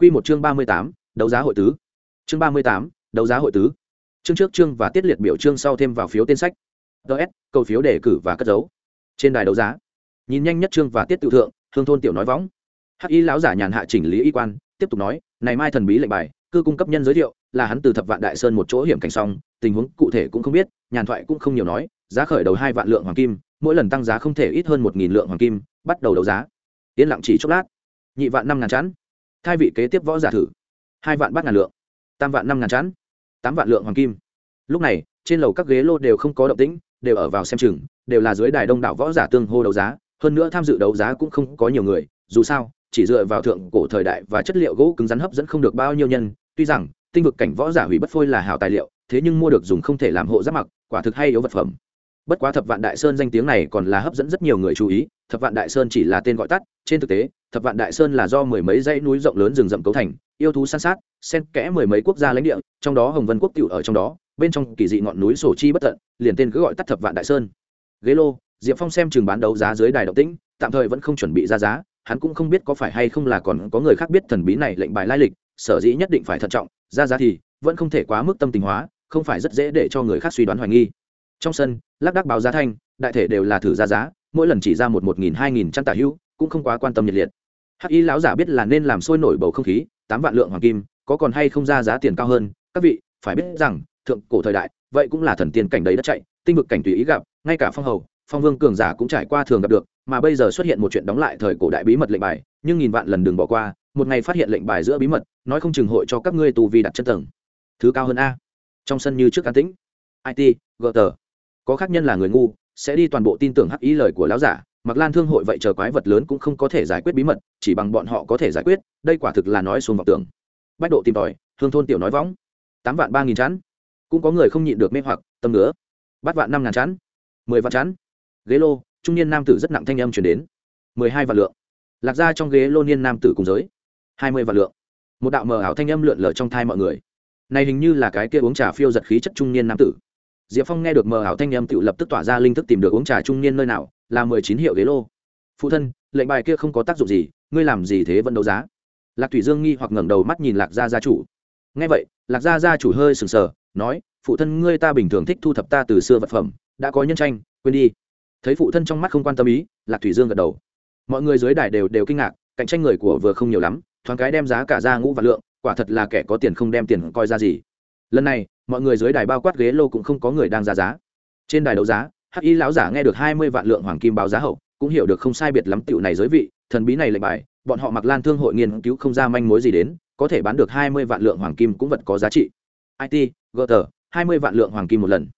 Quy một chương ba mươi tám đấu giá hội tứ. Chương ba mươi tám đấu giá hội tứ. Chương trước chương và tiết liệt biểu chương sau thêm vào phiếu tên sách. DS, cầu phiếu đề cử và cất dấu. Trên đài đấu giá nhìn nhanh nhất chương và tiết tự thượng hương thôn tiểu nói võng. Hắc y lão giả nhàn hạ chỉnh lý y quan tiếp tục nói này mai thần bí lệnh bài cư cung cấp nhân giới thiệu là hắn từ thập vạn đại sơn một chỗ hiểm cảnh song tình huống cụ thể cũng không biết nhàn thoại cũng không nhiều nói giá khởi đầu hai vạn lượng hoàng kim mỗi lần tăng giá không thể ít hơn một nghìn lượng hoàng kim bắt đầu đấu giá. Tiến lặng chỉ chốc lát. Nhị vạn năm ngàn chắn thay vị kế tiếp võ giả thử. Hai vạn bát ngàn lượng. Tam vạn năm ngàn chắn tám vạn lượng hoàng kim. Lúc này, trên lầu các ghế lô đều không có động tĩnh, đều ở vào xem chừng, đều là dưới đài đông đảo võ giả tương hô đấu giá, hơn nữa tham dự đấu giá cũng không có nhiều người, dù sao, chỉ dựa vào thượng cổ thời đại và chất liệu gỗ cứng rắn hấp dẫn không được bao nhiêu nhân, tuy rằng, tinh vực cảnh võ giả hủy bất phôi là hảo tài liệu, thế nhưng mua được dùng không thể làm hộ giáp mặc, quả thực hay yếu vật phẩm. Bất quá thập vạn đại sơn danh tiếng này còn là hấp dẫn rất nhiều người chú ý, thập vạn đại sơn chỉ là tên gọi tắt, trên thực tế thập vạn đại sơn là do mười mấy dãy núi rộng lớn rừng rậm cấu thành, yêu thú san sát, xen kẽ mười mấy quốc gia lãnh địa, trong đó hồng vân quốc tiểu ở trong đó, bên trong kỳ dị ngọn núi sổ chi bất tận, liền tên cứ gọi tắt thập vạn đại sơn. Ghế lô, diệp phong xem chừng bán đấu giá dưới đài động tĩnh, tạm thời vẫn không chuẩn bị ra giá, hắn cũng không biết có phải hay không là còn có người khác biết thần bí này lệnh bài lai lịch, sở dĩ nhất định phải thận trọng, ra giá thì vẫn không thể quá mức tâm tình hóa, không phải rất dễ để cho người khác suy đoán hoài nghi. Trong sân, lác đác báo giá thanh, đại thể đều là thử ra giá, mỗi lần chỉ ra một một nghìn, hai nghìn chăn tả hữu, cũng không quá quan tâm nhiệt liệt hắc y lão giả biết là nên làm sôi nổi bầu không khí, tám vạn lượng hoàng kim, có còn hay không ra giá tiền cao hơn? Các vị, phải biết rằng, thượng cổ thời đại, vậy cũng là thần tiên cảnh đấy đất chạy, tinh vực cảnh tùy ý gặp, ngay cả phong hầu, phong vương cường giả cũng trải qua thường gặp được, mà bây giờ xuất hiện một chuyện đóng lại thời cổ đại bí mật lệnh bài, nhưng nghìn vạn lần đừng bỏ qua, một ngày phát hiện lệnh bài giữa bí mật, nói không chừng hội cho các ngươi tù vì đặt chân tầng. Thứ cao hơn a. Trong sân như trước cá tĩnh. It gờ tờ có khác nhân là người ngu, sẽ đi toàn bộ tin tưởng hắc ý lời của lão giả mặc lan thương hội vậy chờ quái vật lớn cũng không có thể giải quyết bí mật, chỉ bằng bọn họ có thể giải quyết, đây quả thực là nói xuống vọng tưởng. Bách độ tìm tòi, hương thôn tiểu nói võng. Tám vạn ba nghìn chắn. Cũng có người không nhịn được mê hoặc, tâm nữa bắt vạn năm ngàn chắn. Mười vạn chắn. Ghế lô, trung niên nam tử rất nặng thanh âm chuyển đến. Mười hai vạn lượng. Lạc ra trong ghế lô niên nam tử cùng giới. Hai mươi vạn lượng. Một đạo mờ ảo thanh âm lượn lờ trong thai mọi người. Này hình như là cái kia uống trà phiêu giật khí chất trung niên nam tử diệp phong nghe được mờ ảo thanh âm tự lập tức tỏa ra linh thức tìm được uống trà trung niên nơi nào, là mười chín hiệu ghế lô. Phụ thân, lệnh bài kia không có tác dụng gì, ngươi làm gì thế vẫn đấu giá? Lạc thủy dương nghi hoặc ngẩng đầu mắt nhìn lạc gia gia chủ. Nghe vậy, lạc gia gia chủ hơi sừng sờ, nói, phụ thân ngươi ta bình thường thích thu thập ta từ xưa vật phẩm, đã có nhân tranh, quên đi. Thấy phụ thân trong mắt không quan tâm ý, lạc thủy dương gật đầu. Mọi người dưới đài đều đều kinh ngạc, cạnh tranh người của vừa không nhiều lắm, thoáng cái đem giá cả ra ngũ và lượng, quả thật là kẻ có tiền không đem tiền coi ra gì lần này, mọi người dưới đài bao quát ghế lô cũng không có người đang ra giá. Trên đài đấu giá hắc y lão giả nghe được hai mươi vạn lượng hoàng kim báo giá hậu, cũng hiểu được không sai biệt lắm tựu này giới vị, thần bí này lệnh bài, bọn họ mặc lan thương hội nghiên cứu không ra manh mối gì đến, có thể bán được hai mươi vạn lượng hoàng kim cũng vật có giá trị. It gờ hai mươi vạn lượng hoàng kim một lần.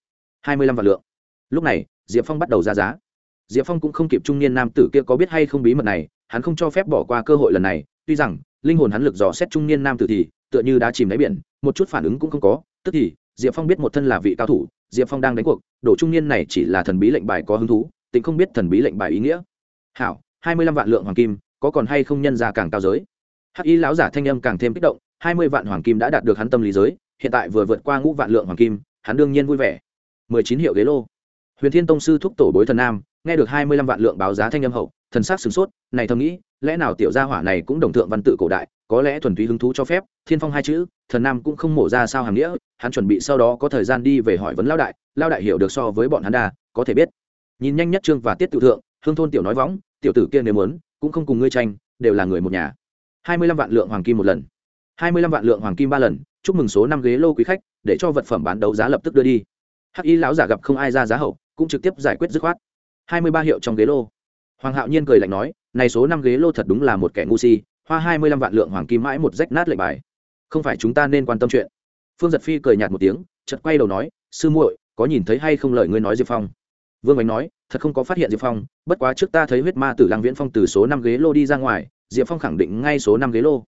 hai mươi lăm vạn lượng. Lúc này, diệp phong bắt đầu ra giá. Diệp phong cũng không kịp trung niên nam tử kia có biết hay không bí mật này, hắn không cho phép bỏ qua cơ hội lần này, tuy rằng, linh hồn hắn lực dò xét trung niên nam tử thì tựa như đã chìm đáy biển, một chút phản ứng cũng không có, tức thì, diệp phong biết một thân là vị cao thủ, diệp phong đang đánh cuộc, đổ trung niên này chỉ là thần bí lệnh bài có hứng thú, tính không biết thần bí lệnh bài ý nghĩa. Hảo, hai mươi lăm vạn lượng hoàng kim, có còn hay không nhân ra càng cao giới? Hắc y lão giả thanh âm càng thêm kích động, hai mươi vạn hoàng kim đã đạt được hắn tâm lý giới, hiện tại vừa vượt qua ngũ vạn lượng hoàng kim, hắn đương nhiên vui vẻ. mười chín hiệu ghế lô. Huyền thiên tông sư thúc tổ bối thần nam, nghe được hai mươi lăm vạn lượng báo giá thanh âm hậu, thần sắc sửng sốt, này thầm nghĩ, lẽ nào tiểu gia hỏa này cũng đồng thượng văn tự cổ đại có lẽ thuần túy hứng thú cho phép, thiên phong hai chữ, thần nam cũng không mổ ra sao hàm nghĩa, hắn chuẩn bị sau đó có thời gian đi về hỏi vấn lao đại lao đại hiểu được so với bọn hắn đa, có thể biết. Nhìn nhanh nhất trương và tiết tự thượng, hương thôn tiểu nói võng, tiểu tử kia nếu muốn, cũng không cùng ngươi tranh, đều là người một nhà. Hai mươi lăm vạn lượng hoàng kim một lần. Hai mươi lăm vạn lượng hoàng kim ba lần, chúc mừng số năm ghế lô quý khách, để cho vật phẩm bán đấu giá lập tức đưa đi. Hắc y lão giả gặp không ai ra giá hậu, cũng trực tiếp giải quyết dứt khoát. Hai mươi ba hiệu trong ghế lô. Hoàng hạo nhiên cười lạnh nói, này số năm ghế lô thật đúng là một kẻ ngu si hoa hai mươi lăm vạn lượng hoàng kim mãi một rách nát lệnh bài. Không phải chúng ta nên quan tâm chuyện. Phương giật phi cười nhạt một tiếng, chợt quay đầu nói, sư muội, có nhìn thấy hay không lời ngươi nói diệp phong? Vương Bánh nói, thật không có phát hiện diệp phong, bất quá trước ta thấy huyết ma tử lang viễn phong từ số năm ghế lô đi ra ngoài, diệp phong khẳng định ngay số năm ghế lô.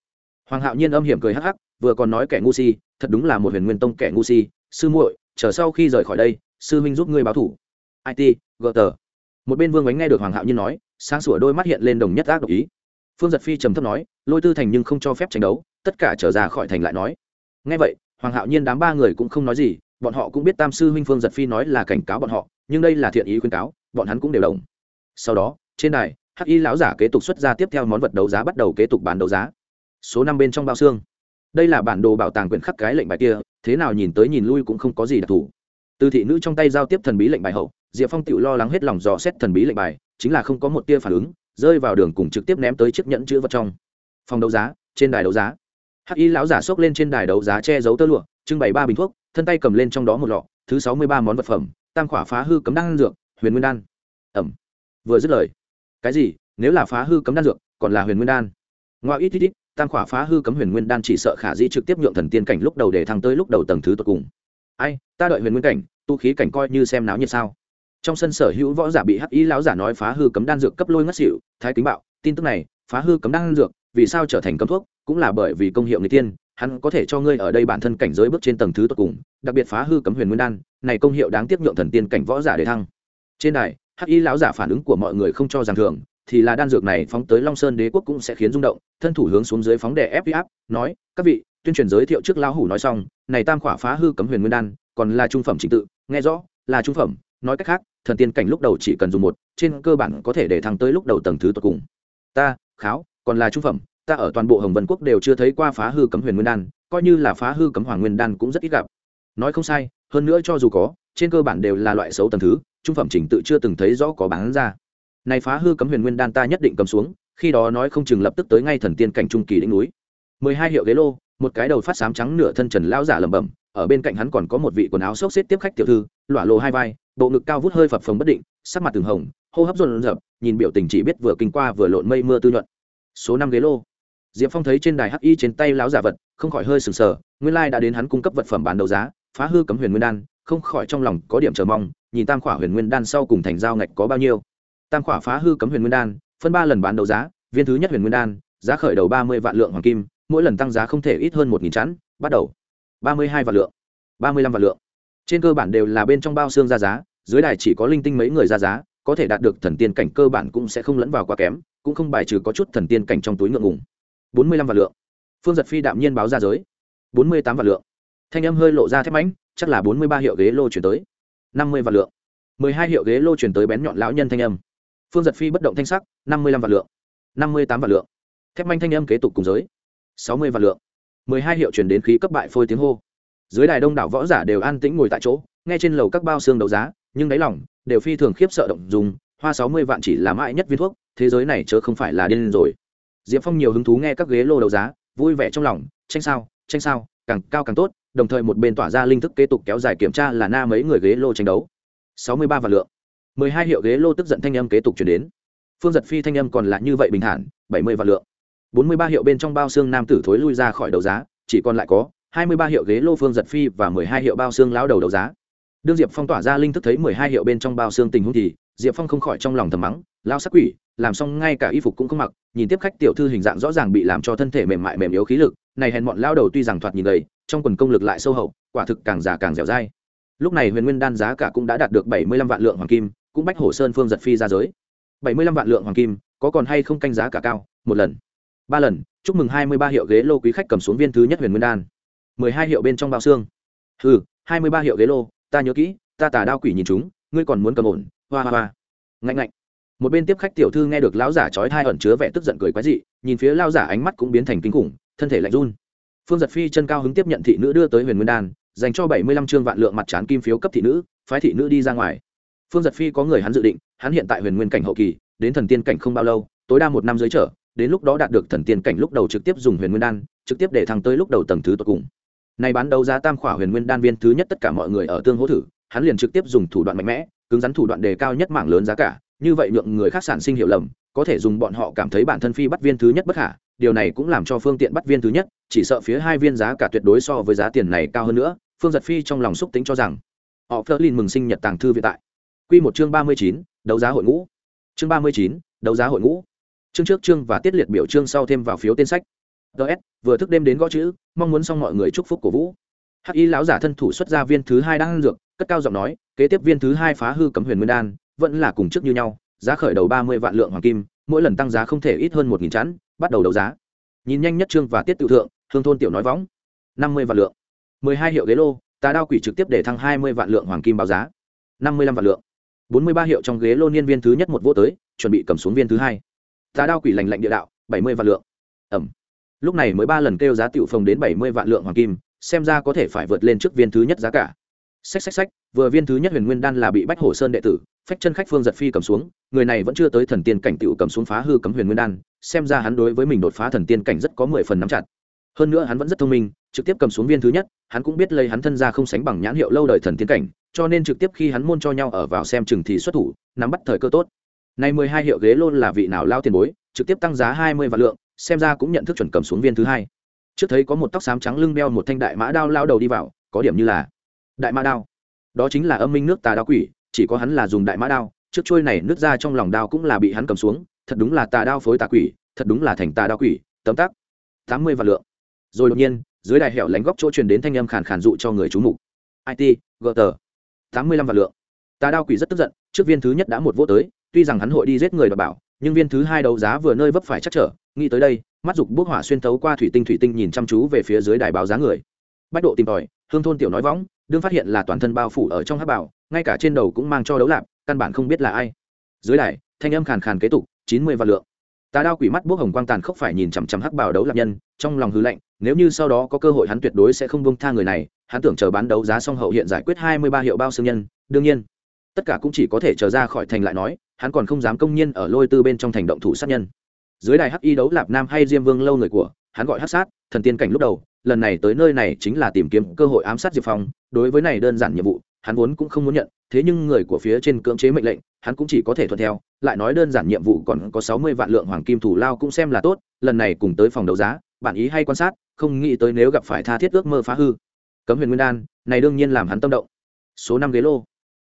Hoàng hạo nhiên âm hiểm cười hắc hắc, vừa còn nói kẻ ngu si, thật đúng là một huyền nguyên tông kẻ ngu si. Sư muội, chờ sau khi rời khỏi đây, sư huynh giúp ngươi báo thủ. It gờ tờ. Một bên vương Bánh nghe được hoàng hạo nhiên nói, sáng sủa đôi mắt hiện lên đồng nhất ác độc ý phương giật phi trầm thấp nói, lôi tư thành nhưng không cho phép tranh đấu, tất cả trở ra khỏi thành lại nói. Ngay vậy, hoàng hạo nhiên đám ba người cũng không nói gì, bọn họ cũng biết tam sư huynh phương giật phi nói là cảnh cáo bọn họ, nhưng đây là thiện ý khuyên cáo, bọn hắn cũng đều đồng. Sau đó, trên đài, hắc y lão giả kế tục xuất ra tiếp theo món vật đấu giá bắt đầu kế tục bán đấu giá. Số năm bên trong bao xương. Đây là bản đồ bảo tàng quyển khắc cái lệnh bài kia, thế nào nhìn tới nhìn lui cũng không có gì đặc thù. Từ thị nữ trong tay giao tiếp thần bí lệnh bài hậu, diệp phong tự lo lắng hết lòng dò xét thần bí lệnh bài, chính là không có một tia phản ứng rơi vào đường cùng trực tiếp ném tới chiếc nhẫn chữ vật trong. Phòng đấu giá, trên đài đấu giá. Hắc y lão giả xốc lên trên đài đấu giá che giấu tơ lụa, trưng bày ba bình thuốc, thân tay cầm lên trong đó một lọ, thứ sáu mươi ba món vật phẩm, tam khỏa phá hư cấm đan dược, huyền nguyên đan. Ẩm. Vừa dứt lời. Cái gì? Nếu là phá hư cấm đan dược, còn là huyền nguyên đan. Ngoa ít ít ít, tam khỏa phá hư cấm huyền nguyên đan chỉ sợ khả dĩ trực tiếp nhượng thần tiên cảnh lúc đầu để thăng tới lúc đầu tầng thứ tột cùng. Ai, ta đợi huyền nguyên cảnh, tu khí cảnh coi như xem náo nhiệt sao? Trong sân sở hữu võ giả bị hắc y lão giả nói phá hư cấm đan dược cấp lôi ngất xỉu, thái kính bạo, tin tức này, phá hư cấm đan dược, vì sao trở thành cấm thuốc? Cũng là bởi vì công hiệu người tiên hắn có thể cho ngươi ở đây bản thân cảnh giới bước trên tầng thứ tột cùng, đặc biệt phá hư cấm huyền nguyên đan, này công hiệu đáng tiếc nhượng thần tiên cảnh võ giả để thăng. Trên đài, hắc y lão giả phản ứng của mọi người không cho rằng thường, thì là đan dược này phóng tới long sơn đế quốc cũng sẽ khiến rung động, thân thủ hướng xuống dưới phóng đè ép áp, nói, các vị, tuyên truyền giới thiệu trước lão hủ nói xong, này tam khỏa phá hư cấm huyền nguyên đan, còn là trung phẩm trình tự, nghe rõ, là trung phẩm nói cách khác, thần tiên cảnh lúc đầu chỉ cần dùng một, trên cơ bản có thể để thăng tới lúc đầu tầng thứ tột cùng. Ta, kháo, còn là trung phẩm, ta ở toàn bộ hồng vân quốc đều chưa thấy qua phá hư cấm huyền nguyên đan, coi như là phá hư cấm hoàng nguyên đan cũng rất ít gặp. Nói không sai, hơn nữa cho dù có, trên cơ bản đều là loại xấu tầng thứ, trung phẩm trình tự chưa từng thấy rõ có bán ra. Này phá hư cấm huyền nguyên đan ta nhất định cầm xuống, khi đó nói không chừng lập tức tới ngay thần tiên cảnh trung kỳ đỉnh núi. Mười hai hiệu ghế lô, một cái đầu phát sám trắng nửa thân trần lao giả lẩm bẩm, ở bên cạnh hắn còn có một vị quần áo xốc xếp tiếp khách tiểu thư, lỏa lộ hai vai bộ ngực cao vút hơi phập phồng bất định, sắc mặt từng hồng, hô hấp rộn rập nhìn biểu tình chỉ biết vừa kinh qua vừa lộn mây mưa tư nhuận. Số năm ghế lô. Diệp phong thấy trên đài hắc y trên tay láo giả vật, không khỏi hơi sừng sờ, nguyên lai đã đến hắn cung cấp vật phẩm bán đấu giá, phá hư cấm huyền nguyên đan, không khỏi trong lòng có điểm chờ mong, nhìn tam khỏa huyền nguyên đan sau cùng thành giao ngạch có bao nhiêu. Tam khỏa phá hư cấm huyền nguyên đan, phân ba lần bán đấu giá, viên thứ nhất huyền nguyên đan, giá khởi đầu ba mươi vạn lượng hoàng kim, mỗi lần tăng giá không thể ít hơn một nghìn chẵn, bắt đầu ba mươi hai vạn lượng, ba mươi lăm vạn lượng trên cơ bản đều là bên trong bao xương ra giá, dưới đài chỉ có linh tinh mấy người ra giá, có thể đạt được thần tiên cảnh cơ bản cũng sẽ không lẫn vào quá kém, cũng không bài trừ có chút thần tiên cảnh trong túi ngượng ngùng. Bốn mươi lăm vạn lượng. Phương giật phi đạm nhiên báo ra giới. Bốn mươi tám vạn lượng. Thanh âm hơi lộ ra thép mãnh, chắc là bốn mươi ba hiệu ghế lô chuyển tới. năm mươi vạn lượng. mười hai hiệu ghế lô chuyển tới bén nhọn lão nhân thanh âm. Phương giật phi bất động thanh sắc, năm mươi lăm vạn lượng. năm mươi tám vạn lượng. Thép manh thanh âm kế tục cùng giới. sáu mươi vạn lượng. mười hai hiệu chuyển đến khí cấp bại phôi tiếng hô dưới đài đông đảo võ giả đều an tĩnh ngồi tại chỗ, nghe trên lầu các bao xương đấu giá, nhưng đáy lòng đều phi thường khiếp sợ động dùng hoa sáu mươi vạn chỉ là mãi nhất viên thuốc, thế giới này chớ không phải là điên rồi. Diệp phong nhiều hứng thú nghe các ghế lô đấu giá, vui vẻ trong lòng, tranh sao tranh sao, càng cao càng tốt, đồng thời một bên tỏa ra linh thức kế tục kéo dài kiểm tra là na mấy người ghế lô tranh đấu. Sáu mươi ba vạn lượng. Mười hai hiệu ghế lô tức giận thanh âm kế tục chuyển đến. Phương giật phi thanh âm còn lại như vậy bình thản, bảy mươi vạn lượng. Bốn mươi ba hiệu bên trong bao xương nam tử thối lui ra khỏi đấu giá, chỉ còn lại có hai mươi ba hiệu ghế lô phương giật phi và mười hai hiệu bao xương lão đầu đấu giá. Đương diệp phong tỏa ra linh thức thấy mười hai hiệu bên trong bao xương tình huống thì, diệp phong không khỏi trong lòng thầm mắng lao sắc quỷ, làm xong ngay cả y phục cũng không mặc, nhìn tiếp khách tiểu thư hình dạng rõ ràng bị làm cho thân thể mềm mại mềm yếu khí lực, này hèn bọn lao đầu tuy rằng thoạt nhìn đầy trong quần công lực lại sâu hậu, quả thực càng già càng dẻo dai. Lúc này huyền nguyên đan giá cả cũng đã đạt được bảy mươi lăm vạn lượng hoàng kim, cũng bách hổ sơn phương giật phi ra giới. bảy mươi lăm vạn lượng hoàng kim, có còn hay không canh giá cả cao? Một lần. Ba lần. Chúc mừng hai mươi ba hiệu ghế lô quý khách cầm xuống viên thứ nhất huyền nguyên đan mười hai hiệu bên trong bao xương. Ừ hai mươi ba hiệu ghế lô, ta nhớ kỹ, ta tà đao quỷ nhìn chúng, ngươi còn muốn cầm ổn, hoa hoa hoa. Ngạnh ngạnh. Một bên tiếp khách tiểu thư nghe được lão giả trói thai ẩn chứa vẻ tức giận cười quái dị, nhìn phía lao giả ánh mắt cũng biến thành kinh khủng, thân thể lạnh run. Phương giật phi chân cao hứng tiếp nhận thị nữ đưa tới huyền nguyên đan, dành cho bảy mươi lăm chương vạn lượng mặt trán kim phiếu cấp thị nữ, phái thị nữ đi ra ngoài. Phương giật phi có người hắn dự định, hắn hiện tại huyền nguyên cảnh hậu kỳ, đến thần tiên cảnh không bao lâu, tối đa một năm dưới trở, đến lúc đó đạt được thần tiên cảnh lúc đầu trực tiếp dùng huyền nguyên đan, trực tiếp để thăng tới lúc đầu tầng thứ tột cùng này bán đấu giá tam khỏa huyền nguyên đan viên thứ nhất tất cả mọi người ở tương hỗ thử, hắn liền trực tiếp dùng thủ đoạn mạnh mẽ, cứng rắn thủ đoạn đề cao nhất mạng lớn giá cả, như vậy nhượng người khác sản sinh hiểu lầm, có thể dùng bọn họ cảm thấy bản thân phi bắt viên thứ nhất bất khả, điều này cũng làm cho phương tiện bắt viên thứ nhất, chỉ sợ phía hai viên giá cả tuyệt đối so với giá tiền này cao hơn nữa, phương giật phi trong lòng xúc tính cho rằng, họ phớt lên mừng sinh nhật tàng thư viện tại. Quy một chương ba mươi chín, đấu giá hội ngũ. Chương ba mươi chín, đấu giá hội ngũ. Chương trước chương và tiết liệt biểu chương sau thêm vào phiếu tên sách. Ts vừa thức đêm đến gõ chữ mong muốn xong mọi người chúc phúc cổ vũ. Hắc y lão giả thân thủ xuất ra viên thứ hai đang dược, cất cao giọng nói, kế tiếp viên thứ hai phá hư cấm huyền nguyên đan, vẫn là cùng trước như nhau, giá khởi đầu ba mươi vạn lượng hoàng kim, mỗi lần tăng giá không thể ít hơn một nghìn chẵn, bắt đầu đấu giá. Nhìn nhanh nhất trương và tiết tự thượng, hương thôn tiểu nói võng, năm mươi vạn lượng. mười hai hiệu ghế lô, tà đao quỷ trực tiếp để thăng hai mươi vạn lượng hoàng kim báo giá. năm mươi lăm vạn lượng. bốn mươi ba hiệu trong ghế lô niên viên thứ nhất một vô tới, chuẩn bị cầm xuống viên thứ hai. Tà đao quỷ lành lạnh địa đạo, bảy mươi vạn lượng. Ẩm lúc này mới ba lần kêu giá tiểu phồng đến bảy mươi vạn lượng hoàng kim, xem ra có thể phải vượt lên trước viên thứ nhất giá cả. Xách xách xách, vừa viên thứ nhất huyền nguyên đan là bị bách hổ sơn đệ tử, phách chân khách phương giật phi cầm xuống, người này vẫn chưa tới thần tiên cảnh tiểu cầm xuống phá hư cấm huyền nguyên đan, xem ra hắn đối với mình đột phá thần tiên cảnh rất có mười phần nắm chặt. Hơn nữa hắn vẫn rất thông minh, trực tiếp cầm xuống viên thứ nhất, hắn cũng biết lấy hắn thân ra không sánh bằng nhãn hiệu lâu đời thần tiên cảnh, cho nên trực tiếp khi hắn môn cho nhau ở vào xem chừng thì xuất thủ, nắm bắt thời cơ tốt. Này mười hai hiệu ghế lôn là vị nào lao tiền bối, trực tiếp tăng giá hai mươi vạn lượng xem ra cũng nhận thức chuẩn cầm xuống viên thứ hai. Trước thấy có một tóc xám trắng lưng đeo một thanh đại mã đao lao đầu đi vào, có điểm như là đại mã đao. Đó chính là âm minh nước tà đao quỷ, chỉ có hắn là dùng đại mã đao, trước trôi này nước ra trong lòng đao cũng là bị hắn cầm xuống, thật đúng là tà đao phối tà quỷ, thật đúng là thành tà đao quỷ, tấm tắc. Tám mươi vạn lượng. Rồi đột nhiên, dưới đài hẻo lánh góc chỗ truyền đến thanh âm khàn khàn dụ cho người chú mục. It gờ tờ tám mươi lăm vạn lượng. Tà đao quỷ rất tức giận, trước viên thứ nhất đã một vô tới, tuy rằng hắn hội đi giết người đ bảo, nhưng viên thứ hai đấu giá vừa nơi vấp phải chắc trở nghĩ tới đây, mắt dục bước hỏa xuyên thấu qua thủy tinh thủy tinh nhìn chăm chú về phía dưới đài báo giá người. Bách độ tìm tòi, hương thôn tiểu nói võng, đương phát hiện là toàn thân bao phủ ở trong hát bảo, ngay cả trên đầu cũng mang cho đấu lạp, căn bản không biết là ai. Dưới đài, thanh âm khàn khàn kế tục, chín mươi vạn lượng. Tà đao quỷ mắt bốc hồng quang tàn khốc phải nhìn chằm chằm hắc bảo đấu lạc nhân, trong lòng hư lạnh, nếu như sau đó có cơ hội hắn tuyệt đối sẽ không bông tha người này, hắn tưởng chờ bán đấu giá xong hậu hiện giải quyết hai mươi ba hiệu bao xương nhân, đương nhiên, tất cả cũng chỉ có thể chờ ra khỏi thành lại nói, hắn còn không dám công nhiên ở lôi tư bên trong thành động thủ sát nhân dưới đài hắc y đấu lạp nam hay diêm vương lâu người của, hắn gọi hắc sát, thần tiên cảnh lúc đầu, lần này tới nơi này chính là tìm kiếm cơ hội ám sát diệp phong. Đối với này đơn giản nhiệm vụ, hắn vốn cũng không muốn nhận, thế nhưng người của phía trên cưỡng chế mệnh lệnh, hắn cũng chỉ có thể thuận theo, lại nói đơn giản nhiệm vụ còn có sáu mươi vạn lượng hoàng kim thủ lao cũng xem là tốt, lần này cùng tới phòng đấu giá, bạn ý hay quan sát, không nghĩ tới nếu gặp phải tha thiết ước mơ phá hư. Cấm huyền nguyên đan, này đương nhiên làm hắn tâm động. Số năm ghế lô.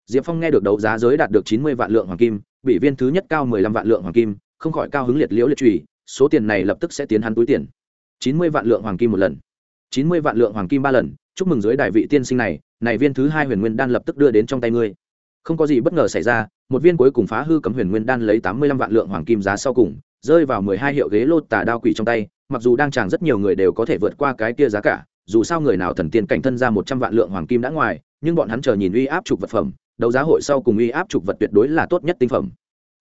Diệp phong nghe được đấu giá giới đạt được chín mươi vạn lượng hoàng kim, bị viên thứ nhất cao mười lăm vạn lượng hoàng kim không khỏi cao hứng liệt liễu liệt trùy, số tiền này lập tức sẽ tiến hắn túi tiền. Chín mươi vạn lượng hoàng kim một lần. Chín mươi vạn lượng hoàng kim ba lần. Chúc mừng dưới đại vị tiên sinh này này viên thứ hai huyền nguyên đan lập tức đưa đến trong tay ngươi. Không có gì bất ngờ xảy ra, một viên cuối cùng phá hư cấm huyền nguyên đan lấy tám mươi lăm vạn lượng hoàng kim giá sau cùng, rơi vào mười hai hiệu ghế lô tà đao quỷ trong tay, mặc dù đang chàng rất nhiều người đều có thể vượt qua cái kia giá cả, dù sao người nào thần tiên cảnh thân ra một trăm vạn lượng hoàng kim đã ngoài, nhưng bọn hắn chờ nhìn uy áp trục vật phẩm, đấu giá hội sau cùng uy áp trục vật tuyệt đối là tốt nhất tinh phẩm.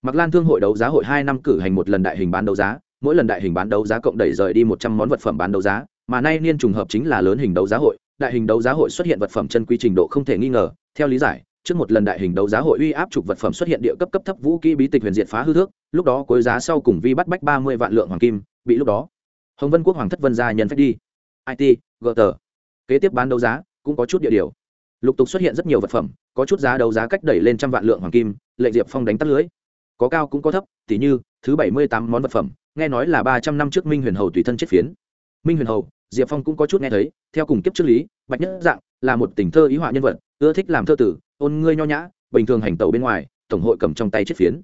Mạc lan thương hội đấu giá hội hai năm cử hành một lần đại hình bán đấu giá, mỗi lần đại hình bán đấu giá cộng đẩy rời đi một trăm món vật phẩm bán đấu giá, mà nay niên trùng hợp chính là lớn hình đấu giá hội, đại hình đấu giá hội xuất hiện vật phẩm chân quy trình độ không thể nghi ngờ, theo lý giải, trước một lần đại hình đấu giá hội uy áp trục vật phẩm xuất hiện địa cấp cấp thấp vũ kỹ bí tịch huyền diệt phá hư thước, lúc đó cuối giá sau cùng vi bắt bách ba mươi vạn lượng hoàng kim, bị lúc đó, hồng vân quốc hoàng thất vân gia nhân phách đi. It gờ kế tiếp bán đấu giá, cũng có chút địa điều. Lục tục xuất hiện rất nhiều vật phẩm, có chút giá đấu giá cách đẩy lên trăm vạn lượng hoàng kim, lệnh diệp phong đánh tắt lưới có cao cũng có thấp, tỉ như, thứ bảy mươi tám món vật phẩm, nghe nói là ba trăm năm trước minh huyền hầu tùy thân chết phiến. Minh huyền hầu, diệp phong cũng có chút nghe thấy, theo cùng kiếp trước lý, bạch nhất dạng là một tình thơ ý họa nhân vật, ưa thích làm thơ tử, ôn ngươi nho nhã, bình thường hành tẩu bên ngoài, tổng hội cầm trong tay chiếc phiến.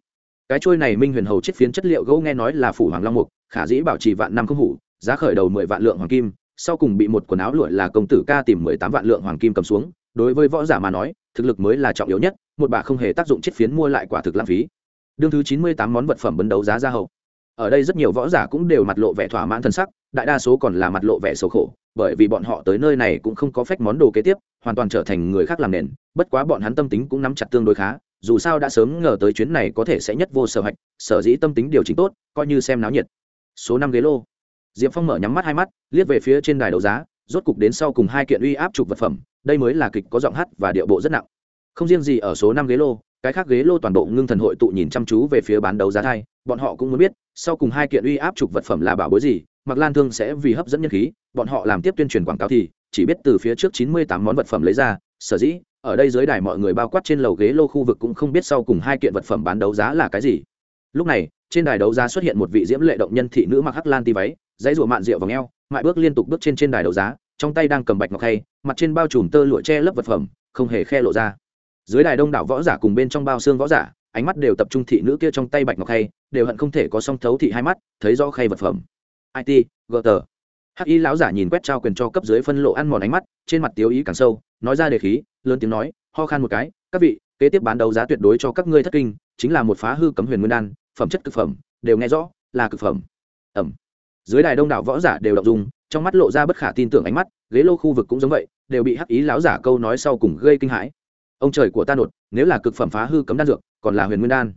Cái trôi này minh huyền hầu chiếc phiến chất liệu gỗ nghe nói là phủ hoàng long mục, khả dĩ bảo trì vạn năm không hủ, giá khởi đầu mười vạn lượng hoàng kim, sau cùng bị một quần áo lụa là công tử ca tìm mười tám vạn lượng hoàng kim cầm xuống, đối với võ giả mà nói, thực lực mới là trọng yếu nhất, một bà không hề tác dụng chiếc phiến mua lại quả thực lãng phí đương thứ chín mươi tám món vật phẩm bấn đấu giá ra hậu. Ở đây rất nhiều võ giả cũng đều mặt lộ vẻ thỏa mãn thân sắc, đại đa số còn là mặt lộ vẻ xấu khổ, bởi vì bọn họ tới nơi này cũng không có phách món đồ kế tiếp, hoàn toàn trở thành người khác làm nền, bất quá bọn hắn tâm tính cũng nắm chặt tương đối khá, dù sao đã sớm ngờ tới chuyến này có thể sẽ nhất vô sở hạch, sở dĩ tâm tính điều chỉnh tốt, coi như xem náo nhiệt. Số năm ghế lô. Diệp phong mở nhắm mắt hai mắt, liếc về phía trên đài đấu giá, rốt cục đến sau cùng hai kiện uy áp chụp vật phẩm, đây mới là kịch có giọng hát và điệu bộ rất nặng. Không riêng gì ở số năm ghế lô cái khác ghế lô toàn bộ ngưng thần hội tụ nhìn chăm chú về phía bán đấu giá thai, bọn họ cũng muốn biết, sau cùng hai kiện uy áp trục vật phẩm là bảo bối gì mặc lan thương sẽ vì hấp dẫn nhân khí, bọn họ làm tiếp tuyên truyền quảng cáo thì, chỉ biết từ phía trước chín mươi tám món vật phẩm lấy ra, sở dĩ, ở đây dưới đài mọi người bao quát trên lầu ghế lô khu vực cũng không biết sau cùng hai kiện vật phẩm bán đấu giá là cái gì. Lúc này, trên đài đấu giá xuất hiện một vị diễm lệ động nhân thị nữ mặc hắc lan ti váy, dãy rụa mạn rượu vào ngheo mại bước liên tục bước trên trên đài đấu giá, trong tay đang cầm bạch ngọc hay mặt trên bao trùm tơ lụa che lấp vật phẩm, không hề khe lộ ra dưới đài đông đảo võ giả cùng bên trong bao xương võ giả, ánh mắt đều tập trung thị nữ kia trong tay bạch ngọc khay, đều hận không thể có song thấu thị hai mắt, thấy rõ khay vật phẩm. It gờ tờ hắc y lão giả nhìn quét trao quyền cho cấp dưới phân lộ ăn mòn ánh mắt, trên mặt tiếu ý càng sâu, nói ra đề khí, lớn tiếng nói, ho khan một cái, các vị, kế tiếp bán đấu giá tuyệt đối cho các ngươi thất kinh, chính là một phá hư cấm huyền nguyên đan, phẩm chất cực phẩm, đều nghe rõ, là cực phẩm. Ẩm. Dưới đài đông đảo võ giả đều đọc dùng trong mắt lộ ra bất khả tin tưởng ánh mắt, ghế lô khu vực cũng giống vậy, đều bị hắc ý lão giả câu nói sau cùng gây kinh hãi ông trời của ta nột, nếu là cực phẩm phá hư cấm đan dược, còn là huyền nguyên đan.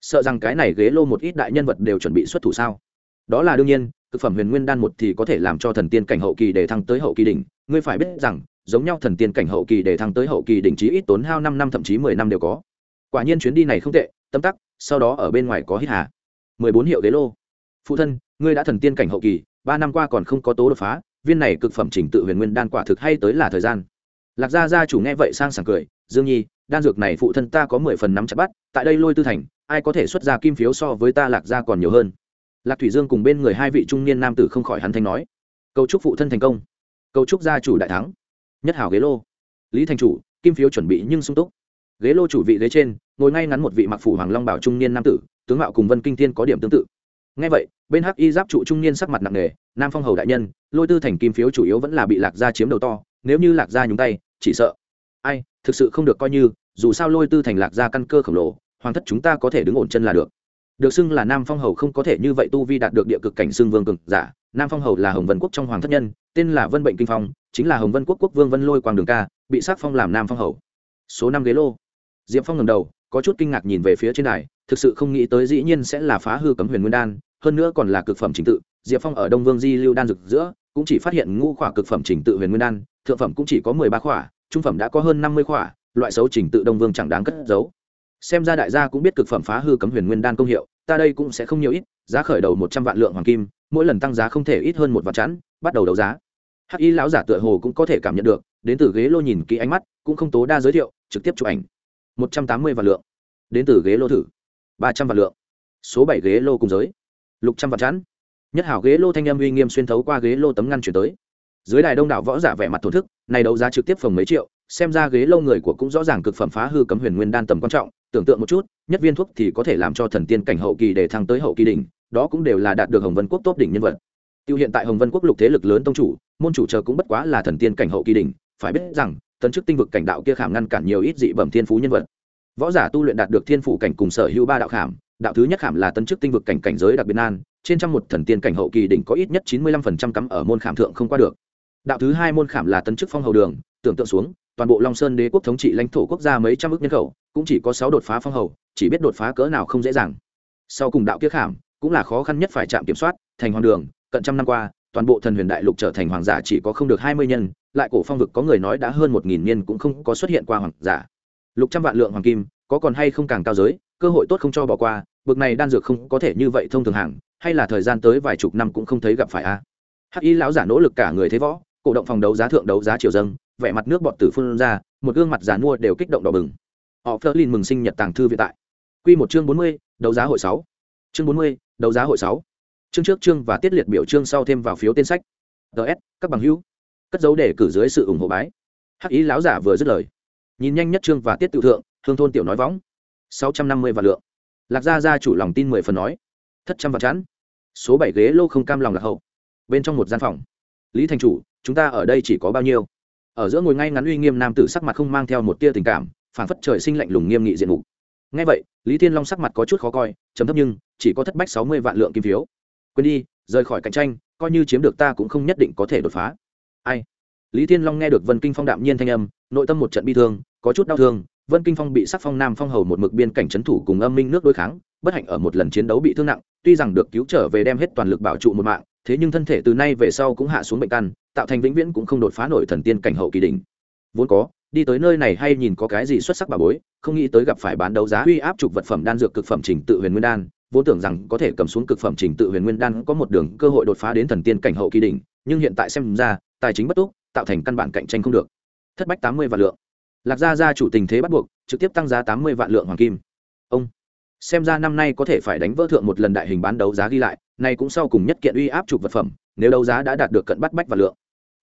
Sợ rằng cái này ghế lô một ít đại nhân vật đều chuẩn bị xuất thủ sao? Đó là đương nhiên, cực phẩm huyền nguyên đan một thì có thể làm cho thần tiên cảnh hậu kỳ để thăng tới hậu kỳ đỉnh. Ngươi phải biết rằng, giống nhau thần tiên cảnh hậu kỳ để thăng tới hậu kỳ đỉnh chí ít tốn hao năm năm thậm chí mười năm đều có. Quả nhiên chuyến đi này không tệ tâm tắc, sau đó ở bên ngoài có hít hà. Mười bốn hiệu ghế lô. Phụ thân, ngươi đã thần tiên cảnh hậu kỳ, ba năm qua còn không có tố đột phá, viên này cực phẩm trình tự huyền nguyên đan quả thực hay tới là thời gian lạc gia gia chủ nghe vậy sang sảng cười, dương nhi, đan dược này phụ thân ta có mười phần nắm chặt bắt, tại đây lôi tư thành, ai có thể xuất ra kim phiếu so với ta lạc gia còn nhiều hơn? Lạc thủy dương cùng bên người hai vị trung niên nam tử không khỏi hắn thanh nói, cầu chúc phụ thân thành công. Cầu chúc gia chủ đại thắng. Nhất hảo ghế lô, lý thành chủ, kim phiếu chuẩn bị nhưng sung túc. Ghế lô chủ vị ghế trên, ngồi ngay ngắn một vị mặc phủ hoàng long bảo trung niên nam tử, tướng mạo cùng vân kinh thiên có điểm tương tự. Ngay vậy, bên hắc y giáp trụ trung niên sắc mặt nặng nề, nam phong hầu đại nhân, lôi tư thành kim phiếu chủ yếu vẫn là bị lạc gia chiếm đầu to, nếu như lạc gia nhúng tay chỉ sợ. Ai, thực sự không được coi như, dù sao lôi tư thành lạc ra căn cơ khổng lồ, hoàng thất chúng ta có thể đứng ổn chân là được. Được xưng là nam phong hầu không có thể như vậy tu vi đạt được địa cực cảnh xưng vương cực giả. Nam phong hầu là hồng vân quốc trong hoàng thất nhân, tên là vân bệnh kinh phong, chính là hồng vân quốc quốc vương vân lôi quang đường ca, bị sát phong làm nam phong hầu. Số năm ghế lô. Diệp phong ngầm đầu, có chút kinh ngạc nhìn về phía trên này thực sự không nghĩ tới dĩ nhiên sẽ là phá hư cấm huyền nguyên đan, hơn nữa còn là cực phẩm trình tự. Diệp phong ở đông vương di lưu đan rực giữa cũng chỉ phát hiện ngũ khỏa cực phẩm trình tự huyền nguyên đan, thượng phẩm cũng chỉ có mười ba khỏa, trung phẩm đã có hơn năm mươi khỏa, loại xấu trình tự đông vương chẳng đáng cất giấu. Xem ra đại gia cũng biết cực phẩm phá hư cấm huyền nguyên đan công hiệu, ta đây cũng sẽ không nhiều ít, giá khởi đầu một trăm vạn lượng hoàng kim, mỗi lần tăng giá không thể ít hơn một vạn chẵn, bắt đầu đấu giá. Hắc y lão giả tựa hồ cũng có thể cảm nhận được, đến từ ghế lô nhìn kỹ ánh mắt, cũng không tố đa giới thiệu, trực tiếp chụp ảnh. Một trăm tám mươi vạn lượng. Đến từ ghế lô thử. Ba trăm vạn lượng. Số bảy ghế lô cùng giới. Lục trăm vạn chẵn nhất hảo ghế lô thanh âm uy nghiêm xuyên thấu qua ghế lô tấm ngăn chuyển tới. Dưới đài đông đảo võ giả vẻ mặt thổn thức, này đấu giá trực tiếp phòng mấy triệu, xem ra ghế lâu người của cũng rõ ràng cực phẩm phá hư cấm huyền nguyên đan tầm quan trọng, tưởng tượng một chút, nhất viên thuốc thì có thể làm cho thần tiên cảnh hậu kỳ để thăng tới hậu kỳ đỉnh, đó cũng đều là đạt được hồng vân quốc tốt đỉnh nhân vật. Tiêu hiện tại hồng vân quốc lục thế lực lớn tông chủ, môn chủ chờ cũng bất quá là thần tiên cảnh hậu kỳ đỉnh, phải biết rằng, tấn chức tinh vực cảnh đạo kia khảm ngăn cản nhiều ít dị bẩm thiên phú nhân vật. Võ giả tu luyện đạt được thiên phủ cảnh cùng sở hữu ba đạo khảm, đạo thứ nhất khảm là tấn chức tinh vực cảnh cảnh giới đặc biệt nan trên trăm một thần tiên cảnh hậu kỳ đỉnh có ít nhất chín mươi lăm phần trăm cắm ở môn khảm thượng không qua được. Đạo thứ hai môn khảm là tấn chức phong hầu đường, tưởng tượng xuống, toàn bộ long sơn đế quốc thống trị lãnh thổ quốc gia mấy trăm ước nhân khẩu, cũng chỉ có sáu đột phá phong hầu, chỉ biết đột phá cỡ nào không dễ dàng. Sau cùng đạo kiết khảm, cũng là khó khăn nhất phải chạm kiểm soát, thành hoàng đường, cận trăm năm qua, toàn bộ thần huyền đại lục trở thành hoàng giả chỉ có không được hai mươi nhân, lại cổ phong vực có người nói đã hơn một nghìn niên cũng không có xuất hiện qua hoàng giả. Lục trăm vạn lượng hoàng kim, có còn hay không càng cao giới, cơ hội tốt không cho bỏ qua, bực này đan dược không có thể như vậy thông thường hàng hay là thời gian tới vài chục năm cũng không thấy gặp phải a? Hắc y lão giả nỗ lực cả người thế võ, cổ động phòng đấu giá thượng đấu giá triều dâng, vẻ mặt nước bọt tử phun ra, một gương mặt giàn mua đều kích động đỏ bừng. Họ phơ lin mừng sinh nhật tàng thư viện tại. Q một chương bốn mươi, đấu giá hội sáu. Chương bốn mươi, đấu giá hội sáu. Chương trước chương và tiết liệt biểu chương sau thêm vào phiếu tên sách. Ts các bằng hữu. Cất dấu để cử dưới sự ủng hộ bái. Hắc ý lão giả vừa dứt lời. Nhìn nhanh nhất chương và tiết tự thượng hương thôn tiểu nói võng. Sáu trăm năm mươi vạn lượng. Lạc gia gia chủ lòng tin mười phần nói. Thất trăm vạn chắn số bảy ghế lô không cam lòng lạc hậu. Bên trong một gian phòng. Lý thành chủ, chúng ta ở đây chỉ có bao nhiêu? Ở giữa ngồi ngay ngắn uy nghiêm nam tử sắc mặt không mang theo một tia tình cảm phản phất trời sinh lạnh lùng nghiêm nghị diện mục. Ngay vậy, lý thiên long sắc mặt có chút khó coi chấm thấp nhưng, chỉ có thất bách sáu mươi vạn lượng kim phiếu. Quên đi, rời khỏi cạnh tranh, coi như chiếm được ta cũng không nhất định có thể đột phá. Ai? Lý thiên long nghe được vân kinh phong đạm nhiên thanh âm, nội tâm một trận bi thương, có chút đau thương. Vân kinh phong bị sắc phong nam phong hầu một mực biên cảnh trấn thủ cùng âm minh nước đối kháng bất hạnh ở một lần chiến đấu bị thương nặng, tuy rằng được cứu trở về đem hết toàn lực bảo trụ một mạng, thế nhưng thân thể từ nay về sau cũng hạ xuống bệnh căn, tạo thành vĩnh viễn cũng không đột phá nổi thần tiên cảnh hậu kỳ đỉnh. Vốn có, đi tới nơi này hay nhìn có cái gì xuất sắc bà bối, không nghĩ tới gặp phải bán đấu giá uy áp trục vật phẩm đan dược cực phẩm trình tự huyền nguyên đan, vốn tưởng rằng có thể cầm xuống cực phẩm trình tự huyền nguyên đan có một đường cơ hội đột phá đến thần tiên cảnh hậu kỳ đỉnh, nhưng hiện tại xem ra, tài chính bất túc, tạo thành căn bản cạnh tranh không được. Thất bách tám mươi vạn lượng. Lạc gia gia chủ tình thế bắt buộc, trực tiếp tăng giá tám mươi vạn lượng hoàng kim. Ông xem ra năm nay có thể phải đánh vỡ thượng một lần đại hình bán đấu giá ghi lại này cũng sau cùng nhất kiện uy áp chụp vật phẩm, nếu đấu giá đã đạt được cận bắt bách và lượng.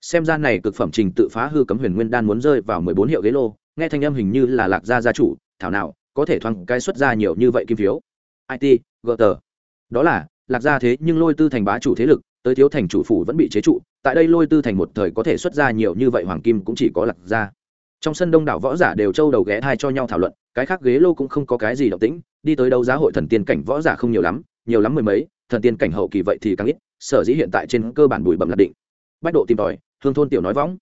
Xem ra này cực phẩm trình tự phá hư cấm huyền nguyên đan muốn rơi vào mười bốn hiệu ghế lô, nghe thanh âm hình như là lạc gia gia chủ, thảo nào, có thể thoáng cái xuất ra nhiều như vậy kim phiếu? It gờ đó là, lạc gia thế nhưng lôi tư thành bá chủ thế lực, tới thiếu thành chủ phủ vẫn bị chế trụ, tại đây lôi tư thành một thời có thể xuất ra nhiều như vậy hoàng kim cũng chỉ có lạc gia. Trong sân đông đảo võ giả đều trâu đầu ghé thai cho nhau thảo luận, cái khác ghế lô cũng không có cái gì động tĩnh đi tới đấu giá hội thần tiên cảnh võ giả không nhiều lắm nhiều lắm mười mấy, thần tiên cảnh hậu kỳ vậy thì càng ít, sở dĩ hiện tại trên cơ bản bùi bẩm lạc định. Bách độ tìm tòi, hương thôn tiểu nói võng.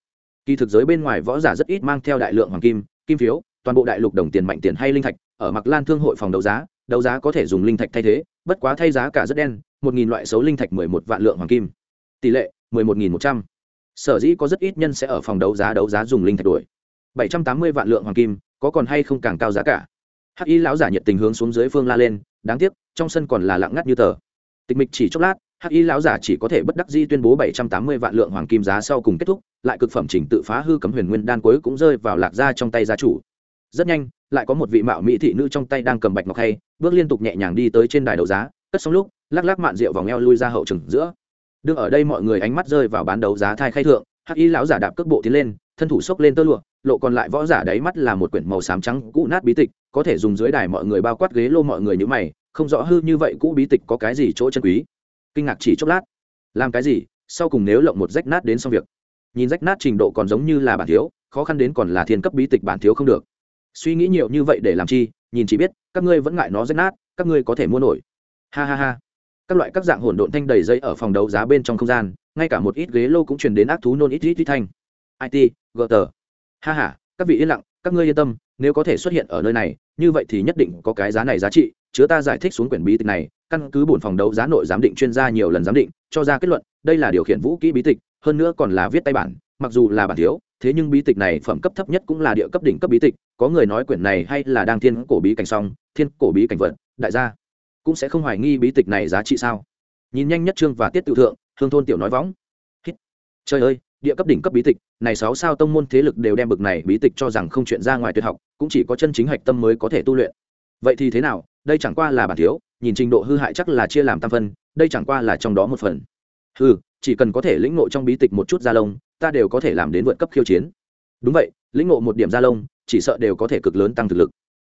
Kỳ thực giới bên ngoài võ giả rất ít mang theo đại lượng hoàng kim kim phiếu, toàn bộ đại lục đồng tiền mạnh tiền hay linh thạch, ở mặc lan thương hội phòng đấu giá đấu giá có thể dùng linh thạch thay thế, bất quá thay giá cả rất đen, một nghìn loại số linh thạch mười một vạn lượng hoàng kim. Tỷ lệ, mười một nghìn một trăm. Sở dĩ có rất ít nhân sẽ ở phòng đấu giá đấu giá dùng linh thạch đuổi. Bảy trăm tám mươi vạn lượng hoàng kim, có còn hay không càng cao giá cả? Hắc y lão giả nhiệt tình hướng xuống dưới phương la lên, đáng tiếc, trong sân còn là lặng ngắt như tờ. Tịch mịch chỉ chốc lát, hắc y lão giả chỉ có thể bất đắc di tuyên bố bảy trăm tám mươi vạn lượng hoàng kim giá sau cùng kết thúc, lại cực phẩm chỉnh tự phá hư cấm huyền nguyên đan cuối cũng rơi vào lạc gia trong tay gia chủ. Rất nhanh, lại có một vị mạo mỹ thị nữ trong tay đang cầm bạch ngọc hay, bước liên tục nhẹ nhàng đi tới trên đài đấu giá, cất xong lúc, lắc lắc mạn rượu vòng eo lui ra hậu trừng giữa. Đương ở đây mọi người ánh mắt rơi vào bán đấu giá thai khai thượng, hắc y lão giả đạp cước bộ tiến lên thân thủ xốc lên tơ lụa, lộ còn lại võ giả đáy mắt là một quyển màu xám trắng, cũ nát bí tịch, có thể dùng dưới đài mọi người bao quát ghế lô mọi người như mày, không rõ hư như vậy cũ bí tịch có cái gì chỗ chân quý. Kinh ngạc chỉ chốc lát. Làm cái gì? Sau cùng nếu lộng một rách nát đến xong việc. Nhìn rách nát trình độ còn giống như là bản thiếu, khó khăn đến còn là thiên cấp bí tịch bản thiếu không được. Suy nghĩ nhiều như vậy để làm chi? Nhìn chỉ biết, các ngươi vẫn ngại nó rách nát, các ngươi có thể mua nổi. Ha ha ha. Các loại các dạng hỗn độn thanh đầy dây ở phòng đấu giá bên trong không gian, ngay cả một ít ghế lô cũng truyền đến ác thú nôn ít ít ít thanh it gờ tờ ha ha, các vị yên lặng, các ngươi yên tâm, nếu có thể xuất hiện ở nơi này, như vậy thì nhất định có cái giá này giá trị, chứa ta giải thích xuống quyển bí tịch này, căn cứ bổn phòng đấu giá nội giám định chuyên gia nhiều lần giám định, cho ra kết luận, đây là điều khiển vũ kỹ bí tịch, hơn nữa còn là viết tay bản, mặc dù là bản thiếu, thế nhưng bí tịch này phẩm cấp thấp nhất cũng là địa cấp đỉnh cấp bí tịch, có người nói quyển này hay là đang thiên cổ bí cảnh song thiên cổ bí cảnh vận đại gia cũng sẽ không hoài nghi bí tịch này giá trị sao? Nhìn nhanh nhất trương và tiết tự thượng, hương thôn tiểu nói võng. Hít. trời ơi địa cấp đỉnh cấp bí tịch, này sáu sao tông môn thế lực đều đem bực này bí tịch cho rằng không chuyện ra ngoài tuyệt học, cũng chỉ có chân chính hạch tâm mới có thể tu luyện. Vậy thì thế nào? Đây chẳng qua là bản thiếu, nhìn trình độ hư hại chắc là chia làm tam phân, đây chẳng qua là trong đó một phần. Ừ chỉ cần có thể lĩnh ngộ trong bí tịch một chút gia lông, ta đều có thể làm đến vượt cấp khiêu chiến. Đúng vậy, lĩnh ngộ một điểm gia lông, chỉ sợ đều có thể cực lớn tăng thực lực.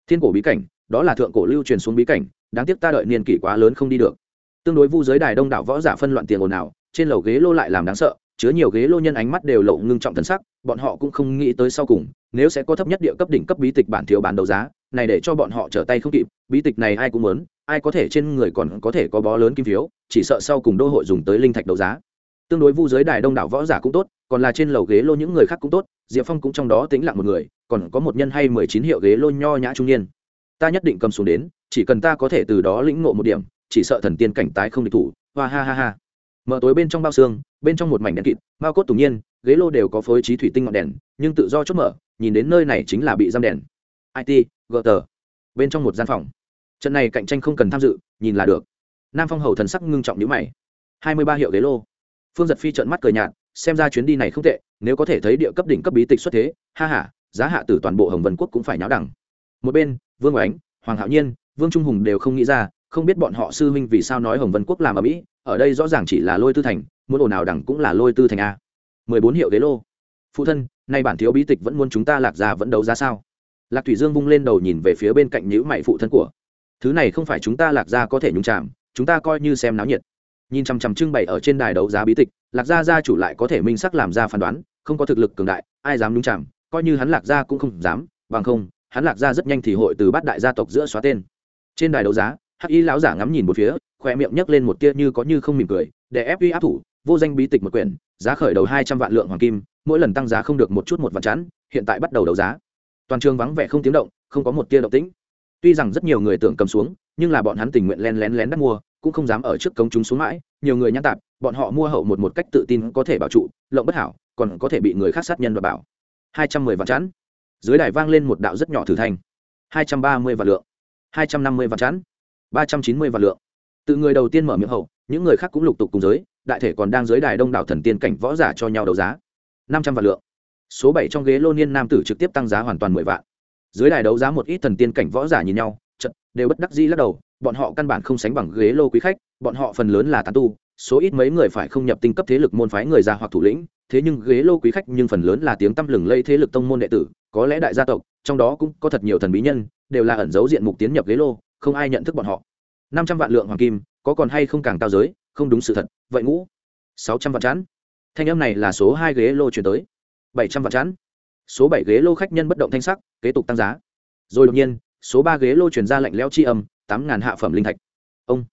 Thiên cổ bí cảnh, đó là thượng cổ lưu truyền xuống bí cảnh, đáng tiếc ta đợi niên kỷ quá lớn không đi được. Tương đối vu giới đài đông đảo võ giả phân loạn tiền ồn ào, trên lầu ghế lô lại làm đáng sợ chứa nhiều ghế lô nhân ánh mắt đều lộ ngưng trọng thần sắc, bọn họ cũng không nghĩ tới sau cùng, nếu sẽ có thấp nhất địa cấp đỉnh cấp bí tịch bản thiếu bán đấu giá, này để cho bọn họ trở tay không kịp, bí tịch này ai cũng muốn, ai có thể trên người còn có thể có bó lớn kim phiếu, chỉ sợ sau cùng đô hội dùng tới linh thạch đấu giá. Tương đối vu giới đài đông đảo võ giả cũng tốt, còn là trên lầu ghế lô những người khác cũng tốt, diệp phong cũng trong đó tính lặng một người, còn có một nhân hay mười chín hiệu ghế lô nho nhã trung niên. Ta nhất định cầm xuống đến, chỉ cần ta có thể từ đó lĩnh ngộ một điểm, chỉ sợ thần tiên cảnh tái không địch thủ. Hoa ha ha ha mở tối bên trong bao xương, bên trong một mảnh đèn kịt, bao cốt tủng nhiên, ghế lô đều có phối trí thủy tinh ngọn đèn, nhưng tự do chốt mở, nhìn đến nơi này chính là bị giam đèn. It gờ tờ bên trong một gian phòng. Trận này cạnh tranh không cần tham dự, nhìn là được. Nam phong hầu thần sắc ngưng trọng nhữ mày. Hai mươi ba hiệu ghế lô. Phương giật phi trợn mắt cười nhạt, xem ra chuyến đi này không tệ, nếu có thể thấy địa cấp đỉnh cấp bí tịch xuất thế, ha h a giá hạ từ toàn bộ hồng vân quốc cũng phải nháo đẳng. Một bên, vương oánh, hoàng hạo nhiên, vương trung hùng đều không nghĩ ra không biết bọn họ sư huynh vì sao nói hồng vân quốc làm ở mỹ, ở đây rõ ràng chỉ là lôi tư thành, muốn ồn nào đẳng cũng là lôi tư thành a. Mười bốn hiệu ghế lô. Phụ thân, nay bản thiếu bí tịch vẫn muốn chúng ta lạc ra vẫn đấu giá sao? Lạc thủy dương vung lên đầu nhìn về phía bên cạnh nhữ mày phụ thân của. Thứ này không phải chúng ta lạc ra có thể nhúng chạm chúng ta coi như xem náo nhiệt. Nhìn chằm chằm trưng bày ở trên đài đấu giá bí tịch, lạc gia gia chủ lại có thể minh sắc làm ra phán đoán, không có thực lực cường đại, ai dám nhúng chạm coi như hắn lạc gia cũng không dám, bằng không, hắn lạc gia rất nhanh thì hội từ bát đại gia tộc giữa xóa tên. Trên đài đấu giá hắc y lão giả ngắm nhìn một phía khoe miệng nhấc lên một tia như có như không mỉm cười, để ép uy áp thủ, vô danh bí tịch một quyển, giá khởi đầu hai trăm vạn lượng hoàng kim, mỗi lần tăng giá không được một chút một vạn chắn hiện tại bắt đầu đấu giá. Toàn trường vắng vẻ không tiếng động, không có một tia động tĩnh. Tuy rằng rất nhiều người tưởng cầm xuống, nhưng là bọn hắn tình nguyện len lén lén đắt mua, cũng không dám ở trước công chúng xuống mãi, nhiều người nhãn tạp, bọn họ mua hậu một một cách tự tin có thể bảo trụ, lộng bất hảo, còn có thể bị người khác sát nhân và bảo. Hai trăm mười vạn chắn dưới đài vang lên một đạo rất nhỏ thử thành. Hai trăm ba mươi vạn lượng. Hai trăm năm mươi vạn chắn ba trăm chín mươi vạn lượng. Từ người đầu tiên mở miệng hậu, những người khác cũng lục tục cùng giới, đại thể còn đang dưới đài đông đảo thần tiên cảnh võ giả cho nhau đấu giá. năm trăm vạn lượng. Số bảy trong ghế lô niên nam tử trực tiếp tăng giá hoàn toàn mười vạn. Dưới đài đấu giá một ít thần tiên cảnh võ giả nhìn nhau chật đều bất đắc dĩ lắc đầu, bọn họ căn bản không sánh bằng ghế lô quý khách, bọn họ phần lớn là tán tu, số ít mấy người phải không nhập tinh cấp thế lực môn phái người già hoặc thủ lĩnh, thế nhưng ghế lô quý khách nhưng phần lớn là tiếng tăm lừng lây thế lực tông môn đệ tử, có lẽ đại gia tộc, trong đó cũng có thật nhiều thần bí nhân, đều là ẩn dấu diện mục tiến nhập ghế lô không ai nhận thức bọn họ. Năm trăm vạn lượng hoàng kim, có còn hay không càng cao giới, không đúng sự thật, vậy ngũ. Sáu trăm vạn chán thanh âm này là số hai ghế lô chuyển tới. Bảy trăm vạn chán số bảy ghế lô khách nhân bất động thanh sắc, kế tục tăng giá. Rồi đột nhiên, số ba ghế lô chuyển ra lạnh leo chi âm, tám ngàn hạ phẩm linh thạch. Ông.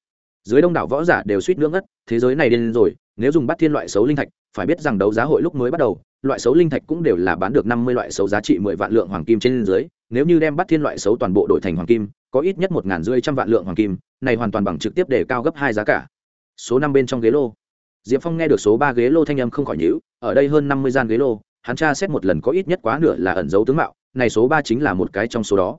Dưới đông đảo võ giả đều suýt nước ngất, thế giới này điên rồi, nếu dùng bắt thiên loại xấu linh thạch, phải biết rằng đấu giá hội lúc mới bắt đầu, loại xấu linh thạch cũng đều là bán được năm mươi loại xấu giá trị mười vạn lượng hoàng kim trên dưới, nếu như đem bắt thiên loại xấu toàn bộ đổi thành hoàng kim có ít nhất một ngàn rưỡi trăm vạn lượng hoàng kim, này hoàn toàn bằng trực tiếp để cao gấp hai giá cả. Số năm bên trong ghế lô. Diệp phong nghe được số ba ghế lô thanh âm không khỏi nhữ ở đây hơn năm mươi gian ghế lô, hắn tra xét một lần có ít nhất quá nửa là ẩn dấu tướng mạo, này số ba chính là một cái trong số đó.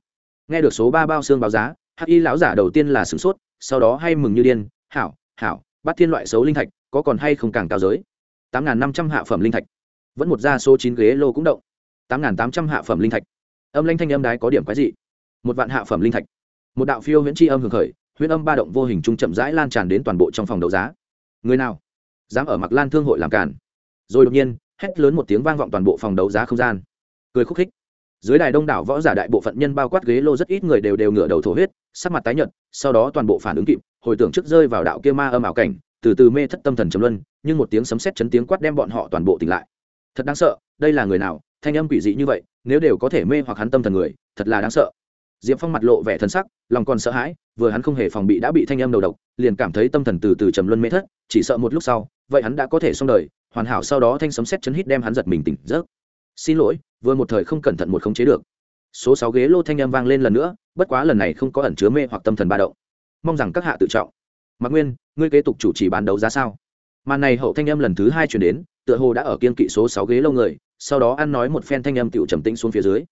Nghe được số ba bao xương báo giá, hắc y lão giả đầu tiên là sửng sốt, sau đó hay mừng như điên, hảo hảo, bắt thiên loại xấu linh thạch, có còn hay không càng cao giới? tám n g h n năm trăm hạ phẩm linh thạch. Vẫn một ra số chín ghế lô cũng động. tám n g h n tám trăm hạ phẩm linh thạch. Âm lanh thanh âm đái có điểm quái dị. Một vạn hạ phẩm linh thạch một đạo phiêu huyễn tri âm hưởng khởi, huyễn âm ba động vô hình trung chậm rãi lan tràn đến toàn bộ trong phòng đấu giá. Người nào dám ở mặc lan thương hội làm cản rồi đột nhiên, hét lớn một tiếng vang vọng toàn bộ phòng đấu giá không gian. Cười khúc khích. Dưới đài đông đảo võ giả đại bộ phận nhân bao quát ghế lô rất ít người đều đều ngửa đầu thổ huyết, sắc mặt tái nhợt, sau đó toàn bộ phản ứng kịp, hồi tưởng trước rơi vào đạo kia ma âm ảo cảnh, từ từ mê thất tâm thần trầm luân, nhưng một tiếng sấm sét chấn tiếng quát đem bọn họ toàn bộ tỉnh lại. Thật đáng sợ, đây là người nào, thanh âm quỷ dị như vậy, nếu đều có thể mê hoặc hắn tâm thần người, thật là đáng sợ diệp phong mặt lộ vẻ thần sắc, lòng còn sợ hãi, vừa hắn không hề phòng bị đã bị thanh âm đầu độc, liền cảm thấy tâm thần từ từ trầm luân mê thất, chỉ sợ một lúc sau, vậy hắn đã có thể xong đời, hoàn hảo sau đó thanh sấm sét chấn hít đem hắn giật mình tỉnh giấc. Xin lỗi, vừa một thời không cẩn thận một không chế được. Số sáu ghế lô thanh âm vang lên lần nữa, bất quá lần này không có ẩn chứa mê hoặc tâm thần ba động. Mong rằng các hạ tự trọng. Mạc nguyên, ngươi kế tục chủ trì bán đấu giá sao? Màn này hậu thanh âm lần thứ hai chuyển đến, tựa hồ đã ở kiên kỵ số sáu ghế lâu người, sau đó ăn nói một phen thanh âm tựu trầm tĩnh xuống phía dưới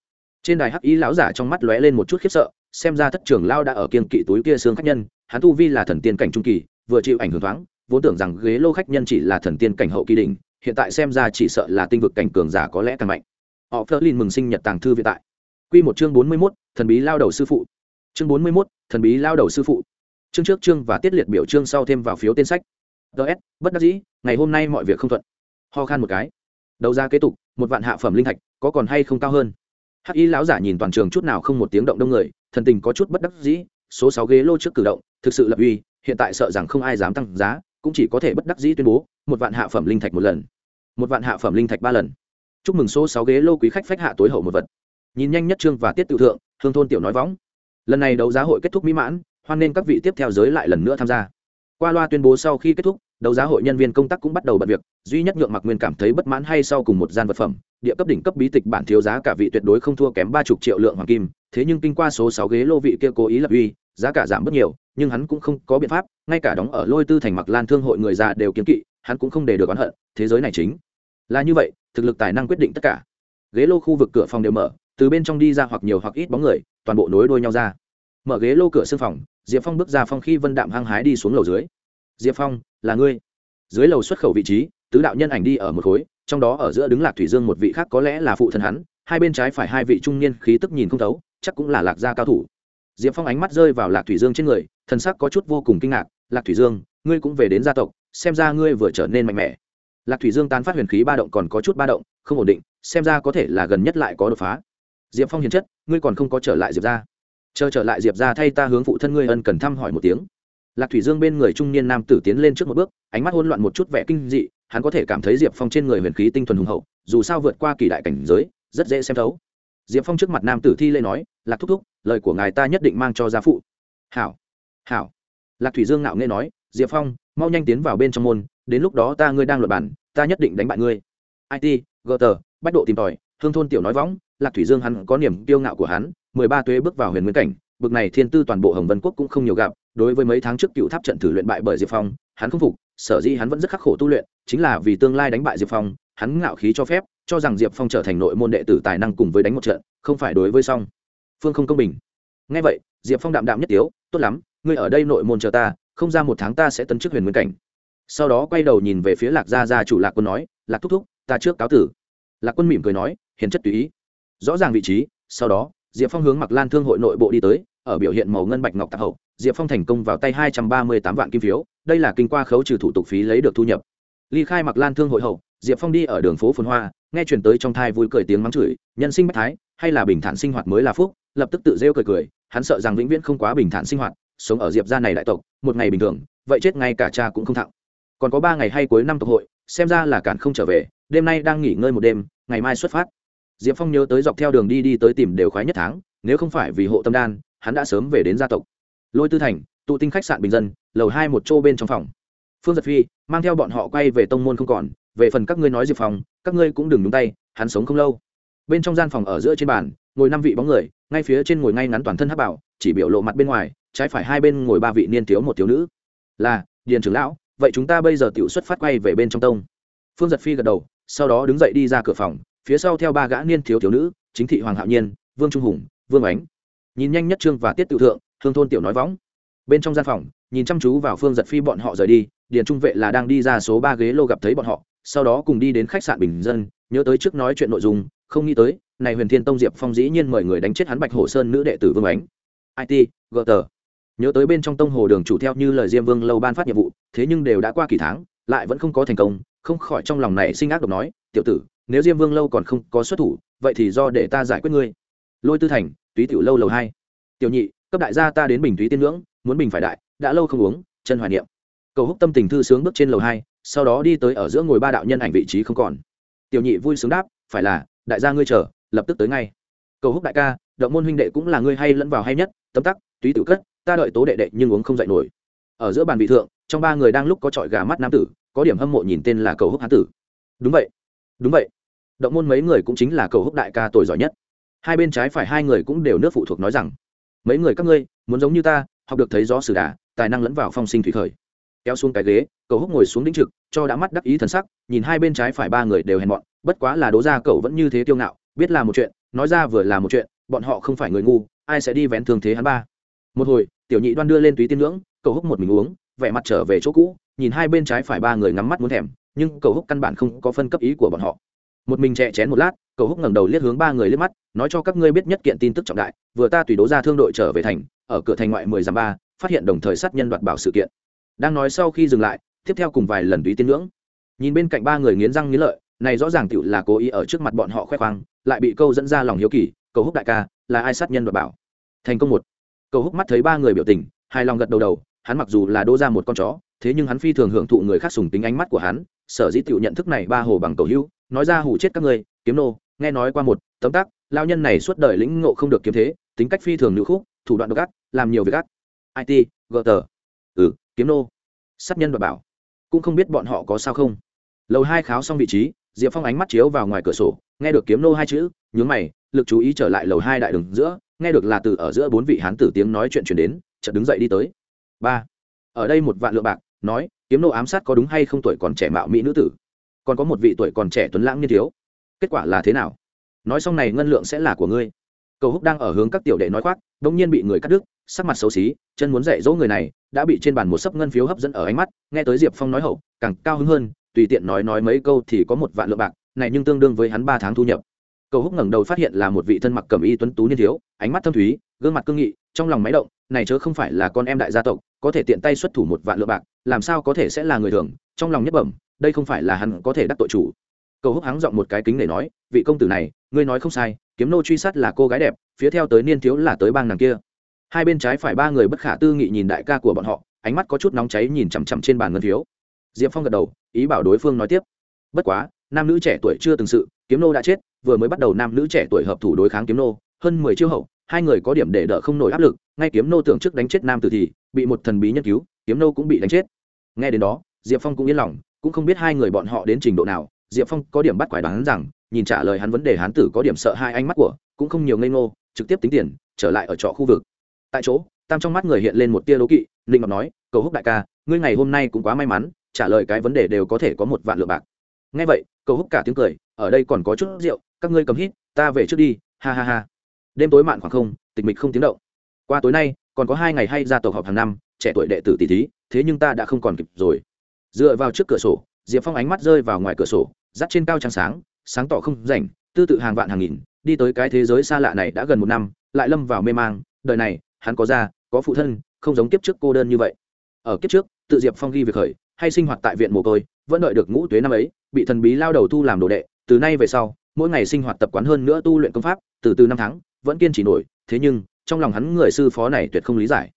trên đài hắc ý lão giả trong mắt lóe lên một chút khiếp sợ xem ra thất trưởng lao đã ở kiên kỵ túi kia xương khách nhân hắn tu vi là thần tiên cảnh trung kỳ vừa chịu ảnh hưởng thoáng vốn tưởng rằng ghế lô khách nhân chỉ là thần tiên cảnh hậu kỳ đỉnh hiện tại xem ra chỉ sợ là tinh vực cảnh cường giả có lẽ càng mạnh. Họ phớt lên mừng sinh nhật tàng thư viện tại. Quy một chương bốn mươi 41, thần bí lao đầu sư phụ. Chương bốn mươi 41, thần bí lao đầu sư phụ. Chương trước chương và tiết liệt biểu chương sau thêm vào phiếu tên sách. Ts bất đắc dĩ ngày hôm nay mọi việc không thuận. Ho khan một cái. Đầu ra kế tục một vạn hạ phẩm linh thạch có còn hay không cao hơn? Hắc y lão giả nhìn toàn trường chút nào không một tiếng động đông người, thần tình có chút bất đắc dĩ, số sáu ghế lô trước cử động, thực sự lập uy, hiện tại sợ rằng không ai dám tăng giá, cũng chỉ có thể bất đắc dĩ tuyên bố, một vạn hạ phẩm linh thạch một lần. Một vạn hạ phẩm linh thạch ba lần. Chúc mừng số sáu ghế lô quý khách phách hạ tối hậu một vật. Nhìn nhanh nhất trương và tiết tự thượng, hương thôn tiểu nói võng lần này đấu giá hội kết thúc mỹ mãn, hoan nên các vị tiếp theo giới lại lần nữa tham gia qua loa tuyên bố sau khi kết thúc, đấu giá hội nhân viên công tác cũng bắt đầu bật việc, duy nhất nhượng mặc nguyên cảm thấy bất mãn hay sau cùng một gian vật phẩm, địa cấp đỉnh cấp bí tịch bản thiếu giá cả vị tuyệt đối không thua kém ba chục triệu lượng hoàng kim, thế nhưng kinh qua số sáu ghế lô vị kia cố ý lập uy, giá cả giảm bất nhiều, nhưng hắn cũng không có biện pháp, ngay cả đóng ở lôi tư thành mặc lan thương hội người già đều kiếm kỵ, hắn cũng không để được oán hận, thế giới này chính là như vậy, thực lực tài năng quyết định tất cả. Ghế lô khu vực cửa phòng đều mở, từ bên trong đi ra hoặc nhiều hoặc ít bóng người, toàn bộ nối đuôi nhau ra mở ghế lô cửa sưng phòng, diệp phong bước ra phong khi vân đạm hăng hái đi xuống lầu dưới. Diệp phong, là ngươi. Dưới lầu xuất khẩu vị trí, tứ đạo nhân ảnh đi ở một khối, trong đó ở giữa đứng lạc thủy dương một vị khác có lẽ là phụ thân hắn, hai bên trái phải hai vị trung niên khí tức nhìn không thấu, chắc cũng là lạc gia cao thủ. Diệp phong ánh mắt rơi vào lạc thủy dương trên người, thần sắc có chút vô cùng kinh ngạc, lạc thủy dương, ngươi cũng về đến gia tộc, xem ra ngươi vừa trở nên mạnh mẽ. Lạc thủy dương tán phát huyền khí ba động còn có chút ba động, không ổn định, xem ra có thể là gần nhất lại có đột phá. Diệp phong hiền chất, ngươi còn không có trở lại diệp ra chờ trở lại diệp ra thay ta hướng phụ thân ngươi ân cần thăm hỏi một tiếng. Lạc thủy dương bên người trung niên nam tử tiến lên trước một bước, ánh mắt hôn loạn một chút vẻ kinh dị, hắn có thể cảm thấy diệp phong trên người huyền khí tinh thuần hùng hậu, dù sao vượt qua kỳ đại cảnh giới, rất dễ xem thấu. Diệp phong trước mặt nam tử thi lê nói, lạc thúc thúc, lời của ngài ta nhất định mang cho gia phụ. Hảo hảo. Lạc thủy dương ngạo nghe nói, diệp phong, mau nhanh tiến vào bên trong môn, đến lúc đó ta ngươi đang luật bản ta nhất định đánh bại ngươi. It gờ tờ, bách độ tìm tòi, hương thôn tiểu nói võng. Lạc thủy dương hắn có niềm kiêu ngạo của hắn mười ba tuế bước vào huyền nguyên cảnh, bực này thiên tư toàn bộ hồng vân quốc cũng không nhiều gặp, đối với mấy tháng trước cựu tháp trận thử luyện bại bởi diệp phong, hắn không phục, sở dĩ hắn vẫn rất khắc khổ tu luyện, chính là vì tương lai đánh bại diệp phong, hắn ngạo khí cho phép, cho rằng diệp phong trở thành nội môn đệ tử tài năng cùng với đánh một trận, không phải đối với song phương không công bình. Ngay vậy, diệp phong đạm đạm nhất tiếu, tốt lắm, ngươi ở đây nội môn chờ ta, không ra một tháng ta sẽ tấn chức huyền nguyên cảnh. Sau đó quay đầu nhìn về phía lạc gia gia chủ lạc quân nói, lạc thúc thúc, ta trước cáo tử. Lạc quân mỉm cười nói, hiền chất tùy ý. Rõ ràng vị trí, sau đó diệp phong hướng mặc lan thương hội nội bộ đi tới, ở biểu hiện màu ngân bạch ngọc tạc hậu, diệp phong thành công vào tay hai trăm ba mươi tám vạn kim phiếu, đây là kinh qua khấu trừ thủ tục phí lấy được thu nhập. Ly khai mặc lan thương hội hậu, diệp phong đi ở đường phố phồn hoa, nghe truyền tới trong thai vui cười tiếng mắng chửi, nhân sinh bách thái, hay là bình thản sinh hoạt mới là phúc, lập tức tự rêu cười cười, hắn sợ rằng vĩnh viễn không quá bình thản sinh hoạt, sống ở diệp gia này đại tộc, một ngày bình thường, vậy chết ngay cả cha cũng không thặng. Còn có ba ngày hay cuối năm tộc hội, xem ra là cản không trở về, đêm nay đang nghỉ ngơi một đêm, ngày mai xuất phát diệp phong nhớ tới dọc theo đường đi đi tới tìm đều khoái nhất tháng, nếu không phải vì hộ tâm đan, hắn đã sớm về đến gia tộc. Lôi tư thành, tụ tinh khách sạn bình dân, lầu hai một chỗ bên trong phòng. Phương giật phi, mang theo bọn họ quay về tông môn không còn, về phần các ngươi nói diệp phong, các ngươi cũng đừng nhúng tay, hắn sống không lâu. Bên trong gian phòng ở giữa trên bàn, ngồi năm vị bóng người, ngay phía trên ngồi ngay ngắn toàn thân hắc bảo, chỉ biểu lộ mặt bên ngoài, trái phải hai bên ngồi ba vị niên thiếu một thiếu nữ. Là, điền trưởng lão, vậy chúng ta bây giờ tiểu xuất phát quay về bên trong tông. Phương giật phi gật đầu, sau đó đứng dậy đi ra cửa phòng phía sau theo ba gã niên thiếu thiếu nữ, chính thị hoàng hạo nhiên, vương trung hùng, vương ánh. Nhìn nhanh nhất trương và tiết tự thượng, hương thôn tiểu nói võng. Bên trong gian phòng, nhìn chăm chú vào phương giật phi bọn họ rời đi, điền trung vệ là đang đi ra số ba ghế lô gặp thấy bọn họ, sau đó cùng đi đến khách sạn bình dân, nhớ tới trước nói chuyện nội dung, không nghĩ tới, này huyền thiên tông diệp phong dĩ nhiên mời người đánh chết hắn bạch hồ sơn nữ đệ tử vương ánh. It gờ tờ nhớ tới bên trong tông hồ đường chủ theo như lời diêm vương lâu ban phát nhiệm vụ, thế nhưng đều đã qua kỳ tháng, lại vẫn không có thành công không khỏi trong lòng này sinh ác độc nói, tiểu tử, nếu diêm vương lâu còn không có xuất thủ, vậy thì do để ta giải quyết ngươi. Lôi tư thành, túy tiểu lâu lầu hai. Tiểu nhị, cấp đại gia ta đến bình túy tiên ngưỡng, muốn bình phải đại, đã lâu không uống, chân hoài niệm. Cầu húc tâm tình thư sướng bước trên lầu hai, sau đó đi tới ở giữa ngồi ba đạo nhân ảnh vị trí không còn. Tiểu nhị vui sướng đáp, phải là, đại gia ngươi chờ, lập tức tới ngay. Cầu húc đại ca, động môn huynh đệ cũng là ngươi hay lẫn vào hay nhất, tấm tắc, túy tiểu cất, ta đợi tố đệ đệ nhưng uống không dậy nổi. Ở giữa bàn vị thượng, trong ba người đang lúc có trọi gà mắt nam tử có điểm hâm mộ nhìn tên là cầu húc hán tử. Đúng vậy. Đúng vậy. Động môn mấy người cũng chính là cầu húc đại ca tuổi giỏi nhất. Hai bên trái phải hai người cũng đều nước phụ thuộc nói rằng, mấy người các ngươi, muốn giống như ta, học được thấy gió sử đà, tài năng lẫn vào phong sinh thủy khởi. Kéo xuống cái ghế, cầu húc ngồi xuống đĩnh trực, cho đã mắt đắc ý thần sắc, nhìn hai bên trái phải ba người đều hèn mọn, bất quá là đố ra cậu vẫn như thế kiêu ngạo, biết là một chuyện, nói ra vừa là một chuyện, bọn họ không phải người ngu, ai sẽ đi vén thường thế hắn ba. Một hồi, tiểu nhị đoan đưa lên túy tiên ngưỡng, cầu húc một mình uống, vẻ mặt trở về chỗ cũ nhìn hai bên trái phải ba người ngắm mắt muốn thèm, nhưng cầu húc căn bản không có phân cấp ý của bọn họ. Một mình chẹ chén một lát, cầu húc ngẩng đầu liếc hướng ba người liếc mắt, nói cho các ngươi biết nhất kiện tin tức trọng đại, vừa ta tùy đố ra thương đội trở về thành, ở cửa thành ngoại mười dặm ba, phát hiện đồng thời sát nhân đoạt bảo sự kiện. Đang nói sau khi dừng lại, tiếp theo cùng vài lần túy tiên ngưỡng. Nhìn bên cạnh ba người nghiến răng nghiến lợi, này rõ ràng tựu là cố ý ở trước mặt bọn họ khoe khoang, lại bị câu dẫn ra lòng hiếu kỳ, cầu húc đại ca, là ai sát nhân đoạt bảo? Thành công một. Cầu húc mắt thấy ba người biểu tình, hài lòng gật đầu đầu hắn mặc dù là đô ra một con chó, thế nhưng hắn phi thường hưởng thụ người khác sùng tính ánh mắt của hắn. Sở dĩ tựu nhận thức này ba hồ bằng cầu hữu, nói ra hủ chết các ngươi, kiếm nô, nghe nói qua một, tấm tắc lao nhân này suốt đời lĩnh ngộ không được kiếm thế, tính cách phi thường nữ khúc, thủ đoạn độc ác, làm nhiều việc ác. It gờ tờ ừ kiếm nô. Sát nhân và bảo. Cũng không biết bọn họ có sao không. Lầu hai kháo xong vị trí, diệp phong ánh mắt chiếu vào ngoài cửa sổ, nghe được kiếm nô hai chữ, nhướng mày, lực chú ý trở lại lầu hai đại đường giữa, nghe được là từ ở giữa bốn vị hán tử tiếng nói chuyện chuyển đến, chợt đứng dậy đi tới ba. Ở đây một vạn lượng bạc, nói, kiếm nô ám sát có đúng hay không tuổi còn trẻ mạo mỹ nữ tử? Còn có một vị tuổi còn trẻ tuấn lãng niên thiếu. Kết quả là thế nào? Nói xong này ngân lượng sẽ là của ngươi. Cầu húc đang ở hướng các tiểu đệ nói khoác đ ỗ n g nhiên bị người cắt đứt, sắc mặt xấu xí, chân muốn dạy dỗ người này, đã bị trên bàn một sấp ngân phiếu hấp dẫn ở ánh mắt, nghe tới diệp phong nói hậu, càng cao hứng hơn, tùy tiện nói nói mấy câu thì có một vạn lượng bạc, này nhưng tương đương với hắn ba tháng thu nhập. Cầu húc ngẩng đầu phát hiện là một vị thân mặc cầm y tuấn tú niên thiếu, ánh mắt thâm thúy, gương mặt cương nghị, trong lòng máy động này chớ không phải là con em đại gia tộc, có thể tiện tay xuất thủ một vạn lựa bạc, làm sao có thể sẽ là người thường, trong lòng nhất bẩm, đây không phải là hắn có thể đắc tội chủ. Cầu húc háng giọng một cái kính để nói, vị công tử này, ngươi nói không sai, kiếm nô truy sát là cô gái đẹp, phía theo tới niên thiếu là tới bang nàng kia. Hai bên trái phải ba người bất khả tư nghị nhìn đại ca của bọn họ, ánh mắt có chút nóng cháy nhìn chằm chằm trên bàn ngân phiếu. Diệp phong gật đầu, ý bảo đối phương nói tiếp. Bất quá, nam nữ trẻ tuổi chưa từng sự, kiếm nô đã chết, vừa mới bắt đầu nam nữ trẻ tuổi hợp thủ đối kháng kiếm nô, hơn mười chiêu hậu, hai người có điểm để đỡ không nổi áp lực ngay kiếm nô tưởng trước đánh chết nam tử thì, bị một thần bí nhân cứu, kiếm nô cũng bị đánh chết. Nghe đến đó, diệp phong cũng yên lòng, cũng không biết hai người bọn họ đến trình độ nào. Diệp phong có điểm bắt quái đoán rằng, nhìn trả lời hắn vấn đề, hán tử có điểm sợ hai ánh mắt của, cũng không nhiều ngây ngô, trực tiếp tính tiền, trở lại ở trọ khu vực. Tại chỗ, tam trong mắt người hiện lên một tia đố kỵ, linh ngọc nói, cầu húc đại ca, ngươi ngày hôm nay cũng quá may mắn, trả lời cái vấn đề đều có thể có một vạn lượng bạc. Ngay vậy, cầu húc cả tiếng cười, ở đây còn có chút rượu, các ngươi cầm hít, ta về trước đi, ha ha ha. Đêm tối mạn khoảng không, tịch mịch không tiếng động qua tối nay, còn có hai ngày hay ra tổ họp hàng năm, trẻ tuổi đệ tử tỷ thí, thế nhưng ta đã không còn kịp rồi. Dựa vào trước cửa sổ, diệp phong ánh mắt rơi vào ngoài cửa sổ, dắt trên cao trắng sáng sáng tỏ không rảnh, tư tự hàng vạn hàng nghìn, đi tới cái thế giới xa lạ này đã gần một năm, lại lâm vào mê mang, đời này, hắn có gia, có phụ thân, không giống kiếp trước cô đơn như vậy. Ở kiếp trước, tự diệp phong ghi việc khởi, hay sinh hoạt tại viện mồ côi, vẫn đợi được ngũ tuế năm ấy, bị thần bí lao đầu thu làm đồ đệ, từ nay về sau, mỗi ngày sinh hoạt tập quán hơn nữa tu luyện công pháp, từ từ năm tháng, vẫn kiên trì nổi, thế nhưng trong lòng hắn người sư phó này tuyệt không lý giải.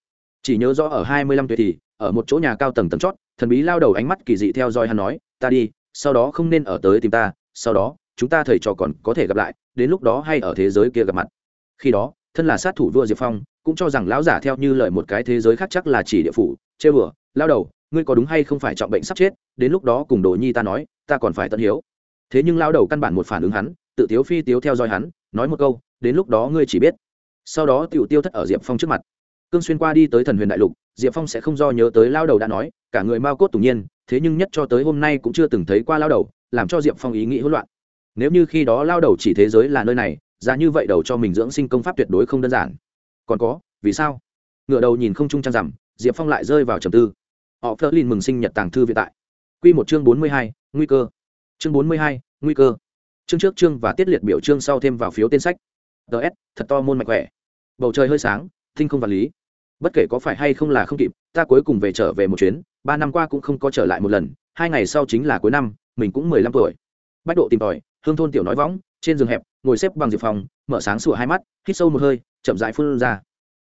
Chỉ nhớ rõ ở hai mươi lăm tuổi thì, ở một chỗ nhà cao tầng tầng chót, thần bí lao đầu ánh mắt kỳ dị theo dõi hắn nói, ta đi, sau đó không nên ở tới tìm ta, sau đó, chúng ta thầy trò còn có thể gặp lại, đến lúc đó hay ở thế giới kia gặp mặt. Khi đó, thân là sát thủ vua diệp phong, cũng cho rằng lão giả theo như lời một cái thế giới khác chắc là chỉ địa phủ, chê bừa, lao đầu, ngươi có đúng hay không phải trọng bệnh sắp chết, đến lúc đó cùng đồ nhi ta nói, ta còn phải tận hiếu. Thế nhưng lao đầu căn bản một phản ứng hắn, tự tiếu phi tiếu theo dõi hắn, nói một câu, đến lúc đó ngươi chỉ biết sau đó tiểu tiêu thất ở diệp phong trước mặt. Cương xuyên qua đi tới thần huyền đại lục, diệp phong sẽ không do nhớ tới lao đầu đã nói, cả người mao cốt tủng nhiên, thế nhưng nhất cho tới hôm nay cũng chưa từng thấy qua lao đầu, làm cho diệp phong ý nghĩ hỗn loạn. Nếu như khi đó lao đầu chỉ thế giới là nơi này, ra như vậy đầu cho mình dưỡng sinh công pháp tuyệt đối không đơn giản. Còn có, vì sao? Ngựa đầu nhìn không trung trang rằm, diệp phong lại rơi vào trầm tư. Họ phớt lên mừng sinh nhật tàng thư vĩ tại. Q một chương bốn mươi hai, nguy cơ. Chương bốn mươi hai, nguy cơ. Chương trước chương và tiết liệt biểu chương sau thêm vào phiếu tên sách. Ts thật to môn mạnh khỏe bầu trời hơi sáng, thinh không vật lý. Bất kể có phải hay không là không kịp, ta cuối cùng về trở về một chuyến, ba năm qua cũng không có trở lại một lần, hai ngày sau chính là cuối năm, mình cũng mười lăm tuổi. Bách độ tìm tòi, hương thôn tiểu nói võng, trên giường hẹp, ngồi xếp bằng diệp phòng, mở sáng sủa hai mắt, hít sâu một hơi, chậm dại phun ra.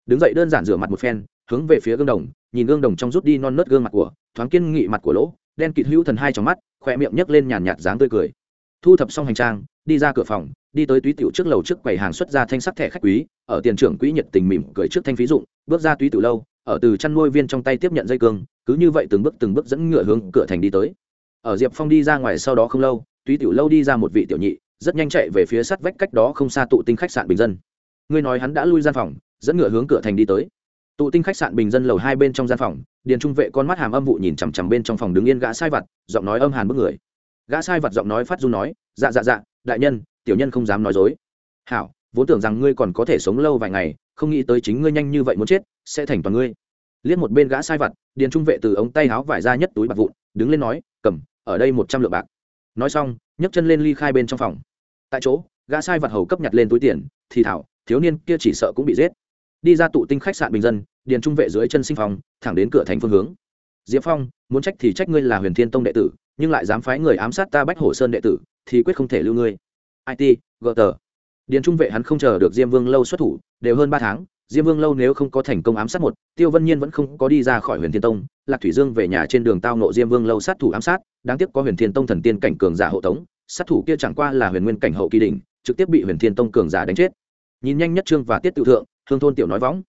Đứng dậy đơn giản rửa mặt một phen, hướng về phía gương đồng, nhìn gương đồng trong rút đi non nớt gương mặt của, thoáng kiên nghị mặt của lỗ, đen kịt hữu thần hai trong mắt khỏe miệng nhấc lên nhàn nhạt dáng tươi cười. Thu thập xong hành trang, đi ra cửa phòng, đi tới túy tiểu trước lầu trước quầy hàng xuất ra thanh sắc thẻ khách quý ở tiền trưởng quỹ nhiệt tình mỉm cười trước thanh phí dụng, bước ra túy tiểu lâu, ở từ chăn nuôi viên trong tay tiếp nhận dây cương, cứ như vậy từng bước từng bước dẫn ngựa hướng cửa thành đi tới. Ở diệp phong đi ra ngoài sau đó không lâu, túy tiểu lâu đi ra một vị tiểu nhị, rất nhanh chạy về phía sắt vách cách đó không xa tụ tinh khách sạn bình dân. Ngươi nói hắn đã lui gian phòng, dẫn ngựa hướng cửa thành đi tới. Tụ tinh khách sạn bình dân lầu hai bên trong gian phòng, điền trung vệ con mắt hàm âm vụ nhìn chằm chằm bên trong phòng đứng yên gã sai vặt, giọng nói âm hàn bức người. Gã sai vặt giọng nói phát dung nói dạ dạ dạ đại nhân, tiểu nhân không dám nói dối. Hảo vốn tưởng rằng ngươi còn có thể sống lâu vài ngày, không nghĩ tới chính ngươi nhanh như vậy muốn chết, sẽ thành toàn ngươi. Liếc một bên gã sai vặt, điền trung vệ từ ống tay áo vải ra nhất túi bạc vụn, đứng lên nói, cầm, ở đây một trăm lượng bạc. Nói xong, nhấc chân lên ly khai bên trong phòng. Tại chỗ, gã sai vặt hầu cấp nhặt lên túi tiền, thì thảo, thiếu niên kia chỉ sợ cũng bị giết. Đi ra tụ tinh khách sạn bình dân, điền trung vệ dưới chân sinh phòng, thẳng đến cửa thành phương hướng. Diệp phong, muốn trách thì trách ngươi là huyền thiên tông đệ tử, nhưng lại dám phái người ám sát ta bách hổ sơn đệ tử, thì quyết không thể lưu ngươi. It gờ tờ điền trung vệ hắn không chờ được diêm vương lâu xuất thủ, đều hơn ba tháng, diêm vương lâu nếu không có thành công ám sát một, tiêu vân nhiên vẫn không có đi ra khỏi huyền thiên tông. Lạc thủy dương về nhà trên đường tao nộ diêm vương lâu sát thủ ám sát, đáng tiếc có huyền thiên tông thần tiên cảnh cường giả hộ tống, sát thủ kia chẳng qua là huyền nguyên cảnh hậu kỳ đình trực tiếp bị huyền thiên tông cường giả đánh chết. Nhìn nhanh nhất trương và tiết tự thượng, hương thôn tiểu nói võng.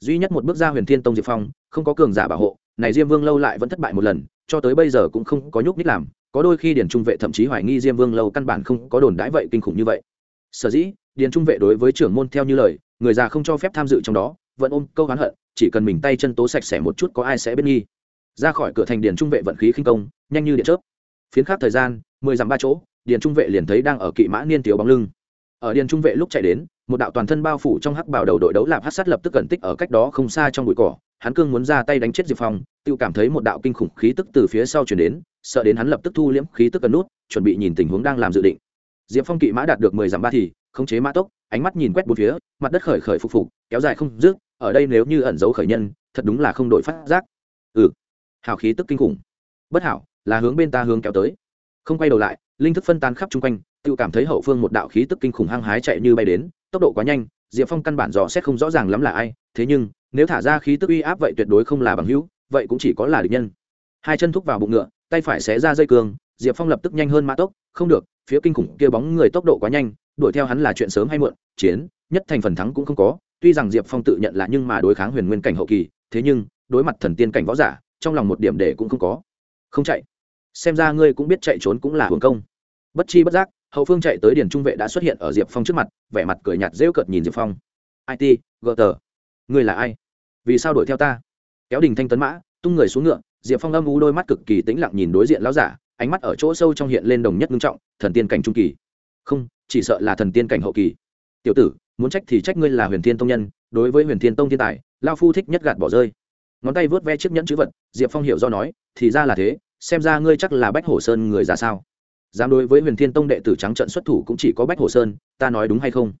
Duy nhất một bước ra huyền thiên tông diệp phong, không có cường giả bảo hộ, này diêm vương lâu lại vẫn thất bại một lần, cho tới bây giờ cũng không có nhúc nhích làm. Có đôi khi điền trung vệ thậm chí hoài nghi diêm vương lâu căn bản không có đồn đãi vậy kinh khủng như vậy. Sở dĩ điền trung vệ đối với trưởng môn theo như lời, người già không cho phép tham dự trong đó, vẫn ôm câu hán hận, chỉ cần mình tay chân tố sạch sẽ một chút có ai sẽ biết nghi. Ra khỏi cửa thành điền trung vệ vận khí khinh công, nhanh như điện chớp. Phiến khác thời gian, mười dặm ba chỗ, điền trung vệ liền thấy đang ở kỵ mã niên tiếu bóng lưng. Ở điền trung vệ lúc chạy đến, một đạo toàn thân bao phủ trong hắc bảo đầu đội đấu lạp hát sát lập tức cẩn tích ở cách đó không xa trong bụi cỏ. Hắn cương muốn ra tay đánh chết diệp phong tự cảm thấy một đạo kinh khủng khí tức từ phía sau chuyển đến, sợ đến hắn lập tức thu liễm khí tức cần nút, chuẩn bị nhìn tình huống đang làm dự định. Diệp phong kỵ mã đạt được mười dặm ba thì khống chế mã tốc, ánh mắt nhìn quét bốn phía, mặt đất khởi khởi phục phục, kéo dài không dứt, ở đây nếu như ẩn giấu khởi nhân, thật đúng là không đổi phát giác. Ừ. Hào khí tức kinh khủng. Bất hảo, là hướng bên ta hướng kéo tới. Không quay đầu lại, linh thức phân tán khắp chung quanh, tự cảm thấy hậu phương một đạo khí tức kinh khủng hăng hái chạy như bay đến, tốc độ quá nhanh, diệp phong căn bản dò xét không rõ ràng lắm là ai, thế nhưng, nếu thả ra khí tức uy áp vậy tuyệt đối không là bằng hữu, vậy cũng chỉ có là địch nhân. Hai chân thúc vào bụng ngựa, tay phải xé ra dây cường diệp phong lập tức nhanh hơn mã tốc, không được, phía kinh khủng kia bóng người tốc độ quá nhanh đuổi theo hắn là chuyện sớm hay muộn, chiến, nhất thành phần thắng cũng không có. Tuy rằng diệp phong tự nhận là nhưng mà đối kháng huyền nguyên cảnh hậu kỳ, thế nhưng, đối mặt thần tiên cảnh võ giả, trong lòng một điểm để cũng không có. Không chạy. Xem ra ngươi cũng biết chạy trốn cũng là hưởng công. Bất chi bất giác, hậu phương chạy tới điền trung vệ đã xuất hiện ở diệp phong trước mặt, vẻ mặt cười nhạt rêu cợt nhìn diệp phong. It gờ tờ? Ngươi là ai? Vì sao đuổi theo ta? Kéo đình thanh tấn mã, tung người xuống ngựa, diệp phong âm u đôi mắt cực kỳ tĩnh lặng nhìn đối diện lão giả, ánh mắt ở chỗ sâu trong hiện lên đồng nhất ngưng trọng, thần tiên cảnh trung kỳ. Không chỉ sợ là thần tiên cảnh hậu kỳ. Tiểu tử, muốn trách thì trách ngươi là huyền thiên tông nhân, đối với huyền thiên tông thiên tài, lao phu thích nhất gạt bỏ rơi. Ngón tay vớt ve chiếc nhẫn chữ vật, diệp phong hiểu do nói, thì ra là thế, xem ra ngươi chắc là bách hổ sơn người ra sao? Dám đối với huyền thiên tông đệ tử trắng trận xuất thủ cũng chỉ có bách hổ sơn, ta nói đúng hay không?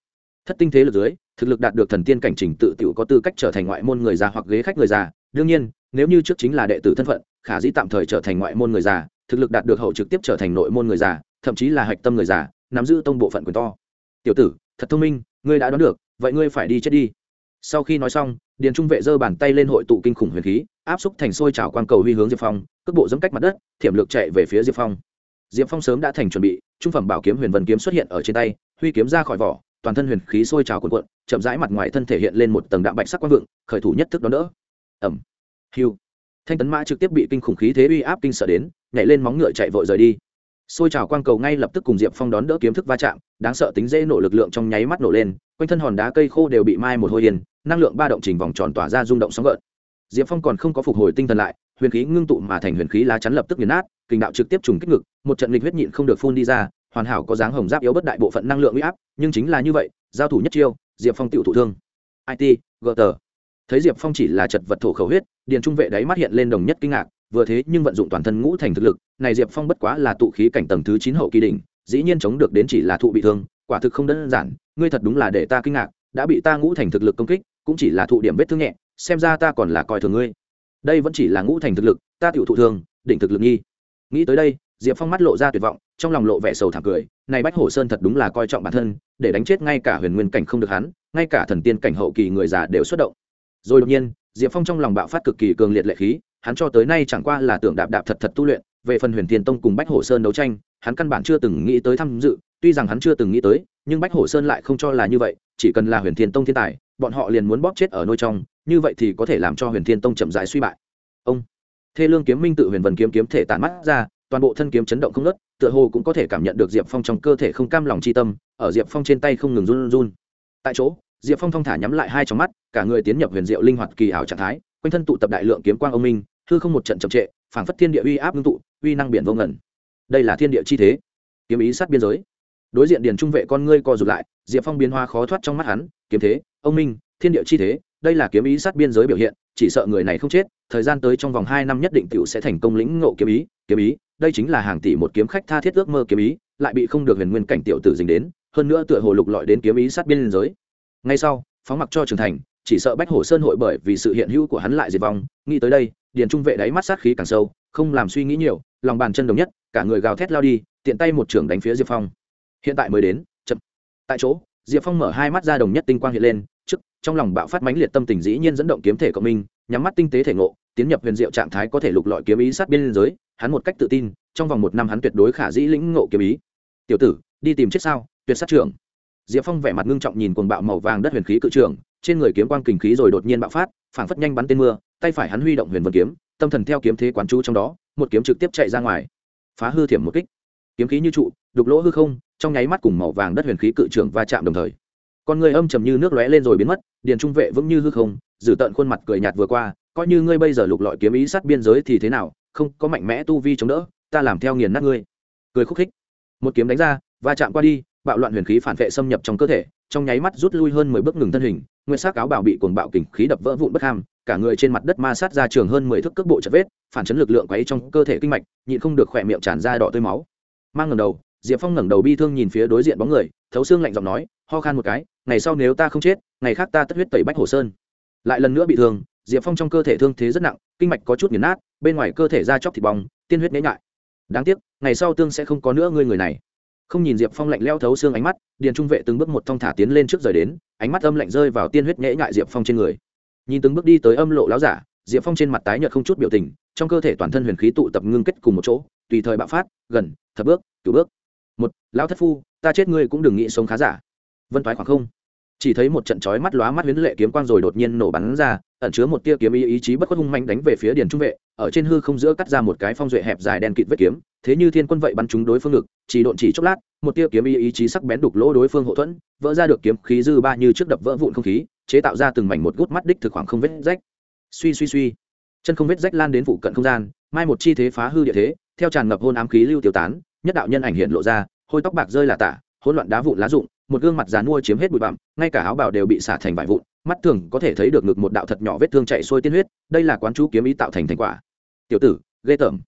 Thất tinh thế lực dưới, thực lực đạt được thần tiên cảnh trình tự t có tư cách trở thành ngoại môn người già hoặc ghế khách người già. Đương nhiên, nếu như trước chính là đệ tử thân phận, khả dĩ tạm thời trở thành ngoại môn người già, thực lực đạt được hậu trực tiếp trở thành nội môn người già, thậm chí là hạch tâm người già nắm giữ tông bộ phận quyền to. Tiểu tử, thật thông minh, ngươi đã đoán được, vậy ngươi phải đi chết đi. Sau khi nói xong, điền trung vệ giơ bàn tay lên hội tụ kinh khủng huyền khí, áp xúc thành sôi trào quang cầu huy hướng diệp phong, cước bộ dẫm cách mặt đất, thiểm lược chạy về phía diệp phong. Diệp phong sớm đã thành chuẩn bị, trung phẩm bảo kiếm huyền vân kiếm xuất hiện ở trên tay, huy kiếm ra khỏi vỏ, toàn thân huyền khí sôi trào cuộn cuộn, chậm rãi mặt ngoài thân thể hiện lên một tầng đạm bạch sắc quang vượng, khởi thủ nhất thức đón đỡ. Ẩm hiu thanh tấn mã trực tiếp bị kinh khủng khí thế uy áp kinh sợ đến, nhảy lên móng ngựa chạy vội rời đi xôi trào quang cầu ngay lập tức cùng diệp phong đón đỡ kiếm thức va chạm đáng sợ tính dễ nổ lực lượng trong nháy mắt nổ lên quanh thân hòn đá cây khô đều bị mai một hôi yên, năng lượng ba động trình vòng tròn tỏa ra rung động sóng gợn. Diệp phong còn không có phục hồi tinh thần lại huyền khí ngưng tụ mà thành huyền khí lá chắn lập tức nghiền nát kình đạo trực tiếp trùng kích ngực một trận lịch huyết nhịn không được phun đi ra hoàn hảo có dáng hồng giáp yếu bất đại bộ phận năng lượng uy áp nhưng chính là như vậy giao thủ nhất chiêu diệp phong tự thụ thương. It gờ tờ thấy diệp phong chỉ là chật vật thổ khẩu huyết điền trung vệ đáy mắt hiện lên đồng nhất kinh ngạc vừa thế nhưng vận dụng toàn thân ngũ thành thực lực, này diệp phong bất quá là tụ khí cảnh tầng thứ chín hậu kỳ đỉnh, dĩ nhiên chống được đến chỉ là thụ bị thương, quả thực không đơn giản, ngươi thật đúng là để ta kinh ngạc, đã bị ta ngũ thành thực lực công kích, cũng chỉ là thụ điểm vết thương nhẹ, xem ra ta còn là coi thường ngươi. Đây vẫn chỉ là ngũ thành thực lực, ta tiểu thụ thương, đỉnh thực lực nghi. Nghĩ tới đây, diệp phong mắt lộ ra tuyệt vọng, trong lòng lộ vẻ sầu thảm cười, này bách hổ sơn thật đúng là coi trọng bản thân, để đánh chết ngay cả huyền nguyên cảnh không được hắn, ngay cả thần tiên cảnh hậu kỳ người già đều xuất động. Rồi đột nhiên, diệp phong trong lòng bạo phát cực kỳ cường liệt lệ khí hắn cho tới nay chẳng qua là tưởng đạp đạp thật thật tu luyện, về phần huyền thiên tông cùng bách hổ sơn đấu tranh, hắn căn bản chưa từng nghĩ tới tham dự, tuy rằng hắn chưa từng nghĩ tới, nhưng bách hổ sơn lại không cho là như vậy, chỉ cần là huyền thiên tông thiên tài, bọn họ liền muốn bóp chết ở nôi trong, như vậy thì có thể làm cho huyền thiên tông chậm dài suy bại. Ông, thê lương kiếm minh tự huyền vần kiếm kiếm thể tản mắt ra, toàn bộ thân kiếm chấn động không nớt tựa hồ cũng có thể cảm nhận được diệp phong trong cơ thể không cam lòng c h i tâm, ở diệp phong trên tay không ngừng run run. Tại chỗ, diệp phong thong thả nhắm lại hai trong mắt, cả người tiến nhập huyền diệu linh hoạt kỳ ảo trạng thái quanh thân tụ tập đại lượng kiếm quang ông minh, hư không một trận chậm trệ phảng phất thiên địa uy áp ngưng tụ, uy năng biển vô ngẩn đây là thiên địa chi thế, kiếm ý sát biên giới. Đối diện điền trung vệ con ngươi co rụt lại, diệp phong biến hoa khó thoát trong mắt hắn, kiếm thế, ông minh, thiên địa chi thế, đây là kiếm ý sát biên giới biểu hiện, chỉ sợ người này không chết, thời gian tới trong vòng hai năm nhất định t sẽ thành công lĩnh ngộ kiếm ý kiếm ý, đây chính là hàng tỷ một kiếm khách tha thiết ước mơ kiếm ý, lại bị không được huyền nguyên cảnh tiểu tử dính đến, hơn nữa tựa hồ lục lọi đến kiếm ý sát biên giới. Ngay sau, phóng mặc cho trưởng thành chỉ sợ bách hổ sơn hội bởi vì sự hiện hữu của hắn lại diệt vong. Nghĩ tới đây, điền trung vệ đáy mắt sát khí càng sâu, không làm suy nghĩ nhiều, lòng bàn chân đồng nhất, cả người gào thét lao đi, tiện tay một trưởng đánh phía diệp phong. Hiện tại mới đến, chậm. Tại chỗ, diệp phong mở hai mắt ra đồng nhất tinh quang hiện lên, trước, trong lòng bạo phát mãnh liệt tâm tình dĩ nhiên dẫn động kiếm thể cộng minh, nhắm mắt tinh tế thể ngộ, tiến nhập huyền diệu trạng thái có thể lục lọi kiếm ý sát biên giới, hắn một cách tự tin, trong vòng một năm hắn tuyệt đối khả dĩ lĩnh ngộ kiếm ý. Tiểu tử, đi tìm chết sao, tuyệt sát trưởng. Diệp phong vẻ mặt ngưng trọng nhìn quần bạo màu vàng đất huyền khí cự trường trên người kiếm quang kình khí rồi đột nhiên bạo phát, phảng phất nhanh bắn tên mưa, tay phải hắn huy động huyền vân kiếm, tâm thần theo kiếm thế quán chú trong đó, một kiếm trực tiếp chạy ra ngoài. Phá hư thiểm một kích. Kiếm khí như trụ, đục lỗ hư không, trong nháy mắt cùng màu vàng đất huyền khí cự trường va chạm đồng thời. Con người âm trầm như nước lóe lên rồi biến mất, điền trung vệ vững như hư không, giữ tận khuôn mặt cười nhạt vừa qua, coi như ngươi bây giờ lục lọi kiếm ý sát biên giới thì thế nào, không, có mạnh mẽ tu vi chống đỡ, ta làm theo nghiền nát ngươi. Cười khúc khích. Một kiếm đánh ra, va chạm qua đi bạo loạn huyền khí phản vệ xâm nhập trong cơ thể, trong nháy mắt rút lui hơn mười bước ngừng thân hình, nguyên sắc áo bảo bị cuồng bạo kình khí đập vỡ vụn bất ham, cả người trên mặt đất ma sát ra trường hơn mười thước cước bộ chật vết, phản chấn lực lượng quấy trong cơ thể kinh mạch, nhịn không được khỏe miệng tràn ra đỏ tươi máu. Mang ngẩng đầu, diệp phong ngẩng đầu bi thương nhìn phía đối diện bóng người, thấu xương lạnh giọng nói, ho khan một cái, ngày sau nếu ta không chết, ngày khác ta tất huyết tẩy bách hồ sơn. Lại lần nữa bị thương, diệp phong trong cơ thể thương thế rất nặng, kinh mạch có chút nghiền nát, bên ngoài cơ thể da chóc thịt bong, tiên huyết nhễ nhại. Đáng tiếc, ngày sau tương sẽ không có nữa ngươi người này không nhìn diệp phong lạnh leo thấu xương ánh mắt, điền trung vệ từng bước một thong thả tiến lên trước rời đến, ánh mắt âm lạnh rơi vào tiên huyết nhễ nhại diệp phong trên người. Nhìn từng bước đi tới âm lộ láo giả, diệp phong trên mặt tái nhợt không chút biểu tình, trong cơ thể toàn thân huyền khí tụ tập ngưng kết cùng một chỗ, tùy thời bạo phát, gần, thập bước, cửu bước. Một, lão thất phu, ta chết ngươi cũng đừng nghĩ sống khá giả. Vân thoái khoảng không. Chỉ thấy một trận chói mắt lóa mắt huyến lệ kiếm quang rồi đột nhiên nổ bắn ra, ẩn chứa một tia kiếm ý ý chí bất khuất hung manh đánh về phía điền trung vệ, ở trên hư không giữa cắt ra một cái phong duệ hẹp dài đen kịt vết kiếm, thế như thiên quân vậy bắn chúng đối phương ngực chỉ độn chỉ chốc lát, một tia kiếm ý ý chí sắc bén đục lỗ đối phương hậu thuẫn, vỡ ra được kiếm khí dư ba như trước đập vỡ vụn không khí, chế tạo ra từng mảnh một gút mắt đích thực khoảng không vết rách. Suy suy suy. Chân không vết rách lan đến phụ cận không gian, mai một chi thế phá hư địa thế, theo tràn ngập hôn ám khí lưu tiêu tán, nhất đạo nhân ảnh hiện lộ ra, hôi tóc bạc rơi là tả, hỗn loạn đá vụn lá rụng, một gương mặt dán mua chiếm hết bụi bặm, ngay cả áo bào đều bị xả thành vải vụn, mắt thường có thể thấy được ngực một đạo thật nhỏ vết thương chạy xuôi tiên huyết, đây là quán chú kiếm ý tạo thành thành quả. Tiểu tử, ghê tởm.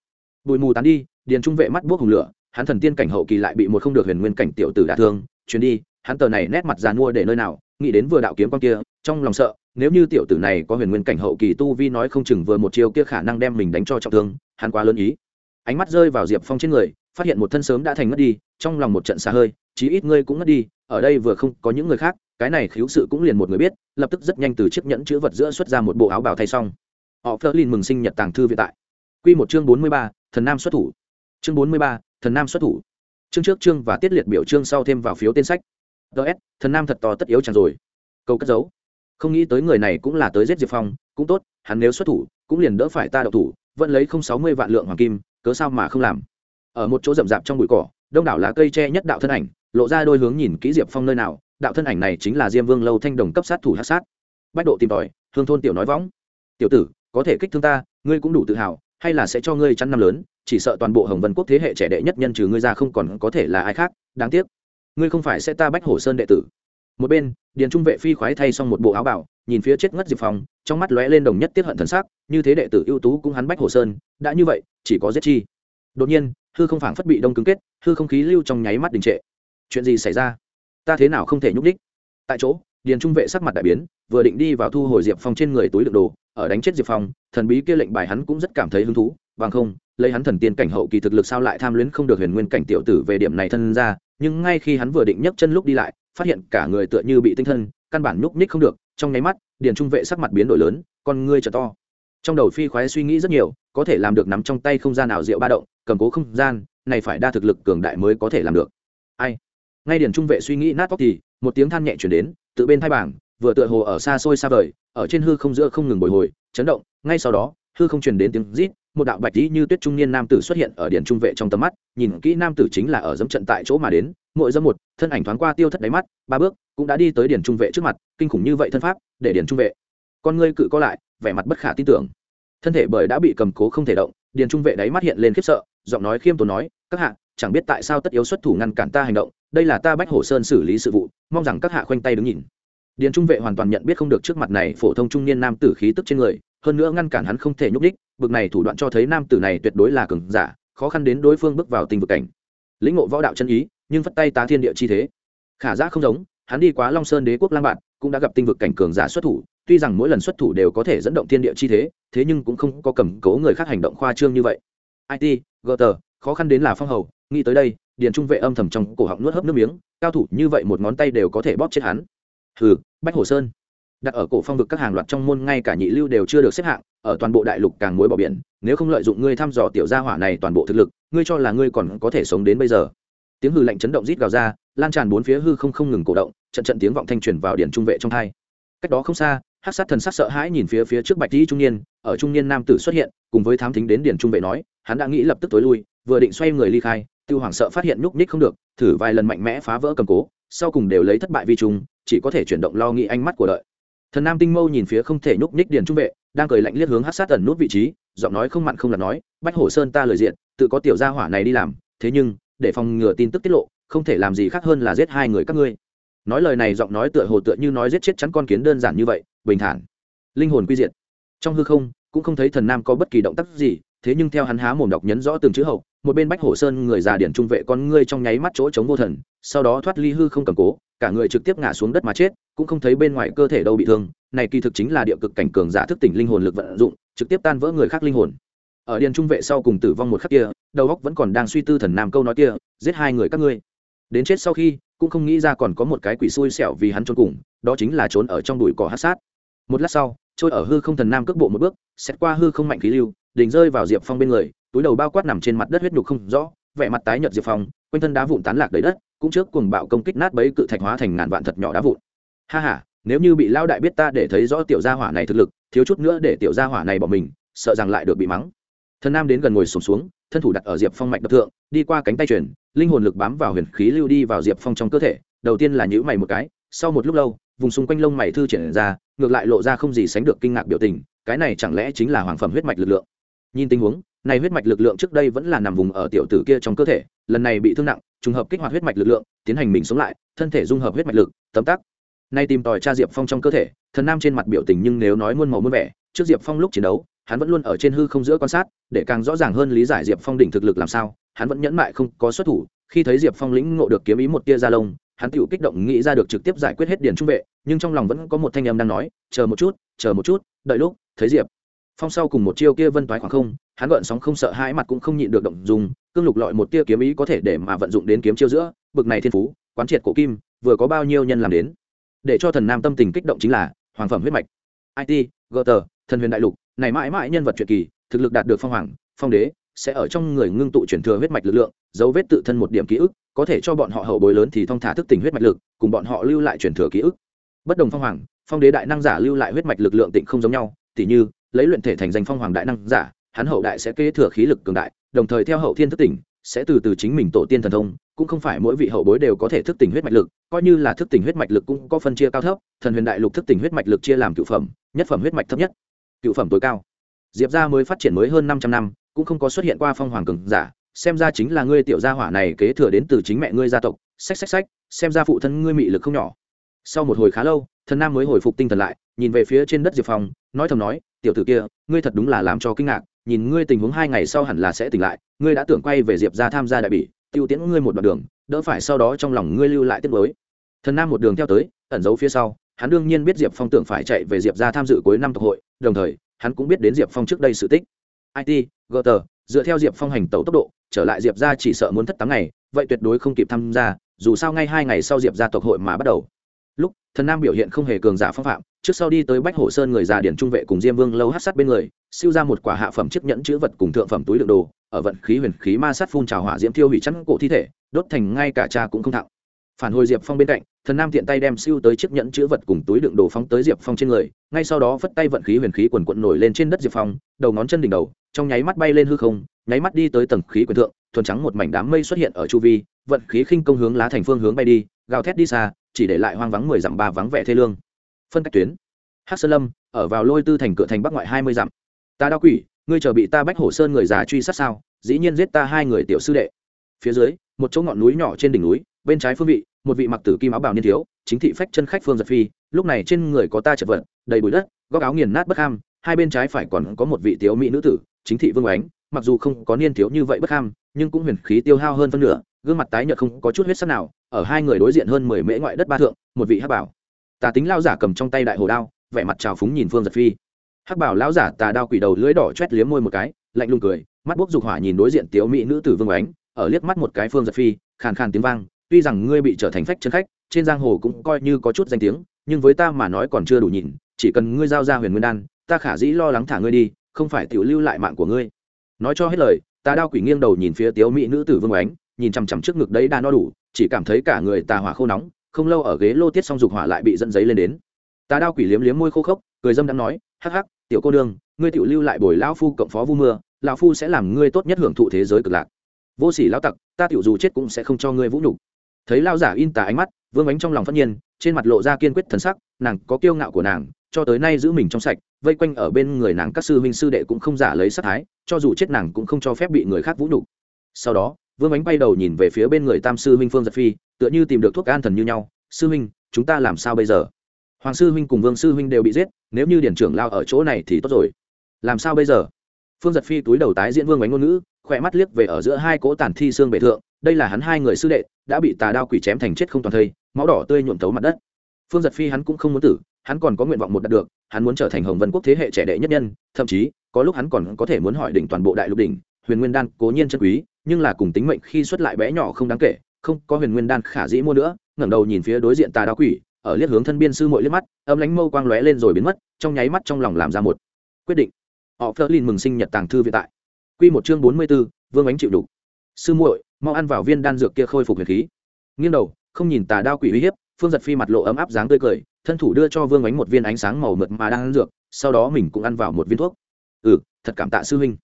Bụi mù tán đi, điền trung vệ mắt buốc hùng lửa hắn thần tiên cảnh hậu kỳ lại bị một không được huyền nguyên cảnh tiểu tử đả thương. Chuyến đi, hắn tờ này nét mặt dàn mua để nơi nào, nghĩ đến vừa đạo kiếm con kia, trong lòng sợ, nếu như tiểu tử này có huyền nguyên cảnh hậu kỳ tu vi nói không chừng vừa một chiều kia khả năng đem mình đánh cho trọng thương, hắn quá lớn ý. Ánh mắt rơi vào diệp phong trên người, phát hiện một thân sớm đã thành mất đi, trong lòng một trận xa hơi, chí ít ngươi cũng ngất đi, ở đây vừa không có những người khác, cái này khiếu sự cũng liền một người biết, lập tức rất nhanh từ chiếc nhẫn chữ vật giữa xuất ra một bộ áo bào thay xong. Họ phớt lên mừng sinh nhật tàng thư viện tại. Q một chương bốn mươi ba, thần nam xuất thủ. Chương bốn mươi ba thần nam xuất thủ. Chương trước chương và tiết liệt biểu chương sau thêm vào phiếu tên sách. Ts thần nam thật to tất yếu chẳng rồi. Câu cất giấu. Không nghĩ tới người này cũng là tới giết diệp phong, cũng tốt, hắn nếu xuất thủ, cũng liền đỡ phải ta đậu thủ, vẫn lấy không sáu mươi vạn lượng hoàng kim, cớ sao mà không làm. Ở một chỗ rậm rạp trong bụi cỏ, đông đảo lá cây che nhất đạo thân ảnh, lộ ra đôi hướng nhìn kỹ diệp phong nơi nào, đạo thân ảnh này chính là diêm vương lâu thanh đồng cấp sát thủ hát sát. Bách độ tìm tòi, hương thôn tiểu nói võng. Tiểu tử, có thể kích thương ta, ngươi cũng đủ tự hào, hay là sẽ cho ngươi chăn năm lớn chỉ sợ toàn bộ hồng vân quốc thế hệ trẻ đệ nhất nhân trừ ngươi ra không còn có thể là ai khác, đáng tiếc. Ngươi không phải sẽ ta bách hổ sơn đệ tử. Một bên, điền trung vệ phi khoái thay xong một bộ áo bảo, nhìn phía chết ngất diệp phong, trong mắt lóe lên đồng nhất tiết hận thần sắc, như thế đệ tử ưu tú cũng hắn bách hổ sơn, đã như vậy, chỉ có giết chi. Đột nhiên, hư không phảng phất bị đông cứng kết, hư không khí lưu trong nháy mắt đình trệ. Chuyện gì xảy ra? Ta thế nào không thể nhúc đích tại chỗ, điền trung vệ sắc mặt đại biến, vừa định đi vào thu hồi diệp phong trên người túi đựng đồ, ở đánh chết diệp phong, thần bí kia lệnh bài hắn cũng rất cảm thấy hứng thú, bằng không lấy hắn thần tiên cảnh hậu kỳ thực lực sao lại tham luyến không được huyền nguyên cảnh tiểu tử về điểm này thân ra, nhưng ngay khi hắn vừa định nhấc chân lúc đi lại, phát hiện cả người tựa như bị tinh thân, căn bản nhúc nhích không được, trong nháy mắt, điền trung vệ sắc mặt biến đổi lớn, con ngươi trở to. Trong đầu phi khoái suy nghĩ rất nhiều, có thể làm được nắm trong tay không gian nào rượu ba động, cầm cố không gian, này phải đa thực lực cường đại mới có thể làm được. Ai? Ngay điền trung vệ suy nghĩ nát tóc thì, một tiếng than nhẹ chuyển đến tự bên thai bảng, vừa tựa hồ ở xa xôi xa vời, ở trên hư không giữa không ngừng bồi hồi, chấn động, ngay sau đó, hư không truyền đến tiếng rít một đạo bạch tí như tuyết trung niên nam tử xuất hiện ở điện trung vệ trong tầm mắt, nhìn kỹ nam tử chính là ở dẫm trận tại chỗ mà đến, mỗi dẫm một, thân ảnh thoáng qua tiêu thất đáy mắt, ba bước, cũng đã đi tới điện trung vệ trước mặt, kinh khủng như vậy thân pháp, để điện trung vệ. Con ngươi cự co lại, vẻ mặt bất khả tin tưởng. Thân thể bởi đã bị cầm cố không thể động điện trung vệ đáy mắt hiện lên khiếp sợ, giọng nói khiêm tốn nói, các hạ, chẳng biết tại sao tất yếu xuất thủ ngăn cản ta hành động, đây là ta bách hổ sơn xử lý sự vụ, mong rằng các hạ khoanh tay đứng nhìn. Điện trung vệ hoàn toàn nhận biết không được trước mặt này phổ thông trung niên nam tử khí tức trên người hơn nữa ngăn cản hắn không thể nhúc đích bực này thủ đoạn cho thấy nam tử này tuyệt đối là cường giả, khó khăn đến đối phương bước vào tình vực cảnh. Lĩnh ngộ võ đạo chân ý, nhưng phất tay tá thiên địa chi thế. Khả giã không giống, hắn đi quá long sơn đế quốc lang bạn, cũng đã gặp tinh vực cảnh cường giả xuất thủ, tuy rằng mỗi lần xuất thủ đều có thể dẫn động thiên địa chi thế thế nhưng cũng không có cầm cố người khác hành động khoa trương như vậy. It gờ khó khăn đến là phong hầu, nghĩ tới đây, điền trung vệ âm thầm trong cổ họng nuốt hấp nước miếng, cao thủ như vậy một ngón tay đều có thể bóp chết hắn. Hừ, bách hồ sơn đặt ở cổ phong vực các hàng loạt trong môn ngay cả nhị lưu đều chưa được xếp hạng, ở toàn bộ đại lục càng muối bỏ biển, nếu không lợi dụng ngươi thăm dò tiểu gia hỏa này toàn bộ thực lực, ngươi cho là ngươi còn có thể sống đến bây giờ. Tiếng hư lạnh chấn động rít gào ra, lan tràn bốn phía hư không không ngừng cổ động, trận trận tiếng vọng thanh truyền vào điện trung vệ trong hai. Cách đó không xa, hắc sát thần sắc sợ hãi nhìn phía phía trước bạch tỷ trung niên, ở trung niên nam tử xuất hiện, cùng với thám thính đến điện trung vệ nói, hắn đã nghĩ lập tức tối lui, vừa định xoay người ly khai, tiêu hoàng sợ phát hiện nhúc nhích không được, thử vài lần mạnh mẽ phá vỡ cầm cố, sau cùng đều lấy thất bại vi trùng, chỉ có thể chuyển động lo nghĩ ánh mắt của đợi thần nam tinh mâu nhìn phía không thể nhúc nhích điền trung vệ, đang cười lạnh liếc hướng hát sát ẩn nút vị trí, giọng nói không mặn không là nói, bách hổ sơn ta lời diện, tự có tiểu gia hỏa này đi làm, thế nhưng, để phòng ngừa tin tức tiết lộ, không thể làm gì khác hơn là giết hai người các ngươi. Nói lời này giọng nói tựa hồ tựa như nói giết chết chắn con kiến đơn giản như vậy, bình thản. Linh hồn quy diệt. Trong hư không, cũng không thấy thần nam có bất kỳ động tác gì, thế nhưng theo hắn há mồm đọc nhấn rõ từng chữ hậu, một bên bách hổ sơn người già điển trung vệ con ngươi trong nháy mắt chỗ chống vô thần, sau đó thoát ly hư không cầm cố cả người trực tiếp ngã xuống đất mà chết, cũng không thấy bên ngoài cơ thể đâu bị thương. Này kỳ thực chính là địa cực cảnh cường giả thức tỉnh linh hồn lực vận dụng, trực tiếp tan vỡ người khác linh hồn. Ở điền trung vệ sau cùng tử vong một khắc kia, đầu óc vẫn còn đang suy tư thần nam câu nói kia, giết hai người các ngươi. Đến chết sau khi, cũng không nghĩ ra còn có một cái quỷ xui xẻo vì hắn trốn cùng, đó chính là trốn ở trong bụi cỏ hát sát. Một lát sau, trôi ở hư không thần nam cước bộ một bước xét qua hư không mạnh khí lưu đỉnh rơi vào diệp phong bên người, túi đầu bao quát nằm trên mặt đất huyết nhục không rõ, vẻ mặt tái nhợt diệp phong, quanh thân đá vụn tán lạc đầy đất cũng trước cuồng bạo công kích nát bấy cự thạch hóa thành ngàn vạn thật nhỏ đá vụn. Ha ha nếu như bị lao đại biết ta để thấy rõ tiểu gia hỏa này thực lực thiếu chút nữa để tiểu gia hỏa này bỏ mình sợ rằng lại được bị mắng. Thần nam đến gần ngồi sùng xuống, xuống thân thủ đặt ở diệp phong mạch đập thượng đi qua cánh tay chuyển linh hồn lực bám vào huyền khí lưu đi vào diệp phong trong cơ thể đầu tiên là nhữ mày một cái sau một lúc lâu vùng xung quanh lông mày thư triển ra ngược lại lộ ra không gì sánh được kinh ngạc biểu tình cái này chẳng lẽ chính là hoàng phẩm huyết mạch lực lượng? Nhìn tình huống này huyết mạch lực lượng trước đây vẫn là nằm vùng ở tiểu tử kia trong cơ thể, lần này bị thương nặng, trùng hợp kích hoạt huyết mạch lực lượng, tiến hành mình sống lại, thân thể dung hợp huyết mạch lực, tấm tắc. Nay tìm tòi cha diệp phong trong cơ thể, thần nam trên mặt biểu tình nhưng nếu nói muôn màu muôn vẻ, trước diệp phong lúc chiến đấu, hắn vẫn luôn ở trên hư không giữa quan sát, để càng rõ ràng hơn lý giải diệp phong đỉnh thực lực làm sao, hắn vẫn nhẫn mại không có xuất thủ, khi thấy diệp phong lĩnh ngộ được kiếm ý một tia ra lông, hắn tựu kích động nghĩ ra được trực tiếp giải quyết hết điền trung vệ, nhưng trong lòng vẫn có một thanh âm đang nói, chờ một chút, chờ một chút, đợi lúc, thấy diệp. Phong sau cùng một chiêu kia vân toái khoảng không hắn gợn sóng không sợ hãi mặt cũng không nhịn được động dùng cương lục lọi một tia kiếm ý có thể để mà vận dụng đến kiếm chiêu giữa, bực này thiên phú, quán triệt cổ kim, vừa có bao nhiêu nhân làm đến. Để cho thần nam tâm tình kích động chính là, hoàng phẩm huyết mạch. It gờ tờ thần huyền đại lục, này mãi mãi nhân vật truyện kỳ, thực lực đạt được phong hoàng, phong đế, sẽ ở trong người ngưng tụ chuyển thừa huyết mạch lực lượng, dấu vết tự thân một điểm ký ức, có thể cho bọn họ hậu bối lớn thì thông thả thức tỉnh huyết mạch lực, cùng bọn họ lưu lại chuyển thừa ký ức. Bất đồng phong hoàng, phong đế đại năng giả lưu lại huyết mạch lực lượng tịnh không giống nhau, tỉ như, lấy luyện thể thành danh phong hoàng đại năng giả hắn hậu đại sẽ kế thừa khí lực cường đại, đồng thời theo hậu thiên thức tỉnh, sẽ từ từ chính mình tổ tiên thần thông, cũng không phải mỗi vị hậu bối đều có thể thức tỉnh huyết mạch lực, coi như là thức tỉnh huyết mạch lực cũng có phân chia cao thấp, thần huyền đại lục thức tỉnh huyết mạch lực chia làm cựu phẩm, nhất phẩm huyết mạch thấp nhất, cựu phẩm tối cao. Diệp gia mới phát triển mới hơn năm trăm năm, cũng không có xuất hiện qua phong hoàng cường giả, xem ra chính là ngươi tiểu gia hỏa này kế thừa đến từ chính mẹ ngươi gia tộc, xách xách xách, xem ra phụ thân ngươi mị lực không nhỏ. Sau một hồi khá lâu, thần nam mới hồi phục tinh thần lại, nhìn về phía trên đất diệp phong, nói thầm nói, tiểu tử kia, ngươi thật đúng là làm cho kinh ngạc nhìn ngươi tình huống hai ngày sau hẳn là sẽ tỉnh lại, ngươi đã tưởng quay về diệp ra tham gia đại bỉ, tiêu tiễn ngươi một đoạn đường, đỡ phải sau đó trong lòng ngươi lưu lại tiết mới thần nam một đường theo tới, ẩn giấu phía sau, hắn đương nhiên biết diệp phong tưởng phải chạy về diệp ra tham dự cuối năm tộc hội, đồng thời, hắn cũng biết đến diệp phong trước đây sự tích. It gờ dựa theo diệp phong hành tẩu tốc độ, trở lại diệp ra chỉ sợ muốn thất tám ngày, vậy tuyệt đối không kịp tham gia, dù sao ngay hai ngày sau diệp ra tộc hội mà bắt đầu. Lúc, thần nam biểu hiện không hề cường giả phong phạm trước sau đi tới bách hồ sơn người già điển trung vệ cùng diêm vương lâu hát sát bên người, siêu ra một quả hạ phẩm chiếc nhẫn chữ vật cùng thượng phẩm túi đựng đồ, ở vận khí huyền khí ma sát phun trào hỏa diễm tiêu hủy chắn cổ thi thể, đốt thành ngay cả cha cũng không thạo phản hồi diệp phong bên cạnh, thần nam tiện tay đem siêu tới chiếc nhẫn chữ vật cùng túi đựng đồ phóng tới diệp phong trên người, ngay sau đó phất tay vận khí huyền khí quần quận nổi lên trên đất diệp phong, đầu ngón chân đỉnh đầu, trong nháy mắt bay lên hư không, nháy mắt đi tới tầng khí quyền thượng, thuần trắng một mảnh đám mây xuất hiện ở chu vi, vận khí khinh công hướng lá thành phương hướng bay đi, gào thét đi xa, chỉ để lại hoang vắng mười dặm ba vắng vẻ thê lương phân cách tuyến. Hắc sơn lâm, ở vào lôi tư thành cửa thành bắc ngoại hai mươi dặm. Ta đao quỷ, ngươi chờ bị ta bách hổ sơn người già truy sát sao? Dĩ nhiên giết ta hai người tiểu sư đệ. Phía dưới, một chỗ ngọn núi nhỏ trên đỉnh núi, bên trái phương vị, một vị mặc tử kim áo bào niên thiếu, chính thị phách chân khách phương giật phi, lúc này trên người có ta chật vật, đầy bụi đất, góc áo nghiền nát bất ham, hai bên trái phải còn có một vị tiếu mỹ nữ tử, chính thị vương ánh, mặc dù không có niên thiếu như vậy bất ham, nhưng cũng huyền khí tiêu hao hơn phân nửa, gương mặt tái nhợt không có chút huyết sắc nào, ở hai người đối diện hơn mười mễ ngoại đất ba thượng, một vị hắc bảo tà tính lao giả cầm trong tay đại hồ đao, vẻ mặt trào phúng nhìn phương giật phi. Hắc bảo lão giả tà đao quỷ đầu lưỡi đỏ chét liếm môi một cái, lạnh lùng cười, mắt bốc dục hỏa nhìn đối diện tiếu mỹ nữ tử vương ánh, ở liếc mắt một cái phương giật phi, khàn khàn tiếng vang, tuy rằng ngươi bị trở thành phách chân khách, trên giang hồ cũng coi như có chút danh tiếng, nhưng với ta mà nói còn chưa đủ nhìn chỉ cần ngươi giao ra huyền nguyên đan, ta khả dĩ lo lắng thả ngươi đi, không phải tiểu lưu lại mạng của ngươi. Nói cho hết lời ta đao quỷ nghiêng đầu nhìn phía tiếu mỹ nữ tử vương ánh, nhìn chằm chằm trước ngực đấy đã no đủ, chỉ cảm thấy cả người tà hỏa khô nóng không lâu ở ghế lô tiết xong dục hỏa lại bị dẫn giấy lên đến. Tà đao quỷ liếm liếm môi khô khốc, cười dâm đang nói, hắc hắc, tiểu cô đương ngươi tiểu lưu lại bồi lão phu cộng phó vu mưa, lão phu sẽ làm ngươi tốt nhất hưởng thụ thế giới cực lạc. Vô sỉ lão tặc, ta tiểu dù chết cũng sẽ không cho ngươi vũ nhục. Thấy lao giả in tà ánh mắt, vương ánh trong lòng phát nhiên, trên mặt lộ ra kiên quyết thần sắc, nàng có kiêu ngạo của nàng, cho tới nay giữ mình trong sạch, vây quanh ở bên người nàng các sư huynh sư đệ cũng không giả lấy sát thái, cho dù chết nàng cũng không cho phép bị người khác vũ nhục. Sau đó, vương ánh bay đầu nhìn về phía bên người tam sư huynh phương giật phi tựa như tìm được thuốc an thần như nhau, sư huynh, chúng ta làm sao bây giờ? Hoàng sư huynh cùng vương sư huynh đều bị giết, nếu như điển trưởng lao ở chỗ này thì tốt rồi. Làm sao bây giờ? Phương giật phi túi đầu tái diễn vương ánh ngôn ngữ, khỏe mắt liếc về ở giữa hai cỗ tàn thi xương bệ thượng, đây là hắn hai người sư đệ, đã bị tà đao quỷ chém thành chết không toàn thây, máu đỏ tươi nhuộm tấu mặt đất. Phương giật phi hắn cũng không muốn tử, hắn còn có nguyện vọng một đạt được, hắn muốn trở thành hồng vân quốc thế hệ trẻ đệ nhất nhân, thậm chí, có lúc hắn còn có thể muốn hỏi đỉnh toàn bộ đại lục đỉnh, huyền nguyên đan cố nhiên chân quý, nhưng là cùng tính mệnh khi xuất lại bé nhỏ không đáng kể không có huyền nguyên đan khả dĩ mua nữa, ngẩng đầu nhìn phía đối diện tà đao quỷ, ở liếc hướng thân biên sư mội liếc mắt, âm lánh mâu quang lóe lên rồi biến mất, trong nháy mắt trong lòng làm ra một quyết định. Họ phơ lên mừng sinh nhật tàng thư viện tại. Q một chương bốn mươi b ố vương ánh chịu đủ sư muội, mau ăn vào viên đan dược kia khôi phục huyền khí. Nghiêng đầu, không nhìn tà đao quỷ uy hiếp, phương giật phi mặt lộ ấm áp dáng tươi cười, thân thủ đưa cho vương ánh một viên ánh sáng màu mượt mà đang ăn dược, sau đó mình cũng ăn vào một viên thuốc. Ừ thật cảm tạ sư huynh.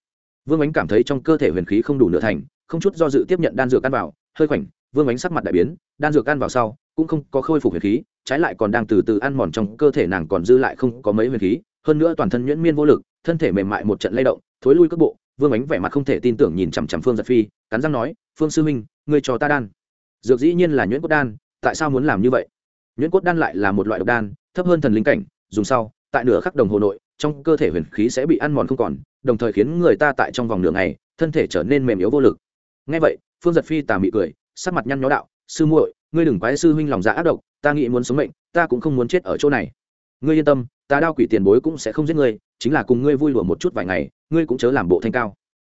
Vương ánh cảm thấy trong cơ thể huyền khí không đủ nửa thành, không chút do dự tiếp nhận đan dược ăn vào, hơi khoảnh vương ánh sắc mặt đại biến, đan dược ăn vào sau, cũng không có khôi phục huyền khí, trái lại còn đang từ từ ăn mòn trong cơ thể nàng còn dư lại không có mấy huyền khí, hơn nữa toàn thân nhuyễn miên vô lực, thân thể mềm mại một trận lay động, thối lui cước bộ, vương ánh vẻ mặt không thể tin tưởng nhìn chằm chằm phương giật phi, cắn răng nói, phương sư minh ngươi cho ta đan. Dược dĩ nhiên là nhuyễn cốt đan, tại sao muốn làm như vậy? Nhuyễn cốt đan lại là một loại độc đan, thấp hơn thần linh cảnh, dùng sau, tại nửa khắc đồng hồ nội, trong cơ thể huyền khí sẽ bị ăn mòn không còn, đồng thời khiến người ta tại trong vòng nửa ngày, thân thể trở nên mềm yếu vô lực. Ngay vậy, phương giật phi tà mị cười sắc mặt nhăn nhó đạo, sư muội, ngươi đừng quái sư huynh lòng dạ ác độc, ta nghĩ muốn sống mệnh, ta cũng không muốn chết ở chỗ này. Ngươi yên tâm, ta đao quỷ tiền bối cũng sẽ không giết ngươi, chính là cùng ngươi vui lùa một chút vài ngày, ngươi cũng chớ làm bộ thanh cao.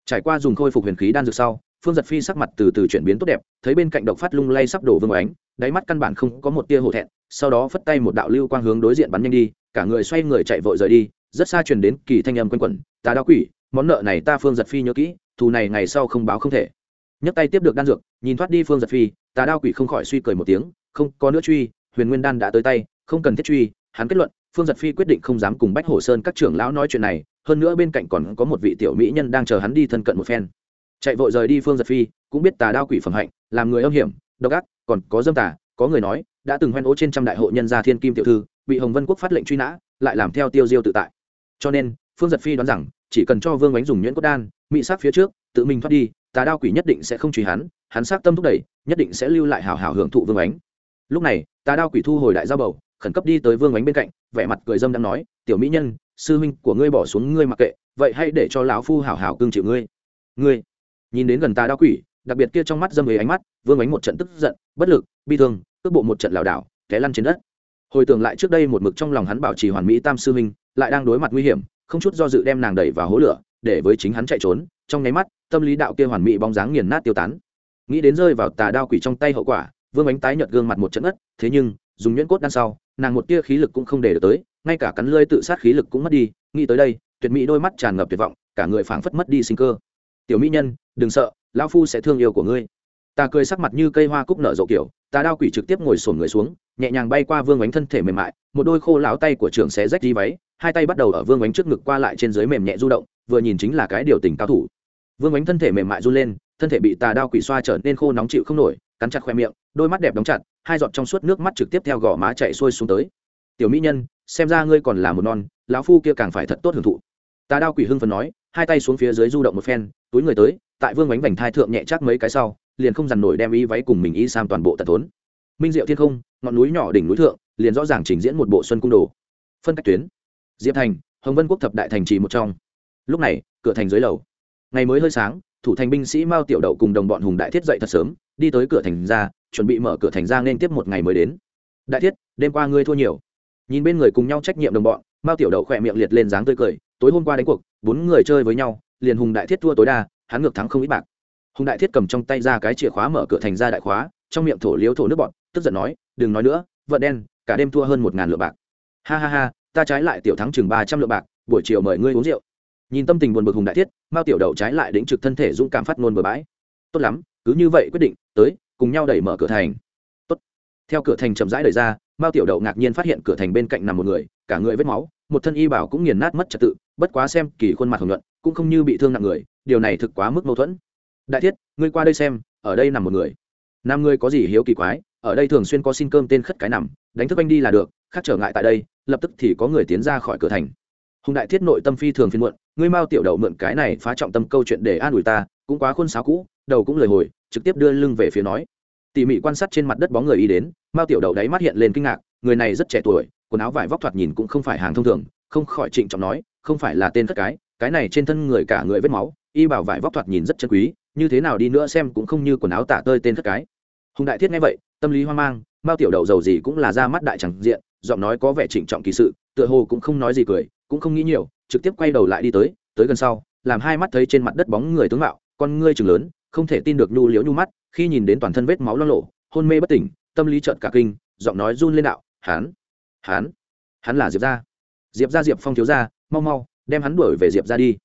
Trải qua dùng khôi phục huyền khí đan dược sau, phương giật phi sắc mặt từ từ chuyển biến tốt đẹp, thấy bên cạnh độc phát lung lay sắp đổ vương ánh, đáy mắt căn bản không có một tia hổ thẹn, sau đó phất tay một đạo lưu quang hướng đối diện bắn nhanh đi, cả người xoay người chạy vội rời đi, rất xa truyền đến kỳ thanh âm quanh quẩn, ta đao quỷ, món nợ này ta phương giật phi nhớ kỹ, thù này ngày sau không báo không thể nhấc tay tiếp được đan dược, nhìn thoát đi phương giật phi, tà đao quỷ không khỏi suy cười một tiếng, không, có nữa truy, huyền nguyên đan đã tới tay, không cần thiết truy, hắn kết luận, phương giật phi quyết định không dám cùng bách hồ sơn các trưởng lão nói chuyện này, hơn nữa bên cạnh còn có một vị tiểu mỹ nhân đang chờ hắn đi thân cận một phen. Chạy vội rời đi phương giật phi, cũng biết tà đao quỷ phẩm hạnh, làm người âm hiểm, độc ác, còn có dâm tà, có người nói, đã từng hoen ố trên trăm đại hộ nhân gia thiên kim tiểu thư, bị hồng vân quốc phát lệnh truy nã, lại làm theo tiêu diêu tự tại. Cho nên, phương giật phi đoán rằng, chỉ cần cho vương ánh dùng nhuyễn cốt đan, mị sát phía trước, tự mình thoát đi tà đao quỷ nhất định sẽ không truy hắn hắn sát tâm thúc đẩy, nhất định sẽ lưu lại hào hào hưởng thụ vương ánh. Lúc này, tà đao quỷ thu hồi đại giao bầu, khẩn cấp đi tới vương ánh bên cạnh, vẻ mặt cười dâm đang nói, tiểu mỹ nhân, sư huynh của ngươi bỏ xuống ngươi mặc kệ, vậy hãy để cho lão phu hảo hảo cương chịu ngươi. Ngươi? Nhìn đến gần tà đao quỷ, đặc biệt kia trong mắt dâm người ánh mắt, vương ánh một trận tức giận, bất lực, bi thương, cước bộ một trận lảo đảo, té lăn trên đất. Hồi tưởng lại trước đây một mực trong lòng hắn bảo trì hoàn mỹ tam sư huynh, lại đang đối mặt nguy hiểm, không chút do dự đem nàng đẩy vào hố lửa, để với chính hắn chạy trốn, trong nháy mắt tâm lý đạo kia hoàn mỹ bóng dáng nghiền nát tiêu tán. Nghĩ đến rơi vào tà đao quỷ trong tay hậu quả, vương ánh tái nhợt gương mặt một trận ất thế nhưng, dùng nhuyễn cốt đan sau, nàng một tia khí lực cũng không để được tới, ngay cả cắn lơi tự sát khí lực cũng mất đi, nghĩ tới đây, tuyệt mỹ đôi mắt tràn ngập tuyệt vọng, cả người phảng phất mất đi sinh cơ. Tiểu mỹ nhân, đừng sợ, lão phu sẽ thương yêu của ngươi. Ta cười sắc mặt như cây hoa cúc nở rộ kiểu ta đao quỷ trực tiếp ngồi sổn người xuống, nhẹ nhàng bay qua vương ánh thân thể mềm mại, một đôi khô láo tay của trưởng xé rách đi váy, hai tay bắt đầu ở vương ánh trước ngực qua lại trên dưới mềm nhẹ du động, vừa nhìn chính là cái điều tình cao thủ vương Ánh thân thể mềm mại run lên, thân thể bị tà đao quỷ xoa trở nên khô nóng chịu không nổi, cắn chặt khoe miệng, đôi mắt đẹp đóng chặt, hai giọt trong suốt nước mắt trực tiếp theo gò má chạy xuôi xuống tới. Tiểu mỹ nhân, xem ra ngươi còn là một non, lão phu kia càng phải thật tốt hưởng thụ. Tà đao quỷ hưng phần nói, hai tay xuống phía dưới du động một phen, túi người tới, tại vương ánh vành thai thượng nhẹ chắc mấy cái sau, liền không dằn nổi đem y váy cùng mình y sam toàn bộ tật thốn minh diệu thiên không, ngọn núi nhỏ đỉnh núi thượng, liền rõ ràng trình diễn một bộ xuân cung đồ. Phân cách tuyến. Diệp thành, hồng vân quốc thập đại thành trì một trong. Lúc này, cửa thành dưới lầu ngày mới hơi sáng, thủ thành binh sĩ mao tiểu đậu cùng đồng bọn hùng đại thiết dậy thật sớm, đi tới cửa thành ra, chuẩn bị mở cửa thành ra nên tiếp một ngày mới đến. Đại thiết, đêm qua ngươi thua nhiều. Nhìn bên người cùng nhau trách nhiệm đồng bọn, mao tiểu đậu khỏe miệng liệt lên dáng tươi cười, tối hôm qua đánh cuộc, bốn người chơi với nhau, liền hùng đại thiết thua tối đa, hắn ngược thắng không ít bạc. Hùng đại thiết cầm trong tay ra cái chìa khóa mở cửa thành ra đại khóa, trong miệng thổ liếu thổ nước bọn, tức giận nói, đừng nói nữa vợ đen, cả đêm thua hơn một ngàn lượng bạc. Ha ha ha, ta trái lại tiểu thắng chừng ba trăm lượng bạc, buổi chiều mời ngươi uống rượu nhìn tâm tình buồn bực hùng đại thiết, mao tiểu đậu trái lại đĩnh trực thân thể dũng cảm phát ngôn bừa bãi. Tốt lắm, cứ như vậy quyết định, tới, cùng nhau đẩy mở cửa thành. Tốt. Theo cửa thành chậm rãi đẩy ra, mao tiểu đậu ngạc nhiên phát hiện cửa thành bên cạnh nằm một người, cả người vết máu, một thân y bảo cũng nghiền nát mất trật tự, bất quá xem kỳ khuôn mặt hồng nhuận, cũng không như bị thương nặng người, điều này thực quá mức mâu thuẫn. Đại thiết, ngươi qua đây xem, ở đây nằm một người. Nam ngươi có gì hiếu kỳ quái, ở đây thường xuyên có xin cơm tên khất cái nằm, đánh thức anh đi là được, khác trở ngại tại đây, lập tức thì có người tiến ra khỏi cửa thành. Hùng đại thiết nội tâm phi thường phiên muộn ngươi mau tiểu đầu mượn cái này phá trọng tâm câu chuyện để an ủi ta, cũng quá khuôn sáo cũ, đầu cũng lời hồi, trực tiếp đưa lưng về phía nói. Tỉ mỉ quan sát trên mặt đất bóng người y đến, mao tiểu đầu đáy mắt hiện lên kinh ngạc, người này rất trẻ tuổi, quần áo vải vóc thoạt nhìn cũng không phải hàng thông thường, không khỏi trịnh trọng nói, không phải là tên thất cái cái này trên thân người cả người vết máu, y bảo vải vóc thoạt nhìn rất chân quý, như thế nào đi nữa xem cũng không như quần áo tả tơi tên thất cái. Hùng đại thiết nghe vậy, tâm lý hoang mang, mao tiểu đậu giàu gì cũng là ra mắt đại chẳng diện, giọng nói có vẻ trịnh trọng kỳ sự, tựa hồ cũng không nói gì cười, cũng không nghĩ nhiều trực tiếp quay đầu lại đi tới tới gần sau, làm hai mắt thấy trên mặt đất bóng người tướng mạo, con ngươi chừng lớn, không thể tin được nhu liễu nhu mắt, khi nhìn đến toàn thân vết máu lo lộ, hôn mê bất tỉnh, tâm lý trợn cả kinh, giọng nói run lên đạo hán hán hắn là diệp gia. Diệp gia diệp phong thiếu gia, mau mau, đem hắn đuổi về diệp gia đi.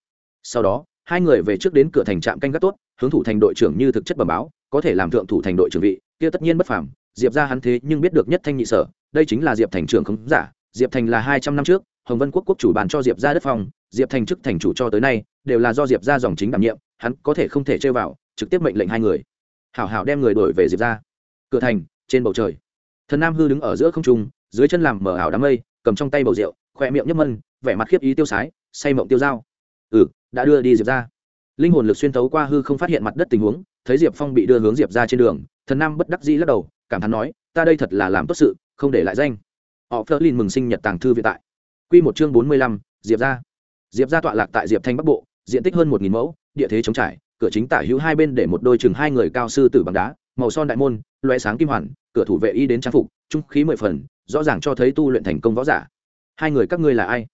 Sau đó, hai người về trước đến cửa thành trạm canh gác tốt, hướng thủ thành đội trưởng như thực chất bẩm báo, có thể làm thượng thủ thành đội trưởng vị, kia tất nhiên bất phàm, diệp gia hắn thế nhưng biết được nhất thanh nhị sở, đây chính là diệp thành trưởng không giả, diệp thành là hai trăm năm trước hồng vân quốc quốc chủ bàn cho diệp gia đất phòng diệp thành chức thành chủ cho tới nay, đều là do diệp gia dòng chính đảm nhiệm, hắn có thể không thể chơi vào, trực tiếp mệnh lệnh hai người. Hảo hảo đem người đổi về diệp gia. Cửa thành, trên bầu trời. Thần nam hư đứng ở giữa không trung, dưới chân làm mở ảo đám mây, cầm trong tay bầu rượu khoe miệng nhấp mân, vẻ mặt khiếp ý tiêu sái, say mộng tiêu dao. Ừ đã đưa đi diệp ra linh hồn lực xuyên thấu qua hư không phát hiện mặt đất tình huống, thấy diệp phong bị đưa hướng diệp ra trên đường, thần nam bất đắc dĩ lắc đầu, cảm thán nói, ta đây thật là làm tốt sự, không để lại danh. Họ phớt lên mừng sinh nhật tàng thư viện tại. Quy một chương bốn mươi lăm, diệp gia. diệp gia tọa lạc tại diệp thanh bắc bộ, diện tích hơn một nghìn mẫu, địa thế chống trải, cửa chính tả hữu hai bên để một đôi chừng hai người cao sư tử bằng đá, màu son đại môn, lóe sáng kim hoàn, cửa thủ vệ y đến trang phục, trung khí mười phần, rõ ràng cho thấy tu luyện thành công võ giả. Hai người các ngươi là ai?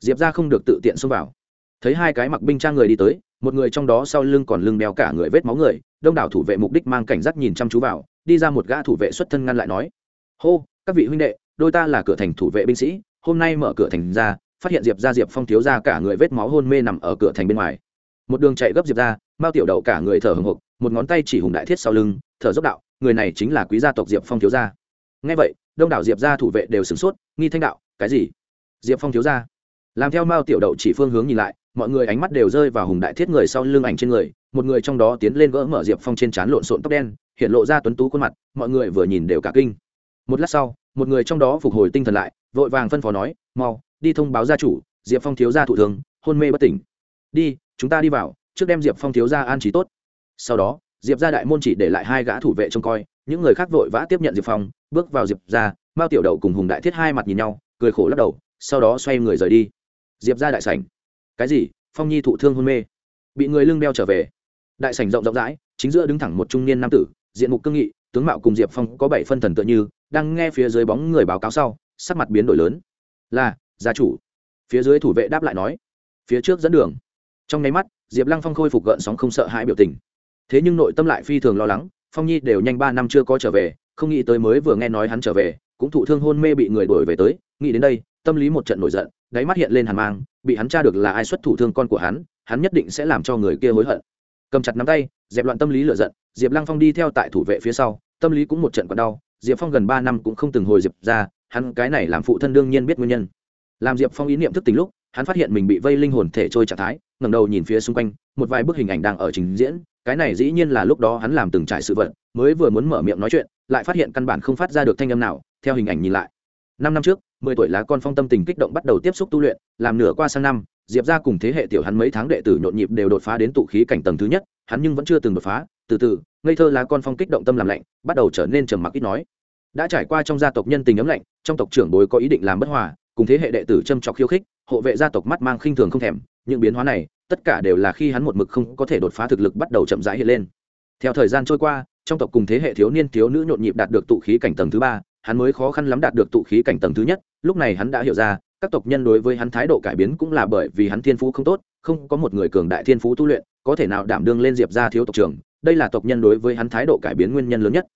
Diệp gia không được tự tiện xông vào. Thấy hai cái mặc binh trang người đi tới, một người trong đó sau lưng còn lưng đeo cả người vết máu người, đông đảo thủ vệ mục đích mang cảnh giác nhìn chăm chú vào, đi ra một gã thủ vệ xuất thân ngăn lại nói, hô, các vị huynh đệ, đôi ta là cửa thành thủ vệ binh sĩ hôm nay mở cửa thành ra, phát hiện diệp ra diệp phong thiếu ra cả người vết máu hôn mê nằm ở cửa thành bên ngoài. Một đường chạy gấp diệp ra mao tiểu đậu cả người thở hồng hộc, một ngón tay chỉ hùng đại thiết sau lưng, thở dốc đạo, người này chính là quý gia tộc diệp phong thiếu gia. Ngay vậy, đông đảo diệp gia thủ vệ đều sửng sốt, nghi thanh đạo, cái gì? Diệp phong thiếu gia. Làm theo mao tiểu đậu chỉ phương hướng nhìn lại, mọi người ánh mắt đều rơi vào hùng đại thiết người sau lưng ảnh trên người, một người trong đó tiến lên gỡ mở diệp phong trên trán lộn xộn tóc đen, hiện lộ ra tuấn tú khuôn mặt, mọi người vừa nhìn đều cả kinh. Một lát sau một người trong đó phục hồi tinh thần lại, vội vàng phân phó nói, mau, đi thông báo gia chủ, diệp phong thiếu gia thủ thường hôn mê bất tỉnh. Đi, chúng ta đi vào, trước đem diệp phong thiếu gia an trí tốt. Sau đó, diệp ra đại môn chỉ để lại hai gã thủ vệ trông coi, những người khác vội vã tiếp nhận diệp phong, bước vào diệp ra mao tiểu đậu cùng hùng đại thiết hai mặt nhìn nhau, cười khổ lắc đầu, sau đó xoay người rời đi. Diệp ra đại sảnh. Cái gì? Phong nhi thụ thương hôn mê? Bị người lưng đeo trở về. Đại sảnh rộng rộng rãi, chính giữa đứng thẳng một trung niên nam tử, diện mục cương nghị, tướng mạo cùng diệp phong có bảy phân thần tựa như đang nghe phía dưới bóng người báo cáo sau, sắc mặt biến đổi lớn. Là, gia chủ. Phía dưới thủ vệ đáp lại nói. Phía trước dẫn đường. Trong nháy mắt, diệp lăng phong khôi phục gợn sóng không sợ hãi biểu tình. Thế nhưng nội tâm lại phi thường lo lắng, phong nhi đều nhanh ba năm chưa có trở về, không nghĩ tới mới vừa nghe nói hắn trở về, cũng thụ thương hôn mê bị người đuổi về tới. Nghĩ đến đây, tâm lý một trận nổi giận, đáy mắt hiện lên hàn mang, bị hắn tra được là ai xuất thủ thương con của hắn hắn nhất định sẽ làm cho người kia hối hận. Cầm chặt nắm tay, dẹp loạn tâm lý lựa giận, diệp lăng phong đi theo tại thủ vệ phía sau, tâm lý cũng một trận còn đau diệp phong gần ba năm cũng không từng hồi diệp ra, hắn cái này làm phụ thân đương nhiên biết nguyên nhân. Làm diệp phong ý niệm thức tính lúc, hắn phát hiện mình bị vây linh hồn thể trôi trạng thái, ngẩng đầu nhìn phía xung quanh, một vài bức hình ảnh đang ở trình diễn, cái này dĩ nhiên là lúc đó hắn làm từng trải sự vật, mới vừa muốn mở miệng nói chuyện, lại phát hiện căn bản không phát ra được thanh âm nào, theo hình ảnh nhìn lại. Năm năm trước, mười tuổi lá con phong tâm tình kích động bắt đầu tiếp xúc tu luyện, làm nửa qua sang năm, diệp ra cùng thế hệ tiểu hắn mấy tháng đệ tử nhộn nhịp đều đột phá đến tụ khí cảnh tầng thứ nhất, hắn nhưng vẫn chưa từng đột phá từ từ, ngây thơ lá con phong kích động tâm làm lạnh, bắt đầu trở nên trầm mặc ít nói. Đã trải qua trong gia tộc nhân tình ấm lạnh, trong tộc trưởng bối có ý định làm bất hòa, cùng thế hệ đệ tử châm trọc khiêu khích, hộ vệ gia tộc mắt mang khinh thường không thèm, những biến hóa này, tất cả đều là khi hắn một mực không có thể đột phá thực lực bắt đầu chậm rãi hiện lên. Theo thời gian trôi qua, trong tộc cùng thế hệ thiếu niên thiếu nữ nhộn nhịp đạt được tụ khí cảnh tầng thứ ba, hắn mới khó khăn lắm đạt được tụ khí cảnh tầng thứ nhất, lúc này hắn đã hiểu ra, các tộc nhân đối với hắn thái độ cải biến cũng là bởi vì hắn thiên phú không tốt, không có một người cường đại thiên phú tu luyện có thể nào đảm đương lên diệp ra thiếu tộc trưởng, đây là tộc nhân đối với hắn thái độ cải biến nguyên nhân lớn nhất.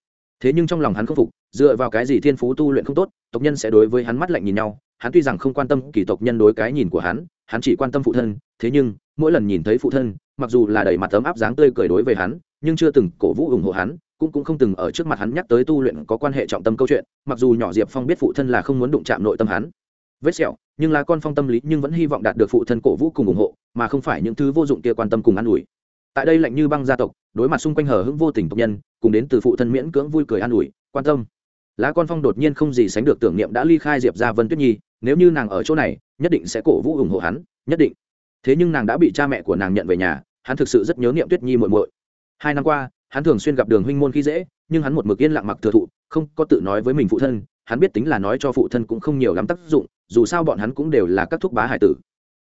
Thế nhưng trong lòng hắn không phục, dựa vào cái gì thiên phú tu luyện không tốt, tộc nhân sẽ đối với hắn mắt lạnh nhìn nhau, hắn tuy rằng không quan tâm kỳ tộc nhân đối cái nhìn của hắn hắn chỉ quan tâm phụ thân, thế nhưng, mỗi lần nhìn thấy phụ thân, mặc dù là đầy mặt ấm áp dáng tươi cười đối với hắn, nhưng chưa từng cổ vũ ủng hộ hắn, cũng cũng không từng ở trước mặt hắn nhắc tới tu luyện có quan hệ trọng tâm câu chuyện, mặc dù nhỏ diệp phong biết phụ thân là không muốn đụng chạm nội tâm hắn. Vết sẹo nhưng là con phong tâm lý nhưng vẫn hy vọng đạt được phụ thân cổ vũ cùng ủng hộ, mà không phải những thứ vô dụng kia quan tâm cùng an ủi. Tại đây lạnh như băng gia tộc, đối mặt xung quanh hờ hững vô tình tộc nhân, cùng đến từ phụ thân miễn cưỡng vui cười an ủi, quan tâm. Lá con phong đột nhiên không gì sánh được tưởng niệm đã ly khai diệp ra vân tuyết nhi, nếu như nàng ở chỗ này, nhất định sẽ cổ vũ ủng hộ hắn, nhất định. Thế nhưng nàng đã bị cha mẹ của nàng nhận về nhà, hắn thực sự rất nhớ niệm tuyết nhi muội muội. Hai năm qua, hắn thường xuyên gặp đường huynh môn khi dễ, nhưng hắn một mực yên lặng mặc thừa thụ, không có tự nói với mình phụ thân hắn biết tính là nói cho phụ thân cũng không nhiều lắm tác dụng, dù sao bọn hắn cũng đều là các thúc bá hải tử.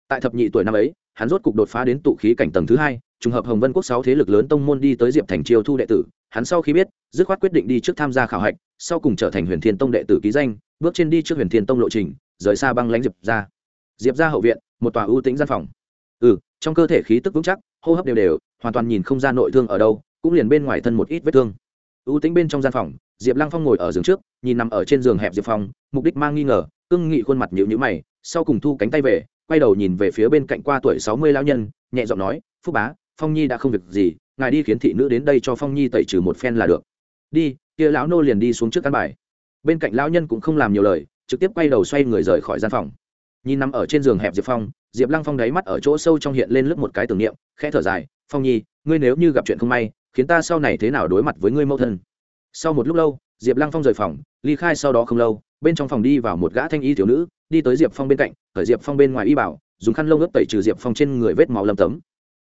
Tại thập nhị tuổi năm ấy, hắn rốt cục đột phá đến tụ khí cảnh tầng thứ hai, trùng hợp hồng vân quốc sáu thế lực lớn tông môn đi tới diệp thành chiêu thu đệ tử, hắn sau khi biết, dứt khoát quyết định đi trước tham gia khảo hạch, sau cùng trở thành huyền thiên tông đệ tử ký danh, bước trên đi trước huyền thiên tông lộ trình, rời xa băng lãnh diệp ra diệp ra hậu viện, một tòa ưu tĩnh gian phòng. Ừ trong cơ thể khí tức vững chắc, hô hấp đều đều, hoàn toàn nhìn không ra nội thương ở đâu, cũng liền bên ngoài thân một ít vết thương. Ưu tĩnh bên trong gian phòng diệp lăng phong ngồi ở giường trước, nhìn nằm ở trên giường hẹp diệp phong, mục đích mang nghi ngờ, cưng nghị khuôn mặt nhịu nhữ mày, sau cùng thu cánh tay về, quay đầu nhìn về phía bên cạnh qua tuổi sáu mươi lao nhân, nhẹ giọng nói, phúc bá, phong nhi đã không việc gì, ngài đi khiến thị nữ đến đây cho phong nhi tẩy trừ một phen là được. Đi, kia lão nô liền đi xuống trước căn bài. Bên cạnh lão nhân cũng không làm nhiều lời, trực tiếp quay đầu xoay người rời khỏi gian phòng. Nhìn nằm ở trên giường hẹp diệp phong, diệp lăng phong đáy mắt ở chỗ sâu trong hiện lên lướt một cái tưởng niệm, khẽ thở dài, phong nhi, ngươi nếu như gặp chuyện không may, khiến ta sau này thế nào đối mặt với ngươi mẫu thân? Sau một lúc lâu, diệp lăng phong rời phòng, ly khai sau đó không lâu, bên trong phòng đi vào một gã thanh y thiếu nữ, đi tới diệp phong bên cạnh khởi diệp phong bên ngoài y bảo, dùng khăn lông ướp tẩy trừ diệp phong trên người vết máu lâm tấm.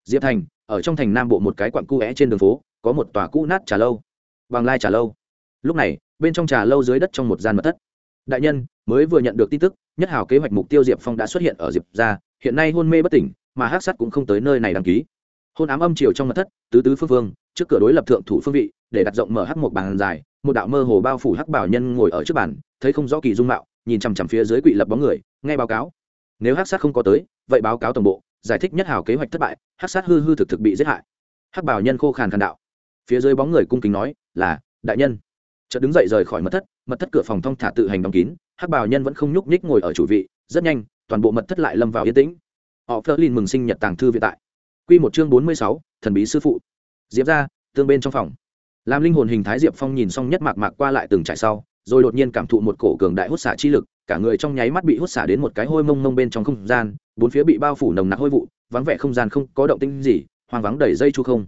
Diệp thành, ở trong thành nam bộ một cái quặng cu é trên đường phố, có một tòa cũ nát trà lâu. Bằng lai trà lâu. Lúc này, bên trong trà lâu dưới đất trong một gian mật thất. Đại nhân, mới vừa nhận được tin tức, nhất hào kế hoạch mục tiêu diệp phong đã xuất hiện ở diệp ra hiện nay hôn mê bất tỉnh, mà hát sắt cũng không tới nơi này đăng ký. Hôn ám âm chiều trong mật thất, tứ tứ phương phương trước cửa đối lập thượng thủ phương vị, để đặt rộng mở hắc một bàn dài, một đạo mơ hồ bao phủ hắc bảo nhân ngồi ở trước bàn, thấy không rõ kỳ dung mạo, nhìn chằm chằm phía dưới quỷ lập bóng người, nghe báo cáo. Nếu hắc sát không có tới, vậy báo cáo tổng bộ, giải thích nhất hào kế hoạch thất bại, hắc sát hư hư thực thực bị giết hại. Hắc bảo nhân khô khàn khàn đạo. Phía dưới bóng người cung kính nói, là, đại nhân. Chợt đứng dậy rời khỏi mật thất mật thất cửa phòng thông thả tự hành đóng kín, hắc bảo nhân vẫn không nhúc nhích ngồi ở chủ vị, rất nhanh, toàn bộ mật thất lại lâm vào yên tĩnh. Họ phớt lên mừng sinh nhật tàng thư viện tại. Quy một chương bốn mươi sáu, thần bí sư phụ diệp ra, tương bên trong phòng. Làm linh hồn hình thái diệp phong nhìn xong nhất mạc mạc qua lại từng trải sau, rồi đột nhiên cảm thụ một cổ cường đại hút xả chi lực, cả người trong nháy mắt bị hút xả đến một cái hôi mông mông bên trong không gian, bốn phía bị bao phủ nồng nặc hôi vụ, vắng vẻ không gian không có động tĩnh gì, hoang vắng đầy dây chu không.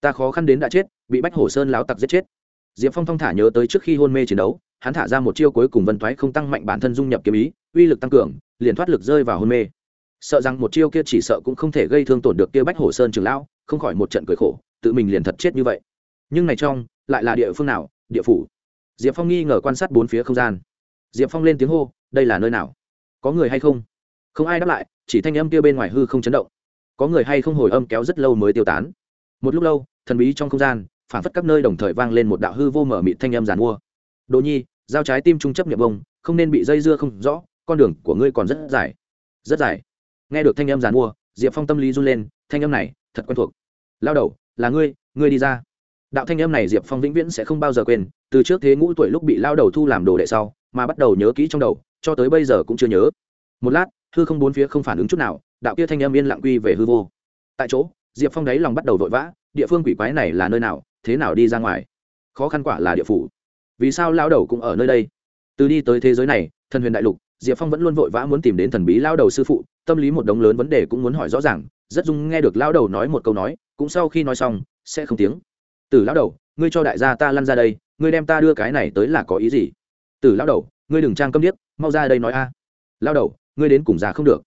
Ta khó khăn đến đã chết, bị bách hổ sơn láo tặc giết chết. Diệp phong thong thả nhớ tới trước khi hôn mê chiến đấu, hắn thả ra một chiêu cuối cùng vân thoái không tăng mạnh bản thân dung nhập kiếm ý, uy lực tăng cường, liền thoát lực rơi vào hôn mê. Sợ rằng một chiêu kia chỉ sợ cũng không thể gây thương tổn được kia bách hổ sơn trường lão, không khỏi một trận cười khổ tự mình liền thật chết như vậy. Nhưng này trong, lại là địa phương nào? Địa phủ. Diệp phong nghi ngờ quan sát bốn phía không gian. Diệp phong lên tiếng hô, đây là nơi nào? Có người hay không? Không ai đáp lại, chỉ thanh âm kia bên ngoài hư không chấn động. Có người hay không hồi âm kéo rất lâu mới tiêu tán. Một lúc lâu, thần bí trong không gian, phản phất các nơi đồng thời vang lên một đạo hư vô mở mịt thanh âm giàn mua. Đồ nhi, giao trái tim trung chấp nhập bông không nên bị dây dưa không rõ, con đường của ngươi còn rất dài. Rất dài. Nghe được thanh âm giàn mua, diệp phong tâm lý run lên, thanh âm này thật quen thuộc. Lao đầu là ngươi ngươi đi ra. Đạo thanh âm này diệp phong vĩnh viễn sẽ không bao giờ quên, từ trước thế ngũ tuổi lúc bị lao đầu thu làm đồ đệ sau, mà bắt đầu nhớ kỹ trong đầu, cho tới bây giờ cũng chưa nhớ. Một lát, hư không bốn phía không phản ứng chút nào, đạo kia thanh âm yên lặng quy về hư vô. Tại chỗ, diệp phong đáy lòng bắt đầu vội vã, địa phương quỷ quái này là nơi nào, thế nào đi ra ngoài? Khó khăn quả là địa phủ. Vì sao lao đầu cũng ở nơi đây? Từ đi tới thế giới này, thần huyền đại lục diệp phong vẫn luôn vội vã muốn tìm đến thần bí lao đầu sư phụ, tâm lý một đống lớn vấn đề cũng muốn hỏi rõ ràng, rất dung nghe được lao đầu nói một câu nói, cũng sau khi nói xong, sẽ không tiếng. Từ lao đầu, ngươi cho đại gia ta lăn ra đây, ngươi đem ta đưa cái này tới là có ý gì? Từ lao đầu, ngươi đừng trang câm điếc, mau ra đây nói a. Lao đầu, ngươi đến cùng già không được.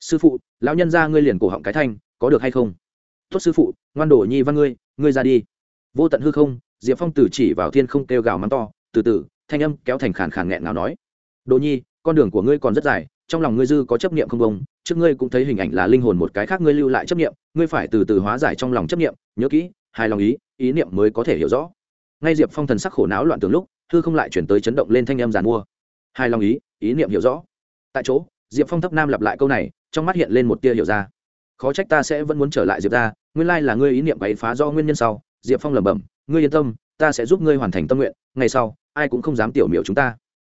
Sư phụ, lão nhân ra ngươi liền cổ họng cái thanh, có được hay không? Tốt sư phụ, ngoan đồ nhi văn ngươi ngươi ra đi. Vô tận hư không, diệp phong từ chỉ vào thiên không kêu gào mắng to, từ từ, thanh âm kéo thành khàn khàn nghẹn ngào nói. Đồ nhi con đường của ngươi còn rất dài, trong lòng ngươi dư có chấp niệm không bông, trước ngươi cũng thấy hình ảnh là linh hồn một cái khác ngươi lưu lại chấp niệm, ngươi phải từ từ hóa giải trong lòng chấp niệm, nhớ kỹ, hài lòng ý ý niệm mới có thể hiểu rõ. Ngay diệp phong thần sắc khổ não loạn tưởng lúc thư không lại chuyển tới chấn động lên thanh âm giàn mua. Hài lòng ý ý niệm hiểu rõ. Tại chỗ, diệp phong thấp nam lặp lại câu này, trong mắt hiện lên một tia hiểu ra. Khó trách ta sẽ vẫn muốn trở lại diệp ra nguyên lai là ngươi ý niệm bày phá do nguyên nhân sau. Diệp phong lẩm bẩm, ngươi yên tâm, ta sẽ giúp ngươi hoàn thành tâm nguyện, ngày sau, ai cũng không dám tiểu miểu chúng ta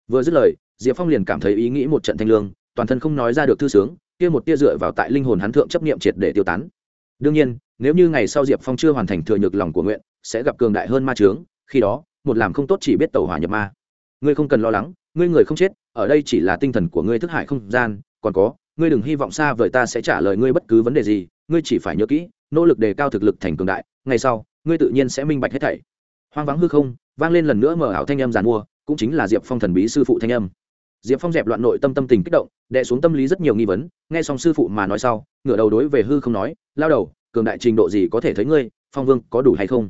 vừa dứt lời, diệp phong liền cảm thấy ý nghĩ một trận thanh lương, toàn thân không nói ra được thư sướng, kia một tia dựa vào tại linh hồn hắn thượng chấp niệm triệt để tiêu tán. Đương nhiên, nếu như ngày sau diệp phong chưa hoàn thành thừa nhược lòng của nguyện, sẽ gặp cường đại hơn ma trướng khi đó, một làm không tốt chỉ biết tàu hỏa nhập ma. Ngươi không cần lo lắng, ngươi người không chết, ở đây chỉ là tinh thần của ngươi thức hải không gian, còn có, ngươi đừng hy vọng xa vời ta sẽ trả lời ngươi bất cứ vấn đề gì, ngươi chỉ phải nhớ kỹ, nỗ lực đề cao thực lực thành cường đại, ngày sau, ngươi tự nhiên sẽ minh bạch hết thảy. Hoang vắng hư không, vang lên lần nữa mở ảo thanh âm giàn mua cũng chính là diệp phong thần bí sư phụ thanh âm. Diệp phong dẹp loạn nội tâm tâm tình kích động đệ xuống tâm lý rất nhiều nghi vấn, nghe xong sư phụ mà nói sau, ngửa đầu đối về hư không nói, lao đầu, cường đại trình độ gì có thể thấy ngươi, phong vương có đủ hay không?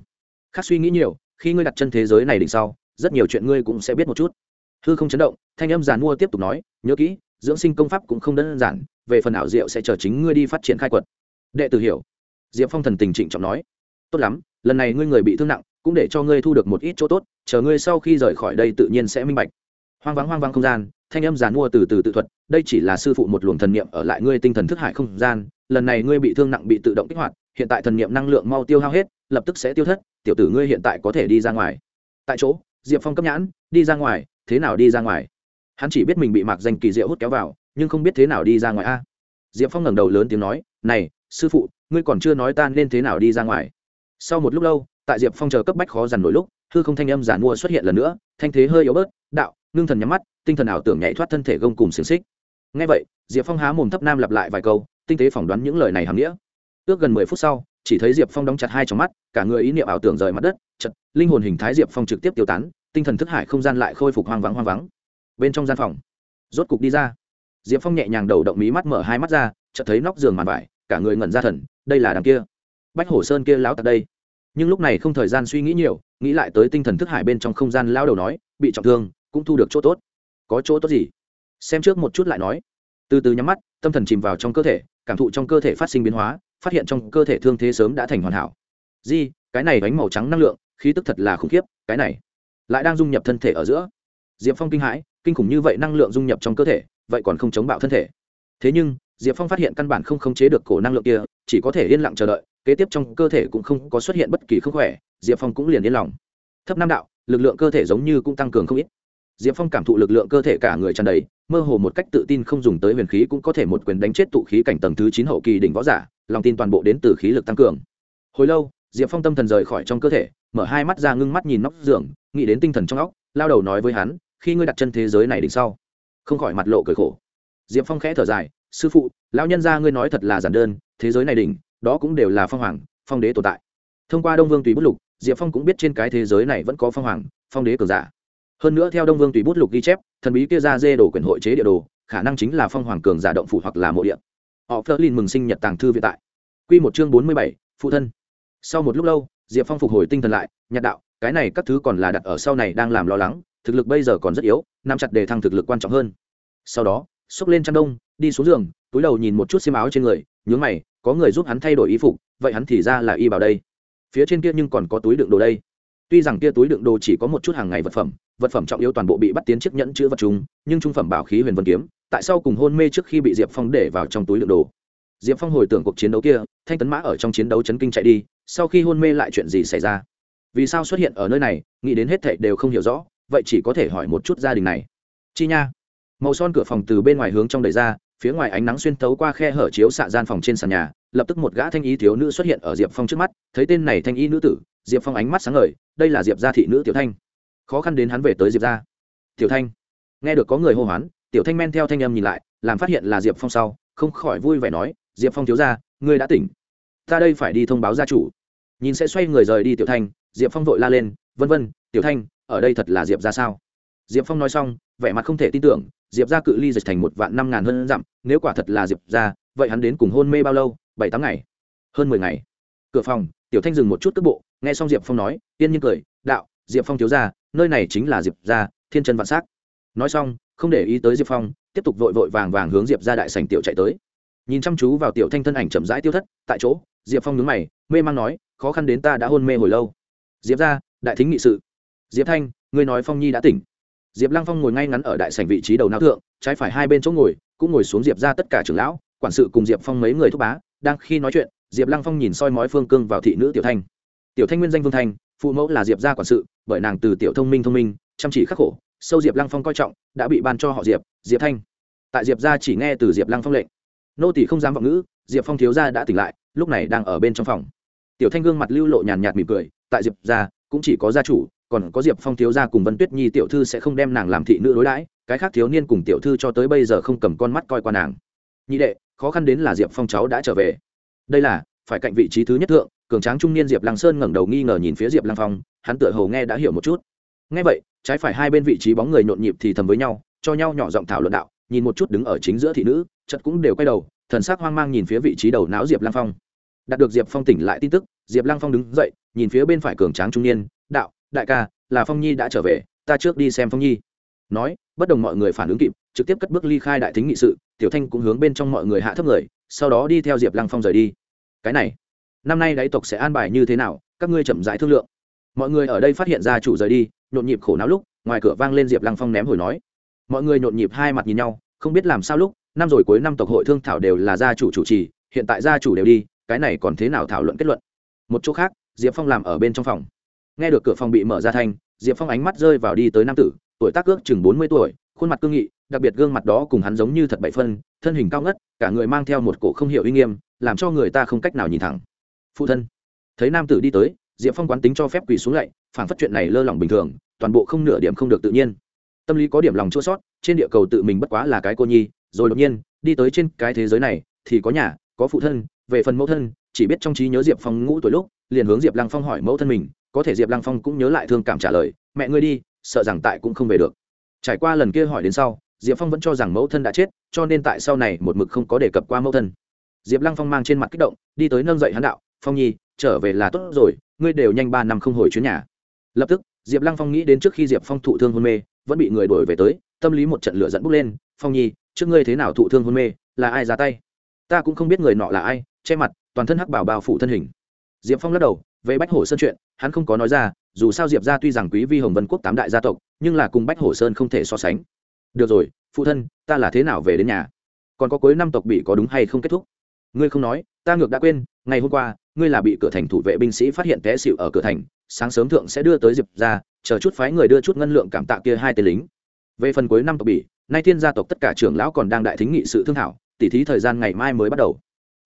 Khác suy nghĩ nhiều, khi ngươi đặt chân thế giới này đỉnh sau, rất nhiều chuyện ngươi cũng sẽ biết một chút. Hư không chấn động, thanh âm giàn mua tiếp tục nói, nhớ kỹ, dưỡng sinh công pháp cũng không đơn giản, về phần ảo diệu sẽ chờ chính ngươi đi phát triển khai quật. Đệ tử hiểu. Diệp phong thần tình trịnh trọng nói, tốt lắm, lần này ngươi người bị thương nặng, cũng để cho ngươi thu được một ít chỗ tốt chờ ngươi sau khi rời khỏi đây tự nhiên sẽ minh bạch. Hoang vắng hoang vắng không gian, thanh âm giàn mua từ từ tự thuật, đây chỉ là sư phụ một luồng thần niệm ở lại ngươi tinh thần thức hải không gian, lần này ngươi bị thương nặng bị tự động kích hoạt, hiện tại thần niệm năng lượng mau tiêu hao hết, lập tức sẽ tiêu thất, tiểu tử ngươi hiện tại có thể đi ra ngoài. Tại chỗ, diệp phong cấp nhãn, đi ra ngoài, thế nào đi ra ngoài? Hắn chỉ biết mình bị mạc danh kỳ diệu hút kéo vào, nhưng không biết thế nào đi ra ngoài a. Diệp phong ngẩng đầu lớn tiếng nói, này, sư phụ, ngươi còn chưa nói ta nên thế nào đi ra ngoài. Sau một lúc lâu, tại diệp phong chờ cấp bách khó dằn nổi lúc hư không thanh âm giản mua xuất hiện lần nữa, thanh thế hơi yếu bớt, đạo, ngưng thần nhắm mắt, tinh thần ảo tưởng nhảy thoát thân thể gông cùng xiềng xích. Ngay vậy, diệp phong há mồm thấp nam lặp lại vài câu, tinh tế phỏng đoán những lời này hàm nghĩa. Ước gần mười phút sau, chỉ thấy diệp phong đóng chặt hai trong mắt, cả người ý niệm ảo tưởng rời mặt đất chật linh hồn hình thái diệp phong trực tiếp tiêu tán, tinh thần thức hải không gian lại khôi phục hoang vắng hoang vắng. Bên trong gian phòng, rốt cục đi ra. Diệp phong nhẹ nhàng đầu động mí mắt mở hai mắt ra, chợt thấy nóc giường màn vải, cả người ngẩn ra thần, đây là đằng kia. Bách hổ sơn kia láo tặc đây nhưng lúc này không thời gian suy nghĩ nhiều, nghĩ lại tới tinh thần thức hải bên trong không gian lao đầu nói, bị trọng thương, cũng thu được chỗ tốt. Có chỗ tốt gì? Xem trước một chút lại nói. Từ từ nhắm mắt, tâm thần chìm vào trong cơ thể, cảm thụ trong cơ thể phát sinh biến hóa, phát hiện trong cơ thể thương thế sớm đã thành hoàn hảo. Di, cái này bánh màu trắng năng lượng, khí tức thật là khủng khiếp, cái này lại đang dung nhập thân thể ở giữa. Diệp phong kinh hãi, kinh khủng như vậy năng lượng dung nhập trong cơ thể, vậy còn không chống bạo thân thể. Thế nhưng, diệp phong phát hiện căn bản không khống chế được cổ năng lượng kia, chỉ có thể yên lặng chờ đợi kế tiếp trong cơ thể cũng không có xuất hiện bất kỳ không khỏe, diệp phong cũng liền yên lòng. Thấp nam đạo, lực lượng cơ thể giống như cũng tăng cường không ít. Diệp phong cảm thụ lực lượng cơ thể cả người tràn đầy, mơ hồ một cách tự tin không dùng tới huyền khí cũng có thể một quyền đánh chết tụ khí cảnh tầng thứ chín hậu kỳ đỉnh võ giả, lòng tin toàn bộ đến từ khí lực tăng cường. Hồi lâu, diệp phong tâm thần rời khỏi trong cơ thể, mở hai mắt ra ngưng mắt nhìn nóc giường, nghĩ đến tinh thần trong óc, lao đầu nói với hắn, khi ngươi đặt chân thế giới này đỉnh sau, không khỏi mặt lộ cười khổ. Diệp phong khẽ thở dài, sư phụ, lão nhân gia ngươi nói thật là giản đơn, thế giới này đỉnh đó cũng đều là phong hoàng, phong đế tồn tại. Thông qua đông vương tùy bút lục, diệp phong cũng biết trên cái thế giới này vẫn có phong hoàng, phong đế cường giả. Hơn nữa theo đông vương tùy bút lục ghi chép, thần bí kia ra dê đổ quyền hội chế địa đồ, khả năng chính là phong hoàng cường giả động phủ hoặc là mộ địa. Họ phớt lên mừng sinh nhật tàng thư vĩ tại. Q một chương bốn mươi bảy, phụ thân. Sau một lúc lâu, diệp phong phục hồi tinh thần lại, nhạt đạo, cái này các thứ còn là đặt ở sau này đang làm lo lắng, thực lực bây giờ còn rất yếu, nắm chặt để thăng thực lực quan trọng hơn. Sau đó, xốc lên chăn đông, đi xuống giường, túi đầu nhìn một chút xiêm áo trên người, nhướng mày có người giúp hắn thay đổi y phục, vậy hắn thì ra là y bảo đây. Phía trên kia nhưng còn có túi đựng đồ đây. Tuy rằng kia túi đựng đồ chỉ có một chút hàng ngày vật phẩm vật phẩm trọng yếu toàn bộ bị bắt tiến chiếc nhẫn chữ vật chúng, nhưng trung phẩm bảo khí huyền vân kiếm, tại sao cùng hôn mê trước khi bị diệp phong để vào trong túi đựng đồ? Diệp phong hồi tưởng cuộc chiến đấu kia, thanh tấn mã ở trong chiến đấu chấn kinh chạy đi, sau khi hôn mê lại chuyện gì xảy ra? Vì sao xuất hiện ở nơi này, nghĩ đến hết thệ đều không hiểu rõ, vậy chỉ có thể hỏi một chút gia đình này. Chi nha. Màu son cửa phòng từ bên ngoài hướng trong đẩy ra phía ngoài ánh nắng xuyên tấu qua khe hở chiếu xạ gian phòng trên sàn nhà, lập tức một gã thanh y thiếu nữ xuất hiện ở diệp phong trước mắt, thấy tên này thanh y nữ tử, diệp phong ánh mắt sáng ngời, đây là diệp gia thị nữ tiểu thanh. Khó khăn đến hắn về tới diệp gia. Tiểu thanh, nghe được có người hô hoán, tiểu thanh men theo thanh âm nhìn lại, làm phát hiện là diệp phong sau, không khỏi vui vẻ nói, diệp phong thiếu ra ngươi đã tỉnh. Ta đây phải đi thông báo gia chủ. Nhìn sẽ xoay người rời đi tiểu thanh, diệp phong vội la lên, vân vân, tiểu thanh, ở đây thật là diệp ra sao? Diệp phong nói xong, vẻ mặt không thể tin tưởng, diệp ra cự ly dịch thành một vạn năm ngàn hơn dặm, nếu quả thật là diệp ra vậy hắn đến cùng hôn mê bao lâu? Bảy tám ngày? Hơn mười ngày. Cửa phòng, tiểu thanh dừng một chút cước bộ, nghe xong diệp phong nói, yên nhiên cười, đạo, diệp phong thiếu ra nơi này chính là diệp ra thiên chân vạn s á c nói xong, không để ý tới diệp phong, tiếp tục vội vội vàng vàng hướng diệp ra đại sành tiểu chạy tới. Nhìn chăm chú vào tiểu thanh thân ảnh chậm rãi tiêu thất, tại chỗ, diệp phong nhướng mày, mê man nói, khó khăn đến ta đã hôn mê hồi lâu. Diệp ra đại thính nghị sự. Diệp thanh, ngươi nói phong nhi đã tỉnh diệp lăng phong ngồi ngay ngắn ở đại sảnh vị trí đầu não thượng, trái phải hai bên chỗ ngồi, cũng ngồi xuống diệp ra tất cả trưởng lão, quản sự cùng diệp phong mấy người thúc bá, đang khi nói chuyện, diệp lăng phong nhìn soi mói phương cương vào thị nữ tiểu thanh. Tiểu thanh nguyên danh vương thanh, phụ mẫu là diệp gia quản sự, bởi nàng từ tiểu thông minh thông minh, chăm chỉ khắc khổ, sâu diệp lăng phong coi trọng, đã bị ban cho họ diệp diệp thanh. Tại diệp gia chỉ nghe từ diệp lăng phong lệnh. Nô tỷ không dám vọng ngữ, diệp phong thiếu gia đã tỉnh lại, lúc này đang ở bên trong phòng. Tiểu thanh gương mặt lưu lộ nhàn nhạt mỉm cười, tại diệp gia, cũng chỉ có gia chủ còn có diệp phong thiếu gia cùng vân tuyết nhi tiểu thư sẽ không đem nàng làm thị nữ đối đãi, cái khác thiếu niên cùng tiểu thư cho tới bây giờ không cầm con mắt coi qua nàng. Nhị đệ, khó khăn đến là diệp phong cháu đã trở về. Đây là, phải cạnh vị trí thứ nhất thượng, cường tráng trung niên diệp lăng sơn ngẩng đầu nghi ngờ nhìn phía diệp lăng phong, hắn tựa hồ nghe đã hiểu một chút. Nghe vậy, trái phải hai bên vị trí bóng người nhộn nhịp thì thầm với nhau, cho nhau nhỏ giọng thảo luận đạo, nhìn một chút đứng ở chính giữa thị nữ chật cũng đều quay đầu, thần sắc hoang mang nhìn phía vị trí đầu não diệp lăng phong. Đạt được diệp phong tỉnh lại tin tức, diệp lăng phong đứng dậy, nhìn phía bên phải cường tráng trung niên, đạo đại ca, là phong nhi đã trở về, ta trước đi xem phong nhi. Nói, bất đồng mọi người phản ứng kịp, trực tiếp cất bước ly khai đại thính nghị sự, tiểu thanh cũng hướng bên trong mọi người hạ thấp người, sau đó đi theo diệp lăng phong rời đi. Cái này, năm nay đáy tộc sẽ an bài như thế nào, các ngươi chậm rãi thương lượng. Mọi người ở đây phát hiện ra chủ rời đi, nhộn nhịp khổ não lúc, ngoài cửa vang lên diệp lăng phong ném hồi nói. Mọi người nhộn nhịp hai mặt nhìn nhau, không biết làm sao lúc, năm rồi cuối năm tộc hội thương thảo đều là gia chủ chủ trì, hiện tại gia chủ đều đi, cái này còn thế nào thảo luận kết luận? Một chỗ khác, diệp phong làm ở bên trong phòng nghe được cửa phòng bị mở ra thanh, diệp phong ánh mắt rơi vào đi tới nam tử, tuổi tác ước chừng bốn mươi tuổi, khuôn mặt cương nghị, đặc biệt gương mặt đó cùng hắn giống như thật bảy phân, thân hình cao ngất, cả người mang theo một cổ không hiểu uy nghiêm, làm cho người ta không cách nào nhìn thẳng. Phụ thân. Thấy nam tử đi tới, diệp phong quán tính cho phép quỳ xuống lạy phản phát chuyện này lơ lỏng bình thường, toàn bộ không nửa điểm không được tự nhiên. Tâm lý có điểm lòng chua sót, trên địa cầu tự mình bất quá là cái cô nhi, rồi đột nhiên, đi tới trên cái thế giới này, thì có nhà, có phụ thân, về phần mẫu thân, chỉ biết trong trí nhớ diệp phong ngũ tuổi lúc, liền hướng diệp lăng phong hỏi mẫu thân mình có thể diệp lăng phong cũng nhớ lại thương cảm trả lời, mẹ ngươi đi, sợ rằng tại cũng không về được. Trải qua lần kia hỏi đến sau, diệp phong vẫn cho rằng mẫu thân đã chết, cho nên tại sau này một mực không có đề cập qua mẫu thân. Diệp lăng phong mang trên mặt kích động, đi tới nâng dậy hắn đạo, phong nhi, trở về là tốt rồi, ngươi đều nhanh ba năm không hồi chuyến nhà. Lập tức, diệp lăng phong nghĩ đến trước khi diệp phong thụ thương hôn mê, vẫn bị người đuổi về tới, tâm lý một trận lửa dẫn bốc lên, phong nhi, trước ngươi thế nào thụ thương hôn mê, là ai ra tay? Ta cũng không biết người nọ là ai, che mặt, toàn thân hắc bảo bao phủ thân hình. Diệp phong lắc đầu về bách hổ sơn chuyện, hắn không có nói ra, dù sao diệp ra tuy rằng quý vi hồng vân quốc tám đại gia tộc, nhưng là cùng bách hổ sơn không thể so sánh. Được rồi, phụ thân, ta là thế nào về đến nhà? Còn có cuối năm tộc bị có đúng hay không kết thúc? Ngươi không nói, ta ngược đã quên, ngày hôm qua, ngươi là bị cửa thành thủ vệ binh sĩ phát hiện té xịu ở cửa thành, sáng sớm thượng sẽ đưa tới diệp ra chờ chút phái người đưa chút ngân lượng cảm tạ kia hai tên lính. Về phần cuối năm tộc bỉ nay thiên gia tộc tất cả trưởng lão còn đang đại thính nghị sự thương thảo, tỉ thí thời gian ngày mai mới bắt đầu.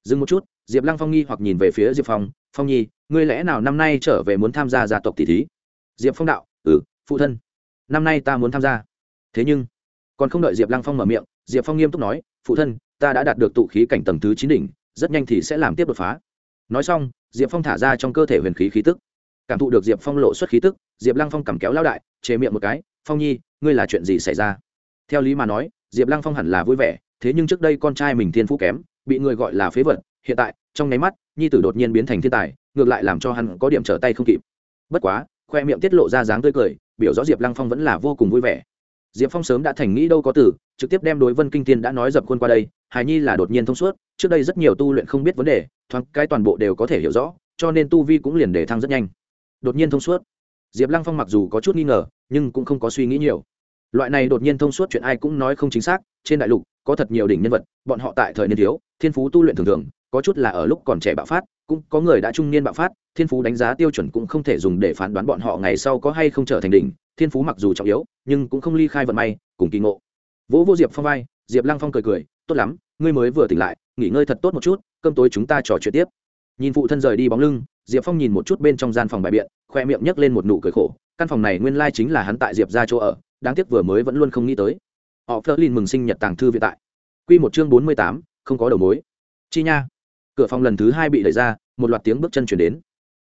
Dừng một chút, diệp lăng phong nghi hoặc nhìn về phía diệp phong phong nhi, ngươi lẽ nào năm nay trở về muốn tham gia gia tộc tỷ thí? Diệp phong đạo ừ phụ thân. Năm nay ta muốn tham gia. Thế nhưng, còn không đợi diệp lăng phong mở miệng, diệp phong nghiêm túc nói, phụ thân, ta đã đạt được tụ khí cảnh tầng thứ chín đỉnh, rất nhanh thì sẽ làm tiếp đột phá. Nói xong, diệp phong thả ra trong cơ thể huyền khí khí tức. Cảm thụ được diệp phong lộ xuất khí tức, diệp lăng phong cầm kéo lao đại chế miệng một cái, phong nhi, ngươi là chuyện gì xảy ra? Theo lý mà nói, diệp lăng phong hẳn là vui vẻ, thế nhưng trước đây con trai mình thiên phú kém, bị người gọi là phế vật, hiện tại, trong nháy mắt nhi tử đột nhiên biến thành thiên tài, ngược lại làm cho hắn có điểm trở tay không kịp. Bất quá, khoe miệng tiết lộ ra dáng tươi cười, biểu rõ diệp lăng phong vẫn là vô cùng vui vẻ. Diệp phong sớm đã thành nghĩ đâu có từ, trực tiếp đem đối vân kinh tiên đã nói dập khuôn qua đây, hài nhi là đột nhiên thông suốt, trước đây rất nhiều tu luyện không biết vấn đề, thoáng cái toàn bộ đều có thể hiểu rõ, cho nên tu vi cũng liền để thăng rất nhanh. Đột nhiên thông suốt. Diệp lăng phong mặc dù có chút nghi ngờ, nhưng cũng không có suy nghĩ nhiều loại này đột nhiên thông suốt chuyện ai cũng nói không chính xác, trên đại lục, có thật nhiều đỉnh nhân vật, bọn họ tại thời niên thiếu, thiên phú tu luyện thường thường, có chút là ở lúc còn trẻ bạo phát, cũng có người đã trung niên bạo phát, thiên phú đánh giá tiêu chuẩn cũng không thể dùng để phán đoán bọn họ ngày sau có hay không trở thành đỉnh, thiên phú mặc dù trọng yếu, nhưng cũng không ly khai vận may, cùng kỳ ngộ. Vỗ vô diệp phong vai, diệp lăng phong cười cười, tốt lắm, ngươi mới vừa tỉnh lại, nghỉ ngơi thật tốt một chút, cơm tối chúng ta trò chuyện tiếp. Nhìn phụ thân rời đi bóng lưng, diệp phong nhìn một chút bên trong gian phòng bài biện, khoe miệng nhấc lên một nụ cười khổ, căn phòng này nguyên lai chính là hắn tại diệp ra chỗ ở đáng tiếc vừa mới vẫn luôn không nghĩ tới. Họ phớt lên mừng sinh nhật tàng thư viện tại. Q một chương bốn mươi tám, không có đầu mối. Chi nha. Cửa phòng lần thứ hai bị đẩy ra, một loạt tiếng bước chân chuyển đến.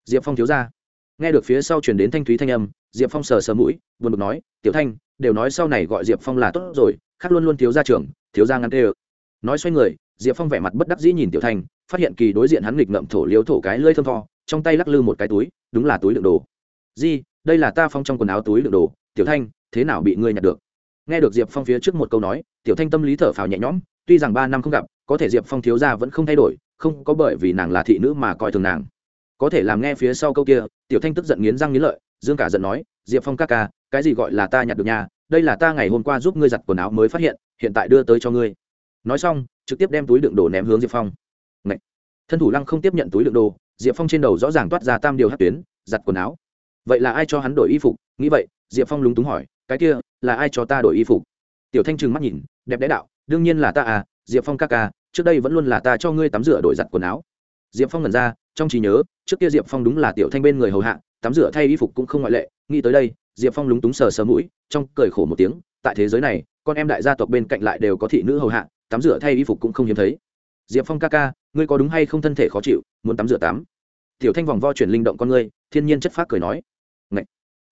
Diệp phong thiếu ra. Nghe được phía sau chuyển đến thanh thúy thanh âm, diệp phong sờ sờ mũi, buồn bực nói, tiểu thanh, đều nói sau này gọi diệp phong là tốt rồi, khác luôn luôn thiếu ra trường thiếu ra ngăn tê ơ. Nói xoay người, diệp phong vẻ mặt bất đắc dĩ nhìn tiểu thanh, phát hiện kỳ đối diện hắn nghịch ngậm thổ liếu thổ cái lơi thơm tho, trong tay lắc lư một cái túi, đúng là túi đựng đồ. Di, đây là ta phong trong quần áo túi đựng đồ, tiểu thanh thế nào bị ngươi nhặt được? Nghe được diệp phong phía trước một câu nói, tiểu thanh tâm lý thở phào nhẹ nhõm, tuy rằng ba năm không gặp, có thể diệp phong thiếu ra vẫn không thay đổi, không có bởi vì nàng là thị nữ mà coi thường nàng. Có thể làm nghe phía sau câu kia, tiểu thanh tức giận nghiến răng nghiến lợi, dương cả giận nói, diệp phong ca ca, cái gì gọi là ta nhặt được nhà? Đây là ta ngày hôm qua giúp ngươi giặt quần áo mới phát hiện hiện tại đưa tới cho ngươi. Nói xong, trực tiếp đem túi đựng đồ ném hướng diệp phong. Ngậy! thân thủ lăng không tiếp nhận túi đựng đồ, diệp phong trên đầu rõ ràng toát ra tam điều hát tuyến, giặt quần áo. Vậy là ai cho hắn đổi y phục? Nghĩ vậy, diệp phong lúng túng hỏi cái kia, là ai cho ta đổi y phục? Tiểu thanh trừng mắt nhìn, đẹp đẽ đạo, đương nhiên là ta à diệp phong ca ca, trước đây vẫn luôn là ta cho ngươi tắm rửa đổi giặt quần áo. Diệp phong ngẩn ra, trong trí nhớ, trước kia diệp phong đúng là tiểu thanh bên người hầu hạ, tắm rửa thay y phục cũng không ngoại lệ, nghĩ tới đây, diệp phong lúng túng sờ sờ mũi, trong cười khổ một tiếng, tại thế giới này, con em đại gia tộc bên cạnh lại đều có thị nữ hầu hạ, tắm rửa thay y phục cũng không hiếm thấy. Diệp phong ca ca, ngươi có đúng hay không thân thể khó chịu, muốn tắm rửa tắm? Tiểu thanh vòng vo chuyển linh động con ngươi, thiên nhiên chất phác cười nói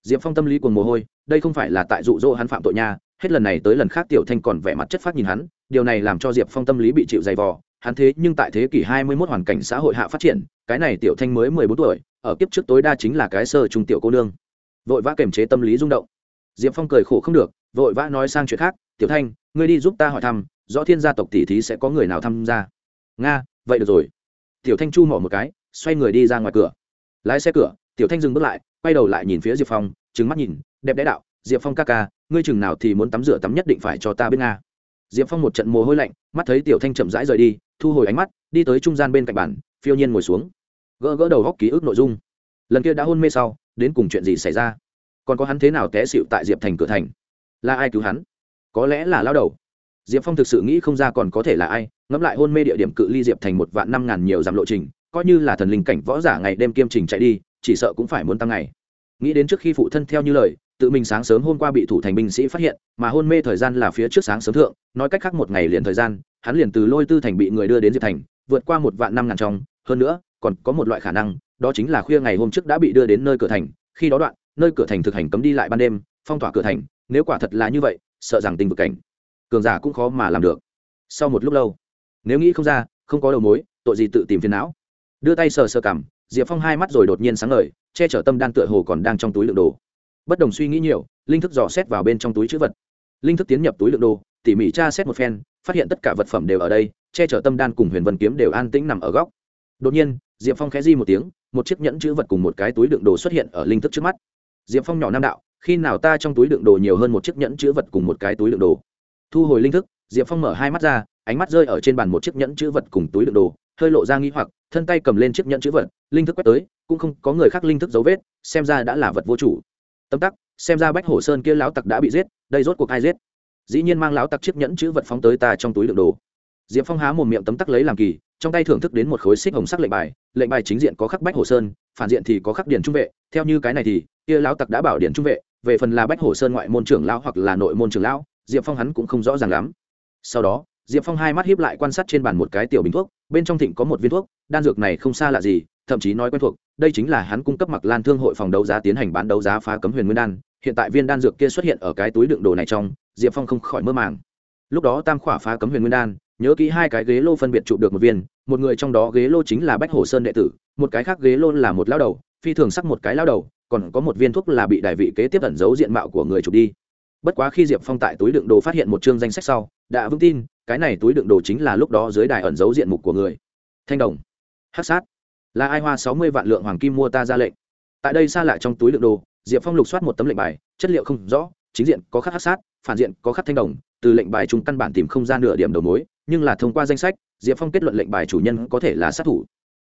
diệp phong tâm lý cuồng mồ hôi, đây không phải là tại dụ dỗ hắn phạm tội nha, hết lần này tới lần khác tiểu thanh còn vẻ mặt chất phát nhìn hắn, điều này làm cho diệp phong tâm lý bị chịu dày vò, hắn thế nhưng tại thế kỷ hai mươi 21 hoàn cảnh xã hội hạ phát triển, cái này tiểu thanh mới mười bốn tuổi, ở kiếp trước tối đa chính là cái sơ trung tiểu cô nương. Vội vã kềm chế tâm lý rung động. Diệp phong cười khổ không được, vội vã nói sang chuyện khác, tiểu thanh, ngươi đi giúp ta hỏi thăm, rõ thiên gia tộc tỷ thí sẽ có người nào tham gia? Nga, vậy được rồi. Tiểu thanh chu mỏ một cái, xoay người đi ra ngoài cửa. Lái xe cửa, tiểu thanh dừng bước lại quay đầu lại nhìn phía diệp phong trứng mắt nhìn, đẹp đẽ đạo, diệp phong ca ca, ngươi chừng nào thì muốn tắm rửa tắm nhất định phải cho ta biết nga. Diệp phong một trận mồ hôi lạnh, mắt thấy tiểu thanh chậm rãi rời đi, thu hồi ánh mắt, đi tới trung gian bên cạnh bản phiêu nhiên ngồi xuống. Gỡ gỡ đầu góc ký ức nội dung. Lần kia đã hôn mê sau, đến cùng chuyện gì xảy ra? Còn có hắn thế nào té xịu tại diệp thành cửa thành? Là ai cứu hắn? Có lẽ là lao đầu. Diệp phong thực sự nghĩ không ra còn có thể là ai, ngẫm lại hôn mê địa điểm cự ly diệp thành một vạn năm ngàn nhiều dặm lộ trình, coi như là thần linh cảnh võ giả ngày đêm kiêm trình chạy đi chỉ sợ cũng phải muốn tăng ngày. Nghĩ đến trước khi phụ thân theo như lời, tự mình sáng sớm hôm qua bị thủ thành binh sĩ phát hiện, mà hôn mê thời gian là phía trước sáng sớm thượng, nói cách khác một ngày liền thời gian, hắn liền từ lôi tư thành bị người đưa đến diệp thành, vượt qua một vạn năm ngàn trong, hơn nữa, còn có một loại khả năng, đó chính là khuya ngày hôm trước đã bị đưa đến nơi cửa thành, khi đó đoạn, nơi cửa thành thực hành cấm đi lại ban đêm, phong tỏa cửa thành, nếu quả thật là như vậy, sợ rằng tình vực cảnh, cường giả cũng khó mà làm được. Sau một lúc lâu, nếu nghĩ không ra, không có đầu mối, tội gì tự tìm phiền não. Đưa tay sờ sờ cảm diệp phong hai mắt rồi đột nhiên sáng ngời, che chở tâm đan tựa hồ còn đang trong túi lượng đồ. Bất đồng suy nghĩ nhiều, linh thức dò xét vào bên trong túi chữ vật. Linh thức tiến nhập túi lượng đồ, tỉ mỉ tra xét một phen, phát hiện tất cả vật phẩm đều ở đây, che chở tâm đan cùng huyền vân kiếm đều an tĩnh nằm ở góc. Đột nhiên, diệp phong khẽ di một tiếng, một chiếc nhẫn chữ vật cùng một cái túi đựng đồ xuất hiện ở linh thức trước mắt. Diệp phong nhỏ nam đạo, khi nào ta trong túi đựng đồ nhiều hơn một chiếc nhẫn chữ vật cùng một cái túi đựng đồ? Thu hồi linh thức, diệp phong mở hai mắt ra, ánh mắt rơi ở trên bàn một chiếc nhẫn chữ vật cùng túi đựng đồ hơi lộ ra nghi hoặc, thân tay cầm lên chiếc nhẫn chữ vật, linh thức quét tới, cũng không có người khác linh thức dấu vết, xem ra đã là vật vô chủ. Tâm tắc, xem ra bách hổ sơn kia lão tặc đã bị giết, đây rốt cuộc ai giết? Dĩ nhiên mang lão tặc chiếc nhẫn chữ vật phóng tới ta trong túi đựng đồ. Diệp phong há một miệng tấm tắc lấy làm kỳ, trong tay thưởng thức đến một khối xích hồng sắc lệnh bài lệnh bài chính diện có khắc bách hồ sơn, phản diện thì có khắc điển trung vệ, theo như cái này thì, kia lão tặc đã bảo điển trung vệ, về phần là bách hồ sơn ngoại môn trưởng lão hoặc là nội môn trưởng lão, diệp phong hắn cũng không rõ ràng lắm. Sau đó diệp phong hai mắt hiếp lại quan sát trên bàn một cái tiểu bình thuốc, bên trong thịnh có một viên thuốc, đan dược này không xa lạ gì, thậm chí nói quen thuộc, đây chính là hắn cung cấp mặc lan thương hội phòng đấu giá tiến hành bán đấu giá phá cấm huyền nguyên đan, hiện tại viên đan dược kia xuất hiện ở cái túi đựng đồ này trong, diệp phong không khỏi mơ màng. Lúc đó tam khỏa phá cấm huyền nguyên đan, nhớ kỹ hai cái ghế lô phân biệt trụ được một viên, một người trong đó ghế lô chính là bách hồ sơn đệ tử, một cái khác ghế lô là một lao đầu, phi thường sắc một cái lao đầu, còn có một viên thuốc là bị đại vị kế tiếp ẩn giấu diện mạo của người chụp đi. Bất quá khi diệp phong tại túi đựng đồ phát hiện một chương danh sách sau, đã vững tin cái này túi đựng đồ chính là lúc đó dưới đài ẩn giấu diện mục của người. Thanh đồng. Hát sát. Là ai hoa sáu mươi vạn lượng hoàng kim mua ta ra lệnh? Tại đây xa lại trong túi đựng đồ, diệp phong lục soát một tấm lệnh bài, chất liệu không rõ, chính diện có khắc hát sát, phản diện có khắc thanh đồng, từ lệnh bài chúng căn bản tìm không ra nửa điểm đầu mối, nhưng là thông qua danh sách, diệp phong kết luận lệnh bài chủ nhân có thể là sát thủ.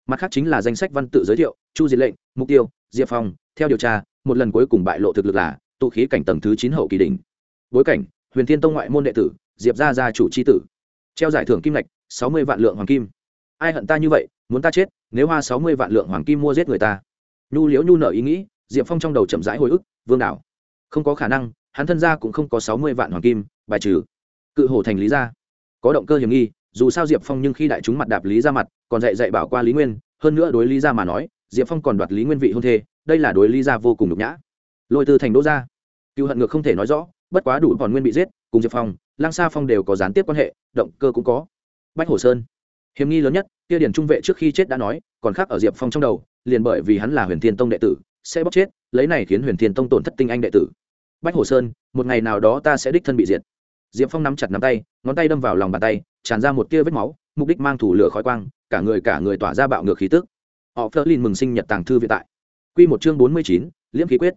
Mặt khác chính là danh sách văn tự giới thiệu, chu diệt lệnh, mục tiêu, diệp phong, theo điều tra, một lần cuối cùng bại lộ thực lực là tụ khí cảnh tầng thứ chín hậu kỳ đỉnh. Bối cảnh, huyền thiên tông ngoại môn đệ tử diệp gia gia chủ c h i tử. Treo giải thưởng kim lệch sáu mươi vạn lượng hoàng kim. Ai hận ta như vậy, muốn ta chết, nếu hoa sáu mươi vạn lượng hoàng kim mua giết người ta. Nhu liễu nhu nở ý nghĩ, diệp phong trong đầu chậm rãi hồi ức, vương đảo. Không có khả năng, hắn thân gia cũng không có sáu mươi vạn hoàng kim, bài trừ. Cự hổ thành lý gia. Có động cơ hiểm nghi, dù sao diệp phong nhưng khi đại chúng mặt đạp lý ra mặt, còn dạy dạy bảo qua lý nguyên, hơn nữa đối lý ra mà nói, diệp phong còn đoạt lý nguyên vị hôn thê, đây là đối lý ra vô cùng nhục nhã. Lôi từ thành đỗ gia. Cựu hận ngược không thể nói rõ, bất quá đủ còn nguyên bị giết, cùng diệp phong lang sa phong đều có gián tiếp quan hệ, động cơ cũng có. Bách hồ sơn. Hiểm nghi lớn nhất, kia điển trung vệ trước khi chết đã nói, còn khác ở diệp phong trong đầu, liền bởi vì hắn là huyền thiên tông đệ tử, sẽ bóc chết, lấy này khiến huyền thiên tông tổn thất tinh anh đệ tử. Bách hồ sơn, một ngày nào đó ta sẽ đích thân bị diệt. Diệp phong nắm chặt nắm tay, ngón tay đâm vào lòng bàn tay, tràn ra một tia vết máu, mục đích mang thủ lửa khói quang, cả người cả người tỏa ra bạo ngược khí tức. Họ phớt lên mừng sinh nhật tàng thư vĩ tại. Q một chương bốn mươi chín, liễm khí quyết.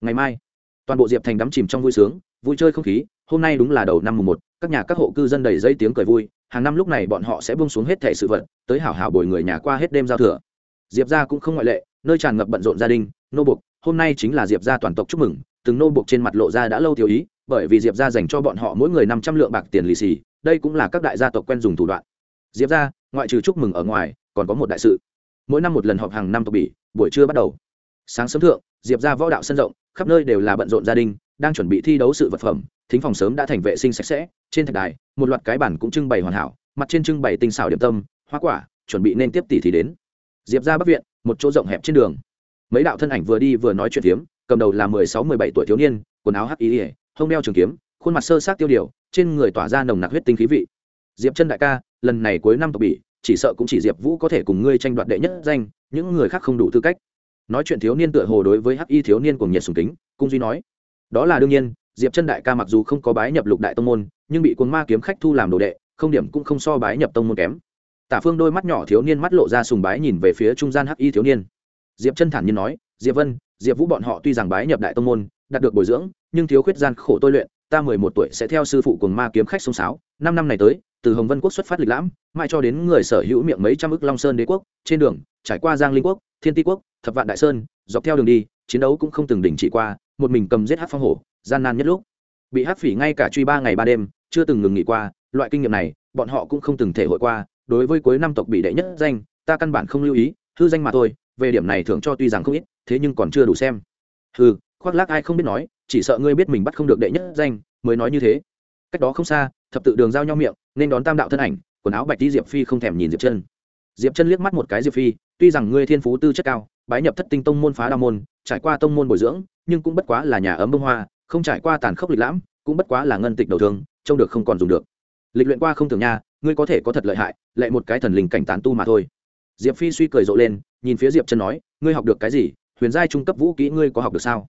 Ngày mai, toàn bộ diệp thành đắm chìm trong vui sướng, vui chơi không khí hôm nay đúng là đầu năm mùng một, các nhà các hộ cư dân đầy dây tiếng cười vui, hàng năm lúc này bọn họ sẽ bông xuống hết thẻ sự vật, tới hảo hảo bồi người nhà qua hết đêm giao thừa. Diệp ra cũng không ngoại lệ, nơi tràn ngập bận rộn gia đình, nô buộc. hôm nay chính là diệp ra toàn tộc chúc mừng, từng nô buộc trên mặt lộ ra đã lâu thiếu ý, bởi vì diệp ra dành cho bọn họ mỗi người năm trăm lượng bạc tiền lì xì, đây cũng là các đại gia tộc quen dùng thủ đoạn. Diệp ra ngoại trừ chúc mừng ở ngoài, còn có một đại sự. Mỗi năm một lần họp hàng năm tộc bỉ buổi trưa bắt đầu. Sáng sớm thượng, diệp ra võ đạo sân rộng, khắp nơi đều là bận rộn gia đình đang chuẩn bị thi đấu sự vật phẩm, thính phòng sớm đã thành vệ sinh sạch sẽ, trên thạch đài, một loạt cái bản cũng trưng bày hoàn hảo, mặt trên trưng bày tinh xảo điểm tâm, hoa quả, chuẩn bị nên tiếp tỷ thì đến. Diệp ra bắc viện, một chỗ rộng hẹp trên đường. Mấy đạo thân ảnh vừa đi vừa nói chuyện phiếm, cầm đầu là mười sáu, mười bảy tuổi thiếu niên, quần áo hắc ý ỉa hông đeo trường kiếm, khuôn mặt sơ sát tiêu điều, trên người tỏa ra nồng nặc huyết tinh khí vị. Diệp chân đại ca, lần này cuối năm tộc bỉ, chỉ sợ cũng chỉ diệp vũ có thể cùng ngươi tranh đoạt đệ nhất danh, những người khác không đủ tư cách. Nói chuyện thiếu niên tựa hồ đối với hắc y thiếu niên cùng nhiệt sùng kính, cung duy nói đó là đương nhiên, diệp chân đại ca mặc dù không có bái nhập lục đại tông môn, nhưng bị cuồng ma kiếm khách thu làm đồ đệ, không điểm cũng không so bái nhập tông môn kém. Tả phương đôi mắt nhỏ thiếu niên mắt lộ ra sùng bái nhìn về phía trung gian hắc y thiếu niên. Diệp chân thản nhiên nói, diệp vân, diệp vũ bọn họ tuy rằng bái nhập đại tông môn, đạt được bồi dưỡng, nhưng thiếu khuyết gian khổ tôi luyện, ta mười một tuổi sẽ theo sư phụ cùng ma kiếm khách sông sáo năm năm này tới, từ hồng vân quốc xuất phát lịch lãm, mãi cho đến người sở hữu miệng mấy trăm ức long sơn đế quốc, trên đường, trải qua giang linh quốc, thiên ti quốc, thập vạn đại sơn, dọc theo đường đi, chiến đấu cũng không từng đình chỉ qua một mình cầm giết hát phong hổ, gian nan nhất lúc. Bị hát phỉ ngay cả truy ba ngày ba đêm, chưa từng ngừng nghỉ qua, loại kinh nghiệm này, bọn họ cũng không từng thể hội qua, đối với cuối năm tộc bị đệ nhất danh, ta căn bản không lưu ý, hư danh mà thôi, về điểm này thường cho tuy rằng không ít, thế nhưng còn chưa đủ xem. Hư khoác lác ai không biết nói, chỉ sợ ngươi biết mình bắt không được đệ nhất danh, mới nói như thế. Cách đó không xa, thập tự đường giao nhau miệng, nên đón tam đạo thân ảnh, quần áo bạch tí diệp phi không thèm nhìn diệp chân. Diệp chân liếc mắt một cái diệp phi, tuy rằng ngươi thiên phú tư chất cao, bái nhập thất tinh tông môn phá đa môn, trải qua tông môn bồi dưỡng nhưng cũng bất quá là nhà ấm bông hoa, không trải qua tàn khốc lịch lãm, cũng bất quá là ngân tịch đầu thương, trông được không còn dùng được. Lịch luyện qua không thường nha, ngươi có thể có thật lợi hại lại một cái thần linh cảnh tán tu mà thôi. Diệp phi suy cười rộ lên, nhìn phía diệp chân nói, ngươi học được cái gì? Huyền giai trung cấp vũ kỹ ngươi có học được sao?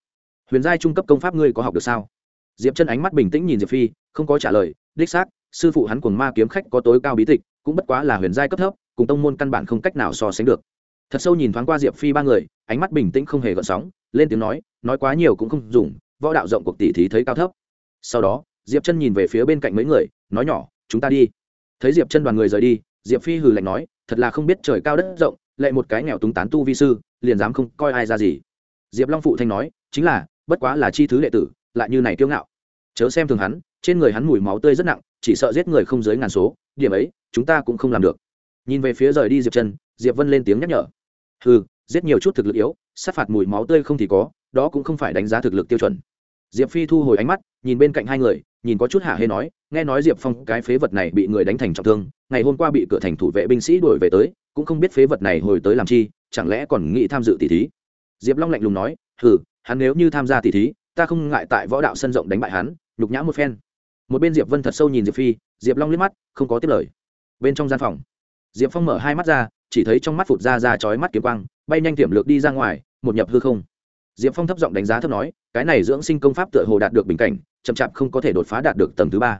Huyền giai trung cấp công pháp ngươi có học được sao? Diệp chân ánh mắt bình tĩnh nhìn diệp phi, không có trả lời, đích xác, sư phụ hắn cùng ma kiếm khách có tối cao bí tịch, cũng bất quá là huyền giai cấp thấp, cùng tông môn căn bản không cách nào so sánh được. Thật sâu nhìn thoáng qua diệp phi ba người, ánh mắt bình tĩnh không hề gợn sóng, lên tiếng nói nói quá nhiều cũng không dùng, võ đạo rộng cuộc tỷ thí thấy cao thấp. Sau đó, diệp chân nhìn về phía bên cạnh mấy người, nói nhỏ, chúng ta đi. Thấy diệp chân đoàn người rời đi, diệp phi hừ lạnh nói, thật là không biết trời cao đất rộng lại một cái nghèo túng tán tu vi sư, liền dám không coi ai ra gì. Diệp long phụ thanh nói, chính là, bất quá là chi thứ đệ tử, lại như này kiêu ngạo. Chớ xem thường hắn, trên người hắn mùi máu tươi rất nặng, chỉ sợ giết người không dưới ngàn số, điểm ấy, chúng ta cũng không làm được. Nhìn về phía rời đi diệp chân, diệp vân lên tiếng nhắc nhở, hừ, giết nhiều chút thực lực yếu, sát phạt mùi máu tươi không thì có đó cũng không phải đánh giá thực lực tiêu chuẩn. Diệp phi thu hồi ánh mắt, nhìn bên cạnh hai người, nhìn có chút hạ hê nói, nghe nói diệp phong cái phế vật này bị người đánh thành trọng thương, ngày hôm qua bị cửa thành thủ vệ binh sĩ đuổi về tới, cũng không biết phế vật này hồi tới làm chi, chẳng lẽ còn nghĩ tham dự tỷ thí? Diệp long lạnh lùng nói, hừ, hắn nếu như tham gia tỷ thí, ta không ngại tại võ đạo sân rộng đánh bại hắn, nhục nhã một phen. Một bên diệp vân thật sâu nhìn diệp phi, diệp long liếc mắt, không có tiếp lời. Bên trong gian phòng, diệp phong mở hai mắt ra, chỉ thấy trong mắt phụt ra ra chói mắt kiếm quang, bay nhanh tiềm lược đi ra ngoài, một nhập hư không diệp phong thấp giọng đánh giá thấp nói, cái này dưỡng sinh công pháp tựa hồ đạt được bình cảnh, chậm chạp không có thể đột phá đạt được tầng thứ ba.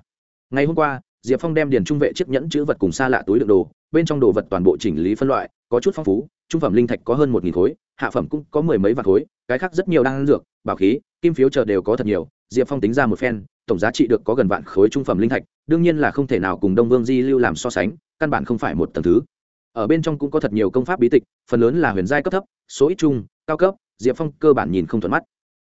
Ngày hôm qua, diệp phong đem điền trung vệ chiếc nhẫn chữ vật cùng xa lạ túi đựng đồ, bên trong đồ vật toàn bộ chỉnh lý phân loại, có chút phong phú, trung phẩm linh thạch có hơn một nghìn khối, hạ phẩm cũng có mười mấy vạn khối, cái khác rất nhiều đang dược, bảo khí, kim phiếu chờ đều có thật nhiều, diệp phong tính ra một phen, tổng giá trị được có gần vạn khối trung phẩm linh thạch, đương nhiên là không thể nào cùng đông vương di lưu làm so sánh, căn bản không phải một tầng thứ. Ở bên trong cũng có thật nhiều công pháp bí tịch, phần lớn là huyền giai cấp thấp, số ít trung, cao cấp diệp phong cơ bản nhìn không thuận mắt.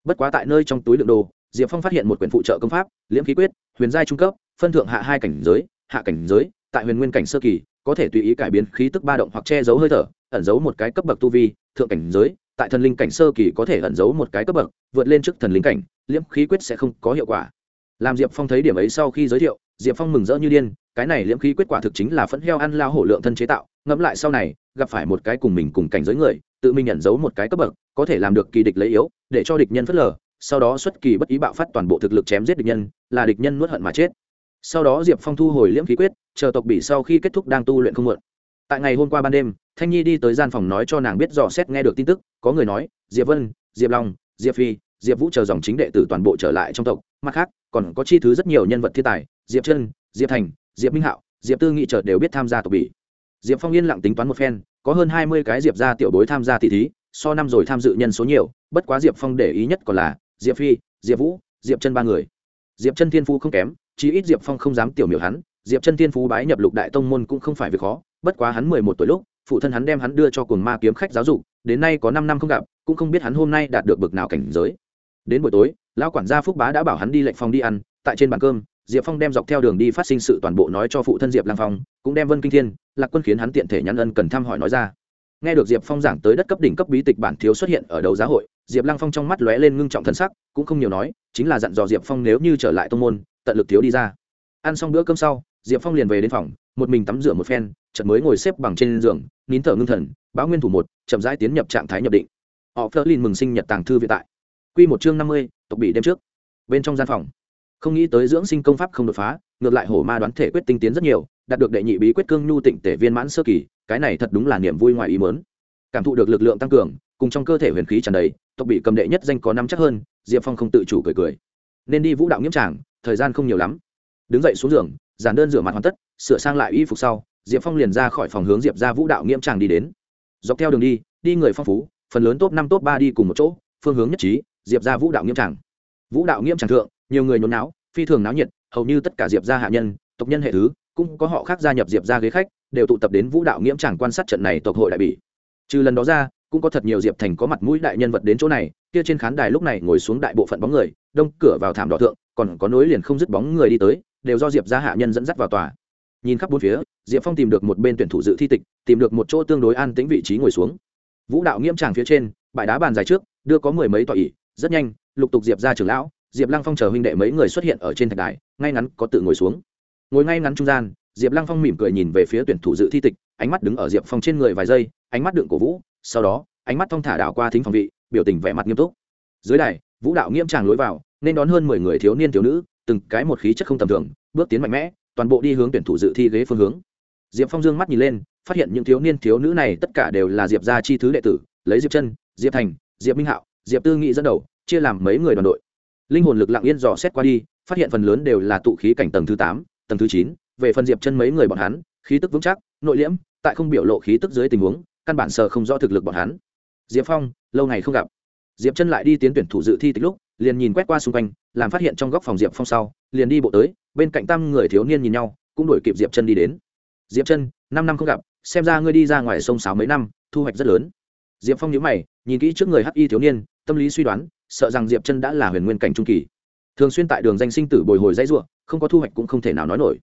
Bất quá tại nơi trong túi đựng đồ, diệp phong phát hiện một quyển phụ trợ công pháp, liễm khí quyết, huyền giai trung cấp, phân thượng hạ hai cảnh giới, hạ cảnh giới, tại huyền nguyên cảnh sơ kỳ, có thể tùy ý cải biến khí tức ba động hoặc che giấu hơi thở, ẩn giấu một cái cấp bậc tu vi, thượng cảnh giới, tại thần linh cảnh sơ kỳ có thể ẩn giấu một cái cấp bậc, vượt lên trước thần linh cảnh, liễm khí quyết sẽ không có hiệu quả. Làm diệp phong thấy điểm ấy sau khi giới thiệu, diệp phong mừng rỡ như điên, cái này liễm khí quyết quả thực chính là phẫn heo ăn lao hổ lượng thân chế tạo, ngẫm lại sau này gặp phải một cái cùng mình cùng cảnh giới người, tự mình nhận giấu một cái cấp bậc, có thể làm được kỳ địch lấy yếu, để cho địch nhân phớt lờ, sau đó xuất kỳ bất ý bạo phát toàn bộ thực lực chém giết địch nhân, là địch nhân nuốt hận mà chết. Sau đó diệp phong thu hồi liễm khí quyết, chờ tộc bị sau khi kết thúc đang tu luyện không muộn. Tại ngày hôm qua ban đêm, thanh nhi đi tới gian phòng nói cho nàng biết dò xét nghe được tin tức, có người nói, diệp vân, diệp long, diệp phi, diệp vũ chờ dòng chính đệ tử toàn bộ trở lại trong tộc, mặt khác, còn có chi thứ rất nhiều nhân vật thiên tài, diệp trân diệp thành, diệp minh hạo, diệp tư nghị chờ đều biết tham gia tộc bị diệp phong yên lặng tính toán một phen, có hơn hai mươi cái diệp gia tiểu bối tham gia tỷ thí, so năm rồi tham dự nhân số nhiều, bất quá diệp phong để ý nhất còn là diệp phi, diệp vũ, diệp chân ba người. Diệp chân thiên phú không kém, chí ít diệp phong không dám tiểu miểu hắn, diệp chân thiên phú bái nhập lục đại tông môn cũng không phải việc khó, bất quá hắn mười một tuổi lúc, phụ thân hắn đem hắn đưa cho cuồng ma kiếm khách giáo dục, đến nay có năm năm không gặp, cũng không biết hắn hôm nay đạt được bực nào cảnh giới. Đến buổi tối, lão quản gia phúc bá đã bảo hắn đi lệnh phòng đi ăn, tại trên bàn cơm diệp phong đem dọc theo đường đi phát sinh sự toàn bộ nói cho phụ thân diệp lang phong, cũng đem vân kinh thiên, lạc quân khiến hắn tiện thể nhắn ân cần thăm hỏi nói ra. Nghe được diệp phong giảng tới đất cấp đỉnh cấp bí tịch bản thiếu xuất hiện ở đấu giá hội, diệp lăng phong trong mắt lóe lên ngưng trọng thân sắc, cũng không nhiều nói, chính là dặn dò diệp phong nếu như trở lại tô n g môn, tận lực thiếu đi ra. Ăn xong bữa cơm sau, diệp phong liền về đến phòng, một mình tắm rửa một phen, chợt mới ngồi xếp bằng trên giường, nín thở ngưng thần, báo nguyên thủ một, chậm rãi tiến nhập trạng thái nhập định. Họ mừng sinh nhật tàng thư viện tại. Q một chương năm mươi, tộc bị đêm trước. Bên trong gian phòng không nghĩ tới dưỡng sinh công pháp không đột phá, ngược lại hổ ma đoán thể quyết tinh tiến rất nhiều, đạt được đệ nhị bí quyết cương nhu tịnh tể viên mãn sơ kỳ, cái này thật đúng là niềm vui ngoài ý mớn cảm thụ được lực lượng tăng cường, cùng trong cơ thể huyền khí tràn đầy, tộc bị cầm đệ nhất danh có năm chắc hơn, diệp phong không tự chủ cười cười. Nên đi vũ đạo nghiêm tràng, thời gian không nhiều lắm. Đứng dậy xuống giường, giản đơn rửa mặt hoàn tất, sửa sang lại y phục sau, diệp phong liền ra khỏi phòng hướng diệp ra vũ đạo nghiêm tràng đi đến. Dọc theo đường đi đi người phong phú, phần lớn top năm, top ba đi cùng một chỗ, phương hướng nhất trí, diệp ra vũ đạo nghiêm tràng. Vũ đạo nghiêm tràng thượng nhiều người nhốn náo, phi thường náo nhiệt, hầu như tất cả diệp gia hạ nhân, tộc nhân hệ thứ, cũng có họ khác gia nhập diệp gia ghế khách, đều tụ tập đến vũ đạo nghiễm tràng quan sát trận này tộc hội đại bỉ. Trừ lần đó ra, cũng có thật nhiều diệp thành có mặt mũi đại nhân vật đến chỗ này, kia trên khán đài lúc này ngồi xuống đại bộ phận bóng người, đông cửa vào thảm đỏ thượng, còn có nối liền không dứt bóng người đi tới, đều do diệp gia hạ nhân dẫn dắt vào tòa. Nhìn khắp bốn phía, diệp phong tìm được một bên tuyển thủ dự thi tịch, tìm được một chỗ tương đối an tĩnh vị trí ngồi xuống. Vũ đạo nghiễm tràng phía trên, bãi đá bàn dài trước, đưa có mười mấy tòa ỉ, rất nhanh, lục tục diệp ra trưởng lão diệp lăng phong chờ huynh đệ mấy người xuất hiện ở trên thạch đài, ngay ngắn có tự ngồi xuống. Ngồi ngay ngắn trung gian, diệp lăng phong mỉm cười nhìn về phía tuyển thủ dự thi tịch, ánh mắt đứng ở diệp phong trên người vài giây, ánh mắt đựng cổ vũ, sau đó, ánh mắt thong thả đảo qua thính phòng vị, biểu tình vẻ mặt nghiêm túc. Dưới đài, vũ đạo nghiêm tràng lối vào, nên đón hơn mười người thiếu niên thiếu nữ, từng cái một khí chất không tầm thường, bước tiến mạnh mẽ, toàn bộ đi hướng tuyển thủ dự thi ghế phương hướng. Diệp phong dương mắt nhìn lên, phát hiện những thiếu niên thiếu nữ này tất cả đều là diệp gia chi thứ đệ tử, lấy diệp chân, diệp thành, diệp minh hạo, diệp tư nghị dẫn đầu, chia làm mấy người đoàn đội linh hồn lực lặng yên dò xét qua đi, phát hiện phần lớn đều là tụ khí cảnh tầng thứ tám, tầng thứ chín, về phần diệp chân mấy người bọn hắn, khí tức vững chắc, nội liễm, tại không biểu lộ khí tức dưới tình huống, căn bản sờ không rõ thực lực bọn hắn. Diệp phong, lâu ngày không gặp. Diệp chân lại đi tiến tuyển thủ dự thi tích lúc, liền nhìn quét qua xung quanh, làm phát hiện trong góc phòng diệp phong sau, liền đi bộ tới, bên cạnh tam người thiếu niên nhìn nhau, cũng đổi kịp diệp chân đi đến. Diệp chân, năm năm không gặp, xem ra ngươi đi ra ngoài sông sáo mấy năm, thu hoạch rất lớn. Diệp phong nhớ mày, nhìn kỹ trước người hắc y thiếu niên, tâm lý suy đoán sợ rằng diệp chân đã là huyền nguyên cảnh trung kỳ. Thường xuyên tại đường danh sinh tử bồi hồi dãy ruộng, không có thu hoạch cũng không thể nào nói nổi.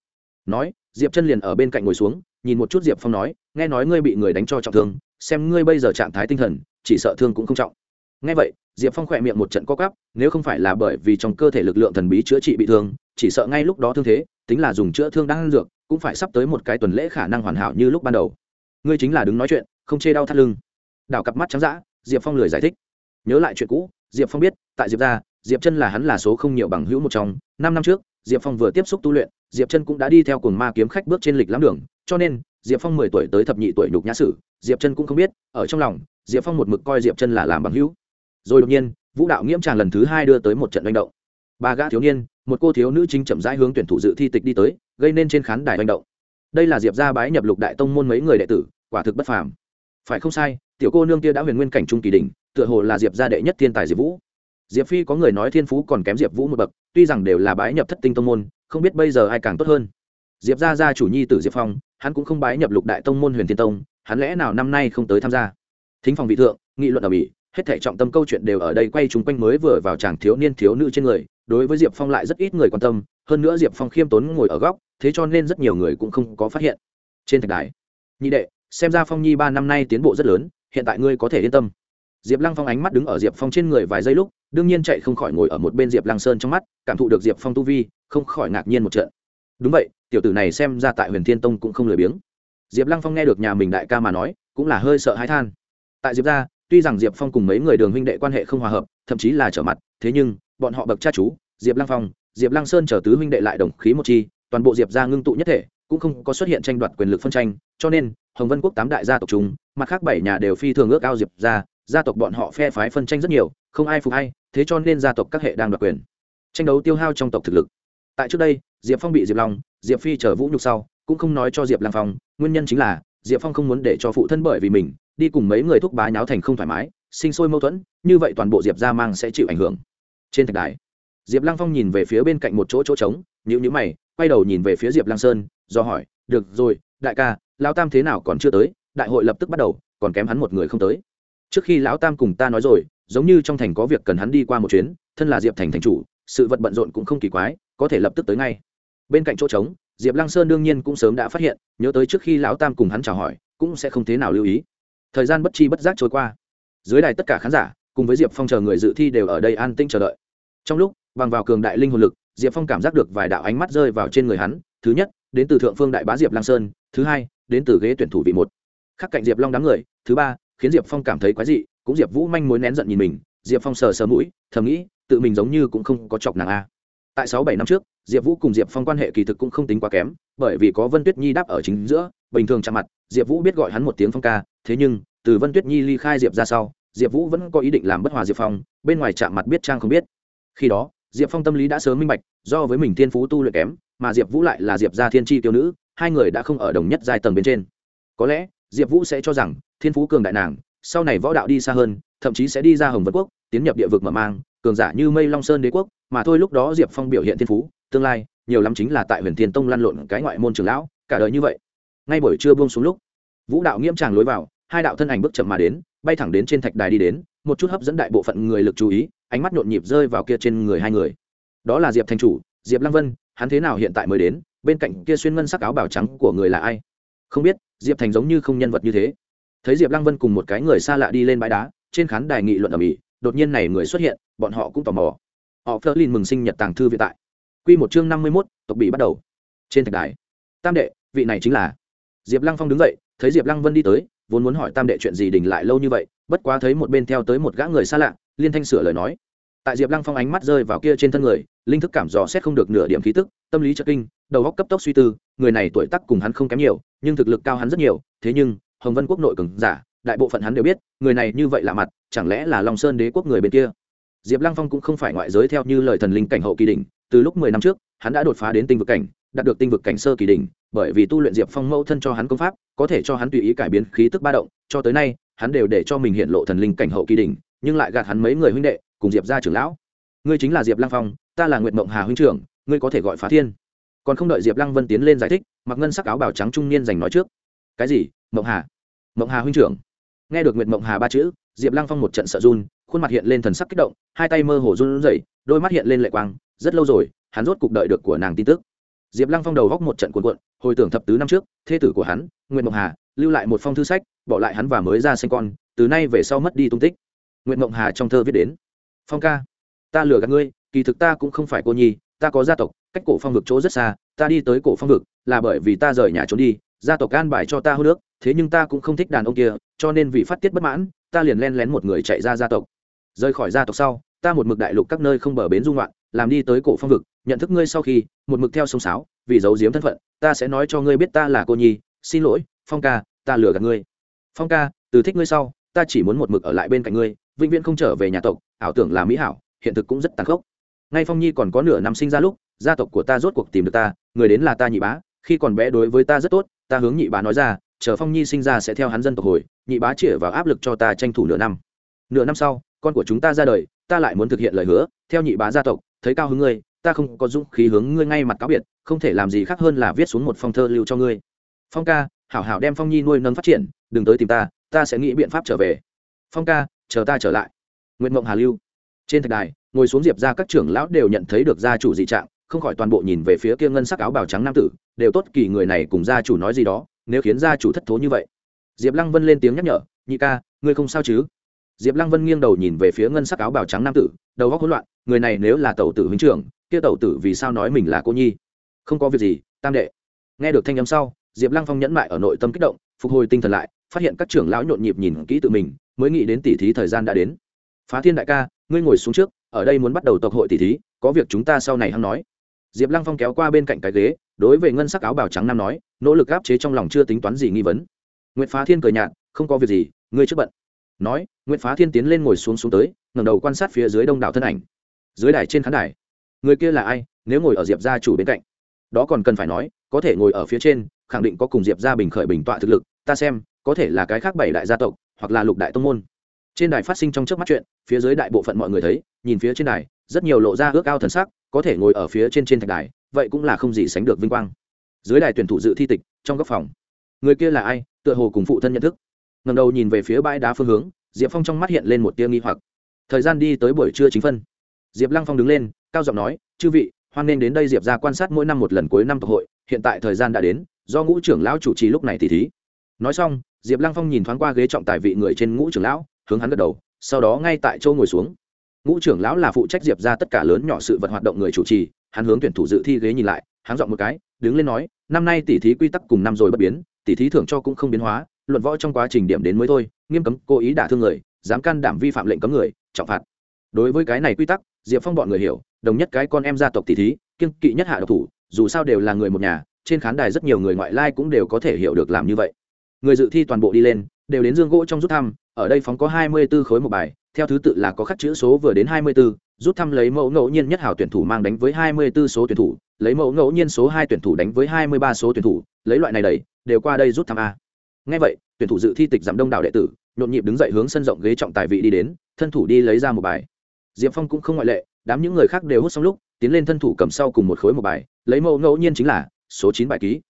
Nói, diệp chân liền ở bên cạnh ngồi xuống, nhìn một chút diệp phong nói, nghe nói ngươi bị người đánh cho trọng thương, xem ngươi bây giờ trạng thái tinh thần, chỉ sợ thương cũng không trọng. Nghe vậy, diệp phong khỏe miệng một trận co cắp nếu không phải là bởi vì trong cơ thể lực lượng thần bí chữa trị bị thương, chỉ sợ ngay lúc đó thương thế, tính là dùng chữa thương đang dược, cũng phải sắp tới một cái tuần lễ khả năng hoàn hảo như lúc ban đầu. Ngươi chính là đứng nói chuyện, không chê đau thắt lưng. Đảo cặp mắt trắng d diệp phong lười giải thích. Nhớ lại chuyện cũ diệp phong biết, tại diệp ra diệp chân là hắn là số không nhiều bằng hữu một trong. Năm năm trước, diệp phong vừa tiếp xúc tu luyện, diệp chân cũng đã đi theo cùng ma kiếm khách bước trên lịch lắm đường. Cho nên, diệp phong mười tuổi tới thập nhị tuổi nhục nhã sử, diệp chân cũng không biết, ở trong lòng, diệp phong một mực coi diệp chân là làm bằng hữu. Rồi đột nhiên, vũ đạo nghiễm tràng lần thứ hai đưa tới một trận manh động. Ba gã thiếu niên, một cô thiếu nữ chính chậm rãi hướng tuyển thủ dự thi tịch đi tới, gây nên trên khán đài manh động. Đây là diệp gia bái nhập lục đại tông môn mấy người đệ tử, quả thực bất phàm. Phải không sai, tiểu cô nương kia đã huyền nguyên cảnh trung kỳ đỉnh tựa hồ là diệp gia đệ nhất thiên tài diệp vũ. Diệp phi có người nói thiên phú còn kém diệp vũ một bậc, tuy rằng đều là bái nhập thất tinh tông môn, không biết bây giờ ai càng tốt hơn. Diệp gia gia chủ nhi tử diệp phong, hắn cũng không bái nhập lục đại tông môn huyền thiên tông, hắn lẽ nào năm nay không tới tham gia? Thính phòng vị thượng, nghị luận ở mỹ hết thể trọng tâm câu chuyện đều ở đây quay chung quanh mới vừa vào chàng thiếu niên thiếu nữ trên người, đối với diệp phong lại rất ít người quan tâm, hơn nữa diệp phong khiêm tốn ngồi ở góc, thế cho nên rất nhiều người cũng không có phát hiện. Trên thạch đài, nhị đệ, xem ra phong nhi ba năm nay tiến bộ rất lớn, hiện tại ngươi có thể yên tâm diệp lăng phong ánh mắt đứng ở diệp phong trên người vài giây lúc, đương nhiên chạy không khỏi ngồi ở một bên diệp lăng sơn trong mắt, cảm thụ được diệp phong tu vi, không khỏi ngạc nhiên một trận. Đúng vậy, tiểu tử này xem ra tại huyền thiên tông cũng không lười biếng. Diệp lăng phong nghe được nhà mình đại ca mà nói, cũng là hơi sợ hãi than. Tại diệp ra tuy rằng diệp phong cùng mấy người đường huynh đệ quan hệ không hòa hợp, thậm chí là trở mặt, thế nhưng, bọn họ bậc cha chú, diệp lăng phong, diệp lăng sơn trở tứ huynh đệ lại đồng khí một chi, toàn bộ diệp ra ngưng tụ nhất thể, cũng không có xuất hiện tranh đoạt quyền lực phân tranh, cho nên hồng vân quốc tám đại gia tộc chúng, mặt khác bảy nhà đều phi thường ước ao diệp ra gia tộc bọn họ phe phái phân tranh rất nhiều, không ai phục hay thế cho nên gia tộc các hệ đang đoạt quyền. Tranh đấu tiêu hao trong tộc thực lực. Tại trước đây, diệp phong bị diệp long, diệp phi chở vũ nhục sau, cũng không nói cho diệp Lang phong, nguyên nhân chính là diệp phong không muốn để cho phụ thân bởi vì mình, đi cùng mấy người thúc bá nháo thành không thoải mái, sinh sôi mâu thuẫn, như vậy toàn bộ diệp gia mang sẽ chịu ảnh hưởng. Trên thạch đài, diệp Lang phong nhìn về phía bên cạnh một chỗ chỗ trống nhữ nhữ mày, quay đầu nhìn về phía diệp Lang sơn, do hỏi, được rồi, đại ca, lão tam thế nào còn chưa tới? Đại hội lập tức bắt đầu, còn kém hắn một người không tới trước khi lão tam cùng ta nói rồi, giống như trong thành có việc cần hắn đi qua một chuyến, thân là diệp thành thành chủ, sự vật bận rộn cũng không kỳ quái, có thể lập tức tới ngay. Bên cạnh chỗ trống, diệp lăng sơn đương nhiên cũng sớm đã phát hiện, nhớ tới trước khi lão tam cùng hắn chào hỏi, cũng sẽ không thế nào lưu ý. Thời gian bất chi bất giác trôi qua. Dưới đài tất cả khán giả, cùng với diệp phong chờ người dự thi đều ở đây an tĩnh chờ đợi. Trong lúc, bằng vào cường đại linh hồn lực, diệp phong cảm giác được vài đạo ánh mắt rơi vào trên người hắn, thứ nhất, đến từ thượng phương đại bá diệp lang sơn, thứ hai, đến từ ghế tuyển thủ vị một. Khắc cạnh diệp long đám người, thứ ba khiến diệp phong cảm thấy quái dị, cũng diệp vũ manh mối nén giận nhìn mình, diệp phong sờ sờ mũi, thầm nghĩ, tự mình giống như cũng không có chọc nàng a. Tại sáu bảy năm trước, diệp vũ cùng diệp phong quan hệ kỳ thực cũng không tính quá kém, bởi vì có vân tuyết nhi đáp ở chính giữa, bình thường chạm mặt, diệp vũ biết gọi hắn một tiếng phong ca, thế nhưng, từ vân tuyết nhi ly khai diệp ra sau, diệp vũ vẫn có ý định làm bất hòa diệp phong, bên ngoài chạm mặt biết trang không biết. Khi đó, diệp phong tâm lý đã sớm minh bạch, do với mình thiên phú tu luyện kém, mà diệp vũ lại là diệp gia thiên tri tiêu nữ, hai người đã không ở đồng nhất giai tầng bên trên. Có lẽ diệp vũ sẽ cho rằng, thiên phú cường đại nàng, sau này võ đạo đi xa hơn, thậm chí sẽ đi ra hồng vân quốc, tiến nhập địa vực mở mang, cường giả như mây long sơn đế quốc, mà thôi lúc đó diệp phong biểu hiện thiên phú, tương lai, nhiều lắm chính là tại huyền thiên tông lăn lộn cái ngoại môn trường lão, cả đời như vậy. Ngay buổi trưa buông xuống lúc, vũ đạo nghiêm tràng lối vào, hai đạo thân ảnh bước chậm mà đến, bay thẳng đến trên thạch đài đi đến, một chút hấp dẫn đại bộ phận người lực chú ý, ánh mắt nhộn nhịp rơi vào kia trên người hai người. Đó là diệp Thanh chủ, diệp lăng vân, hắn thế nào hiện tại mới đến, bên cạnh kia xuyên ngân sắc áo bào trắng của người là ai? Không biết diệp thành giống như không nhân vật như thế. Thấy diệp lăng vân cùng một cái người xa lạ đi lên bãi đá, trên khán đài nghị luận ở mỹ đột nhiên này người xuất hiện, bọn họ cũng tò mò. Họ phớt lên mừng sinh nhật tàng thư viện tại. Q một chương năm mươi mốt, tộc bị bắt đầu. Trên thạch đài, tam đệ, vị này chính là. Diệp lăng phong đứng dậy, thấy diệp lăng vân đi tới, vốn muốn hỏi tam đệ chuyện gì đình lại lâu như vậy, bất quá thấy một bên theo tới một gã người xa lạ, liên thanh sửa lời nói tại diệp lăng phong ánh mắt rơi vào kia trên thân người, linh thức cảm dò xét không được nửa điểm khí tức, tâm lý trợ kinh, đầu góc cấp tốc suy tư, người này tuổi tác cùng hắn không kém nhiều, nhưng thực lực cao hắn rất nhiều, thế nhưng, hồng vân quốc nội cường giả, đại bộ phận hắn đều biết, người này như vậy lạ mặt, chẳng lẽ là long sơn đế quốc người bên kia? Diệp lăng phong cũng không phải ngoại giới theo như lời thần linh cảnh hậu kỳ đỉnh, từ lúc mười năm trước, hắn đã đột phá đến tinh vực cảnh, đạt được tinh vực cảnh sơ kỳ đỉnh, bởi vì tu luyện diệp phong mẫu thân cho hắn công pháp, có thể cho hắn tùy ý cải biến khí tức ba động, cho tới nay, hắn đều để cho mình hiện lộ thần linh cảnh hậu kỳ đỉnh, nhưng lại gạt hắn mấy người huynh đệ cùng diệp ra trưởng lão. Ngươi chính là diệp lăng phong, ta là nguyệt mộng hà huynh trưởng, ngươi có thể gọi phá thiên. Còn không đợi diệp lăng vân tiến lên giải thích, mặc ngân sắc áo bảo trắng trung niên giành nói trước. Cái gì? Mộng hà? Mộng hà huynh trưởng. Nghe được nguyệt mộng hà ba chữ, diệp lăng phong một trận sợ run, khuôn mặt hiện lên thần sắc kích động, hai tay mơ hồ run rẩy, đôi mắt hiện lên lệ quang, rất lâu rồi, hắn rốt cục đợi được của nàng tin tức. Diệp lăng phong đầu góc một trận cuộn cuộn, hồi tưởng thập tứ năm trước, thê tử của hắn, nguyệt mộng hà, lưu lại một phong thư sách, bỏ lại hắn và mới ra sinh con, từ nay về sau mất đi tung tích. Nguyệt mộng hà trong thơ viết đến phong ca, ta lừa gạt ngươi, kỳ thực ta cũng không phải cô nhi, ta có gia tộc, cách cổ phong vực chỗ rất xa, ta đi tới cổ phong vực là bởi vì ta rời nhà trốn đi, gia tộc can bài cho ta hô nước, thế nhưng ta cũng không thích đàn ông kia, cho nên vì phát tiết bất mãn, ta liền len lén một người chạy ra gia tộc. Rời khỏi gia tộc sau, ta một mực đại lục các nơi không bờ bến dung loạn làm đi tới cổ phong vực, nhận thức ngươi sau khi, một mực theo sông sáo, vì giấu giếm thân phận, ta sẽ nói cho ngươi biết ta là cô nhi, xin lỗi, phong ca, ta lừa gạt ngươi. Phong ca, từ thích ngươi sau, ta chỉ muốn một mực ở lại bên cạnh ngươi vĩnh viễn không trở về nhà tộc, ảo tưởng là mỹ hảo, hiện thực cũng rất tàn khốc. Ngay phong nhi còn có nửa năm sinh ra lúc, gia tộc của ta rốt cuộc tìm được ta, người đến là ta nhị bá, khi còn bé đối với ta rất tốt, ta hướng nhị bá nói ra, chờ phong nhi sinh ra sẽ theo hắn dân tộc hồi, nhị bá chĩa vào áp lực cho ta tranh thủ nửa năm. Nửa năm sau, con của chúng ta ra đời, ta lại muốn thực hiện lời hứa, theo nhị bá gia tộc, thấy cao hứng ngươi, ta không có dũng khí hướng ngươi ngay mặt cáo biệt, không thể làm gì khác hơn là viết xuống một phong thơ lưu cho ngươi. Phong ca, hảo hảo đem phong nhi nuôi nâng phát triển, đừng tới tìm ta ta sẽ nghĩ biện pháp trở về. Phong ca chờ ta trở lại. Nguyện mộng hà lưu. Trên thạch đài, ngồi xuống diệp ra các trưởng lão đều nhận thấy được gia chủ dị trạng, không khỏi toàn bộ nhìn về phía kia ngân sắc áo bào trắng nam tử, đều tốt kỳ người này cùng gia chủ nói gì đó, nếu khiến gia chủ thất thố như vậy. Diệp lăng vân lên tiếng nhắc nhở, nhị ca, ngươi không sao chứ? Diệp lăng vân nghiêng đầu nhìn về phía ngân sắc áo bào trắng nam tử, đầu góc hỗn loạn, người này nếu là tẩu tử huynh trưởng, kia tẩu tử vì sao nói mình là cô nhi? Không có việc gì, tam đệ. Nghe được thanh âm sau, diệp lăng phong nhẫn mại ở nội tâm kích động, phục hồi tinh thần lại, phát hiện các trưởng lão nhộn nhịp nhìn kỹ tự mình mới nghĩ đến tỉ thí thời gian đã đến. Phá thiên đại ca, ngươi ngồi xuống trước, ở đây muốn bắt đầu tộc hội tỉ thí, có việc chúng ta sau này hăng nói. Diệp lăng phong kéo qua bên cạnh cái ghế, đối với ngân sắc áo bào trắng nam nói, nỗ lực áp chế trong lòng chưa tính toán gì nghi vấn. Nguyễn phá thiên cười nhạt, không có việc gì, ngươi trước bận. Nói nguyễn phá thiên tiến lên ngồi xuống xuống tới, ngẩng đầu quan sát phía dưới đông đảo thân ảnh. Dưới đài trên khán đài, người kia là ai, nếu ngồi ở diệp gia chủ bên cạnh? Đó còn cần phải nói, có thể ngồi ở phía trên, khẳng định có cùng diệp gia bình khởi bình tọa thực lực, ta xem, có thể là cái khác bảy đại gia tộc hoặc là lục đại tông môn. Trên đài phát sinh trong trước mắt chuyện, phía dưới đại bộ phận mọi người thấy, nhìn phía trên đài, rất nhiều lộ ra ước ao thần sắc, có thể ngồi ở phía trên trên thạch đài, vậy cũng là không gì sánh được vinh quang. Dưới đài tuyển thủ dự thi tịch, trong góc phòng, người kia là ai, tựa hồ cùng phụ thân nhận thức. Ngầm đầu nhìn về phía bãi đá phương hướng, diệp phong trong mắt hiện lên một tia nghi hoặc. Thời gian đi tới buổi trưa chính phân. Diệp lăng phong đứng lên, cao giọng nói, chư vị, hoan nên đến đây diệp ra quan sát mỗi năm một lần cuối năm tộc hội, hiện tại thời gian đã đến, do ngũ trưởng lão chủ trì lúc này tỷ thí. Nói xong diệp lăng phong nhìn thoáng qua ghế trọng tài vị người trên ngũ trưởng lão, hướng hắn gật đầu, sau đó ngay tại châu ngồi xuống. Ngũ trưởng lão là phụ trách diệp ra tất cả lớn nhỏ sự vật hoạt động người chủ trì, hắn hướng tuyển thủ dự thi ghế nhìn lại, hắn dọn một cái, đứng lên nói, năm nay tỷ thí quy tắc cùng năm rồi bất biến tỷ thí thưởng cho cũng không biến hóa, luận võ trong quá trình điểm đến mới thôi, nghiêm cấm, cố ý đả thương người, dám can đảm vi phạm lệnh cấm người, trọng phạt. Đối với cái này quy tắc, diệp phong bọn người hiểu, đồng nhất cái con em gia tộc tỷ thí kiên kỵ nhất hạ độc thủ, dù sao đều là người một nhà, trên khán đài rất nhiều người ngoại lai cũng đều có thể hiểu được làm như vậy người dự thi toàn bộ đi lên đều đến dương gỗ trong rút thăm ở đây phóng có hai mươi 24 khối một bài theo thứ tự là có khắc chữ số vừa đến hai mươi 24, rút thăm lấy mẫu ngẫu nhiên nhất hảo tuyển thủ mang đánh với hai mươi 24 số tuyển thủ lấy mẫu ngẫu nhiên số hai tuyển thủ đánh với hai mươi ba số tuyển thủ lấy loại này đầy đều qua đây rút thăm a. Ngay vậy tuyển thủ dự thi tịch giảm đông đảo đệ tử nhộn nhịp đứng dậy hướng sân rộng ghế trọng tài vị đi đến thân thủ đi lấy ra một bài. Diệp phong cũng không ngoại lệ đám những người khác đều hút xong lúc tiến lên thân thủ cầm sau cùng một khối một bài lấy mẫu ngẫu nhiên chính là số chín bài ký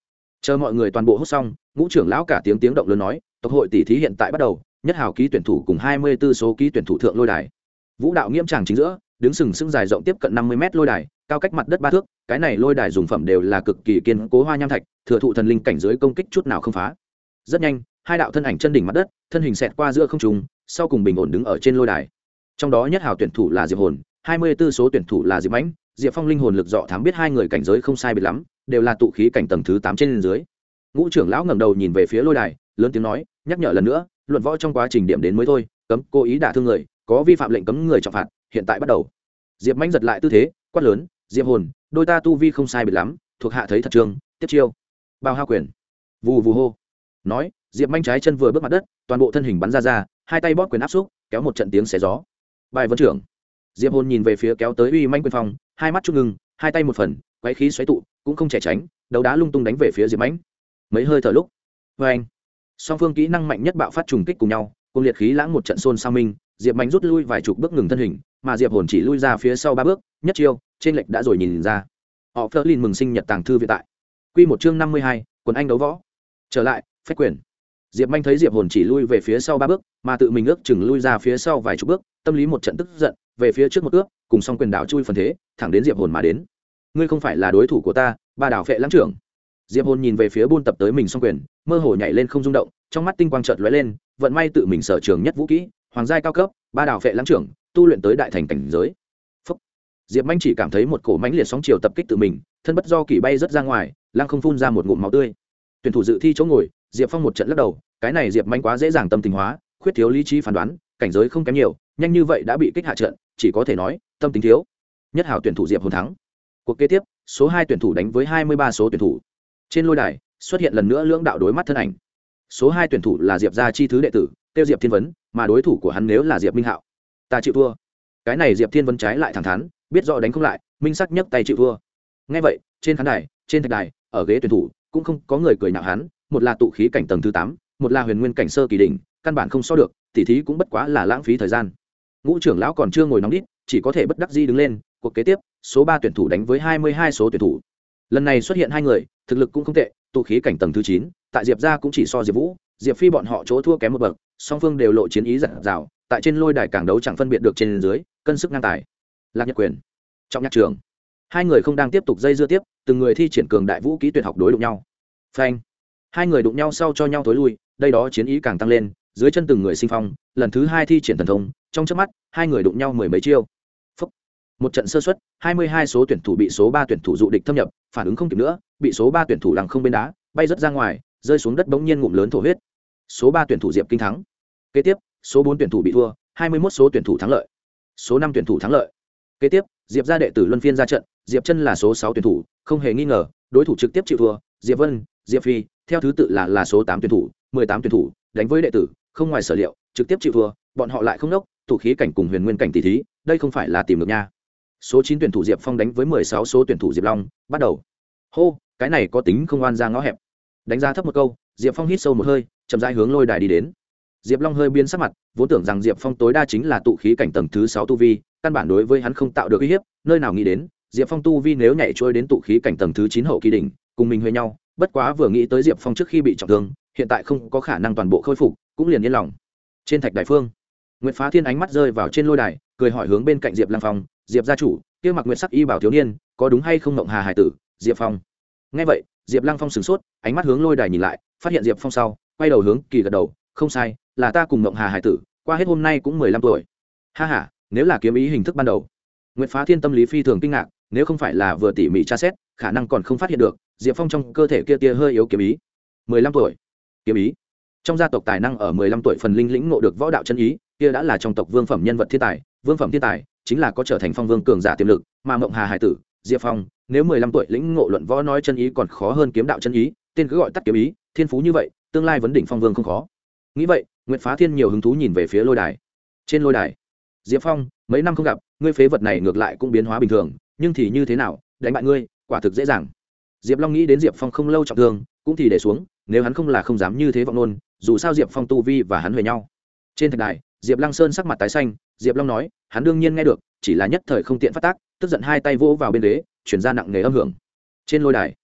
chờ mọi người toàn bộ hút xong, ngũ trưởng lão cả tiếng tiếng động lớn nói, tộc hội tỷ thí hiện tại bắt đầu, nhất hào ký tuyển thủ cùng hai mươi 24 số ký tuyển thủ thượng lôi đài. Vũ đạo nghiêm tràng chính giữa, đứng sừng sững dài rộng tiếp cận năm mươi mét lôi đài, cao cách mặt đất ba thước, cái này lôi đài dùng phẩm đều là cực kỳ kiên cố hoa nham thạch, thừa thụ thần linh cảnh giới công kích chút nào không phá. Rất nhanh, hai đạo thân ảnh chân đỉnh mặt đất, thân hình xẹt qua giữa không trùng sau cùng bình ổn đứng ở trên lôi đài. Trong đó nhất hào tuyển thủ là diệp hồn, hai mươi 24 số tuyển thủ là diệp mãnh, diệp phong linh hồn lực dọ thám biết hai người cảnh giới không sai biệt lắm đều là tụ khí cảnh tầng thứ tám trên dưới. Ngũ trưởng lão ngẩng đầu nhìn về phía lôi đài lớn tiếng nói nhắc nhở lần nữa luận võ trong quá trình điểm đến mới thôi cấm cố ý đả thương người có vi phạm lệnh cấm người trọng phạt hiện tại bắt đầu. Diệp mãnh giật lại tư thế quát lớn diệp hồn đôi ta tu vi không sai biệt lắm thuộc hạ thấy thật trường tiếp chiêu. Bao hao quyền vù vù hô. Nói diệp manh trái chân vừa bước mặt đất toàn bộ thân hình bắn ra ra hai tay bóp quyền áp xúc kéo một trận tiếng xé gió. Bài vân trưởng diệp hồn nhìn về phía kéo tới uy manh quyền phòng, hai mắt trung ngưng hai tay một phần quáy khí xoáy tụ cũng không trẻ tránh, đấu đá lung tung đánh về phía diệp mãnh. Mấy hơi thở lúc, vê anh. Song phương kỹ năng mạnh nhất bạo phát trùng kích cùng nhau, cùng liệt khí lãng một trận xôn sao minh, diệp mãnh rút lui vài chục bước ngừng thân hình, mà diệp hồn chỉ lui ra phía sau ba bước, nhất chiêu, trên lệch đã rồi nhìn ra. Họ phớt lên mừng sinh nhật tàng thư vĩ tại. Q một chương năm mươi hai, quần anh đấu võ. Trở lại, phách quyền. Diệp manh thấy diệp hồn chỉ lui về phía sau ba bước, mà tự mình ước chừng lui ra phía sau vài chục bước, tâm lý một trận tức giận, về phía trước một ước, cùng xong quyền đảo chui phần thế, thẳng đến diệp hồn mà đến ngươi không phải là đối thủ của ta, ba đảo phệ lãng trưởng. Diệp hồn nhìn về phía buôn tập tới mình xong quyền, mơ hồ nhảy lên không rung động, trong mắt tinh quang trợt lóe lên, vận may tự mình sở trường nhất vũ kỹ, hoàng giai cao cấp, ba đảo phệ lãng trưởng, tu luyện tới đại thành cảnh giới. Phúc. diệp manh chỉ cảm thấy một cổ mánh liệt sóng chiều tập kích tự mình, thân bất do kỳ bay rớt ra ngoài, lăng không phun ra một ngụm máu tươi. Tuyển thủ dự thi chỗ ngồi, diệp phong một trận lắc đầu, cái này diệp manh quá dễ dàng tâm tình hóa, khuyết thiếu lý trí phán đoán, cảnh giới không kém nhiều, nhanh như vậy đã bị kích hạ trận, chỉ có thể nói, tâm tính thiếu. Nhất hảo tuyển thủ diệp hồn thắng cuộc kế tiếp, số hai tuyển thủ đánh với hai mươi ba số tuyển thủ. Trên lôi đài, xuất hiện lần nữa lưỡng đạo đối mắt thân ảnh. Số hai tuyển thủ là diệp gia chi thứ đệ tử, tiêu diệp thiên vấn, mà đối thủ của hắn nếu là diệp minh hạo. Ta chịu thua. Cái này diệp thiên vấn trái lại thẳng thắn, biết rõ đánh không lại, minh sắc nhấc tay chịu thua. Ngay vậy, trên khán đài, trên thạch đài, ở ghế tuyển thủ, cũng không có người cười nhạo hắn, một là tụ khí cảnh tầng thứ tám, một là huyền nguyên cảnh sơ kỳ đỉnh, căn bản không so được, tỉ thí cũng bất quá là lãng phí thời gian. Ngũ trưởng lão còn chưa ngồi nóng đít chỉ có thể bất đắc di đứng lên, cuộc kế tiếp, số ba tuyển thủ đánh với hai mươi hai số tuyển thủ. Lần này xuất hiện hai người, thực lực cũng không tệ, tụ khí cảnh tầng thứ chín, tại diệp ra cũng chỉ so diệp vũ, diệp phi bọn họ chỗ thua kém một bậc, song phương đều lộ chiến ý giặt rào tại trên lôi đài cảng đấu chẳng phân biệt được trên dưới, cân sức ngang tài. Lạc nhật quyền, trọng nhạc trường. Hai người không đang tiếp tục dây dưa tiếp, từng người thi triển cường đại vũ kỹ tuyệt học đối đụng nhau. Phanh. Hai người đụng nhau sau cho nhau tối lui, đây đó chiến ý càng tăng lên, dưới chân từng người sinh phong, lần thứ hai thi triển thần thông, trong trước mắt, hai người đụng nhau mười mấy chiêu một trận sơ xuất hai mươi hai số tuyển thủ bị số ba tuyển thủ dụ địch thâm nhập phản ứng không kịp nữa bị số ba tuyển thủ lằng không bên đá bay rất ra ngoài rơi xuống đất bỗng nhiên ngụm lớn thổ huyết. Số ba tuyển thủ diệp kinh thắng. Kế tiếp số bốn tuyển thủ bị thua hai mươi một số tuyển thủ thắng lợi. Số năm tuyển thủ thắng lợi. Kế tiếp diệp gia đệ tử luân phiên ra trận diệp chân là số sáu tuyển thủ không hề nghi ngờ đối thủ trực tiếp chịu thua diệp vân diệp phi theo thứ tự là là số tám tuyển thủ mười tám tuyển thủ đánh với đệ tử không ngoài sở liệu trực tiếp chịu thua bọn họ lại không nốc, thủ khí cảnh cùng huyền nguyên cảnh tỷ thí đây không phải là tìm được nha số chín tuyển thủ diệp phong đánh với mười sáu số tuyển thủ diệp long, bắt đầu. Hô, cái này có tính không oan ra ngõ hẹp. Đánh giá thấp một câu, diệp phong hít sâu một hơi, chậm rãi hướng lôi đài đi đến. Diệp long hơi biến sắc mặt, vốn tưởng rằng diệp phong tối đa chính là tụ khí cảnh tầng thứ sáu tu vi, căn bản đối với hắn không tạo được uy hiếp, nơi nào nghĩ đến, diệp phong tu vi nếu nhảy trôi đến tụ khí cảnh tầng thứ chín hậu kỳ đỉnh, cùng mình huề nhau, bất quá vừa nghĩ tới diệp phong trước khi bị trọng thương, hiện tại không có khả năng toàn bộ khôi phục, cũng liền yên lòng. Trên thạch đại phương, Nguyệt phá thiên ánh mắt rơi vào trên lôi đài cười hỏi hướng bên cạnh diệp lang phong, diệp gia chủ, kia mặc nguyệt sắc y bảo thiếu niên, có đúng hay không ngộng hà hải tử? Diệp phong. Nghe vậy, diệp lăng phong sửng sốt, ánh mắt hướng lôi đài nhìn lại, phát hiện diệp phong sau, quay đầu hướng kỳ gật đầu, không sai, là ta cùng ngộng hà hải tử, qua hết hôm nay cũng mười lăm tuổi. Ha h a nếu là kiếm ý hình thức ban đầu. Nguyễn phá thiên tâm lý phi thường kinh ngạc, nếu không phải là vừa tỉ mỉ tra xét, khả năng còn không phát hiện được, diệp phong trong cơ thể kia tia hơi yếu kiếm ý. Mười lăm tuổi. Kiếm ý. Trong gia tộc tài năng ở mười lăm tuổi phần linh lĩnh ngộ được võ đạo chân ý, kia đã là trong tộc vương phẩm nhân vật thiên tài vương phẩm thiên tài chính là có trở thành phong vương cường giả tiềm lực, mà mộng hà hải tử, diệp phong, nếu mười lăm tuổi lĩnh ngộ luận võ nói chân ý còn khó hơn kiếm đạo chân ý, tên cứ gọi tắt kiếm ý, thiên phú như vậy, tương lai vấn đỉnh phong vương không khó. Nghĩ vậy nguyễn phá thiên nhiều hứng thú nhìn về phía lôi đài. Trên lôi đài, diệp phong, mấy năm không gặp, ngươi phế vật này ngược lại cũng biến hóa bình thường, nhưng thì như thế nào, đánh bại ngươi, quả thực dễ dàng. Diệp long nghĩ đến diệp phong không lâu trọng thương, cũng thì để xuống, nếu hắn không là không dám như thế vọng nôn dù sao diệp phong tu vi và hắn về nhau. Trên thạch đài, diệp lăng sơn sắc mặt tái xanh diệp long nói, hắn đương nhiên nghe được, chỉ là nhất thời không tiện phát tác, tức giận hai tay vỗ vào bên ghế chuyển ra nặng nề âm hưởng. Trên lôi đài,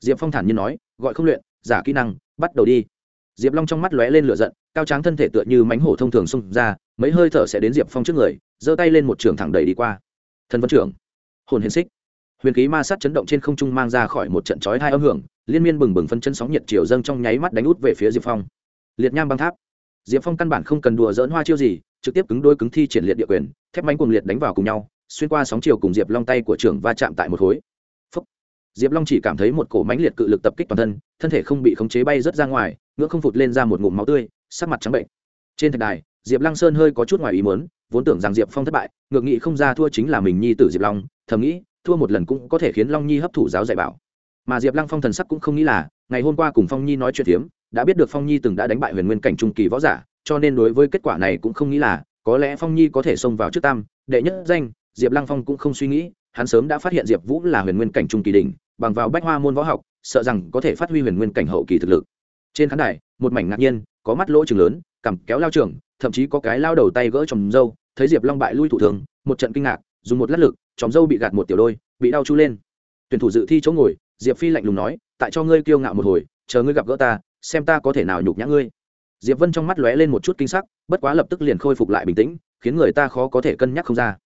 diệp phong thản nhiên nói, gọi không luyện, giả kỹ năng, bắt đầu đi. Diệp long trong mắt lóe lên lửa giận, cao tráng thân thể tựa như mánh hổ thông thường xông ra, mấy hơi thở sẽ đến diệp phong trước người, giơ tay lên một trường thẳng đẩy đi qua. Thần vân trưởng, hồn hiền xích. Huyền khí ma sát chấn động trên không trung mang ra khỏi một trận chói hai âm hưởng, liên miên bừng bừng phân chân sóng nhiệt chiều dâng trong nháy mắt đánh út về phía diệp phong. Liệt nham băng tháp diệp phong căn bản không cần đùa dỡn hoa chiêu gì, trực tiếp cứng đôi cứng thi triển liệt địa quyền, thép mánh cuồng liệt đánh vào cùng nhau, xuyên qua sóng chiều cùng diệp long tay của trưởng va chạm tại một khối Phúc. diệp long chỉ cảm thấy một cổ mánh liệt cự lực tập kích toàn thân thân thể không bị khống chế bay rớt ra ngoài ngưỡng không phụt lên ra một ngụm máu tươi, sắc mặt trắng bệnh trên thạch đài, diệp lăng sơn hơi có chút ngoài ý muốn, vốn tưởng rằng diệp phong thất bại, ngược nghị không ra thua chính là mình nhi tử diệp long, thầm nghĩ, thua một lần cũng có thể khiến long nhi hấp thụ giáo dạy bảo mà diệp lăng phong thần sắc cũng không nghĩ là, ngày hôm qua cùng phong nhi nói chuyện hiếm đã biết được phong nhi từng đã đánh bại huyền nguyên cảnh trung kỳ võ giả, cho nên đối với kết quả này cũng không nghĩ là, có lẽ phong nhi có thể xông vào trước tam, đệ nhất danh, diệp lăng phong cũng không suy nghĩ, hắn sớm đã phát hiện diệp vũ là huyền nguyên cảnh trung kỳ đình bằng vào bách hoa môn võ học, sợ rằng có thể phát huy huyền nguyên cảnh hậu kỳ thực lực. Trên khán đài, một mảnh ngạc nhiên, có mắt lỗ trường lớn, cằm kéo lao trường thậm chí có cái lao đầu tay gỡ trồng dâu thấy diệp long bại lui thủ thường, một trận kinh ngạc, dùng một lát lực trồng dâu bị gạt một tiểu đôi, bị đau chu lên. Tuyển thủ dự thi chỗ ngồi, diệp phi lạnh lùng nói, tại cho ngươi kiêu ngạo một hồi, chờ ngươi gặp gỡ ta xem ta có thể nào nhục nhã ngươi. Diệp vân trong mắt lóe lên một chút kinh sắc, bất quá lập tức liền khôi phục lại bình tĩnh, khiến người ta khó có thể cân nhắc không ra.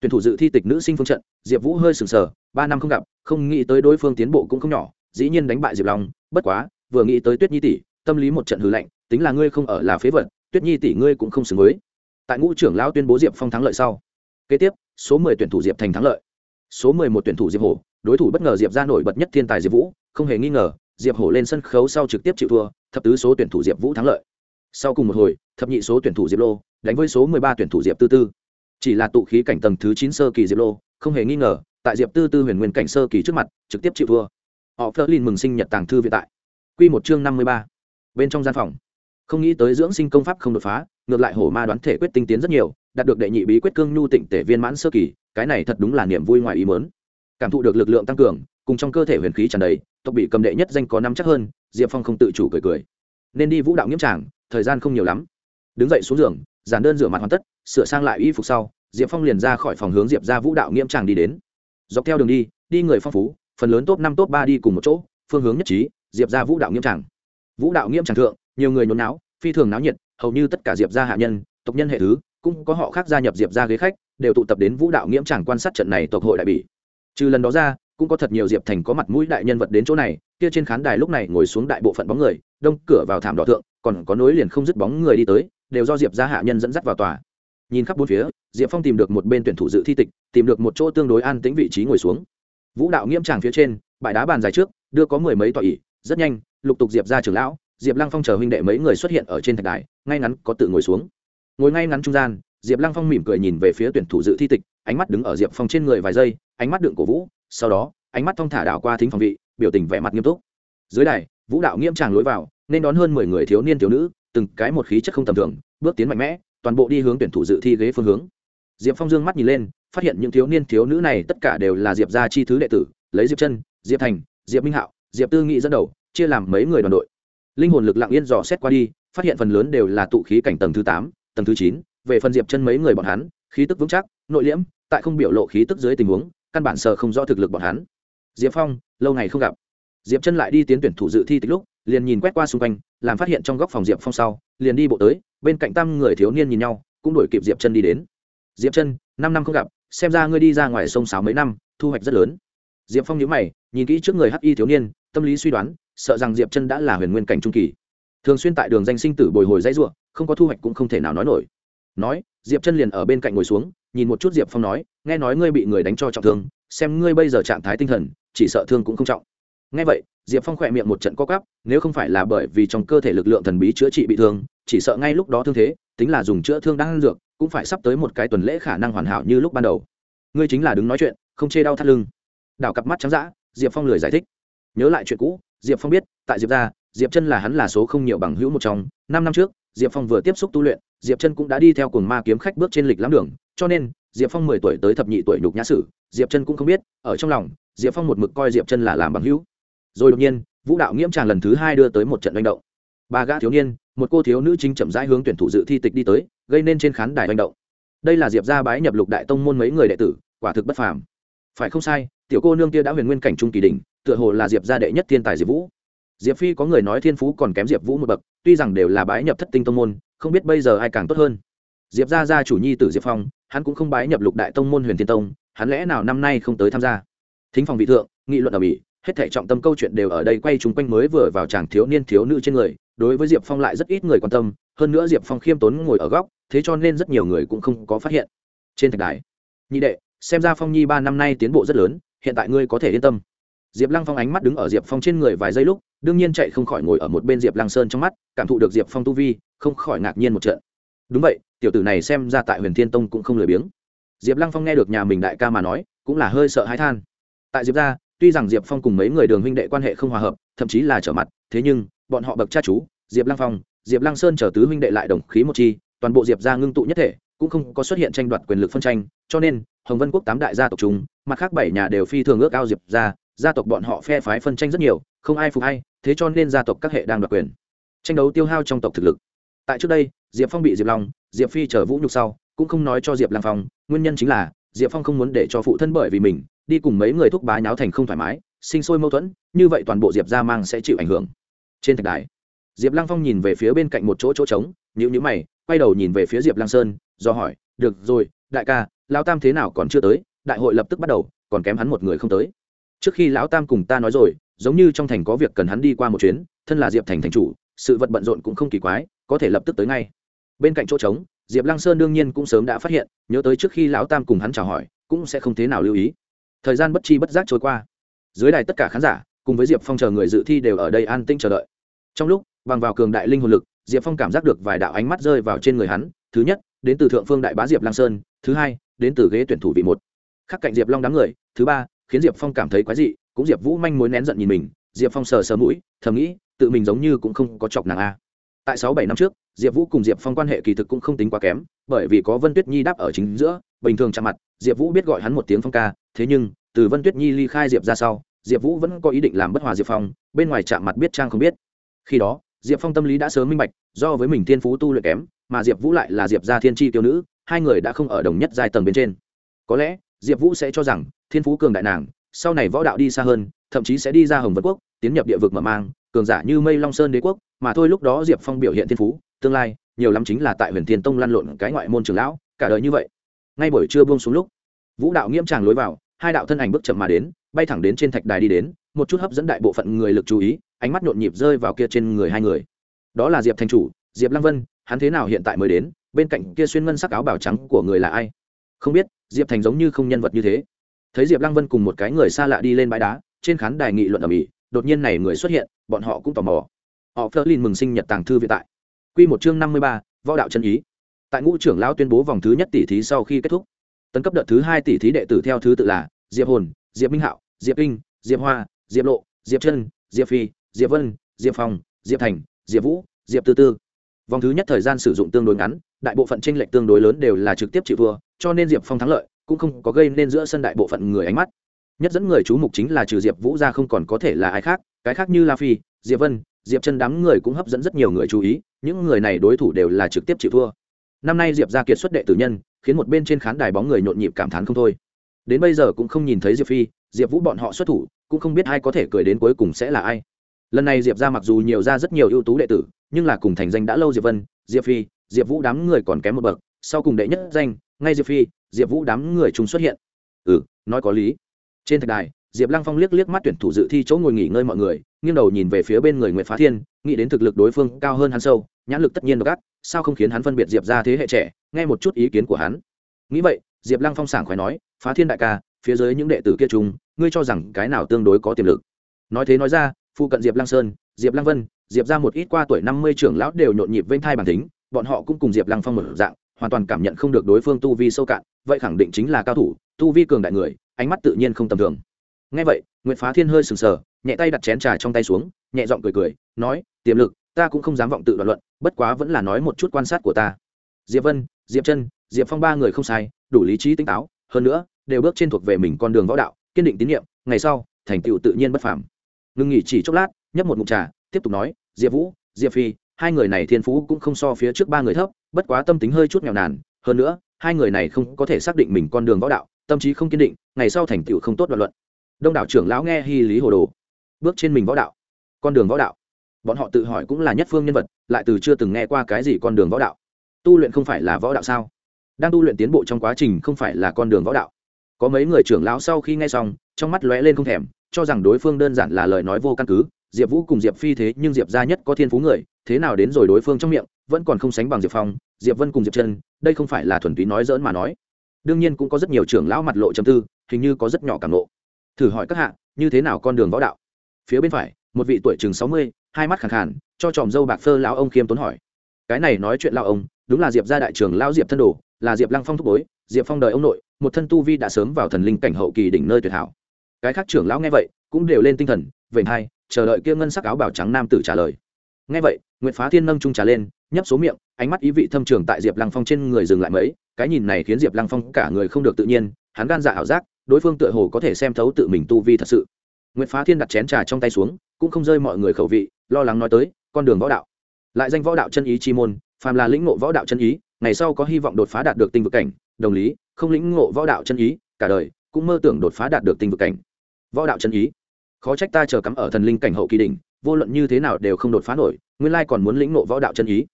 Tuyển thủ dự thi tịch nữ sinh phương trận, diệp vũ hơi sừng sờ, ba năm không gặp, không nghĩ tới đối phương tiến bộ cũng không nhỏ, dĩ nhiên đánh bại diệp long, bất quá, vừa nghĩ tới tuyết nhi tỷ, tâm lý một trận hư lạnh, tính là ngươi không ở là phế vật, tuyết nhi tỷ ngươi cũng không xứng với. Tại ngũ trưởng lão tuyên bố diệp phong thắng lợi sau, kế tiếp, số mười tuyển thủ diệp thành thắng lợi. Số mười một tuyển thủ diệp hổ, đối thủ bất ngờ diệp ra nổi bật nhất thiên tài diệp vũ, không hề nghi ngờ diệp hổ lên sân khấu sau trực tiếp chịu thua, thập tứ số tuyển thủ diệp vũ thắng lợi. Sau cùng một hồi, thập nhị số tuyển thủ diệp lô, đánh với số mười ba tuyển thủ diệp tư tư. Chỉ là tụ khí cảnh tầng thứ chín sơ kỳ diệp lô, không hề nghi ngờ, tại diệp tư tư huyền nguyên cảnh sơ kỳ trước mặt, trực tiếp chịu thua. Họ phớt lên mừng sinh nhật tàng thư viện tại. Quy một chương năm mươi ba. Bên trong gian phòng. Không nghĩ tới dưỡng sinh công pháp không đột phá, ngược lại hổ ma đoán thể quyết tinh tiến rất nhiều, đạt được đệ nhị bí quyết cương nhu tịnh tể viên mãn sơ kỳ, cái này thật đúng là niềm vui ngoài ý mớn cảm thụ được lực lượng tăng cường cùng trong cơ thể huyền khí tràn đầy, tộc bị cầm đệ nhất danh có năm chắc hơn, diệp phong không tự chủ cười cười. Nên đi vũ đạo nghiêm tràng, thời gian không nhiều lắm. Đứng dậy xuống giường, giản đơn rửa mặt hoàn tất, sửa sang lại y phục sau, diệp phong liền ra khỏi phòng hướng diệp ra vũ đạo nghiêm tràng đi đến. Dọc theo đường đi đi người phong phú, phần lớn top năm, top ba đi cùng một chỗ, phương hướng nhất trí, diệp ra vũ đạo nghiêm tràng. Vũ đạo nghiêm tràng thượng, nhiều người nhốn náo phi thường náo nhiệt, hầu như tất cả diệp gia hạ nhân, tộc nhân hệ thứ, cũng có họ khác gia nhập diệp gia ghế khách, đều tụ tập đến vũ đạo nghiễm tràng quan sát trận này tộc hội đại bỉ. Trừ lần đó ra cũng có thật nhiều diệp thành có mặt mũi đại nhân vật đến chỗ này, kia trên khán đài lúc này ngồi xuống đại bộ phận bóng người, đông cửa vào thảm đỏ thượng, còn có nối liền không dứt bóng người đi tới, đều do diệp ra hạ nhân dẫn dắt vào tòa. Nhìn khắp bốn phía, diệp phong tìm được một bên tuyển thủ dự thi tịch, tìm được một chỗ tương đối an tĩnh vị trí ngồi xuống. Vũ đạo nghiêm tràng phía trên, bãi đá bàn dài trước, đưa có mười mấy tòa ỉ rất nhanh, lục tục diệp ra trưởng lão, diệp lăng phong chờ huynh đệ mấy người xuất hiện ở trên thạch đài, ngay ngắn có tự ngồi xuống. Ngồi ngay ngắn trung gian, diệp lăng phong mỉm cười nhìn về phía tuyển thủ dự thi tịch, ánh mắt đứng ở diệp phong trên người vài giây, ánh mắt đựng cổ vũ sau đó, ánh mắt thong thả đảo qua thính phòng vị, biểu tình vẻ mặt nghiêm túc. Dưới đài, vũ đạo nghiêm tràng lối vào, nên đón hơn mười người thiếu niên thiếu nữ, từng cái một khí chất không tầm thường, bước tiến mạnh mẽ, toàn bộ đi hướng tuyển thủ dự thi ghế phương hướng. Diệp phong dương mắt nhìn lên, phát hiện những thiếu niên thiếu nữ này tất cả đều là diệp gia chi thứ đệ tử, lấy diệp chân, diệp thành, diệp minh hạo, diệp tư nghị dẫn đầu, chia làm mấy người đoàn đội. Linh hồn lực lặng yên dò xét qua đi, phát hiện phần lớn đều là tụ khí cảnh tầng thứ tám, tầng thứ chín, về phần diệp chân mấy người bọn hắn, khí tức vững chắc, nội liễm, tại không biểu lộ khí tức dưới tình huống căn bản sờ không rõ thực lực bọn hắn. Diệp phong, lâu ngày không gặp. Diệp chân lại đi tiến tuyển thủ dự thi tích lúc, liền nhìn quét qua xung quanh, làm phát hiện trong góc phòng diệp phong sau, liền đi bộ tới, bên cạnh tam người thiếu niên nhìn nhau, cũng đổi kịp diệp chân đi đến. Diệp chân, năm năm không gặp, xem ra ngươi đi ra ngoài sông sáo mấy năm, thu hoạch rất lớn. Diệp phong nhớ mày, nhìn kỹ trước người hắc y thiếu niên, tâm lý suy đoán, sợ rằng diệp chân đã là huyền nguyên cảnh trung kỳ. Thường xuyên tại đường danh sinh tử bồi hồi dãy ruộng, không có thu hoạch cũng không thể nào nói nổi. Nói, diệp chân liền ở bên cạnh ngồi xuống nhìn một chút diệp phong nói, nghe nói ngươi bị người đánh cho trọng thương, xem ngươi bây giờ trạng thái tinh thần, chỉ sợ thương cũng không trọng. Nghe vậy, diệp phong khỏe miệng một trận co cắp nếu không phải là bởi vì trong cơ thể lực lượng thần bí chữa trị bị thương, chỉ sợ ngay lúc đó thương thế, tính là dùng chữa thương đang dược, cũng phải sắp tới một cái tuần lễ khả năng hoàn hảo như lúc ban đầu. Ngươi chính là đứng nói chuyện, không chê đau thắt lưng. Đảo cặp mắt trắng d diệp phong lười giải thích. Nhớ lại chuyện cũ, diệp phong biết, tại diệp ra diệp chân là hắn là số không nhiều bằng hữu một trong. Năm năm trước, diệp phong vừa tiếp xúc tu luyện, diệp chân cũng đã đi theo cùng ma kiếm khách bước trên lịch lắm đường cho nên, diệp phong mười tuổi tới thập nhị tuổi nhục nhã sử, diệp chân cũng không biết, ở trong lòng, diệp phong một mực coi diệp chân là làm bằng hữu. Rồi đột nhiên, vũ đạo nghiễm tràng lần thứ hai đưa tới một trận manh động. Ba gã thiếu niên, một cô thiếu nữ chính chậm rãi hướng tuyển thủ dự thi tịch đi tới, gây nên trên khán đài manh động. Đây là diệp gia bái nhập lục đại tông môn mấy người đệ tử, quả thực bất phàm. Phải không sai, tiểu cô nương kia đã huyền nguyên cảnh trung kỳ đỉnh, tựa hồ là diệp gia đệ nhất thiên tài diệp vũ. Diệp phi có người nói thiên phú còn kém diệp vũ một bậc, tuy rằng đều là bái nhập thất tinh tông môn, không biết bây giờ ai càng tốt hơn diệp gia gia chủ nhi tử diệp phong, hắn cũng không bái nhập lục đại tông môn huyền thiên tông, hắn lẽ nào năm nay không tới tham gia? Thính phòng vị thượng, nghị luận ở mỹ hết thể trọng tâm câu chuyện đều ở đây quay chung quanh mới vừa vào chàng thiếu niên thiếu nữ trên người, đối với diệp phong lại rất ít người quan tâm, hơn nữa diệp phong khiêm tốn ngồi ở góc, thế cho nên rất nhiều người cũng không có phát hiện. Trên thạch đài, nhị đệ, xem ra phong nhi ba năm nay tiến bộ rất lớn, hiện tại ngươi có thể yên tâm. Diệp lăng phong ánh mắt đứng ở diệp phong trên người vài giây lúc, đương nhiên chạy không khỏi ngồi ở một bên diệp lăng sơn trong mắt, cảm thụ được diệp phong tu vi, không khỏi ngạc nhiên một trận đúng vậy, tiểu tử này xem ra tại huyền thiên tông cũng không lười biếng. Diệp lăng phong nghe được nhà mình đại ca mà nói, cũng là hơi sợ hãi than. Tại diệp ra tuy rằng diệp phong cùng mấy người đường huynh đệ quan hệ không hòa hợp, thậm chí là trở mặt, thế nhưng, bọn họ bậc cha chú, diệp lăng phong, diệp lăng sơn chở tứ huynh đệ lại đồng khí một chi, toàn bộ diệp ra ngưng tụ nhất thể, cũng không có xuất hiện tranh đoạt quyền lực phân tranh, cho nên, hồng vân quốc tám đại gia tộc chúng, mặt khác bảy nhà đều phi thường ước ao diệp ra gia tộc bọn họ phe phái phân tranh rất nhiều, không ai phục hay thế cho nên gia tộc các hệ đang đoạt quyền. Tranh đấu tiêu hao trong tộc thực lực. Tại trước đây diệp phong bị diệp long, diệp phi chở vũ nhục sau, cũng không nói cho diệp lăng phong. Nguyên nhân chính là, diệp phong không muốn để cho phụ thân bởi vì mình, đi cùng mấy người thúc bá nháo thành không thoải mái, sinh sôi mâu thuẫn, như vậy toàn bộ diệp gia mang sẽ chịu ảnh hưởng. Trên thạch đài, diệp lăng phong nhìn về phía bên cạnh một chỗ chỗ trống nhữ nhữ mày, quay đầu nhìn về phía diệp lăng sơn, do hỏi, được rồi, đại ca, lão tam thế nào còn chưa tới? Đại hội lập tức bắt đầu, còn kém hắn một người không tới. Trước khi lão tam cùng ta nói rồi, giống như trong thành có việc cần hắn đi qua một chuyến, thân là diệp thành thành chủ, sự vật bận rộn cũng không kỳ quái, có thể lập tức tới ngay bên cạnh chỗ trống, diệp lăng sơn đương nhiên cũng sớm đã phát hiện, nhớ tới trước khi lão tam cùng hắn chào hỏi, cũng sẽ không thế nào lưu ý. Thời gian bất chi bất giác trôi qua. Dưới đài tất cả khán giả, cùng với diệp phong chờ người dự thi đều ở đây an tĩnh chờ đợi. Trong lúc, bằng vào cường đại linh hồn lực, diệp phong cảm giác được vài đạo ánh mắt rơi vào trên người hắn, thứ nhất, đến từ thượng phương đại bá diệp lang sơn, thứ hai, đến từ ghế tuyển thủ vị một. Khắc cạnh diệp long đám người, thứ ba, khiến diệp phong cảm thấy quái dị, cũng diệp vũ manh mối nén giận nhìn mình, diệp phong sờ sờ mũi, thầm nghĩ, tự mình giống như cũng không có chọc nàng a tại sáu bảy năm trước, diệp vũ cùng diệp phong quan hệ kỳ thực cũng không tính quá kém, bởi vì có vân tuyết nhi đáp ở chính giữa, bình thường chạm mặt, diệp vũ biết gọi hắn một tiếng phong ca, thế nhưng, từ vân tuyết nhi ly khai diệp ra sau, diệp vũ vẫn có ý định làm bất hòa diệp phong, bên ngoài chạm mặt biết trang không biết. Khi đó, diệp phong tâm lý đã sớm minh bạch, do với mình thiên phú tu luyện kém, mà diệp vũ lại là diệp gia thiên tri tiêu nữ, hai người đã không ở đồng nhất giai tầng bên trên. Có lẽ, diệp vũ sẽ cho rằng, thiên phú cường đại nàng, sau này võ đạo đi xa hơn, thậm chí sẽ đi ra hồng vân quốc, tiến nhập địa vực mở mang cường giả như mây long sơn đế quốc, mà thôi lúc đó diệp phong biểu hiện thiên phú, tương lai, nhiều lắm chính là tại huyền thiên tông lăn lộn cái ngoại môn trường lão, cả đời như vậy. Ngay buổi trưa buông xuống lúc, vũ đạo nghiêm tràng lối vào, hai đạo thân ảnh bước chậm mà đến, bay thẳng đến trên thạch đài đi đến, một chút hấp dẫn đại bộ phận người lực chú ý, ánh mắt nhộn nhịp rơi vào kia trên người hai người. Đó là diệp thành chủ, diệp lăng vân, hắn thế nào hiện tại mới đến, bên cạnh kia xuyên ngân sắc áo bào trắng của người là ai? Không biết, diệp thành giống như không nhân vật như thế. Thấy diệp lăng vân cùng một cái người xa lạ đi lên bãi đá, trên khán đài nghị luận ở mỹ đột nhiên này người xuất hiện, bọn họ cũng tò mò. Họ phớt lên mừng sinh nhật tàng thư viện tại. Q một chương năm mươi ba, võ đạo chân ý. Tại ngũ trưởng lão tuyên bố vòng thứ nhất tỷ thí sau khi kết thúc, tấn cấp đợt thứ hai tỷ thí đệ tử theo thứ tự là diệp hồn, diệp minh hạo, diệp kinh, diệp hoa, diệp lộ, diệp trân diệp phi, diệp vân, diệp phong, diệp thành, diệp vũ, diệp tư tư. Vòng thứ nhất thời gian sử dụng tương đối ngắn, đại bộ phận tranh lệch tương đối lớn đều là trực tiếp chịu thua, cho nên diệp phong thắng lợi, cũng không có gây nên giữa sân đại bộ phận người ánh mắt nhất dẫn người chú mục chính là trừ diệp vũ ra không còn có thể là ai khác, cái khác như la phi, diệp vân, diệp chân đám người cũng hấp dẫn rất nhiều người chú ý, những người này đối thủ đều là trực tiếp chịu thua. Năm nay diệp ra kiệt xuất đệ tử nhân, khiến một bên trên khán đài bóng người nhộn nhịp cảm thán không thôi. Đến bây giờ cũng không nhìn thấy diệp phi, diệp vũ bọn họ xuất thủ, cũng không biết ai có thể cười đến cuối cùng sẽ là ai. Lần này diệp ra mặc dù nhiều ra rất nhiều ưu tú đệ tử, nhưng là cùng thành danh đã lâu diệp vân, diệp phi, diệp vũ đám người còn kém một bậc, sau cùng đệ nhất danh, ngay diệp phi, diệp vũ đám người chúng xuất hiện. Ừ nói có lý trên thạch đài, diệp lăng phong liếc liếc mắt tuyển thủ dự thi chỗ ngồi nghỉ ngơi mọi người, nghiêng đầu nhìn về phía bên người nguyễn phá thiên, nghĩ đến thực lực đối phương cao hơn hắn sâu, nhãn lực tất nhiên độc ác, sao không khiến hắn phân biệt diệp ra thế hệ trẻ, nghe một chút ý kiến của hắn. Nghĩ vậy, diệp lăng phong sảng khoái nói, phá thiên đại ca, phía dưới những đệ tử kia chung ngươi cho rằng cái nào tương đối có tiềm lực? Nói thế nói ra, phụ cận diệp lăng sơn, diệp lăng vân, diệp ra một ít qua tuổi năm mươi trưởng lão đều nhộn nhịp vênh thai bản tính bọn họ cũng cùng diệp lăng phong một dạng, hoàn toàn cảm nhận không được đối phương tu vi sâu cạn, vậy khẳng định chính là cao thủ, tu vi cường đại người ánh mắt tự nhiên không tầm thường. Ngay vậy nguyễn phá thiên hơi sừng sờ, nhẹ tay đặt chén trà trong tay xuống, nhẹ giọng cười cười, nói, tiềm lực, ta cũng không dám vọng tự đoạn luận, bất quá vẫn là nói một chút quan sát của ta. Diệp vân, diệp chân, diệp phong ba người không sai, đủ lý trí tinh táo, hơn nữa, đều bước trên thuộc về mình con đường võ đạo, kiên định tín nhiệm, ngày sau, thành tựu tự nhiên bất phàm. Ngừng nghỉ chỉ chốc lát, nhấp một ngụm trà, tiếp tục nói, diệp vũ, diệp phi, hai người này thiên phú cũng không so phía trước ba người thấp, bất quá tâm tính hơi chút nghèo nàn, hơn nữa, hai người này không có thể xác định mình con đường võ đạo tâm trí không kiên định, ngày sau thành tựu không tốt đoạn luận. Đông đảo trưởng lão nghe hy lý hồ đồ, bước trên mình võ đạo, con đường võ đạo. Bọn họ tự hỏi cũng là nhất phương nhân vật, lại từ chưa từng nghe qua cái gì con đường võ đạo. Tu luyện không phải là võ đạo sao? Đang tu luyện tiến bộ trong quá trình không phải là con đường võ đạo. Có mấy người trưởng lão sau khi nghe xong, trong mắt lóe lên không thèm, cho rằng đối phương đơn giản là lời nói vô căn cứ. Diệp vũ cùng diệp phi thế nhưng diệp gia nhất có thiên phú người, thế nào đến rồi đối phương trong miệng, vẫn còn không sánh bằng diệp phong, diệp vân cùng diệp chân đây không phải là thuần túy nói dỡn mà nói đương nhiên cũng có rất nhiều trưởng lão mặt lộ châm tư, hình như có rất nhỏ cảm lộ thử hỏi các hạ, như thế nào con đường võ đạo? Phía bên phải, một vị tuổi chừng sáu mươi, hai mắt khẳng khàn, cho tròm dâu bạc phơ lão ông khiêm tốn hỏi. Cái này nói chuyện lão ông, đúng là diệp gia đại trưởng lão diệp thân đồ, là diệp lăng phong thúc bối, diệp phong đời ông nội, một thân tu vi đã sớm vào thần linh cảnh hậu kỳ đỉnh nơi tuyệt hảo. Cái khác trưởng lão nghe vậy, cũng đều lên tinh thần, vểnh hai, chờ đợi kia ngân sắc áo bảo trắng nam tử trả lời. Nghe vậy nguyễn phá thiên nâng trung trà lên, nhấp số miệng, ánh mắt ý vị thâm trường tại diệp lăng phong trên người dừng lại mấy cái nhìn này khiến diệp lăng phong cả người không được tự nhiên, hắn gan dạ ảo giác, đối phương tựa hồ có thể xem thấu tự mình tu vi thật sự. Nguyễn phá thiên đặt chén trà trong tay xuống, cũng không rơi mọi người khẩu vị, lo lắng nói tới, con đường võ đạo. Lại danh võ đạo chân ý chi môn, phàm là lĩnh ngộ võ đạo chân ý, ngày sau có hy vọng đột phá đạt được tinh vực cảnh, đồng lý, không lĩnh ngộ võ đạo chân ý, cả đời cũng mơ tưởng đột phá đạt được tinh vực cảnh. Võ đạo chân ý. Khó trách ta chờ cắm ở thần linh cảnh hậu kỳ đỉnh, vô luận như thế nào đều không đột phá nổi, nguyên lai còn muốn lĩnh ngộ võ đạo chân ý.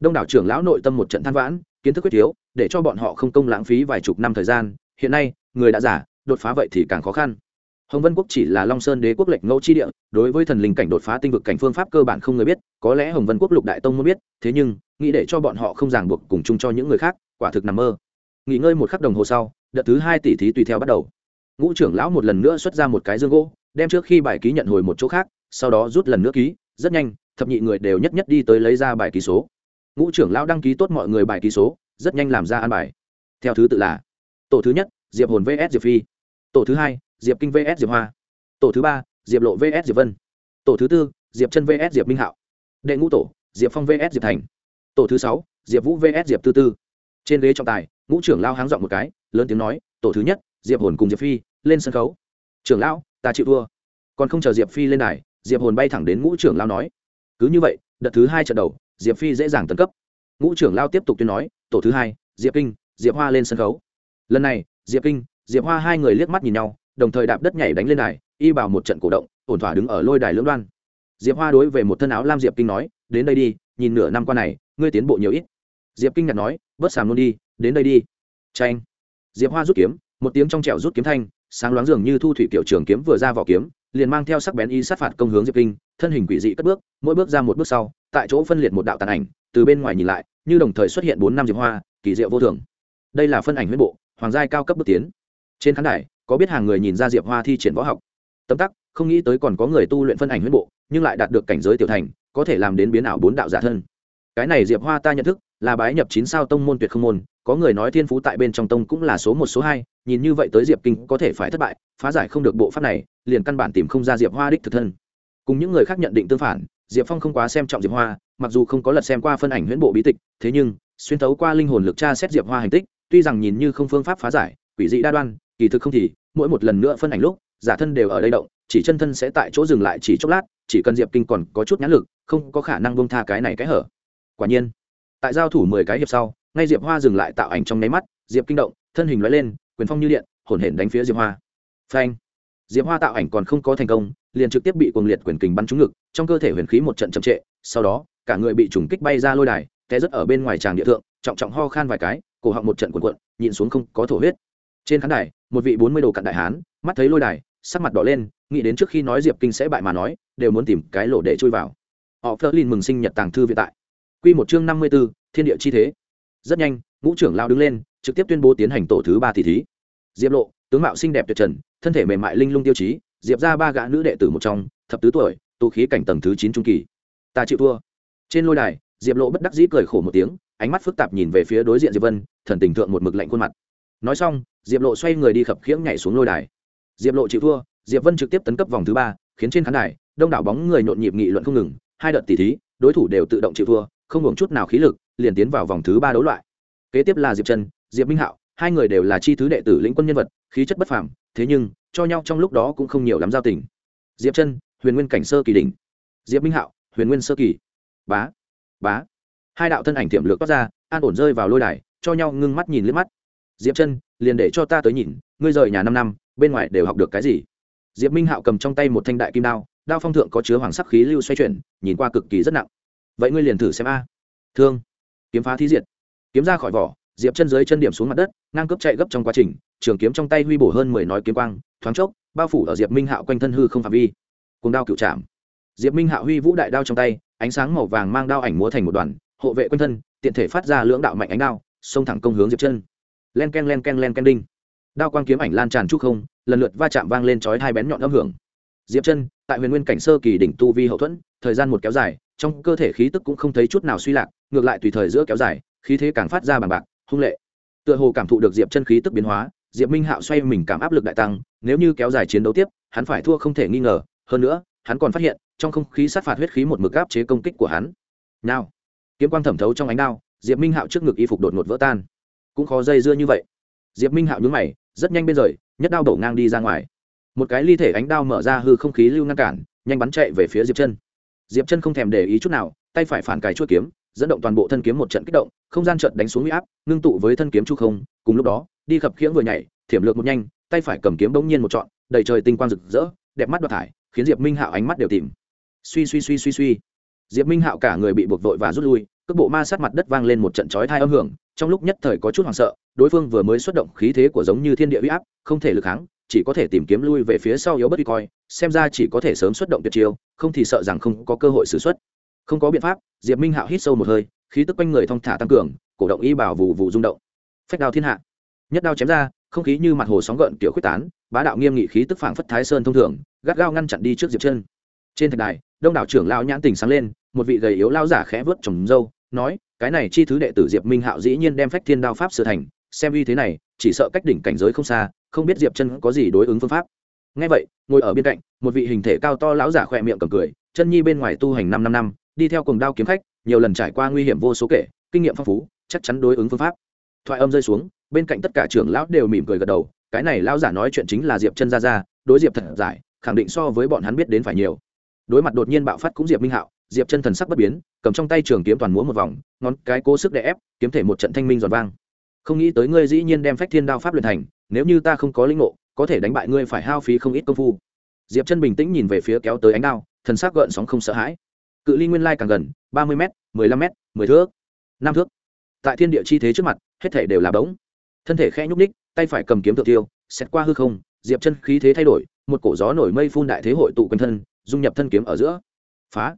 Đông đảo trưởng lão nội tâm một trận than vãn kiến thức quyết thiếu, để cho bọn họ không công lãng phí vài chục năm thời gian, hiện nay, người đã giả đột phá vậy thì càng khó khăn. Hồng vân quốc chỉ là long sơn đế quốc lệch ngẫu chi địa, đối với thần linh cảnh đột phá tinh vực cảnh phương pháp cơ bản không người biết, có lẽ hồng vân quốc lục đại tông muốn biết, thế nhưng, nghĩ để cho bọn họ không ràng buộc cùng chung cho những người khác, quả thực nằm mơ. Nghỉ ngơi một khắc đồng hồ sau, đợt thứ hai tỷ thí tùy theo bắt đầu. Ngũ trưởng lão một lần nữa xuất ra một cái dương gỗ, đem trước khi bài ký nhận hồi một chỗ khác, sau đó rút lần nữa ký, rất nhanh, thập nhị người đều nhất nhất đi tới lấy ra bài ký số ngũ trưởng lão đăng ký tốt mọi người bài ký số, rất nhanh làm ra an bài. Theo thứ tự là, tổ thứ nhất, diệp hồn vs diệp phi. Tổ thứ hai, diệp kinh vs diệp hoa. Tổ thứ ba, diệp lộ vs diệp vân. Tổ thứ tư, diệp chân vs diệp minh hạo. Đệ ngũ tổ, diệp phong vs diệp thành. Tổ thứ sáu, diệp vũ vs diệp tư tư. Trên ghế trọng tài, ngũ trưởng lao háng dọn một cái, lớn tiếng nói, tổ thứ nhất, diệp hồn cùng diệp phi, lên sân khấu. Trưởng lão, ta chịu thua. Còn không chờ diệp phi lên đài, diệp hồn bay thẳng đến ngũ trưởng lao nói, cứ như vậy, đợt thứ hai trận đầu diệp phi dễ dàng tấn cấp ngũ trưởng lao tiếp tục tuyên nói tổ thứ hai diệp kinh diệp hoa lên sân khấu lần này diệp kinh diệp hoa hai người liếc mắt nhìn nhau đồng thời đạp đất nhảy đánh lên đài y bảo một trận cổ động ổn thỏa đứng ở lôi đài lưỡng đoan diệp hoa đối về một thân áo lam diệp kinh nói đến đây đi nhìn nửa năm qua này ngươi tiến bộ nhiều ít diệp kinh nhặt nói bớt sàm luôn đi đến đây đi tranh diệp hoa rút kiếm một tiếng trong trẻo rút kiếm thanh sáng loáng dường như thu thủy kiểu trường kiếm vừa ra vỏ kiếm liền mang theo sắc bén y sát phạt công hướng diệp kinh thân hình quỷ dị cất bước mỗi bước ra một bước sau, tại chỗ phân liệt một đạo tàn ảnh, từ bên ngoài nhìn lại, như đồng thời xuất hiện bốn năm diệp hoa, kỳ diệu vô thường. Đây là phân ảnh huyết bộ, hoàng giai cao cấp bước tiến. Trên khán đài, có biết hàng người nhìn ra diệp hoa thi triển võ học. Tâm tắc, không nghĩ tới còn có người tu luyện phân ảnh huyết bộ, nhưng lại đạt được cảnh giới tiểu thành, có thể làm đến biến ảo bốn đạo giả thân. Cái này diệp hoa ta nhận thức, là bái nhập chín sao tông môn tuyệt không môn, có người nói thiên phú tại bên trong tông cũng là số một, số hai, nhìn như vậy tới diệp kinh có thể phải thất bại, phá giải không được bộ pháp này, liền căn bản tìm không ra diệp hoa đích thực thân. Cùng những người khác nhận định tương phản diệp phong không quá xem trọng diệp hoa, mặc dù không có lật xem qua phân ảnh huyễn bộ bí tịch, thế nhưng, xuyên thấu qua linh hồn lực tra xét diệp hoa hành tích, tuy rằng nhìn như không phương pháp phá giải, quỷ dị đa đoan, kỳ thực không thì, mỗi một lần nữa phân ảnh lúc, giả thân đều ở đây động, chỉ chân thân sẽ tại chỗ dừng lại chỉ chốc lát, chỉ cần diệp kinh còn có chút nhãn lực, không có khả năng bông tha cái này cái hở. Quả nhiên, tại giao thủ mười cái hiệp sau, ngay diệp hoa dừng lại tạo ảnh trong nháy mắt, diệp kinh động, thân hình loại lên, quyền phong như điện hổn hển đánh phía diệp hoa. Phanh! Diệp hoa tạo ảnh còn không có thành công liền trực tiếp bị cuồng liệt quyền kình bắn trúng ngực trong cơ thể huyền khí một trận chậm trệ sau đó cả người bị trùng kích bay ra lôi đài té rất ở bên ngoài tràng địa thượng trọng trọng ho khan vài cái cổ họng một trận cuộn cuộn nhịn xuống không có thổ huyết. Trên khán đài một vị bốn mươi đồ cặn đại hán mắt thấy lôi đài sắc mặt đỏ lên nghĩ đến trước khi nói diệp kinh sẽ bại mà nói đều muốn tìm cái lỗ để chui vào. Họ phớt lên mừng sinh nhật tàng thư viện tại. Quy một chương năm mươi 54, thiên địa chi thế. Rất nhanh ngũ trưởng lao đứng lên trực tiếp tuyên bố tiến hành tổ thứ ba tỷ thí. Diệp lộ tướng mạo xinh đẹp tuyệt trần thân thể mềm mại linh lung tiêu chí, diệp ra ba gã nữ đệ tử một trong, thập tứ tuổi tụ khí cảnh tầng thứ chín trung kỳ. Ta chịu thua. Trên lôi đài, diệp lộ bất đắc dĩ cười khổ một tiếng, ánh mắt phức tạp nhìn về phía đối diện diệp vân, thần tình thượng một mực lạnh khuôn mặt. Nói xong, diệp lộ xoay người đi khập khiễng nhảy xuống lôi đài. Diệp lộ chịu thua, diệp vân trực tiếp tấn cấp vòng thứ ba, khiến trên khán đài, đông đảo bóng người nhộn nhịp nghị luận không ngừng, hai đợt tỷ thí, đối thủ đều tự động chịu thua, không hưởng chút nào khí lực, liền tiến vào vòng thứ ba đấu loại. Kế tiếp là diệp trần diệp minh hạo hai người đều là chi thứ đệ tử lĩnh quân nhân vật, khí chất bất phàm, thế nhưng, cho nhau trong lúc đó cũng không nhiều lắm giao tình. Diệp chân, huyền nguyên cảnh sơ kỳ đỉnh. Diệp minh hạo, huyền nguyên sơ kỳ. Bá bá. Hai đạo thân ảnh tiệm lược toát ra, an ổn rơi vào lôi đài, cho nhau ngưng mắt nhìn liếc mắt. Diệp chân, liền để cho ta tới nhìn, ngươi rời nhà năm năm, bên ngoài đều học được cái gì? Diệp minh hạo cầm trong tay một thanh đại kim đao đao phong thượng có chứa hoàng sắc khí lưu xoay chuyển, nhìn qua cực kỳ rất nặng. Vậy ngươi liền thử xem a. Thương. Kiếm phá thí diệt. Kiếm ra khỏi vỏ diệp chân dưới chân điểm xuống mặt đất ngang cướp chạy gấp trong quá trình trường kiếm trong tay huy bổ hơn mười nói kiếm quang thoáng chốc bao phủ ở diệp minh hạo quanh thân hư không phạm vi cùng đao cựu trạm diệp minh hạo huy vũ đại đao trong tay ánh sáng màu vàng mang đao ảnh múa thành một đoàn hộ vệ quanh thân tiện thể phát ra lưỡng đạo mạnh ánh đao xông thẳng công hướng diệp chân len k e n len k e n len k e n đinh đao quang kiếm ảnh lan tràn trúc không lần lượt va chạm vang lên chói hai bén nhọn âm hưởng diệp chân tại huyền nguyên cảnh sơ kỳ đỉnh tu vi hậu thuẫn thời gian một kéo dài trong cơ thể khí tức cũng không thấy chút nào suy lạc ngược lại tùy thời giữa kéo dài khí thế càng phát ra bằng bạc hung lệ. Tựa hồ cảm thụ được diệp chân khí tức biến hóa, diệp minh hạo xoay mình cảm áp lực đại tăng, nếu như kéo dài chiến đấu tiếp, hắn phải thua không thể nghi ngờ, hơn nữa, hắn còn phát hiện, trong không khí sát phạt huyết khí một mực áp chế công kích của hắn. Nào, kiếm quang thẩm thấu trong ánh đao, diệp minh hạo trước ngực y phục đột ngột vỡ tan. Cũng khó dây dưa như vậy. Diệp minh hạo nhún mày, rất nhanh bên rời, nhất đao đổ ngang đi ra ngoài. Một cái ly thể ánh đao mở ra hư không khí lưu ngăn cản, nhanh bắn chạy về phía diệp chân. Diệp chân không thèm để ý chút nào, tay phải phản cài chuỗi kiếm dẫn động toàn bộ thân kiếm một trận kích động, không gian trận đánh xuống huy áp, ngưng tụ với thân kiếm chu không, cùng lúc đó, đi khập khiễng vừa nhảy, thiểm lược một nhanh, tay phải cầm kiếm bỗng nhiên một trọn, đầy trời tinh quang rực rỡ, đẹp mắt đoạt thải, khiến diệp minh hạo ánh mắt đều tìm. Suy suy suy suy suy. Diệp minh hạo cả người bị buộc vội và rút lui, cước bộ ma sát mặt đất vang lên một trận chói thai âm hưởng, trong lúc nhất thời có chút hoảng sợ, đối phương vừa mới xuất động khí thế của giống như thiên địa huy áp, không thể lực kháng, chỉ có thể tìm kiếm lui về phía sau yếu bất đi coi, xem ra chỉ có thể sớm xuất động tuyệt chiêu, không thì sợ rằng không có cơ hội xử xuất không có biện pháp, diệp minh hạo hít sâu một hơi, khí tức quanh người thong thả tăng cường, cổ động y bảo vụ vụ rung động. Phách đao thiên hạ. Nhất đao chém ra, không khí như mặt hồ sóng gợn kiểu quyết tán, bá đạo nghiêm nghị khí tức phảng phất thái sơn thông thường, gắt gao ngăn chặn đi trước diệp chân. Trên thạch đài, đông đảo trưởng lao nhãn tình sáng lên, một vị gầy yếu lao giả khẽ vớt trồng dâu nói, cái này chi thứ đệ tử diệp minh hạo dĩ nhiên đem phách thiên đao pháp sửa thành, xem uy thế này, chỉ sợ cách đỉnh cảnh giới không xa, không biết diệp chân có gì đối ứng phương pháp. Ngay vậy, ngồi ở bên cạnh, một vị hình thể cao to lão giả khỏe miệng cầm cười, chân nhi bên ngoài tu hành năm năm năm đi theo cùng đao kiếm khách, nhiều lần trải qua nguy hiểm vô số kể, kinh nghiệm phong phú, chắc chắn đối ứng phương pháp. Thoại âm rơi xuống, bên cạnh tất cả trưởng lão đều mỉm cười gật đầu, cái này lão giả nói chuyện chính là diệp chân ra ra đối diệp thật giải, khẳng định so với bọn hắn biết đến phải nhiều. Đối mặt đột nhiên bạo phát cũng diệp minh hạo, diệp chân thần sắc bất biến, cầm trong tay trường kiếm toàn múa một vòng, ngón cái cố sức đè ép, kiếm thể một trận thanh minh giòn vang. Không nghĩ tới ngươi dĩ nhiên đem phách thiên đao pháp luyện thành, nếu như ta không có linh ngộ, có thể đánh bại ngươi phải hao phí không ít công phu. Diệp chân bình tĩnh nhìn về phía kéo tới ánh đao, thần sắc gợn sóng không sợ hãi cự ly nguyên lai càng gần, ba mươi m mười lăm m mười thước, năm thước. Tại thiên địa chi thế trước mặt, hết thể đều là bóng. Thân thể khẽ nhúc ních tay phải cầm kiếm tự tiêu xét qua hư không, diệp chân khí thế thay đổi, một cổ gió nổi mây phun đại thế hội tụ quanh thân, dung nhập thân kiếm ở giữa. Phá.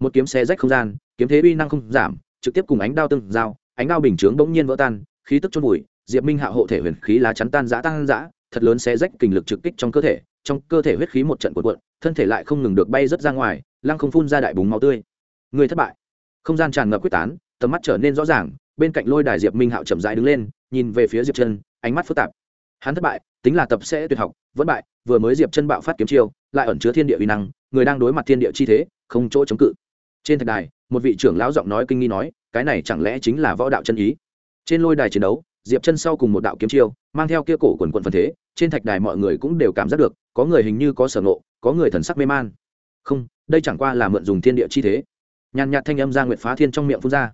Một kiếm xe rách không gian, kiếm thế uy năng không giảm, trực tiếp cùng ánh đao tương giao, ánh đao bình chướng bỗng nhiên vỡ tan, khí tức trôn bụi diệp minh hạ hộ thể huyền khí lá chắn tan giã tan giã thật lớn xe rách kình lực trực kích trong cơ thể trong cơ thể huyết khí một trận cuộn cuộn, thân thể lại không ngừng được bay rất ra ngoài, lăng không phun ra đại búng máu tươi. Người thất bại. Không gian tràn ngập quyết tán, tầm mắt trở nên rõ ràng, bên cạnh lôi đài diệp minh hạo chậm rãi đứng lên, nhìn về phía diệp chân, ánh mắt phức tạp. Hắn thất bại, tính là tập sẽ tuyệt học, vẫn bại, vừa mới diệp chân bạo phát kiếm chiêu, lại ẩn chứa thiên địa uy năng, người đang đối mặt thiên địa chi thế, không chỗ chống cự. Trên thạch đài, một vị trưởng lão giọng nói kinh nghi nói, cái này chẳng lẽ chính là võ đạo chân ý? Trên lôi đài chiến đấu diệp chân sau cùng một đạo kiếm chiêu, mang theo kia cổ quần quần phần thế, trên thạch đài mọi người cũng đều cảm giác được, có người hình như có sở ngộ, có người thần sắc mê man. Không, đây chẳng qua là mượn dùng thiên địa chi thế. Nhàn nhạt thanh âm ra nguyệt phá thiên trong miệng phun ra.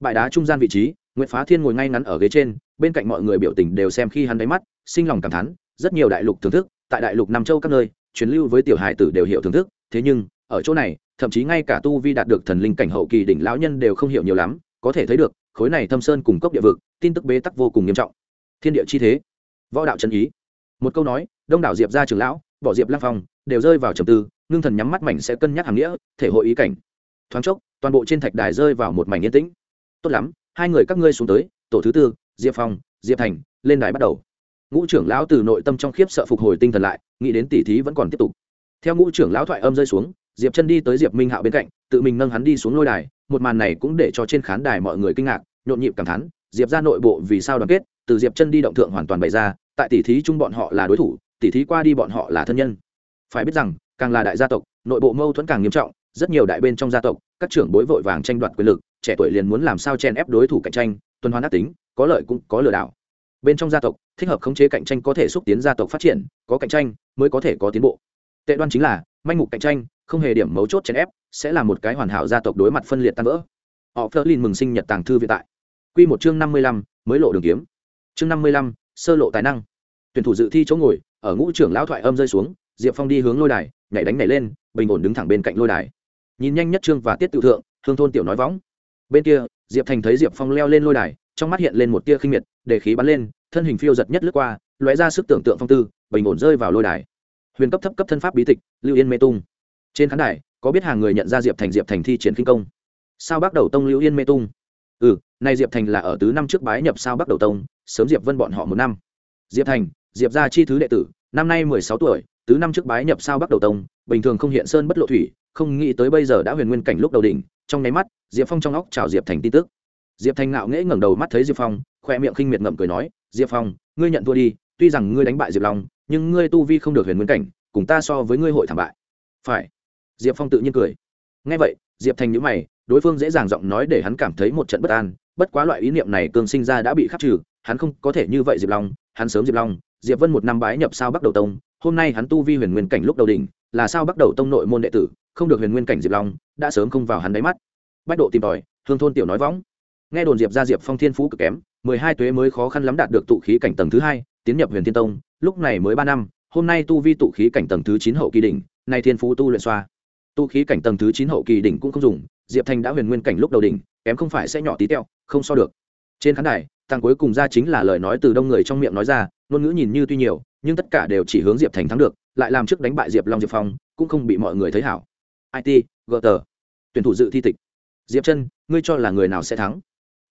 Bãi đá trung gian vị trí, nguyệt phá thiên ngồi ngay ngắn ở ghế trên, bên cạnh mọi người biểu tình đều xem khi hắn đáy mắt, sinh lòng cảm thán, rất nhiều đại lục thưởng thức, tại đại lục nam châu các nơi, truyền lưu với tiểu hài tử đều hiểu thưởng thức, thế nhưng, ở chỗ này, thậm chí ngay cả tu vi đạt được thần linh cảnh hậu kỳ đỉnh lão nhân đều không hiểu nhiều lắm có thể thấy được, khối này thâm sơn cùng cốc địa vực, tin tức bế tắc vô cùng nghiêm trọng. Thiên địa chi thế, võ đạo trần ý. Một câu nói, đông đảo diệp ra trường lão, bỏ diệp lang phong, đều rơi vào trầm tư, ngưng thần nhắm mắt mảnh sẽ cân nhắc hàm nghĩa, thể hội ý cảnh. Thoáng chốc, toàn bộ trên thạch đài rơi vào một mảnh yên tĩnh. Tốt lắm, hai người các ngươi xuống tới, tổ thứ tư, diệp phong, diệp thành, lên đài bắt đầu. Ngũ trưởng lão từ nội tâm trong khiếp sợ phục hồi tinh thần lại, nghĩ đến tỉ thí vẫn còn tiếp tục. Theo ngũ trưởng lão thoại âm rơi xuống, diệp chân đi tới diệp minh hạo bên cạnh, tự mình nâng hắn đi xuống lôi đài một màn này cũng để cho trên khán đài mọi người kinh ngạc, nhộn nhịp cảm thán, diệp ra nội bộ vì sao đoàn kết, từ diệp chân đi động thượng hoàn toàn bày ra, tại tỷ thí chung bọn họ là đối thủ tỷ thí qua đi bọn họ là thân nhân. Phải biết rằng, càng là đại gia tộc, nội bộ mâu thuẫn càng nghiêm trọng, rất nhiều đại bên trong gia tộc, các trưởng bối vội vàng tranh đoạt quyền lực, trẻ tuổi liền muốn làm sao chen ép đối thủ cạnh tranh, tuần hoàn ác tính, có lợi cũng có lừa đảo. Bên trong gia tộc, thích hợp khống chế cạnh tranh có thể xúc tiến gia tộc phát triển, có cạnh tranh mới có thể có tiến bộ. Tệ đoan chính là, manh mục cạnh tranh không hề điểm mấu chốt chèn ép, sẽ là một cái hoàn hảo gia tộc đối mặt phân liệt tan vỡ. Họ phơ mừng sinh nhật tàng thư viện tại q một chương năm mươi lăm, mới lộ đường kiếm. Chương năm mươi lăm, sơ lộ tài năng. Tuyển thủ dự thi chỗ ngồi, ở ngũ trưởng lão thoại âm rơi xuống, diệp phong đi hướng lôi đài, nhảy đánh nhảy lên, bình ổn đứng thẳng bên cạnh lôi đài. Nhìn nhanh nhất trương và tiết tự thượng hương thôn tiểu nói võng. Bên kia, diệp thành thấy diệp phong leo lên lôi đài, trong mắt hiện lên một tia khinh miệt, để khí bắn lên, thân hình phiêu giật nhất lướt qua, lóe ra sức tưởng tượng phong tư, bình ổn rơi vào lôi đài. Huyền cấp thấp cấp thân pháp bí tịch, lưu yên mê tung trên khán đài, có biết hàng người nhận ra diệp thành diệp thành thi triển kinh công? Sao bác đầu tông lưu yên mê tung? Ừ nay diệp thành là ở tứ năm trước bái nhập sao Bắc đầu tông, sớm diệp vân bọn họ một năm. Diệp thành, diệp gia chi thứ đệ tử, năm nay mười sáu tuổi, tứ năm trước bái nhập sao Bắc đầu tông, bình thường không hiện sơn bất lộ thủy, không nghĩ tới bây giờ đã huyền nguyên cảnh lúc đầu đỉnh, trong nháy mắt, diệp phong trong óc chào diệp thành tin tức. Diệp thành ngạo nghễ ngẩng đầu mắt thấy diệp phong, khoe miệng khinh miệt ngậm cười nói, diệp phong, ngươi nhận thua đi, tuy rằng ngươi đánh bại diệp long, nhưng ngươi tu vi không được huyền nguyên cảnh, cùng ta so với ngươi hội thảm bại. Phải diệp phong tự nhiên cười. Ngay vậy, diệp thành nhữ mày, đối phương dễ dàng giọng nói để hắn cảm thấy một trận bất an. Bất quá loại ý niệm này cường sinh ra đã bị khắc trừ, hắn không có thể như vậy diệp long, hắn sớm diệp long. Diệp vân một năm bái nhập sao bắt đầu tông, hôm nay hắn tu vi huyền nguyên cảnh lúc đầu đỉnh, là sao bắt đầu tông nội môn đệ tử, không được huyền nguyên cảnh diệp long, đã sớm không vào hắn đáy mắt. Bách độ tìm tòi, hương thôn tiểu nói võng. Nghe đồn diệp ra diệp phong thiên phú cực kém, mười hai tuế mới khó khăn lắm đạt được tụ khí cảnh tầng thứ hai, tiến nhập huyền thiên tông, lúc này mới ba năm, hôm nay tu vi tụ khí cảnh tầng thứ chín hậu kỳ đỉnh, nay thiên phú tu luyện xoa. Tu khí cảnh tầng thứ chín hậu kỳ đỉnh cũng không dùng, diệp thành đã huyền nguyên cảnh lúc đầu đỉnh, kém không phải sẽ nhỏ tí teo, không so được. Trên khán đài tăng cuối cùng ra chính là lời nói từ đông người trong miệng nói ra, ngôn ngữ nhìn như tuy nhiều, nhưng tất cả đều chỉ hướng diệp thành thắng được, lại làm trước đánh bại diệp long diệp phong, cũng không bị mọi người thấy hảo. It gờ tờ tuyển thủ dự thi tịch. Diệp chân, ngươi cho là người nào sẽ thắng?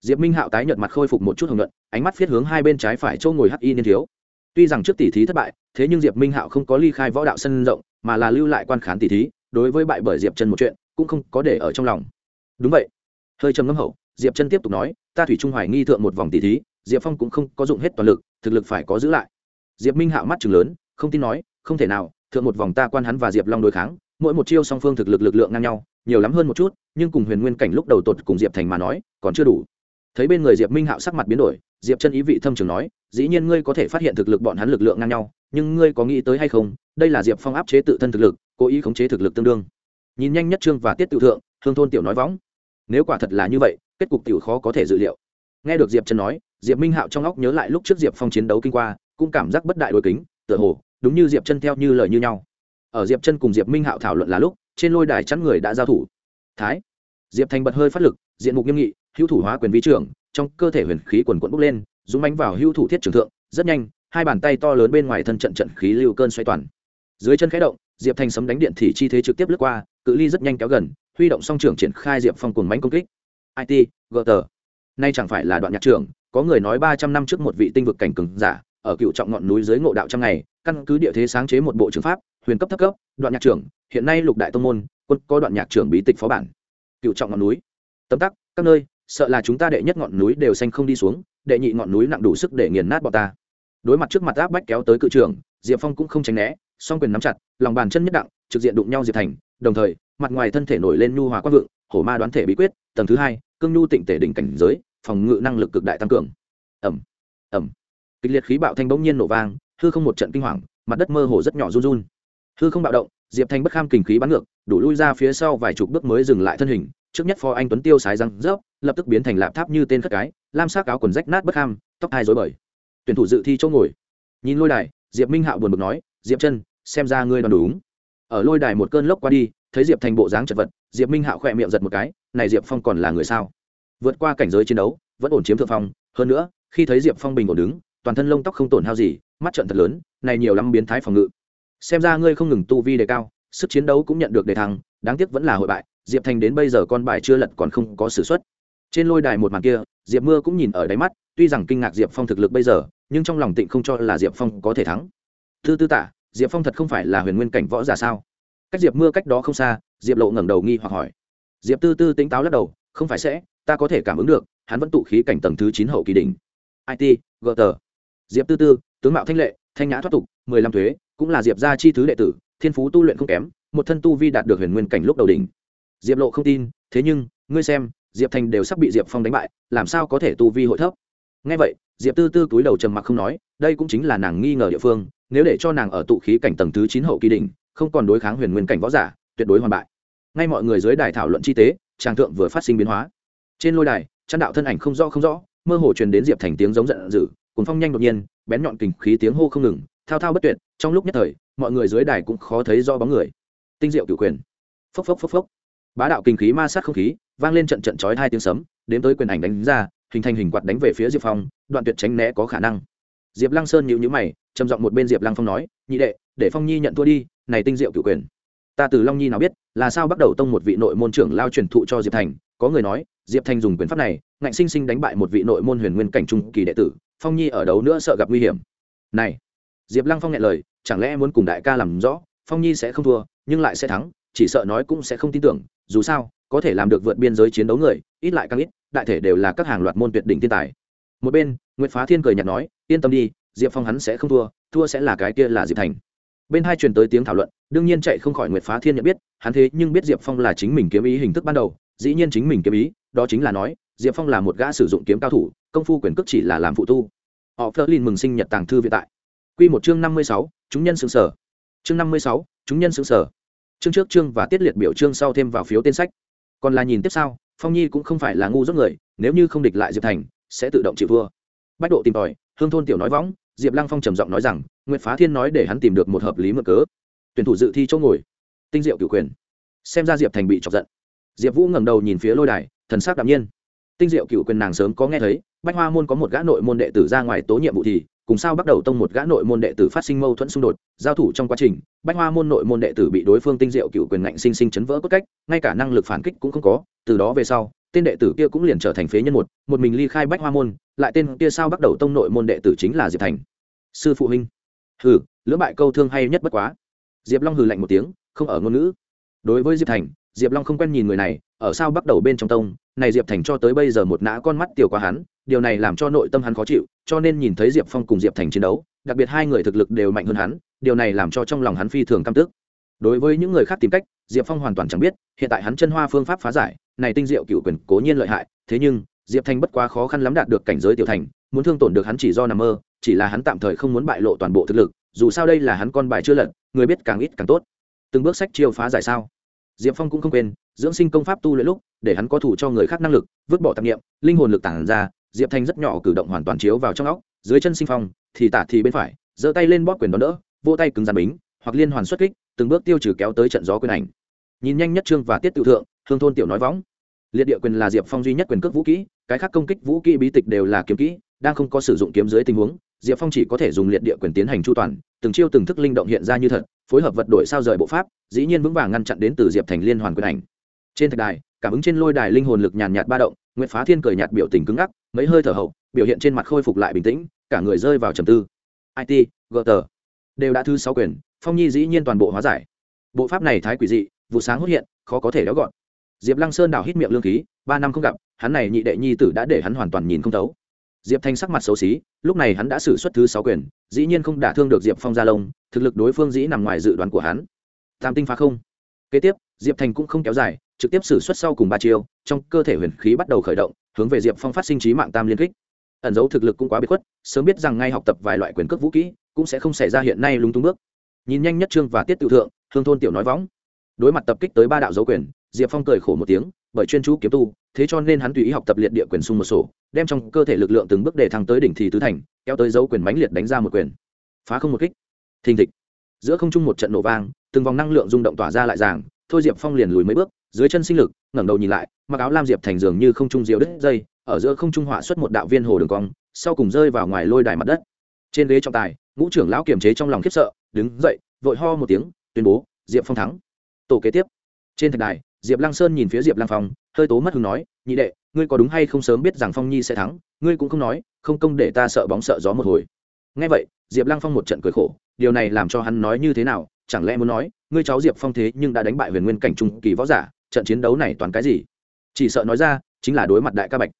Diệp minh hạo tái nhợt mặt khôi phục một chút hồng nhuận, ánh mắt viết hướng hai bên trái phải châu ngồi hi niên thiếu. Tuy rằng trước tỷ thí thất bại, thế nhưng diệp minh hạo không có ly khai võ đạo sân rộng, mà là lưu lại quan khán tỷ thí đối với bại bởi diệp chân một chuyện, cũng không có để ở trong lòng. Đúng vậy. Hơi trầm ngâm hậu, diệp chân tiếp tục nói, ta thủy trung hoài nghi thượng một vòng tỷ thí, diệp phong cũng không có dụng hết toàn lực, thực lực phải có giữ lại. Diệp minh hạo mắt chừng lớn, không tin nói, không thể nào, thượng một vòng ta quan hắn và diệp long đối kháng, mỗi một chiêu song phương thực lực lực lượng ngang nhau, nhiều lắm hơn một chút, nhưng cùng huyền nguyên cảnh lúc đầu tột cùng diệp thành mà nói, còn chưa đủ. Thấy bên người diệp minh hạo sắc mặt biến đổi, diệp chân ý vị thâm trường nói, dĩ nhiên ngươi có thể phát hiện thực lực bọn hắn lực lượng ngang nhau, nhưng ngươi có nghĩ tới hay không? Đây là diệp phong áp chế tự thân thực lực cố ý khống chế thực lực tương đương. Nhìn nhanh nhất trương và tiết tự thượng, hương thôn tiểu nói võng. Nếu quả thật là như vậy, kết cục tiểu khó có thể dự liệu. Nghe được diệp chân nói, diệp minh hạo trong óc nhớ lại lúc trước diệp phong chiến đấu kinh qua, cũng cảm giác bất đại đôi kính, tựa hồ, đúng như diệp chân theo như lời như nhau. Ở diệp chân cùng diệp minh hạo thảo luận là lúc, trên lôi đài chắn người đã giao thủ. Thái. Diệp thành bật hơi phát lực, diện mục nghiêm nghị, hữu thủ hóa quyền vi trưởng, trong cơ thể huyền khí quần quận bốc lên, dũng bánh vào hữu thủ thiết trường thượng, rất nhanh, hai bàn tay to lớn bên ngoài thân trận trận khí lưu cơn xoay toàn. Dưới chân khẽ động diệp thành sấm đánh điện thì chi thế trực tiếp lướt qua, cự ly rất nhanh kéo gần, huy động song trưởng triển khai diệp phong cùng bánh công kích. It gờ tờ nay chẳng phải là đoạn nhạc trưởng, có người nói ba trăm năm trước một vị tinh vực cảnh cường giả, ở cựu trọng ngọn núi dưới ngộ đạo trăm ngày, căn cứ địa thế sáng chế một bộ trường pháp, huyền cấp thấp cấp, đoạn nhạc trưởng, hiện nay lục đại tông môn, quân có đoạn nhạc trưởng bí tịch phó bản. Cựu trọng ngọn núi. Tấm tắc, các nơi, sợ là chúng ta đệ nhất ngọn núi đều xanh không đi xuống, đệ nhị ngọn núi nặng đủ sức để nghiền nát bọn ta. Đối mặt trước mặt áp bách kéo tới cự trường diệp phong cũng không tránh né song quyền nắm chặt, lòng bàn chân nhất đặng, trực diện đụng nhau diệp thành, đồng thời, mặt ngoài thân thể nổi lên nhu hòa quang vượng, hổ ma đoán thể bí quyết, tầng thứ hai, cương nhu tịnh tể đỉnh cảnh giới, phòng ngự năng lực cực đại tăng cường. Ẩm ẩm kịch liệt khí bạo thanh bỗng nhiên nổ vang, hư không một trận kinh hoàng, mặt đất mơ hồ rất nhỏ run run. Hư không bạo động, diệp thanh bất kham kình khí bắn ngược, đủ lui ra phía sau vài chục bước mới dừng lại thân hình. Trước nhất phó anh tuấn tiêu sái răng rớp, lập tức biến thành lạp tháp như tên khất cái, lam sắc áo quần rách nát bất kham, tóc hai rối bời. Tuyển thủ dự thi chỗ ngồi. Nhìn lôi đài, diệp minh hạo buồn bực nói diệp chân, xem ra ngươi đoán đúng. Ở lôi đài một cơn lốc qua đi, thấy diệp thành bộ dáng chật vật, diệp minh hạo khỏe miệng giật một cái, này diệp phong còn là người sao? Vượt qua cảnh giới chiến đấu, vẫn ổn chiếm thượng phong, hơn nữa, khi thấy diệp phong bình ổn đứng, toàn thân lông tóc không tổn hao gì, mắt trận thật lớn, này nhiều lắm biến thái phòng ngự. Xem ra ngươi không ngừng tu vi đề cao, sức chiến đấu cũng nhận được đề thăng, đáng tiếc vẫn là hội bại, diệp thành đến bây giờ con bài chưa lật còn không có s ử x u ấ t trên lôi đài một màn kia, diệp mưa cũng nhìn ở đáy mắt, tuy rằng kinh ngạc diệp phong thực lực bây giờ, nhưng trong lòng tịnh không cho là diệp phong có thể thắng. Thư tư tả diệp phong thật không phải là huyền nguyên cảnh võ giả sao cách diệp mưa cách đó không xa diệp lộ ngẩng đầu nghi hoặc hỏi diệp tư tư tính táo lắc đầu không phải sẽ ta có thể cảm ứng được hắn vẫn tụ khí cảnh tầng thứ chín hậu kỳ đỉnh it gờ diệp tư tư tướng mạo thanh lệ thanh nhã thoát tục mười lăm thuế cũng là diệp gia chi thứ đệ tử thiên phú tu luyện không kém một thân tu vi đạt được huyền nguyên cảnh lúc đầu đỉnh diệp lộ không tin thế nhưng ngươi xem diệp thành đều sắp bị diệp phong đánh bại làm sao có thể tu vi hội thấp ngay vậy diệp tư tư túi đầu trầm mặc không nói đây cũng chính là nàng nghi ngờ địa phương nếu để cho nàng ở tụ khí cảnh tầng thứ chín hậu kỳ đỉnh, không còn đối kháng huyền nguyên cảnh võ giả, tuyệt đối hoàn bại. Ngay mọi người dưới đài thảo luận chi tế tràng thượng vừa phát sinh biến hóa. Trên lôi đài chăn đạo thân ảnh không rõ không rõ, mơ hồ truyền đến diệp thành tiếng giống giận dữ cuốn phong nhanh đột nhiên, bén nhọn kình khí tiếng hô không ngừng, thao thao bất tuyệt, trong lúc nhất thời, mọi người dưới đài cũng khó thấy rõ bóng người. Tinh diệu cửu quyền. Phốc phốc phốc phốc. Bá đạo kình khí ma sát không khí, vang lên trận trận chói hai tiếng sấm đến tới quyền ảnh đánh ra, hình thành hình quạt đánh về phía diệp phong, đoạn tuyệt tránh né có khả năng diệp lăng sơn nhịu nhữ mày, trầm giọng một bên diệp lăng phong nói, nhị đệ, để phong nhi nhận thua đi, này tinh diệu cửu quyền. Ta từ long nhi nào biết, là sao bắt đầu tông một vị nội môn trưởng lao truyền thụ cho diệp thành? Có người nói, diệp thành dùng quyền pháp này, ngạnh sinh sinh đánh bại một vị nội môn huyền nguyên cảnh trung kỳ đệ tử, phong nhi ở đấu nữa sợ gặp nguy hiểm? Này, diệp lăng phong nghe lời, chẳng lẽ muốn cùng đại ca làm rõ, phong nhi sẽ không thua, nhưng lại sẽ thắng, chỉ sợ nói cũng sẽ không tin tưởng, dù sao, có thể làm được vượt biên giới chiến đấu người, ít lại càng ít, đại thể đều là các hàng loạt môn tuyệt đỉnh thiên tài. Một bên nguyễn phá thiên cười nhạt nói yên tâm đi, diệp phong hắn sẽ không thua thua sẽ là cái kia là diệp thành. Bên hai truyền tới tiếng thảo luận, đương nhiên chạy không khỏi nguyệt phá thiên nhận biết, hắn thế nhưng biết diệp phong là chính mình kiếm ý hình thức ban đầu, dĩ nhiên chính mình kiếm ý, đó chính là nói, diệp phong là một gã sử dụng kiếm cao thủ, công phu quyền cước chỉ là làm phụ tu. Họ phơ lin mừng sinh nhật tàng thư viện tại. Q một chương năm mươi sáu, chúng nhân xứng sở. Chương năm mươi sáu, chúng nhân xứng sở. Chương trước chương và tiết liệt biểu chương sau thêm vào phiếu tên sách. Còn là nhìn tiếp sau, phong nhi cũng không phải là ngu dốt người, nếu như không địch lại diệp thành, sẽ tự động chịu vua bách độ tìm tòi hương thôn tiểu nói võng, diệp lăng phong trầm giọng nói rằng nguyễn phá thiên nói để hắn tìm được một hợp lý mở cớ. Tuyển thủ dự thi chỗ ngồi. Tinh diệu cửu quyền. Xem ra diệp thành bị chọc giận. Diệp vũ ngẩng đầu nhìn phía lôi đài, thần sắc đạm nhiên. Tinh diệu cửu quyền nàng sớm có nghe thấy, bách hoa môn có một gã nội môn đệ tử ra ngoài tố nhiệm vụ thì, cùng sao bắt đầu tông một gã nội môn đệ tử phát sinh mâu thuẫn xung đột, giao thủ trong quá trình, bách hoa môn nội môn đệ tử bị đối phương tinh diệu cựu quyền ngạnh sinh sinh chấn vỡ cốt cách, ngay cả năng lực phản kích cũng không có, từ đó về sau tên đệ tử kia cũng liền trở thành phế nhân một một mình ly khai bách hoa môn, lại tên kia sao bắt đầu tông nội môn đệ tử chính là diệp thành. Sư phụ huynh. Hừ, lưỡng bại câu thương hay nhất bất quá. Diệp long hừ lạnh một tiếng, không ở ngôn ngữ. Đối với diệp thành, diệp long không quen nhìn người này, ở sao bắt đầu bên trong tông, này diệp thành cho tới bây giờ một nã con mắt tiểu quá hắn, điều này làm cho nội tâm hắn khó chịu, cho nên nhìn thấy diệp phong cùng diệp thành chiến đấu, đặc biệt hai người thực lực đều mạnh hơn hắn, điều này làm cho trong lòng hắn phi thường căm tức đối với những người khác tìm cách, diệp phong hoàn toàn chẳng biết, hiện tại hắn chân hoa phương pháp phá giải, này tinh diệu cựu quyền cố nhiên lợi hại, thế nhưng, diệp thanh bất quá khó khăn lắm đạt được cảnh giới tiểu thành, muốn thương tổn được hắn chỉ do nằm mơ, chỉ là hắn tạm thời không muốn bại lộ toàn bộ thực lực, dù sao đây là hắn con bài chưa lật, người biết càng ít càng tốt. Từng bước sách chiêu phá giải sao? Diệp phong cũng không quên, dưỡng sinh công pháp tu luyện lúc, để hắn có thủ cho người khác năng lực, vứt bỏ tạp nghiệm linh hồn lực tản ra, diệp thanh rất nhỏ cử động hoàn toàn chiếu vào trong óc, dưới chân sinh phong, thì tả thì bên phải, giơ tay lên bóp quyền đón đỡ vô tay cứng rắn bính hoặc liên hoàn xuất kích, từng bước tiêu trừ kéo tới trận gió quyền ảnh. Nhìn nhanh nhất trương và tiết tự thượng, hương thôn tiểu nói võng liệt địa quyền là diệp phong duy nhất quyền cước vũ kỹ, cái khác công kích vũ kỹ bí tịch đều là kiếm kỹ, đang không có sử dụng kiếm dưới tình huống, diệp phong chỉ có thể dùng liệt địa quyền tiến hành chu toàn, từng chiêu từng thức linh động hiện ra như thật, phối hợp vật đổi sao rời bộ pháp, dĩ nhiên vững vàng ngăn chặn đến từ diệp thành liên hoàn quyền ảnh. Trên thạch đài, cảm ứng trên lôi đài linh hồn lực nhàn nhạt ba động nguyễn phá thiên cười nhạt biểu tình cứng ngắc, mấy hơi thở hậu, biểu hiện trên mặt khôi phục lại bình tĩnh, cả người rơi vào trầm tư. It gt đều đã thứ sáu quyền phong nhi dĩ nhiên toàn bộ hóa giải. Bộ pháp này thái quỷ dị, vụ sáng hốt hiện, khó có thể đéo gọn. Diệp lăng sơn đào hít miệng lương khí, ba năm không gặp, hắn này nhị đệ nhi tử đã để hắn hoàn toàn nhìn không thấu. Diệp thanh sắc mặt xấu xí, lúc này hắn đã xử suất thứ sáu quyền, dĩ nhiên không đả thương được diệp phong gia lông thực lực đối phương dĩ nằm ngoài dự đoán của hắn. Tam tinh phá không. Kế tiếp, diệp thành cũng không kéo dài, trực tiếp xử suất sau cùng ba chiêu, trong cơ thể huyền khí bắt đầu khởi động, hướng về diệp phong phát sinh trí mạng tam liên kích. Ẩn dấu thực lực cũng quá bí khuất, sớm biết rằng ngay học tập vài loại quyền cước vũ kỹ, cũng sẽ không xảy ra hiện nay lúng túng bước nhìn nhanh nhất trương và tiết tự thượng, hương thôn tiểu nói võng. Đối mặt tập kích tới ba đạo dấu quyền, diệp phong cười khổ một tiếng, bởi chuyên chú kiếm tu, thế cho nên hắn tùy ý học tập liệt địa quyền xung một sổ, đem trong cơ thể lực lượng từng bước để thăng tới đỉnh thì tứ thành, kéo tới dấu quyền mãnh liệt đánh ra một quyền. Phá không một kích. Thình thịch. Giữa không trung một trận nổ vang, từng vòng năng lượng rung động tỏa ra lại ràng, thôi diệp phong liền lùi mấy bước, dưới chân sinh lực, ngẩng đầu nhìn lại, mặc áo lam diệp thành dường như không trung diều đứt dây, ở giữa không trung họa xuất một đạo viên hồ đường cong, sau cùng rơi vào ngoài lôi đài mặt đất trên ghế trọng tài, ngũ trưởng lão kiềm chế trong lòng khiếp sợ, đứng dậy, vội ho một tiếng, tuyên bố, diệp phong thắng. Tổ kế tiếp. Trên thạch đài, diệp lăng sơn nhìn phía diệp lăng phong, hơi tố mất hứng nói, nhị đệ, ngươi có đúng hay không sớm biết rằng phong nhi sẽ thắng? Ngươi cũng không nói, không công để ta sợ bóng sợ gió một hồi. Ngay vậy, diệp lăng phong một trận cười khổ, điều này làm cho hắn nói như thế nào, chẳng lẽ muốn nói, ngươi cháu diệp phong thế nhưng đã đánh bại huyền nguyên cảnh trung kỳ võ giả, trận chiến đấu này toàn cái gì? Chỉ sợ nói ra, chính là đối mặt đại ca bạch.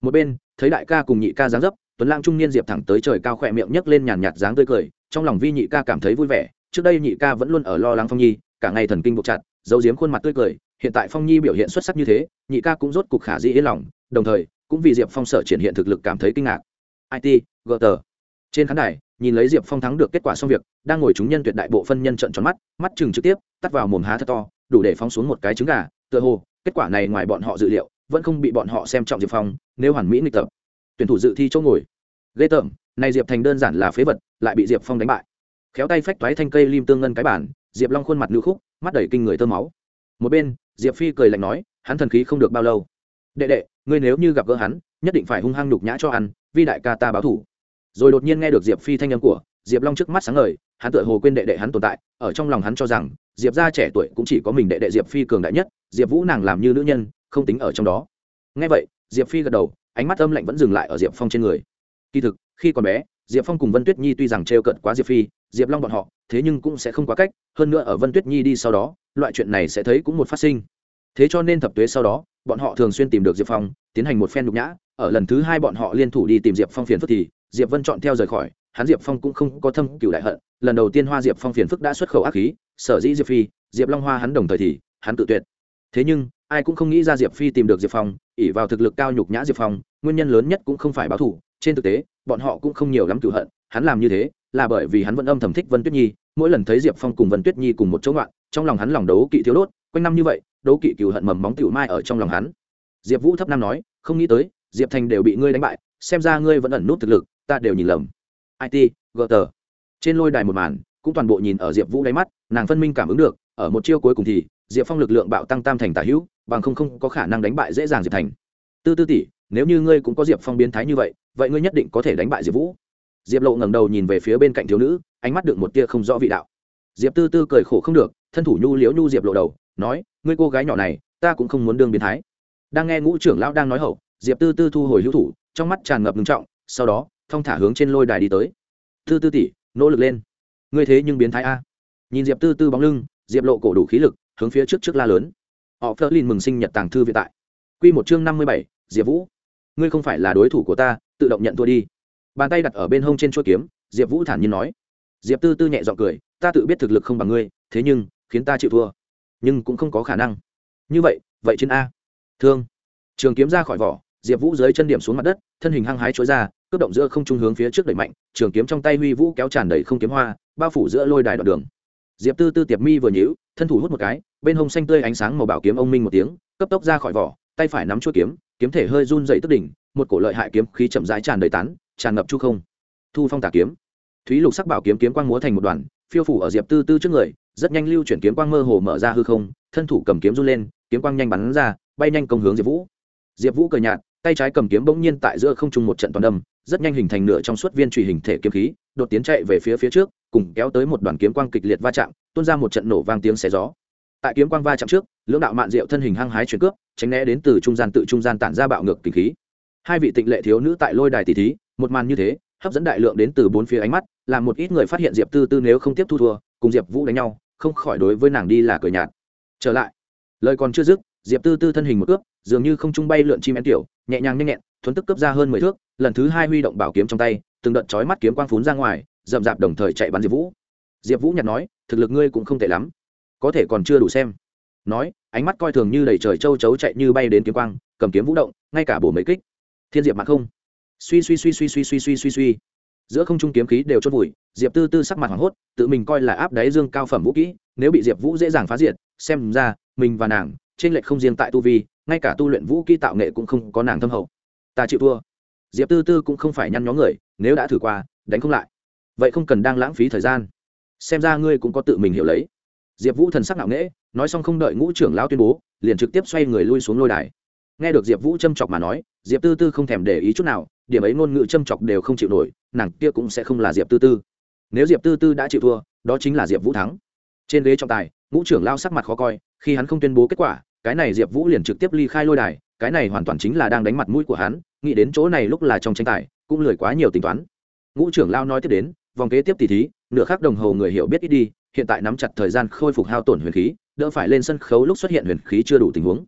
Một bên, thấy đại ca cùng nhị ca giáng dấp tuấn lang trung niên diệp thẳng tới trời cao khỏe miệng nhấc lên nhàn nhạt dáng tươi cười, trong lòng vi nhị ca cảm thấy vui vẻ, trước đây nhị ca vẫn luôn ở lo lắng phong nhi, cả ngày thần kinh buộc chặt, giấu giếm khuôn mặt tươi cười, hiện tại phong nhi biểu hiện xuất sắc như thế, nhị ca cũng rốt cục khả dĩ yên lòng, đồng thời, cũng vì diệp phong sở triển hiện thực lực cảm thấy kinh ngạc. It gờ tờ trên khán đài, nhìn lấy diệp phong thắng được kết quả xong việc, đang ngồi chúng nhân tuyệt đại bộ phân nhân trận tròn mắt mắt chừng trực tiếp, tắt vào mồm há thật to, đủ để phóng xuống một cái trứng gà, tựa hồ, kết quả này ngoài bọn họ dự liệu, vẫn không bị bọn họ xem trọng diệp phong, nếu hoàn mỹ nghịch tập tuyển thủ dự thi chỗ ngồi. Ghê tởm, này diệp thành đơn giản là phế vật, lại bị diệp phong đánh bại. Khéo tay phách toái thanh cây lim tương ngân cái bản diệp long khuôn mặt nữ khúc, mắt đầy kinh người tơ máu. Một bên, diệp phi cười lạnh nói, hắn thần khí không được bao lâu. Đệ đệ, ngươi nếu như gặp gỡ hắn, nhất định phải hung hăng nhục nhã cho ăn vi đại ca ta báo thủ. Rồi đột nhiên nghe được diệp phi thanh âm của, diệp long trước mắt sáng ngời, hắn tựa hồ quên đệ đệ hắn tồn tại, ở trong lòng hắn cho rằng, diệp gia trẻ tuổi cũng chỉ có mình đệ đệ diệp phi cường đại nhất, diệp vũ nàng làm như nữ nhân, không tính ở trong đó. Ngay vậy, diệp phi gật đầu ánh mắt âm lạnh vẫn dừng lại ở diệp phong trên người. Kỳ thực, khi còn bé, diệp phong cùng vân tuyết nhi tuy rằng t r e o cận quá diệp phi, diệp long bọn họ, thế nhưng cũng sẽ không quá cách, hơn nữa ở vân tuyết nhi đi sau đó, loại chuyện này sẽ thấy cũng một phát sinh. Thế cho nên thập tuế sau đó, bọn họ thường xuyên tìm được diệp phong, tiến hành một phen nhục nhã, ở lần thứ hai bọn họ liên thủ đi tìm diệp phong phiền phức thì, diệp vân chọn theo rời khỏi, hắn diệp phong cũng không có thâm cựu đại hận, lần đầu tiên hoa diệp phong phiền phức đã xuất khẩu ác khí, sở dĩ diệp phi, diệp long hoa hắn đồng thời thì, hắn tự tuyệt. Thế nhưng ai cũng không nghĩ ra diệp phi tìm được diệp phong ỉ vào thực lực cao nhục nhã diệp phong, nguyên nhân lớn nhất cũng không phải báo thù. trên thực tế, bọn họ cũng không nhiều lắm cựu hận, hắn làm như thế là bởi vì hắn vẫn âm thầm thích vân tuyết nhi, mỗi lần thấy diệp phong cùng vân tuyết nhi cùng một chỗ ngoạn, trong lòng hắn lòng đấu kỵ thiếu đốt, quanh năm như vậy, đấu kỵ cựu hận mầm móng tiểu mai ở trong lòng hắn diệp vũ thấp năm nói, không nghĩ tới, diệp thành đều bị ngươi đánh bại, xem ra ngươi vẫn ẩn nút thực lực, ta đều nhìn lầm it gờ tờ trên lôi đài một màn, cũng toàn bộ nhìn ở diệp vũ đáy mắt, nàng phân minh cảm ứng được, ở một chiêu cuối cùng thì, diệp phong lực lượng bạo tăng tam thành tả hữu bằng không không có khả năng đánh bại dễ dàng diệp thành. Tư tư tỷ, nếu như ngươi cũng có diệp phong biến thái như vậy vậy ngươi nhất định có thể đánh bại diệp vũ. Diệp lộ ngẩng đầu nhìn về phía bên cạnh thiếu nữ, ánh mắt được một tia không rõ vị đạo. Diệp tư tư cười khổ không được, thân thủ nhu liễu nhu diệp lộ đầu, nói, ngươi cô gái nhỏ này, ta cũng không muốn đương biến thái. Đang nghe ngũ trưởng lão đang nói hậu, diệp tư tư thu hồi hữu thủ, trong mắt tràn ngập ngưng trọng, sau đó, thong thả hướng trên lôi đài đi tới. Tư tư tỷ, nỗ lực lên. Ngươi thế nhưng biến thái a. Nhìn diệp tư tư bóng lưng, diệp lộ cổ đủ khí lực, hướng phía trước trước la lớn họ phớt lên mừng sinh nhật tàng thư viện tại. Q một chương năm mươi bảy, diệp vũ. Ngươi không phải là đối thủ của ta, tự động nhận thua đi. Bàn tay đặt ở bên hông trên chuỗi kiếm, diệp vũ thản nhiên nói. Diệp tư tư nhẹ g i ọ n g cười, ta tự biết thực lực không bằng ngươi, thế nhưng, khiến ta chịu thua. Nhưng cũng không có khả năng. Như vậy vậy trên a. Thương. Trường kiếm ra khỏi vỏ, diệp vũ dưới chân điểm xuống mặt đất, thân hình hăng hái chối ra cướp động giữa không trung hướng phía trước đẩy mạnh, trường kiếm trong tay huy vũ kéo tràn đầy không kiếm hoa, bao phủ giữa lôi đài đoạn đường. Diệp tư tư tiệp mi vừa nhíu, thân thủ hút một cái bên hông xanh tươi ánh sáng màu bảo kiếm ông minh một tiếng, cấp tốc ra khỏi vỏ, tay phải nắm chuôi kiếm kiếm thể hơi run dậy tức đỉnh, một cổ lợi hại kiếm khí chậm rãi tràn đầy tán, tràn ngập chu không. Thu phong tà kiếm. Thúy lục sắc bảo kiếm kiếm quang múa thành một đoàn, phiêu phủ ở diệp tư tư trước người, rất nhanh lưu chuyển kiếm quang mơ hồ mở ra hư không, thân thủ cầm kiếm run lên, kiếm quang nhanh bắn ra, bay nhanh công hướng diệp vũ. Diệp vũ cờ nhạt, tay trái cầm kiếm bỗng nhiên tại giữa không trung một trận toàn đâm, rất nhanh hình thành nửa trong suốt viên truy hình thể kiếm khí, đột tiến chạy về phía phía trước, cùng kéo tới một đoàn kiếm quang kịch liệt va chạm, tuôn ra một trận nổ vang tiếng xé gió tại kiếm quang va chạm trước, lưỡng đạo mạn diệu thân hình hăng hái chuyển cướp tránh né đến từ trung gian tự trung gian tản ra bạo ngược kinh khí. Hai vị tịnh lệ thiếu nữ tại lôi đài tỷ thí, một màn như thế, hấp dẫn đại lượng đến từ bốn phía ánh mắt, làm một ít người phát hiện diệp tư tư nếu không tiếp thu thua, cùng diệp vũ đánh nhau, không khỏi đối với nàng đi là cười nhạt. Trở lại. Lời còn chưa dứt, diệp tư tư thân hình một cướp dường như không trung bay lượn chim én tiểu, nhẹ nhàng nhanh nhẹn, thuấn tức cướp ra hơn mười thước, lần thứ hai huy động bảo kiếm trong tay, từng đợt chói mắt kiếm quang phún ra ngoài, rậm rạp đồng thời chạy bắn diệp vũ. Diệp vũ nhặt nói, thực lực ngươi cũng không tệ lắm có thể còn chưa đủ xem. Nói, ánh mắt coi thường như đầy trời châu chấu chạy như bay đến kiếm quang, cầm kiếm vũ động, ngay cả bổ mấy kích. Thiên diệp mặt không. Suy suy suy suy suy suy suy suy suy. Giữa không trung kiếm khí đều chốt vùi, diệp tư tư sắc mặt hoảng hốt, tự mình coi là áp đáy dương cao phẩm vũ kỹ, nếu bị diệp vũ dễ dàng phá diệt, xem ra, mình và nàng, trên lệch không riêng tại tu vi, ngay cả tu luyện vũ kỹ tạo nghệ cũng không có nàng thâm hậu. Ta chịu thua. Diệp tư tư cũng không phải nhăn nhó người, nếu đã thử qua, đánh không lại. Vậy không cần đang lãng phí thời gian. Xem ra ngươi cũng có tự mình hiểu lấy diệp vũ thần sắc nặng nễ nói xong không đợi ngũ trưởng lão tuyên bố, liền trực tiếp xoay người lui xuống lôi đài. Nghe được diệp vũ châm chọc mà nói, diệp tư tư không thèm để ý chút nào, điểm ấy ngôn ngữ châm chọc đều không chịu nổi, nàng kia cũng sẽ không là diệp tư tư. Nếu diệp tư tư đã chịu thua, đó chính là diệp vũ thắng. Trên ghế trọng tài, ngũ trưởng lao sắc mặt khó coi, khi hắn không tuyên bố kết quả, cái này diệp vũ liền trực tiếp ly khai lôi đài, cái này hoàn toàn chính là đang đánh mặt mũi của hắn, nghĩ đến chỗ này lúc là trong tranh tài, cũng lười quá nhiều tính toán. Ngũ trưởng lao nói tiếp đến, vòng kế tiếp tỷ thí, nửa khắc đồng hồ người hiểu biết ít đi hiện tại nắm chặt thời gian khôi phục hao tổn huyền khí, đỡ phải lên sân khấu lúc xuất hiện huyền khí chưa đủ tình huống.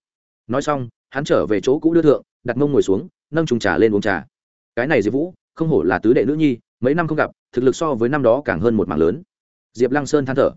Nói xong, hắn trở về chỗ cũ đưa thượng, đặt mông ngồi xuống, nâng trùng trà lên uống trà. Cái này diệp vũ, không hổ là tứ đệ nữ nhi, mấy năm không gặp, thực lực so với năm đó càng hơn một mảng lớn. Diệp lăng sơn than thở.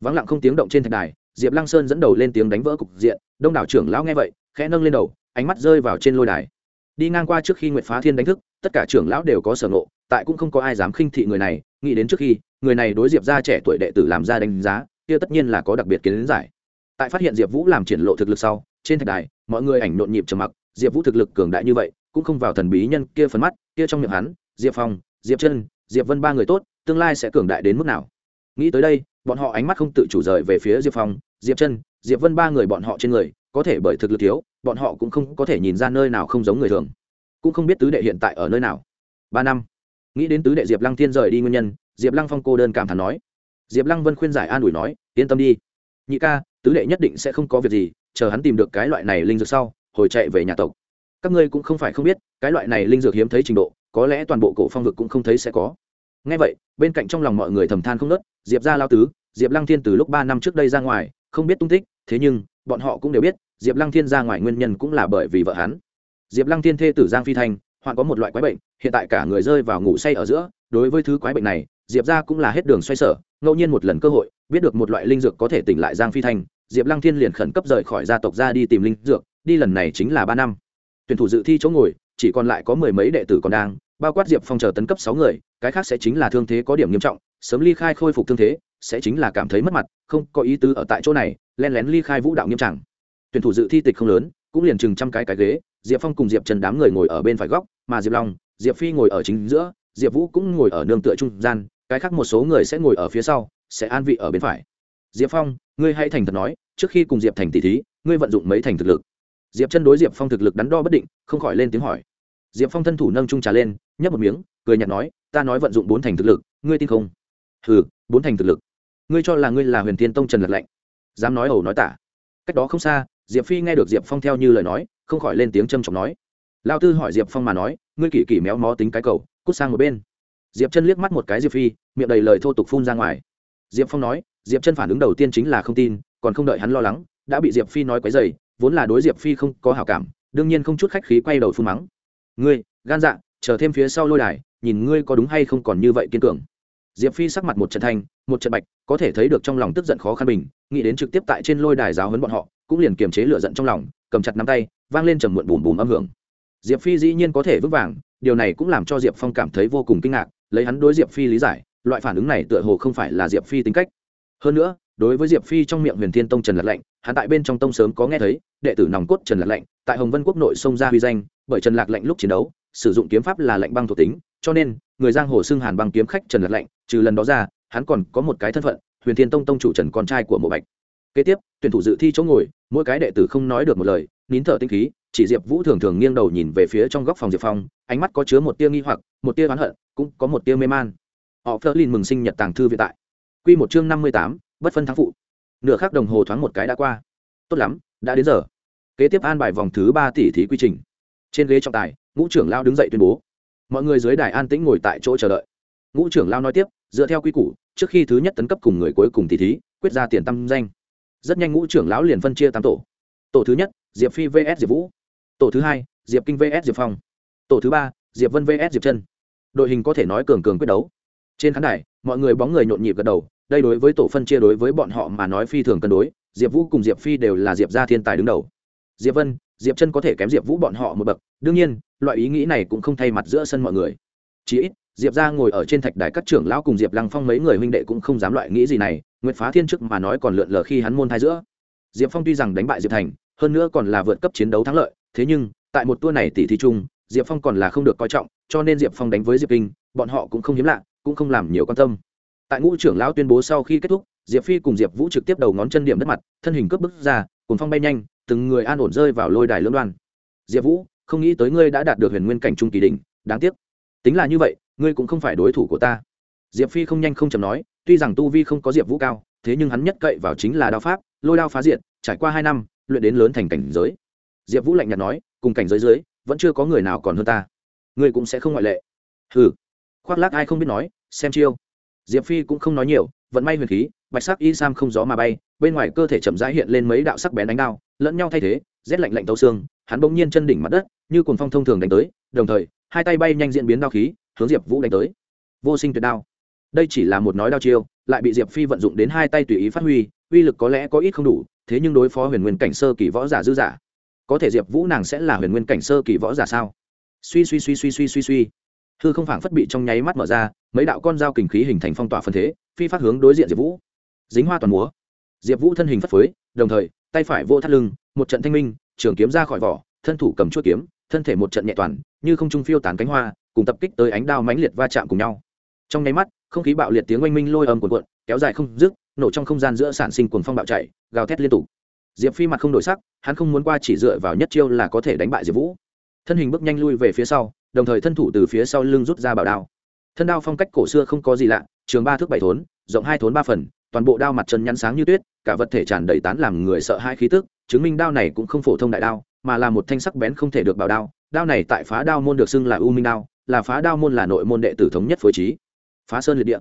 Vắng lặng không tiếng động trên thạch đài, diệp lăng sơn dẫn đầu lên tiếng đánh vỡ cục diện, đông đảo trưởng lão nghe vậy, khẽ nâng lên đầu, ánh mắt rơi vào trên lôi đài. Đi ngang qua trước khi nguyệt phá thiên đánh thức, tất cả trưởng lão đều có sở ngộ, tại cũng không có ai dám khinh thị người này, nghĩ đến trước khi người này đối diệp ra trẻ tuổi đệ tử làm ra đánh giá, kia tất nhiên là có đặc biệt kiến giải. Tại phát hiện diệp vũ làm triển lộ thực lực sau, trên thạch đài, mọi người ảnh nhộn nhịp trầm mặc, diệp vũ thực lực cường đại như vậy, cũng không vào thần bí nhân kia phần mắt, kia trong miệng hắn, diệp phong, diệp chân, diệp vân ba người tốt, tương lai sẽ cường đại đến mức nào? Nghĩ tới đây, bọn họ ánh mắt không tự chủ rời về phía diệp phong, diệp chân, diệp vân ba người bọn họ trên người, có thể bởi thực lực thiếu, bọn họ cũng không có thể nhìn ra nơi nào không giống người thường. Cũng không biết tứ đệ hiện tại ở nơi nào. Ba năm. Nghĩ đến tứ đệ diệp lăng thiên rời đi nguyên nhân diệp lăng phong cô đơn cảm thán nói. Diệp lăng vân khuyên giải an ủi nói, yên tâm đi. Nhị ca, tứ đệ nhất định sẽ không có việc gì, chờ hắn tìm được cái loại này linh dược sau, hồi chạy về nhà tộc. Các ngươi cũng không phải không biết, cái loại này linh dược hiếm thấy trình độ, có lẽ toàn bộ cổ phong vực cũng không thấy sẽ có. Ngay vậy, bên cạnh trong lòng mọi người thầm than không nớt, diệp ra lao tứ, diệp lăng thiên từ lúc ba năm trước đây ra ngoài, không biết tung tích, thế nhưng, bọn họ cũng đều biết, diệp lăng thiên ra ngoài nguyên nhân cũng là bởi vì vợ hắn. Diệp lăng thiên thê tử giang phi thanh hoạn có một loại quái bệnh, hiện tại cả người rơi vào ngủ say ở giữa, đối với thứ quái bệnh này diệp ra cũng là hết đường xoay sở, ngẫu nhiên một lần cơ hội, biết được một loại linh dược có thể tỉnh lại giang phi thanh diệp lăng thiên liền khẩn cấp rời khỏi gia tộc ra đi tìm linh dược, đi lần này chính là ba năm. Tuyển thủ dự thi chỗ ngồi, chỉ còn lại có mười mấy đệ tử còn đang, bao quát diệp phong chờ tấn cấp sáu người, cái khác sẽ chính là thương thế có điểm nghiêm trọng, sớm ly khai khôi phục thương thế, sẽ chính là cảm thấy mất mặt, không có ý tứ ở tại chỗ này len lén ly khai vũ đạo nghiêm trọng. Tuyển thủ dự thi tịch không lớn, cũng liền chừng trăm cái cái ghế, diệp phong cùng diệp trần đám người ngồi ở bên phải góc, mà diệp long, diệp phi ngồi ở chính giữa, diệp vũ cũng ngồi ở nương tựa trung gian cái khác một số người sẽ ngồi ở phía sau, sẽ an vị ở bên phải. Diệp phong, ngươi hãy thành thật nói, trước khi cùng diệp thành tỷ thí, ngươi vận dụng mấy thành thực lực? Diệp chân đối diệp phong thực lực đắn đo bất định, không khỏi lên tiếng hỏi. Diệp phong thân thủ nâng trung trà lên, nhấp một miếng, cười nhạt nói, ta nói vận dụng bốn thành thực lực, ngươi tin không? Hừ, bốn thành thực lực. Ngươi cho là ngươi là huyền thiên tông trần lật lạnh? Dám nói ẩu nói tả. Cách đó không xa, diệp phi nghe được diệp phong theo như lời nói, không khỏi lên tiếng trâm trọng nói. Lao tư hỏi diệp phong mà nói, ngươi kỳ kỳ méo mó tính cái cầu, cút sang một bên diệp chân liếc mắt một cái diệp phi, miệng đầy lời thô tục phun ra ngoài. Diệp phong nói, diệp chân phản ứng đầu tiên chính là không tin, còn không đợi hắn lo lắng, đã bị diệp phi nói quấy dày vốn là đối diệp phi không có hảo cảm, đương nhiên không chút khách khí quay đầu phun mắng. Ngươi, gan dạ chờ thêm phía sau lôi đài, nhìn ngươi có đúng hay không còn như vậy kiên cường. Diệp phi sắc mặt một trận thanh, một trận bạch, có thể thấy được trong lòng tức giận khó khăn bình, nghĩ đến trực tiếp tại trên lôi đài giáo huấn bọn họ, cũng liền kiềm chế lửa giận trong lòng, cầm chặt nắm tay, vang lên trầm muộn bùm bùm âm hưởng. Diệp phi dĩ nhiên có thể vững vàng điều này cũng làm cho diệp phong cảm thấy vô cùng kinh ngạc, lấy hắn đối diệp phi lý giải, loại phản ứng này tựa hồ không phải là diệp phi tính cách. Hơn nữa, đối với diệp phi trong miệng huyền thiên tông trần lạc lệnh, hắn tại bên trong tông sớm có nghe thấy, đệ tử nòng cốt trần lạc lệnh, tại hồng vân quốc nội xông ra huy danh, bởi trần lạc lệnh lúc chiến đấu, sử dụng kiếm pháp là lệnh băng thuộc tính, cho nên, người giang hồ xưng hàn băng kiếm khách trần lạc lệnh, trừ lần đó ra, hắn còn có một cái thân phận, huyền thiên tông tông chủ trần con trai của mộ bạch. Kế tiếp, tuyển thủ dự thi chỗ ngồi, mỗi cái đệ tử không nói được một lời, nín thở tinh khí chỉ diệp vũ thường thường nghiêng đầu nhìn về phía trong góc phòng diệp phong ánh mắt có chứa một tia nghi hoặc một tia oán hận cũng có một tia mê man họ phớt lên mừng sinh nhật tàng thư vĩ tại q một chương năm mươi tám bất phân thắng phụ nửa khắc đồng hồ thoáng một cái đã qua tốt lắm đã đến giờ kế tiếp an bài vòng thứ ba tỷ thí quy trình trên ghế trọng tài ngũ trưởng lao đứng dậy tuyên bố mọi người dưới đài an tĩnh ngồi tại chỗ chờ đợi ngũ trưởng lao nói tiếp dựa theo quy củ trước khi thứ nhất tấn cấp cùng người cuối cùng tỷ thí quyết ra tiền tăng danh rất nhanh ngũ trưởng lão liền phân chia tám tổ tổ thứ nhất diệp phi vs diệp vũ tổ thứ hai, diệp kinh vs diệp phong. Tổ thứ ba, diệp vân vs diệp chân đội hình có thể nói cường cường quyết đấu. Trên khán đài, mọi người bóng người nhộn nhịp gật đầu, đây đối với tổ phân chia đối với bọn họ mà nói phi thường cân đối, diệp vũ cùng diệp phi đều là diệp gia thiên tài đứng đầu. Diệp vân, diệp chân có thể kém diệp vũ bọn họ một bậc, đương nhiên, loại ý nghĩ này cũng không thay mặt giữa sân mọi người. Chí ít, diệp ra ngồi ở trên thạch đài các trưởng lão cùng diệp lăng phong mấy người huynh đệ cũng không dám loại nghĩ gì này, nguyệt phá thiên chức mà nói còn lượn lờ khi hắn môn thai giữa. Diệp phong tuy rằng đánh bại diệp thành, hơn nữa còn là vượt cấp chiến đấu thắng lợi thế nhưng, tại một tour này tỷ thi chung, diệp phong còn là không được coi trọng, cho nên diệp phong đánh với diệp kinh, bọn họ cũng không hiếm lạ, cũng không làm nhiều quan tâm. Tại ngũ trưởng lão tuyên bố sau khi kết thúc, diệp phi cùng diệp vũ trực tiếp đầu ngón chân điểm đất mặt, thân hình cướp bước ra cùng phong bay nhanh, từng người an ổn rơi vào lôi đài lưỡng đoan. Diệp vũ, không nghĩ tới ngươi đã đạt được huyền nguyên cảnh trung kỳ đỉnh, đáng tiếc. Tính là như vậy, ngươi cũng không phải đối thủ của ta. Diệp phi không nhanh không chầm nói, tuy rằng tu vi không có diệp vũ cao, thế nhưng hắn nhất cậy vào chính là đao pháp, lôi đao phá diện trải qua hai năm, luyện đến lớn thành cảnh giới diệp vũ lạnh nhạt nói, cùng cảnh giới dưới, vẫn chưa có người nào còn hơn ta. Ngươi cũng sẽ không ngoại lệ. Hừ. Khoác lác ai không biết nói, xem chiêu. Diệp phi cũng không nói nhiều, vận may huyền khí, bạch sắc y sam không gió mà bay, bên ngoài cơ thể chậm rãi hiện lên mấy đạo sắc bén đánh đao, lẫn nhau thay thế, rét lạnh lạnh tấu xương, hắn bỗng nhiên chân đỉnh mặt đất, như cuồng phong thông thường đánh tới, đồng thời, hai tay bay nhanh diễn biến đao khí, hướng diệp vũ đánh tới. Vô sinh tuyệt đao. Đây chỉ là một nói đao chiêu, lại bị diệp phi vận dụng đến hai tay tùy ý phát huy, uy lực có lẽ có ít không đủ, thế nhưng đối phó huyền nguyên cảnh sơ kỳ võ giả dư giả có thể diệp vũ nàng sẽ là huyền nguyên cảnh sơ kỳ võ giả sao? Suy suy suy suy suy suy suy. Hư không phảng phất bị trong nháy mắt mở ra, mấy đạo con dao kình khí hình thành phong tỏa phân thế, phi phát hướng đối diện diệp vũ. Dính hoa toàn múa. Diệp vũ thân hình phất phới, đồng thời, tay phải vô thắt lưng, một trận thanh minh, trường kiếm ra khỏi vỏ, thân thủ cầm chuốt kiếm, thân thể một trận nhẹ toàn, như không trung phiêu tán cánh hoa, cùng tập kích tới ánh đao mãnh liệt va chạm cùng nhau. Trong nháy mắt, không khí bạo liệt tiếng oanh minh lôi ầm cuộn cuộn, kéo dài không dứt, nổ trong không gian giữa sản sinh cuồng phong bạo chạy, gào thét liên tục diệp phi mặt không đổi sắc, hắn không muốn qua chỉ dựa vào nhất chiêu là có thể đánh bại diệp vũ. Thân hình bước nhanh lui về phía sau, đồng thời thân thủ từ phía sau lưng rút ra bảo đao. Thân đao phong cách cổ xưa không có gì lạ, trường ba thước bảy thốn, rộng hai thốn ba phần, toàn bộ đao mặt chân nhăn sáng như tuyết, cả vật thể tràn đầy tán làm người sợ hai khí tức, chứng minh đao này cũng không phổ thông đại đao, mà là một thanh sắc bén không thể được bảo đao. Đao này tại phá đao môn được xưng là u minh đao, là phá đao môn là nội môn đệ tử thống nhất phối trí. Phá sơn liệt địa.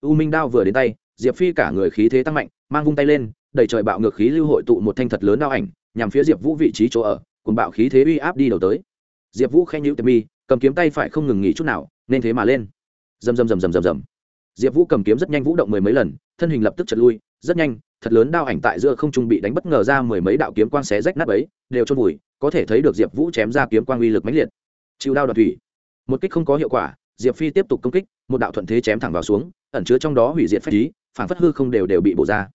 U minh đao vừa đến tay, diệp phi cả người khí thế tăng mạnh, mang vung tay lên đầy trời bạo ngược khí lưu hội tụ một thanh thật lớn đao ảnh, nhằm phía diệp vũ vị trí chỗ ở, cùng bạo khí thế uy áp đi đầu tới. Diệp vũ khen nhữ tầm mi cầm kiếm tay phải không ngừng nghỉ chút nào, nên thế mà lên. Rầm rầm rầm rầm rầm rầm. Diệp vũ cầm kiếm rất nhanh vũ động mười mấy lần, thân hình lập tức chật lui, rất nhanh, thật lớn đao ảnh tại giữa không trung bị đánh bất ngờ ra mười mấy đạo kiếm quang xé rách nát ấy, đều trôn vùi, có thể thấy được diệp vũ chém ra kiếm quang uy lực mãnh liệt. Chịu đao đoạt thủy. Một kích không có hiệu quả, diệp phi tiếp tục công kích, một đạo thuận thế chém thẳng vào xuống, ẩn chứa trong đó hủy diệt phép trí phản phất hư không đều đều bị bổ ra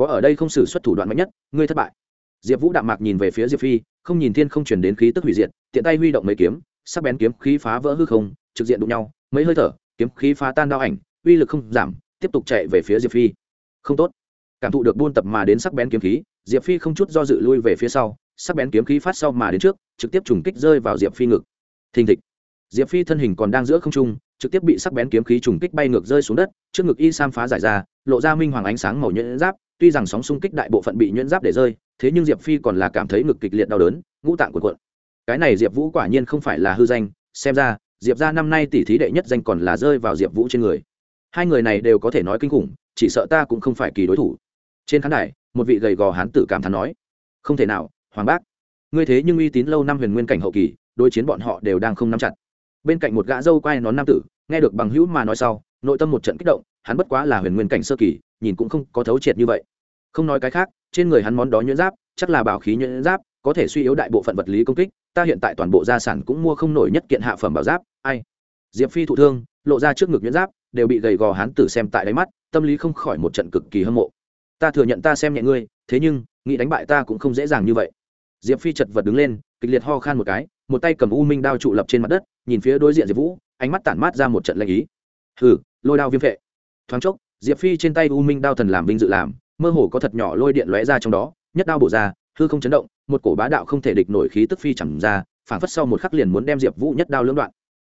có ở đây không xử xuất thủ đoạn mạnh nhất, ngươi thất bại. Diệp vũ đạm mạc nhìn về phía diệp phi, không nhìn thiên không chuyển đến khí tức hủy diệt, tiện tay huy động mấy kiếm, sắc bén kiếm khí phá vỡ hư không, trực diện đụng nhau, mấy hơi thở, kiếm khí phá tan đao ảnh, uy lực không giảm, tiếp tục chạy về phía diệp phi. Không tốt. Cảm thụ được buôn tập mà đến sắc bén kiếm khí, diệp phi không chút do dự lui về phía sau, sắc bén kiếm khí phát sau mà đến trước, trực tiếp trùng kích rơi vào diệp phi ngực. Thình thịch. Diệp phi thân hình còn đang giữa không trung, trực tiếp bị sắc bén kiếm khí trùng kích bay ngược rơi xuống đất, trước ngực y sam phá giải ra, lộ ra minh hoàng ánh sáng màu nhẫn giáp tuy rằng sóng xung kích đại bộ phận bị nhuyễn giáp để rơi, thế nhưng diệp phi còn là cảm thấy ngực kịch liệt đau đớn, ngũ tạng cuộn cuộn. Cái này diệp vũ quả nhiên không phải là hư danh, xem ra, diệp ra năm nay tỷ thí đệ nhất danh còn là rơi vào diệp vũ trên người. Hai người này đều có thể nói kinh khủng, chỉ sợ ta cũng không phải kỳ đối thủ. Trên khán đài, một vị gầy gò hán tử cảm thán nói, không thể nào, hoàng bác, ngươi thế nhưng uy tín lâu năm huyền nguyên cảnh hậu kỳ, đối chiến bọn họ đều đang không nắm chặt. Bên cạnh một gã dâu quai nón nam tử, nghe được bằng hữu mà nói sau, nội tâm một trận kích động, hắn bất quá là huyền nguyên cảnh sơ kỳ nhìn cũng không có thấu triệt như vậy. Không nói cái khác, trên người hắn món đó nhuyễn giáp, chắc là bảo khí nhuyễn giáp, có thể suy yếu đại bộ phận vật lý công kích, ta hiện tại toàn bộ gia sản cũng mua không nổi nhất kiện hạ phẩm bảo giáp, ai? Diệp phi thụ thương, lộ ra trước ngực nhuyễn giáp, đều bị gầy gò hắn tử xem tại đáy mắt, tâm lý không khỏi một trận cực kỳ hâm mộ. Ta thừa nhận ta xem nhẹ ngươi, thế nhưng, nghĩ đánh bại ta cũng không dễ dàng như vậy. Diệp phi chật vật đứng lên, kịch liệt ho khan một cái, một tay cầm u minh đao trụ lập trên mặt đất, nhìn phía đối diện diệp vũ, ánh mắt tản mát ra một trận lạnh ý. Hừ, lôi đao viêm vệ thoáng chốc diệp phi trên tay u minh đao thần làm vinh dự làm, mơ hồ có thật nhỏ lôi điện lóe ra trong đó, nhất đao bổ ra, hư không chấn động, một cổ bá đạo không thể địch nổi khí tức phi chẳng ra phản phất sau một khắc liền muốn đem diệp vũ nhất đao lưỡng đoạn.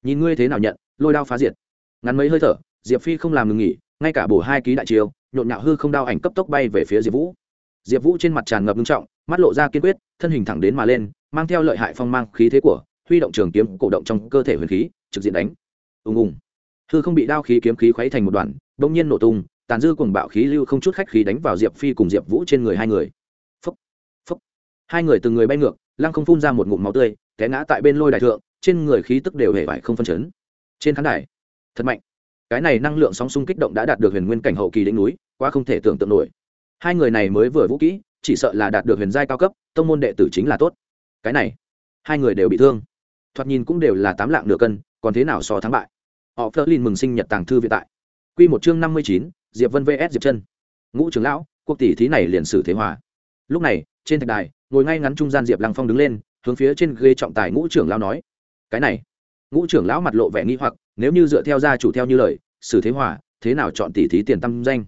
Nhìn ngươi thế nào nhận, lôi đao phá diệt. Ngắn mấy hơi thở, diệp phi không làm ngừng nghỉ, ngay cả bổ hai ký đại chiều nhộn nhạo hư không đao ảnh cấp tốc bay về phía diệp vũ. Diệp vũ trên mặt tràn ngập nghiêm trọng, mắt lộ ra kiên quyết, thân hình thẳng đến mà lên, mang theo lợi hại phong mang khí thế của huy động trường kiếm cổ động trong cơ thể huyền khí, trực diện đánh. Ùng ùng. Hư không bị đao khí kiếm khí khuấy thành một đoàn đông nhiên nổ tung, tàn dư cùng bạo khí lưu không chút khách khí đánh vào diệp phi cùng diệp vũ trên người hai người. Phấp phấp hai người từng người bay ngược, lăng không phun ra một ngụm máu tươi, té ngã tại bên lôi đại thượng, trên người khí tức đều hề vải không phân chấn. Trên khán đài, thật mạnh. Cái này năng lượng sóng xung kích động đã đạt được huyền nguyên cảnh hậu kỳ đỉnh núi, quá không thể tưởng tượng nổi. Hai người này mới vừa vũ kỹ, chỉ sợ là đạt được huyền giai cao cấp, tông môn đệ tử chính là tốt. Cái này, hai người đều bị thương. Thoạt nhìn cũng đều là tám lạng nửa cân, còn thế nào so thắng bại? Họ phớt lên mừng sinh nhật tàng thư viện tại. Quy một chương năm mươi chín, diệp vân vs diệp chân ngũ trưởng lão, cuộc tỷ thí này liền xử thế hòa. Lúc này, trên thạch đài, ngồi ngay ngắn trung gian diệp lăng phong đứng lên, hướng phía trên ghế trọng tài ngũ trưởng lão nói, cái này. Ngũ trưởng lão mặt lộ vẻ nghi hoặc, nếu như dựa theo gia chủ theo như lời, xử thế hòa, thế nào chọn tỷ thí tiền tâm danh?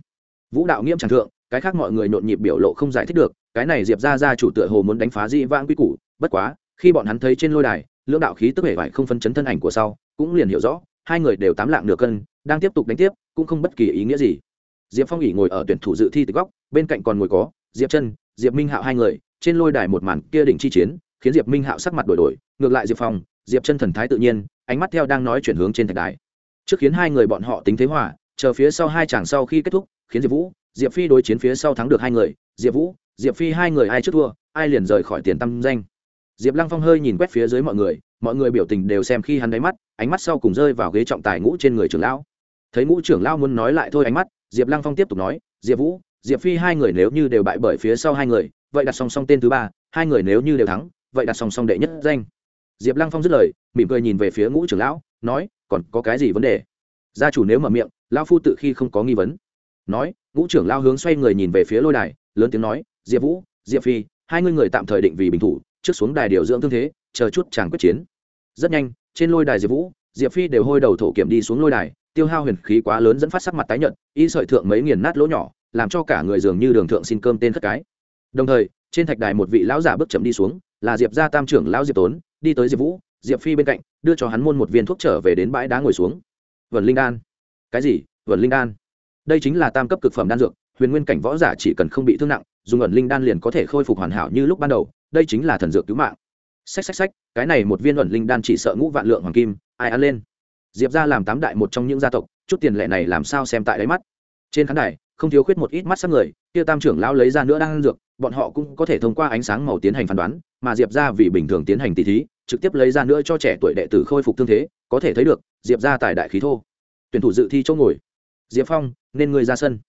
Vũ đạo nghiêm chẳng thượng, cái khác mọi người nhộn nhịp biểu lộ không giải thích được, cái này diệp gia gia chủ tựa hồ muốn đánh phá di vãng quy củ, bất quá, khi bọn hắn thấy trên lôi đài, lưỡng đạo khí tức vẻ vải không phân chấn thân ảnh của sau, cũng liền hiểu rõ, hai người đều tám lạng nửa cân đang tiếp tục đánh tiếp, cũng không bất kỳ ý nghĩa gì. Diệp phong nghỉ ngồi ở tuyển thủ dự thi từ góc, bên cạnh còn ngồi có diệp chân, diệp minh hạo hai người, trên lôi đài một màn kia đỉnh chi chiến, khiến diệp minh hạo sắc mặt đổi đổi, ngược lại diệp phong, diệp chân thần thái tự nhiên, ánh mắt theo đang nói chuyển hướng trên thạch đài. Trước khiến hai người bọn họ tính thế hòa, chờ phía sau hai chàng sau khi kết thúc, khiến diệp vũ, diệp phi đối chiến phía sau thắng được hai người, diệp vũ, diệp phi hai người ai trước thua, ai liền rời khỏi tiền tâm danh. Diệp lăng phong hơi nhìn quét phía dưới mọi người mọi người biểu tình đều xem khi hắn đáy mắt, ánh mắt sau cùng rơi vào ghế trọng tài ngũ trên người trưởng lão thấy ngũ trưởng lão muốn nói lại thôi ánh mắt, diệp lăng phong tiếp tục nói, diệp vũ, diệp phi hai người nếu như đều bại bởi phía sau hai người, vậy đặt song song tên thứ ba, hai người nếu như đều thắng, vậy đặt song song đệ nhất danh. Diệp lăng phong dứt lời, mỉm cười nhìn về phía ngũ trưởng lão, nói, còn có cái gì vấn đề? Gia chủ nếu mở miệng, lão phu tự khi không có nghi vấn. Nói, ngũ trưởng lao hướng xoay người nhìn về phía lôi đài, lớn tiếng nói, diệp vũ, diệp phi, hai ngươi người tạm thời định vì bình thủ, trước xuống đài điều dưỡng thương thế, chờ chút chàng quyết chiến. Rất nhanh, trên lôi đài diệp vũ diệp phi đều hôi đầu thổ kiểm đi xuống lôi đài, tiêu hao huyền khí quá lớn dẫn phát sắc mặt tái nhợt, y sợi thượng mấy nghiền nát lỗ nhỏ, làm cho cả người dường như đường thượng xin cơm tên thất cái. Đồng thời, trên thạch đài một vị lão giả bước chậm đi xuống, là diệp gia tam trưởng lão diệp tốn, đi tới diệp vũ, diệp phi bên cạnh, đưa cho hắn môn một viên thuốc trở về đến bãi đá ngồi xuống. Vần linh đan. Cái gì? Vần linh đan. Đây chính là tam cấp cực phẩm đan dược, huyền nguyên cảnh võ giả chỉ cần không bị thương nặng, dùng ẩn linh đan liền có thể khôi phục hoàn hảo như lúc ban đầu, đây chính là thần dược cứu mạng. Xách xách xách, cái này một viên ẩn linh đan chỉ sợ ngũ vạn lượng hoàng kim ai ăn lên. Diệp ra làm tám đại một trong những gia tộc, chút tiền lệ này làm sao xem tại đáy mắt. Trên khán đài, không thiếu khuyết một ít mắt sắc người, kia tam trưởng lão lấy ra nữa đang ăn dược, bọn họ cũng có thể thông qua ánh sáng màu tiến hành phán đoán, mà diệp ra vì bình thường tiến hành tỷ thí, trực tiếp lấy ra nữa cho trẻ tuổi đệ tử khôi phục thương thế, có thể thấy được, diệp ra tài đại khí thô. Tuyển thủ dự thi chỗ ngồi. Diệp phong, nên ngươi ra sân.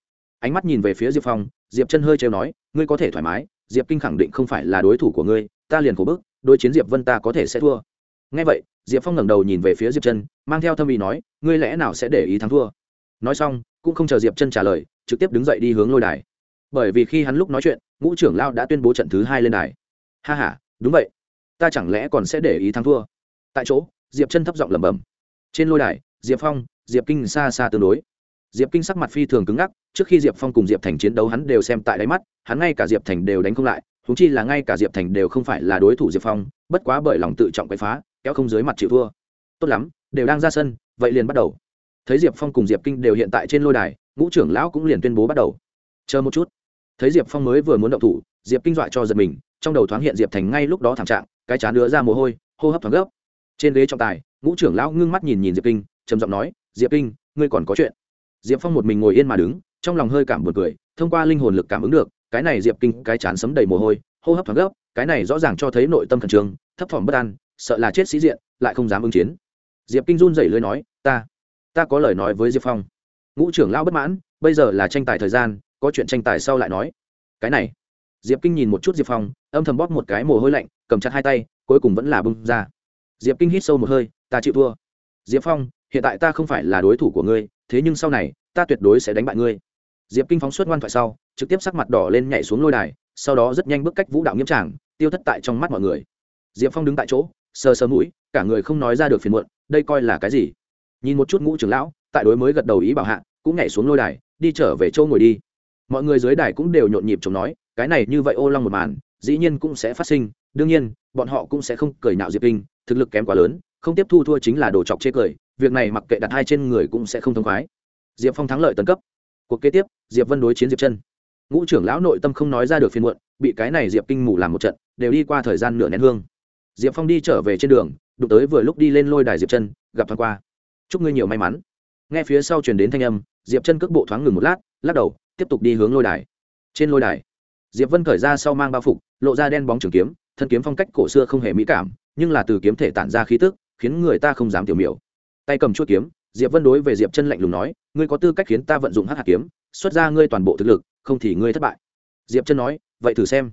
Ánh mắt nhìn về phía diệp phong, diệp chân hơi trêu nói, ngươi có thể thoải mái, diệp kinh khẳng định không phải là đối thủ của ngươi, ta liền khổ bức, đối chiến diệp vân ta có thể sẽ thua. Ngay vậy diệp phong ngẩng đầu nhìn về phía diệp chân, mang theo thâm ý nói, ngươi lẽ nào sẽ để ý thắng thua? Nói xong, cũng không chờ diệp chân trả lời, trực tiếp đứng dậy đi hướng lôi đài. Bởi vì khi hắn lúc nói chuyện, ngũ trưởng lao đã tuyên bố trận thứ hai lên đài. Ha h a đúng vậy. Ta chẳng lẽ còn sẽ để ý thắng thua? Tại chỗ, diệp chân thấp giọng lẩm bẩm. Trên lôi đài, diệp phong, diệp kinh xa xa tương đối. Diệp kinh sắc mặt phi thường cứng ngắc, trước khi diệp phong cùng diệp thành chiến đấu hắn đều xem tại đáy mắt, hắn ngay cả diệp thành đều đánh không lại thú chi là ngay cả diệp thành đều không phải là đối thủ diệp phong, bất quá bởi lòng tự trọng quậy phá kéo không dưới mặt chịu thua. Tốt lắm, đều đang ra sân, vậy liền bắt đầu. Thấy diệp phong cùng diệp kinh đều hiện tại trên lôi đài, ngũ trưởng lão cũng liền tuyên bố bắt đầu. Chờ một chút. Thấy diệp phong mới vừa muốn động thủ, diệp kinh dọa cho giật mình, trong đầu thoáng hiện diệp thành ngay lúc đó thảm trạng, cái chán đứa ra mồ hôi, hô hấp thoáng gấp. Trên ghế trọng tài, ngũ trưởng lão ngưng mắt nhìn nhìn diệp kinh, trầm giọng nói, diệp kinh, ngươi còn có chuyện. Diệp phong một mình ngồi yên mà đứng, trong lòng hơi cảm buồn cười, thông qua linh hồn lực cảm ứng được, cái này diệp kinh, cái chán sấm đầy mồ hôi, hô hấp thoáng gấp, cái này rõ ràng cho thấy nội tâm khẩn trương, thấp thỏm bất an sợ là chết sĩ diện, lại không dám ứng chiến. Diệp kinh run rẩy lưới nói, ta ta có lời nói với diệp phong. Ngũ trưởng lão bất mãn, bây giờ là tranh tài thời gian, có chuyện tranh tài sau lại nói. Cái này. Diệp kinh nhìn một chút diệp phong, âm thầm bóp một cái mồ hôi lạnh, cầm chặt hai tay, cuối cùng vẫn là bung ra. Diệp kinh hít sâu một hơi, ta chịu thua. Diệp phong, hiện tại ta không phải là đối thủ của ngươi, thế nhưng sau này, ta tuyệt đối sẽ đánh bại ngươi. Diệp kinh phóng xuất ngoan thoại sau, trực tiếp sắc mặt đỏ lên nhảy xuống lôi đài, sau đó rất nhanh bước cách vũ đạo nghiêm tràng, tiêu thất tại trong mắt mọi người. Diệp phong đứng tại chỗ sờ sờ mũi, cả người không nói ra được phiền muộn, đây coi là cái gì? Nhìn một chút ngũ trưởng lão, tại đối mới gật đầu ý bảo hạ, cũng nhảy xuống lôi đài, đi trở về châu ngồi đi. Mọi người dưới đài cũng đều nhộn nhịp chồng nói, cái này như vậy ô long một màn, dĩ nhiên cũng sẽ phát sinh, đương nhiên, bọn họ cũng sẽ không cười nạo diệp kinh, thực lực kém quá lớn, không tiếp thu thua chính là đồ chọc chê cười, việc này mặc kệ đặt hai trên người cũng sẽ không thông khoái. Diệp phong thắng lợi tấn cấp. Cuộc kế tiếp, diệp vân đối chiến diệp chân. Ngũ trưởng lão nội tâm không nói ra được phiên muộn, bị cái này diệp kinh mù làm một trận, đều đi qua thời gian nửa nén hương diệp phong đi trở về trên đường, đụng tới vừa lúc đi lên lôi đài diệp chân, gặp thoáng qua. Chúc ngươi nhiều may mắn. Nghe phía sau truyền đến thanh âm, diệp chân cước bộ thoáng ngừng một lát, lắc đầu, tiếp tục đi hướng lôi đài. Trên lôi đài, diệp vân khởi ra sau mang bao phục, lộ ra đen bóng trường kiếm, thân kiếm phong cách cổ xưa không hề mỹ cảm, nhưng là từ kiếm thể tản ra khí tức, khiến người ta không dám tiểu miểu. Tay cầm chuốt kiếm, diệp vân đối về diệp chân lạnh lùng nói, ngươi có tư cách khiến ta vận dụng hắc hạt kiếm, xuất ra ngươi toàn bộ thực lực, không thì ngươi thất bại. Diệp chân nói, vậy thử xem.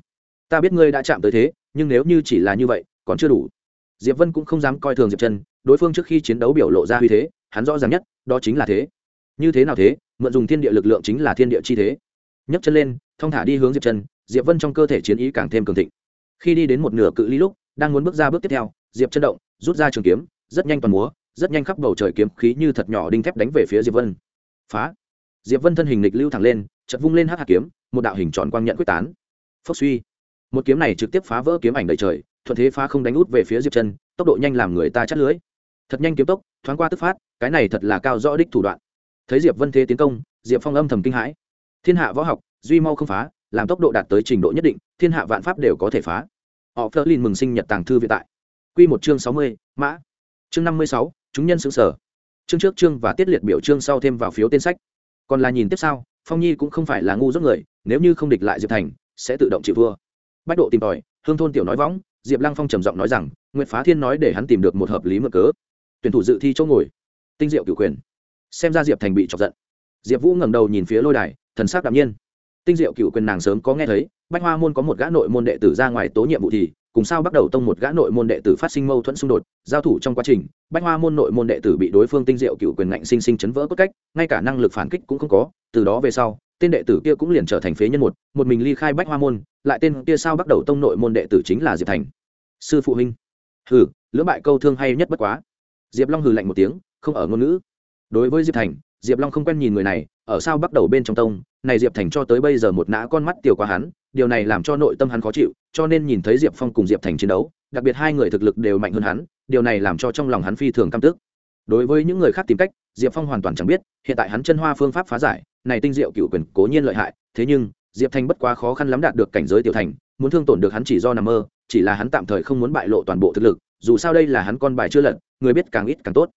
Ta biết ngươi đã chạm tới thế, nhưng nếu như chỉ là như vậy còn chưa đủ. Diệp vân cũng không dám coi thường diệp chân, đối phương trước khi chiến đấu biểu lộ ra uy thế, hắn rõ ràng nhất, đó chính là thế. Như thế nào thế? Mượn dùng thiên địa lực lượng chính là thiên địa chi thế. Nhấc chân lên, thong thả đi hướng diệp chân, diệp vân trong cơ thể chiến ý càng thêm cường thịnh. Khi đi đến một nửa cự ly lúc, đang muốn bước ra bước tiếp theo, diệp chân động, rút ra trường kiếm, rất nhanh toàn múa, rất nhanh khắp bầu trời kiếm khí như thật nhỏ đinh thép đánh về phía diệp vân. Phá! Diệp vân thân hình lịch lưu thẳng lên chật vung lên hắc hạt kiếm, một đạo hình tròn quang nhận quyết tán. Phốc suy! Một kiếm này trực tiếp phá vỡ kiếm ảnh đầy trời thuận thế phá không đánh út về phía diệp chân, tốc độ nhanh làm người ta chắt lưới. Thật nhanh kiếm tốc, thoáng qua tức phát, cái này thật là cao rõ đích thủ đoạn. Thấy diệp vân thế tiến công, diệp phong âm thầm kinh hãi. Thiên hạ võ học, duy mau không phá, làm tốc độ đạt tới trình độ nhất định, thiên hạ vạn pháp đều có thể phá. Họ phơ linh mừng sinh nhật tàng thư vĩ tại. Q một chương sáu mươi, mã. Chương năm mươi sáu, chúng nhân xứng sở. Chương trước chương và tiết liệt biểu chương sau thêm vào phiếu tên sách. Còn là nhìn tiếp sau, phong nhi cũng không phải là ngu dốt người, nếu như không địch lại diệp thành, sẽ tự động chịu vua bách độ tìm tòi, hương thôn tiểu nói võng diệp lăng phong trầm giọng nói rằng nguyễn phá thiên nói để hắn tìm được một hợp lý mở cớ. Tuyển thủ dự thi chỗ ngồi. Tinh diệu cửu quyền. Xem ra diệp thành bị chọc giận. Diệp vũ ngẩng đầu nhìn phía lôi đài, thần sắc đạm nhiên. Tinh diệu cửu quyền nàng sớm có nghe thấy, bách hoa môn có một gã nội môn đệ tử ra ngoài tố nhiệm vụ thì, cùng sao bắt đầu tông một gã nội môn đệ tử phát sinh mâu thuẫn xung đột, giao thủ trong quá trình, bách hoa môn nội môn đệ tử bị đối phương tinh diệu cựu quyền ngạnh sinh sinh chấn vỡ cốt cách, ngay cả năng lực phản kích cũng không có, từ đó về sau tên đệ tử kia cũng liền trở thành phế nhân một một mình ly khai bách hoa môn, lại tên kia sao bắt đầu tông nội môn đệ tử chính là diệp thành. Sư phụ huynh. Hừ, lưỡng bại câu thương hay nhất bất quá. Diệp long hừ lạnh một tiếng, không ở ngôn ngữ. Đối với diệp thành, diệp long không quen nhìn người này, ở sao bắt đầu bên trong tông, này diệp thành cho tới bây giờ một nã con mắt tiểu qua hắn, điều này làm cho nội tâm hắn khó chịu, cho nên nhìn thấy diệp phong cùng diệp thành chiến đấu, đặc biệt hai người thực lực đều mạnh hơn hắn, điều này làm cho trong lòng hắn phi thường căm tức. Đối với những người khác tìm cách, diệp phong hoàn toàn chẳng biết, hiện tại hắn chân hoa phương pháp phá giải này tinh diệu cựu quyền cố nhiên lợi hại, thế nhưng, diệp Thanh bất quá khó khăn lắm đạt được cảnh giới tiểu thành, muốn thương tổn được hắn chỉ do nằm mơ, chỉ là hắn tạm thời không muốn bại lộ toàn bộ thực lực, dù sao đây là hắn con bài chưa lật, người biết càng ít càng tốt.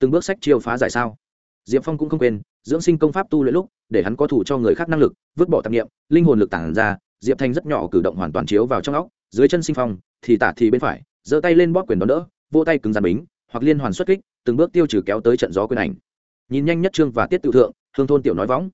Từng bước sách chiêu phá giải sao. Diệp phong cũng không quên, dưỡng sinh công pháp tu luyện lúc, để hắn có thủ cho người khác năng lực, vứt bỏ tạp nghiệm linh hồn lực tản ra, diệp thanh rất nhỏ cử động hoàn toàn chiếu vào trong óc, dưới chân sinh phong, thì tả thì bên phải, giơ tay lên bóp quyền đón đỡ vô tay cứng rắn bính, hoặc liên hoàn xuất kích, từng bước tiêu trừ kéo tới trận gió quyền ảnh. Nhìn nhanh nhất trương và tiết tự thượng hương thôn tiểu nói võng.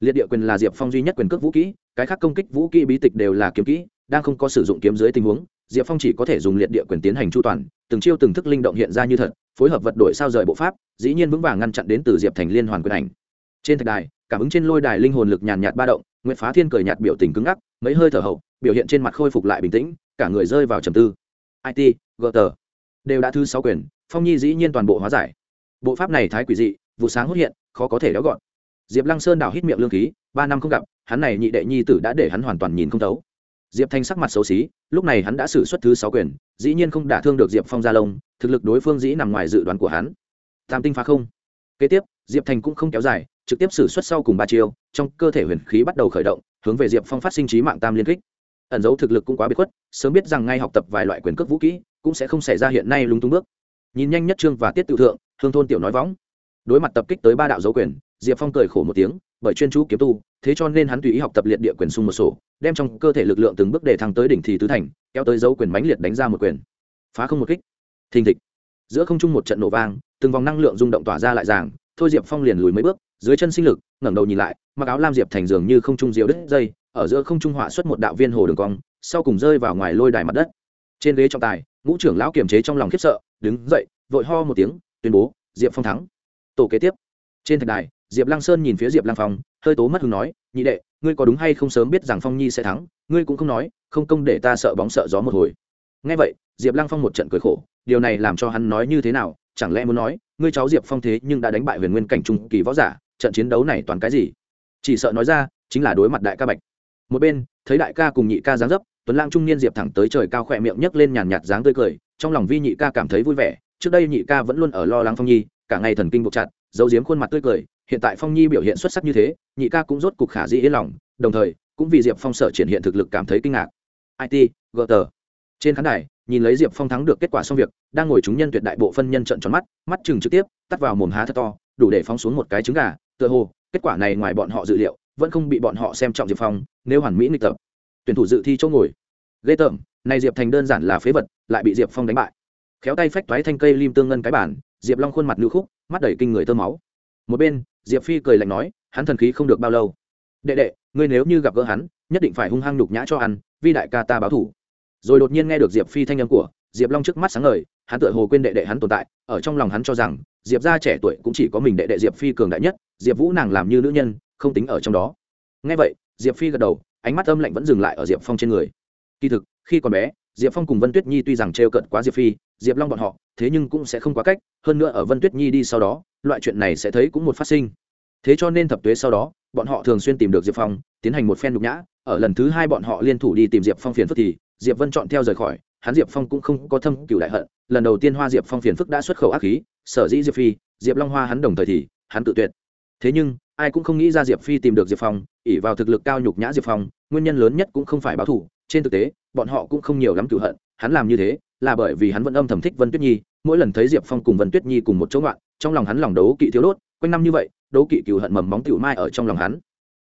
Liệt địa quyền là diệp phong duy nhất quyền cước vũ kỹ, cái khác công kích vũ kỹ bí tịch đều là kiếm kỹ, đang không có sử dụng kiếm dưới tình huống, diệp phong chỉ có thể dùng liệt địa quyền tiến hành chu toàn, từng chiêu từng thức linh động hiện ra như thật, phối hợp vật đổi sao rời bộ pháp, dĩ nhiên vững vàng ngăn chặn đến từ diệp thành liên hoàn quyền ảnh. Trên thạch đài, cảm ứng trên lôi đài linh hồn lực nhàn nhạt ba động nguyễn phá thiên cười nhạt biểu tình cứng ngắc, mấy hơi thở hậu, biểu hiện trên mặt khôi phục lại bình tĩnh, cả người rơi vào trầm tư. It gờ tờ đều đã thứ sáu quyền, phong nhi dĩ nhiên toàn bộ hóa giải. Bộ pháp này thái quỷ dị, vụ sáng hốt hiện, khó có thể đéo gọn diệp lăng sơn đào hít miệng lương khí, ba năm không gặp, hắn này nhị đệ nhi tử đã để hắn hoàn toàn nhìn không thấu. Diệp thanh sắc mặt xấu xí, lúc này hắn đã xử suất thứ sáu quyền, dĩ nhiên không đả thương được diệp phong gia lông thực lực đối phương dĩ nằm ngoài dự đoán của hắn. Tam tinh phá không. Kế tiếp, diệp thành cũng không kéo dài, trực tiếp xử suất sau cùng ba chiêu, trong cơ thể huyền khí bắt đầu khởi động, hướng về diệp phong phát sinh trí mạng tam liên kích. Ẩn dấu thực lực cũng quá bí khuất, sớm biết rằng ngay học tập vài loại quyền cước vũ kỹ, cũng sẽ không xảy ra hiện nay lúng túng bước. Nhìn nhanh nhất trương và tiết tự thượng, hương thôn tiểu nói võng đối mặt tập kích tới ba đạo dấu quyền diệp phong cười khổ một tiếng, bởi chuyên chú kiếm tu, thế cho nên hắn tùy ý học tập liệt địa quyền xung một sổ, đem trong cơ thể lực lượng từng bước để thăng tới đỉnh thì tứ thành, kéo tới dấu quyền bánh liệt đánh ra một quyền. Phá không một kích. Thình thịch. Giữa không trung một trận nổ vang, từng vòng năng lượng rung động tỏa ra lại ràng, thôi diệp phong liền lùi mấy bước, dưới chân sinh lực, ngẩng đầu nhìn lại, mặc áo lam diệp thành dường như không trung diệu đứt dây, ở giữa không trung họa xuất một đạo viên hồ đường cong, sau cùng rơi vào ngoài lôi đài mặt đất. Trên ghế trọng tài, ngũ trưởng lão kiềm chế trong lòng khiếp sợ, đứng dậy, vội ho một tiếng, tuyên bố, diệp phong thắng. Tổ kế tiếp. Trên thạch đài diệp lăng sơn nhìn phía diệp lăng phong, hơi tố mất hứng nói, nhị đệ, ngươi có đúng hay không sớm biết rằng phong nhi sẽ thắng? Ngươi cũng không nói, không công để ta sợ bóng sợ gió một hồi. Ngay vậy, diệp lăng phong một trận cười khổ, điều này làm cho hắn nói như thế nào, chẳng lẽ muốn nói, ngươi cháu diệp phong thế nhưng đã đánh bại huyền nguyên cảnh trung kỳ võ giả, trận chiến đấu này toàn cái gì? Chỉ sợ nói ra, chính là đối mặt đại ca bạch. Một bên, thấy đại ca cùng nhị ca dáng dấp, tuấn lang trung niên diệp thẳng tới trời cao khỏe miệng nhấc lên nhàn nhạt dáng tươi cười, trong lòng vi nhị ca cảm thấy vui vẻ, trước đây nhị ca vẫn luôn ở lo lắng phong nhi, cả ngày thần kinh buộc chặt, giấu giếm khuôn mặt tươi cười hiện tại phong nhi biểu hiện xuất sắc như thế, nhị ca cũng rốt cục khả dĩ yên lòng, đồng thời, cũng vì diệp phong sở triển hiện thực lực cảm thấy kinh ngạc. It gờ tờ trên khán đài, nhìn lấy diệp phong thắng được kết quả xong việc, đang ngồi chúng nhân tuyệt đại bộ phân nhân trận tròn mắt mắt chừng trực tiếp, tắt vào mồm há thật to, đủ để phóng xuống một cái trứng gà, tựa hồ, kết quả này ngoài bọn họ dự liệu, vẫn không bị bọn họ xem trọng diệp phong, nếu hoàn mỹ nghịch tập. Tuyển thủ dự thi chỗ ngồi. Ghê tởm, này diệp thành đơn giản là phế vật, lại bị diệp phong đánh bại. Khéo tay phách toái thanh cây lim tương ngân cái bản, diệp long khuôn mặt nữ khúc, mắt đầy kinh người tơ máu. Một bên diệp phi cười lạnh nói, hắn thần khí không được bao lâu. Đệ đệ, ngươi nếu như gặp gỡ hắn, nhất định phải hung hăng nhục nhã cho ăn vi đại ca ta báo thủ. Rồi đột nhiên nghe được diệp phi thanh âm của, diệp long trước mắt sáng ngời, hắn tựa hồ quên đệ đệ hắn tồn tại, ở trong lòng hắn cho rằng, diệp gia trẻ tuổi cũng chỉ có mình đệ đệ diệp phi cường đại nhất, diệp vũ nàng làm như nữ nhân, không tính ở trong đó. Ngay vậy, diệp phi gật đầu, ánh mắt âm lạnh vẫn dừng lại ở diệp phong trên người. Kỳ thực, khi còn bé, diệp phong cùng vân tuyết nhi tuy rằng t r e o cận quá diệp phi diệp long bọn họ, thế nhưng cũng sẽ không quá cách, hơn nữa ở vân tuyết nhi đi sau đó, loại chuyện này sẽ thấy cũng một phát sinh. Thế cho nên thập tuế sau đó, bọn họ thường xuyên tìm được diệp phong, tiến hành một phen nhục nhã. Ở lần thứ hai bọn họ liên thủ đi tìm diệp phong phiền phức thì, diệp vân chọn theo rời khỏi. Hắn diệp phong cũng không có thâm cựu đại hận. Lần đầu tiên hoa diệp phong phiền phức đã xuất khẩu ác khí, sở dĩ diệp phi, diệp long hoa hắn đồng thời thì, hắn tự tuyệt. Thế nhưng, ai cũng không nghĩ ra diệp phi tìm được diệp phong ỉ vào thực lực cao nhục nhã diệp phong, nguyên nhân lớn nhất cũng không phải báo thủ trên thực tế, bọn họ cũng không nhiều lắm cựu hận, hắn làm như thế là bởi vì hắn vẫn âm thầm thích vân tuyết nhi, mỗi lần thấy diệp phong cùng vân tuyết nhi cùng một chỗ ngoạn, trong lòng hắn lòng đấu kỵ thiếu đốt, quanh năm như vậy, đấu kỵ cựu hận mầm móng tiểu mai ở trong lòng hắn.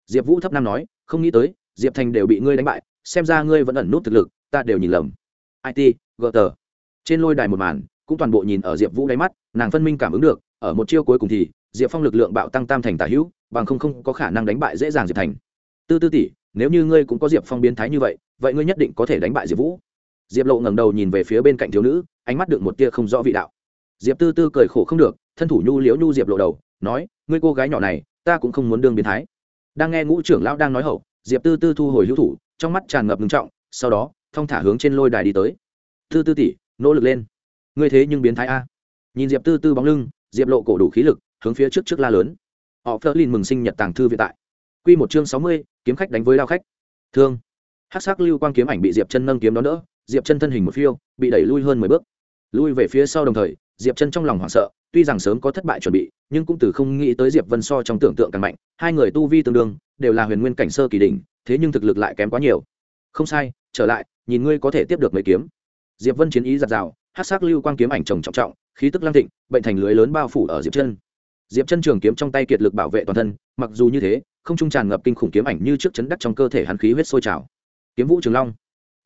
Diệp vũ thấp năm nói, không nghĩ tới, diệp thành đều bị ngươi đánh bại, xem ra ngươi vẫn ẩn nút thực lực, ta đều nhìn lầm. It gờ tờ. Trên lôi đài một màn, cũng toàn bộ nhìn ở diệp vũ đáy mắt, nàng phân minh cảm ứng được, ở một chiêu cuối cùng thì, diệp phong lực lượng bạo tăng tam thành tả hữu, bằng không không có khả năng đánh bại dễ dàng diệp thành. Tư tư tỷ, nếu như ngươi cũng có diệp phong biến thái như vậy vậy ngươi nhất định có thể đánh bại diệp vũ diệp lộ ngẩng đầu nhìn về phía bên cạnh thiếu nữ, ánh mắt được một tia không rõ vị đạo. Diệp tư tư cười khổ không được, thân thủ nhu liễu nhu diệp lộ đầu, nói, ngươi cô gái nhỏ này, ta cũng không muốn đương biến thái. Đang nghe ngũ trưởng lão đang nói hậu, diệp tư tư thu hồi hữu thủ, trong mắt tràn ngập ngưng trọng, sau đó, thong thả hướng trên lôi đài đi tới. Tư tư tỷ, nỗ lực lên. Ngươi thế nhưng biến thái a. Nhìn diệp tư tư bóng lưng, diệp lộ cổ đủ khí lực, hướng phía trước trước la lớn. Họ phớt lên mừng sinh nhật tàng thư viện tại. Q một chương sáu mươi, kiếm khách đánh với lao khách. Thương. Hát sắc lưu quang kiếm ảnh bị diệp chân nâng kiếm đón đỡ diệp chân thân hình một phiêu, bị đẩy lui hơn mười bước. Lui về phía sau đồng thời, diệp chân trong lòng hoảng sợ, tuy rằng sớm có thất bại chuẩn bị, nhưng cũng từ không nghĩ tới diệp vân so trong tưởng tượng càng mạnh, hai người tu vi tương đương, đều là huyền nguyên cảnh sơ kỳ đỉnh, thế nhưng thực lực lại kém quá nhiều. Không sai, trở lại, nhìn ngươi có thể tiếp được mấy kiếm. Diệp vân chiến ý giặt rào hát sắc lưu quang kiếm ảnh trồng trọng trọng, khí tức lăng thịnh, bệnh thành lưới lớn bao phủ ở diệp chân. Diệp chân trường kiếm trong tay kiệt lực bảo vệ toàn thân, mặc dù như thế, không trung tràn ngập kinh khủng kiếm ảnh như trước chấn đắc trong cơ thể hắn khí huyết sôi trào. Kiếm vũ trường long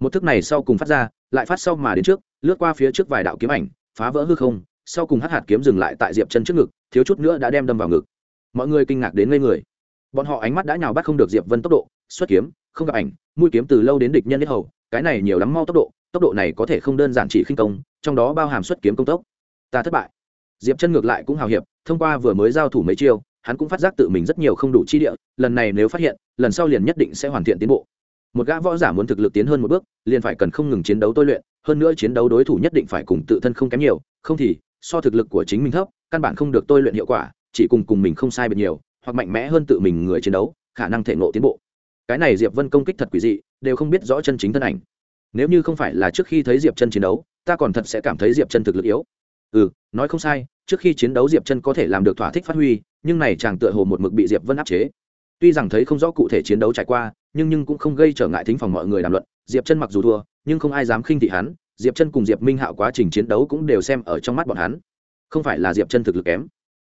một thức này sau cùng phát ra, lại phát sau mà đến trước, lướt qua phía trước vài đạo kiếm ảnh, phá vỡ hư không, sau cùng hắc hạt kiếm dừng lại tại diệp chân trước ngực, thiếu chút nữa đã đem đâm vào ngực. Mọi người kinh ngạc đến ngây người. Bọn họ ánh mắt đã nhào bắt không được diệp vân tốc độ, xuất kiếm, không gặp ảnh, mũi kiếm từ lâu đến địch nhân hết hầu, cái này nhiều lắm mau tốc độ tốc độ này có thể không đơn giản chỉ khinh công, trong đó bao hàm xuất kiếm công tốc. Ta thất bại. Diệp chân ngược lại cũng hào hiệp, thông qua vừa mới giao thủ mấy chiêu, hắn cũng phát giác tự mình rất nhiều không đủ chi địa, lần này nếu phát hiện, lần sau liền nhất định sẽ hoàn thiện tiến bộ một gã võ giả muốn thực lực tiến hơn một bước, liền phải cần không ngừng chiến đấu tôi luyện, hơn nữa chiến đấu đối thủ nhất định phải cùng tự thân không kém nhiều, không thì, so thực lực của chính mình thấp, căn bản không được tôi luyện hiệu quả, chỉ cùng cùng mình không sai biệt nhiều, hoặc mạnh mẽ hơn tự mình người chiến đấu, khả năng thể ngộ tiến bộ. Cái này diệp vân công kích thật quỷ dị, đều không biết rõ chân chính thân ảnh. Nếu như không phải là trước khi thấy diệp chân chiến đấu, ta còn thật sẽ cảm thấy diệp chân thực lực yếu. Ừ nói không sai, trước khi chiến đấu diệp chân có thể làm được thỏa thích phát huy, nhưng này chàng tựa hồ một mực bị diệp vân áp chế tuy rằng thấy không rõ cụ thể chiến đấu trải qua nhưng nhưng cũng không gây trở ngại thính phòng mọi người đàm luận diệp chân mặc dù thua nhưng không ai dám khinh thị hắn diệp chân cùng diệp minh hạo quá trình chiến đấu cũng đều xem ở trong mắt bọn hắn. Không phải là diệp chân thực lực kém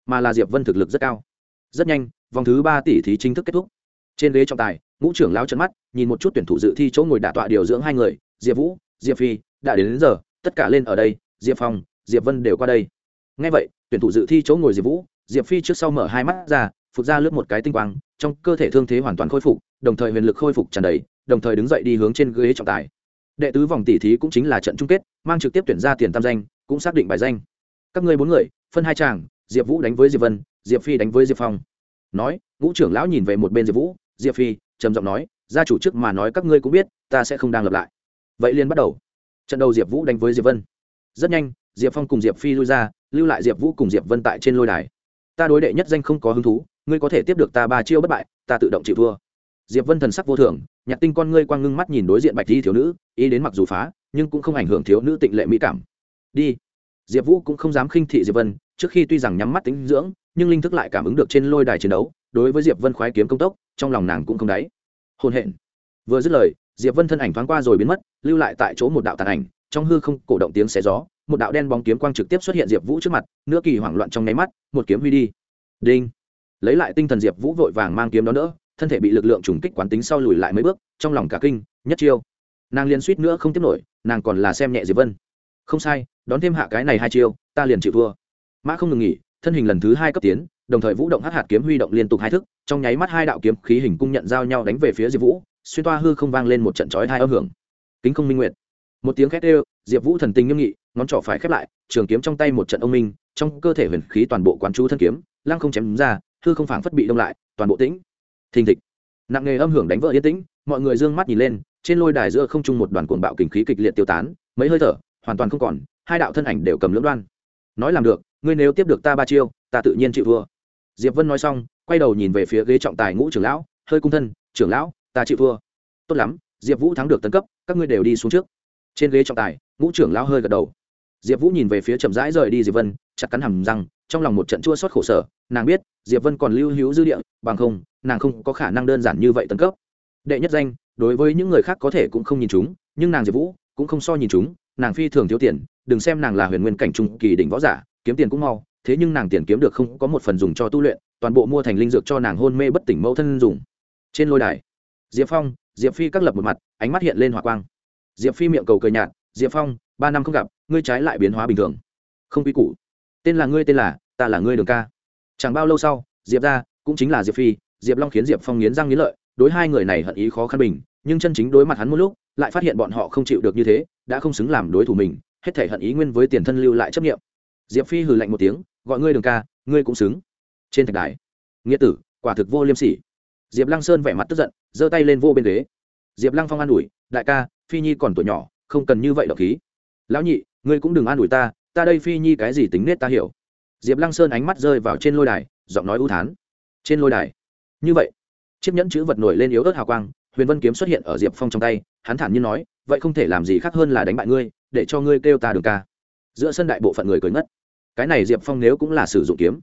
mà là diệp vân thực lực rất cao. Rất nhanh vòng thứ ba tỷ thí chính thức kết thúc. Trên ghế trọng tài ngũ trưởng lao chân mắt nhìn một chút tuyển thủ dự thi chỗ ngồi đả tọa điều dưỡng hai người diệp vũ diệp phi đã đến, đến giờ tất cả lên ở đây diệp phong diệp vân đều qua đây. Ngay vậy tuyển thủ dự thi chỗ ngồi diệp vũ diệp phi trước sau mở hai mắt ra phục ra lướt một cái tinh quang, trong cơ thể thương thế hoàn toàn khôi phục, đồng thời huyền lực khôi phục tràn đầy, đồng thời đứng dậy đi hướng trên ghế trọng tài. Đệ tứ vòng tỷ thí cũng chính là trận chung kết, mang trực tiếp tuyển ra tiền tam danh, cũng xác định bài danh. Các ngươi bốn người, phân hai chàng diệp vũ đánh với diệp vân, diệp phi đánh với diệp phong. Nói, ngũ trưởng lão nhìn về một bên diệp vũ, diệp phi, trầm giọng nói, gia chủ trước mà nói các ngươi cũng biết, ta sẽ không đang lập lại. Vậy liền bắt đầu. Trận đầu diệp vũ đánh với diệp vân. Rất nhanh, diệp phong cùng diệp phi lui ra, lưu lại diệp vũ cùng diệp vân tại trên lôi đài. Ta đối đệ nhất danh không có hứng thú ngươi có thể tiếp được ta ba chiêu bất bại, ta tự động chịu thua. Diệp vân thần sắc vô thường nhặt tinh con ngươi quang ngưng mắt nhìn đối diện bạch y thiếu nữ, ý đến mặc dù phá, nhưng cũng không ảnh hưởng thiếu nữ tịnh lệ mỹ cảm. Đi. Diệp vũ cũng không dám khinh thị diệp vân, trước khi tuy rằng nhắm mắt tính dưỡng, nhưng linh thức lại cảm ứng được trên lôi đài chiến đấu, đối với diệp vân khoái kiếm công tốc, trong lòng nàng cũng không đáy. Hôn hẹn vừa dứt lời, diệp vân thân ảnh thoáng qua rồi biến mất, lưu lại tại chỗ một đạo tàn ảnh, trong hư không cổ động tiếng xé gió, một đạo đen bóng kiếm quang trực tiếp xuất hiện diệp vũ trước mặt, nửa kỳ hoảng loạn trong nháy mắt, một kiếm huy đi. Đinh lấy lại tinh thần diệp vũ vội vàng mang kiếm đó nữa thân thể bị lực lượng trùng kích quán tính sau lùi lại mấy bước, trong lòng cả kinh, nhất chiêu. Nàng liền suýt nữa không tiếp nổi, nàng còn là xem nhẹ diệp vân. Không sai, đón thêm hạ cái này hai chiêu, ta liền chịu thua. Mã không ngừng nghỉ, thân hình lần thứ hai cấp tiến, đồng thời vũ động hát hạt kiếm huy động liên tục hai thức, trong nháy mắt hai đạo kiếm khí hình cung nhận giao nhau đánh về phía diệp vũ, xuyên toa hư không vang lên một trận chói hai âm hưởng. Kính không minh nguyện một tiếng khét đều, diệp vũ thần tình nghiêm nghị, ngón trỏ phải khép lại, trường kiếm trong tay một trận ông minh, trong cơ thể huyền khí toàn bộ quán chú thân kiếm lăng không chém ra, hư không phảng phất bị đông lại, toàn bộ tĩnh. Thình thịch. Nặng nề âm hưởng đánh vỡ yên tĩnh, mọi người d ư ơ n g mắt nhìn lên, trên lôi đài giữa không trung một đoàn cuồng bạo kình khí kịch liệt tiêu tán, mấy hơi thở, hoàn toàn không còn, hai đạo thân ảnh đều cầm lưỡng đoan. Nói làm được, ngươi nếu tiếp được ta ba chiêu, ta tự nhiên chịu thua. Diệp vân nói xong, quay đầu nhìn về phía ghế trọng tài ngũ trưởng lão, hơi cung thân, trưởng lão, ta chịu thua. Tốt lắm, diệp vũ thắng được tấn cấp, các ngươi đều đi xuống trước. Trên ghế trọng tài, ngũ trưởng lão hơi gật đầu. Diệp vũ nhìn về phía chậm rãi rời đi diệp vân, chặt cắn hầm răng trong lòng một trận chua xót khổ sở, nàng biết, diệp vân còn lưu hữu dư địa, bằng không, nàng không có khả năng đơn giản như vậy tấn cấp. Đệ nhất danh, đối với những người khác có thể cũng không nhìn chúng, nhưng nàng diệp vũ cũng không so nhìn chúng, nàng phi thường thiếu tiền, đừng xem nàng là huyền nguyên cảnh trung kỳ đỉnh võ giả, kiếm tiền cũng mau, thế nhưng nàng tiền kiếm được không có một phần dùng cho tu luyện, toàn bộ mua thành linh dược cho nàng hôn mê bất tỉnh mẫu thân dùng. Trên lôi đài, diệp phong, diệp phi các lập một mặt, ánh mắt hiện lên hỏa quang. Diệp phi miệng cầu cười nhạt, diệp phong, ba năm không gặp, ngươi trái lại biến hóa bình thường. Không quy củ tên là ngươi tên là, ta là ngươi đường ca. Chẳng bao lâu sau, diệp ra, cũng chính là diệp phi, diệp long khiến diệp phong nghiến răng nghiến lợi, đối hai người này hận ý khó khăn bình, nhưng chân chính đối mặt hắn một lúc, lại phát hiện bọn họ không chịu được như thế, đã không xứng làm đối thủ mình, hết thể hận ý nguyên với tiền thân lưu lại chấp nghiệm diệp phi hừ lạnh một tiếng, gọi ngươi đường ca, ngươi cũng xứng. Trên thạch đài, nghĩa tử, quả thực vô liêm sỉ. Diệp lăng sơn vẻ mặt tức giận, giơ tay lên vô bên ghế. Diệp lăng phong an ủi, đại ca, phi nhi còn tuổi nhỏ, không cần như vậy đọc khí. Lão nhị, ngươi cũng đừng an ủi ta ta đây phi nhi cái gì tính nết ta hiểu. Diệp lăng sơn ánh mắt rơi vào trên lôi đài, giọng nói ưu thán. Trên lôi đài. Như vậy, chiếc nhẫn chữ vật nổi lên yếu ớt hào quang, huyền vân kiếm xuất hiện ở diệp phong trong tay, hắn thản nhiên nói, vậy không thể làm gì khác hơn là đánh bại ngươi, để cho ngươi kêu ta đường ca. Giữa sân đại bộ phận người cười ngất. Cái này diệp phong nếu cũng là sử dụng kiếm.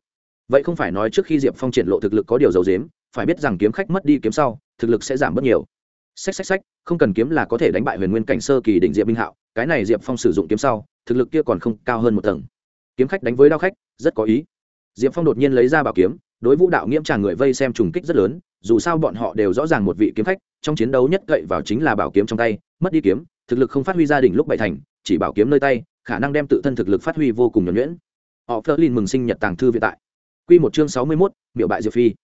Vậy không phải nói trước khi diệp phong triển lộ thực lực có điều dầu dếm phải biết rằng kiếm khách mất đi kiếm sau, thực lực sẽ giảm bớt nhiều. Xách xách xách, không cần kiếm là có thể đánh bại huyền nguyên cảnh sơ kỳ định diệp minh hạo, cái này diệp phong sử dụng kiếm sau thực lực kia còn không cao hơn một tầng. Kiếm khách đánh với đao khách, rất có ý. Diệp phong đột nhiên lấy ra bảo kiếm, đối vũ đạo nghiễm tràng người vây xem trùng kích rất lớn, dù sao bọn họ đều rõ ràng một vị kiếm khách, trong chiến đấu nhất cậy vào chính là bảo kiếm trong tay, mất đi kiếm, thực lực không phát huy gia đình lúc bảy thành, chỉ bảo kiếm nơi tay, khả năng đem tự thân thực lực phát huy vô cùng nhuẩn nhuyễn. Họ phớt lên mừng sinh nhật tàng thư viện tại. Q một chương sáu mươi mốt miệu bại diệp phi.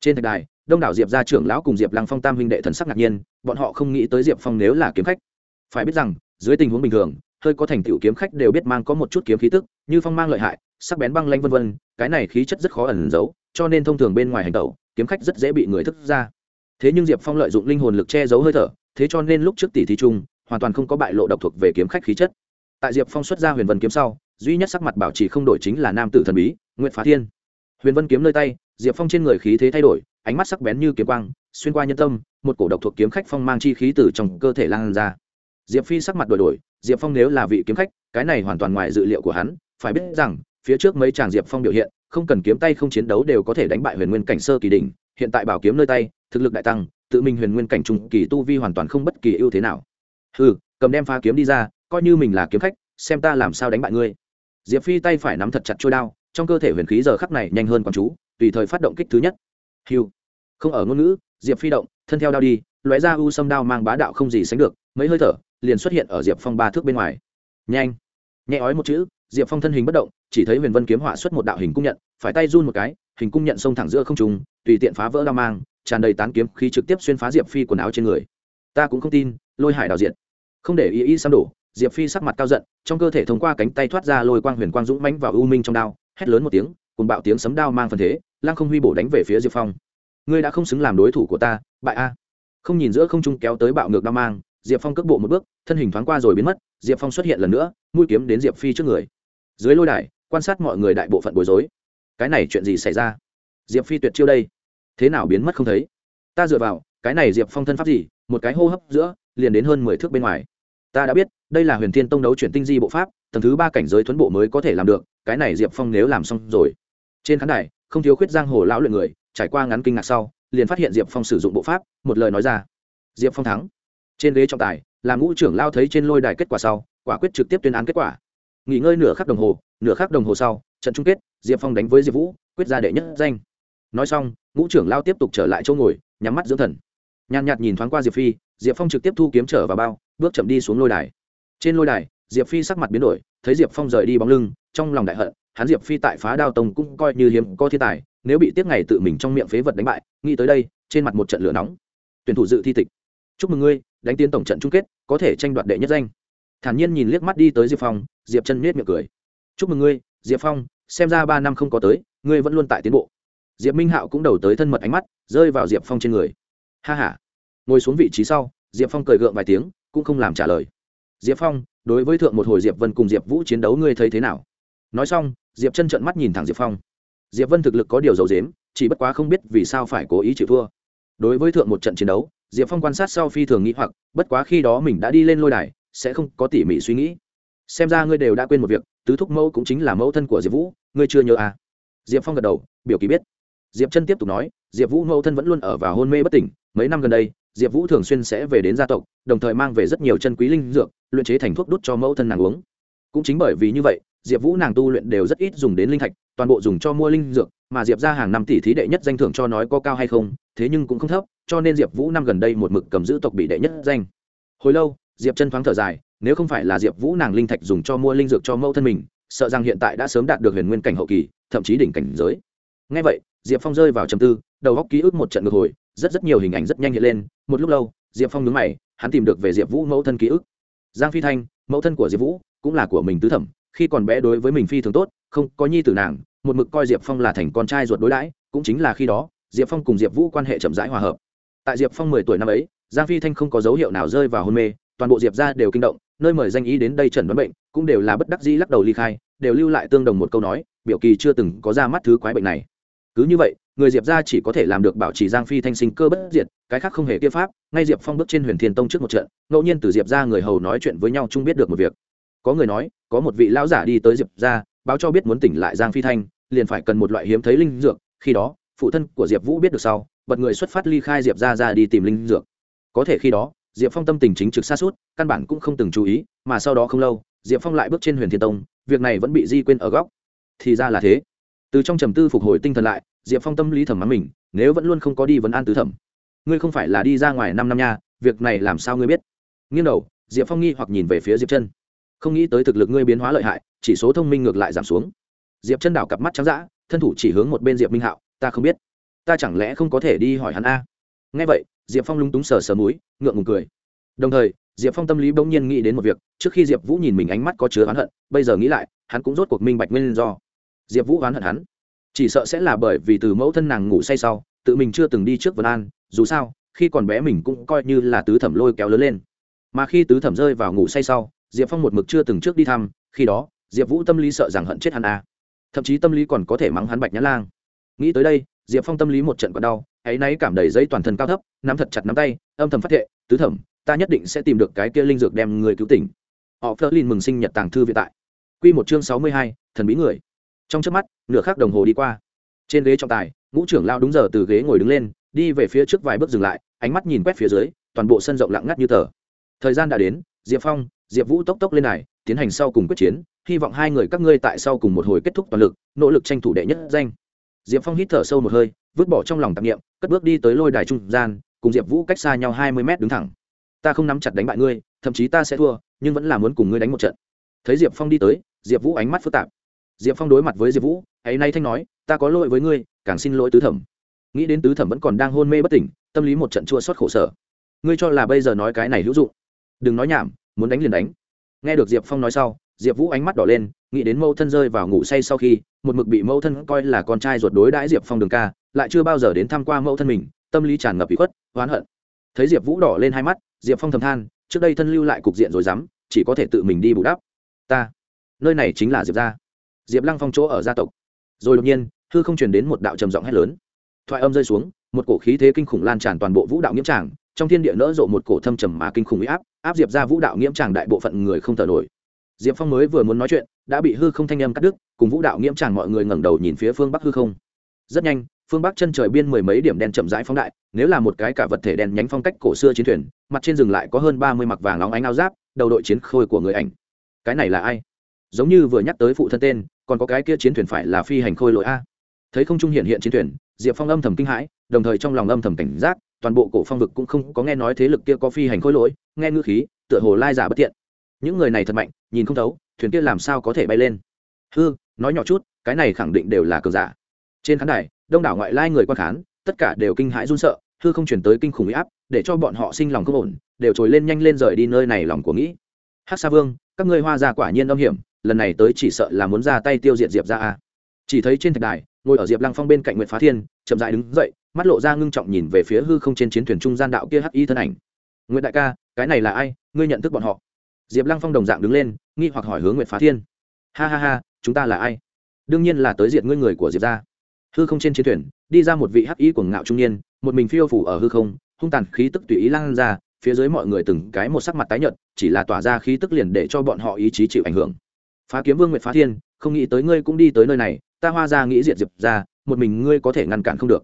Trên thạch đài, đông đảo diệp gia trưởng lão cùng diệp lăng phong tam huynh đệ thần sắc ngạc nhiên, bọn họ không nghĩ tới diệp phong nếu là kiếm khách. Phải biết rằng, dưới tình huống bình thường hơi có thành tựu kiếm khách đều biết mang có một chút kiếm khí tức, như phong mang lợi hại, sắc bén băng lanh vân vân, cái này khí chất rất khó ẩn giấu, cho nên thông thường bên ngoài hành tẩu, kiếm khách rất dễ bị người thức ra. Thế nhưng diệp phong lợi dụng linh hồn lực che giấu hơi thở, thế cho nên lúc trước tỷ thí trung hoàn toàn không có bại lộ độc thuộc về kiếm khách khí chất. Tại diệp phong xuất ra huyền vân kiếm sau, duy nhất sắc mặt bảo trì không đổi chính là nam tử thần bí nguyễn phá thiên. Huyền vân kiếm nơi tay, diệp phong trên người khí thế thay đổi, ánh mắt sắc bén như kiếm quang, xuyên qua nhân tâm, một cổ độc thuộc kiếm khách phong mang chi khí từ trong cơ thể lan ra. Diệp phi sắc mặt đổi đổi diệp phong nếu là vị kiếm khách, cái này hoàn toàn ngoài dự liệu của hắn, phải biết rằng, phía trước mấy chàng diệp phong biểu hiện, không cần kiếm tay không chiến đấu đều có thể đánh bại huyền nguyên cảnh sơ kỳ đỉnh, hiện tại bảo kiếm nơi tay, thực lực đại tăng, tự mình huyền nguyên cảnh trung kỳ tu vi hoàn toàn không bất kỳ ưu thế nào. Ừ cầm đem phá kiếm đi ra, coi như mình là kiếm khách, xem ta làm sao đánh bại ngươi. Diệp phi tay phải nắm thật chặt trôi đao, trong cơ thể huyền khí giờ khắc này nhanh hơn con chú, tùy thời phát động kích thứ nhất. Hiu không ở ngôn ngữ, diệp phi động, thân theo đao đi, lóe ra u sâm đao mang bá đạo không gì sánh được, mấy hơi thở liền xuất hiện ở diệp phong ba thước bên ngoài. Nhanh, nhẹ ói một chữ, diệp phong thân hình bất động, chỉ thấy huyền vân kiếm họa xuất một đạo hình cung nhận, phải tay run một cái, hình cung nhận xông thẳng giữa không trùng tùy tiện phá vỡ đao mang, tràn đầy tán kiếm khi trực tiếp xuyên phá diệp phi quần áo trên người. Ta cũng không tin, lôi hải đạo diện không để ý ý xăm đổ, diệp phi sắc mặt cao giận, trong cơ thể thông qua cánh tay thoát ra lôi quang huyền quang dũng mãnh vào u minh trong đao, hét lớn một tiếng cùng bạo tiếng sấm đao mang phần thế lang không huy bổ đánh về phía diệp phong. Ngươi đã không xứng làm đối thủ của ta, bại a. Không nhìn giữa không trung kéo tới bạo ngược đao mang diệp phong cước bộ một bước, thân hình thoáng qua rồi biến mất, diệp phong xuất hiện lần nữa, mũi kiếm đến diệp phi trước người. Dưới lôi đài, quan sát mọi người đại bộ phận bối rối. Cái này chuyện gì xảy ra? Diệp phi tuyệt chiêu đây. Thế nào biến mất không thấy? Ta dựa vào, cái này diệp phong thân pháp gì? Một cái hô hấp giữa, liền đến hơn mười thước bên ngoài. Ta đã biết, đây là huyền thiên tông đấu chuyển tinh di bộ pháp, tầng thứ ba cảnh giới thuấn bộ mới có thể làm được, cái này diệp phong nếu làm xong rồi. Trên khán đài, không thiếu khuyết giang hồ lão luyện người, trải qua ngắn kinh ngạc sau, liền phát hiện diệp phong sử dụng bộ pháp, một lời nói ra. Diệp phong thắng trên ghế trọng tài làm ngũ trưởng lao thấy trên lôi đài kết quả sau, quả quyết trực tiếp tuyên án kết quả. Nghỉ ngơi nửa khắc đồng hồ, nửa khắc đồng hồ sau, trận chung kết, diệp phong đánh với diệp vũ, quyết ra đệ nhất danh. Nói xong, ngũ trưởng lao tiếp tục trở lại chỗ ngồi, nhắm mắt dưỡng thần. Nhàn nhạt nhìn thoáng qua diệp phi, diệp phong trực tiếp thu kiếm trở vào bao, bước chậm đi xuống lôi đài. Trên lôi đài, diệp phi sắc mặt biến đổi, thấy diệp phong rời đi bóng lưng, trong lòng đại hận, hắn diệp phi tại phá đao tông cũng coi như hiếm có thiên tài, nếu bị tiếc ngày tự mình trong miệng phế vật đánh bại, nghĩ tới đây, trên mặt một trận lửa nóng. Tuyển thủ dự thi tịch. Chúc mừng ngươi đánh tiến tổng trận chung kết, có thể tranh đoạt đệ nhất danh. Thản nhiên nhìn liếc mắt đi tới diệp phong, diệp chân miết miệng cười. Chúc mừng ngươi, diệp phong, xem ra ba năm không có tới, ngươi vẫn luôn tại tiến bộ. Diệp minh hạo cũng đầu tới thân mật ánh mắt, rơi vào diệp phong trên người. Ha h a ngồi xuống vị trí sau, diệp phong cười gượng vài tiếng, cũng không làm trả lời. Diệp phong, đối với thượng một hồi diệp vân cùng diệp vũ chiến đấu ngươi thấy thế nào? Nói xong, diệp chân trợn mắt nhìn thẳng diệp phong. Diệp vân thực lực có điều dầu dếm, chỉ bất quá không biết vì sao phải cố ý chịu thua. Đối với thượng một trận chiến đấu diệp phong quan sát sau phi thường nghĩ hoặc, bất quá khi đó mình đã đi lên lôi đài, sẽ không có tỉ mỉ suy nghĩ. Xem ra ngươi đều đã quên một việc, tứ thúc mẫu cũng chính là mẫu thân của diệp vũ, ngươi chưa nhớ à? Diệp phong gật đầu, biểu ký biết. Diệp chân tiếp tục nói, diệp vũ mẫu thân vẫn luôn ở vào hôn mê bất tỉnh, mấy năm gần đây, diệp vũ thường xuyên sẽ về đến gia tộc, đồng thời mang về rất nhiều chân quý linh dược, luyện chế thành thuốc đút cho mẫu thân nàng uống. Cũng chính bởi vì như vậy, diệp vũ nàng tu luyện đều rất ít dùng đến linh thạch, toàn bộ dùng cho mua linh dược, mà diệp ra hàng năm tỷ thí đệ nhất danh thưởng cho nói có cao hay không, thế nhưng cũng không thấp cho nên diệp vũ năm gần đây một mực cầm giữ tộc bị đệ nhất danh. Hồi lâu, diệp chân thoáng thở dài, nếu không phải là diệp vũ nàng linh thạch dùng cho mua linh dược cho mẫu thân mình, sợ rằng hiện tại đã sớm đạt được huyền nguyên cảnh hậu kỳ, thậm chí đỉnh cảnh giới. Ngay vậy, diệp phong rơi vào trầm tư, đầu góc ký ức một trận ngược hồi, rất rất nhiều hình ảnh rất nhanh hiện lên. Một lúc lâu, diệp phong nhớ mày, hắn tìm được về diệp vũ mẫu thân ký ức. Giang phi thanh, mẫu thân của diệp vũ, cũng là của mình tứ thẩm, khi còn bé đối với mình phi thường tốt, không có nhi tử nàng, một mực coi diệp phong là thành con trai ruột đối đãi, cũng chính là khi đó, diệp phong cùng diệp vũ quan hệ chậm rãi hòa hợp tại diệp phong mười tuổi năm ấy, giang phi thanh không có dấu hiệu nào rơi vào hôn mê, toàn bộ diệp ra đều kinh động, nơi mời danh ý đến đây trần đoán bệnh, cũng đều là bất đắc dĩ lắc đầu ly khai, đều lưu lại tương đồng một câu nói, biểu kỳ chưa từng có ra mắt thứ quái bệnh này. Cứ như vậy, người diệp ra chỉ có thể làm được bảo trì giang phi thanh sinh cơ bất diệt, cái khác không hề kia pháp, ngay diệp phong bước trên huyền thiên tông trước một trận, ngẫu nhiên từ diệp ra người hầu nói chuyện với nhau chung biết được một việc. Có người nói, có một vị lão giả đi tới diệp ra báo cho biết muốn tỉnh lại giang phi thanh, liền phải cần một loại hiếm thấy linh dược, khi đó phụ thân của diệp vũ biết được sau, bật người xuất phát ly khai diệp ra ra đi tìm linh dược. Có thể khi đó, diệp phong tâm tình chính trực xa suốt, căn bản cũng không từng chú ý, mà sau đó không lâu, diệp phong lại bước trên huyền thiên tông, việc này vẫn bị di quên ở góc. Thì ra là thế. Từ trong trầm tư phục hồi tinh thần lại, diệp phong tâm lý thẩm mắng mình, nếu vẫn luôn không có đi vấn an tứ thẩm, ngươi không phải là đi ra ngoài năm năm nha, việc này làm sao ngươi biết? Nghiêng đầu, diệp phong nghi hoặc nhìn về phía diệp chân. Không nghĩ tới thực lực ngươi biến hóa lợi hại, chỉ số thông minh ngược lại giảm xuống. Diệp chân đảo cặp mắt trắng d ã thân thủ chỉ hướng một bên diệp minh hạo ta không biết. Ta chẳng lẽ không có thể đi hỏi hắn a? Nghe vậy, diệp phong lúng túng sờ sờ múi ngượng ngùng cười. Đồng thời, diệp phong tâm lý bỗng nhiên nghĩ đến một việc, trước khi diệp vũ nhìn mình ánh mắt có chứa oán hận, bây giờ nghĩ lại, hắn cũng rốt cuộc minh bạch nguyên do. Diệp vũ oán hận hắn. Chỉ sợ sẽ là bởi vì từ mẫu thân nàng ngủ say sau, tự mình chưa từng đi trước vân an, dù sao, khi còn bé mình cũng coi như là tứ thẩm lôi kéo lớn lên. Mà khi tứ thẩm rơi vào ngủ say sau, diệp phong một mực chưa từng trước đi thăm, khi đó, diệp vũ tâm lý sợ rằng hận chết hắn a. Thậm chí tâm lý còn có thể mắng hắn bạch nhã lang nghĩ tới đây, diệp phong tâm lý một trận còn đau áy náy cảm đầy giấy toàn thân cao thấp, nắm thật chặt nắm tay, âm thầm phát thệ, tứ thẩm, ta nhất định sẽ tìm được cái kia linh dược đem người cứu tỉnh. Họ phớt lên mừng sinh nhật tàng thư viện tại. Q một chương sáu mươi hai, thần bí người. Trong trước mắt, nửa khắc đồng hồ đi qua. Trên ghế trọng tài, ngũ trưởng lao đúng giờ từ ghế ngồi đứng lên, đi về phía trước vài bước dừng lại, ánh mắt nhìn quét phía dưới, toàn bộ sân rộng lặng ngắt như tờ. Thời gian đã đến, diệp phong, diệp vũ tốc tốc lên này tiến hành sau cùng quyết chiến, hy vọng hai người các ngươi tại sau cùng một hồi kết thúc toàn lực, nỗ lực tranh thủ đệ nhất danh diệp phong hít thở sâu một hơi, vứt bỏ trong lòng tạp nghiệm cất bước đi tới lôi đài trung gian, cùng diệp vũ cách xa nhau hai mươi mét đứng thẳng. Ta không nắm chặt đánh bại ngươi, thậm chí ta sẽ thua, nhưng vẫn là muốn cùng ngươi đánh một trận. Thấy diệp phong đi tới, diệp vũ ánh mắt phức tạp. Diệp phong đối mặt với diệp vũ hãy nay thanh nói, ta có lỗi với ngươi, càng xin lỗi tứ thẩm. Nghĩ đến tứ thẩm vẫn còn đang hôn mê bất tỉnh, tâm lý một trận chua xót khổ sở. Ngươi cho là bây giờ nói cái này hữu dụng? Đừng nói nhảm, muốn đánh liền đánh. Nghe được diệp phong nói sau diệp vũ ánh mắt đỏ lên, nghĩ đến mâu thân rơi vào ngủ say sau khi, một mực bị mâu thân coi là con trai ruột đối đãi diệp phong đường ca, lại chưa bao giờ đến thăm qua mâu thân mình, tâm lý tràn ngập bị khuất, oán hận. Thấy diệp vũ đỏ lên hai mắt, diệp phong thầm than, trước đây thân lưu lại cục diện rồi dám, chỉ có thể tự mình đi bù đắp. Ta, nơi này chính là diệp gia. Diệp lăng phong chỗ ở gia tộc. Rồi đột nhiên, hư không truyền đến một đạo trầm giọng hét lớn. Thoại âm rơi xuống, một cổ khí thế kinh khủng lan tràn toàn bộ vũ đạo nghiễm tràng, trong thiên địa nỡ rộ một cổ thâm trầm mà kinh khủng huy áp áp diệp ra vũ đạo nghiễm tràng đại bộ phận người không thở nổi diệp phong mới vừa muốn nói chuyện, đã bị hư không thanh âm cắt đứt, cùng vũ đạo nghiễm tràng mọi người ngẩng đầu nhìn phía phương bắc hư không. Rất nhanh, phương bắc chân trời biên mười mấy điểm đen chậm rãi phóng đại, nếu là một cái cả vật thể đen nhánh phong cách cổ xưa chiến thuyền, mặt trên rừng lại có hơn ba mươi mặc vàng óng ánh áo giáp, đầu đội chiến khôi của người ảnh. Cái này là ai? Giống như vừa nhắc tới phụ thân tên, còn có cái kia chiến thuyền phải là phi hành khôi lỗi a. Thấy không trung hiện hiện chiến thuyền, diệp phong âm thầm kinh hãi, đồng thời trong lòng âm thầm cảnh giác, toàn bộ cổ phong vực cũng không có nghe nói thế lực kia có phi hành khôi lỗi, nghe ngữ khí, tựa hồ lai giả bất tiện những người này thật mạnh nhìn không thấu, thuyền kia làm sao có thể bay lên? Hư, nói nhỏ chút, cái này khẳng định đều là cờ giả. Trên khán đài, đông đảo ngoại lai người quan khán, tất cả đều kinh hãi run sợ, hư không chuyển tới kinh khủng huy áp, để cho bọn họ sinh lòng không ổn, đều trồi lên nhanh lên rời đi nơi này lòng của nghĩ. Hát sa vương, các ngươi hoa ra quả nhiên âm hiểm, lần này tới chỉ sợ là muốn ra tay tiêu diệt diệp ra a. Chỉ thấy trên thạch đài, ngồi ở diệp lăng phong bên cạnh nguyệt phá thiên, chậm dại đứng dậy, mắt lộ ra ngưng trọng nhìn về phía hư không trên chiến thuyền trung gian đạo kia hắc y thân ảnh. Nguyễn đại ca, cái này là ai? Ngươi nhận thức bọn họ? Diệp lăng phong đồng dạng đứng lên nghi hoặc hỏi hướng nguyệt phá thiên. Ha ha ha, chúng ta là ai? Đương nhiên là tới diện ngươi người của diệp ra hư không trên chiến thuyền, đi ra một vị hắc y cuồng ngạo trung niên, một mình phiêu phủ ở hư không, hung tàn khí tức tùy ý lan ra, phía dưới mọi người từng cái một sắc mặt tái nhợt, chỉ là tỏa ra khí tức liền để cho bọn họ ý chí chịu ảnh hưởng. Phá kiếm vương nguyệt phá thiên, không nghĩ tới ngươi cũng đi tới nơi này, ta hoa ra nghĩ diệt diệp ra một mình ngươi có thể ngăn cản không được.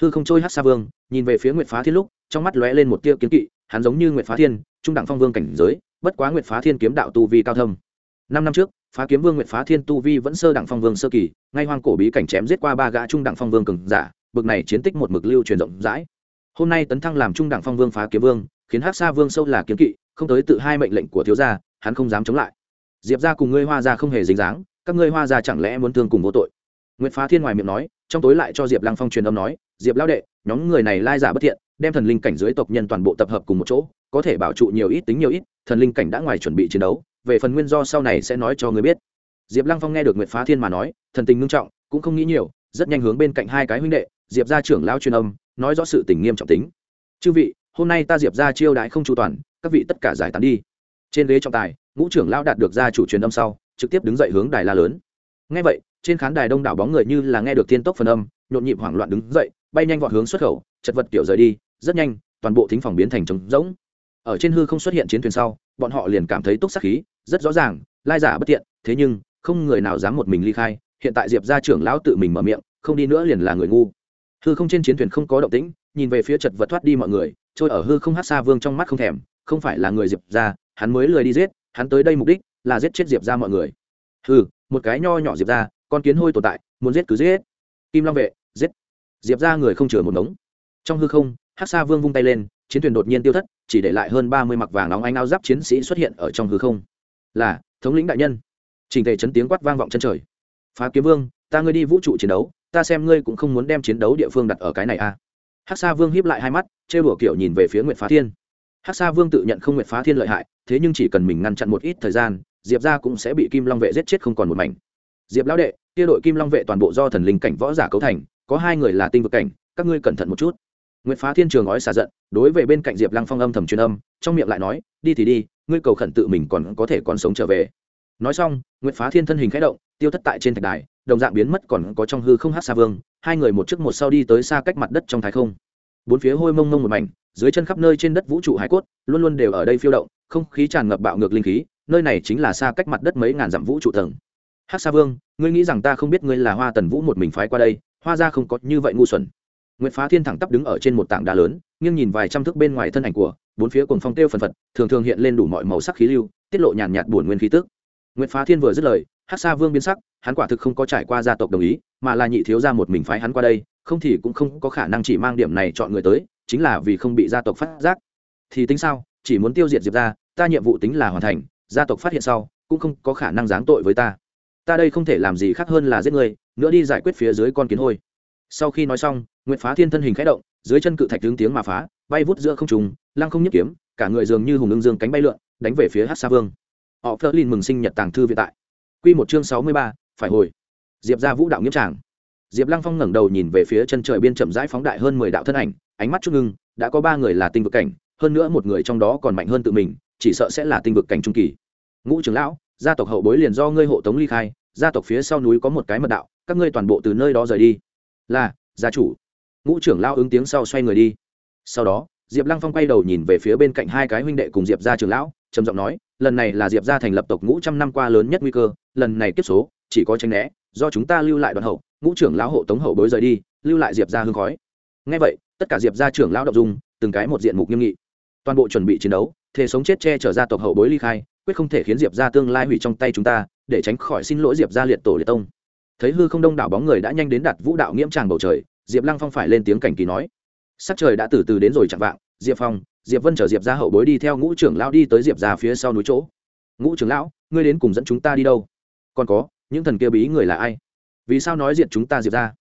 Hư không trôi hát xa vương, nhìn về phía nguyệt phá thiên lúc, trong mắt lóe lên một tia kiến kỵ, hắn giống như nguyệt phá thiên, trung đẳng phong vương cảnh giới bất quá nguyệt phá thiên kiếm đạo tu vi cao thâm. Năm năm trước, phá kiếm vương nguyệt phá thiên tu vi vẫn sơ đẳng phong vương sơ kỳ, ngay hoang cổ bí cảnh chém giết qua ba gã trung đẳng phong vương cường giả, bực này chiến tích một mực lưu truyền rộng rãi. Hôm nay tấn thăng làm trung đẳng phong vương phá kiếm vương, khiến hát xa vương sâu là kiếm kỵ, không tới tự hai mệnh lệnh của thiếu gia, hắn không dám chống lại. Diệp ra cùng ngươi hoa ra không hề dính dáng, các ngươi hoa ra chẳng lẽ muốn thương cùng vô tội? Nguyễn phá thiên ngoài miệng nói, trong tối lại cho diệp lăng phong truyền âm nói, diệp lao đệ, nhóm người này lai giả bất thiện, đem thần linh cảnh dưới tộc nhân toàn bộ tập hợp cùng một chỗ, có thể bảo trụ nhiều ít tính nhiều ít thần linh cảnh đã ngoài chuẩn bị chiến đấu, về phần nguyên do sau này sẽ nói cho người biết. Diệp lăng phong nghe được nguyệt phá thiên mà nói, thần tình ngưng trọng, cũng không nghĩ nhiều, rất nhanh hướng bên cạnh hai cái huynh đệ, diệp ra trưởng lao truyền âm, nói rõ sự tình nghiêm trọng tính. Chư vị, hôm nay ta diệp ra chiêu đãi không chu toàn, các vị tất cả giải tán đi. Trên ghế trọng tài, ngũ trưởng lao đạt được gia chủ truyền âm sau, trực tiếp đứng dậy hướng đài la lớn. Ngay vậy, trên khán đài đông đảo bóng người như là nghe được thiên tốc phần âm, nhộn nhịp hoảng loạn đứng dậy, bay nhanh vọt hướng xuất khẩu, chật vật kiểu rời đi, rất nhanh, toàn bộ thính phòng biến thành trống rỗng ở trên hư không xuất hiện chiến thuyền sau, bọn họ liền cảm thấy túc sắc khí, rất rõ ràng, lai giả bất tiện, thế nhưng, không người nào dám một mình ly khai, hiện tại diệp gia trưởng lão tự mình mở miệng, không đi nữa liền là người ngu. Hư không trên chiến thuyền không có động tĩnh, nhìn về phía chật vật thoát đi mọi người, trôi ở hư không hát xa vương trong mắt không thèm, không phải là người diệp gia, hắn mới lười đi giết, hắn tới đây mục đích là giết chết diệp gia mọi người. Hư một cái nho nhỏ diệp gia, con kiến hôi tồn tại, muốn giết cứ giết. Kim long vệ, giết. Diệp ra người không chừa một ngống. Trong hư không, hát xa vương vung tay lên chiến thuyền đột nhiên tiêu thất, chỉ để lại hơn ba mươi mặc vàng nóng ánh áo giáp chiến sĩ xuất hiện ở trong hư không. Là, thống lĩnh đại nhân. Trình thể chấn tiếng quát vang vọng chân trời. Phá kiếm vương, ta ngươi đi vũ trụ chiến đấu, ta xem ngươi cũng không muốn đem chiến đấu địa phương đặt ở cái này à. Hát sa vương hiếp lại hai mắt chê bửa kiểu nhìn về phía nguyệt phá thiên. Hát sa vương tự nhận không nguyệt phá thiên lợi hại, thế nhưng chỉ cần mình ngăn chặn một ít thời gian, diệp ra cũng sẽ bị kim long vệ giết chết không còn một mảnh. Diệp lão đệ, kia đội kim long vệ toàn bộ do thần linh cảnh võ giả cấu thành, có hai người là tinh vực cảnh, các ngươi cẩn thận một chút nguyệt phá thiên trường ói xả giận, đối về bên cạnh diệp lăng phong âm thầm truyền âm, trong miệng lại nói, đi thì đi, ngươi cầu khẩn tự mình còn có thể còn sống trở về. Nói xong, nguyệt phá thiên thân hình khẽ động, tiêu thất tại trên thạch đài, đồng dạng biến mất còn có trong hư không hắc xa vương, hai người một trước một sau đi tới xa cách mặt đất trong thái không. Bốn phía hôi mông mông một mảnh, dưới chân khắp nơi trên đất vũ trụ hải cốt, luôn luôn đều ở đây phiêu động, không khí tràn ngập bạo ngược linh khí, nơi này chính là xa cách mặt đất mấy ngàn dặm vũ trụ tầng. Hắc sa vương, ngươi nghĩ rằng ta không biết ngươi là hoa tần vũ một mình phái qua đây hoa ra không có như vậy ngu xuẩn. Nguyệt phá thiên thẳng tắp đứng ở trên một tảng đá lớn nghiêng nhìn vài trăm thước bên ngoài thân ảnh của bốn phía cuồng phong tiêu phần phật thường thường hiện lên đủ mọi màu sắc khí lưu tiết lộ nhàn nhạt buồn nguyên khí tức. Nguyệt phá thiên vừa dứt lời Hắc sa vương biến sắc hắn quả thực không có trải qua gia tộc đồng ý mà là nhị thiếu gia một mình phái hắn qua đây không thì cũng không có khả năng chỉ mang điểm này chọn người tới chính là vì không bị gia tộc phát giác. Thì tính sao chỉ muốn tiêu diệt diệp gia, ta nhiệm vụ tính là hoàn thành gia tộc phát hiện sau cũng không có khả năng giáng tội với ta. Ta đây không thể làm gì khác hơn là giết người nữa đi giải quyết phía dưới con kiến hôi sau khi nói xong nguyễn phá thiên thân hình khẽ động, dưới chân cự thạch hướng tiếng mà phá, bay vút giữa không trùng lăng không nhấp kiếm, cả người dường như hùng ưng dương cánh bay lượn, đánh về phía hát sa vương. Họ phớt linh mừng sinh nhật tàng thư viện tại. Q một chương sáu mươi ba, phải hồi. Diệp ra vũ đạo nghiêm tràng. Diệp lăng phong ngẩng đầu nhìn về phía chân trời biên chậm rãi phóng đại hơn mười đạo thân ảnh, ánh mắt chút ngưng, đã có ba người là tinh vực cảnh, hơn nữa một người trong đó còn mạnh hơn tự mình, chỉ sợ sẽ là tinh vực cảnh trung kỳ. Ngũ trưởng lão, gia tộc hậu bối liền do ngươi hộ tống ly khai, gia tộc phía sau núi có một cái mật đạo, các ngươi toàn bộ từ nơi đó rời đi là, gia chủ. Ngũ trưởng lao ứng tiếng sau xoay người đi. Sau đó, diệp lăng phong quay đầu nhìn về phía bên cạnh hai cái huynh đệ cùng diệp gia trưởng lão, trầm giọng nói, lần này là diệp gia thành lập tộc ngũ trăm năm qua lớn nhất nguy cơ, lần này kiếp số, chỉ có tranh né, do chúng ta lưu lại đoàn hậu, ngũ trưởng lão hộ tống hậu bối rời đi, lưu lại diệp gia hương khói. Ngay vậy, tất cả diệp gia trưởng lão đọc dung, từng cái một diện mục nghiêm nghị. Toàn bộ chuẩn bị chiến đấu thế sống chết che chở gia tộc hậu bối ly khai, quyết không thể khiến diệp gia tương lai hủy trong tay chúng ta, để tránh khỏi xin lỗi diệp gia liệt tổ liệt tông thấy hư không đông đảo bóng người đã nhanh đến đặt vũ đạo nghiễm tràng bầu trời, diệp lăng phong phải lên tiếng cảnh kỳ nói. Sắc trời đã từ từ đến rồi chạm vạng, diệp phong, diệp vân chở diệp ra hậu bối đi theo ngũ trưởng lão đi tới diệp ra phía sau núi chỗ. Ngũ trưởng lão, ngươi đến cùng dẫn chúng ta đi đâu? Còn có, những thần kia bí người là ai? Vì sao nói diệt chúng ta diệp ra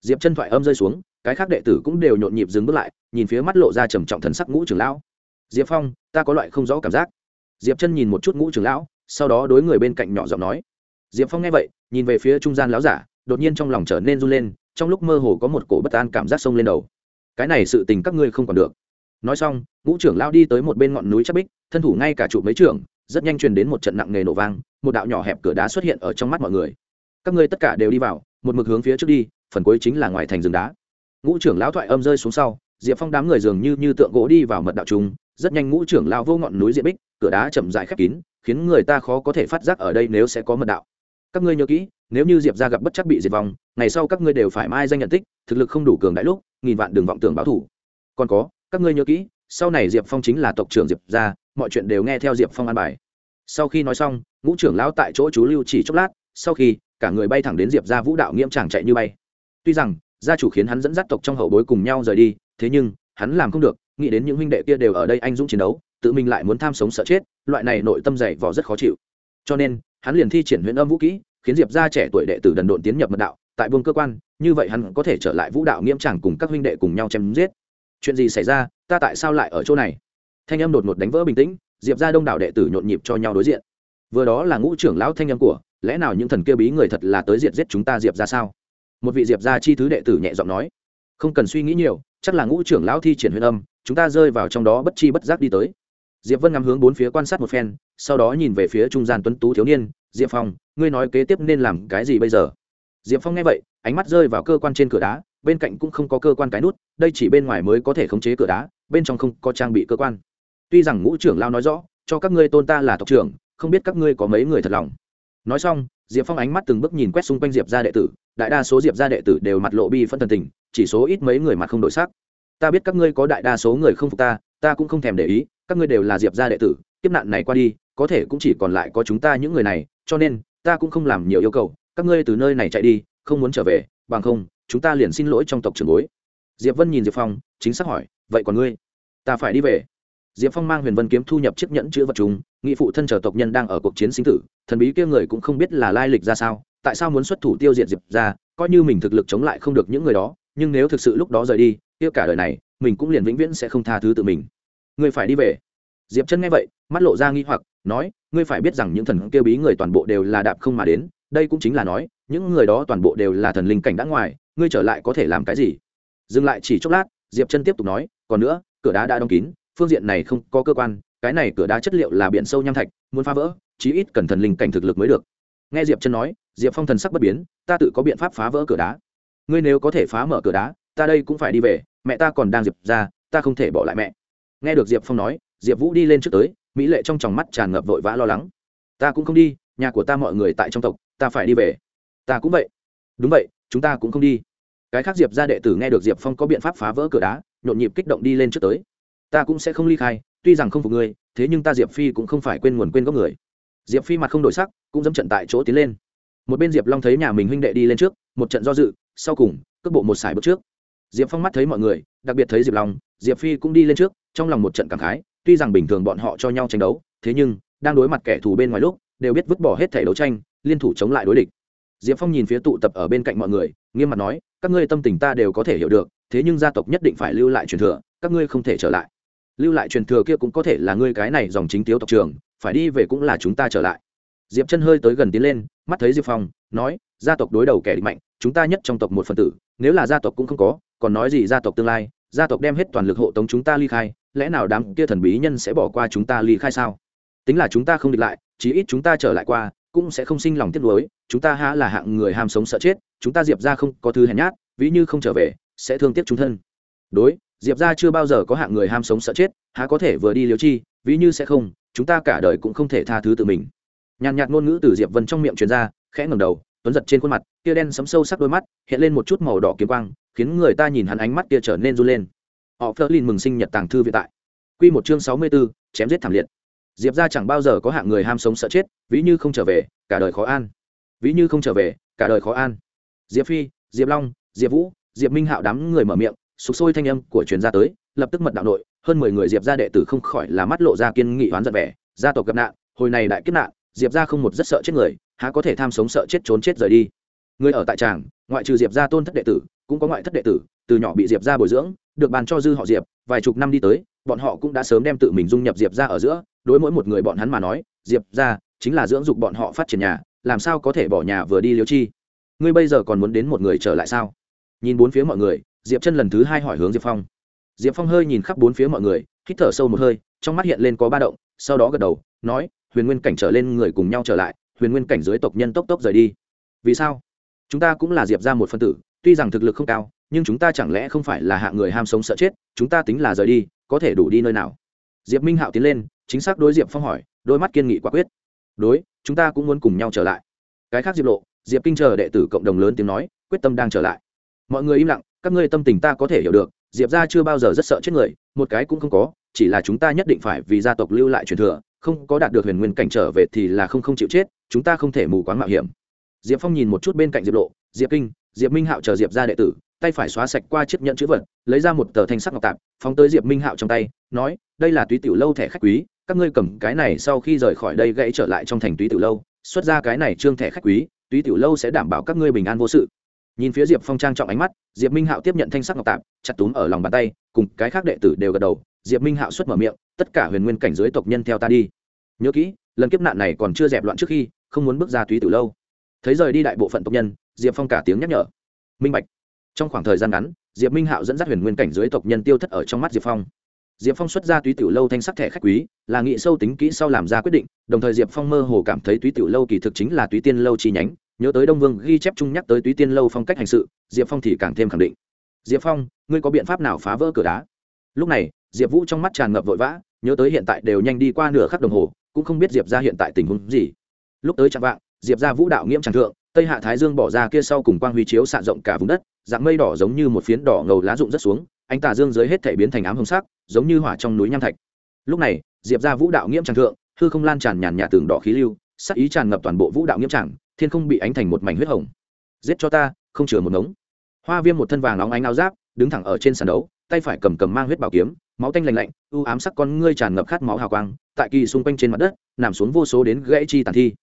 diệp chân thoại âm rơi xuống, cái khác đệ tử cũng đều nhộn nhịp dừng bước lại, nhìn phía mắt lộ ra trầm trọng thần sắc ngũ trưởng lão. Diệp phong, ta có loại không rõ cảm giác. Diệp chân nhìn một chút ngũ trưởng lão, sau đó đối người bên cạnh nhỏ giọng nói diệp phong nghe vậy, nhìn về phía trung gian lão giả, đột nhiên trong lòng trở nên run lên, trong lúc mơ hồ có một cổ bất an cảm giác sông lên đầu. Cái này sự tình các ngươi không còn được. Nói xong, ngũ trưởng lao đi tới một bên ngọn núi chắc bích, thân thủ ngay cả trụ mấy trưởng, rất nhanh truyền đến một trận nặng nề nổ vang, một đạo nhỏ hẹp cửa đá xuất hiện ở trong mắt mọi người. Các ngươi tất cả đều đi vào, một mực hướng phía trước đi, phần cuối chính là ngoài thành rừng đá. Ngũ trưởng lão thoại âm rơi xuống sau, diệp phong đám người dường như như tượng gỗ đi vào mật đạo chúng rất nhanh ngũ trưởng lao vô ngọn núi diện bích, cửa đá chậm dại khép kín, khiến người ta khó có thể phát giác ở đây nếu sẽ có mật đạo các ngươi nhớ kỹ, nếu như diệp ra gặp bất chắc bị diệt vong, ngày sau các ngươi đều phải mai danh nhận tích, thực lực không đủ cường đại lúc, nghìn vạn đường vọng tưởng báo thủ. Còn có, các ngươi nhớ kỹ, sau này diệp phong chính là tộc trưởng diệp ra mọi chuyện đều nghe theo diệp phong an bài. Sau khi nói xong, ngũ trưởng lão tại chỗ chú lưu chỉ chốc lát, sau khi, cả người bay thẳng đến diệp ra vũ đạo nghiễm chàng chạy như bay. Tuy rằng, gia chủ khiến hắn dẫn dắt tộc trong hậu bối cùng nhau rời đi, thế nhưng, hắn làm không được, nghĩ đến những huynh đệ kia đều ở đây anh dũng chiến đấu, tự mình lại muốn tham sống sợ chết, loại này nội tâm dày vỏ rất khó chịu cho nên, hắn liền thi triển huyện âm vũ kỹ, khiến diệp gia trẻ tuổi đệ tử đần độn tiến nhập mật đạo, tại vương cơ quan, như vậy hắn có thể trở lại vũ đạo nghiêm tràng cùng các huynh đệ cùng nhau chém giết. Chuyện gì xảy ra? Ta tại sao lại ở chỗ này? Thanh âm đột ngột đánh vỡ bình tĩnh, diệp ra đông đảo đệ tử nhộn nhịp cho nhau đối diện. Vừa đó là ngũ trưởng lão thanh âm của, lẽ nào những thần kia bí người thật là tới diệt giết chúng ta diệp ra sao? Một vị diệp ra chi thứ đệ tử nhẹ giọng nói. Không cần suy nghĩ nhiều, chắc là ngũ trưởng lão thi triển huyền âm, chúng ta rơi vào trong đó bất chi bất giác đi tới diệp vân ngắm hướng bốn phía quan sát một phen, sau đó nhìn về phía trung gian tuấn tú thiếu niên, diệp phong, ngươi nói kế tiếp nên làm cái gì bây giờ? Diệp phong nghe vậy, ánh mắt rơi vào cơ quan trên cửa đá, bên cạnh cũng không có cơ quan cái nút, đây chỉ bên ngoài mới có thể khống chế cửa đá, bên trong không có trang bị cơ quan. Tuy rằng ngũ trưởng lao nói rõ, cho các ngươi tôn ta là tộc trưởng, không biết các ngươi có mấy người thật lòng. Nói xong, diệp phong ánh mắt từng bước nhìn quét xung quanh diệp gia đệ tử, đại đa số diệp gia đệ tử đều mặt lộ bi phân thần tình, chỉ số ít mấy người mặt không đổi sắc. Ta biết các ngươi có đại đa số người không phục ta ta cũng không thèm để ý các ngươi đều là diệp gia đệ tử tiếp nạn này qua đi, có thể cũng chỉ còn lại có chúng ta những người này, cho nên, ta cũng không làm nhiều yêu cầu, các ngươi từ nơi này chạy đi, không muốn trở về, bằng không, chúng ta liền xin lỗi trong tộc trưởng bối. Diệp vân nhìn diệp phong, chính xác hỏi, vậy còn ngươi? Ta phải đi về. Diệp phong mang huyền vân kiếm thu nhập chiếc nhẫn chữ vật chúng nghị phụ thân chờ tộc nhân đang ở cuộc chiến sinh tử, thần bí kia người cũng không biết là lai lịch ra sao, tại sao muốn xuất thủ tiêu diệt diệp ra coi như mình thực lực chống lại không được những người đó, nhưng nếu thực sự lúc đó rời đi, kia cả đời này, mình cũng liền vĩnh viễn sẽ không tha thứ tự mình ngươi phải đi về. Diệp chân nghe vậy, mắt lộ ra nghi hoặc, nói, ngươi phải biết rằng những thần kêu bí người toàn bộ đều là đạp không mà đến, đây cũng chính là nói, những người đó toàn bộ đều là thần linh cảnh đã ngoài, ngươi trở lại có thể làm cái gì? Dừng lại chỉ chốc lát, diệp chân tiếp tục nói, còn nữa, cửa đá đã đóng kín, phương diện này không có cơ quan, cái này cửa đá chất liệu là biển sâu nham thạch, muốn phá vỡ, chí ít cần thần linh cảnh thực lực mới được. Nghe diệp chân nói, diệp phong thần sắc bất biến, ta tự có biện pháp phá vỡ cửa đá. Ngươi nếu có thể phá mở cửa đá, ta đây cũng phải đi về, mẹ ta còn đang diệp ra, ta không thể bỏ lại mẹ nghe được diệp phong nói, diệp vũ đi lên trước tới, mỹ lệ trong tròng mắt tràn ngập vội vã lo lắng. Ta cũng không đi, nhà của ta mọi người tại trong tộc, ta phải đi về. Ta cũng vậy. Đúng vậy, chúng ta cũng không đi. Cái khác diệp ra đệ tử nghe được diệp phong có biện pháp phá vỡ cửa đá, nhộn nhịp kích động đi lên trước tới. Ta cũng sẽ không ly khai, tuy rằng không phục ngươi, thế nhưng ta diệp phi cũng không phải quên nguồn quên gốc người. Diệp phi mặt không đổi sắc, cũng dẫm trận tại chỗ tiến lên. Một bên diệp long thấy nhà mình huynh đệ đi lên trước, một trận do dự, sau cùng, cước bộ một sải bước trước. Diệp phong mắt thấy mọi người, đặc biệt thấy diệp long, diệp phi cũng đi lên trước trong lòng một trận cảm khái, tuy rằng bình thường bọn họ cho nhau tranh đấu, thế nhưng, đang đối mặt kẻ thù bên ngoài lúc, đều biết vứt bỏ hết thể đấu tranh, liên thủ chống lại đối địch. Diệp phong nhìn phía tụ tập ở bên cạnh mọi người, nghiêm mặt nói, các ngươi tâm tình ta đều có thể hiểu được, thế nhưng gia tộc nhất định phải lưu lại truyền thừa, các ngươi không thể trở lại. Lưu lại truyền thừa kia cũng có thể là ngươi cái này dòng chính tiếu tộc trường phải đi về cũng là chúng ta trở lại. Diệp chân hơi tới gần tiến lên, mắt thấy diệp phong, nói, gia tộc đối đầu kẻ địch mạnh, chúng ta nhất trong tộc một phần tử, nếu là gia tộc cũng không có, còn nói gì gia tộc tương lai, gia tộc đem hết toàn lực hộ tống chúng ta ly khai lẽ nào đám kia thần bí nhân sẽ bỏ qua chúng ta ly khai sao? Tính là chúng ta không địch lại, chí ít chúng ta trở lại qua, cũng sẽ không sinh lòng tiếc nuối, chúng ta há là hạng người ham sống sợ chết, chúng ta diệp ra không có thứ hèn nhát, ví như không trở về, sẽ thương tiếc chúng thân. Đối, diệp ra chưa bao giờ có hạng người ham sống sợ chết, há có thể vừa đi liều chi, ví như sẽ không, chúng ta cả đời cũng không thể tha thứ tự mình. Nhàn nhạt ngôn ngữ từ diệp vân trong miệng truyền ra, khẽ ngẩng đầu, tuấn giật trên khuôn mặt, kia đen sấm sâu sắc đôi mắt, hiện lên một chút màu đỏ kiếm quang, khiến người ta nhìn hắn ánh mắt kia trở nên run lên họ phơ lin mừng sinh nhật tàng thư viện tại. Quy một chương sáu mươi 64, chém giết thảm liệt. Diệp ra chẳng bao giờ có hạng người ham sống sợ chết ví như không trở về cả đời khó an. Ví như không trở về cả đời khó an. Diệp phi diệp long diệp vũ diệp minh hạo đám người mở miệng sục sôi thanh âm của truyền gia tới lập tức mật đạo nội hơn mười người diệp gia đệ tử không khỏi là mắt lộ ra kiên nghị hoán giận vẻ gia tộc gặp nạn hồi này đại kiếp nạn diệp gia không một rất sợ chết người há có thể tham sống sợ chết trốn chết rời đi. Người ở tại tràng ngoại trừ diệp gia tôn thất đệ tử cũng có ngoại thất đệ tử từ nhỏ bị diệp gia bồi dưỡng được bàn cho dư họ diệp, vài chục năm đi tới, bọn họ cũng đã sớm đem tự mình dung nhập diệp gia ở giữa, đối mỗi một người bọn hắn mà nói, diệp gia chính là dưỡng dục bọn họ phát triển nhà, làm sao có thể bỏ nhà vừa đi liêu chi? Ngươi bây giờ còn muốn đến một người trở lại sao? Nhìn bốn phía mọi người, diệp chân lần thứ hai hỏi hướng diệp phong. Diệp phong hơi nhìn khắp bốn phía mọi người, hít thở sâu một hơi, trong mắt hiện lên có ba động, sau đó gật đầu, nói, huyền nguyên cảnh trở lên người cùng nhau trở lại, huyền nguyên cảnh dưới tộc nhân tốc tốc rời đi. Vì sao? Chúng ta cũng là diệp ra một phân tử, tuy rằng thực lực không cao nhưng chúng ta chẳng lẽ không phải là hạ người ham sống sợ chết, chúng ta tính là rời đi, có thể đủ đi nơi nào? Diệp minh hạo tiến lên, chính xác đối diệp phong hỏi, đôi mắt kiên nghị quả quyết. Đối, chúng ta cũng muốn cùng nhau trở lại. Cái khác diệp lộ, diệp kinh chờ đệ tử cộng đồng lớn tiếng nói, quyết tâm đang trở lại. Mọi người im lặng, các ngươi tâm tình ta có thể hiểu được, diệp ra chưa bao giờ rất sợ chết người, một cái cũng không có, chỉ là chúng ta nhất định phải vì gia tộc lưu lại truyền thừa, không có đạt được huyền nguyên cảnh trở về thì là không không chịu chết, chúng ta không thể mù quáng mạo hiểm. Diệp phong nhìn một chút bên cạnh diệp lộ, diệp kinh diệp minh hạo chờ diệp ra đệ tử, tay phải xóa sạch qua chiếc nhẫn chữ vật, lấy ra một tờ thanh sắc ngọc tạp, phóng tới diệp minh hạo trong tay, nói, đây là túy tiểu lâu thẻ khách quý, các ngươi cầm cái này sau khi rời khỏi đây gãy trở lại trong thành túy tiểu lâu, xuất ra cái này trương thẻ khách quý, túy tiểu lâu sẽ đảm bảo các ngươi bình an vô sự. Nhìn phía diệp phong trang trọng ánh mắt, diệp minh hạo tiếp nhận thanh sắc ngọc tạp, chặt túm ở lòng bàn tay, cùng cái khác đệ tử đều gật đầu, diệp minh hạo xuất mở miệng, tất cả huyền nguyên cảnh giới tộc nhân theo ta đi. Nhớ kỹ, lần kiếp nạn này còn chưa dẹp loạn trước khi, không muốn bước ra túy từ lâu. Thấy rời đi đại bộ phận tộc nhân diệp phong cả tiếng nhắc nhở. Minh bạch. Trong khoảng thời gian ngắn, diệp minh hạo dẫn dắt huyền nguyên cảnh dưới tộc nhân tiêu thất ở trong mắt diệp phong. Diệp phong xuất ra túy tiểu lâu thanh sắc thẻ khách quý, là nghị sâu tính kỹ sau làm ra quyết định, đồng thời diệp phong mơ hồ cảm thấy túy tiểu lâu kỳ thực chính là túy tiên lâu chi nhánh, nhớ tới đông vương ghi chép chung nhắc tới túy tiên lâu phong cách hành sự, diệp phong thì càng thêm khẳng định. Diệp phong, ngươi có biện pháp nào phá vỡ cửa đá? Lúc này, diệp vũ trong mắt tràn ngập vội vã, nhớ tới hiện tại đều nhanh đi qua nửa khắc đồng hồ, cũng không biết diệp ra hiện tại tình huống gì. Lúc tới chạm vạng, diệp ra vũ đạo nghiễm tràng thượng tây hạ thái dương bỏ ra kia sau cùng quang huy chiếu xạ rộng cả vùng đất, dạng mây đỏ giống như một phiến đỏ ngầu lá rụng rất xuống anh tà dương dưới hết thể biến thành ám hồng sắc, giống như hỏa trong núi nham thạch. Lúc này, diệp ra vũ đạo nghiễm tràng thượng, hư không lan tràn nhàn nhạt tường đỏ khí lưu, sắc ý tràn ngập toàn bộ vũ đạo nghiễm tràng, thiên không bị ánh thành một mảnh huyết hồng. Giết cho ta, không chừa một ngống. Hoa viêm một thân vàng óng ánh áo giáp, đứng thẳng ở trên sàn đấu, tay phải cầm cầm mang huyết bảo kiếm, máu tanh lạnh lạnh ưu ám sắc con ngươi tràn ngập khát máu hào quang, tại kỳ xung quanh trên mặt đất, nằm xuống vô số đến gãy chi tàn thi.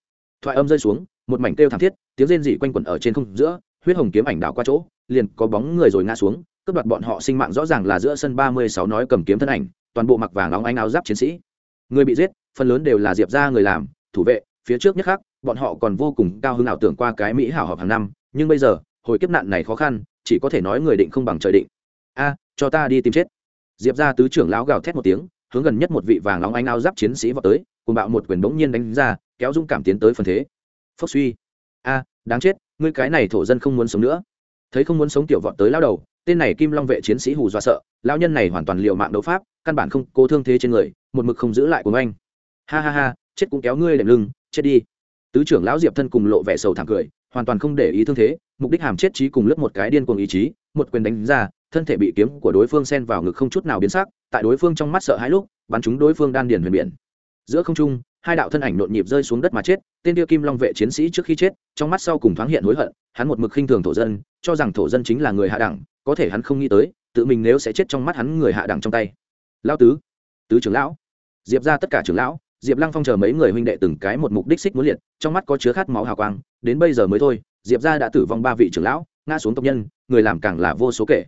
Thoại âm rơi xuống một mảnh kêu thảm thiết, tiếng rên rỉ quanh quẩn ở trên không giữa, huyết hồng kiếm ảnh đảo qua chỗ, liền có bóng người rồi ngã xuống, cướp đoạt bọn họ sinh mạng rõ ràng là giữa sân ba mươi sáu nói cầm kiếm thân ảnh, toàn bộ mặc vàng óng ánh áo giáp chiến sĩ. Người bị giết, phần lớn đều là diệp ra người làm, thủ vệ, phía trước nhất khác bọn họ còn vô cùng cao hứng ảo tưởng qua cái mỹ hảo họp hàng năm, nhưng bây giờ, hồi kiếp nạn này khó khăn, chỉ có thể nói người định không bằng trời định. A, cho ta đi tìm chết. Diệp ra tứ trưởng lão gào thét một tiếng, hướng gần nhất một vị vàng óng ánh áo giáp chiến sĩ vào tới cùng bạo một quyền bỗng nhiên đánh ra, kéo dũng cảm tiến tới phần thế phốc suy. A, đáng chết, ngươi cái này thổ dân không muốn sống nữa. Thấy không muốn sống tiểu vọt tới lao đầu, tên này kim long vệ chiến sĩ hù dọa sợ lao nhân này hoàn toàn liệu mạng đấu pháp, căn bản không cố thương thế trên người, một mực không giữ lại của anh. Ha ha ha, chết cũng kéo ngươi đệm lưng, chết đi. Tứ trưởng lão diệp thân cùng lộ vẻ sầu thảm cười, hoàn toàn không để ý thương thế, mục đích hàm chết trí cùng lướt một cái điên cuồng ý chí, một quyền đánh ra, thân thể bị kiếm của đối phương xen vào ngực không chút nào biến sắc, tại đối phương trong mắt sợ hãi lúc, bắn chúng đối phương đan điền huyền biển. Giữa không trung hai đạo thân ảnh nộn nhịp rơi xuống đất mà chết, tên kia kim long vệ chiến sĩ trước khi chết, trong mắt sau cùng thoáng hiện hối hận, hắn một mực khinh thường thổ dân, cho rằng thổ dân chính là người hạ đẳng, có thể hắn không nghĩ tới, tự mình nếu sẽ chết trong mắt hắn người hạ đẳng trong tay. Lão tứ tứ trưởng lão, diệp ra tất cả trưởng lão, diệp lăng phong chờ mấy người huynh đệ từng cái một mục đích xích muốn liệt, trong mắt có chứa khát máu hào quang, đến bây giờ mới thôi, diệp gia đã tử vong ba vị trưởng lão, ngã xuống tộc nhân, người làm càng là vô số kể.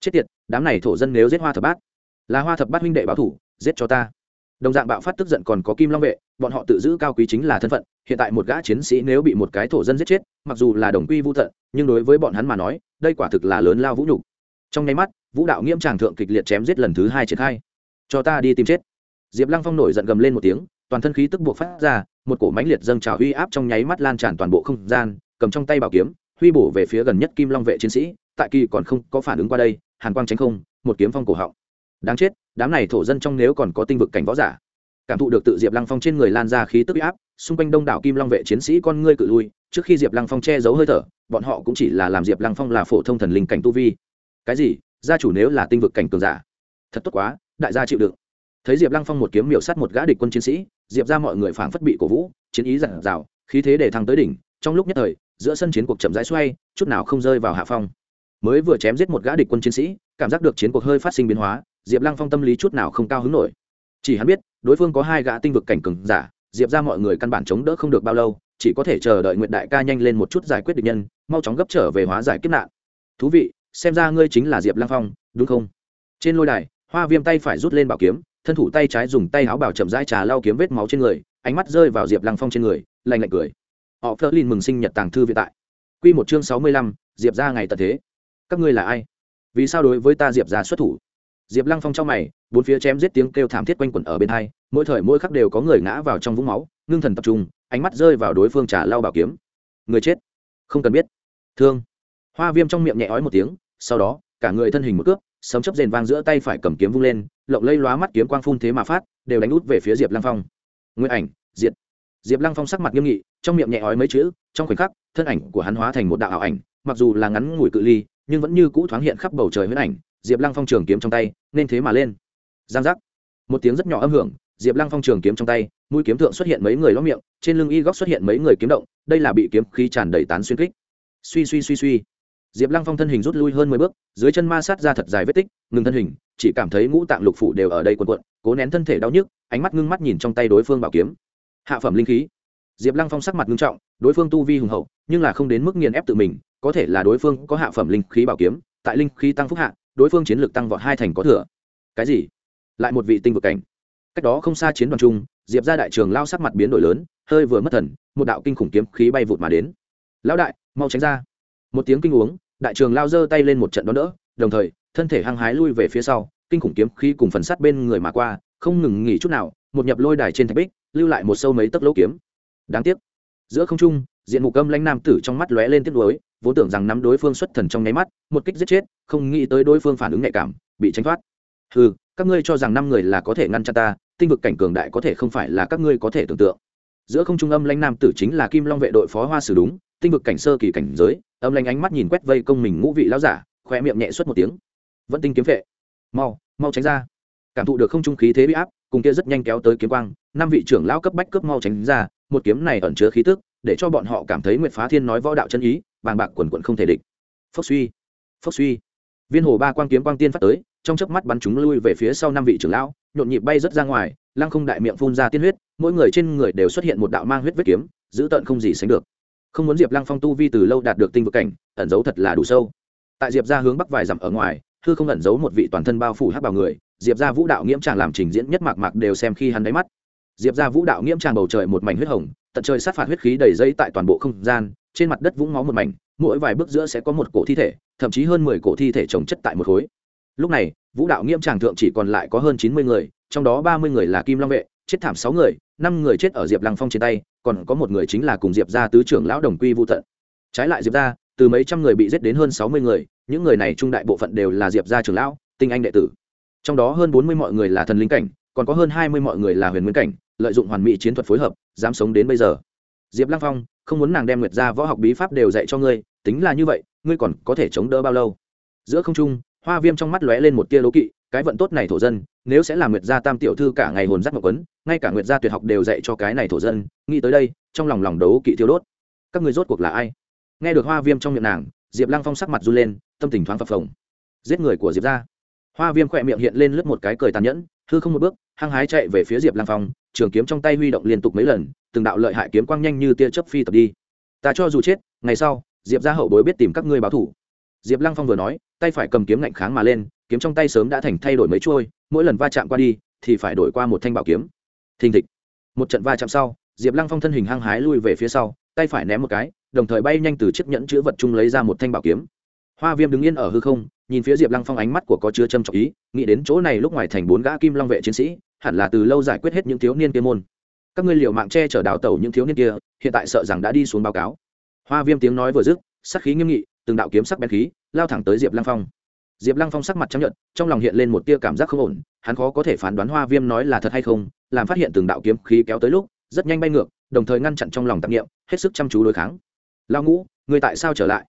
Chết tiệt, đám này thổ dân nếu giết hoa thập bát, là hoa thập bát huynh đệ báo thủ, giết cho ta đồng dạng bạo phát tức giận còn có kim long vệ, bọn họ tự giữ cao quý chính là thân phận, hiện tại một gã chiến sĩ nếu bị một cái thổ dân giết chết, mặc dù là đồng quy vô thận nhưng đối với bọn hắn mà nói, đây quả thực là lớn lao vũ nhục. Trong nháy mắt, vũ đạo nghiêm tràng thượng kịch liệt chém giết lần thứ hai triển khai. Cho ta đi tìm chết. Diệp lăng phong nổi giận gầm lên một tiếng, toàn thân khí tức buộc phát ra, một cổ mãnh liệt dâng trào uy áp trong nháy mắt lan tràn toàn bộ không gian, cầm trong tay bảo kiếm, huy bổ về phía gần nhất kim long vệ chiến sĩ, tại kỳ còn không có phản ứng qua đây, hàn quang tránh không, một kiếm phong cổ họng đáng chết, đám này thổ dân trong nếu còn có tinh vực cảnh võ giả. Cảm thụ được tự diệp lăng phong trên người lan ra khí tức uy áp, xung quanh đông đảo kim long vệ chiến sĩ con ngươi cự lui, trước khi diệp lăng phong che giấu hơi thở, bọn họ cũng chỉ là làm diệp lăng phong là phổ thông thần linh cảnh tu vi. Cái gì? Gia chủ nếu là tinh vực cảnh cường giả? Thật tốt quá, đại gia chịu đựng. Thấy diệp lăng phong một kiếm miểu sát một gã địch quân chiến sĩ, diệp ra mọi người phảng phất bị cổ vũ, chiến ý giản rào, khí thế để thăng tới đỉnh. Trong lúc nhất thời, giữa sân chiến cuộc chậm rãi xoay, chút nào không rơi vào hạ phong. Mới vừa chém giết một gã địch quân chiến sĩ, cảm giác được chiến cuộc hơi phát sinh biến hóa diệp lăng phong tâm lý chút nào không cao hứng nổi. Chỉ hắn biết, đối phương có hai gã tinh vực cảnh cường giả, diệp ra mọi người căn bản chống đỡ không được bao lâu, chỉ có thể chờ đợi nguyện đại ca nhanh lên một chút giải quyết địch nhân, mau chóng gấp trở về hóa giải kiếp nạn. Thú vị, xem ra ngươi chính là diệp lăng phong, đúng không? Trên lôi đài, hoa viêm tay phải rút lên bảo kiếm, thân thủ tay trái dùng tay áo bảo chậm rãi trà lau kiếm vết máu trên người, ánh mắt rơi vào diệp lăng phong trên người lành lạnh cười. Họ phớt lên mừng sinh nhật tàng thư viện tại. Q một chương sáu mươi lăm, diệp ra ngày tận thế. Các ngươi là ai? Vì sao đối với ta diệp ra xuất thủ? Diệp lăng phong trong mày, bốn phía chém giết tiếng kêu thảm thiết quanh quẩn ở bên hai, mỗi thời mỗi khắc đều có người ngã vào trong vũng máu, ngưng thần tập trung, ánh mắt rơi vào đối phương trả lau bảo kiếm. Người chết. Không cần biết. Thương. Hoa viêm trong miệng nhẹ ói một tiếng, sau đó, cả người thân hình một cướp sấm chấp rền vang giữa tay phải cầm kiếm vung lên, lộng lây lóa mắt kiếm quang phun thế mà phát, đều đánh út về phía diệp lăng phong. Nguyên ảnh, diệt. Diệp lăng phong sắc mặt nghiêm nghị, trong miệng nhẹ ói mấy chữ, trong khoảnh khắc, thân ảnh của hắn hóa thành một đạo ảo ảnh, mặc dù là ngắn ngủi cự ly, nhưng vẫn như cũ thoáng hiện khắp bầu trời huyết ảnh diệp lăng phong trường kiếm trong tay, nên thế mà lên. Giang giác. Một tiếng rất nhỏ âm hưởng, diệp lăng phong trường kiếm trong tay, mũi kiếm thượng xuất hiện mấy người ló miệng, trên lưng y góc xuất hiện mấy người kiếm động, đây là bị kiếm khí tràn đầy tán xuyên kích. Suy suy suy suy. Diệp lăng phong thân hình rút lui hơn mười bước, dưới chân ma sát ra thật dài vết tích, ngừng thân hình, chỉ cảm thấy ngũ tạng lục phủ đều ở đây quần quận cố nén thân thể đau nhức, ánh mắt ngưng mắt nhìn trong tay đối phương bảo kiếm. Hạ phẩm linh khí. Diệp lăng phong sắc mặt ngưng trọng, đối phương tu vi hùng hậu, nhưng là không đến mức nghiền ép tự mình, có thể là đối phương có hạ phẩm linh khí bảo kiếm, tại linh khí tăng phúc hạ đối phương chiến lược tăng vọt hai thành có thừa. Cái gì? Lại một vị tinh vực cảnh. Cách đó không xa chiến đoàn trung diệp ra đại trường lao sắc mặt biến đổi lớn, hơi vừa mất thần, một đạo kinh khủng kiếm khí bay vụt mà đến. Lão đại, mau tránh ra. Một tiếng kinh uống, đại trường lao giơ tay lên một trận đón đỡ, đồng thời, thân thể hăng hái lui về phía sau, kinh khủng kiếm khí cùng phần sát bên người mà qua, không ngừng nghỉ chút nào, một nhập lôi đài trên thạch bích, lưu lại một sâu mấy tấc lỗ kiếm. Đáng tiếc. Giữa không trung, diện mục âm lãnh nam tử trong mắt lóe lên tiếc nuối vốn tưởng rằng nắm đối phương xuất thần trong nháy mắt, một kích giết chết, không nghĩ tới đối phương phản ứng nhạy cảm, bị tránh thoát. Ừ các ngươi cho rằng năm người là có thể ngăn chặn ta, tinh vực cảnh cường đại có thể không phải là các ngươi có thể tưởng tượng. Giữa không trung âm lãnh nam tử chính là kim long vệ đội phó hoa sử đúng, tinh vực cảnh sơ kỳ cảnh giới, âm lãnh ánh mắt nhìn quét vây công mình ngũ vị lão giả, khoe miệng nhẹ suốt một tiếng. Vẫn tinh kiếm vệ. Mau mau tránh ra. Cảm thụ được không trung khí thế bị áp, cùng kia rất nhanh kéo tới kiếm quang, năm vị trưởng lão cấp bách cướp mau tránh ra, một kiếm này ẩn chứa khí tức, để cho bọn họ cảm thấy nguyệt phá thiên nói võ đạo chân ý bàng bạc quần quận không thể địch. Phốc suy phốc suy. Viên hồ ba quang kiếm quang tiên phát tới, trong chớp mắt bắn chúng lui về phía sau năm vị trưởng lão, nhộn nhịp bay rất ra ngoài, lăng không đại miệng phun ra tiên huyết, mỗi người trên người đều xuất hiện một đạo mang huyết vết kiếm, giữ tận không gì sánh được. Không muốn diệp lăng phong tu vi từ lâu đạt được tinh vực cảnh, ẩn giấu thật là đủ sâu. Tại diệp ra hướng bắc vài dặm ở ngoài thư không ẩn giấu một vị toàn thân bao phủ hắc bào người, diệp ra vũ đạo nghiễm tràng làm trình diễn nhất mạc mạc đều xem khi hắn đáy mắt. Diệp ra vũ đạo nghiễm tràng bầu trời một mảnh huyết hồng, tận trời sát phạt huyết khí đầy dây tại toàn bộ không gian trên mặt đất vũng máu một mảnh, mỗi vài bước giữa sẽ có một cổ thi thể, thậm chí hơn mười cổ thi thể trồng chất tại một khối. Lúc này, vũ đạo nghiêm tràng thượng chỉ còn lại có hơn chín mươi người, trong đó ba mươi người là kim long vệ, chết thảm sáu người, năm người chết ở diệp lăng phong trên tay, còn có một người chính là cùng diệp gia tứ trưởng lão đồng quy vô tận. Trái lại diệp gia, từ mấy trăm người bị giết đến hơn sáu mươi người, những người này trung đại bộ phận đều là diệp gia trưởng lão, tinh anh đệ tử. Trong đó hơn bốn mươi mọi người là thần linh cảnh, còn có hơn hai mươi mọi người là huyền nguyên cảnh, lợi dụng hoàn mỹ chiến thuật phối hợp, dám sống đến bây giờ diệp lăng phong, không muốn nàng đem nguyệt gia võ học bí pháp đều dạy cho ngươi, tính là như vậy, ngươi còn có thể chống đỡ bao lâu? Giữa không trung, hoa viêm trong mắt lóe lên một tia lố kỵ, cái vận tốt này thổ dân, nếu sẽ làm nguyệt gia tam tiểu thư cả ngày hồn giác ngọc quấn, ngay cả nguyệt gia tuyệt học đều dạy cho cái này thổ dân, nghĩ tới đây, trong lòng lòng đấu kỵ thiêu đốt. Các người rốt cuộc là ai? Nghe được hoa viêm trong miệng nàng, diệp lăng phong sắc mặt run lên, tâm tình thoáng phập phồng. Giết người của diệp ra hoa viêm khỏe miệng hiện lên lướt một cái cười tàn nhẫn, hư không một bước, hăng hái chạy về phía diệp lăng phong, trường kiếm trong tay huy động liên tục mấy lần từng đạo lợi hại kiếm quang nhanh như tia chớp phi tập đi. Ta cho dù chết, ngày sau, diệp ra hậu bối biết tìm các ngươi báo thủ. Diệp lăng phong vừa nói, tay phải cầm kiếm ngạnh kháng mà lên, kiếm trong tay sớm đã thành thay đổi mấy trôi mỗi lần va chạm qua đi, thì phải đổi qua một thanh bảo kiếm. Thình thịch. Một trận va chạm sau, diệp lăng phong thân hình hăng hái lui về phía sau, tay phải ném một cái, đồng thời bay nhanh từ chiếc nhẫn chữ vật chung lấy ra một thanh bảo kiếm. Hoa viêm đứng yên ở hư không, nhìn phía diệp lăng phong ánh mắt của có chứa châm trọng ý, nghĩ đến chỗ này lúc ngoài thành bốn gã kim long vệ chiến sĩ, hẳn là từ lâu giải quyết hết những thiếu niên kia môn các ngươi liệu mạng che chở đào tẩu những thiếu niên kia, hiện tại sợ rằng đã đi xuống báo cáo. Hoa viêm tiếng nói vừa dứt, sắc khí nghiêm nghị, từng đạo kiếm sắc bén khí, lao thẳng tới diệp lăng phong. Diệp lăng phong sắc mặt chấp nhận trong lòng hiện lên một tia cảm giác không ổn, hắn khó có thể phán đoán hoa viêm nói là thật hay không, làm phát hiện từng đạo kiếm khí kéo tới lúc, rất nhanh bay ngược, đồng thời ngăn chặn trong lòng tạp nghiệm hết sức chăm chú đối kháng. Lao ngũ, người tại sao trở lại?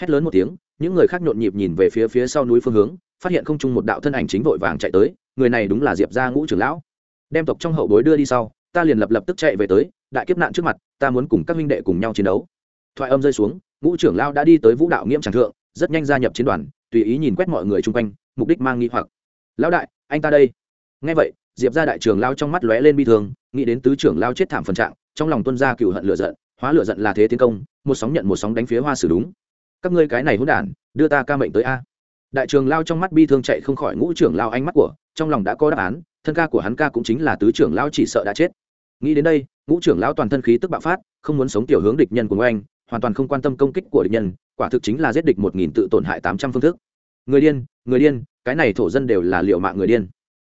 Hét lớn một tiếng, những người khác nhộn nhịp nhìn về phía phía sau núi phương hướng, phát hiện không chung một đạo thân ảnh chính vội vàng chạy tới, người này đúng là diệp gia ngũ trưởng lão. Đem tộc trong hậu bối đưa đi sau ta liền lập lập tức chạy về tới, đại kiếp nạn trước mặt, ta muốn cùng các huynh đệ cùng nhau chiến đấu. Thoại âm rơi xuống, ngũ trưởng lao đã đi tới vũ đạo nghiêm tràng thượng, rất nhanh gia nhập chiến đoàn, tùy ý nhìn quét mọi người chung quanh, mục đích mang nghi hoặc. Lão đại, anh ta đây. Ngay vậy, diệp ra đại trưởng lao trong mắt lóe lên bi thương, nghĩ đến tứ trưởng lao chết thảm phần trạng, trong lòng tuân ra cựu hận lựa giận, hóa lựa giận là thế tiến công, một sóng nhận một sóng đánh phía hoa sử đúng. Các ngươi cái này hỗn đản, đưa ta ca mệnh tới a. Đại trường lao trong mắt bi thương chạy không khỏi ngũ trưởng lao ánh mắt của, trong lòng đã có đáp án thân ca của hắn ca cũng chính là tứ trưởng lão chỉ sợ đã chết. Nghĩ đến đây, ngũ trưởng lão toàn thân khí tức bạo phát, không muốn sống tiểu hướng địch nhân của anh hoàn toàn không quan tâm công kích của địch nhân, quả thực chính là giết địch một nghìn tự tổn hại tám trăm phương thức. Người điên người điên, cái này thổ dân đều là liệu mạng người điên.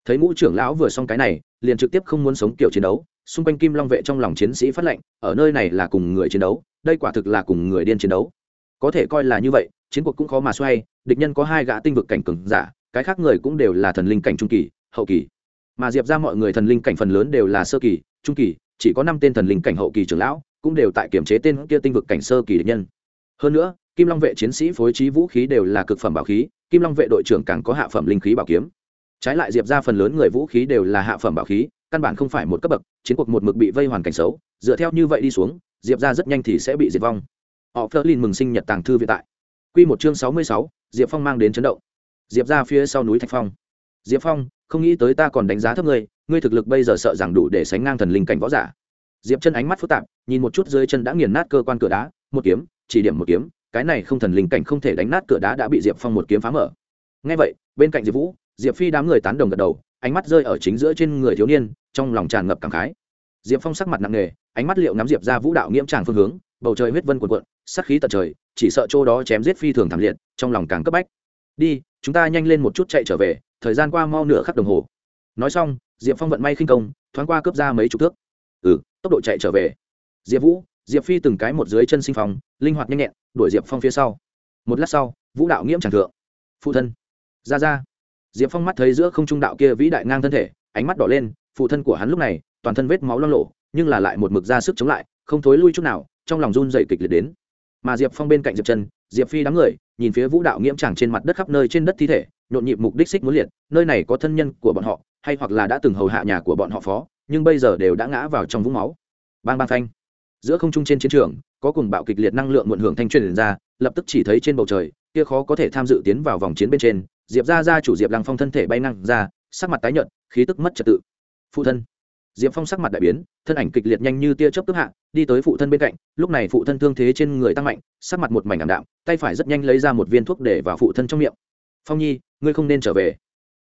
Thấy ngũ trưởng lão vừa xong cái này, liền trực tiếp không muốn sống kiểu chiến đấu, xung quanh kim long vệ trong lòng chiến sĩ phát lệnh, ở nơi này là cùng người chiến đấu, đây quả thực là cùng người điên chiến đấu. Có thể coi là như vậy, chiến cuộc cũng khó mà xoay, địch nhân có hai gã tinh vực cảnh cường giả, cái khác người cũng đều là thần linh cảnh trung kỳ, hậu kỳ mà diệp ra mọi người thần linh cảnh phần lớn đều là sơ kỳ, trung kỳ, chỉ có năm tên thần linh cảnh hậu kỳ trưởng lão cũng đều tại kiểm chế tên kia tinh vực cảnh sơ kỳ địch nhân. Hơn nữa, kim long vệ chiến sĩ phối trí vũ khí đều là cực phẩm bảo khí, kim long vệ đội trưởng càng có hạ phẩm linh khí bảo kiếm. Trái lại diệp ra phần lớn người vũ khí đều là hạ phẩm bảo khí, căn bản không phải một cấp bậc, chiến cuộc một mực bị vây hoàn cảnh xấu, dựa theo như vậy đi xuống, diệp ra rất nhanh thì sẽ bị diệt vong. Họ phớt lên mừng sinh nhật tàng thư vĩ tại. Q một chương sáu mươi sáu, diệp phong mang đến chấn động. Diệp ra phía sau núi thạch phong. Diệp phong không nghĩ tới ta còn đánh giá thấp ngươi ngươi thực lực bây giờ sợ rằng đủ để sánh ngang thần linh cảnh võ giả. Diệp chân ánh mắt phức tạp, nhìn một chút dưới chân đã nghiền nát cơ quan cửa đá, một kiếm, chỉ điểm một kiếm, cái này không thần linh cảnh không thể đánh nát cửa đá đã bị diệp phong một kiếm phá mở. Ngay vậy, bên cạnh diệp vũ, diệp phi đám người tán đồng gật đầu, ánh mắt rơi ở chính giữa trên người thiếu niên, trong lòng tràn ngập cảm khái. Diệp phong sắc mặt nặng nề, ánh mắt liệu ngắm diệp ra vũ đạo nghiễm tràng phương hướng, bầu trời huyết vân quần quận sắc khí tận trời, chỉ sợ chỗ đó chém giết phi thường thảm liệt, trong lòng càng cấp bách. Đi chúng ta nhanh lên một chút chạy trở về, thời gian qua mau nửa khắc đồng hồ. Nói xong, diệp phong vận may khinh công, thoáng qua cướp ra mấy chục thước. Ừ tốc độ chạy trở về. Diệp vũ, diệp phi từng cái một dưới chân sinh phòng, linh hoạt nhanh nhẹn, đuổi diệp phong phía sau. Một lát sau, vũ đạo nghiễm tràng thượng. Phụ thân. Ra ra. Diệp phong mắt thấy giữa không trung đạo kia vĩ đại ngang thân thể, ánh mắt đỏ lên, phụ thân của hắn lúc này, toàn thân vết máu lo lộ nhưng là lại một mực ra sức chống lại, không thối lui chút nào, trong lòng run dậy kịch liệt đến. Mà diệp phong bên cạnh diệp chân diệp phi đám người, nhìn phía vũ đạo nghiễm tràng trên mặt đất khắp nơi trên đất thi thể, nhộn nhịp mục đích xích muốn liệt, nơi này có thân nhân của bọn họ, hay hoặc là đã từng hầu hạ nhà của bọn họ phó, nhưng bây giờ đều đã ngã vào trong vũng máu. Bang bang phanh. Giữa không trung trên chiến trường, có cùng bạo kịch liệt năng lượng muộn hưởng thanh truyền ra, lập tức chỉ thấy trên bầu trời, kia khó có thể tham dự tiến vào vòng chiến bên trên, diệp ra ra chủ diệp lăng phong thân thể bay năng ra, sắc mặt tái nhợt, khí tức mất trật tự. Phụ thân diệp phong sắc mặt đại biến, thân ảnh kịch liệt nhanh như tia chớp tức hạ, đi tới phụ thân bên cạnh, lúc này phụ thân thương thế trên người tăng mạnh, sắc mặt một mảnh ảm đạm, tay phải rất nhanh lấy ra một viên thuốc để vào phụ thân trong miệng. Phong nhi, ngươi không nên trở về.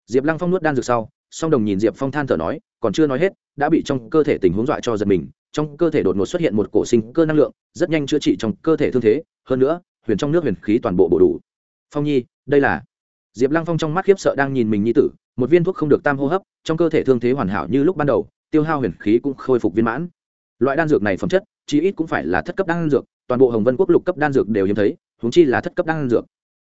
Diệp lăng phong nuốt đan dược sau, song đồng nhìn diệp phong than thở nói, còn chưa nói hết, đã bị trong cơ thể tình huống dọa cho giật mình, trong cơ thể đột ngột xuất hiện một cổ sinh cơ năng lượng, rất nhanh chữa trị trong cơ thể thương thế, hơn nữa, huyền trong nước huyền khí toàn bộ bổ đủ. Phong nhi, đây là diệp lăng phong trong mắt khiếp sợ đang nhìn mình nhi tử, một viên thuốc không được tam hô hấp, trong cơ thể thương thế hoàn hảo như lúc ban đầu tiêu hao huyền khí cũng khôi phục viên mãn. Loại đan dược này phẩm chất, chí ít cũng phải là thất cấp đan dược, toàn bộ hồng vân quốc lục cấp đan dược đều hiếm thấy, huống chi là thất cấp đan dược.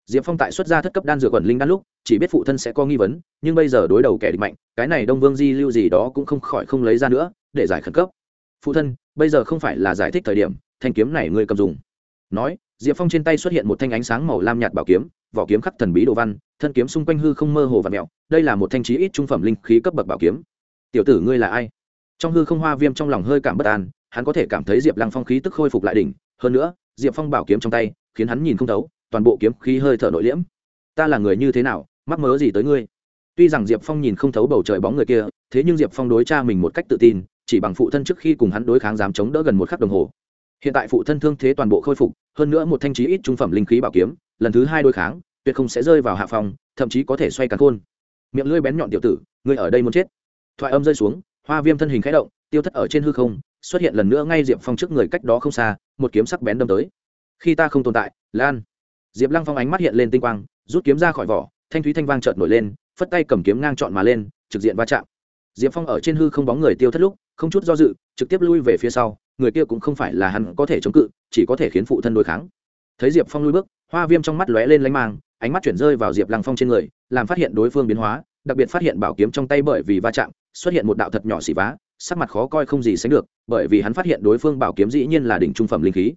Diệp phong tại xuất ra thất cấp đan dược quẩn linh đan lúc, chỉ biết phụ thân sẽ có nghi vấn, nhưng bây giờ đối đầu kẻ địch mạnh, cái này đông vương di lưu gì đó cũng không khỏi không lấy ra nữa, để giải khẩn cấp. Phụ thân, bây giờ không phải là giải thích thời điểm, thanh kiếm này ngươi cầm dùng. Nói, diệp phong trên tay xuất hiện một thanh ánh sáng màu lam nhạt bảo kiếm, vỏ kiếm khắc thần bí đồ văn, thân kiếm xung quanh hư không mơ hồ và mẹo, đây là một thanh trí ít trung phẩm linh khí cấp bậc bảo kiếm. Tiểu tử ngươi là ai? Trong hư không hoa viêm trong lòng hơi cảm bất an, hắn có thể cảm thấy diệp lăng phong khí tức khôi phục lại đỉnh, hơn nữa, diệp phong bảo kiếm trong tay, khiến hắn nhìn không thấu, toàn bộ kiếm khí hơi thở nội liễm. Ta là người như thế nào, mắc mớ gì tới ngươi? Tuy rằng diệp phong nhìn không thấu bầu trời bóng người kia, thế nhưng diệp phong đối cha mình một cách tự tin, chỉ bằng phụ thân trước khi cùng hắn đối kháng dám chống đỡ gần một khắc đồng hồ. Hiện tại phụ thân thương thế toàn bộ khôi phục, hơn nữa một thanh trí ít trung phẩm linh khí bảo kiếm, lần thứ hai đối kháng, tuyệt không sẽ rơi vào hạ phòng, thậm chí có thể xoay cắn khôn. Miệng lưỡi bén nhọn tiểu tử, ngươi ở đây muốn chết. Thoại âm rơi xuống hoa viêm thân hình khẽ động, tiêu thất ở trên hư không, xuất hiện lần nữa ngay diệp phong trước người cách đó không xa, một kiếm sắc bén đâm tới. Khi ta không tồn tại, lan. Diệp lăng phong ánh mắt hiện lên tinh quang, rút kiếm ra khỏi vỏ, thanh thúy thanh vang trợn nổi lên, phất tay cầm kiếm ngang trọn mà lên, trực diện va chạm. Diệp phong ở trên hư không bóng người tiêu thất lúc, không chút do dự, trực tiếp lui về phía sau, người kia cũng không phải là hắn có thể chống cự, chỉ có thể khiến phụ thân đối kháng. Thấy diệp phong lui bước, hoa viêm trong mắt lóe lên lánh mang, ánh mắt chuyển rơi vào diệp lăng phong trên người, làm phát hiện đối phương biến hóa đặc biệt phát hiện bảo kiếm trong tay bởi vì va chạm, xuất hiện một đạo thật nhỏ xỉ vá, sắc mặt khó coi không gì sánh được, bởi vì hắn phát hiện đối phương bảo kiếm dĩ nhiên là đỉnh trung phẩm linh khí.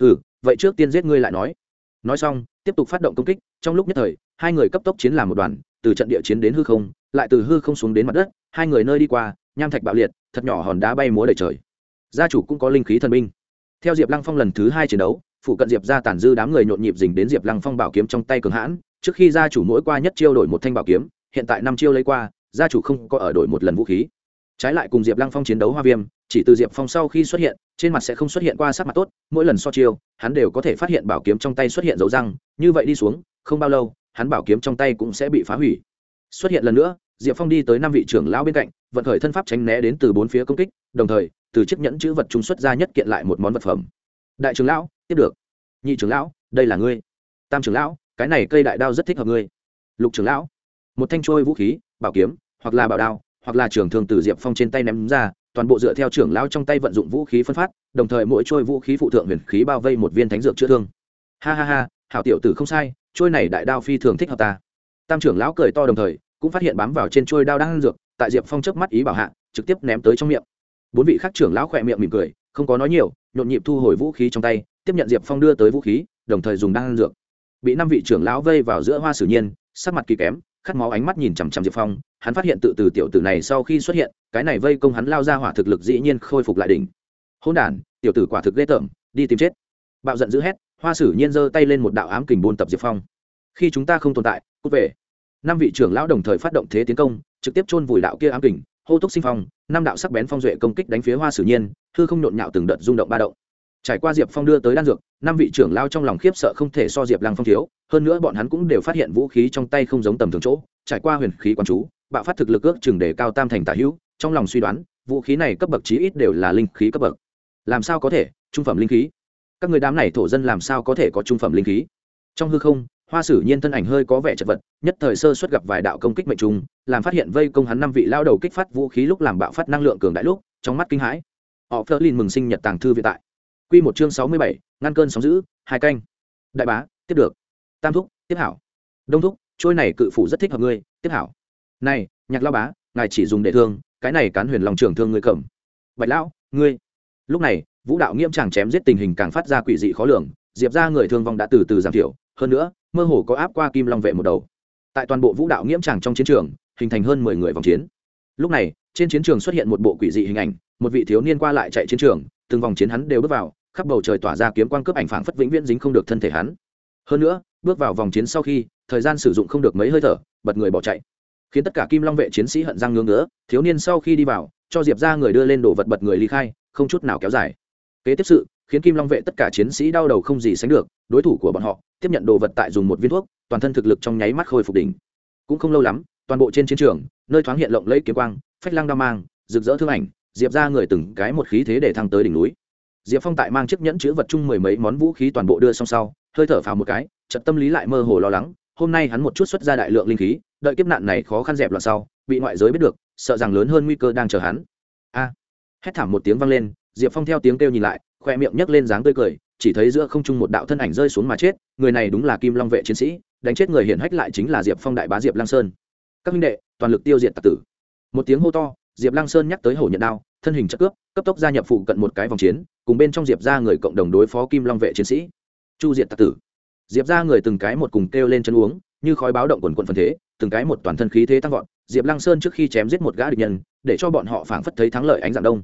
Hừ, vậy trước tiên giết ngươi lại nói. Nói xong, tiếp tục phát động công kích, trong lúc nhất thời, hai người cấp tốc chiến làm một đoàn, từ trận địa chiến đến hư không, lại từ hư không xuống đến mặt đất, hai người nơi đi qua, nham thạch bạo liệt, thật nhỏ hòn đá bay múa đầy trời. Gia chủ cũng có linh khí thần binh. Theo diệp lăng phong lần thứ hai chiến đấu, phụ cận diệp ra tàn dư đám người nhộn nhịp dình đến diệp lăng phong bảo kiếm trong tay cường hãn, trước khi gia chủ mỗi qua nhất chiêu đổi một thanh bảo kiếm hiện tại năm chiêu lấy qua, gia chủ không có ở đổi một lần vũ khí. Trái lại cùng diệp lăng phong chiến đấu hoa viêm, chỉ từ diệp phong sau khi xuất hiện, trên mặt sẽ không xuất hiện qua sắc mặt tốt, mỗi lần so chiêu, hắn đều có thể phát hiện bảo kiếm trong tay xuất hiện dấu răng, như vậy đi xuống, không bao lâu, hắn bảo kiếm trong tay cũng sẽ bị phá hủy. Xuất hiện lần nữa, diệp phong đi tới năm vị trưởng lão bên cạnh, vận khởi thân pháp tránh né đến từ bốn phía công kích, đồng thời, từ chiếc nhẫn chữ vật trung xuất ra nhất kiện lại một món vật phẩm. Đại trưởng lão, tiếp được. Nhị trưởng lão, đây là ngươi. Tam trưởng lão, cái này cây đại đao rất thích hợp ngươi. Lục trưởng lão một thanh trôi vũ khí, bảo kiếm, hoặc là bảo đao, hoặc là trường thường từ diệp phong trên tay ném ra, toàn bộ dựa theo trưởng lão trong tay vận dụng vũ khí phân phát, đồng thời mỗi trôi vũ khí phụ thượng huyền khí bao vây một viên thánh dược chữa thương. Ha ha ha, hảo tiểu tử không sai, trôi này đại đao phi thường thích hợp ta. Tam trưởng lão cười to đồng thời, cũng phát hiện bám vào trên trôi đao đang ăn dược, tại diệp phong chớp mắt ý bảo hạ, trực tiếp ném tới trong miệng. Bốn vị khác trưởng lão khỏe miệng mỉm cười, không có nói nhiều, nhộn nhịp thu hồi vũ khí trong tay, tiếp nhận diệp phong đưa tới vũ khí, đồng thời dùng đang ăn dược. Bị năm vị trưởng lão vây vào giữa hoa sử nhiên, sắc mặt kỳ kém khát máu ánh mắt nhìn chằm chằm diệp phong, hắn phát hiện tự từ tiểu tử này sau khi xuất hiện, cái này vây công hắn lao ra hỏa thực lực dĩ nhiên khôi phục lại đỉnh. Hôn đ tiểu tử quả thực ghê tởm, đi tìm chết. Bạo giận d ữ hét, hoa sử nhiên giơ tay lên một đạo ám kình buôn tập diệp phong. Khi chúng ta không tồn tại, cút về. Năm vị trưởng lão đồng thời phát động thế tiến công, trực tiếp chôn vùi đạo kia ám kình, hô túc sinh phong, năm đạo sắc bén phong duệ công kích đánh phía hoa sử nhiên, hư không nhộn nhạo từng đợt rung động ba động trải qua diệp phong đưa tới đan dược, năm vị trưởng lao trong lòng khiếp sợ không thể so diệp lăng phong thiếu, hơn nữa bọn hắn cũng đều phát hiện vũ khí trong tay không giống tầm thường chỗ, trải qua huyền khí quán chú, bạo phát thực lực ước chừng để cao tam thành tả hữu, trong lòng suy đoán, vũ khí này cấp bậc chí ít đều là linh khí cấp bậc. Làm sao có thể? Trung phẩm linh khí. Các người đám này thổ dân làm sao có thể có trung phẩm linh khí? Trong hư không, hoa sử nhiên thân ảnh hơi có vẻ chật vật, nhất thời sơ xuất gặp vài đạo công kích mệnh trùng, làm phát hiện vây công hắn năm vị lao đầu kích phát vũ khí lúc làm bạo phát năng lượng cường đại lúc, trong mắt kinh hãi. Họ phớt lên mừng sinh nhật tàng thư viện tại. Quy một chương sáu mươi bảy, ngăn cơn sóng dữ, hai canh. Đại bá, tiếp được. Tam thúc, tiếp hảo. Đông thúc, trôi này cự phủ rất thích hợp ngươi, tiếp hảo. Này, nhạc lão bá, ngài chỉ dùng để thương, cái này cán huyền lòng trưởng thương ngươi cầm. Bạch lão, ngươi. Lúc này, vũ đạo nghiêm chàng chém giết tình hình càng phát ra quỷ dị khó lường, diệp ra người thương vong đã từ từ giảm thiểu, hơn nữa, mơ hồ có áp qua kim long vệ một đầu. Tại toàn bộ vũ đạo nghiêm tràng trong chiến trường, hình thành hơn mười người vòng chiến. Lúc này, trên chiến trường xuất hiện một bộ quỷ dị hình ảnh, một vị thiếu niên qua lại chạy chiến trường từng vòng chiến hắn đều bước vào, khắp bầu trời tỏa ra kiếm quang cướp ảnh phảng phất vĩnh viễn dính không được thân thể hắn. Hơn nữa, bước vào vòng chiến sau khi, thời gian sử dụng không được mấy hơi thở, bật người bỏ chạy. Khiến tất cả kim long vệ chiến sĩ hận răng ngưỡng ngứa, thiếu niên sau khi đi vào, cho diệp ra người đưa lên đồ vật bật người ly khai, không chút nào kéo dài. Kế tiếp sự, khiến kim long vệ tất cả chiến sĩ đau đầu không gì sánh được, đối thủ của bọn họ, tiếp nhận đồ vật tại dùng một viên thuốc, toàn thân thực lực trong nháy mắt khôi phục đỉnh. Cũng không lâu lắm, toàn bộ trên chiến trường, nơi thoáng hiện lộng lẫy kiếm quang, phách lăng đao mang, rực rỡ thương ảnh diệp ra người từng cái một khí thế để thăng tới đỉnh núi. Diệp phong tại mang chiếc nhẫn chữ vật chung mười mấy món vũ khí toàn bộ đưa song sau, hơi thở phào một cái trận tâm lý lại mơ hồ lo lắng, hôm nay hắn một chút xuất ra đại lượng linh khí, đợi kiếp nạn này khó khăn dẹp loạn sau, bị ngoại giới biết được, sợ rằng lớn hơn nguy cơ đang chờ hắn. A! Hét thảm một tiếng vang lên, diệp phong theo tiếng kêu nhìn lại, khoe miệng nhấc lên dáng tươi cười, chỉ thấy giữa không trung một đạo thân ảnh rơi xuống mà chết, người này đúng là kim long vệ chiến sĩ, đánh chết người hiển hách lại chính là diệp phong đại bá diệp lang sơn. Các minh đệ, toàn lực tiêu diệt tạc tử. Một tiếng hô to diệp lang sơn nhắc tới hổ nhận đao thân hình chất cướp cấp tốc gia nhập phụ cận một cái vòng chiến cùng bên trong diệp ra người cộng đồng đối phó kim long vệ chiến sĩ. Chu diệt tặc tử. Diệp ra người từng cái một cùng kêu lên chân uống như khói báo động quần quần phần thế từng cái một toàn thân khí thế tăng vọt diệp lăng sơn trước khi chém giết một gã địch nhân để cho bọn họ phảng phất thấy thắng lợi ánh dạng đông.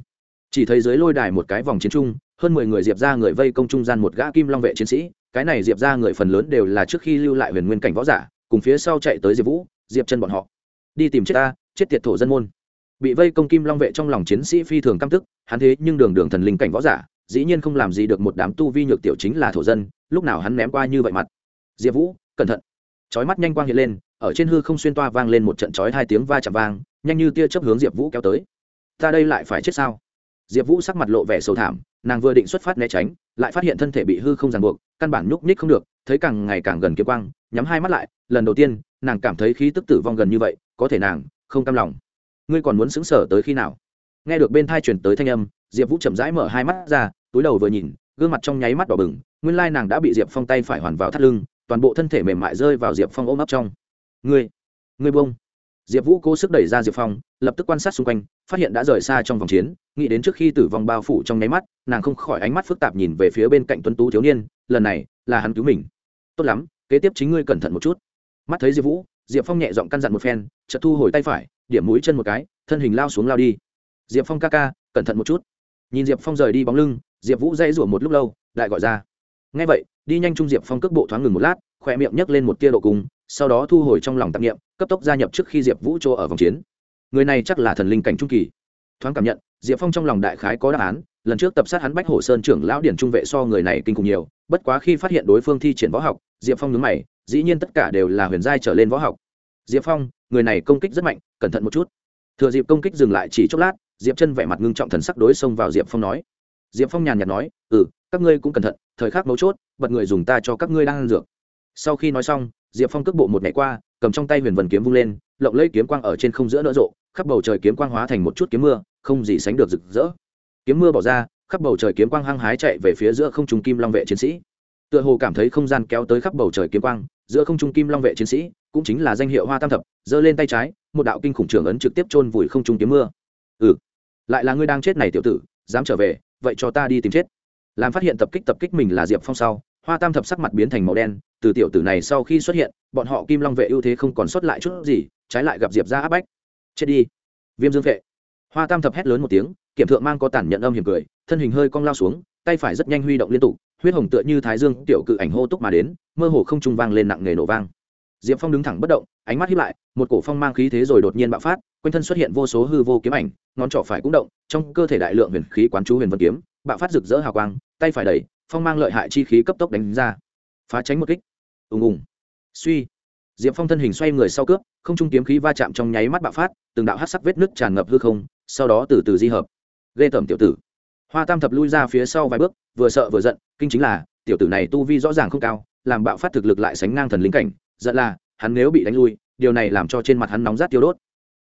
Chỉ thấy dưới lôi đài một cái vòng chiến chung, hơn mười người diệp ra người vây công trung gian một gã kim long vệ chiến sĩ cái này diệp ra người phần lớn đều là trước khi lưu lại huyền nguyên cảnh võ giả cùng phía sau chạy tới diệp vũ diệp chân bọn họ. Đi tìm chết ta chết tiệt thổ dân môn bị vây công kim long vệ trong lòng chiến sĩ phi thường căm tức, hắn thế nhưng đường đường thần linh cảnh võ giả, dĩ nhiên không làm gì được một đám tu vi nhược tiểu chính là thổ dân, lúc nào hắn ném qua như vậy mặt. Diệp vũ, cẩn thận. Chói mắt nhanh quang hiện lên, ở trên hư không xuyên toa vang lên một trận chói hai tiếng va chạm vang, nhanh như tia chớp hướng diệp vũ kéo tới. Ta đây lại phải chết sao? Diệp vũ sắc mặt lộ vẻ sầu thảm, nàng vừa định xuất phát né tránh, lại phát hiện thân thể bị hư không ràng buộc, căn bản nhúc nhích không được, thấy càng ngày càng gần kiếm quang, nhắm hai mắt lại, lần đầu tiên, nàng cảm thấy khí tức tử vong gần như vậy, có thể nàng không cam lòng ngươi còn muốn xứng sở tới khi nào? Nghe được bên thai chuyển tới thanh âm, diệp vũ chậm rãi mở hai mắt ra, túi đầu vừa nhìn, gương mặt trong nháy mắt đỏ bừng, nguyên lai nàng đã bị diệp phong tay phải hoàn vào thắt lưng, toàn bộ thân thể mềm mại rơi vào diệp phong ôm ấp trong. Ngươi ngươi bông diệp vũ cố sức đẩy ra diệp phong, lập tức quan sát xung quanh, phát hiện đã rời xa trong vòng chiến, nghĩ đến trước khi tử vong bao phủ trong nháy mắt, nàng không khỏi ánh mắt phức tạp nhìn về phía bên cạnh tuấn tú thiếu niên, lần này là hắn cứu mình. Tốt lắm, kế tiếp chính ngươi cẩn thận một chút. Mắt thấy diệp vũ, diệp phong nhẹ giọng căn dặn một phen, chợt thu hồi tay phải điểm mũi chân một cái, thân hình lao xuống lao đi. Diệp phong ca ca, cẩn thận một chút. Nhìn diệp phong rời đi bóng lưng, diệp vũ dây rủa một lúc lâu, lại gọi ra. Ngay vậy, đi nhanh trung diệp phong cước bộ thoáng ngừng một lát khỏe miệng nhấc lên một tia độ cung sau đó thu hồi trong lòng tạp nghiệm cấp tốc gia nhập trước khi diệp vũ chỗ ở vòng chiến. Người này chắc là thần linh cảnh trung kỳ. Thoáng cảm nhận, diệp phong trong lòng đại khái có đáp án, lần trước tập sát hắn bách hổ sơn trưởng lão điển trung vệ so người này kinh khủng nhiều, bất quá khi phát hiện đối phương thi triển võ học, diệp phong nhớ mày, dĩ nhiên tất cả đều là huyền giai trở lên võ học. Diệp phong người này công kích rất mạnh, cẩn thận một chút. Thừa dịp công kích dừng lại chỉ chốc lát, diệp chân vẻ mặt ngưng trọng thần sắc đối xông vào diệp phong nói. Diệp phong nhàn nhạt nói ừ các ngươi cũng cẩn thận, thời khắc mấu chốt, bật người dùng ta cho các ngươi đang ăn dược. Sau khi nói xong, diệp phong cước bộ một ngày qua, cầm trong tay huyền vần kiếm vung lên, lộng lấy kiếm quang ở trên không giữa nở rộ, khắp bầu trời kiếm quang hóa thành một chút kiếm mưa, không gì sánh được rực rỡ. Kiếm mưa bỏ ra, khắp bầu trời kiếm quang hăng hái chạy về phía giữa không trung kim long vệ chiến sĩ. Tựa hồ cảm thấy không gian kéo tới khắp bầu trời kiếm quang, giữa không trung kim long vệ chiến sĩ cũng chính là danh hiệu hoa tam thập, giơ lên tay trái, một đạo kinh khủng trưởng ấn trực tiếp chôn vùi không trung kiếm mưa. Ừ lại là ngươi đang chết này tiểu tử, dám trở về, vậy cho ta đi tìm chết. Làm phát hiện tập kích tập kích mình là diệp phong sau, hoa tam thập sắc mặt biến thành màu đen, từ tiểu tử này sau khi xuất hiện, bọn họ kim long vệ ưu thế không còn sót lại chút gì, trái lại gặp diệp ra áp bách. Chết đi. Viêm dương vệ. Hoa tam thập hét lớn một tiếng, kiểm thượng mang có tản nhận âm hiểm cười, thân hình hơi cong lao xuống, tay phải rất nhanh huy động liên tục, huyết hồng tựa như thái dương, tiểu cự ảnh hô túc mà đến, mơ hồ không trung vang lên nặng nề nổ vang diệp phong đứng thẳng bất động, ánh mắt hiếp lại, một cổ phong mang khí thế rồi đột nhiên bạo phát, quanh thân xuất hiện vô số hư vô kiếm ảnh, ngón trỏ phải cũng động, trong cơ thể đại lượng huyền khí quán chú huyền vân kiếm, bạo phát rực rỡ hào quang, tay phải đẩy, phong mang lợi hại chi khí cấp tốc đánh ra. Phá tránh một kích. Ùng ùng. Suy. Diệp phong thân hình xoay người sau cướp, không trung kiếm khí va chạm trong nháy mắt bạo phát, từng đạo hát sắc vết nứt tràn ngập hư không, sau đó từ từ di hợp. Ghê tởm tiểu tử. Hoa tam thập lui ra phía sau vài bước, vừa sợ vừa giận, kinh chính là, tiểu tử này tu vi rõ ràng không cao, làm bạo phát thực lực lại sánh ngang thần lính cảnh giận là, hắn nếu bị đánh lui, điều này làm cho trên mặt hắn nóng rát tiêu đốt.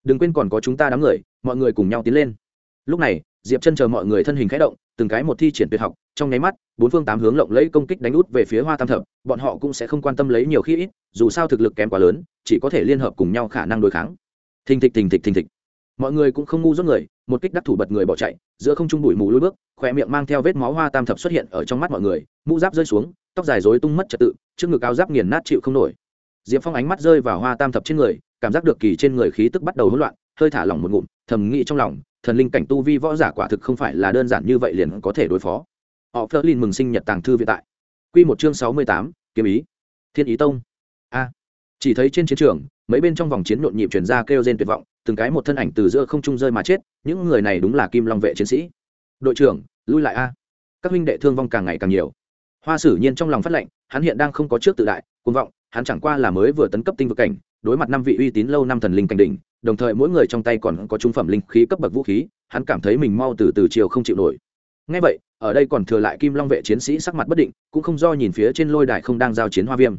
Đừng quên còn có chúng ta đám người, mọi người cùng nhau tiến lên. Lúc này, diệp chân chờ mọi người thân hình khẽ động, từng cái một thi triển tuyệt học, trong nháy mắt, bốn phương tám hướng lộng lẫy công kích đánh út về phía hoa tam thập, bọn họ cũng sẽ không quan tâm lấy nhiều khi ít, dù sao thực lực kém quá lớn, chỉ có thể liên hợp cùng nhau khả năng đối kháng. Thình thịch thình thịch thình thịch. Mọi người cũng không ngu dốt người, một kích đắc thủ bật người bỏ chạy, giữa không trung bụi mù lôi bước khỏe miệng mang theo vết máu hoa tam thập xuất hiện ở trong mắt mọi người, mũ giáp rơi xuống, tóc dài rối tung mất trật tự, trước ngực áo giáp nghiền nát chịu không nổi diệp phong ánh mắt rơi vào hoa tam thập trên người, cảm giác được kỳ trên người khí tức bắt đầu hỗn loạn, hơi thả lỏng một ngụm, thầm nghĩ trong lòng, thần linh cảnh tu vi võ giả quả thực không phải là đơn giản như vậy liền có thể đối phó. Họ phớt lên mừng sinh nhật tàng thư vĩ tại. Q một chương sáu mươi tám, kiếm ý. Thiên ý tông. A. Chỉ thấy trên chiến trường, mấy bên trong vòng chiến nhộn nhịp chuyển ra kêu rên tuyệt vọng, từng cái một thân ảnh từ giữa không trung rơi mà chết, những người này đúng là kim long vệ chiến sĩ. Đội trưởng, lui lại a. Các huynh đệ thương vong càng ngày càng nhiều. Hoa sử nhiên trong lòng phát lệnh, hắn hiện đang không có trước tự đại côn vọng hắn chẳng qua là mới vừa tấn cấp tinh vực cảnh, đối mặt năm vị uy tín lâu năm thần linh cảnh đỉnh, đồng thời mỗi người trong tay còn có trung phẩm linh khí cấp bậc vũ khí, hắn cảm thấy mình mau từ từ chiều không chịu nổi. Ngay vậy, ở đây còn thừa lại kim long vệ chiến sĩ sắc mặt bất định, cũng không do nhìn phía trên lôi đài không đang giao chiến hoa viêm.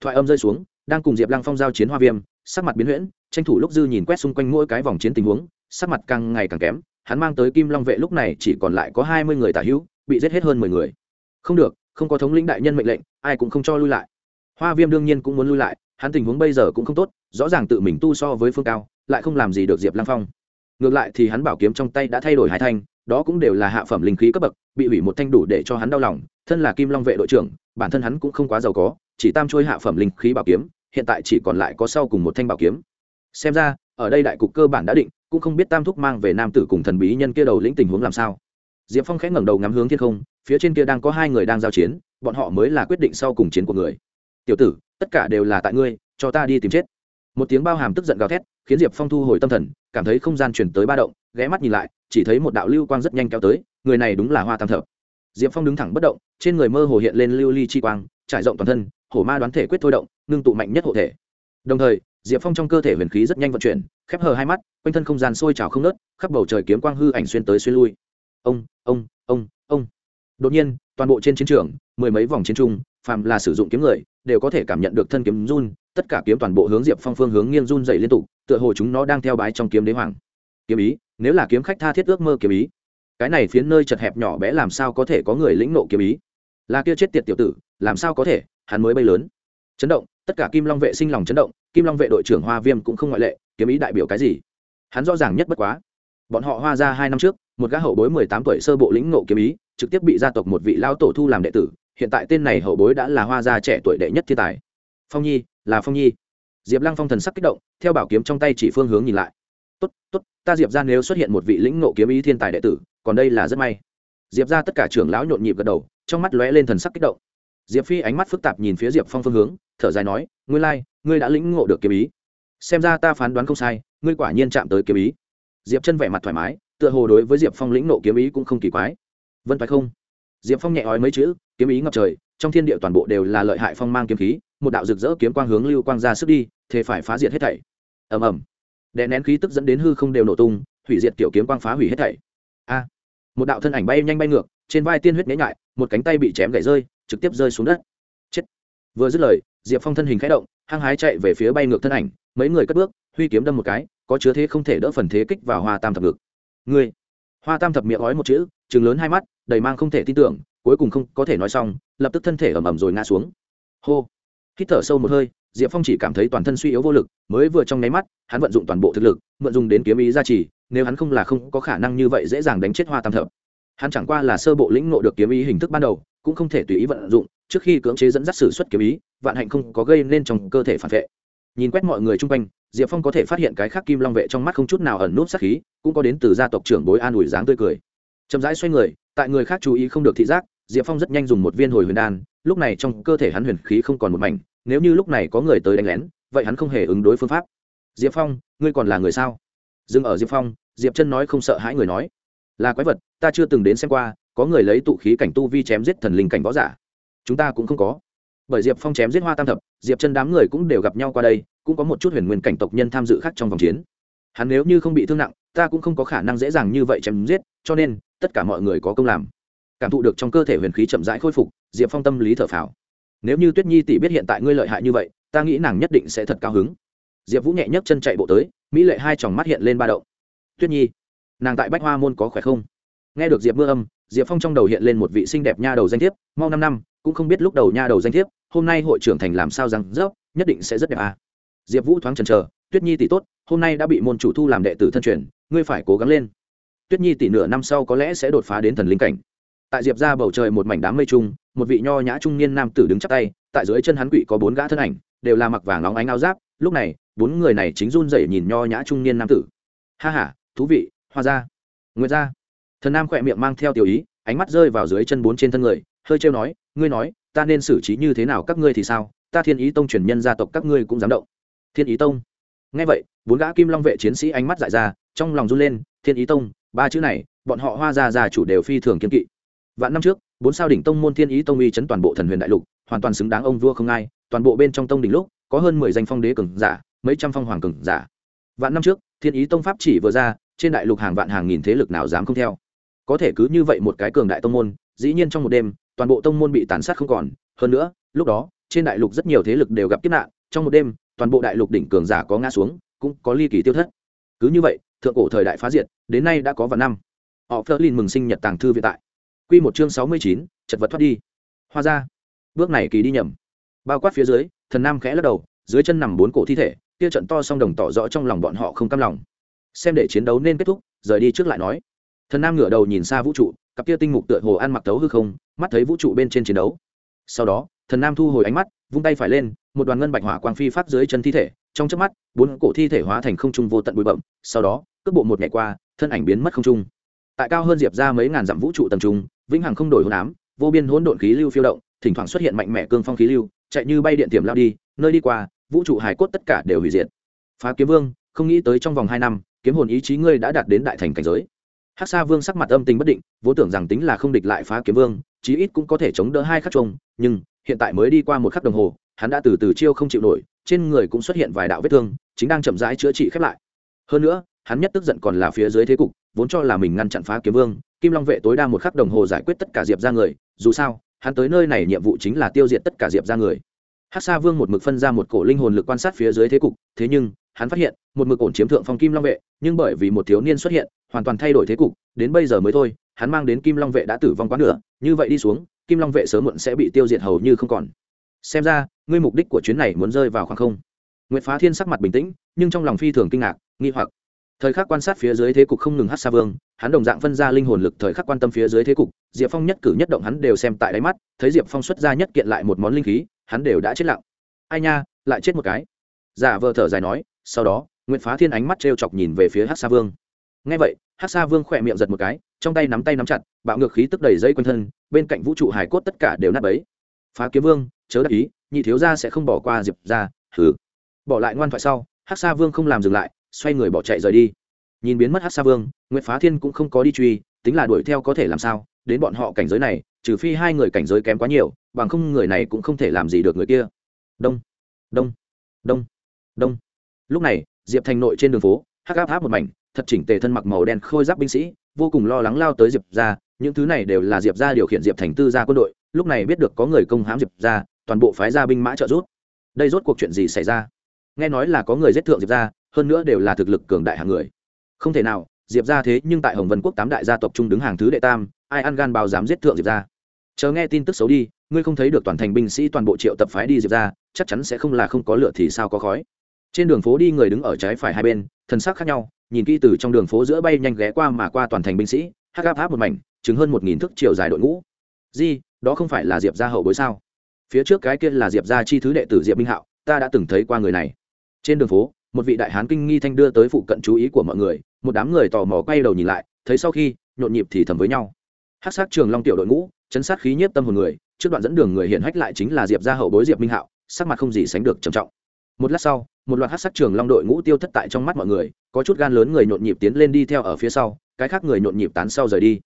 Thoại âm rơi xuống, đang cùng diệp lăng phong giao chiến hoa viêm, sắc mặt biến huyễn, tranh thủ lúc dư nhìn quét xung quanh mỗi cái vòng chiến tình huống, sắc mặt càng ngày càng kém, hắn mang tới kim long vệ lúc này chỉ còn lại có hai mươi người tả hữu, bị giết hết hơn mười người. Không được, không có thống lĩnh đại nhân mệnh lệnh, ai cũng không cho lui lại hoa viêm đương nhiên cũng muốn lui lại, hắn tình huống bây giờ cũng không tốt, rõ ràng tự mình tu so với phương cao, lại không làm gì được diệp lăng phong. Ngược lại thì hắn bảo kiếm trong tay đã thay đổi hai thanh, đó cũng đều là hạ phẩm linh khí cấp bậc, bị hủy một thanh đủ để cho hắn đau lòng, thân là kim long vệ đội trưởng, bản thân hắn cũng không quá giàu có, chỉ tam trôi hạ phẩm linh khí bảo kiếm, hiện tại chỉ còn lại có sau cùng một thanh bảo kiếm. Xem ra, ở đây đại cục cơ bản đã định, cũng không biết tam thúc mang về nam tử cùng thần bí nhân kia đầu lĩnh tình huống làm sao. Diệp phong khẽ ngẩng đầu ngắm hướng thiên không, phía trên kia đang có hai người đang giao chiến, bọn họ mới là quyết định sau cùng chiến của người tiểu tử, tất cả đều là tại ngươi, cho ta đi tìm chết. Một tiếng bao hàm tức giận gào thét, khiến diệp phong thu hồi tâm thần, cảm thấy không gian chuyển tới ba động, ghé mắt nhìn lại, chỉ thấy một đạo lưu quang rất nhanh kéo tới, người này đúng là hoa tam thập. Diệp phong đứng thẳng bất động, trên người mơ hồ hiện lên lưu ly chi quang, trải rộng toàn thân, hổ ma đoán thể quyết thôi động, ngưng tụ mạnh nhất hộ thể. Đồng thời, diệp phong trong cơ thể huyền khí rất nhanh vận chuyển, khép hờ hai mắt, quanh thân không gian sôi trào không nớt khắp bầu trời kiếm quang hư ảnh xuyên tới xuyên lui. Ông ông ông ông. Đột nhiên, toàn bộ trên chiến trường, mười mấy vòng chiến trung phàm là sử dụng kiếm người, đều có thể cảm nhận được thân kiếm run, tất cả kiếm toàn bộ hướng diệp phong phương hướng nghiêng run dày liên tục, tựa hồ chúng nó đang theo bái trong kiếm đế hoàng. Kiếm ý, nếu là kiếm khách tha thiết ước mơ kiếm ý, cái này phiến nơi chật hẹp nhỏ bé làm sao có thể có người lĩnh nộ kiếm ý? Là kia chết tiệt tiểu tử, làm sao có thể, hắn mới bay lớn. Chấn động, tất cả kim long vệ sinh lòng chấn động, kim long vệ đội trưởng hoa viêm cũng không ngoại lệ, kiếm ý đại biểu cái gì? Hắn rõ ràng nhất bất quá. Bọn họ hoa ra hai năm trước, một gã hậu bối mười tám tuổi sơ bộ lĩnh nộ kiếm ý, trực tiếp bị gia tộc một vị lao tổ thu làm đệ tử hiện tại tên này hậu bối đã là hoa gia trẻ tuổi đệ nhất thiên tài. Phong nhi là phong nhi. Diệp lăng phong thần sắc kích động theo bảo kiếm trong tay chỉ phương hướng nhìn lại. Tốt tốt ta diệp ra nếu xuất hiện một vị lĩnh nộ kiếm ý thiên tài đệ tử còn đây là rất may. Diệp ra tất cả trưởng lão nhộn nhịp gật đầu trong mắt lóe lên thần sắc kích động. Diệp phi ánh mắt phức tạp nhìn phía diệp phong phương hướng thở dài nói ngươi lai、like, ngươi đã lĩnh ngộ được kiếm ý. Xem ra ta phán đoán không sai ngươi quả nhiên chạm tới kiếm ý. Diệp chân vẻ mặt thoải mái tựa hồ đối với diệp phong lĩnh nộ kiếm ý cũng không kỳ quái. Vân phải không? Diệp phong nhẹ ói mấy chữ, kiếm ý ngập trời, trong thiên địa toàn bộ đều là lợi hại phong mang kiếm khí, một đạo rực rỡ kiếm quang hướng lưu quang ra sức đi, thế phải phá diệt hết thảy. Ầm ầm. Đè nén khí tức dẫn đến hư không đều nổ tung, hủy diệt tiểu kiếm quang phá hủy hết thảy. A. Một đạo thân ảnh bay nhanh bay ngược, trên vai tiên huyết nhễ nhại, một cánh tay bị chém gãy rơi, trực tiếp rơi xuống đất. Chết. Vừa dứt lời, diệp phong thân hình khẽ động, hăng hái chạy về phía bay ngược thân ảnh, mấy người cất bước, huy kiếm đâm một cái, có chứa thế không thể đỡ phần thế kích vào hoa tam thập ngực. Ngươi. Hoa tam thập miệng ói một chữ chừng lớn hai mắt đầy mang không thể tin tưởng, cuối cùng không có thể nói xong, lập tức thân thể ẩm ẩm rồi ngã xuống. Hô! Hít thở sâu một hơi, diệp phong chỉ cảm thấy toàn thân suy yếu vô lực, mới vừa trong nháy mắt, hắn vận dụng toàn bộ thực lực, mượn dùng đến kiếm ý gia trì, nếu hắn không là không có khả năng như vậy dễ dàng đánh chết hoa tam thập. Hắn chẳng qua là sơ bộ lĩnh ngộ được kiếm ý hình thức ban đầu, cũng không thể tùy ý vận dụng, trước khi cưỡng chế dẫn dắt sử xuất kiếm ý, vạn hạnh không có gây nên trong cơ thể phản vệ. Nhìn quét mọi người chung quanh, diệp phong có thể phát hiện cái khác kim long vệ trong mắt không chút nào ẩn nút sát khí, cũng có đến từ gia tộc trưởng bối an ủi dáng tươi cười chậm rãi xoay người, tại người khác chú ý không được thị giác, diệp phong rất nhanh dùng một viên hồi huyền đan, lúc này trong cơ thể hắn huyền khí không còn một mảnh, nếu như lúc này có người tới đánh lén, vậy hắn không hề ứng đối phương pháp. Diệp phong, ngươi còn là người sao? Dừng ở diệp phong, diệp chân nói không sợ hãi người nói. Là quái vật, ta chưa từng đến xem qua, có người lấy tụ khí cảnh tu vi chém giết thần linh cảnh võ giả. Chúng ta cũng không có. Bởi diệp phong chém giết hoa tam thập, diệp chân đám người cũng đều gặp nhau qua đây, cũng có một chút huyền nguyên cảnh tộc nhân tham dự khác trong vòng chiến. Hắn nếu như không bị thương nặng, ta cũng không có khả năng dễ dàng như vậy chém giết, cho nên tất cả mọi người có công làm. Cảm thụ được trong cơ thể huyền khí chậm rãi khôi phục, diệp phong tâm lý thở phào. Nếu như tuyết nhi tỷ biết hiện tại ngươi lợi hại như vậy, ta nghĩ nàng nhất định sẽ thật cao hứng. Diệp vũ nhẹ nhấc chân chạy bộ tới, mỹ lệ hai chòng mắt hiện lên ba đậu tuyết nhi, nàng tại bách hoa môn có khỏe không? Nghe được diệp mưa âm, diệp phong trong đầu hiện lên một vị xinh đẹp nha đầu danh thiếp, mau năm năm, cũng không biết lúc đầu nha đầu danh thiếp, hôm nay hội trưởng thành làm sao rằng rớp nhất định sẽ rất đẹp à. diệp vũ thoáng chần chờ, tuyết nhi tỷ tốt, hôm nay đã bị môn chủ thu làm đệ tử thân truyền, ngươi phải cố gắng lên tuyết nhi tỷ nửa năm sau có lẽ sẽ đột phá đến thần linh cảnh. Tại diệp ra bầu trời một mảnh đám mây trung một vị nho nhã trung niên nam tử đứng chắc tay, tại dưới chân hắn quỵ có bốn gã thân ảnh, đều là mặc vàng óng ánh áo giáp, lúc này, bốn người này chính run rẩy nhìn nho nhã trung niên nam tử. Ha ha, thú vị, hoa ra nguyệt ra thần nam khỏe miệng mang theo tiểu ý, ánh mắt rơi vào dưới chân bốn trên thân người, hơi trêu nói, ngươi nói, ta nên xử trí như thế nào các ngươi thì sao? Ta thiên ý tông truyền nhân gia tộc các ngươi cũng dám động. Thiên ý tông. Nghe vậy, bốn gã kim long vệ chiến sĩ ánh mắt dại ra, trong lòng run lên, thiên ý tông ba chữ này bọn họ hoa gia gia chủ đều phi thường kiên kỵ vạn năm trước bốn sao đỉnh tông môn thiên ý tông uy chấn toàn bộ thần huyền đại lục hoàn toàn xứng đáng ông vua không ai toàn bộ bên trong tông đỉnh lúc có hơn mười danh phong đế cường giả mấy trăm phong hoàng cường giả vạn năm trước thiên ý tông pháp chỉ vừa ra trên đại lục hàng vạn hàng nghìn thế lực nào dám không theo có thể cứ như vậy một cái cường đại tông môn dĩ nhiên trong một đêm toàn bộ tông môn bị tàn sát không còn hơn nữa lúc đó trên đại lục rất nhiều thế lực đều gặp kiếp nạn trong một đêm toàn bộ đại lục đỉnh cường giả có ngã xuống cũng có ly kỳ tiêu thất cứ như vậy thượng cổ thời đại phá diệt, đến nay đã có vạn năm. Họ phớt lên mừng sinh nhật tàng thư viện tại. Quy một chương sáu mươi chín, chật vật thoát đi. Hoa ra. Bước này kỳ đi nhầm. Bao quát phía dưới, thần nam khẽ lắc đầu, dưới chân nằm bốn cổ thi thể, kia trận to song đồng tỏ rõ trong lòng bọn họ không cam lòng. Xem để chiến đấu nên kết thúc, rời đi trước lại nói. Thần nam ngửa đầu nhìn xa vũ trụ, cặp kia tinh mục tựa hồ ăn mặc tấu hư không, mắt thấy vũ trụ bên trên chiến đấu. Sau đó, thần nam thu hồi ánh mắt, vung tay phải lên, một đoàn ngân bạch hỏa quang phi phát dưới chân thi thể trong chớp mắt, bốn cổ thi thể hóa thành không trung vô tận bụi bậm sau đó, cước bộ một ngày qua, thân ảnh biến mất không trung. Tại cao hơn diệp ra mấy ngàn dặm vũ trụ tầng trung, vĩnh hằng không đổi hôn ám, vô biên hỗn độn khí lưu phiêu động, thỉnh thoảng xuất hiện mạnh mẽ cương phong khí lưu, chạy như bay điện tiềm lao đi, nơi đi qua, vũ trụ hải cốt tất cả đều hủy diệt. Phá kiếm vương, không nghĩ tới trong vòng hai năm, kiếm hồn ý chí ngươi đã đạt đến đại thành cảnh giới. Hắc sa vương sắc mặt âm tình bất định, vốn tưởng rằng tính là không địch lại phá kiếm vương, chí ít cũng có thể chống đỡ hai khắc trông nhưng hiện tại mới đi qua một khắc đồng hồ, hắn đã từ từ chiêu không chịu nổi trên người cũng xuất hiện vài đạo vết thương, chính đang chậm rãi chữa trị khép lại. Hơn nữa, hắn nhất tức giận còn là phía dưới thế cục, vốn cho là mình ngăn chặn phá kiếm vương, kim long vệ tối đa một khắc đồng hồ giải quyết tất cả diệp ra người, dù sao, hắn tới nơi này nhiệm vụ chính là tiêu diệt tất cả diệp ra người. Hát sa vương một mực phân ra một cổ linh hồn lực quan sát phía dưới thế cục, thế nhưng, hắn phát hiện, một mực ổn chiếm thượng phong kim long vệ, nhưng bởi vì một thiếu niên xuất hiện, hoàn toàn thay đổi thế cục, đến bây giờ mới thôi, hắn mang đến kim long vệ đã tử vong quá nửa, như vậy đi xuống, kim long vệ sớm muộn sẽ bị tiêu diệt hầu như không còn. Xem ra ngươi mục đích của chuyến này muốn rơi vào khoảng không? Nguyễn phá thiên sắc mặt bình tĩnh, nhưng trong lòng phi thường kinh ngạc, nghi hoặc. Thời khắc quan sát phía dưới thế cục không ngừng hát xa vương, hắn đồng dạng phân ra linh hồn lực thời khắc quan tâm phía dưới thế cục, diệp phong nhất cử nhất động hắn đều xem tại đáy mắt, thấy diệp phong xuất ra nhất kiện lại một món linh khí, hắn đều đã chết lặng. Ai nha, lại chết một cái. Giả vờ thở dài nói, sau đó nguyễn phá thiên ánh mắt t chọc nhìn về phía hát xa vương. Ngay vậy hát xa vương khỏe miệng giật một cái, trong tay nắm tay nắm chặt, bạo ngược khí tức đầy dây quanh thân, bên cạnh vũ trụ hải cốt tất cả đều nát bấy. Phá kiếm vương, chớ đắc ý nhị thiếu gia sẽ không bỏ qua diệp ra hừ. Bỏ lại ngoan thoại sau hát xa vương không làm dừng lại, xoay người bỏ chạy rời đi. Nhìn biến mất hát sa vương nguyễn phá thiên cũng không có đi truy, tính là đuổi theo có thể làm sao, đến bọn họ cảnh giới này, trừ phi hai người cảnh giới kém quá nhiều, bằng không người này cũng không thể làm gì được người kia. Đông đông đông đông. Lúc này, diệp thành nội trên đường phố, hắc áp áp một mảnh, thật chỉnh tề thân mặc màu đen khôi giáp binh sĩ, vô cùng lo lắng lao tới diệp ra những thứ này đều là diệp ra điều khiển diệp thành tư gia quân đội, lúc này biết được có người công hãm diệp ra toàn bộ phái gia binh mã trợ rút. đây rốt cuộc chuyện gì xảy ra? Nghe nói là có người giết thượng diệp ra hơn nữa đều là thực lực cường đại hàng người. Không thể nào, diệp ra thế nhưng tại hồng vân quốc tám đại gia tộc trung đứng hàng thứ đệ tam, ai ăn gan bao dám giết thượng diệp ra chờ nghe tin tức xấu đi, ngươi không thấy được toàn thành binh sĩ toàn bộ triệu tập phái đi diệp ra chắc chắn sẽ không là không có lửa thì sao có khói. Trên đường phố đi người đứng ở trái phải hai bên thân sắc khác nhau, nhìn kỹ từ trong đường phố giữa bay nhanh ghé qua mà qua toàn thành binh sĩ, hắc áp áp một mảnh chứng hơn một nghìn thước chiều dài đội ngũ. Di, đó không phải là diệp gia hậu bối sao? Phía trước cái kia là diệp gia chi thứ đệ tử diệp minh hạo, ta đã từng thấy qua người này. Trên đường phố, một vị đại hán kinh nghi thanh đưa tới phụ cận chú ý của mọi người, một đám người tò mò quay đầu nhìn lại, thấy sau khi, nhộn nhịp thì thầm với nhau. Hát sát trường long tiểu đội ngũ, chấn sát khí nhiếp tâm hồn người, trước đoạn dẫn đường người hiện hách lại chính là diệp gia hậu bối diệp minh hạo, sắc mặt không gì sánh được trầm trọng. Một lát sau, một loạt hát sát trường long đội ngũ tiêu thất tại trong mắt mọi người, có chút gan lớn người nhộn nhịp tiến lên đi theo ở phía sau, cái khác người nhộn nhịp tán sau rời đi.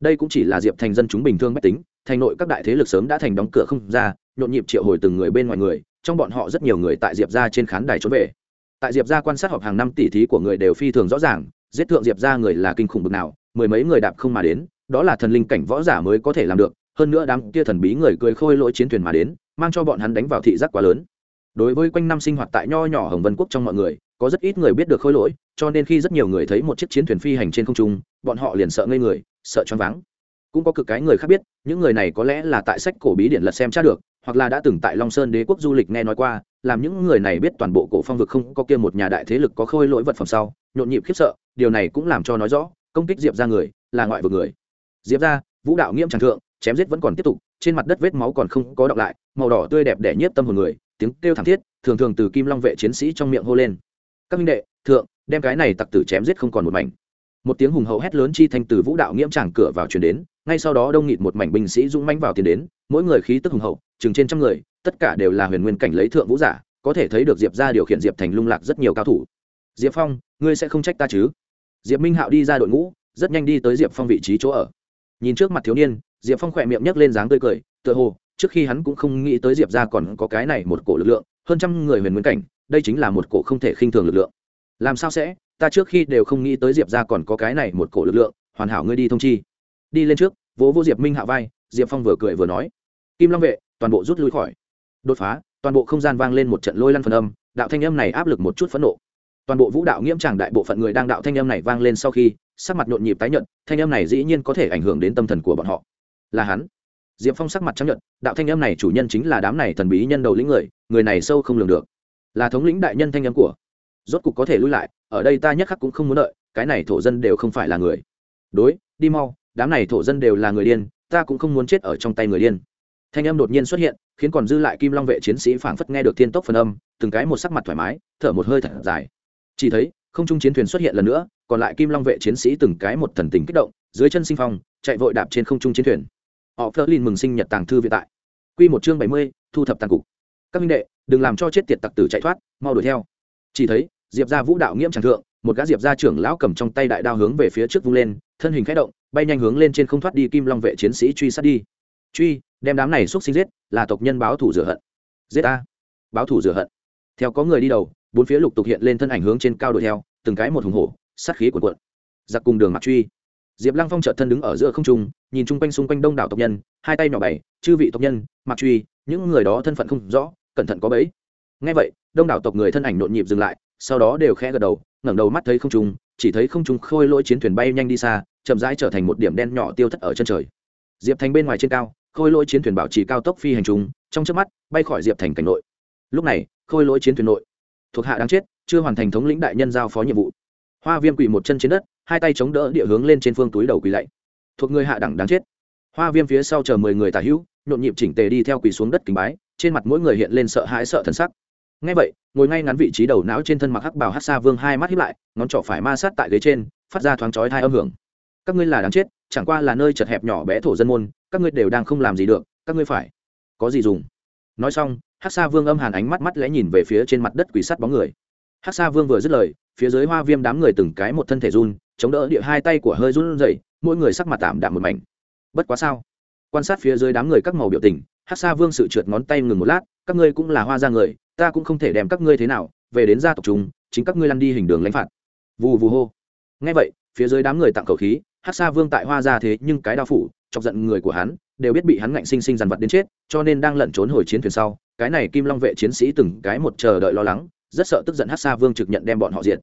Đây cũng chỉ là diệp thành dân chúng bình thường mách tính, thành nội các đại thế lực sớm đã thành đóng cửa không ra nhộn nhịp triệu hồi từng người bên ngoài người, trong bọn họ rất nhiều người tại diệp ra trên khán đài trốn về. Tại diệp ra quan sát họp hàng năm tỷ thí của người đều phi thường rõ ràng, giết thượng diệp ra người là kinh khủng bực nào, mười mấy người đạp không mà đến, đó là thần linh cảnh võ giả mới có thể làm được, hơn nữa đám kia thần bí người cười khôi lỗi chiến thuyền mà đến, mang cho bọn hắn đánh vào thị giác quá lớn. Đối với quanh năm sinh hoạt tại nho nhỏ hồng vân quốc trong mọi người, có rất ít người biết được khôi lỗi, cho nên khi rất nhiều người thấy một chiếc chiến thuyền phi hành trên không trung, bọn họ liền sợ ngây người, sợ choáng váng. Cũng có cực cái người khác biết, những người này có lẽ là tại sách cổ bí điển lật xem tra được hoặc là đã từng tại long sơn đế quốc du lịch nghe nói qua, làm những người này biết toàn bộ cổ phong vực không có kia một nhà đại thế lực có khôi lỗi vật phẩm sau, nhộn nhịp khiếp sợ, điều này cũng làm cho nói rõ, công kích diệp ra người là ngoại vực người. Diệp ra vũ đạo nghiêm tràng thượng, chém giết vẫn còn tiếp tục, trên mặt đất vết máu còn không có đọng lại, màu đỏ tươi đẹp đẻ nhiếp tâm hồn người, tiếng kêu thảm thiết, thường thường từ kim long vệ chiến sĩ trong miệng hô lên. Các minh đệ, thượng, đem cái này tặc tử chém giết không còn một mảnh. Một tiếng hùng hậu hét lớn chi thanh từ vũ đạo nghiễm tràng cửa vào chuyển đến, ngay sau đó đông nghịt một mảnh binh sĩ dũng mãnh vào tiền đến mỗi người khí tức hùng hậu, chừng trên trăm người, tất cả đều là huyền nguyên cảnh lấy thượng vũ giả, có thể thấy được diệp ra điều khiển diệp thành lung lạc rất nhiều cao thủ. Diệp phong, ngươi sẽ không trách ta chứ? Diệp minh hạo đi ra đội ngũ, rất nhanh đi tới diệp phong vị trí chỗ ở. Nhìn trước mặt thiếu niên, diệp phong khỏe miệng nhấc lên dáng tươi cười, tựa hồ, trước khi hắn cũng không nghĩ tới diệp ra còn có cái này một cổ lực lượng, hơn trăm người huyền nguyên cảnh, đây chính là một cổ không thể khinh thường lực lượng. Làm sao sẽ? Ta trước khi đều không nghĩ tới diệp ra còn có cái này một cổ lực lượng, hoàn hảo ngươi đi thông chi. Đi lên trước, vỗ vô diệp minh hạ vai, diệp phong vừa cười vừa nói kim long vệ, toàn bộ rút lui khỏi. Đột phá, toàn bộ không gian vang lên một trận lôi lăn phần âm, đạo thanh âm này áp lực một chút phẫn nộ. Toàn bộ vũ đạo nghiễm tràng đại bộ phận người đang đạo thanh âm này vang lên sau khi, sắc mặt nhộn nhịp tái nhận thanh âm này dĩ nhiên có thể ảnh hưởng đến tâm thần của bọn họ. Là hắn. Diệp phong sắc mặt chấp nhận đạo thanh âm này chủ nhân chính là đám này thần bí nhân đầu lĩnh người người này sâu không lường được. Là thống lĩnh đại nhân thanh âm của. Rốt cục có thể lui lại, ở đây ta nhất khắc cũng không muốn đợi, cái này thổ dân đều không phải là người. Đối, đi mau, đám này thổ dân đều là người điên, ta cũng không muốn chết ở trong tay người điên thanh âm đột nhiên xuất hiện, khiến còn dư lại kim long vệ chiến sĩ phảng phất nghe được thiên tốc phần âm, từng cái một sắc mặt thoải mái, thở một hơi thật dài. Chỉ thấy, không trung chiến thuyền xuất hiện lần nữa, còn lại kim long vệ chiến sĩ từng cái một thần tình kích động, dưới chân sinh phong, chạy vội đạp trên không trung chiến thuyền. Họ phớt lên mừng sinh nhật tàng thư viện tại. Quy một chương bảy mươi, thu thập tàn cục. Các minh đệ, đừng làm cho chết tiệt tặc tử chạy thoát, mau đuổi theo. Chỉ thấy, diệp gia vũ đạo nghiễm tràng thượng, một gã diệp gia trưởng lão cầm trong tay đại đao hướng về phía trước vung lên, thân hình khẽ động, bay nhanh hướng lên trên không thoát đi kim long vệ chiến sĩ truy sát đi truy, đem đám này xúc sinh giết, là tộc nhân báo thủ rửa hận. Giết a báo thủ rửa hận. Theo có người đi đầu, bốn phía lục tục hiện lên thân ảnh hướng trên cao đuổi theo, từng cái một hùng hổ, sát khí cuộn cuộn. Giặc cùng đường mặc truy. Diệp lăng phong trợt thân đứng ở giữa không trung, nhìn chung quanh xung quanh đông đảo tộc nhân, hai tay nhỏ bảy chư vị tộc nhân mặc truy, những người đó thân phận không rõ, cẩn thận có bẫy. Ngay vậy, đông đảo tộc người thân ảnh nhộn nhịp dừng lại, sau đó đều khẽ gật đầu, ngẩng đầu mắt thấy không trung, chỉ thấy không trung khôi lỗi chiến thuyền bay nhanh đi xa, chậm rãi trở thành một điểm đen nhỏ tiêu thất ở chân trời. Diệp thành bên ngoài trên cao khôi lỗi chiến thuyền bảo trì cao tốc phi hành trùng trong trước mắt, bay khỏi diệp thành cảnh nội. Lúc này, khôi lỗi chiến thuyền nội, thuộc hạ đáng chết, chưa hoàn thành thống lĩnh đại nhân giao phó nhiệm vụ. Hoa viêm quỳ một chân trên đất, hai tay chống đỡ địa hướng lên trên phương túi đầu quỳ lạy. Thuộc người hạ đẳng đáng chết. Hoa viêm phía sau chờ mười người tả hữu, nhộn nhịp chỉnh tề đi theo quỳ xuống đất kính bái, trên mặt mỗi người hiện lên sợ hãi sợ thần sắc. Ngay vậy, ngồi ngay ngắn vị trí đầu não trên thân mặc hắc bào hát xa vương hai mắt hiếp lại, ngón trỏ phải ma sát tại ghế trên, phát ra thoáng chói hai âm hưởng. Các ngươi là đáng chết, chẳng qua là nơi chật hẹp nhỏ bé thổ dân môn các ngươi đều đang không làm gì được, các ngươi phải có gì dùng. Nói xong hát xa vương âm hàn ánh mắt mắt lẽ nhìn về phía trên mặt đất quỷ sắt bóng người. Hát xa vương vừa dứt lời, phía dưới hoa viêm đám người từng cái một thân thể run, chống đỡ địa hai tay của hơi run rẩy, mỗi người sắc mặt tạm đạm một mảnh. Bất quá sao? Quan sát phía dưới đám người các màu biểu tình hát xa vương sự trượt ngón tay ngừng một lát, các ngươi cũng là hoa ra người, ta cũng không thể đem các ngươi thế nào, về đến gia tộc chúng, chính các ngươi lăn đi hình đường lãnh phạt. Vù vù hô. Ngay vậy phía dưới đám người tặng cầu khí hát xa vương tại hoa ra thế nhưng cái đao phủ, chọc giận người của hắn, đều biết bị hắn ngạnh sinh sinh dằn vặt đến chết, cho nên đang lẩn trốn hồi chiến thuyền sau, cái này kim long vệ chiến sĩ từng cái một chờ đợi lo lắng, rất sợ tức giận hát xa vương trực nhận đem bọn họ diện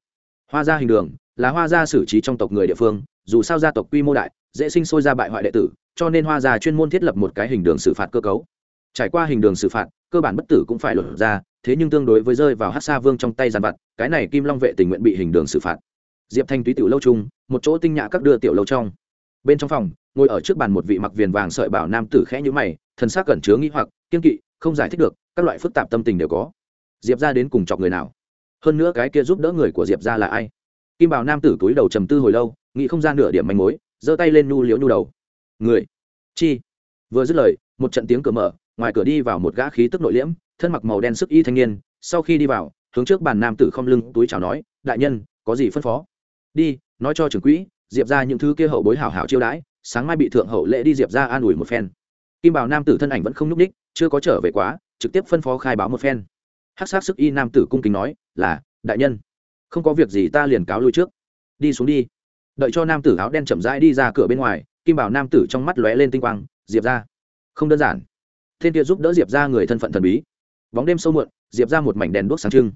hoa gia hình đường, là hoa gia xử trí trong tộc người địa phương, dù sao gia tộc quy mô đại, dễ sinh sôi ra bại hoại đệ tử, cho nên hoa gia chuyên môn thiết lập một cái hình đường xử phạt cơ cấu. Trải qua hình đường xử phạt, cơ bản bất tử cũng phải lột ra, thế nhưng tương đối với rơi vào hát xa vương trong tay giàn vặt, cái này kim long vệ tình nguyện bị hình đường xử phạt diệp thanh túy tiểu lâu trung một chỗ tinh nhã các đưa tiểu lâu trong. Bên trong phòng, ngồi ở trước bàn một vị mặc viền vàng sợi bảo nam tử khẽ nhữ mày, thần xác cẩn chứa nghĩ hoặc kiên kỵ, không giải thích được, các loại phức tạp tâm tình đều có. Diệp ra đến cùng chọc người nào? Hơn nữa cái kia giúp đỡ người của diệp ra là ai? Kim bảo nam tử túi đầu trầm tư hồi lâu, nghĩ không ra nửa điểm manh mối, giơ tay lên nu liễu nu đầu. Người? Chi? Vừa dứt lời, một trận tiếng cửa mở, ngoài cửa đi vào một gã khí tức nội liễm, thân mặc màu đen sức y thanh niên, sau khi đi vào, hướng trước bàn nam tử không lưng túi chào nói, đại nhân, có gì phân phó? Đi, nói cho trưởng quỹ, diệp ra những thứ kia hậu bối hảo hảo chiêu đãi, sáng mai bị thượng hậu lễ đi diệp ra an ủi một phen. Kim bảo nam tử thân ảnh vẫn không nhúc ních chưa có trở về quá, trực tiếp phân phó khai báo một phen. Hát sắc sức y nam tử cung kính nói, là, đại nhân, không có việc gì ta liền cáo lui trước. Đi xuống đi. Đợi cho nam tử áo đen chậm rãi đi ra cửa bên ngoài, kim bảo nam tử trong mắt lóe lên tinh quang, diệp ra không đơn giản. Thiên kia giúp đỡ diệp ra người thân phận thần bí. Bóng đêm sâu muộn, diệp ra một mảnh đèn đuốc sáng trưng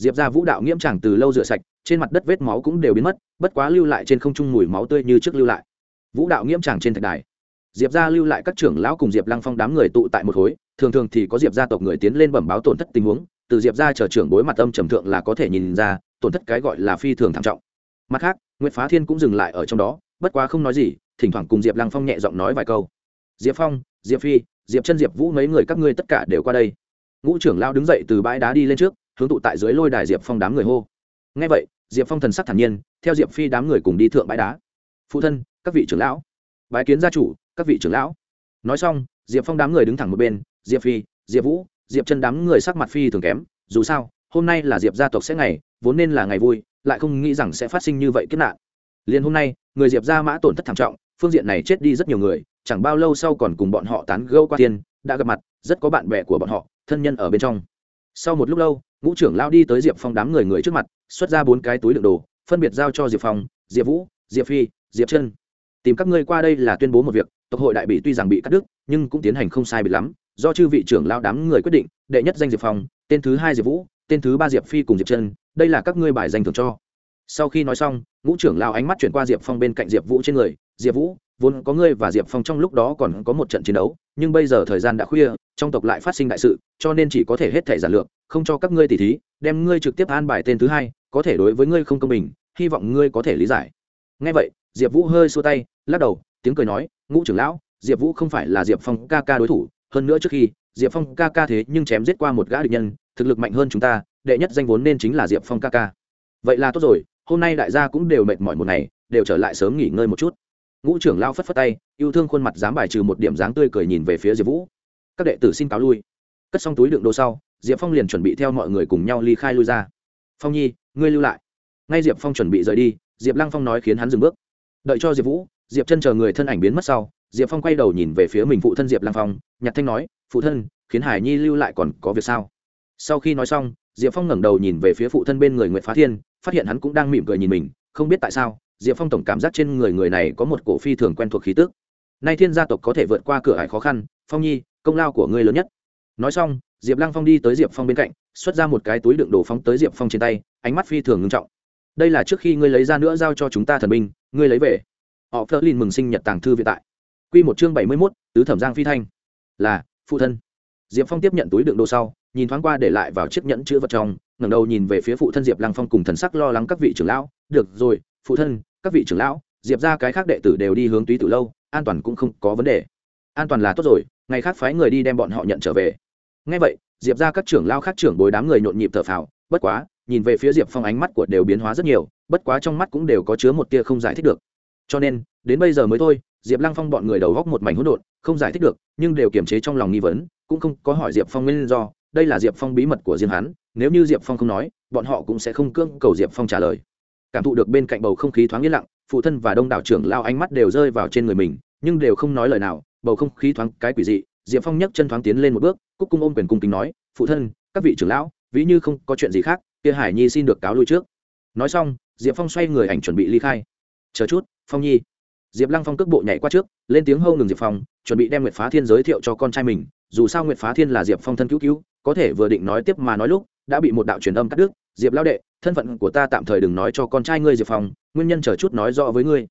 diệp ra vũ đạo nghiễm chẳng từ lâu rửa sạch, trên mặt đất vết máu cũng đều biến mất, bất quá lưu lại trên không trung mùi máu tươi như trước lưu lại. Vũ đạo nghiễm chẳng trên thạch đài. Diệp ra lưu lại các trưởng lão cùng diệp lăng phong đám người tụ tại một khối, thường thường thì có diệp gia tộc người tiến lên bẩm báo tổn thất tình huống, từ diệp ra chờ trưởng bối mặt âm trầm thượng là có thể nhìn ra, tổn thất cái gọi là phi thường thảm trọng. Mặt khác nguyễn phá thiên cũng dừng lại ở trong đó, bất quá không nói gì, thỉnh thoảng cùng diệp lăng phong nhẹ giọng nói vài câu. Diệp phong, diệp phi, diệp chân diệp vũ mấy người các ngươi tất cả đều qua đây. Ngũ trưởng lao đứng dậy từ bãi đá đi lên trước hướng tụ tại dưới lôi đài diệp phong đám người hô. Ngay vậy, diệp phong thần sắc thản nhiên, theo diệp phi đám người cùng đi thượng bãi đá. Phụ thân, các vị trưởng lão. Bái kiến gia chủ, các vị trưởng lão. Nói xong, diệp phong đám người đứng thẳng một bên, diệp phi, diệp vũ, diệp chân đám người sắc mặt phi thường kém, dù sao, hôm nay là diệp gia tộc sẽ ngày, vốn nên là ngày vui, lại không nghĩ rằng sẽ phát sinh như vậy kết nạn. Liền hôm nay, người diệp gia mã tổn thất thảm trọng, phương diện này chết đi rất nhiều người, chẳng bao lâu sau còn cùng bọn họ tán gẫu qua tiên đã gặp mặt, rất có bạn bè của bọn họ, thân nhân ở bên trong sau một lúc lâu, ngũ trưởng lao đi tới diệp phong đám người người trước mặt, xuất ra bốn cái túi đựng đồ, phân biệt giao cho diệp phong, diệp vũ, diệp phi, diệp chân. Tìm các ngươi qua đây là tuyên bố một việc, tộc hội đại bị tuy rằng bị cắt đứt, nhưng cũng tiến hành không sai bị lắm, do chư vị trưởng lao đám người quyết định, đệ nhất danh diệp phong, tên thứ hai diệp vũ, tên thứ ba diệp phi cùng diệp chân, đây là các ngươi bài danh thưởng cho sau khi nói xong, ngũ trưởng lao ánh mắt chuyển qua diệp phong bên cạnh diệp vũ trên người. Diệp vũ, vốn có ngươi và diệp phong trong lúc đó còn có một trận chiến đấu, nhưng bây giờ thời gian đã khuya, trong tộc lại phát sinh đại sự, cho nên chỉ có thể hết thể giản lược, không cho các ngươi tỉ thí, đem ngươi trực tiếp an bài tên thứ hai, có thể đối với ngươi không công bình, hy vọng ngươi có thể lý giải. Ngay vậy, diệp vũ hơi xua tay, lắc đầu, tiếng cười nói, ngũ trưởng lão, diệp vũ không phải là diệp phong ca ca đối thủ, hơn nữa trước khi, diệp phong ca ca thế nhưng chém giết qua một gã địch nhân, thực lực mạnh hơn chúng ta, đệ nhất danh vốn nên chính là diệp phong ca ca. Vậy là tốt rồi hôm nay đại gia cũng đều mệt mỏi một ngày, đều trở lại sớm nghỉ ngơi một chút. Ngũ trưởng lao phất phất tay, yêu thương khuôn mặt dám bài trừ một điểm dáng tươi cười nhìn về phía diệp vũ. Các đệ tử xin cáo lui. Cất xong túi đựng đồ sau, diệp phong liền chuẩn bị theo mọi người cùng nhau ly khai lui ra. Phong nhi, ngươi lưu lại. Ngay diệp phong chuẩn bị rời đi, diệp lăng phong nói khiến hắn dừng bước. Đợi cho diệp vũ, diệp chân chờ người thân ảnh biến mất sau, diệp phong quay đầu nhìn về phía mình phụ thân diệp lang phong nhạc thanh nói, phụ thân, khiến hải nhi lưu lại còn có việc sao? Sau khi nói xong diệp phong ngẩng đầu nhìn về phía phụ thân bên người nguyễn phá thiên, phát hiện hắn cũng đang mỉm cười nhìn mình, không biết tại sao, diệp phong tổng cảm giác trên người người này có một cổ phi thường quen thuộc khí tức. Nay thiên gia tộc có thể vượt qua cửa hải khó khăn, phong nhi, công lao của ngươi lớn nhất. Nói xong, diệp lăng phong đi tới diệp phong bên cạnh, xuất ra một cái túi đựng đồ phóng tới diệp phong trên tay, ánh mắt phi thường ngưng trọng. Đây là trước khi ngươi lấy ra nữa giao cho chúng ta thần binh, ngươi lấy về. Họ phơ lin mừng sinh nhật tàng thư viện tại. Q một chương bảy mươi mốt, tứ thẩm giang phi thanh. Là, phụ thân. Diệp phong tiếp nhận túi đựng đồ sau nhìn thoáng qua để lại vào chiếc nhẫn chữ vật trong, ngẩng đầu nhìn về phía phụ thân diệp lăng phong cùng thần sắc lo lắng các vị trưởng lão. Được rồi, phụ thân, các vị trưởng lão, diệp ra cái khác đệ tử đều đi hướng túy từ lâu, an toàn cũng không có vấn đề. An toàn là tốt rồi, ngày khác phái người đi đem bọn họ nhận trở về. Ngay vậy, diệp ra các trưởng lao khác trưởng bồi đám người nhộn nhịp thở phào, bất quá, nhìn về phía diệp phong ánh mắt của đều biến hóa rất nhiều, bất quá trong mắt cũng đều có chứa một tia không giải thích được. Cho nên, đến bây giờ mới thôi, diệp lăng phong bọn người đầu góc một mảnh hỗn độn, không giải thích được, nhưng đều kiềm chế trong lòng nghi vấn, cũng không có hỏi diệp phong nguyên do đây là diệp phong bí mật của riêng hắn, nếu như diệp phong không nói, bọn họ cũng sẽ không cưỡng cầu diệp phong trả lời. Cảm thụ được bên cạnh bầu không khí thoáng yên lặng, phụ thân và đông đảo trưởng lao ánh mắt đều rơi vào trên người mình, nhưng đều không nói lời nào, bầu không khí thoáng cái quỷ dị, diệp phong nhấc chân thoáng tiến lên một bước, cúc cung ôm quyền cung kính nói, phụ thân, các vị trưởng lão, ví như không có chuyện gì khác, kia hải nhi xin được cáo lui trước. Nói xong, diệp phong xoay người ảnh chuẩn bị ly khai. Chờ chút, phong nhi. Diệp lăng phong cước bộ nhảy qua trước, lên tiếng hâu ngừng diệp phong, chuẩn bị đem nguyệt phá thiên giới thiệu cho con trai mình, dù sao nguyệt phá thiên là diệp phong thân cứu cứu có thể vừa định nói tiếp mà nói lúc, đã bị một đạo truyền âm cắt đứt, diệp lao đệ, thân phận của ta tạm thời đừng nói cho con trai ngươi, diệp phong, nguyên nhân chờ chút nói rõ với ngươi.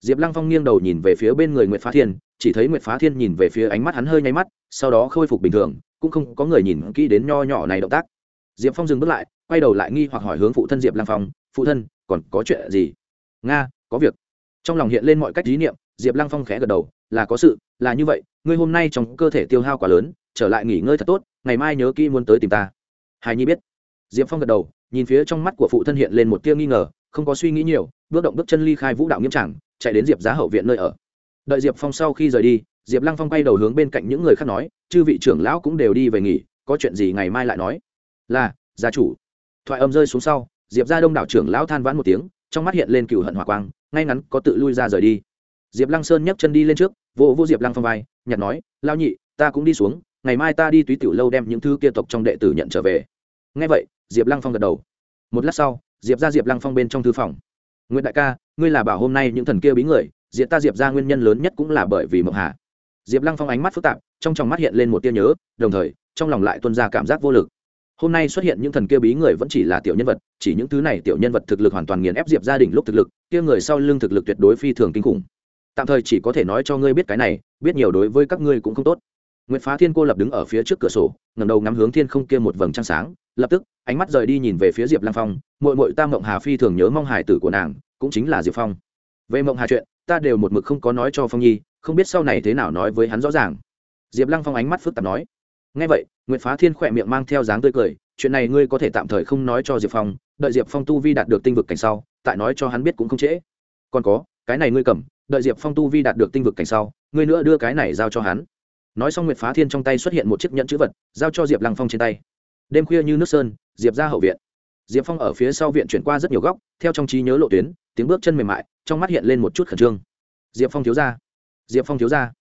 Diệp lăng phong nghiêng đầu nhìn về phía bên người nguyệt phá thiên, chỉ thấy nguyệt phá thiên nhìn về phía ánh mắt hắn hơi nháy mắt, sau đó khôi phục bình thường, cũng không có người nhìn kỹ đến nho nhỏ này động tác. Diệp phong dừng bước lại, quay đầu lại nghi hoặc hỏi hướng phụ thân diệp lăng phong, phụ thân, còn có chuyện gì? Nga, có việc. Trong lòng hiện lên mọi cách lý niệm, diệp lăng phong khẽ gật đầu, là có sự, là như vậy, ngươi hôm nay trong cơ thể tiêu hao quá lớn trở lại nghỉ ngơi thật tốt, ngày mai nhớ kỹ muốn tới tìm ta. Hài nhi biết. Diệp phong gật đầu, nhìn phía trong mắt của phụ thân hiện lên một tia nghi ngờ, không có suy nghĩ nhiều, bước động bước chân ly khai vũ đạo nghiêm trảng, chạy đến diệp giá hậu viện nơi ở. Đợi diệp phong sau khi rời đi, diệp lăng phong quay đầu hướng bên cạnh những người khác nói, chư vị trưởng lão cũng đều đi về nghỉ, có chuyện gì ngày mai lại nói. Là, gia chủ. Thoại âm rơi xuống sau, diệp ra đông đảo trưởng lão than vãn một tiếng, trong mắt hiện lên cựu hận hỏa quang, ngay ngắn có tự lui ra rời đi. Diệp lăng sơn nhấc chân đi lên trước vô vô diệp lăng phong vai, nhặt nói lao nhị, ta cũng đi xuống ngày mai ta đi túy tiểu lâu đem những thứ kia tộc trong đệ tử nhận trở về. Ngay vậy, diệp lăng phong gật đầu. Một lát sau, diệp ra diệp lăng phong bên trong thư phòng. Nguyễn đại ca, ngươi là bảo hôm nay những thần kia bí người diệp ta diệp ra nguyên nhân lớn nhất cũng là bởi vì mộng hà. Diệp lăng phong ánh mắt phức tạp, trong tròng mắt hiện lên một tia nhớ, đồng thời, trong lòng lại tuân ra cảm giác vô lực. Hôm nay xuất hiện những thần kia bí người vẫn chỉ là tiểu nhân vật, chỉ những thứ này tiểu nhân vật thực lực hoàn toàn nghiền ép diệp gia đình lúc thực lực, kia người sau lưng thực lực tuyệt đối phi thường kinh khủng. Tạm thời chỉ có thể nói cho ngươi biết cái này, biết nhiều đối với các ngươi cũng không tốt. Nguyệt Phá Thiên cô lập đứng ở phía trước cửa sổ, ngẩng đầu ngắm hướng thiên không kia một vầng trăng sáng, lập tức, ánh mắt rời đi nhìn về phía Diệp Lăng Phong, muội muội Tam Mộng Hà phi thường nhớ mong hài tử của nàng, cũng chính là Diệp Phong. Về Mộng Hà chuyện, ta đều một mực không có nói cho Phong Nhi, không biết sau này thế nào nói với hắn rõ ràng. Diệp Lăng Phong ánh mắt phức tạp nói. Nghe vậy, Nguyệt Phá Thiên khẽ miệng mang theo dáng tươi cười, chuyện này ngươi có thể tạm thời không nói cho Diệp Phong, đợi Diệp Phong tu vi đạt được tinh vực cảnh sau, tại nói cho hắn biết cũng không trễ. Còn có, cái này ngươi cầm, đợi Diệp Phong tu vi đạt được tinh vực cảnh sau, ngươi nữa đưa cái này giao cho hắn nói xong nguyệt phá thiên trong tay xuất hiện một chiếc nhẫn chữ vật, giao cho diệp lăng phong trên tay. Đêm khuya như nước sơn, diệp ra hậu viện. Diệp phong ở phía sau viện chuyển qua rất nhiều góc, theo trong trí nhớ lộ tuyến, tiếng bước chân mềm mại, trong mắt hiện lên một chút khẩn trương. Diệp phong thiếu ra diệp phong thiếu ra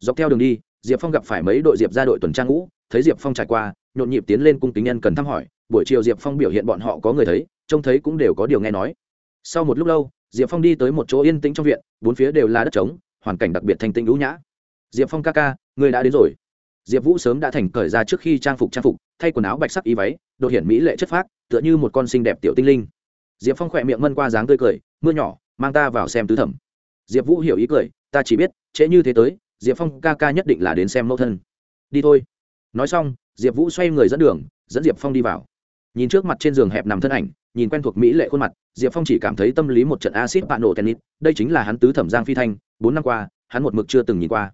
dọc theo đường đi, diệp phong gặp phải mấy đội diệp ra đội tuần trang ngũ, thấy diệp phong trải qua, nhộn nhịp tiến lên cung kính nhân cần thăm hỏi, buổi chiều diệp phong biểu hiện bọn họ có người thấy, trông thấy cũng đều có điều nghe nói. Sau một lúc lâu, diệp phong đi tới một chỗ yên tĩnh trong viện, bốn phía đều là đất trống, hoàn cảnh đặc biệt thanh tĩnh lũ nhã. Diệp phong ca ca người đã đến rồi. Diệp vũ sớm đã thành cởi ra trước khi trang phục trang phục, thay quần áo bạch sắc y váy, đột hiển mỹ lệ chất phác, tựa như một con xinh đẹp tiểu tinh linh. Diệp phong khỏe miệng mân qua dáng tươi cười, mưa nhỏ, mang ta vào xem tứ thẩm. Diệp vũ hiểu ý cười, ta chỉ biết, trễ như thế tới, diệp phong ca ca nhất định là đến xem mẫu thân. Đi thôi. Nói xong, diệp vũ xoay người dẫn đường, dẫn diệp phong đi vào. Nhìn trước mặt trên giường hẹp nằm thân ảnh, nhìn quen thuộc mỹ lệ khuôn mặt, diệp phong chỉ cảm thấy tâm lý một trận acid bạn nổ tennis đây chính là hắn tứ thẩm giang phi thanh, bốn năm qua, hắn một mực chưa từng nhìn qua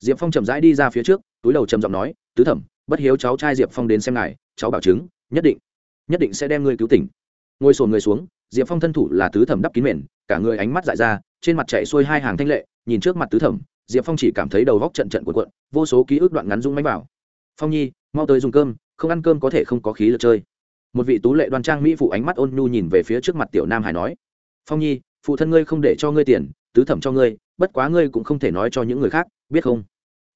diệp phong chậm rãi đi ra phía trước, túi đầu trầm giọng nói, tứ thẩm, bất hiếu cháu trai diệp phong đến xem ngài, cháu bảo chứng, nhất định nhất định sẽ đem ngươi cứu tỉnh. Ngồi sồn người xuống, diệp phong thân thủ là tứ thẩm đắp kín mền, cả người ánh mắt dại ra, trên mặt chạy xuôi hai hàng thanh lệ, nhìn trước mặt tứ thẩm, diệp phong chỉ cảm thấy đầu góc trận trận cuộn cuộn, vô số ký ức đoạn ngắn rung mánh vào. Phong nhi, mau tới dùng cơm, không ăn cơm có thể không có khí lực chơi. Một vị tú lệ đoan trang mỹ phụ ánh mắt ôn nhu nhìn về phía trước mặt tiểu nam hải nói, phong nhi, phụ thân ngươi không để cho ngươi tiền, tứ thẩm cho ngươi, bất quá ngươi cũng không thể nói cho những người khác biết không?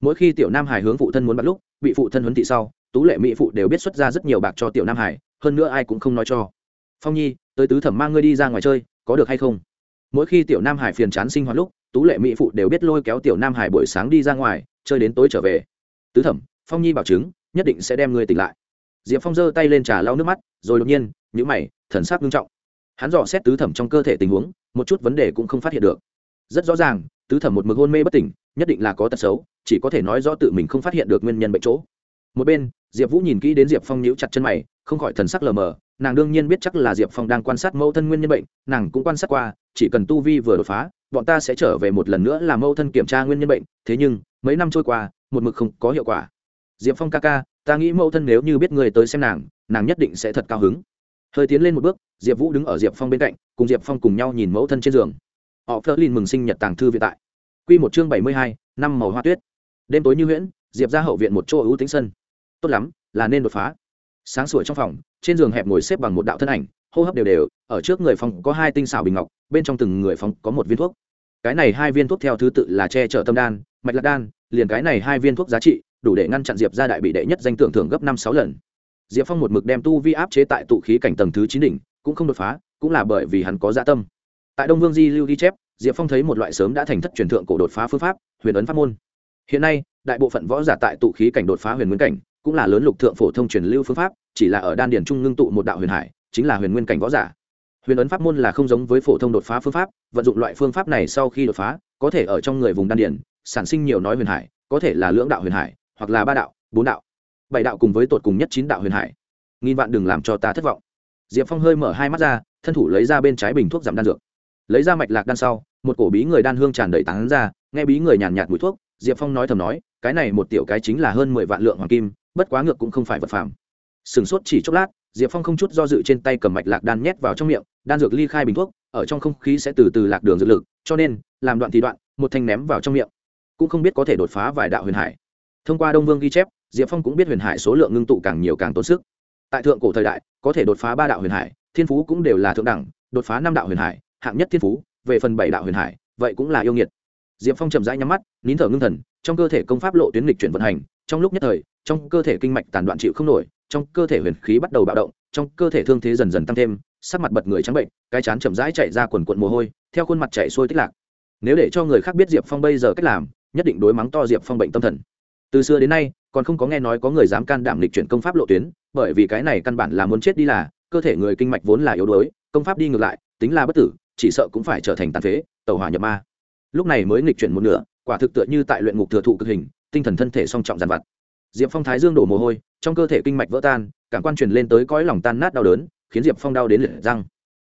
Mỗi khi tiểu nam hải hướng phụ thân muốn bắt lúc, bị phụ thân huấn thị sau, tú lệ mỹ phụ đều biết xuất ra rất nhiều bạc cho tiểu nam hải, hơn nữa ai cũng không nói cho. Phong nhi, tới tứ thẩm mang ngươi đi ra ngoài chơi, có được hay không? Mỗi khi tiểu nam hải phiền chán sinh hoạt lúc, tú lệ mỹ phụ đều biết lôi kéo tiểu nam hải buổi sáng đi ra ngoài, chơi đến tối trở về. Tứ thẩm, phong nhi bảo chứng, nhất định sẽ đem ngươi tỉnh lại. Diệp phong giơ tay lên trà lau nước mắt, rồi đột nhiên những mày, thần sắc nghiêm trọng. Hắn dò xét tứ thẩm trong cơ thể tình huống, một chút vấn đề cũng không phát hiện được. Rất rõ ràng, tứ thẩm một mực hôn mê bất tỉnh nhất định là có tật xấu, chỉ có thể nói rõ tự mình không phát hiện được nguyên nhân bệnh chỗ. Một bên, diệp vũ nhìn kỹ đến diệp phong nhíu chặt chân mày, không khỏi thần sắc lờ mờ, nàng đương nhiên biết chắc là diệp phong đang quan sát mẫu thân nguyên nhân bệnh, nàng cũng quan sát qua, chỉ cần tu vi vừa đột phá, bọn ta sẽ trở về một lần nữa làm mẫu thân kiểm tra nguyên nhân bệnh, thế nhưng, mấy năm trôi qua, một mực không có hiệu quả. Diệp phong ca ca, ta nghĩ mẫu thân nếu như biết người tới xem nàng nàng nhất định sẽ thật cao hứng. Hơi tiến lên một bước, diệp vũ đứng ở diệp phong bên cạnh, cùng diệp phong cùng nhau nhìn mẫu thân trên giường. Họ phớt lên mừng sinh nhật tàng thư viện tại. Quy một chương bảy mươi hai, năm màu hoa tuyết. Đêm tối như huyễn, diệp ra hậu viện một chỗ ưu tính sân. Tốt lắm, là nên đột phá. Sáng sủa trong phòng, trên giường hẹp ngồi xếp bằng một đạo thân ảnh, hô hấp đều đều, ở trước người phòng có hai tinh xảo bình ngọc, bên trong từng người phòng có một viên thuốc. Cái này hai viên thuốc theo thứ tự là che chở tâm đan, mạch lạc đan, liền cái này hai viên thuốc giá trị, đủ để ngăn chặn diệp gia đại bị đệ nhất danh tưởng thưởng gấp năm sáu lần. Diệp phong một mực đem tu vi áp chế tại tụ khí cảnh tầng thứ chín đỉnh, cũng không đột phá, cũng là bởi vì hắn có dạ tâm. Tại đông vương di lưu ghi chép diệp phong thấy một loại sớm đã thành thất truyền thượng cổ đột phá phương pháp, huyền ấn pháp môn. Hiện nay, đại bộ phận võ giả tại tụ khí cảnh đột phá huyền nguyên cảnh, cũng là lớn lục thượng phổ thông truyền lưu phương pháp, chỉ là ở đan điền trung ngưng tụ một đạo huyền hải, chính là huyền nguyên cảnh võ giả. Huyền ấn pháp môn là không giống với phổ thông đột phá phương pháp, vận dụng loại phương pháp này sau khi đột phá, có thể ở trong người vùng đan điền, sản sinh nhiều nói huyền hải, có thể là lưỡng đạo huyền hải, hoặc là ba đạo, bốn đạo, bảy đạo cùng với tột cùng nhất chín đạo huyền hải. Nghìn vạn đừng làm cho ta thất vọng. Diệp phong hơi mở hai mắt ra, thân thủ lấy ra bên trái bình thuốc giảm đan dược lấy ra mạch lạc đan sau, một cổ bí người đan hương tràn đầy tán ra, nghe bí người nhàn nhạt mùi thuốc, diệp phong nói thầm nói, cái này một tiểu cái chính là hơn mười vạn lượng hoàng kim, bất quá ngược cũng không phải vật phàm. Sửng sốt chỉ chốc lát, diệp phong không chút do dự trên tay cầm mạch lạc đan nhét vào trong miệng, đan dược ly khai bình thuốc, ở trong không khí sẽ từ từ lạc đường dược lực, cho nên, làm đoạn thì đoạn, một thanh ném vào trong miệng. Cũng không biết có thể đột phá vài đạo huyền hải. Thông qua đông vương ghi chép, diệp phong cũng biết huyền hải số lượng ngưng tụ càng nhiều càng tốn sức. Tại thượng cổ thời đại, có thể đột phá ba đạo huyền hải, thiên phú cũng đều là thượng đẳng, đột phá năm đạo huyền hải hạng nhất thiên phú, về phần bảy đạo huyền hải, vậy cũng là yêu nghiệt. Diệp phong chậm rãi nhắm mắt, nín thở ngưng thần, trong cơ thể công pháp lộ tuyến lịch chuyển vận hành, trong lúc nhất thời, trong cơ thể kinh mạch tàn đoạn chịu không nổi, trong cơ thể huyền khí bắt đầu bạo động, trong cơ thể thương thế dần dần tăng thêm, sắc mặt bật người trắng bệnh, cái chán chậm rãi chạy ra quần quận mồ hôi, theo khuôn mặt chạy xuôi tích lạc. Nếu để cho người khác biết diệp phong bây giờ cách làm, nhất định đối mắng to diệp phong bệnh tâm thần. Từ xưa đến nay, còn không có nghe nói có người dám can đảm lịch chuyển công pháp lộ tuyến, bởi vì cái này căn bản là muốn chết đi là, cơ thể người kinh mạch vốn là yếu đuối, công pháp đi ngược lại, tính là bất tử chỉ sợ cũng phải trở thành tàn phế, tàu hỏa nhập ma. Lúc này mới nghịch chuyển một nửa, quả thực tựa như tại luyện ngục thừa thụ cực hình, tinh thần thân thể song trọng dàn vặt. Diệp phong thái dương đổ mồ hôi, trong cơ thể kinh mạch vỡ tan, cảm quan truyền lên tới cõi lòng tan nát đau đớn, khiến diệp phong đau đến liệt răng.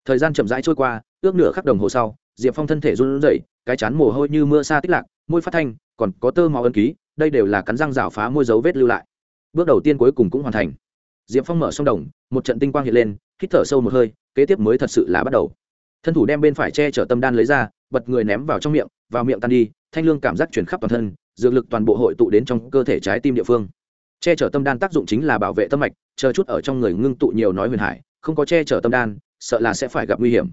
Thời gian chậm rãi trôi qua, ước nửa khắc đồng hồ sau, diệp phong thân thể run rẩy, cái chán mồ hôi như mưa xa tích lạc, môi phát thanh, còn có tơ máu ân ký, đây đều là cắn răng rào phá môi dấu vết lưu lại. Bước đầu tiên cuối cùng cũng hoàn thành. Diệp phong mở sông đồng, một trận tinh quang hiện lên, hít thở sâu một hơi, kế tiếp mới thật sự là bắt đầu thân thủ đem bên phải che chở tâm đan lấy ra, bật người ném vào trong miệng, vào miệng tan đi, thanh lương cảm giác chuyển khắp toàn thân, dược lực toàn bộ hội tụ đến trong cơ thể trái tim địa phương. Che chở tâm đan tác dụng chính là bảo vệ tâm mạch, chờ chút ở trong người ngưng tụ nhiều nói huyền hải, không có che chở tâm đan, sợ là sẽ phải gặp nguy hiểm.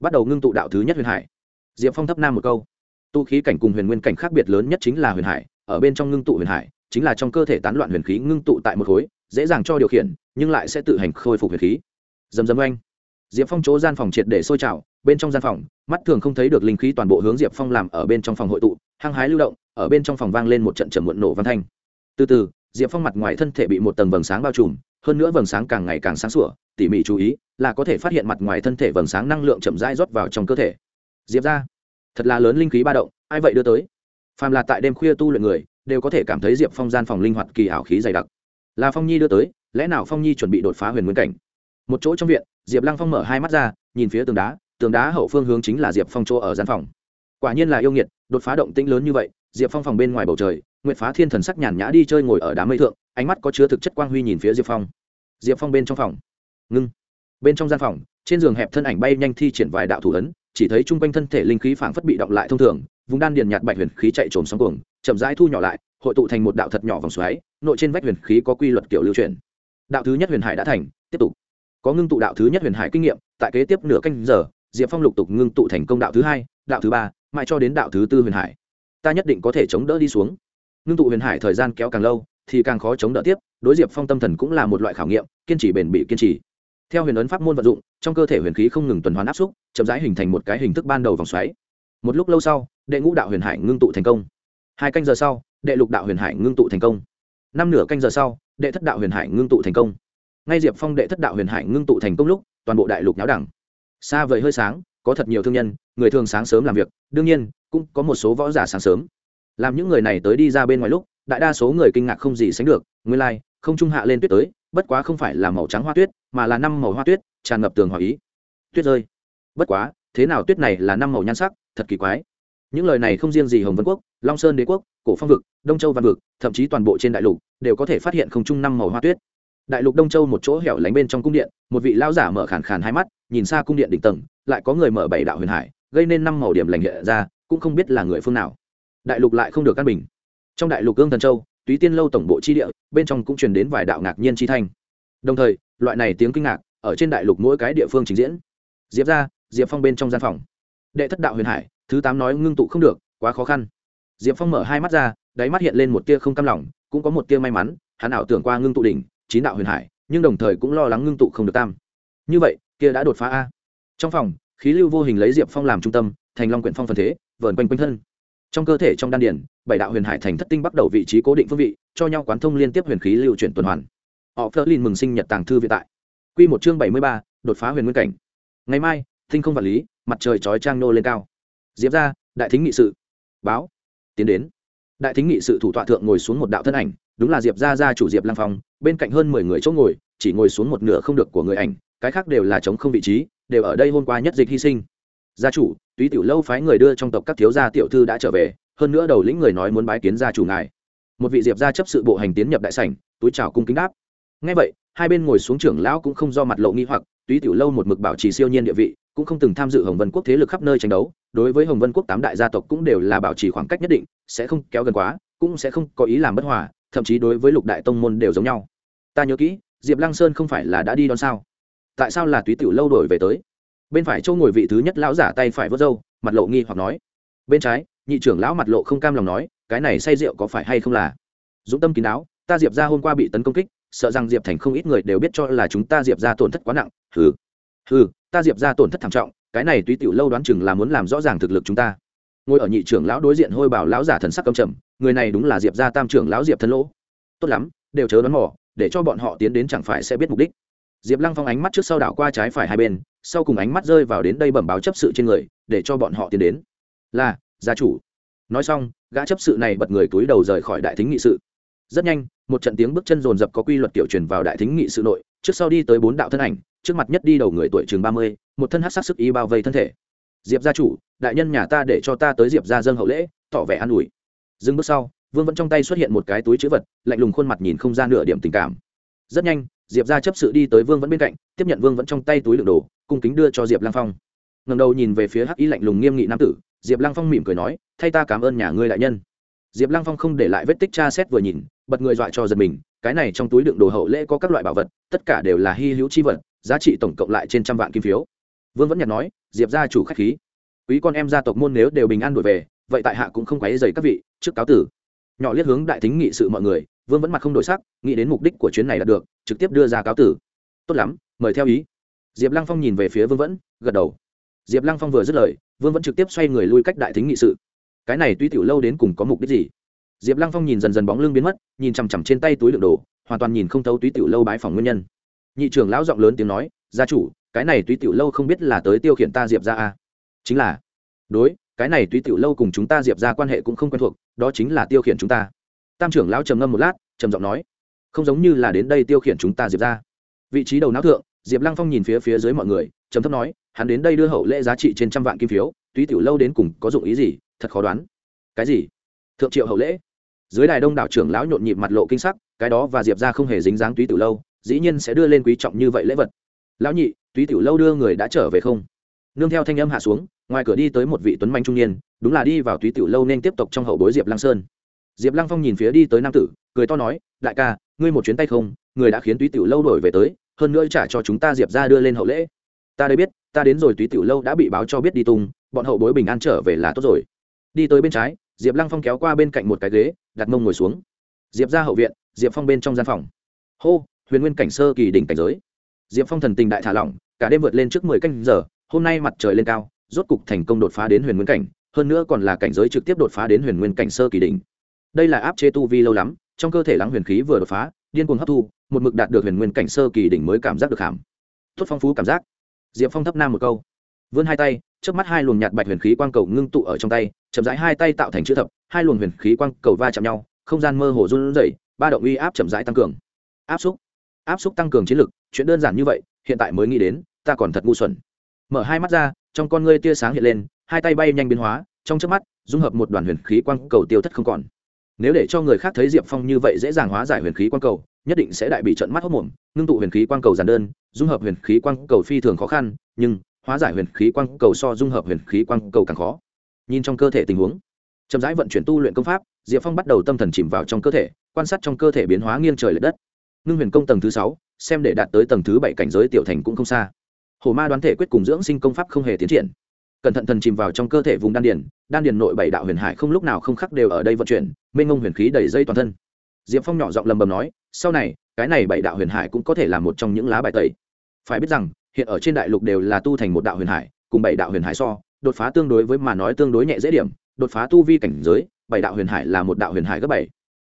Bắt đầu ngưng tụ đạo thứ nhất huyền hải. Diệp phong thấp nam một câu. Tu khí cảnh cùng huyền nguyên cảnh khác biệt lớn nhất chính là huyền hải, ở bên trong ngưng tụ huyền hải, chính là trong cơ thể tán loạn huyền khí ngưng tụ tại một khối, dễ dàng cho điều khiển, nhưng lại sẽ tự hành khôi phục huyền khí. Dầm dầm oanh diệp phong chỗ gian phòng triệt để sôi trào, bên trong gian phòng, mắt thường không thấy được linh khí toàn bộ hướng diệp phong làm ở bên trong phòng hội tụ, hăng hái lưu động, ở bên trong phòng vang lên một trận trầm muộn nổ văn thanh. Từ từ, diệp phong mặt ngoài thân thể bị một tầng vầng sáng bao trùm, hơn nữa vầng sáng càng ngày càng sáng sủa, tỉ mỉ chú ý là có thể phát hiện mặt ngoài thân thể vầng sáng năng lượng chậm rãi rót vào trong cơ thể. Diệp ra, thật là lớn linh khí ba động, ai vậy đưa tới? Phàm là tại đêm khuya tu luyện người, đều có thể cảm thấy diệp phong gian phòng linh hoạt kỳ ảo khí dày đặc. Là phong nhi đưa tới, lẽ nào phong nhi chuẩn bị đột phá huyền nguyên cảnh? Một chỗ trong viện diệp lăng phong mở hai mắt ra, nhìn phía tường đá tường đá hậu phương hướng chính là diệp phong chỗ ở gian phòng. Quả nhiên là yêu nghiệt, đột phá động tĩnh lớn như vậy, diệp phong phòng bên ngoài bầu trời, nguyệt phá thiên thần sắc nhàn nhã đi chơi ngồi ở đám mây thượng, ánh mắt có chứa thực chất quang huy nhìn phía diệp phong. Diệp phong bên trong phòng. Ngưng. Bên trong gian phòng, trên giường hẹp thân ảnh bay nhanh thi triển vài đạo thủ ấn, chỉ thấy chung quanh thân thể linh khí phảng phất bị động lại thông thường, vùng đan điền nhạt bạch huyền khí chạy trồm sóng cuồng, chậm rãi thu nhỏ lại, hội tụ thành một đạo thật nhỏ vòng xoáy, nội trên vách huyền khí có quy luật kiểu lưu truyền đạo thứ nhất huyền hải đã thành, tiếp tục có ngưng tụ đạo thứ nhất huyền hải kinh nghiệm, tại kế tiếp nửa canh giờ, diệp phong lục tục ngưng tụ thành công đạo thứ hai, đạo thứ ba, mãi cho đến đạo thứ tư huyền hải. Ta nhất định có thể chống đỡ đi xuống. Ngưng tụ huyền hải thời gian kéo càng lâu, thì càng khó chống đỡ tiếp, đối diệp phong tâm thần cũng là một loại khảo nghiệm, kiên trì bền bỉ kiên trì. Theo huyền ấn pháp môn vận dụng, trong cơ thể huyền khí không ngừng tuần hoàn áp xúc, chậm rãi hình thành một cái hình thức ban đầu vòng xoáy. Một lúc lâu sau, đệ ngũ đạo huyền hải ngưng tụ thành công. Hai canh giờ sau, đệ lục đạo huyền hải ngưng tụ thành công. Năm nửa canh giờ sau, đệ thất đạo huyền hải ngưng tụ thành công ngay diệp phong đệ thất đạo huyền hải ngưng tụ thành công lúc toàn bộ đại lục nháo đẳng. Xa vời hơi sáng có thật nhiều thương nhân người thường sáng sớm làm việc đương nhiên cũng có một số võ giả sáng sớm. Làm những người này tới đi ra bên ngoài lúc đại đa số người kinh ngạc không gì sánh được nguyên lai、like, không trung hạ lên tuyết tới bất quá không phải là màu trắng hoa tuyết mà là năm màu hoa tuyết tràn ngập tường hòa ý. Tuyết rơi. Bất quá thế nào tuyết này là năm màu nhan sắc thật kỳ quái. Những lời này không riêng gì hồng vân quốc long sơn đế quốc cổ phong vực đông châu văn vực thậm chí toàn bộ trên đại lục đều có thể phát hiện không trung năm màu hoa tuyết đại lục đông châu một chỗ hẻo lánh bên trong cung điện, một vị lão giả mở khàn khàn hai mắt, nhìn xa cung điện đỉnh tầng, lại có người mở bảy đạo huyền hải, gây nên năm màu điểm lành hiện ra, cũng không biết là người phương nào. Đại lục lại không được căn bình. Trong đại lục gương thần châu, túy tiên lâu tổng bộ chi địa, bên trong cũng truyền đến vài đạo ngạc nhiên chi thanh. Đồng thời, loại này tiếng kinh ngạc, ở trên đại lục mỗi cái địa phương trình diễn. Diệp ra, diệp phong bên trong gian phòng. Đệ thất đạo huyền hải, thứ tám nói ngưng tụ không được, quá khó khăn. Diệp phong mở hai mắt ra, đáy mắt hiện lên một tia không cam lòng, cũng có một tia may mắn, hắn ảo tưởng qua ngưng tụ đỉnh chín đạo huyền hải, nhưng đồng thời cũng lo lắng ngưng tụ không được tam. Như vậy, kia đã đột phá a. Trong phòng, khí lưu vô hình lấy diệp phong làm trung tâm, thành long quyển phong phần thế, vờn quanh quanh thân. Trong cơ thể trong đan điển bảy đạo huyền hải thành thất tinh bắt đầu vị trí cố định phương vị, cho nhau quán thông liên tiếp huyền khí lưu chuyển tuần hoàn. Họ phớt lên mừng sinh nhật tàng thư vĩ tại. Q một chương bảy mươi ba, đột phá huyền nguyên cảnh. Ngày mai thinh không vật lý, mặt trời chói trang nô lên cao. Diệp ra đại thính nghị sự. Báo. Tiến đến đại thính nghị sự thủ tọa thượng ngồi xuống một đạo thân ảnh, đúng là diệp ra ra chủ diệp lang phong, bên cạnh hơn mười người chỗ ngồi, chỉ ngồi xuống một nửa không được của người ảnh, cái khác đều là chống không vị trí, đều ở đây hôm qua nhất dịch hy sinh. Gia chủ, túy tiểu lâu phái người đưa trong tộc các thiếu gia tiểu thư đã trở về, hơn nữa đầu lĩnh người nói muốn bái kiến gia chủ ngài. Một vị diệp gia chấp sự bộ hành tiến nhập đại sảnh, túi chào cung kính đáp. Ngay vậy, hai bên ngồi xuống trưởng lão cũng không do mặt lộ nghi hoặc, túy tiểu lâu một mực bảo trì siêu nhiên địa vị cũng không từng tham dự hồng vân quốc thế lực khắp nơi tranh đấu, đối với hồng vân quốc tám đại gia tộc cũng đều là bảo trì khoảng cách nhất định, sẽ không kéo gần quá, cũng sẽ không có ý làm bất hòa, thậm chí đối với lục đại tông môn đều giống nhau. Ta nhớ kỹ, diệp lăng sơn không phải là đã đi đón sao? Tại sao là túy tiểu lâu đổi về tới? Bên phải châu ngồi vị thứ nhất lão giả tay phải vớt râu, mặt lộ nghi hoặc nói. Bên trái, nhị trưởng lão mặt lộ không cam lòng nói, cái này say rượu có phải hay không là? Dũng tâm kín đáo, ta diệp ra hôm qua bị tấn công kích, sợ rằng diệp thành không ít người đều biết cho là chúng ta diệp ra tổn thất quá nặng. Hừ. Hừ ta diệp ra tổn thất thảm trọng, cái này túy tiểu lâu đoán chừng là muốn làm rõ ràng thực lực chúng ta. Ngồi ở nhị trưởng lão đối diện hôi bảo lão giả thần sắc cầm trầm, người này đúng là diệp gia tam trưởng lão diệp thân lỗ. Tốt lắm, đều chớ đoán mỏ để cho bọn họ tiến đến chẳng phải sẽ biết mục đích. Diệp lăng phong ánh mắt trước sau đảo qua trái phải hai bên, sau cùng ánh mắt rơi vào đến đây bẩm báo chấp sự trên người, để cho bọn họ tiến đến. Là, gia chủ. Nói xong, gã chấp sự này bật người túi đầu rời khỏi đại thính nghị sự. Rất nhanh, một trận tiếng bước chân rồn rập có quy luật tiểu truyền vào đại thính nghị sự nội, trước sau đi tới bốn đạo thân ảnh trước mặt nhất đi đầu người tuổi chừng ba mươi, một thân hát sắc sức y bao vây thân thể. Diệp gia chủ, đại nhân nhà ta để cho ta tới diệp gia dân hậu lễ, tỏ vẻ an ủi. Dừng bước sau, vương vẫn trong tay xuất hiện một cái túi chữ vật, lạnh lùng khuôn mặt nhìn không ra nửa điểm tình cảm. Rất nhanh, diệp ra chấp sự đi tới vương vẫn bên cạnh, tiếp nhận vương vẫn trong tay túi đựng đồ, cung kính đưa cho diệp lăng phong. Ngầm đầu nhìn về phía hắc ý lạnh lùng nghiêm nghị nam tử, diệp lăng phong mỉm cười nói, thay ta cảm ơn nhà ngươi đại nhân. Diệp lăng phong không để lại vết tích tra xét vừa nhìn, bật người dọa cho giật mình cái này trong túi đựng đồ hậu lễ có các loại bảo vật, tất cả đều là hy hữu chi vật, giá trị tổng cộng lại trên trăm vạn kim phiếu. Vương vẫn nhặt nói, diệp gia chủ k h á c h khí. Quý con em gia tộc môn nếu đều bình an đổi về, vậy tại hạ cũng không quáy dày các vị, trước cáo tử. Nhỏ liếc hướng đại thính nghị sự mọi người, vương vẫn mặt không đổi sắc, nghĩ đến mục đích của chuyến này đạt được, trực tiếp đưa ra cáo tử. Tốt lắm, mời theo ý. Diệp lăng phong nhìn về phía vương vẫn, gật đầu. Diệp lăng phong vừa dứt lời, vương vẫn trực tiếp xoay người lui cách đại thính nghị sự. Cái này tuy tiểu lâu đến cùng có mục đích gì? Diệp lăng phong nhìn dần dần bóng lưng biến mất, nhìn chằm chằm trên tay túi lượng đồ, hoàn toàn nhìn không thấu túy tiểu lâu bái phòng nguyên nhân. Nhị trưởng lão giọng lớn tiếng nói, gia chủ, cái này túy tiểu lâu không biết là tới tiêu khiển ta diệp ra à? chính là. Đối, cái này túy tiểu lâu cùng chúng ta diệp ra quan hệ cũng không quen thuộc, đó chính là tiêu khiển chúng ta. Tam trưởng lão trầm ngâm một lát, trầm giọng nói, không giống như là đến đây tiêu khiển chúng ta diệp ra vị trí đầu não thượng, diệp lăng phong nhìn phía phía dưới mọi người, trầm thấp nói, hắn đến đây đưa hậu lễ giá trị trên trăm vạn kim phiếu túy tiểu lâu đến cùng có dụng ý gì, thật khó đoán. Cái gì? Thượng triệu hậu lễ dưới đài đông đảo trưởng lão nhộn nhịp mặt lộ kinh sắc, cái đó và diệp ra không hề dính dáng túy tiểu lâu, dĩ nhiên sẽ đưa lên quý trọng như vậy lễ vật. Lão nhị, túy tiểu lâu đưa người đã trở về không? Nương theo thanh âm hạ xuống, ngoài cửa đi tới một vị tuấn manh trung niên, đúng là đi vào túy tiểu lâu nên tiếp tục trong hậu bối diệp lăng sơn. Diệp lăng phong nhìn phía đi tới nam tử, cười to nói, đại ca, ngươi một chuyến tay không, người đã khiến túy tiểu lâu đổi về tới, hơn nữa trả cho chúng ta diệp ra đưa lên hậu lễ. Ta đây biết, ta đến rồi túy tiểu lâu đã bị báo cho biết đi tung, bọn hậu bối bình an trở về là tốt rồi. Đi tới bên trái, diệp lăng phong kéo qua bên cạnh một cái ghế đặt mông ngồi xuống. Diệp ra hậu viện, diệp phong bên trong gian phòng. Hô, huyền nguyên cảnh sơ kỳ đỉnh cảnh giới. Diệp phong thần tình đại thả lỏng, cả đêm vượt lên trước mười canh giờ, hôm nay mặt trời lên cao, rốt cục thành công đột phá đến huyền nguyên cảnh, hơn nữa còn là cảnh giới trực tiếp đột phá đến huyền nguyên cảnh sơ kỳ đỉnh. Đây là áp chế tu vi lâu lắm, trong cơ thể lắng huyền khí vừa đột phá, điên cuồng hấp thu, một mực đạt được huyền nguyên cảnh sơ kỳ đỉnh mới cảm giác được hàm. Tốt phong phú cảm giác. Diệp phong thấp nam một câu. Vươn hai tay trước mắt hai luồng nhạt bạch huyền khí quang cầu ngưng tụ ở trong tay chậm rãi hai tay tạo thành chữ thập, hai luồng huyền khí quang cầu va chạm nhau, không gian mơ hồ run rẩy, ba động uy áp chậm rãi tăng cường. Áp xúc áp xúc tăng cường chiến lực, chuyện đơn giản như vậy, hiện tại mới nghĩ đến, ta còn thật ngu xuẩn. Mở hai mắt ra, trong con ngươi tia sáng hiện lên, hai tay bay nhanh biến hóa, trong trước mắt, dung hợp một đoàn huyền khí quang cầu tiêu thất không còn. Nếu để cho người khác thấy diệp phong như vậy dễ dàng hóa giải huyền khí quang cầu, nhất định sẽ đại bị trận mắt hốc mồm, ngưng tụ huyền khí quang cầu giản đơn, dung hợp huyền khí quang cầu phi thường khó khăn, nhưng, hóa giải huyền khí quang cầu so dung hợp huyền khí quang cầu càng khó nhìn trong cơ thể tình huống. Chậm rãi vận chuyển tu luyện công pháp, diệp phong bắt đầu tâm thần chìm vào trong cơ thể, quan sát trong cơ thể biến hóa nghiêng trời l ệ đất. Ngưng huyền công tầng thứ sáu, xem để đạt tới tầng thứ bảy cảnh giới tiểu thành cũng không xa. Hồ ma đoán thể quyết cùng dưỡng sinh công pháp không hề tiến triển. Cẩn thận thần chìm vào trong cơ thể vùng đan điền đan điền nội bảy đạo huyền hải không lúc nào không khắc đều ở đây vận chuyển, mênh ngông huyền khí đầy dây toàn thân. Diệp phong nhỏ giọng lầm bầm nói, sau này, cái này bảy đạo huyền hải cũng có thể là một trong những lá bài tẩy. Phải biết rằng, hiện ở trên đại lục đều là tu thành một đạo huyền hải, cùng bảy đạo huyền hải so đột phá tương đối với mà nói tương đối nhẹ dễ điểm, đột phá tu vi cảnh giới, bảy đạo huyền hải là một đạo huyền hải gấp bảy.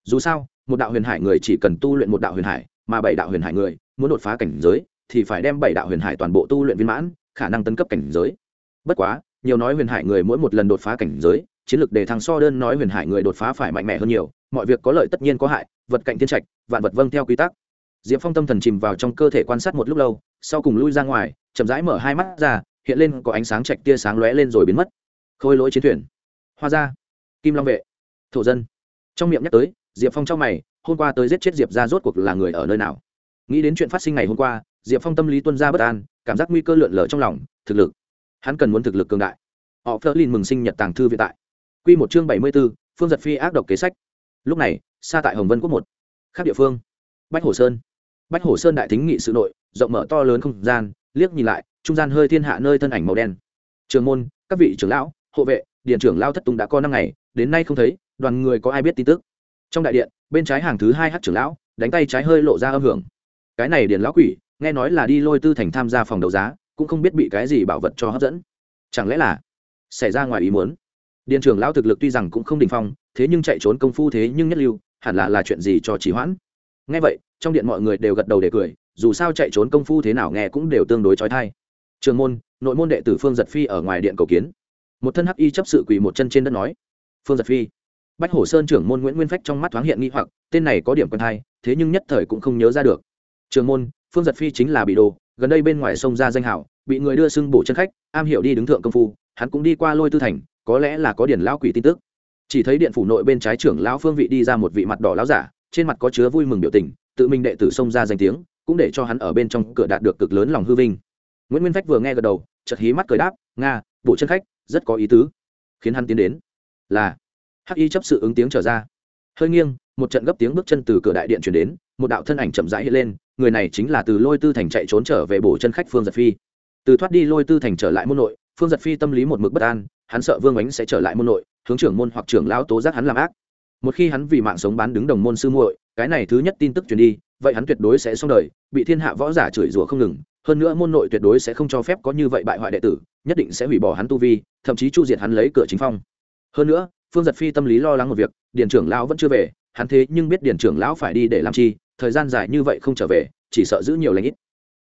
Dù sao, một đạo huyền hải người chỉ cần tu luyện một đạo huyền hải, mà bảy đạo huyền hải người muốn đột phá cảnh giới thì phải đem bảy đạo huyền hải toàn bộ tu luyện viên mãn, khả năng tấn cấp cảnh giới. Bất quá, nhiều nói huyền hải người mỗi một lần đột phá cảnh giới, chiến lược đề thăng so đơn nói huyền hải người đột phá phải mạnh mẽ hơn nhiều, mọi việc có lợi tất nhiên có hại, vật cạnh thiên trạch, vạn vật vâng theo quy tắc. Diệp phong tâm thần chìm vào trong cơ thể quan sát một lúc lâu, sau cùng lui ra ngoài, chậm rãi mở hai mắt ra hiện lên có ánh sáng chạch tia sáng lóe lên rồi biến mất. Khôi lỗi chiến thuyền. Hoa gia, kim long vệ. Thổ dân. Trong miệng nhắc tới diệp phong trong mày hôm qua tới giết chết diệp ra rốt cuộc là người ở nơi nào? Nghĩ đến chuyện phát sinh ngày hôm qua diệp phong tâm lý tuân ra bất an cảm giác nguy cơ lượn lờ trong lòng thực lực. Hắn cần muốn thực lực cường đại. Họ phớt lên mừng sinh nhật tàng thư viện tại. Q một chương bảy mươi b ố phương giật phi ác độc kế sách. Lúc này xa tại hồng vân quốc một khác địa phương. Bách hồ sơn. Bách hồ sơn đại thính nghị sự nội rộng mở to lớn không gian liếc nhìn lại trung gian hơi thiên hạ nơi thân ảnh màu đen. Trường môn, các vị trưởng lão, hộ vệ điện trưởng lao thất tùng đã có năm ngày, đến nay không thấy, đoàn người có ai biết tin tức? Trong đại điện, bên trái hàng thứ hai hát trưởng lão, đánh tay trái hơi lộ ra âm hưởng. Cái này điện lão quỷ, nghe nói là đi lôi tư thành tham gia phòng đấu giá, cũng không biết bị cái gì bảo vật cho hấp dẫn. Chẳng lẽ là xảy ra ngoài ý muốn? Điện trưởng lão thực lực tuy rằng cũng không đình phong, thế nhưng chạy trốn công phu thế nhưng nhất lưu, hẳn là là chuyện gì cho chỉ hoãn? Nghe vậy, trong điện mọi người đều gật đầu để cười, dù sao chạy trốn công phu thế nào nghe cũng đều tương đối trói thai trường môn, nội môn đệ tử phương giật phi ở ngoài điện cầu kiến. Một thân hắc y chấp sự quỳ một chân trên đất nói, phương giật phi. Bách hổ sơn trưởng môn nguyễn nguyên phách trong mắt thoáng hiện nghi hoặc, tên này có điểm quen thai thế nhưng nhất thời cũng không nhớ ra được. Trường môn, phương giật phi chính là bị đồ, gần đây bên ngoài sông ra danh hảo, bị người đưa xưng bổ chân khách, am hiểu đi đứng thượng công phu, hắn cũng đi qua lôi tư thành, có lẽ là có điển lão quỷ tin tức. Chỉ thấy điện phủ nội bên trái trưởng lão phương vị đi ra một vị mặt đỏ lão giả, trên mặt có chứa vui mừng biểu tình, tự mình đệ tử xông ra danh tiếng, cũng để cho hắn ở bên trong cửa đạt được cực lớn lòng hư vinh nguyễn nguyên phách vừa nghe gật đầu, chợt hí mắt cười đáp, nga, bộ chân khách, rất có ý tứ. Khiến hắn tiến đến, là, hắc y chấp sự ứng tiếng trở ra. Hơi nghiêng, một trận gấp tiếng bước chân từ cửa đại điện chuyển đến, một đạo thân ảnh chậm rãi hiện lên, người này chính là từ lôi tư thành chạy trốn trở về bổ chân khách phương giật phi. Từ thoát đi lôi tư thành trở lại môn nội, phương giật phi tâm lý một mực bất an, hắn sợ vương ánh sẽ trở lại môn nội, hướng trưởng môn hoặc trưởng lão tố giác hắn làm ác. Một khi hắn vì mạng sống bán đứng đồng môn sư muội, cái này thứ nhất tin tức truyền đi, vậy hắn tuyệt đối sẽ xong đời, bị thiên hạ võ giả chửi rủa không ngừng hơn nữa môn nội tuyệt đối sẽ không cho phép có như vậy bại hoại đệ tử, nhất định sẽ hủy bỏ hắn tu vi, thậm chí chu diệt hắn lấy cửa chính phong. Hơn nữa, phương giật phi tâm lý lo lắng một việc, điền trưởng lão vẫn chưa về, hắn thế nhưng biết điền trưởng lão phải đi để làm chi, thời gian dài như vậy không trở về, chỉ sợ giữ nhiều lãnh ít.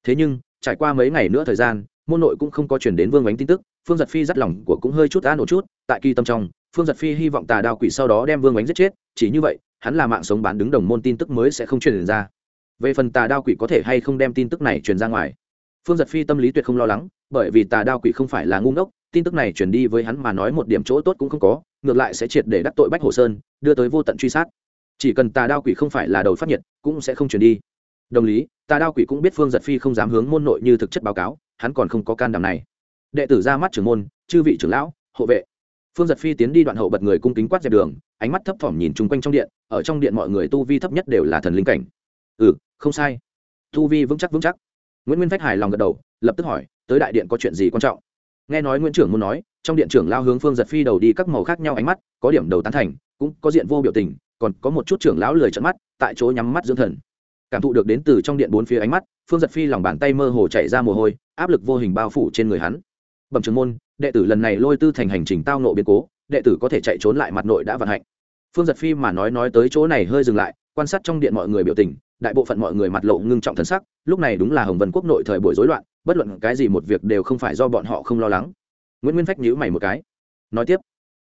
Thế nhưng, trải qua mấy ngày nữa thời gian, môn nội cũng không có chuyển đến vương ánh tin tức, phương giật phi dắt lòng của cũng hơi chút an ổn chút, tại kỳ tâm trong, phương giật phi hy vọng tà đao quỷ sau đó đem vương ánh giết chết, chỉ như vậy, hắn là mạng sống bán đứng đồng môn tin tức mới sẽ không truyền ra. Về phần tà đao quỷ có thể hay không đem tin tức này truyền ra ngoài? Phương giật phi tâm lý tuyệt không lo lắng, bởi vì tà đao quỷ không phải là ngu ngốc, tin tức này truyền đi với hắn mà nói một điểm chỗ tốt cũng không có, ngược lại sẽ triệt để đắc tội bách hồ sơn, đưa tới vô tận truy sát. Chỉ cần tà đao quỷ không phải là đầu phát nhiệt, cũng sẽ không truyền đi. Đồng lý, tà đao quỷ cũng biết phương giật phi không dám hướng môn nội như thực chất báo cáo, hắn còn không có can đảm này. Đệ tử ra mắt trưởng môn, chư vị trưởng lão, hộ vệ. Phương giật phi tiến đi đoạn hậu bật người cung kính quát dẹp đường, ánh mắt thấp thỏm nhìn chung quanh trong điện, ở trong điện mọi người tu vi thấp nhất đều là thần linh cảnh. Ừ không sai. Tu vi vững chắc vững chắc nguyễn nguyên phách hài lòng gật đầu, lập tức hỏi, tới đại điện có chuyện gì quan trọng? Nghe nói nguyễn trưởng muốn nói, trong điện trưởng lao hướng phương giật phi đầu đi các màu khác nhau ánh mắt, có điểm đầu tán thành, cũng có diện vô biểu tình, còn có một chút trưởng lão lười trận mắt, tại chỗ nhắm mắt dưỡng thần. Cảm thụ được đến từ trong điện bốn phía ánh mắt, phương giật phi lòng bàn tay mơ hồ chảy ra mồ hôi, áp lực vô hình bao phủ trên người hắn. Bẩm trường môn, đệ tử lần này lôi tư thành hành trình tao nộ biến cố, đệ tử có thể chạy trốn lại mặt nội đã vận hạnh. Phương giật phi mà nói nói tới chỗ này hơi dừng lại, quan sát trong điện mọi người biểu tình đại bộ phận mọi người mặt lộ ngưng trọng thân sắc, lúc này đúng là hồng vân quốc nội thời buổi rối loạn, bất luận cái gì một việc đều không phải do bọn họ không lo lắng. Nguyễn nguyên phách nhíu mày một cái. Nói tiếp,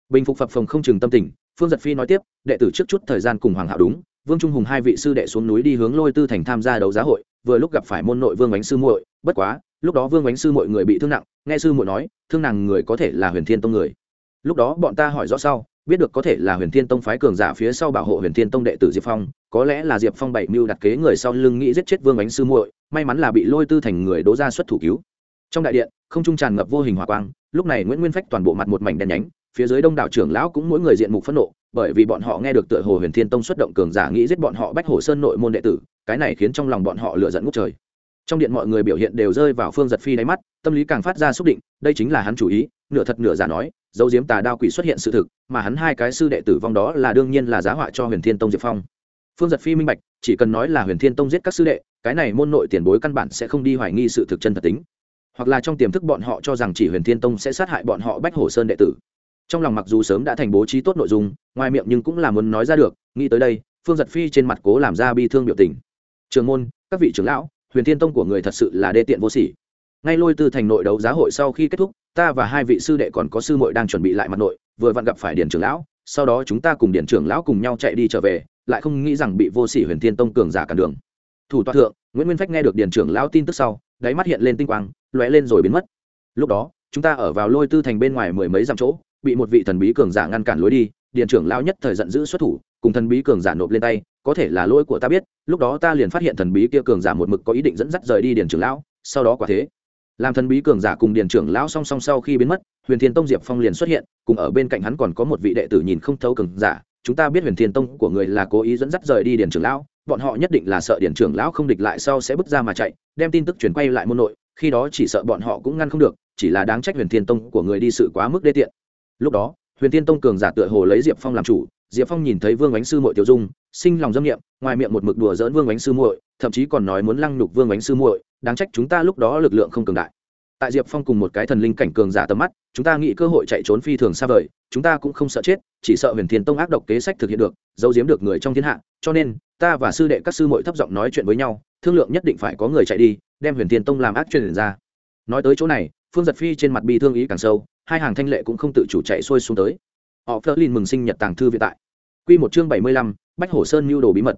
bình phục phập phồng không chừng tâm tình, phương giật phi nói tiếp, đệ tử trước chút thời gian cùng hoàng hảo đúng, vương trung hùng hai vị sư đệ xuống núi đi hướng lôi tư thành tham gia đấu giá hội, vừa lúc gặp phải môn nội vương bánh sư muội, bất quá, lúc đó vương bánh sư muội người bị thương nặng, nghe sư muội nói, thương nàng người có thể là huyền thiên tông người. Lúc đó bọn ta hỏi rõ sau biết được có thể là huyền thiên tông phái cường giả phía sau bảo hộ huyền thiên tông đệ tử diệp phong, có lẽ là diệp phong bảy mưu đặt kế người sau lưng nghĩ giết chết vương Ánh sư muội, may mắn là bị lôi tư thành người đố ra xuất thủ cứu. Trong đại điện, không trung tràn ngập vô hình hỏa quang, lúc này nguyễn nguyên phách toàn bộ mặt một mảnh đen nhánh, phía dưới đông đảo trưởng lão cũng mỗi người diện mục phẫn nộ, bởi vì bọn họ nghe được tựa hồ huyền thiên tông xuất động cường giả nghĩ giết bọn họ bách hồ sơn nội môn đệ tử, cái này khiến trong lòng bọn họ lựa dẫn ngút trời. Trong điện mọi người biểu hiện đều rơi vào phương giật phi đáy mắt, tâm lý càng phát ra xúc định, đây chính là hắn chủ ý nửa thật nửa giả nói, dấu diếm tà đao quỷ xuất hiện sự thực, mà hắn hai cái sư đệ tử vong đó là đương nhiên là giá họa cho huyền thiên tông diệp phong. Phương giật phi minh bạch, chỉ cần nói là huyền thiên tông giết các sư đệ, cái này môn nội tiền bối căn bản sẽ không đi hoài nghi sự thực chân thật tính. Hoặc là trong tiềm thức bọn họ cho rằng chỉ huyền thiên tông sẽ sát hại bọn họ bách hồ sơn đệ tử. Trong lòng mặc dù sớm đã thành bố trí tốt nội dung, ngoài miệng nhưng cũng là muốn nói ra được, nghĩ tới đây, phương giật phi trên mặt cố làm ra bi thương biểu tình. Trường môn, các vị trưởng lão, huyền thiên tông của người thật sự là đê tiện vô sỉ ngay lôi từ thành nội đấu giá hội sau khi kết thúc, ta và hai vị sư đệ còn có sư muội đang chuẩn bị lại mặt nội, vừa vặn gặp phải điển trưởng lão, sau đó chúng ta cùng điển trưởng lão cùng nhau chạy đi trở về, lại không nghĩ rằng bị vô sỉ huyền thiên tông cường giả cản đường. Thủ tọa thượng, nguyễn nguyên phách nghe được điển trưởng lão tin tức sau, đáy mắt hiện lên tinh quang, lóe lên rồi biến mất. Lúc đó, chúng ta ở vào lôi tư thành bên ngoài mười mấy dặm chỗ, bị một vị thần bí cường giả ngăn cản lối đi điển trưởng lão nhất thời giận dữ xuất thủ, cùng thần bí cường giả nộp lên tay, có thể là lỗi của ta biết, lúc đó ta liền phát hiện thần bí kia cường giả một mực có ý định dẫn dắt rời đi điển trưởng lão, sau đó quả thế làm thần bí cường giả cùng Điền trưởng lão song song sau khi biến mất, huyền thiên tông diệp phong liền xuất hiện, cùng ở bên cạnh hắn còn có một vị đệ tử nhìn không thấu cường giả. Chúng ta biết huyền thiên tông của người là cố ý dẫn dắt rời đi Điền trưởng lão, bọn họ nhất định là sợ Điền trưởng lão không địch lại sau sẽ bước ra mà chạy, đem tin tức chuyển quay lại môn nội, khi đó chỉ sợ bọn họ cũng ngăn không được, chỉ là đáng trách huyền thiên tông của người đi sự quá mức đê tiện. Lúc đó, huyền thiên tông cường giả tựa hồ lấy diệp phong làm chủ, diệp phong nhìn thấy vương ánh sư muội tiểu dung sinh lòng dâm nghiệm, ngoài miệng một mực đùa dỡn vương bánh sư muội, thậm chí còn nói muốn lăng nhục vương bánh sư muội, đáng trách chúng ta lúc đó lực lượng không cường đại. Tại diệp phong cùng một cái thần linh cảnh cường giả tầm mắt, chúng ta nghĩ cơ hội chạy trốn phi thường xa vời, chúng ta cũng không sợ chết, chỉ sợ huyền thiên tông ác độc kế sách thực hiện được, giấu giếm được người trong thiên hạ, cho nên, ta và sư đệ các sư muội thấp giọng nói chuyện với nhau, thương lượng nhất định phải có người chạy đi, đem huyền thiên tông làm ác truyền ra. Nói tới chỗ này, phương giật phi trên mặt bi thương ý càng sâu, hai hàng thanh lệ cũng không tự chủ chạy xuôi xuống tới. Họ phớt lên mừng sinh nhật tàng thư viện tại. Q một chương bảy mươi lăm bách hổ sơn mưu đồ bí mật.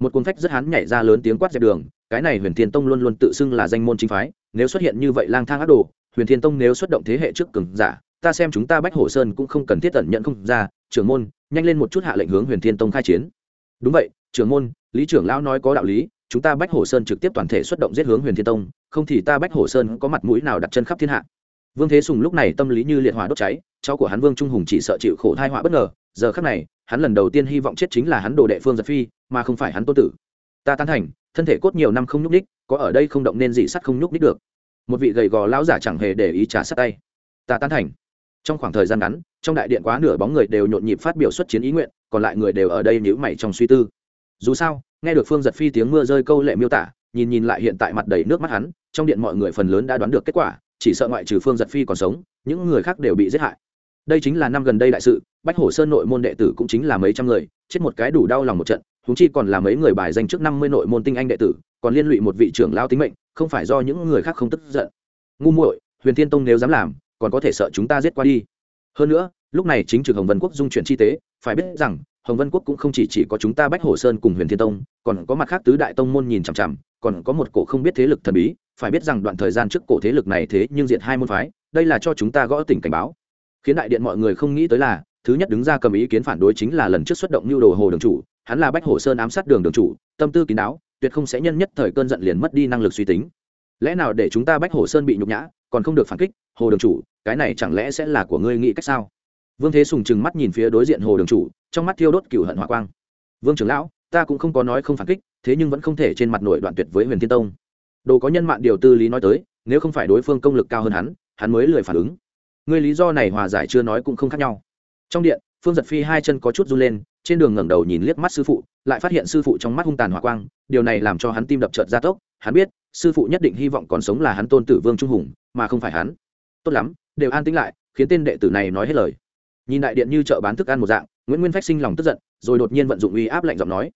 Một cuốn phách rất hắn nhảy ra lớn tiếng quát dẹp đường, cái này huyền thiên tông luôn luôn tự xưng là danh môn chính phái, nếu xuất hiện như vậy lang thang ác đồ, huyền thiên tông nếu xuất động thế hệ trước cường giả, ta xem chúng ta bách hổ sơn cũng không cần thiết tẩn nhận không ra, trưởng môn, nhanh lên một chút hạ lệnh hướng huyền thiên tông khai chiến. Đúng vậy, trưởng môn, lý trưởng lão nói có đạo lý, chúng ta bách hổ sơn trực tiếp toàn thể xuất động giết hướng huyền thiên tông, không thì ta bách hổ sơn có mặt mũi nào đặt chân khắp thiên hạ. Vương thế sùng lúc này tâm lý như liệt hỏa đốt cháy, cháu của hắn vương trung hùng chỉ sợ chịu khổ thai họa bất ngờ, giờ khắc này hắn lần đầu tiên hy vọng chết chính là hắn đồ đệ phương giật phi, mà không phải hắn tô tử. Ta tán thành, thân thể cốt nhiều năm không nhúc ních có ở đây không động nên dị sắt không nhúc ních được. Một vị gầy gò lão giả chẳng hề để ý trả sát tay. Ta tán thành. Trong khoảng thời gian ngắn, trong đại điện quá nửa bóng người đều nhộn nhịp phát biểu xuất chiến ý nguyện, còn lại người đều ở đây nhữ mày trong suy tư. Dù sao, nghe được phương giật phi tiếng mưa rơi câu lệ miêu tả, nhìn nhìn lại hiện tại mặt đầy nước mắt hắn, trong điện mọi người phần lớn đã đoán được kết quả, chỉ sợ ngoại trừ phương giật phi còn sống, những người khác đều bị giết hại đây chính là năm gần đây đại sự bách hổ sơn nội môn đệ tử cũng chính là mấy trăm người chết một cái đủ đau lòng một trận húng chi còn là mấy người bài danh trước năm mươi nội môn tinh anh đệ tử còn liên lụy một vị trưởng lao tính mệnh không phải do những người khác không tức giận. Ngu muội huyền thiên tông nếu dám làm còn có thể sợ chúng ta giết qua đi. Hơn nữa lúc này chính trực hồng vân quốc dung chuyển chi tế phải biết rằng hồng vân quốc cũng không chỉ, chỉ có chúng ta bách hổ sơn cùng huyền thiên tông còn có mặt khác tứ đại tông môn nhìn chằm chằm còn có một cổ không biết thế lực thần bí phải biết rằng đoạn thời gian trước cổ thế lực này thế nhưng diệt hai môn phái đây là cho chúng ta gõ tỉnh cảnh báo khiến đại điện mọi người không nghĩ tới là, thứ nhất đứng ra cầm ý kiến phản đối chính là lần trước xuất động mưu đồ hồ đường chủ, hắn là bách hồ sơn ám sát đường đường chủ, tâm tư kín đáo, tuyệt không sẽ nhân nhất thời cơn giận liền mất đi năng lực suy tính. Lẽ nào để chúng ta bách hồ sơn bị nhục nhã, còn không được phản kích, hồ đường chủ, cái này chẳng lẽ sẽ là của ngươi nghĩ cách sao? Vương thế sùng chừng mắt nhìn phía đối diện hồ đường chủ, trong mắt thiêu đốt cựu hận hỏa quang. Vương trưởng lão, ta cũng không có nói không phản kích, thế nhưng vẫn không thể trên mặt nổi đoạn tuyệt với huyền thiên tông. Đồ có nhân mạng điều tư lý nói tới, nếu không phải đối phương công lực cao hơn hắn hắn mới lười phản ứng người lý do này hòa giải chưa nói cũng không khác nhau. Trong điện, phương giật phi hai chân có chút run lên, trên đường ngẩng đầu nhìn liếc mắt sư phụ, lại phát hiện sư phụ trong mắt hung tàn hỏa quang, điều này làm cho hắn tim đập trợt gia tốc. Hắn biết, sư phụ nhất định hy vọng còn sống là hắn tôn tử vương trung hùng, mà không phải hắn. Tốt lắm, đều an tĩnh lại, khiến tên đệ tử này nói hết lời. Nhìn đại điện như chợ bán thức ăn một dạng, nguyễn nguyên phách sinh lòng tức giận, rồi đột nhiên vận dụng uy áp lạnh giọng nói.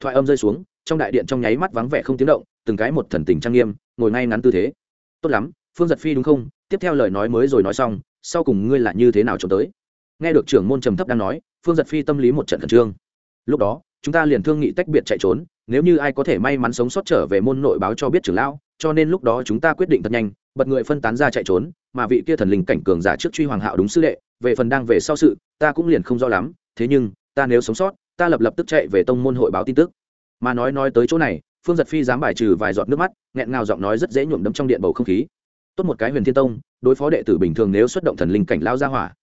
Thoại âm rơi xuống, trong đại điện trong nháy mắt vắng vẻ không tiếng động, từng cái một thần tình trang nghiêm, ngồi ngay ngắn tư thế. Tốt lắm, phương giật phi đúng không? Tiếp theo lời nói mới rồi nói xong sau cùng ngươi là như thế nào trốn tới? Nghe được trưởng môn trầm thấp đang nói, phương giật phi tâm lý một trận khẩn trương. Lúc đó, chúng ta liền thương nghị tách biệt chạy trốn, nếu như ai có thể may mắn sống sót trở về môn nội báo cho biết trưởng lão, cho nên lúc đó chúng ta quyết định thật nhanh, bật người phân tán ra chạy trốn, mà vị kia thần linh cảnh cường giả trước truy hoàng hạo đúng sư đệ, về phần đang về sau sự, ta cũng liền không rõ lắm, thế nhưng, ta nếu sống sót, ta lập lập tức chạy về tông môn hội báo tin tức. Mà nói nói tới chỗ này, phương giật phi dám bài trừ vài giọt nước mắt, nghẹn ngào giọng nói rất dễ nhuộm đấm trong điện bầu không khí tốt một cái huyền thiên tông, đối phó đệ tử bình thường nếu xuất động thần linh cảnh lao ra hỏa.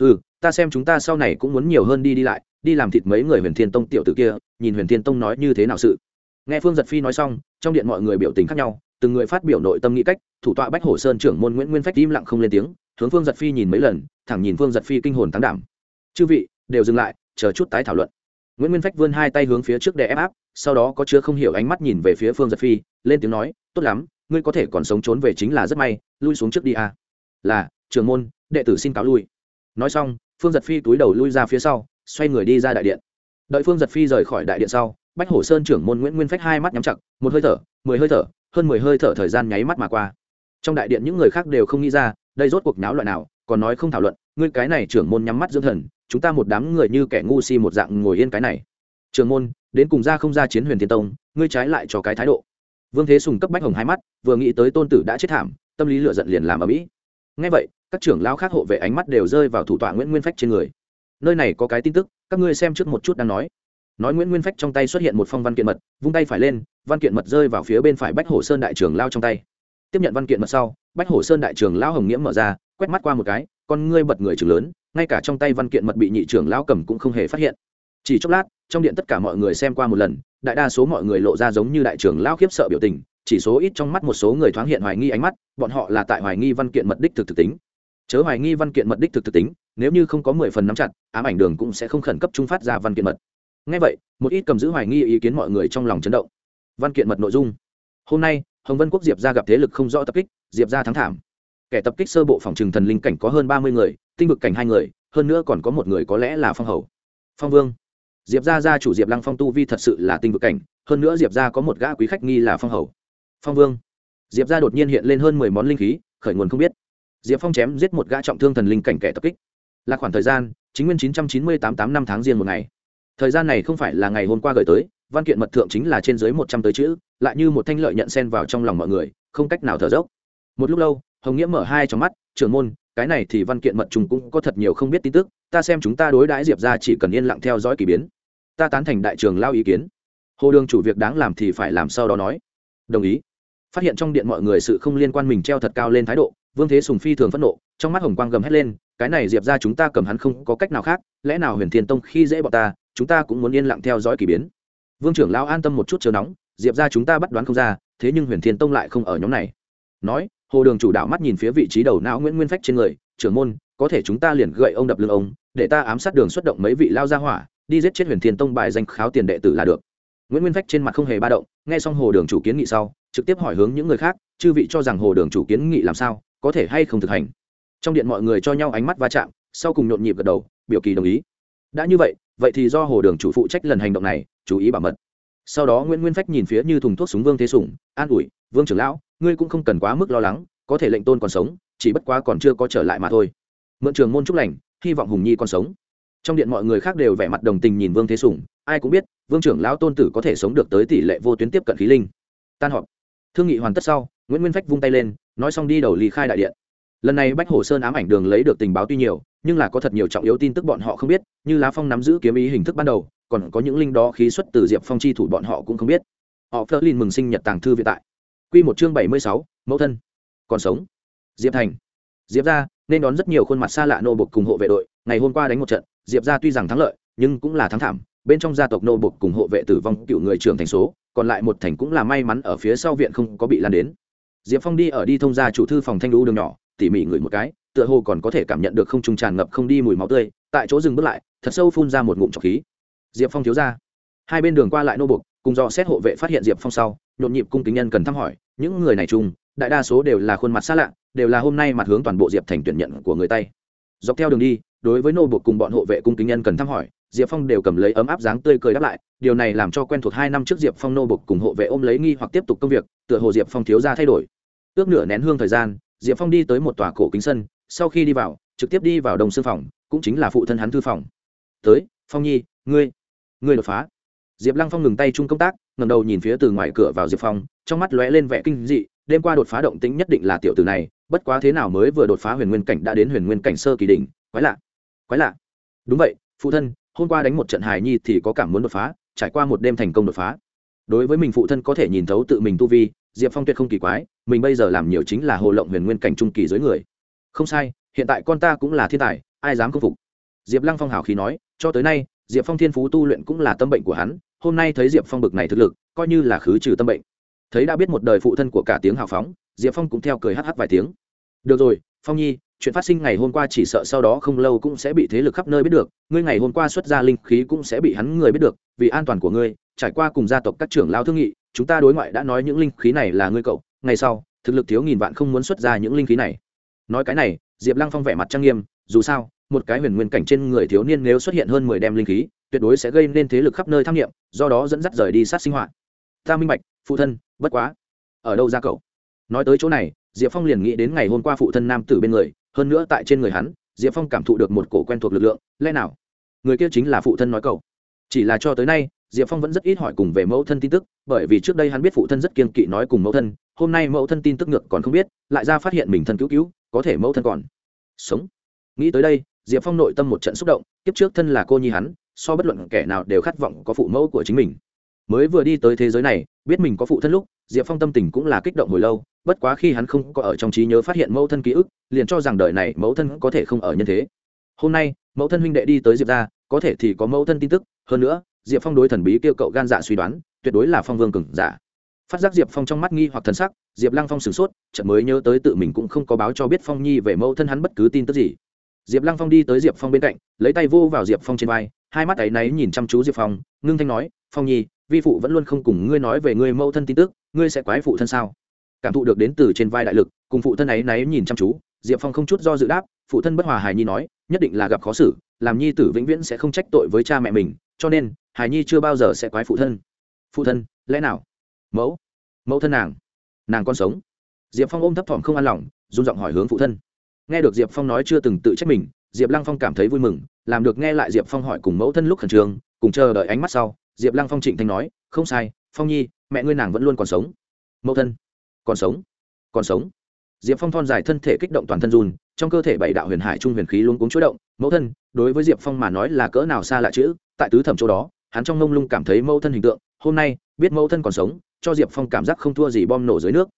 Ừ ta xem chúng ta sau này cũng muốn nhiều hơn đi đi lại, đi làm thịt mấy người huyền thiên tông tiểu tử kia, nhìn huyền thiên tông nói như thế nào sự. Nghe phương giật phi nói xong, trong điện mọi người biểu tình khác nhau, từng người phát biểu nội tâm nghĩ cách, thủ tọa bách hổ sơn trưởng môn nguyễn nguyên phách im lặng không lên tiếng, hướng phương giật phi nhìn mấy lần, thẳng nhìn phương giật phi kinh hồn tán đảm. Chư vị, đều dừng lại, chờ chút tái thảo luận. Nguyễn nguyên phách vươn hai tay hướng phía trước để ép áp, sau đó có chứa không hiểu ánh mắt nhìn về phía phương giật phi, lên tiếng nói, tốt lắm ngươi có thể còn sống trốn về chính là rất may, lui xuống trước đi a là, trưởng môn, đệ tử xin cáo lui. Nói xong, phương giật phi túi đầu lui ra phía sau, xoay người đi ra đại điện. Đợi phương giật phi rời khỏi đại điện sau, bách hổ sơn trưởng môn nguyễn nguyên phách hai mắt nhắm chặt, một hơi thở, mười hơi thở, hơn mười hơi thở thời gian nháy mắt mà qua. Trong đại điện những người khác đều không nghĩ ra, đây rốt cuộc náo loại nào, còn nói không thảo luận, ngươi cái này trưởng môn nhắm mắt dưỡng thần, chúng ta một đám người như kẻ ngu si một dạng ngồi yên cái này. Trưởng môn, đến cùng ra không ra chiến huyền thiên tông, ngươi trái lại cho cái thái độ vương thế sùng cấp bách hồng hai mắt, vừa nghĩ tới tôn tử đã chết thảm, tâm lý lựa giận liền làm ở mỹ ngay vậy, các trưởng lão khác hộ vệ ánh mắt đều rơi vào thủ tọa nguyễn nguyên phách trên người. Nơi này có cái tin tức, các ngươi xem trước một chút đang nói. Nói nguyễn nguyên phách trong tay xuất hiện một phong văn kiện mật, vung tay phải lên, văn kiện mật rơi vào phía bên phải bách hồ sơn đại trưởng lao trong tay. Tiếp nhận văn kiện mật sau, bách hồ sơn đại trưởng lao hồng nghiễm mở ra, quét mắt qua một cái, con ngươi bật người trường lớn, ngay cả trong tay văn kiện mật bị nhị trưởng lao cầm cũng không hề phát hiện chỉ chốc lát, trong điện tất cả mọi người xem qua một lần, đại đa số mọi người lộ ra giống như đại trưởng lao khiếp sợ biểu tình, chỉ số ít trong mắt một số người thoáng hiện hoài nghi ánh mắt, bọn họ là tại hoài nghi văn kiện mật đích thực thực tính. Chớ hoài nghi văn kiện mật đích thực thực tính, nếu như không có mười phần nắm chặt, ám ảnh đường cũng sẽ không khẩn cấp trung phát ra văn kiện mật. Ngay vậy, một ít cầm giữ hoài nghi ý kiến mọi người trong lòng chấn động. Văn kiện mật nội dung. Hôm nay, hồng vân quốc diệp ra gặp thế lực không rõ tập kích, diệp ra thắng thảm. Kẻ tập kích sơ bộ phòng trừng thần linh cảnh có hơn ba mươi người, tinh vực cảnh hai người, hơn nữa còn có một người có lẽ là phong hầu. Phong vương diệp gia gia chủ diệp lăng phong tu vi thật sự là tinh vực cảnh, hơn nữa diệp gia có một gã quý khách nghi là phong hầu. Phong vương. Diệp gia đột nhiên hiện lên hơn mười món linh khí, khởi nguồn không biết. Diệp phong chém giết một gã trọng thương thần linh cảnh kẻ tập kích. Là khoảng thời gian, chính nguyên chín trăm chín mươi tám tám năm tháng riêng một ngày. Thời gian này không phải là ngày hôm qua gửi tới, văn kiện mật thượng chính là trên dưới một trăm tới chữ, lại như một thanh lợi nhận xen vào trong lòng mọi người, không cách nào thở dốc. Một lúc lâu, hồng nghĩa mở hai trong mắt, trưởng môn, cái này thì văn kiện mật trùng cũng có thật nhiều không biết tin tức, ta xem chúng ta đối đãi diệp ra chỉ cần yên lặng theo dõi k ỳ biến ta tán thành đại trường lao ý kiến. Hồ đường chủ việc đáng làm thì phải làm sau đó nói. Đồng ý. Phát hiện trong điện mọi người sự không liên quan mình treo thật cao lên thái độ, vương thế sùng phi thường phẫn nộ, trong mắt hồng quang gầm hét lên, cái này diệp ra chúng ta cầm hắn không có cách nào khác, lẽ nào huyền thiên tông khi dễ bọn ta, chúng ta cũng muốn yên lặng theo dõi k ỳ biến. Vương trưởng lao an tâm một chút chờ nóng, diệp ra chúng ta bắt đoán không ra, thế nhưng huyền thiên tông lại không ở nhóm này. Nói, hồ đường chủ đạo mắt nhìn phía vị trí đầu não nguyễn nguyên phách trên người, trưởng môn, có thể chúng ta liền gậy ông đập lưng ông, để ta ám sát đường xuất động mấy vị lao ra hỏa đi giết chết huyền thiên tông bài danh kháo tiền đệ tử là được. Nguyễn nguyên phách trên mặt không hề ba động, nghe xong hồ đường chủ kiến nghị sau, trực tiếp hỏi hướng những người khác, chư vị cho rằng hồ đường chủ kiến nghị làm sao, có thể hay không thực hành? Trong điện mọi người cho nhau ánh mắt va chạm, sau cùng nhộn nhịp gật đầu, biểu kỳ đồng ý. Đã như vậy vậy thì do hồ đường chủ phụ trách lần hành động này, chú ý bảo mật. Sau đó nguyễn nguyên phách nhìn phía như thùng thuốc súng vương thế sủng, an ủi, vương trưởng lão, ngươi cũng không cần quá mức lo lắng, có thể lệnh tôn còn sống, chỉ bất quá còn chưa có trở lại mà thôi. Mượn trường môn trúc lành, hy vọng hùng nhi còn sống trong điện mọi người khác đều vẻ mặt đồng tình nhìn vương thế sủng ai cũng biết, vương trưởng lão tôn tử có thể sống được tới tỷ lệ vô tuyến tiếp cận khí linh. Tan họp. Thương nghị hoàn tất sau, nguyễn nguyên phách vung tay lên, nói xong đi đầu ly khai đại điện. Lần này bách hồ sơn ám ảnh đường lấy được tình báo tuy nhiều, nhưng là có thật nhiều trọng yếu tin tức bọn họ không biết, như lá phong nắm giữ kiếm ý hình thức ban đầu, còn có những linh đó khí xuất từ diệp phong chi thủ bọn họ cũng không biết. Họ phớt lên mừng sinh nhật tàng thư vĩ tại. Q một chương bảy mươi sáu, mẫu thân. Còn sống. Diệp thành. Diệp ra, nên đón rất nhiều khuôn mặt xa lạ nô bục cùng hộ vệ đội, ngày hôm qua đánh một trận diệp ra tuy rằng thắng lợi, nhưng cũng là thắng thảm, bên trong gia tộc nô bục cùng hộ vệ tử vong cựu người trưởng thành số, còn lại một thành cũng là may mắn ở phía sau viện không có bị lan đến. Diệp phong đi ở đi thông ra chủ thư phòng thanh lũ đường nhỏ, tỉ mỉ ngửi một cái, tựa hồ còn có thể cảm nhận được không trùng tràn ngập không đi mùi máu tươi, tại chỗ dừng bước lại, thật sâu phun ra một ngụm trọc khí. Diệp phong thiếu ra hai bên đường qua lại nô bục cùng do xét hộ vệ phát hiện diệp phong sau, nhộn nhịp cung kính nhân cần thăm hỏi, những người này chung, đại đa số đều là khuôn mặt xa lạ, đều là hôm nay mặt hướng toàn bộ diệp thành tuyển nhận của người tây dọc theo đường đi, đối với nô buộc cùng bọn hộ vệ cung kính nhân cần thăm hỏi, diệp phong đều cầm lấy ấm áp dáng tươi cười đáp lại, điều này làm cho quen thuộc hai năm trước diệp phong nô buộc cùng hộ vệ ôm lấy nghi hoặc tiếp tục công việc, tựa hồ diệp phong thiếu ra thay đổi. Ước nửa nén hương thời gian, diệp phong đi tới một tòa cổ kính sân, sau khi đi vào, trực tiếp đi vào đồng sư phòng, cũng chính là phụ thân hắn thư phòng. Tới, phong nhi, ngươi ngươi đột phá. Diệp lăng phong ngừng tay chung công tác ngầm đầu nhìn phía từ ngoài cửa vào diệp phong, trong mắt lóe lên vẻ kinh dị đêm qua đột phá động tĩnh nhất định là tiểu tử này, bất quá thế nào mới vừa đột phá huyền nguyên cảnh đã đến huyền nguyên cảnh sơ kỳ đỉnh, quái lạ quái lạ. Đúng vậy, phụ thân, hôm qua đánh một trận hài nhi thì có cảm muốn đột phá, trải qua một đêm thành công đột phá. Đối với mình phụ thân có thể nhìn thấu tự mình tu vi, diệp phong tuyệt không kỳ quái, mình bây giờ làm nhiều chính là hồ lộng huyền nguyên cảnh trung kỳ dưới người. Không sai, hiện tại con ta cũng là thiên tài, ai dám khâm phục? Diệp lăng phong hào khí nói, cho tới nay, diệp phong thiên phú tu luyện cũng là tâm bệnh của hắn, hôm nay thấy diệp phong bực này thực lực, coi như là khứ trừ tâm bệnh thấy đã biết một đời phụ thân của cả tiếng hào phóng, diệp phong cũng theo cười hh vài tiếng. Được rồi, phong nhi, chuyện phát sinh ngày hôm qua chỉ sợ sau đó không lâu cũng sẽ bị thế lực khắp nơi biết được, ngươi ngày hôm qua xuất ra linh khí cũng sẽ bị hắn người biết được, vì an toàn của ngươi, trải qua cùng gia tộc các trưởng lao thương nghị, chúng ta đối ngoại đã nói những linh khí này là ngươi cậu, ngày sau, thực lực thiếu nghìn vạn không muốn xuất ra những linh khí này. Nói cái này, diệp lăng phong vẻ mặt trang nghiêm, dù sao, một cái huyền nguyên cảnh trên người thiếu niên nếu xuất hiện hơn mười đem linh khí, tuyệt đối sẽ gây nên thế lực khắp nơi tham nghiệm do đó dẫn dắt rời đi sát sinh hoạt. Ta minh bạch, phụ thân bất quá, ở đâu ra cậu? Nói tới chỗ này, diệp phong liền nghĩ đến ngày hôm qua phụ thân nam tử bên người, hơn nữa tại trên người hắn, diệp phong cảm thụ được một cổ quen thuộc lực lượng, lẽ nào? Người kia chính là phụ thân nói cậu. Chỉ là cho tới nay, diệp phong vẫn rất ít hỏi cùng về mẫu thân tin tức, bởi vì trước đây hắn biết phụ thân rất kiên kỵ nói cùng mẫu thân, hôm nay mẫu thân tin tức ngược còn không biết, lại ra phát hiện mình thân cứu cứu, có thể mẫu thân còn sống. Nghĩ tới đây, diệp phong nội tâm một trận xúc động, kiếp trước thân là cô nhi hắn, so bất luận kẻ nào đều khát vọng có phụ mẫu của chính mình mới vừa đi tới thế giới này, biết mình có phụ thân lúc, diệp phong tâm tình cũng là kích động hồi lâu, bất quá khi hắn không có ở trong trí nhớ phát hiện mẫu thân ký ức, liền cho rằng đời này mẫu thân có thể không ở nhân thế. Hôm nay, mẫu thân huynh đệ đi tới diệp ra có thể thì có mẫu thân tin tức, hơn nữa, diệp phong đối thần bí kêu cậu gan dạ suy đoán, tuyệt đối là phong vương cừng giả. Phát giác diệp phong trong mắt nghi hoặc thần sắc, diệp lăng phong sửng sốt, chợt mới nhớ tới tự mình cũng không có báo cho biết phong nhi về mẫu thân hắn bất cứ tin tức gì. Diệp lăng phong đi tới diệp phong bên cạnh, lấy tay vô vào diệp phong trên vai, hai mắt áy náy nhìn chăm chú diệp phong, ngưng thanh nói, phong nhi vi phụ vẫn luôn không cùng ngươi nói về ngươi mẫu thân tin tức, ngươi sẽ quái phụ thân sao? Cảm thụ được đến từ trên vai đại lực, cùng phụ thân ấy náy nhìn chăm chú, diệp phong không chút do dự đáp, phụ thân bất hòa hài nhi nói, nhất định là gặp khó xử, làm nhi tử vĩnh viễn sẽ không trách tội với cha mẹ mình, cho nên, hài nhi chưa bao giờ sẽ quái phụ thân. Phụ thân, lẽ nào? Mẫu mẫu thân nàng nàng còn sống. Diệp phong ôm thấp thỏm không an lòng, run giọng hỏi hướng phụ thân. Nghe được diệp phong nói chưa từng tự trách mình, diệp lăng phong cảm thấy vui mừng, làm được nghe lại diệp phong hỏi cùng mẫu thân lúc khẩn trương cùng chờ đợi ánh mắt sau, diệp lăng phong trịnh thanh nói, không sai, phong nhi, mẹ ngươi nàng vẫn luôn còn sống. Mẫu thân, còn sống còn sống. Diệp phong thon dài thân thể kích động toàn thân run, trong cơ thể bảy đạo huyền hải trung huyền khí luôn cuống chối động. Mẫu thân, đối với diệp phong mà nói là cỡ nào xa lạ chữ tại tứ thẩm chỗ đó, hắn trong mông lung cảm thấy mẫu thân hình tượng, hôm nay, biết mẫu thân còn sống, cho diệp phong cảm giác không thua gì bom nổ dưới nước.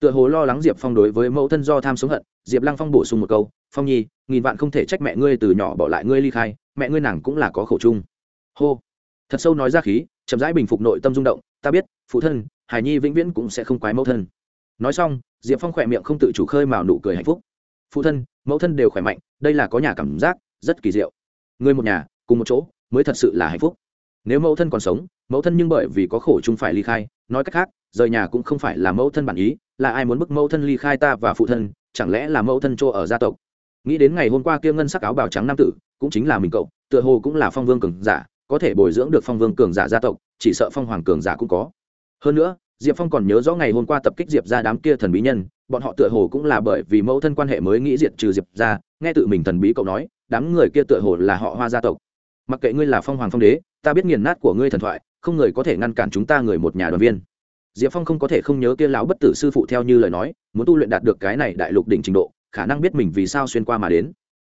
Tựa hồ lo lắng diệp phong đối với mẫu thân do tham sống hận, diệp lăng phong bổ sung một câu, phong nhi, nghìn vạn không thể trách mẹ ngươi từ nhỏ bỏ lại ngươi ly khai, mẹ ngươi nàng cũng là có khổ chung hô. Thật sâu nói ra khí, chậm rãi bình phục nội tâm rung động, ta biết, phụ thân, hải nhi vĩnh viễn cũng sẽ không quái mẫu thân. Nói xong, diệp phong khỏe miệng không tự chủ khơi mào nụ cười hạnh phúc. Phụ thân, mẫu thân đều khỏe mạnh, đây là có nhà cảm giác, rất kỳ diệu. Người một nhà, cùng một chỗ, mới thật sự là hạnh phúc. Nếu mẫu thân còn sống, mẫu thân nhưng bởi vì có khổ chung phải ly khai, nói cách khác, rời nhà cũng không phải là mẫu thân bản ý, là ai muốn bức mẫu thân ly khai ta và phụ thân, chẳng lẽ là mẫu thân chỗ ở gia tộc? Nghĩ đến ngày hôm qua kia ngân sắc áo bào trắng nam tử, cũng chính là mình cậu, tựa hồ cũng là phong vương cường giả có thể bồi dưỡng được phong vương cường giả gia tộc, chỉ sợ phong hoàng cường giả cũng có. Hơn nữa, diệp phong còn nhớ rõ ngày hôm qua tập kích diệp ra đám kia thần bí nhân, bọn họ tựa hồ cũng là bởi vì mẫu thân quan hệ mới nghĩ diệt trừ diệp ra nghe tự mình thần bí cậu nói, đám người kia tựa hồ là họ hoa gia tộc. Mặc kệ ngươi là phong hoàng phong đế, ta biết nghiền nát của ngươi thần thoại, không người có thể ngăn cản chúng ta người một nhà đoàn viên. Diệp phong không có thể không nhớ kia lão bất tử sư phụ theo như lời nói, muốn tu luyện đạt được cái này đại lục đỉnh trình độ, khả năng biết mình vì sao xuyên qua mà đến.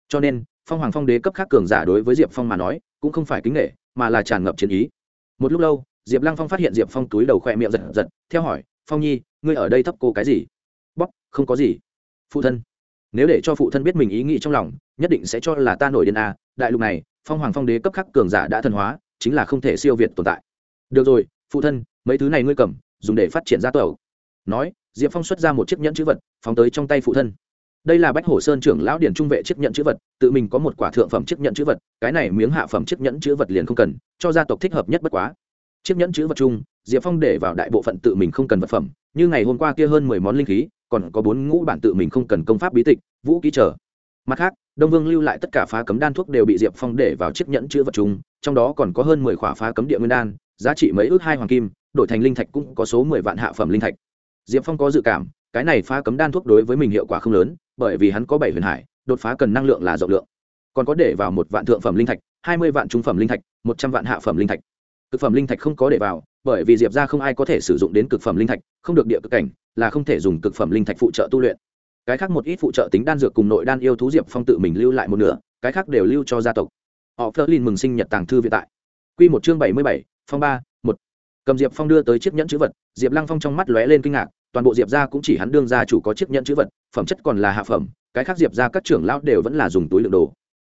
Cho nên, phong hoàng phong đế cấp khác cường giả đối với diệp phong mà nói, cũng không phải kính nghệ mà là tràn ngập chiến ý. Một lúc lâu diệp lăng phong phát hiện diệp phong túi đầu khoe miệng giật giật theo hỏi phong nhi ngươi ở đây thấp cô cái gì? Bốc, không có gì. Phụ thân. Nếu để cho phụ thân biết mình ý nghĩ trong lòng nhất định sẽ cho là ta nổi điên a đại lục này phong hoàng phong đế cấp khắc cường giả đã thần hóa chính là không thể siêu việt tồn tại. Được rồi phụ thân mấy thứ này ngươi cầm dùng để phát triển gia tộc. Nói diệp phong xuất ra một chiếc nhẫn chữ vật phóng tới trong tay phụ thân đây là bách hổ sơn trưởng lão điển trung vệ chiếc nhận chữ vật, tự mình có một quả thượng phẩm chiếc nhận chữ vật, cái này miếng hạ phẩm chiếc nhẫn chữ vật liền không cần, cho gia tộc thích hợp nhất bất quá. Chiếc nhẫn chữ vật chung, diệp phong để vào đại bộ phận tự mình không cần vật phẩm, như ngày hôm qua kia hơn mười món linh khí, còn có bốn ngũ bản tự mình không cần công pháp bí tịch, vũ ký trở mặt khác, đông vương lưu lại tất cả phá cấm đan thuốc đều bị diệp phong để vào chiếc nhẫn chữ vật chung, trong đó còn có hơn mười khỏa phá cấm địa nguyên đan, giá trị mấy ước hai hoàng kim, đổi thành linh thạch cũng có số mười vạn hạ phẩm linh thạch. Diệp phong có dự cảm cái này phá cấm đan thuốc đối với mình hiệu quả không lớn, bởi vì hắn có bảy huyền hải, đột phá cần năng lượng là rộng lượng. Còn có để vào một vạn thượng phẩm linh thạch, hai mươi vạn trung phẩm linh thạch, một trăm vạn hạ phẩm linh thạch. Cực phẩm linh thạch không có để vào, bởi vì diệp ra không ai có thể sử dụng đến cực phẩm linh thạch, không được địa cực cảnh, là không thể dùng cực phẩm linh thạch phụ trợ tu luyện. Cái khác một ít phụ trợ tính đan dược cùng nội đan yêu thú diệp phong tự mình lưu lại một nửa, cái khác đều lưu cho gia tộc. Họ phơ linh mừng sinh nhật tàng thư vĩ tại. Q một chương bảy mươi bảy, phong ba, một. Cầm diệp phong đưa tới chiếc nhẫn chữ vật, diệp lăng phong trong mắt lóe lên kinh ngạc toàn bộ diệp ra cũng chỉ hắn đương ra chủ có chiếc nhẫn chữ vật, phẩm chất còn là hạ phẩm, cái khác diệp ra các trưởng lão đều vẫn là dùng túi lượng đồ.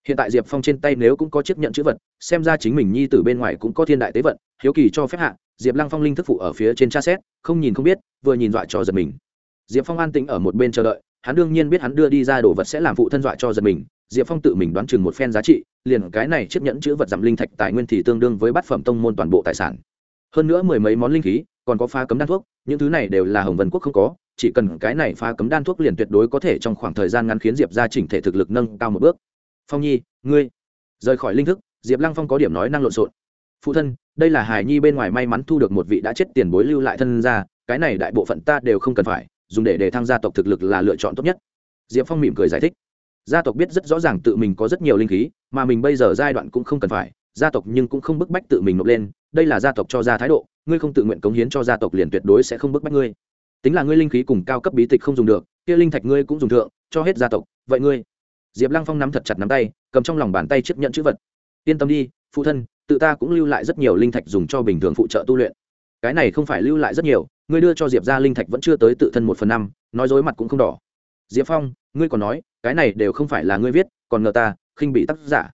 Hiện tại diệp phong trên tay nếu cũng có chiếc nhẫn chữ vật, xem ra chính mình nhi từ bên ngoài cũng có thiên đại tế vận, hiếu kỳ cho phép hạ, diệp lăng phong linh thức phụ ở phía trên tra xét, không nhìn không biết, vừa nhìn dọa cho giật mình. Diệp phong an tĩnh ở một bên chờ đợi, hắn đương nhiên biết hắn đưa đi ra đồ vật sẽ làm phụ thân dọa cho giật mình, diệp phong tự mình đoán chừng một phen giá trị, liền cái này chiếc nhẫn chữ vật giảm linh thạch tài nguyên thì tương đương với bát phẩm tông môn toàn bộ tài sản. Hơn nữa mười mấy món linh khí còn có pha cấm đan thuốc, những thứ này đều là hồng vân quốc không có, chỉ cần cái này pha cấm đan thuốc liền tuyệt đối có thể trong khoảng thời gian ngắn khiến diệp ra chỉnh thể thực lực nâng cao một bước. Phong nhi, ngươi, rời khỏi linh thức, diệp lăng phong có điểm nói năng lộn xộn. Phụ thân, đây là hải nhi bên ngoài may mắn thu được một vị đã chết tiền bối lưu lại thân ra cái này đại bộ phận ta đều không cần phải, dùng để để thăng gia tộc thực lực là lựa chọn tốt nhất. Diệp phong mỉm cười giải thích. Gia tộc biết rất rõ ràng tự mình có rất nhiều linh khí, mà mình bây giờ giai đoạn cũng không cần phải, gia tộc nhưng cũng không bức bách tự mình nộp lên đây là gia tộc cho ra thái độ, ngươi không tự nguyện cống hiến cho gia tộc liền tuyệt đối sẽ không bức bách ngươi. Tính là ngươi linh khí cùng cao cấp bí tịch không dùng được, kia linh thạch ngươi cũng dùng thượng, cho hết gia tộc, vậy ngươi? Diệp lăng phong nắm thật chặt nắm tay, cầm trong lòng bàn tay chấp nhận chữ vật. Yên tâm đi, phụ thân, tự ta cũng lưu lại rất nhiều linh thạch dùng cho bình thường phụ trợ tu luyện. Cái này không phải lưu lại rất nhiều, ngươi đưa cho diệp ra linh thạch vẫn chưa tới tự thân một phần năm, nói dối mặt cũng không đỏ. Diệp phong, ngươi còn nói, cái này đều không phải là ngươi viết, còn ngờ ta, khinh bị tác giả.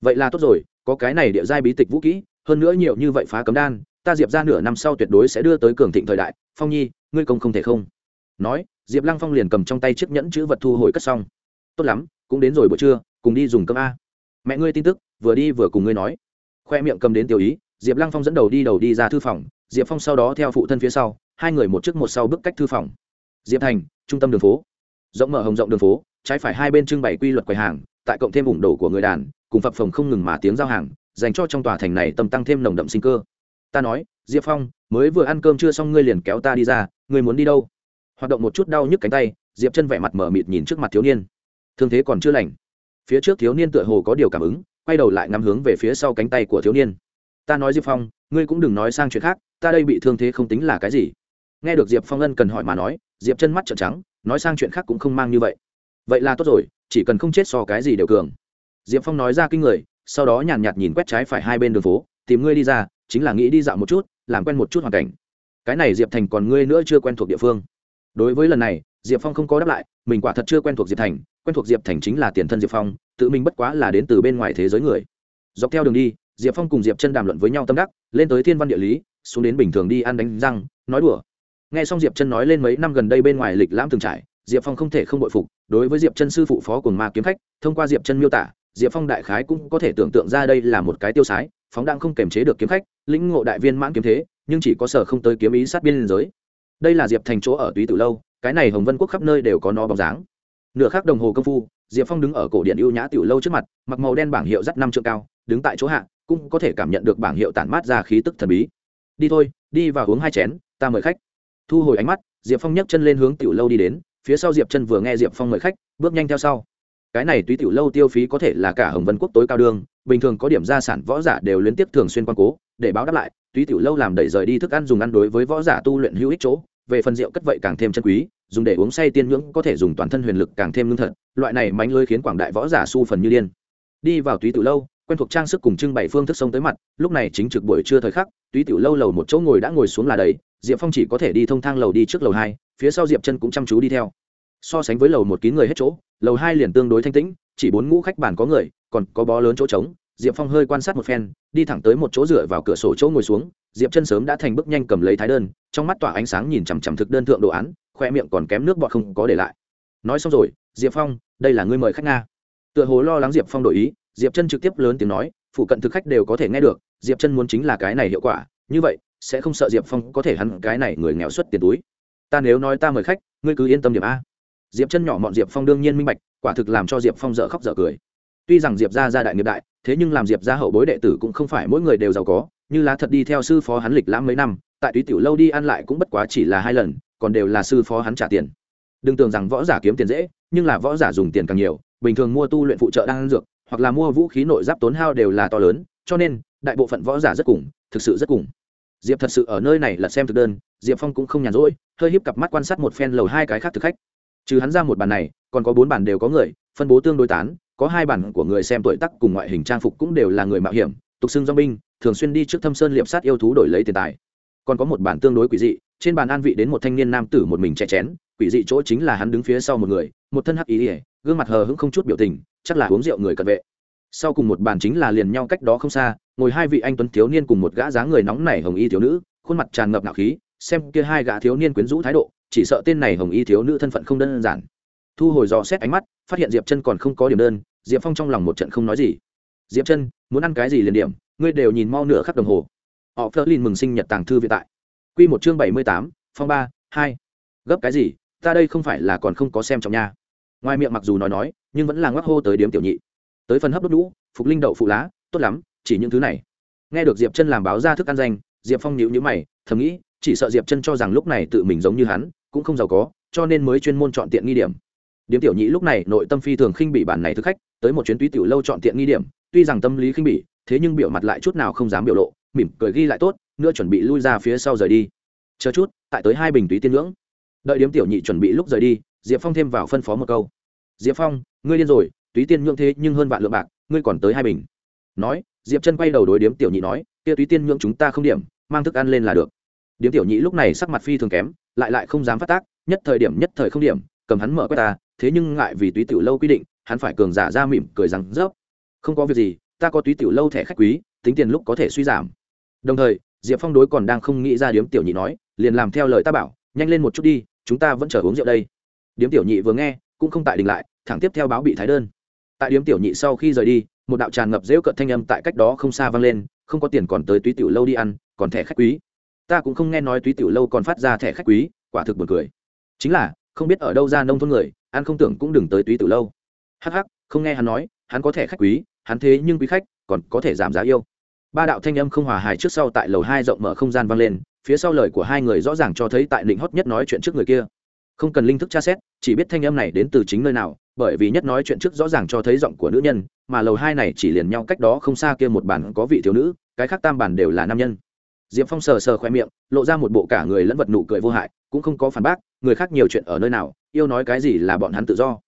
Vậy là tốt rồi, có cái này địa giai bí tịch vũ kỹ hơn nữa nhiều như vậy phá cấm đan, ta diệp ra nửa năm sau tuyệt đối sẽ đưa tới cường thịnh thời đại. Phong nhi, ngươi công không thể không. Nói, diệp lăng phong liền cầm trong tay chiếc nhẫn chữ vật thu hồi cất xong. Tốt lắm, cũng đến rồi buổi trưa, cùng đi dùng cơm a. Mẹ ngươi tin tức, vừa đi vừa cùng ngươi nói. Khoe miệng cầm đến tiểu ý, diệp lăng phong dẫn đầu đi đầu đi ra thư phòng. Diệp phong sau đó theo phụ thân phía sau, hai người một trước một sau bước cách thư phòng. Diệp thành, trung tâm đường phố. Rộng mở hồng rộng đường phố, trái phải hai bên trưng bày quy luật quầy hàng, tại cộng thêm ủng đổ của người đàn, cùng phập phồng không ngừng mà tiếng giao hàng dành cho trong tòa thành này tầm tăng thêm nồng đậm sinh cơ. Ta nói, diệp phong, mới vừa ăn cơm chưa xong ngươi liền kéo ta đi ra, ngươi muốn đi đâu? Hoạt động một chút đau nhức cánh tay, diệp chân vẻ mặt mở mịt nhìn trước mặt thiếu niên. Thương thế còn chưa lành. Phía trước thiếu niên tựa hồ có điều cảm ứng, quay đầu lại ngắm hướng về phía sau cánh tay của thiếu niên. Ta nói diệp phong, ngươi cũng đừng nói sang chuyện khác, ta đây bị thương thế không tính là cái gì. Nghe được diệp phong ân cần hỏi mà nói, diệp chân mắt trợn trắng, nói sang chuyện khác cũng không mang như vậy. Vậy là tốt rồi, chỉ cần không chết so cái gì đều cường. Diệp phong nói ra kinh người sau đó nhàn nhạt nhìn quét trái phải hai bên đường phố, tìm ngươi đi ra, chính là nghĩ đi dạo một chút, làm quen một chút hoàn cảnh. Cái này diệp thành còn ngươi nữa chưa quen thuộc địa phương. Đối với lần này, diệp phong không có đáp lại, mình quả thật chưa quen thuộc diệp thành, quen thuộc diệp thành chính là tiền thân diệp phong, tự mình bất quá là đến từ bên ngoài thế giới người. Dọc theo đường đi, diệp phong cùng diệp chân đàm luận với nhau tâm đắc, lên tới thiên văn địa lý, xuống đến bình thường đi ăn đánh răng, nói đùa. Nghe xong diệp chân nói lên mấy năm gần đây bên ngoài lịch lãm thường trải, diệp phong không thể không bội phục, đối với diệp chân sư phụ phó cùng ma kiếm khách, thông qua diệp chân miêu tả diệp phong đại khái cũng có thể tưởng tượng ra đây là một cái tiêu sái, phóng đang không kềm chế được kiếm khách, lĩnh ngộ đại viên mãn kiếm thế, nhưng chỉ có sở không tới kiếm ý sát biên giới. Đây là diệp thành chỗ ở túy từ lâu, cái này hồng vân quốc khắp nơi đều có nó bóng dáng. Nửa khắc đồng hồ công phu, diệp phong đứng ở cổ điện ưu nhã tiểu lâu trước mặt, mặc màu đen bảng hiệu dắt năm trượng cao, đứng tại chỗ hạ, cũng có thể cảm nhận được bảng hiệu tản mát ra khí tức thần bí. Đi thôi, đi vào uống hai chén, ta mời khách. Thu hồi ánh mắt, diệp phong nhấc chân lên hướng tiểu lâu đi đến, phía sau diệp chân vừa nghe diệp phong mời khách, bước nhanh theo sau cái này túy tiểu lâu tiêu phí có thể là cả hồng vân quốc tối cao đương bình thường có điểm gia sản võ giả đều liên tiếp thường xuyên quan cố, để báo đáp lại, túy tiểu lâu làm đẩy rời đi thức ăn dùng ăn đối với võ giả tu luyện hữu ích chỗ, về phần rượu cất vậy càng thêm chân quý, dùng để uống say tiên nhưỡng có thể dùng toàn thân huyền lực càng thêm lương thật, loại này mánh lưới khiến quảng đại võ giả su phần như điên. Đi vào túy tiểu lâu, quen thuộc trang sức cùng trưng bày phương thức sông tới mặt, lúc này chính trực buổi trưa thời khắc, túy tiểu lâu lầu một chỗ ngồi đã ngồi xuống là đầy, diệp phong chỉ có thể đi thông thang lầu đi trước lầu hai, phía sau diệp chân cũng chăm chú đi theo so sánh với lầu một kín người hết chỗ, lầu hai liền tương đối thanh tĩnh, chỉ bốn ngũ khách bàn có người, còn có bó lớn chỗ trống, diệp phong hơi quan sát một phen, đi thẳng tới một chỗ dựa vào cửa sổ chỗ ngồi xuống, diệp chân sớm đã thành bước nhanh cầm lấy thái đơn, trong mắt tỏa ánh sáng nhìn chằm chằm thực đơn thượng đồ án, khoe miệng còn kém nước bọt không có để lại. Nói xong rồi, diệp phong, đây là ngươi mời khách nga. Tựa hồ lo lắng diệp phong đổi ý, diệp chân trực tiếp lớn tiếng nói, phụ cận thực khách đều có thể nghe được, diệp chân muốn chính là cái này hiệu quả, như vậy, sẽ không sợ diệp phong có thể hắn cái này người nghèo xuất tiền túi. Ta nếu nói ta mời khách, ngươi cứ yên tâm điểm a diệp chân nhỏ mọn diệp phong đương nhiên minh bạch, quả thực làm cho diệp phong dở khóc dở cười. Tuy rằng diệp ra gia đại nghiệp đại, thế nhưng làm diệp ra hậu bối đệ tử cũng không phải mỗi người đều giàu có, như lá thật đi theo sư phó hắn lịch lãm mấy năm, tại túy tiểu lâu đi ăn lại cũng bất quá chỉ là hai lần, còn đều là sư phó hắn trả tiền. Đừng tưởng rằng võ giả kiếm tiền dễ, nhưng là võ giả dùng tiền càng nhiều, bình thường mua tu luyện phụ trợ đang ăn dược, hoặc là mua vũ khí nội giáp tốn hao đều là to lớn, cho nên, đại bộ phận võ giả rất cùng, thực sự rất cùng. Diệp thật sự ở nơi này là xem thực đơn, diệp phong cũng không nhàn rỗi, hơi híp cặp mắt quan sát một phen lầu hai cái khác thực khách trừ hắn ra một bàn này, còn có bốn bàn đều có người, phân bố tương đối tán, có hai bản của người xem tuổi tác cùng ngoại hình trang phục cũng đều là người mạo hiểm, tục xưng do binh thường xuyên đi trước thâm sơn liệp sát yêu thú đổi lấy tiền tài. Còn có một bản tương đối quỷ dị, trên bàn an vị đến một thanh niên nam tử một mình chạy chén, quỷ dị chỗ chính là hắn đứng phía sau một người, một thân hắc ý ỉa gương mặt hờ hững không chút biểu tình, chắc là uống rượu người cận vệ. Sau cùng một bàn chính là liền nhau cách đó không xa, ngồi hai vị anh tuấn thiếu niên cùng một gã dáng người nóng nảy hồng y thiếu nữ, khuôn mặt tràn ngập nạo khí xem kia hai gã thiếu niên quyến rũ thái độ, chỉ sợ tên này hồng y thiếu nữ thân phận không đơn giản. Thu hồi dò xét ánh mắt, phát hiện diệp chân còn không có điểm đơn, diệp phong trong lòng một trận không nói gì. Diệp chân, muốn ăn cái gì liền điểm, ngươi đều nhìn mau nửa khắc đồng hồ. Họ phớt lên mừng sinh nhật tàng thư viện tại. Q một chương bảy mươi tám, phong ba, hai. Gấp cái gì, ta đây không phải là còn không có xem trong nhà ngoài miệng mặc dù nói nói, nhưng vẫn là ngoắc hô tới điếm tiểu nhị. Tới phần hấp đốt đũ phục linh đậu phụ lá, tốt lắm, chỉ những thứ này. Nghe được diệp chân làm báo ra thức ăn danh, diệp phong nhịu nhữ mày, thầm nghĩ chỉ sợ diệp chân cho rằng lúc này tự mình giống như hắn cũng không giàu có cho nên mới chuyên môn chọn tiện nghi điểm điếm tiểu nhị lúc này nội tâm phi thường khinh bị bản này thức khách tới một chuyến túy tiểu lâu chọn tiện nghi điểm tuy rằng tâm lý khinh bỉ thế nhưng biểu mặt lại chút nào không dám biểu lộ mỉm cười ghi lại tốt nữa chuẩn bị lui ra phía sau rời đi chờ chút tại tới hai bình túy tiên ngưỡng đợi điếm tiểu nhị chuẩn bị lúc rời đi diệp phong thêm vào phân phó một câu diệp phong ngươi điên rồi túy tiên nhượng thế nhưng hơn vạn lượng bạc ngươi còn tới hai bình nói diệp chân quay đầu đối điếm tiểu nhị nói kia túy tiên nhượng chúng ta không điểm mang thức ăn lên là được điếm tiểu nhị lúc này sắc mặt phi thường kém, lại lại không dám phát tác, nhất thời điểm nhất thời không điểm, cầm hắn mở quét ta, thế nhưng ngại vì túy tiểu lâu quy định, hắn phải cường giả ra mỉm cười rằng rớp. Không có việc gì, ta có túy tiểu lâu thẻ khách quý, tính tiền lúc có thể suy giảm. Đồng thời, diệp phong đối còn đang không nghĩ ra điếm tiểu nhị nói, liền làm theo lời ta bảo, nhanh lên một chút đi, chúng ta vẫn chờ uống rượu đây. Điếm tiểu nhị vừa nghe, cũng không tại đình lại, thẳng tiếp theo báo bị thái đơn. Tại điếm tiểu nhị sau khi rời đi, một đạo tràn ngập rễu cận thanh âm tại cách đó không xa vang lên, không có tiền còn tới túy tiểu lâu đi ăn, còn thẻ khách quý ta cũng không nghe nói túy tiểu lâu còn phát ra thẻ khách quý, quả thực buồn cười. Chính là, không biết ở đâu ra nông thôn người, ăn không tưởng cũng đừng tới túy tiểu lâu. Hắc hắc, không nghe hắn nói, hắn có thẻ khách quý, hắn thế nhưng quý khách, còn có thể giảm giá yêu. Ba đạo thanh âm không hòa hài trước sau tại lầu hai rộng mở không gian vang lên, phía sau lời của hai người rõ ràng cho thấy tại định hót nhất nói chuyện trước người kia. Không cần linh thức tra xét, chỉ biết thanh âm này đến từ chính nơi nào, bởi vì nhất nói chuyện trước rõ ràng cho thấy giọng của nữ nhân, mà lầu hai này chỉ liền nhau cách đó không xa kia một bản có vị thiếu nữ, cái khác tam bản đều là nam nhân diệp phong sờ sờ khoe miệng, lộ ra một bộ cả người lẫn vật nụ cười vô hại, cũng không có phản bác, người khác nhiều chuyện ở nơi nào, yêu nói cái gì là bọn hắn tự do.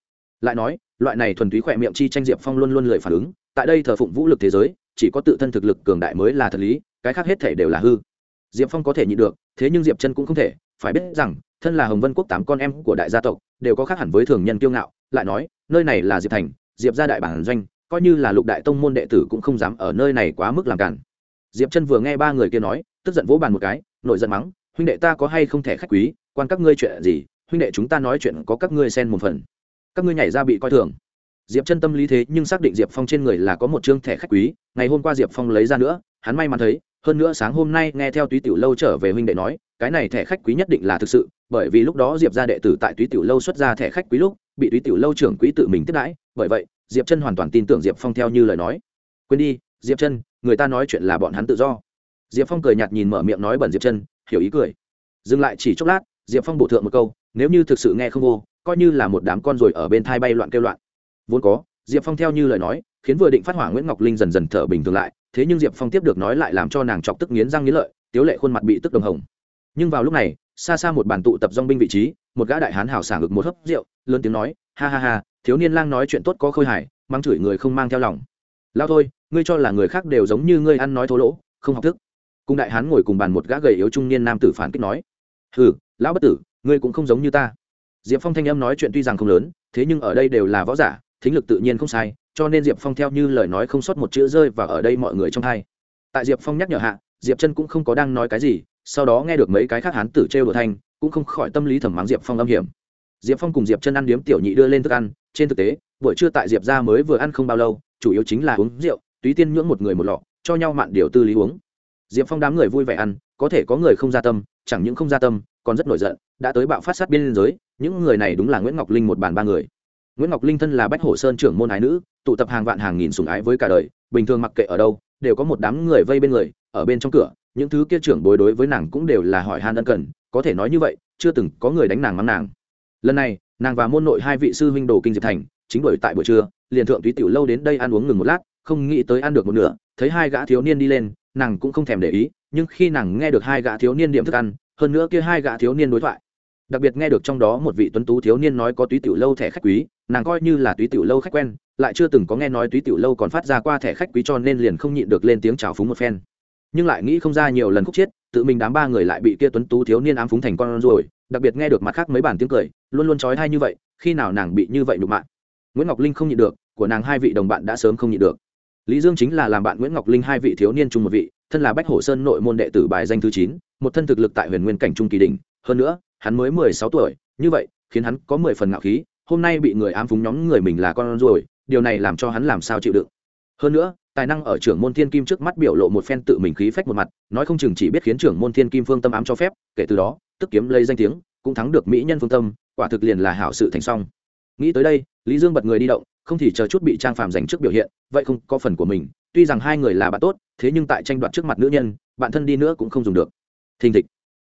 Lại nói, loại này thuần túy khoe miệng chi tranh diệp phong luôn luôn lười phản ứng, tại đây thờ phụng vũ lực thế giới, chỉ có tự thân thực lực cường đại mới là thật lý, cái khác hết thể đều là hư. Diệp phong có thể nhịn được, thế nhưng diệp chân cũng không thể, phải biết rằng, thân là hồng vân quốc tám con em của đại gia tộc, đều có khác hẳn với thường nhân kiêu ngạo, lại nói, nơi này là diệp thành, diệp gia đại bản doanh, coi như là lục đại tông môn đệ tử cũng không dám ở nơi này quá mức làm cản diệp chân vừa nghe ba người kia nói tức giận vỗ bàn một cái nội giận mắng, huynh đệ ta có hay không thể khách quý? Quan các ngươi chuyện gì? Huynh đệ chúng ta nói chuyện có các ngươi xen một phần. Các ngươi nhảy ra bị coi thường. Diệp chân tâm lý thế nhưng xác định diệp phong trên người là có một chương thẻ khách quý, ngày hôm qua diệp phong lấy ra nữa, hắn may mắn thấy, hơn nữa sáng hôm nay nghe theo túy tiểu lâu trở về huynh đệ nói, cái này thẻ khách quý nhất định là thực sự, bởi vì lúc đó diệp ra đệ tử tại túy tiểu lâu xuất ra thẻ khách quý lúc, bị túy tiểu lâu trưởng quý tự mình tiếp đãi, bởi vậy, diệp chân hoàn toàn tin tưởng diệp phong theo như lời nói. Quên đi, diệp chân, người ta nói chuyện là bọn hắn tự do diệp phong cười nhạt nhìn mở miệng nói bẩn diệp chân, hiểu ý cười. Dừng lại chỉ chốc lát, diệp phong bổ thượng một câu, nếu như thực sự nghe không vô, coi như là một đám con rồi ở bên thai bay loạn kêu loạn. Vốn có, diệp phong theo như lời nói, khiến vừa định phát hỏa nguyễn ngọc linh dần dần thở bình thường lại, thế nhưng diệp phong tiếp được nói lại làm cho nàng chọc tức nghiến răng nghiến lợi, tiếu lệ khuôn mặt bị tức đồng hồng. Nhưng vào lúc này, xa xa một bàn tụ tập dong binh vị trí, một gã đại hán hào sảng ngực một hớp rượu, lớn tiếng nói, ha ha ha, thiếu niên lang nói chuyện tốt có khôi hài mang chửi người không mang theo lòng. Lao thôi, ngươi cho là người khác đều giống như ngươi ăn nói thô lỗ, không học thức cùng đại hán ngồi cùng bàn một gã gầy yếu trung niên nam tử phản kích nói, hừ, lão bất tử, ngươi cũng không giống như ta. Diệp phong thanh âm nói chuyện tuy rằng không lớn, thế nhưng ở đây đều là võ giả, thính lực tự nhiên không sai, cho nên diệp phong theo như lời nói không sót một chữ rơi và ở đây mọi người trong hai. Tại diệp phong nhắc nhở hạ, diệp chân cũng không có đang nói cái gì, sau đó nghe được mấy cái khác hán tử trêu đồ thanh, cũng không khỏi tâm lý thẩm mắng diệp phong âm hiểm. Diệp phong cùng diệp chân ăn điếm tiểu nhị đưa lên thức ăn, trên thực tế, buổi trưa tại diệp ra mới vừa ăn không bao lâu, chủ yếu chính là uống rượu, túy tiên nhưỡng một người một lọ, cho nhau mạn điều tư lý uống diệp phong đám người vui vẻ ăn, có thể có người không gia tâm, chẳng những không gia tâm, còn rất nổi giận, đã tới bạo phát sát biên giới, những người này đúng là nguyễn ngọc linh một bàn ba người. Nguyễn ngọc linh thân là bách hổ sơn trưởng môn ái nữ, tụ tập hàng vạn hàng nghìn sùng ái với cả đời, bình thường mặc kệ ở đâu, đều có một đám người vây bên người, ở bên trong cửa, những thứ kia trưởng bối đối với nàng cũng đều là hỏi han ân cần, có thể nói như vậy, chưa từng có người đánh nàng mắng nàng. Lần này, nàng và môn nội hai vị sư huynh đồ kinh diệp thành, chính bởi tại buổi trưa, liền thượng túy tiểu lâu đến đây ăn uống ngừng một lát, không nghĩ tới ăn được một nửa, thấy hai gã thiếu niên đi lên nàng cũng không thèm để ý, nhưng khi nàng nghe được hai gã thiếu niên điểm thức ăn, hơn nữa kia hai gã thiếu niên đối thoại. Đặc biệt nghe được trong đó một vị tuấn tú thiếu niên nói có túy tiểu lâu thẻ khách quý, nàng coi như là túy tiểu lâu khách quen, lại chưa từng có nghe nói túy tiểu lâu còn phát ra qua thẻ khách quý cho nên liền không nhịn được lên tiếng chào phúng một phen. Nhưng lại nghĩ không ra nhiều lần khúc chết, tự mình đám ba người lại bị kia tuấn tú thiếu niên ám phúng thành con rồi đặc biệt nghe được mặt khác mấy bản tiếng cười, luôn luôn trói thai như vậy, khi nào nàng bị như vậy nhục mạ? Nguyễn ngọc linh không nhịn được, của nàng hai vị đồng bạn đã sớm không nhịn được lý dương chính là làm bạn nguyễn ngọc linh hai vị thiếu niên chung một vị thân là bách hổ sơn nội môn đệ tử bài danh thứ chín một thân thực lực tại huyền nguyên cảnh trung kỳ đình hơn nữa hắn mới mười sáu tuổi như vậy khiến hắn có mười phần ngạo khí hôm nay bị người ám phúng nhóm người mình là con ruồi, điều này làm cho hắn làm sao chịu đựng. Hơn nữa tài năng ở trưởng môn thiên kim trước mắt biểu lộ một phen tự mình khí phách một mặt nói không chừng chỉ biết khiến trưởng môn thiên kim phương tâm ám cho phép kể từ đó tức kiếm lấy danh tiếng cũng thắng được mỹ nhân phương tâm quả thực liền là hảo sự thành xong nghĩ tới đây lý dương bật người đi động không thì chờ chút bị trang phàm dành trước biểu hiện, vậy không có phần của mình, tuy rằng hai người là bạn tốt, thế nhưng tại tranh đoạt trước mặt nữ nhân, bạn thân đi nữa cũng không dùng được. Thình thịch.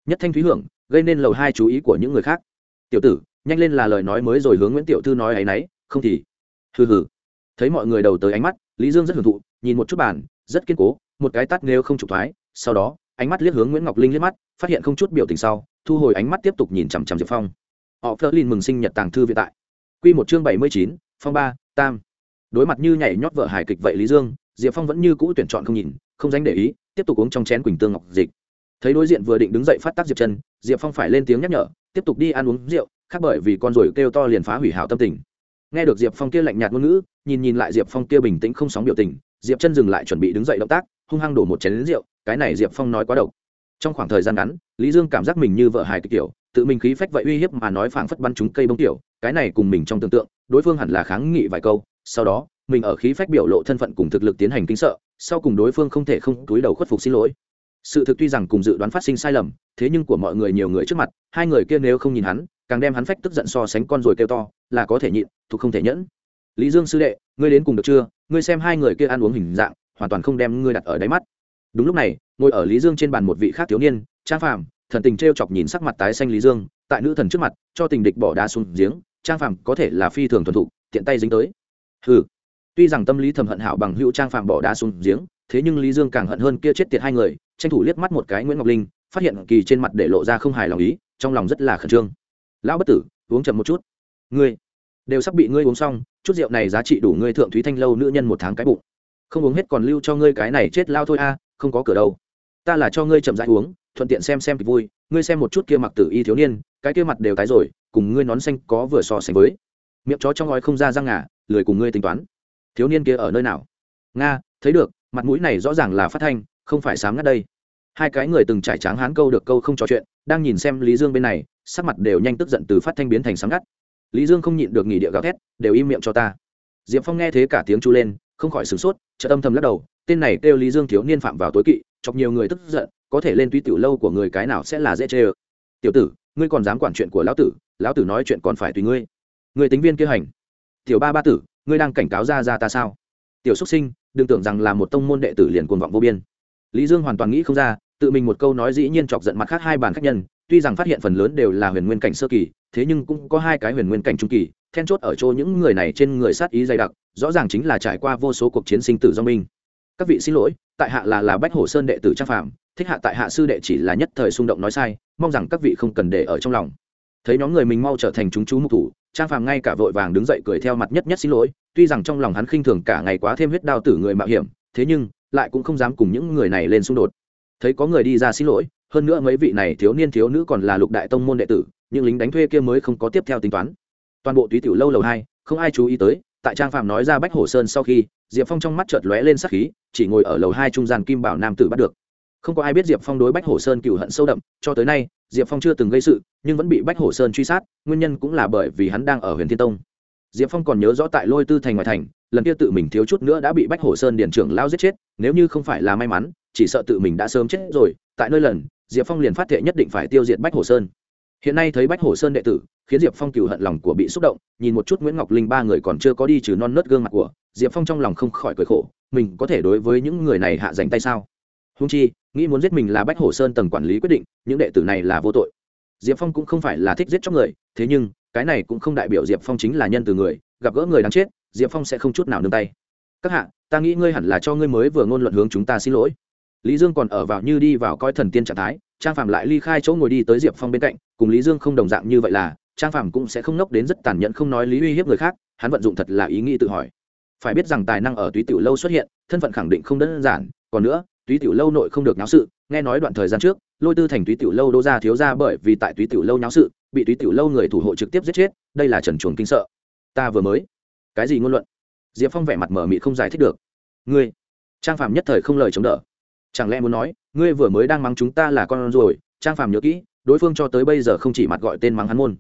Nhất thanh thúy hưởng, gây nên lầu hai chú ý của những người khác. Tiểu tử, nhanh lên là lời nói mới rồi hướng nguyễn tiểu thư nói ấ y n ấ y không thì. Hừ hừ. Thấy mọi người đầu tới ánh mắt, lý dương rất hưởng thụ, nhìn một chút bàn, rất kiên cố, một cái tắt nêu không trục thoái, sau đó, ánh mắt liếc hướng nguyễn ngọc linh liếc mắt, phát hiện không chút biểu tình sau, thu hồi ánh mắt tiếp tục nhìn chằm chằm diệp phong. Họ phớt lên mừng sinh nhật tàng thư vĩ tại. Q một chương bảy mươi chín phong ba, tam. Đối mặt như nhảy nhót vợ hài kịch vậy lý dương, diệp phong vẫn như cũ tuyển chọn không nhìn, không dánh để ý, tiếp tục uống trong chén quỳnh tương ngọc dịch. Thấy đối diện vừa định đứng dậy phát tác diệp chân diệp phong phải lên tiếng nhắc nhở, tiếp tục đi ăn uống rượu, khác bởi vì con rồi kêu to liền phá hủy hảo tâm tình. Nghe được diệp phong kia lạnh nhạt ngôn ngữ, nhìn nhìn lại diệp phong kia bình tĩnh không sóng biểu tình, diệp chân dừng lại chuẩn bị đứng dậy động tác, hung hăng đổ một chén lính rượu, cái này diệp phong nói quá độc. Trong khoảng thời gian ngắn, lý dương cảm giác mình như vợ hài kiểu tự mình khí phách vậy uy hiếp mà nói phảng phất bắn trúng cây bông tiểu, cái này cùng mình trong tưởng tượng, đối phương hẳn là kháng nghị vài câu, sau đó, mình ở khí phách biểu lộ thân phận cùng thực lực tiến hành kinh sợ, sau cùng đối phương không thể không túi đầu khuất phục xin lỗi. Sự thực tuy rằng cùng dự đoán phát sinh sai lầm, thế nhưng của mọi người nhiều người trước mặt, hai người kia nếu không nhìn hắn, càng đem hắn phách tức giận so sánh con rồi kêu to, là có thể nhịn, thuộc không thể nhẫn. Lý dương sư đệ, ngươi đến cùng được chưa? Ngươi xem hai người kia ăn uống hình dạng, hoàn toàn không đem ngươi đặt ở đáy mắt. Đúng lúc này, ngồi ở lý dương trên bàn một vị khác thiếu niên, trang phàm thần tình t r e o chọc nhìn sắc mặt tái xanh lý dương, tại nữ thần trước mặt, cho tình địch bỏ đá xuống giếng, trang phàm có thể là phi thường thuần thục, tiện tay dính tới. Ừ tuy rằng tâm lý thầm hận hảo bằng hữu trang phàm bỏ đá xuống giếng, thế nhưng lý dương càng hận hơn kia chết tiệt hai người, tranh thủ liếc mắt một cái nguyễn ngọc linh, phát hiện kỳ trên mặt để lộ ra không hài lòng ý, trong lòng rất là khẩn trương. Lão bất tử, uống chậm một chút. Ngươi đều sắp bị ngươi uống xong, chút rượu này giá trị đủ ngươi thượng thúy thanh lâu nữ nhân một tháng cái bụng. Không uống hết còn lưu cho ngươi cái này chết lao thôi a, không có cửa đâu. Ta là cho ngươi chậm rãi uống thuận tiện xem xem kịch vui, ngươi xem một chút kia mặc tử y thiếu niên, cái kia mặt đều tái rồi, cùng ngươi nón xanh có vừa so sánh với. Miệng chó trong ngói không ra răng ngà, lười cùng ngươi tính toán. Thiếu niên kia ở nơi nào? Nga, thấy được, mặt mũi này rõ ràng là phát thanh, không phải sáng ngắt đây. Hai cái người từng trải tráng hán câu được câu không trò chuyện, đang nhìn xem lý dương bên này, sắc mặt đều nhanh tức giận từ phát thanh biến thành sáng ngắt. Lý dương không nhịn được nghỉ địa gào thét, đều im miệng cho ta. Diệp phong nghe thế cả tiếng chu lên, không khỏi sửng sốt chợ tâm thầm lắc đầu tên này kêu lý dương thiếu niên phạm vào tối kỵ, chọc nhiều người tức giận, có thể lên tuy tiểu lâu của người cái nào sẽ là dễ chê ơ. Tiểu tử, ngươi còn dám quản chuyện của lão tử lão tử nói chuyện còn phải tùy ngươi. Người tính viên kia hành. Tiểu ba ba tử, ngươi đang cảnh cáo ra ra ta sao? Tiểu xuất sinh, đừng tưởng rằng là một tông môn đệ tử liền cuồng vọng vô biên. Lý dương hoàn toàn nghĩ không ra, tự mình một câu nói dĩ nhiên chọc giận mặt khác hai bàn khách nhân, tuy rằng phát hiện phần lớn đều là huyền nguyên cảnh sơ kỳ, thế nhưng cũng có hai cái huyền nguyên cảnh trung kỳ, then chốt ở chỗ những người này trên người sát ý dày đặc, rõ ràng chính là trải qua vô số cuộc chiến sinh tử do minh các vị xin lỗi, tại hạ là là bách hổ sơn đệ tử trang phạm thích hạ tại hạ sư đệ chỉ là nhất thời xung động nói sai, mong rằng các vị không cần để ở trong lòng. Thấy nhóm người mình mau trở thành chúng chú mục thủ, trang phàm ngay cả vội vàng đứng dậy cười theo mặt nhất nhất xin lỗi, tuy rằng trong lòng hắn khinh thường cả ngày quá thêm huyết đao tử người mạo hiểm, thế nhưng, lại cũng không dám cùng những người này lên xung đột. Thấy có người đi ra xin lỗi, hơn nữa mấy vị này thiếu niên thiếu nữ còn là lục đại tông môn đệ tử, những lính đánh thuê kia mới không có tiếp theo tính toán. Toàn bộ túy tiểu lâu lầu hai, không ai chú ý tới tại trang phạm nói ra bách hổ sơn sau khi, diệp phong trong mắt chợt lóe lên sắc khí, chỉ ngồi ở lầu hai trung gian kim bảo nam tử bắt được. Không có ai biết diệp phong đối bách hổ sơn cựu hận sâu đậm, cho tới nay, diệp phong chưa từng gây sự, nhưng vẫn bị bách hổ sơn truy sát, nguyên nhân cũng là bởi vì hắn đang ở huyền thiên tông. Diệp phong còn nhớ rõ tại lôi tư thành ngoài thành, lần kia tự mình thiếu chút nữa đã bị bách hổ sơn điển trưởng lao giết chết, nếu như không phải là may mắn, chỉ sợ tự mình đã sớm chết rồi, tại nơi lần, diệp phong liền phát thệ nhất định phải tiêu diệt bách hổ sơn. Hiện nay thấy bách hổ sơn đệ tử khiến diệp phong cựu hận lòng của bị xúc động, nhìn một chút nguyễn ngọc linh ba người còn chưa có đi trừ non nớt gương mặt của, diệp phong trong lòng không khỏi cười khổ, mình có thể đối với những người này hạ dành tay sao? Húng chi, nghĩ muốn giết mình là bách hổ sơn tầng quản lý quyết định, những đệ tử này là vô tội. Diệp phong cũng không phải là thích giết chóc người, thế nhưng, cái này cũng không đại biểu diệp phong chính là nhân từ người, gặp gỡ người đáng chết, diệp phong sẽ không chút nào nương tay. Các hạ, ta nghĩ ngươi hẳn là cho ngươi mới vừa ngôn luận hướng chúng ta xin lỗi. Lý dương còn ở vào như đi vào coi thần tiên trạng thái, trang phạm lại ly khai chỗ ngồi đi tới diệp phong bên cạnh, cùng lý dương không đồng dạng như vậy là trang phạm cũng sẽ không nốc đến rất tàn nhẫn không nói lý uy hiếp người khác, hắn vận dụng thật là ý nghĩ tự hỏi. Phải biết rằng tài năng ở túy tiểu lâu xuất hiện, thân phận khẳng định không đơn giản, còn nữa, túy tiểu lâu nội không được náo sự, nghe nói đoạn thời gian trước, lôi tư thành túy tiểu lâu đô ra thiếu ra bởi vì tại túy tiểu lâu náo sự, bị túy tiểu lâu người thủ hộ trực tiếp giết chết, đây là trần chuồng kinh sợ. Ta vừa mới, cái gì ngôn luận? Diệp phong vẻ mặt mở mị không giải thích được. Ngươi, trang phạm nhất thời không lời chống đỡ. Chẳng lẽ muốn nói, ngươi vừa mới đang mắng chúng ta là con rồi, trang phàm nhớ kỹ, đối phương cho tới bây giờ không chỉ mặt gọi tên mắng hắn môn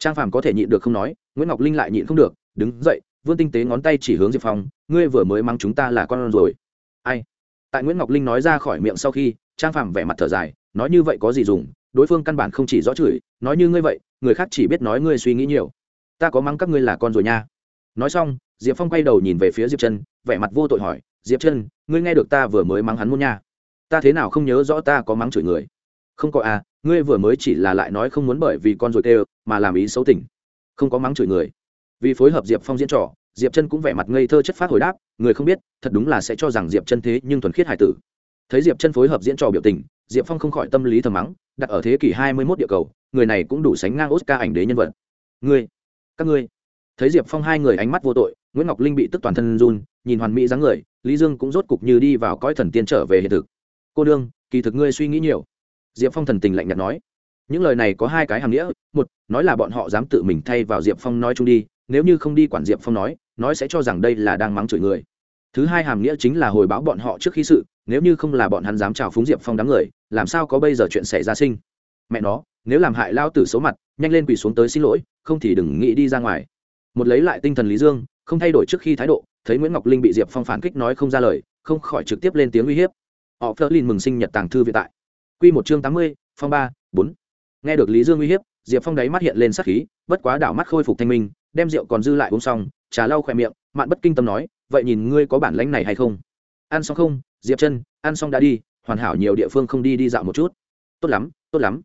trang phàm có thể nhịn được không nói, nguyễn ngọc linh lại nhịn không được, đứng dậy, vươn tinh tế ngón tay chỉ hướng diệp phong, ngươi vừa mới mắng chúng ta là con rồi. Ai? Tại nguyễn ngọc linh nói ra khỏi miệng sau khi, trang phàm vẻ mặt thở dài, nói như vậy có gì dùng, đối phương căn bản không chỉ rõ chửi, nói như ngươi vậy, người khác chỉ biết nói ngươi suy nghĩ nhiều. Ta có mắng các ngươi là con rồi nha. Nói xong, diệp phong quay đầu nhìn về phía diệp chân, vẻ mặt vô tội hỏi, diệp chân, ngươi nghe được ta vừa mới mắng hắn muốn nha? Ta thế nào không nhớ rõ ta có mắng chửi người? Không có à ngươi vừa mới chỉ là lại nói không muốn bởi vì con rồi tê mà làm ý xấu tỉnh không có mắng chửi người. Vì phối hợp diệp phong diễn trò, diệp chân cũng vẻ mặt ngây thơ chất phát hồi đáp, người không biết, thật đúng là sẽ cho rằng diệp chân thế nhưng thuần khiết hải tử. Thấy diệp chân phối hợp diễn trò biểu tình, diệp phong không khỏi tâm lý thầm mắng, đặt ở thế kỷ hai mươi mốt địa cầu, người này cũng đủ sánh ngang oscar ảnh đế nhân vật. Ngươi, các ngươi. Thấy diệp phong hai người ánh mắt vô tội, nguyễn ngọc linh bị tức toàn thân run, nhìn hoàn mỹ dáng người, lý dương cũng rốt cục như đi vào cõi thần tiên trở về hiện thực. Cô đương, kỳ thực ngươi suy nghĩ nhiều diệp phong thần tình lạnh nhạt nói. Những lời này có hai cái hàm nghĩa, một, nói là bọn họ dám tự mình thay vào diệp phong nói chung đi, nếu như không đi quản diệp phong nói nói sẽ cho rằng đây là đang mắng chửi người. Thứ hai hàm nghĩa chính là hồi báo bọn họ trước khi sự, nếu như không là bọn hắn dám chào phúng diệp phong đám người, làm sao có bây giờ chuyện xảy ra sinh? Mẹ nó, nếu làm hại lao tử xấu mặt, nhanh lên quỳ xuống tới xin lỗi, không thì đừng nghĩ đi ra ngoài. Một lấy lại tinh thần lý dương, không thay đổi trước khi thái độ, thấy nguyễn ngọc linh bị diệp phong phản kích nói không ra lời, không khỏi trực tiếp lên tiếng uy hiếp. Họ phớt lên mừng sinh nhật tàng thư viện tại quy một chương tám mươi, phong ba, bốn. Nghe được lý dương uy hiếp, diệp phong đáy mắt hiện lên sắc khí, bất quá đảo mắt khôi phục thanh minh, đem rượu còn dư lại uống xong, trà lau khỏe miệng, mạn bất kinh tâm nói, vậy nhìn ngươi có bản lãnh này hay không? Ăn xong không, diệp chân, ăn xong đã đi, hoàn hảo nhiều địa phương không đi đi dạo một chút. Tốt lắm tốt lắm.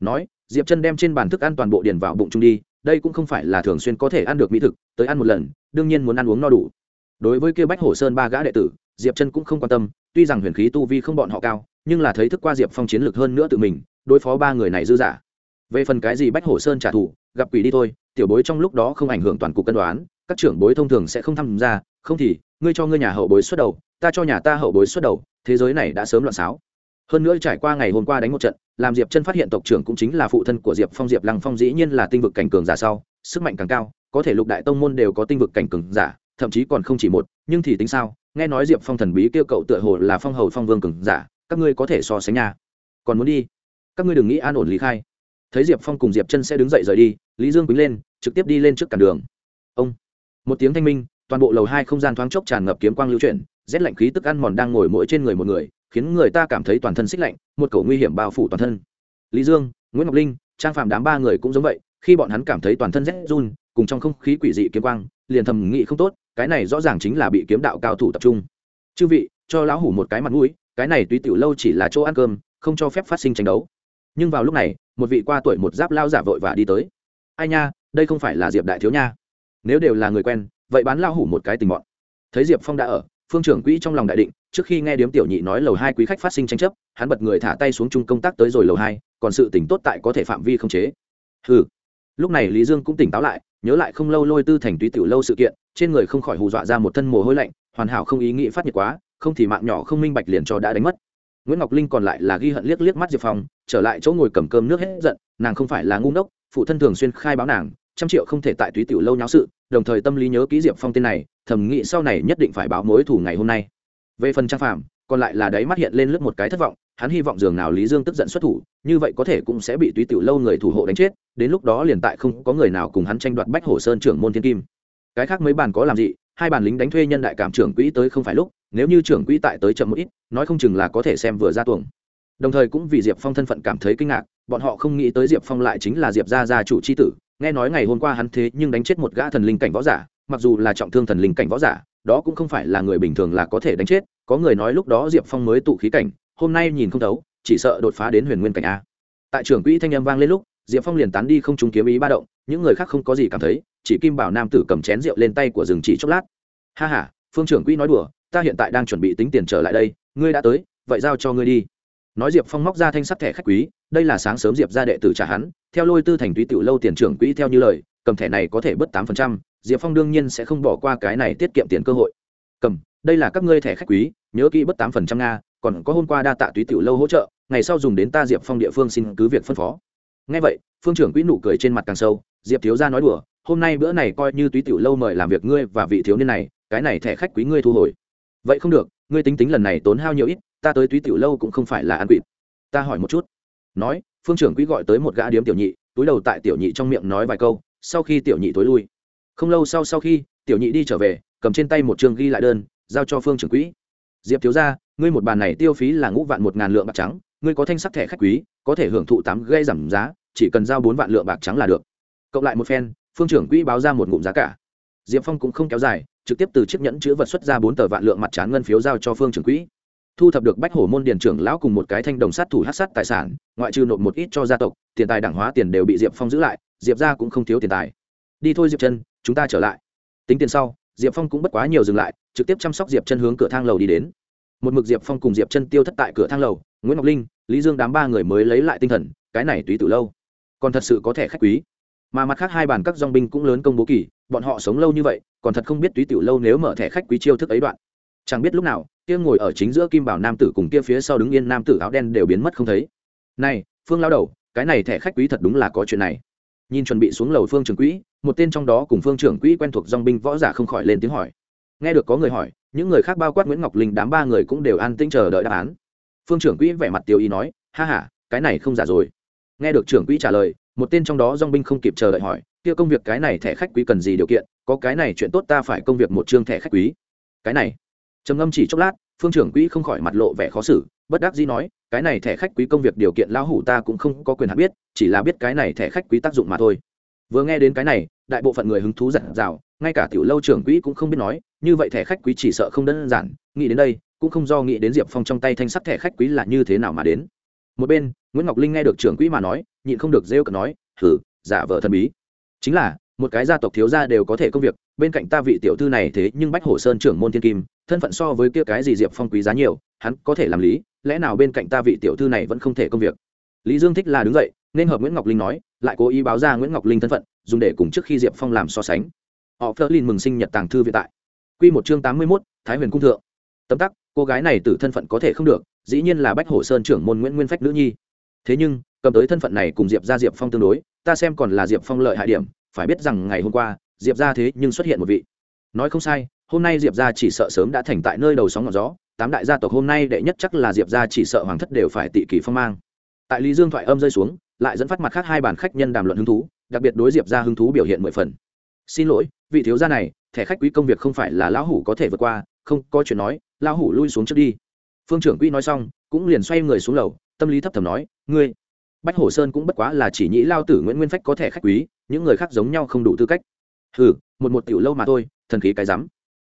Nói, diệp chân đem trên bàn thức ăn toàn bộ điền vào bụng chung đi, đây cũng không phải là thường xuyên có thể ăn được mỹ thực, tới ăn một lần, đương nhiên muốn ăn uống no đủ đối với kia bách hổ sơn ba gã đệ tử, diệp chân cũng không quan tâm, tuy rằng huyền khí tu vi không bọn họ cao, nhưng là thấy thức qua diệp phong chiến lược hơn nữa tự mình, đối phó ba người này dư giả về phần cái gì bách hổ sơn trả thù, gặp quỷ đi thôi, tiểu bối trong lúc đó không ảnh hưởng toàn cục cân đoán, các trưởng bối thông thường sẽ không tham gia, không thì, ngươi cho ngươi nhà hậu bối xuất đầu, ta cho nhà ta hậu bối xuất đầu, thế giới này đã sớm loạn xáo. Hơn nữa trải qua ngày hôm qua đánh một trận, làm diệp chân phát hiện tộc trưởng cũng chính là phụ thân của diệp phong, diệp lăng phong dĩ nhiên là tinh vực cảnh cường giả sau, sức mạnh càng cao, có thể lục đại tông môn đều có tinh vực cảnh cường giả thậm chí còn không chỉ một, nhưng thì tính sao? Nghe nói diệp phong thần bí kêu cậu tựa hồ là phong hầu phong vương cường giả, các ngươi có thể so sánh nha. Còn muốn đi? Các ngươi đừng nghĩ an ổn lý khai. Thấy diệp phong cùng diệp chân sẽ đứng dậy rời đi, lý dương quýnh lên, trực tiếp đi lên trước cản đường. Ông! Một tiếng thanh minh, toàn bộ lầu hai không gian thoáng chốc tràn ngập kiếm quang lưu chuyển, rét lạnh khí tức ăn mòn đang ngồi mỗi trên người một người, khiến người ta cảm thấy toàn thân xích lạnh, một cầu nguy hiểm bao phủ toàn thân. Lý dương, nguyễn ngọc linh, trang phạm đám ba người cũng giống vậy, khi bọn hắn cảm thấy toàn thân rét run, cùng trong không khí quỷ dị kiếm quang, liền thầm nghĩ không tốt cái này rõ ràng chính là bị kiếm đạo cao thủ tập trung. Chư vị, cho lão hủ một cái mặt mũi, cái này tùy tiểu lâu chỉ là chỗ ăn cơm, không cho phép phát sinh tranh đấu. Nhưng vào lúc này, một vị qua tuổi một giáp lao giả vội và đi tới. Ai nha, đây không phải là diệp đại thiếu nha. Nếu đều là người quen, vậy bán lao hủ một cái tình bọn. Thấy diệp phong đã ở, phương trưởng quỹ trong lòng đại định, trước khi nghe điếm tiểu nhị nói lầu hai quý khách phát sinh tranh chấp, hắn bật người thả tay xuống chung công tác tới rồi lầu hai, còn sự tỉnh tốt tại có thể phạm vi không chế. Ừ lúc này lý dương cũng tỉnh táo lại nhớ lại không lâu lôi tư thành túy tiểu lâu sự kiện, trên người không khỏi hù dọa ra một thân mồ hôi lạnh, hoàn hảo không ý nghĩ phát nhiệt quá, không thì mạng nhỏ không minh bạch liền cho đã đánh mất. Nguyễn ngọc linh còn lại là ghi hận liếc liếc mắt diệp phong, trở lại chỗ ngồi cầm cơm nước hết giận, nàng không phải là ngu ngốc, phụ thân thường xuyên khai báo nàng, trăm triệu không thể tại túy tiểu lâu nháo sự, đồng thời tâm lý nhớ ký diệp phong tên này, thầm nghĩ sau này nhất định phải báo mối thủ ngày hôm nay. Về phần trang phạm còn lại là đáy mắt hiện lên lướt một cái thất vọng hắn hy vọng dường nào lý dương tức giận xuất thủ, như vậy có thể cũng sẽ bị túy tiểu lâu người thủ hộ đánh chết, đến lúc đó liền tại không có người nào cùng hắn tranh đoạt bách hồ sơn trưởng môn thiên kim. Cái khác mấy bàn có làm gì, hai bàn lính đánh thuê nhân đại cảm trưởng quỹ tới không phải lúc, nếu như trưởng quỹ tại tới chậm một ít, nói không chừng là có thể xem vừa ra tuồng. Đồng thời cũng vì diệp phong thân phận cảm thấy kinh ngạc, bọn họ không nghĩ tới diệp phong lại chính là diệp gia gia chủ c h i tử, nghe nói ngày hôm qua hắn thế nhưng đánh chết một gã thần linh cảnh võ giả, mặc dù là trọng thương thần linh cảnh võ giả, đó cũng không phải là người bình thường là có thể đánh chết, có người nói lúc đó diệp phong mới tụ khí cảnh hôm nay nhìn không thấu, chỉ sợ đột phá đến huyền nguyên cảnh a. Tại trưởng quỹ thanh âm vang lên lúc, diệp phong liền tán đi không trúng kiếm ý ba động, những người khác không có gì cảm thấy, chỉ kim bảo nam tử cầm chén rượu lên tay của rừng chỉ chốc lát. Ha h a phương trưởng quỹ nói đùa, ta hiện tại đang chuẩn bị tính tiền trở lại đây, ngươi đã tới, vậy giao cho ngươi đi. Nói diệp phong móc ra thanh sắt thẻ khách quý, đây là sáng sớm diệp ra đệ tử trả hắn, theo lôi tư thành túy tiểu lâu tiền trưởng quỹ theo như lời, cầm thẻ này có thể bớt tám phần trăm, diệp phong đương nhiên sẽ không bỏ qua cái này tiết kiệm tiền cơ hội. Cầm, đây là các ngươi thẻ khách quý, nhớ kỹ bớt tám phần trăm nga còn có hôm qua đa tạ túy tiểu lâu hỗ trợ, ngày sau dùng đến ta diệp phong địa phương xin cứ việc phân phó. Ngay vậy, phương trưởng quỹ nụ cười trên mặt càng sâu, diệp thiếu ra nói đùa, hôm nay bữa này coi như túy tiểu lâu mời làm việc ngươi và vị thiếu niên này, cái này thẻ khách quý ngươi thu hồi. Vậy không được, ngươi tính tính lần này tốn hao nhiều ít, ta tới túy tiểu lâu cũng không phải là ăn quỵt. Ta hỏi một chút. Nói, phương trưởng quỹ gọi tới một gã điếm tiểu nhị, túi đầu tại tiểu nhị trong miệng nói vài câu, sau khi tiểu nhị tối lui. Không lâu sau sau khi tiểu nhị đi trở về, cầm trên tay một trường ghi lại đơn, giao cho phương trưởng quỹ. Diệp thiếu ra ngươi một bàn này tiêu phí là ngũ vạn một ngàn lượng bạc trắng, ngươi có thanh sắc thẻ khách quý, có thể hưởng thụ tám gây giảm giá, chỉ cần giao bốn vạn lượng bạc trắng là được. Cộng lại một phen, phương trưởng quỹ báo ra một ngụm giá cả. Diệp phong cũng không kéo dài, trực tiếp từ chiếc nhẫn chữ vật xuất ra bốn tờ vạn lượng mặt trán ngân phiếu giao cho phương trưởng quỹ. Thu thập được bách hổ môn điền trưởng lão cùng một cái thanh đồng sát thủ hát sát tài sản, ngoại trừ nộp một ít cho gia tộc, tiền tài đảng hóa tiền đều bị diệp phong giữ lại, diệp ra cũng không thiếu tiền tài. Đi thôi diệp chân, chúng ta trở lại. Tính tiền sau, diệp phong cũng bất quá nhiều dừng lại, trực tiếp chăm sóc diệp chân hướng cửa thang lầu đi đến một mực diệp phong cùng diệp chân tiêu thất tại cửa thang lầu, nguyễn ngọc linh, lý dương đám ba người mới lấy lại tinh thần, cái này tùy từ lâu, còn thật sự có thể khách quý. Mà mặt khác hai bàn các dong binh cũng lớn công bố kỳ, bọn họ sống lâu như vậy, còn thật không biết túy tiểu lâu nếu mở thẻ khách quý chiêu thức ấy đoạn. Chẳng biết lúc nào, kia ngồi ở chính giữa kim bảo nam tử cùng kia phía sau đứng yên nam tử áo đen đều biến mất không thấy. Này, phương lao đầu, cái này thẻ khách quý thật đúng là có chuyện này. Nhìn chuẩn bị xuống lầu phương trưởng quỹ, một tên trong đó cùng phương trưởng quỹ quen thuộc dong binh võ giả không khỏi lên tiếng hỏi nghe được có người hỏi, những người khác bao quát nguyễn ngọc linh, đám ba người cũng đều an tĩnh chờ đợi đáp án. Phương trưởng quỹ vẻ mặt tiêu ý nói, ha h a cái này không giả rồi. Nghe được trưởng quỹ trả lời, một tên trong đó dong binh không kịp chờ đợi hỏi, kia công việc cái này thẻ khách quý cần gì điều kiện? Có cái này chuyện tốt ta phải công việc một chương thẻ khách quý. Cái này? Trầm ngâm chỉ chốc lát, phương trưởng quỹ không khỏi mặt lộ vẻ khó xử, bất đắc dĩ nói, cái này thẻ khách quý công việc điều kiện lão hủ ta cũng không có quyền hạn biết, chỉ là biết cái này thẻ khách quý tác dụng mà thôi. Vừa nghe đến cái này đại bộ phận người hứng thú giản rào, ngay cả tiểu lâu trưởng quỹ cũng không biết nói như vậy thẻ khách quý chỉ sợ không đơn giản nghĩ đến đây cũng không do nghĩ đến diệp phong trong tay thanh sắt thẻ khách quý là như thế nào mà đến. Một bên nguyễn ngọc linh nghe được trưởng quỹ mà nói nhịn không được rêu cợt nói thử giả vờ thần bí. Chính là một cái gia tộc thiếu gia đều có thể công việc bên cạnh ta vị tiểu thư này thế nhưng bách hổ sơn trưởng môn thiên kim thân phận so với kia cái gì diệp phong quý giá nhiều hắn có thể làm lý lẽ nào bên cạnh ta vị tiểu thư này vẫn không thể công việc? Lý dương thích là đứng dậy nên hợp nguyễn ngọc linh nói, lại cố ý báo ra nguyễn ngọc linh thân phận, dùng để cùng trước khi diệp phong làm so sánh. Họ phơ linh mừng sinh nhật tàng thư viện tại. Q một chương tám mươi mốt, thái huyền cung thượng. Tấm tắc, cô gái này từ thân phận có thể không được, dĩ nhiên là bách hổ sơn trưởng môn nguyễn nguyên phách nữ nhi. Thế nhưng, cầm tới thân phận này cùng diệp ra diệp phong tương đối, ta xem còn là diệp phong lợi hại điểm, phải biết rằng ngày hôm qua, diệp ra thế nhưng xuất hiện một vị. Nói không sai, hôm nay diệp ra chỉ sợ sớm đã thành tại nơi đầu sóng ngọn gió, tám đại gia tộc hôm nay đệ nhất chắc là diệp ra chỉ sợ hoàng thất đều phải tị kỳ phong mang. Tại lý dương thoại âm rơi xuống lại dẫn phát mặt khác hai bàn khách nhân đàm luận hứng thú, đặc biệt đối diệp ra hứng thú biểu hiện mười phần. Xin lỗi, vị thiếu gia này, thẻ khách quý công việc không phải là lão hủ có thể vượt qua, không, có chuyện nói, lão hủ lui xuống trước đi. Phương trưởng quỹ nói xong, cũng liền xoay người xuống lầu, tâm lý thấp thầm nói, ngươi, bách hổ sơn cũng bất quá là chỉ nhĩ lao tử nguyễn nguyên phách có thẻ khách quý, những người khác giống nhau không đủ tư cách. Ừ một một tiểu lâu mà thôi, thần khí cái rắm.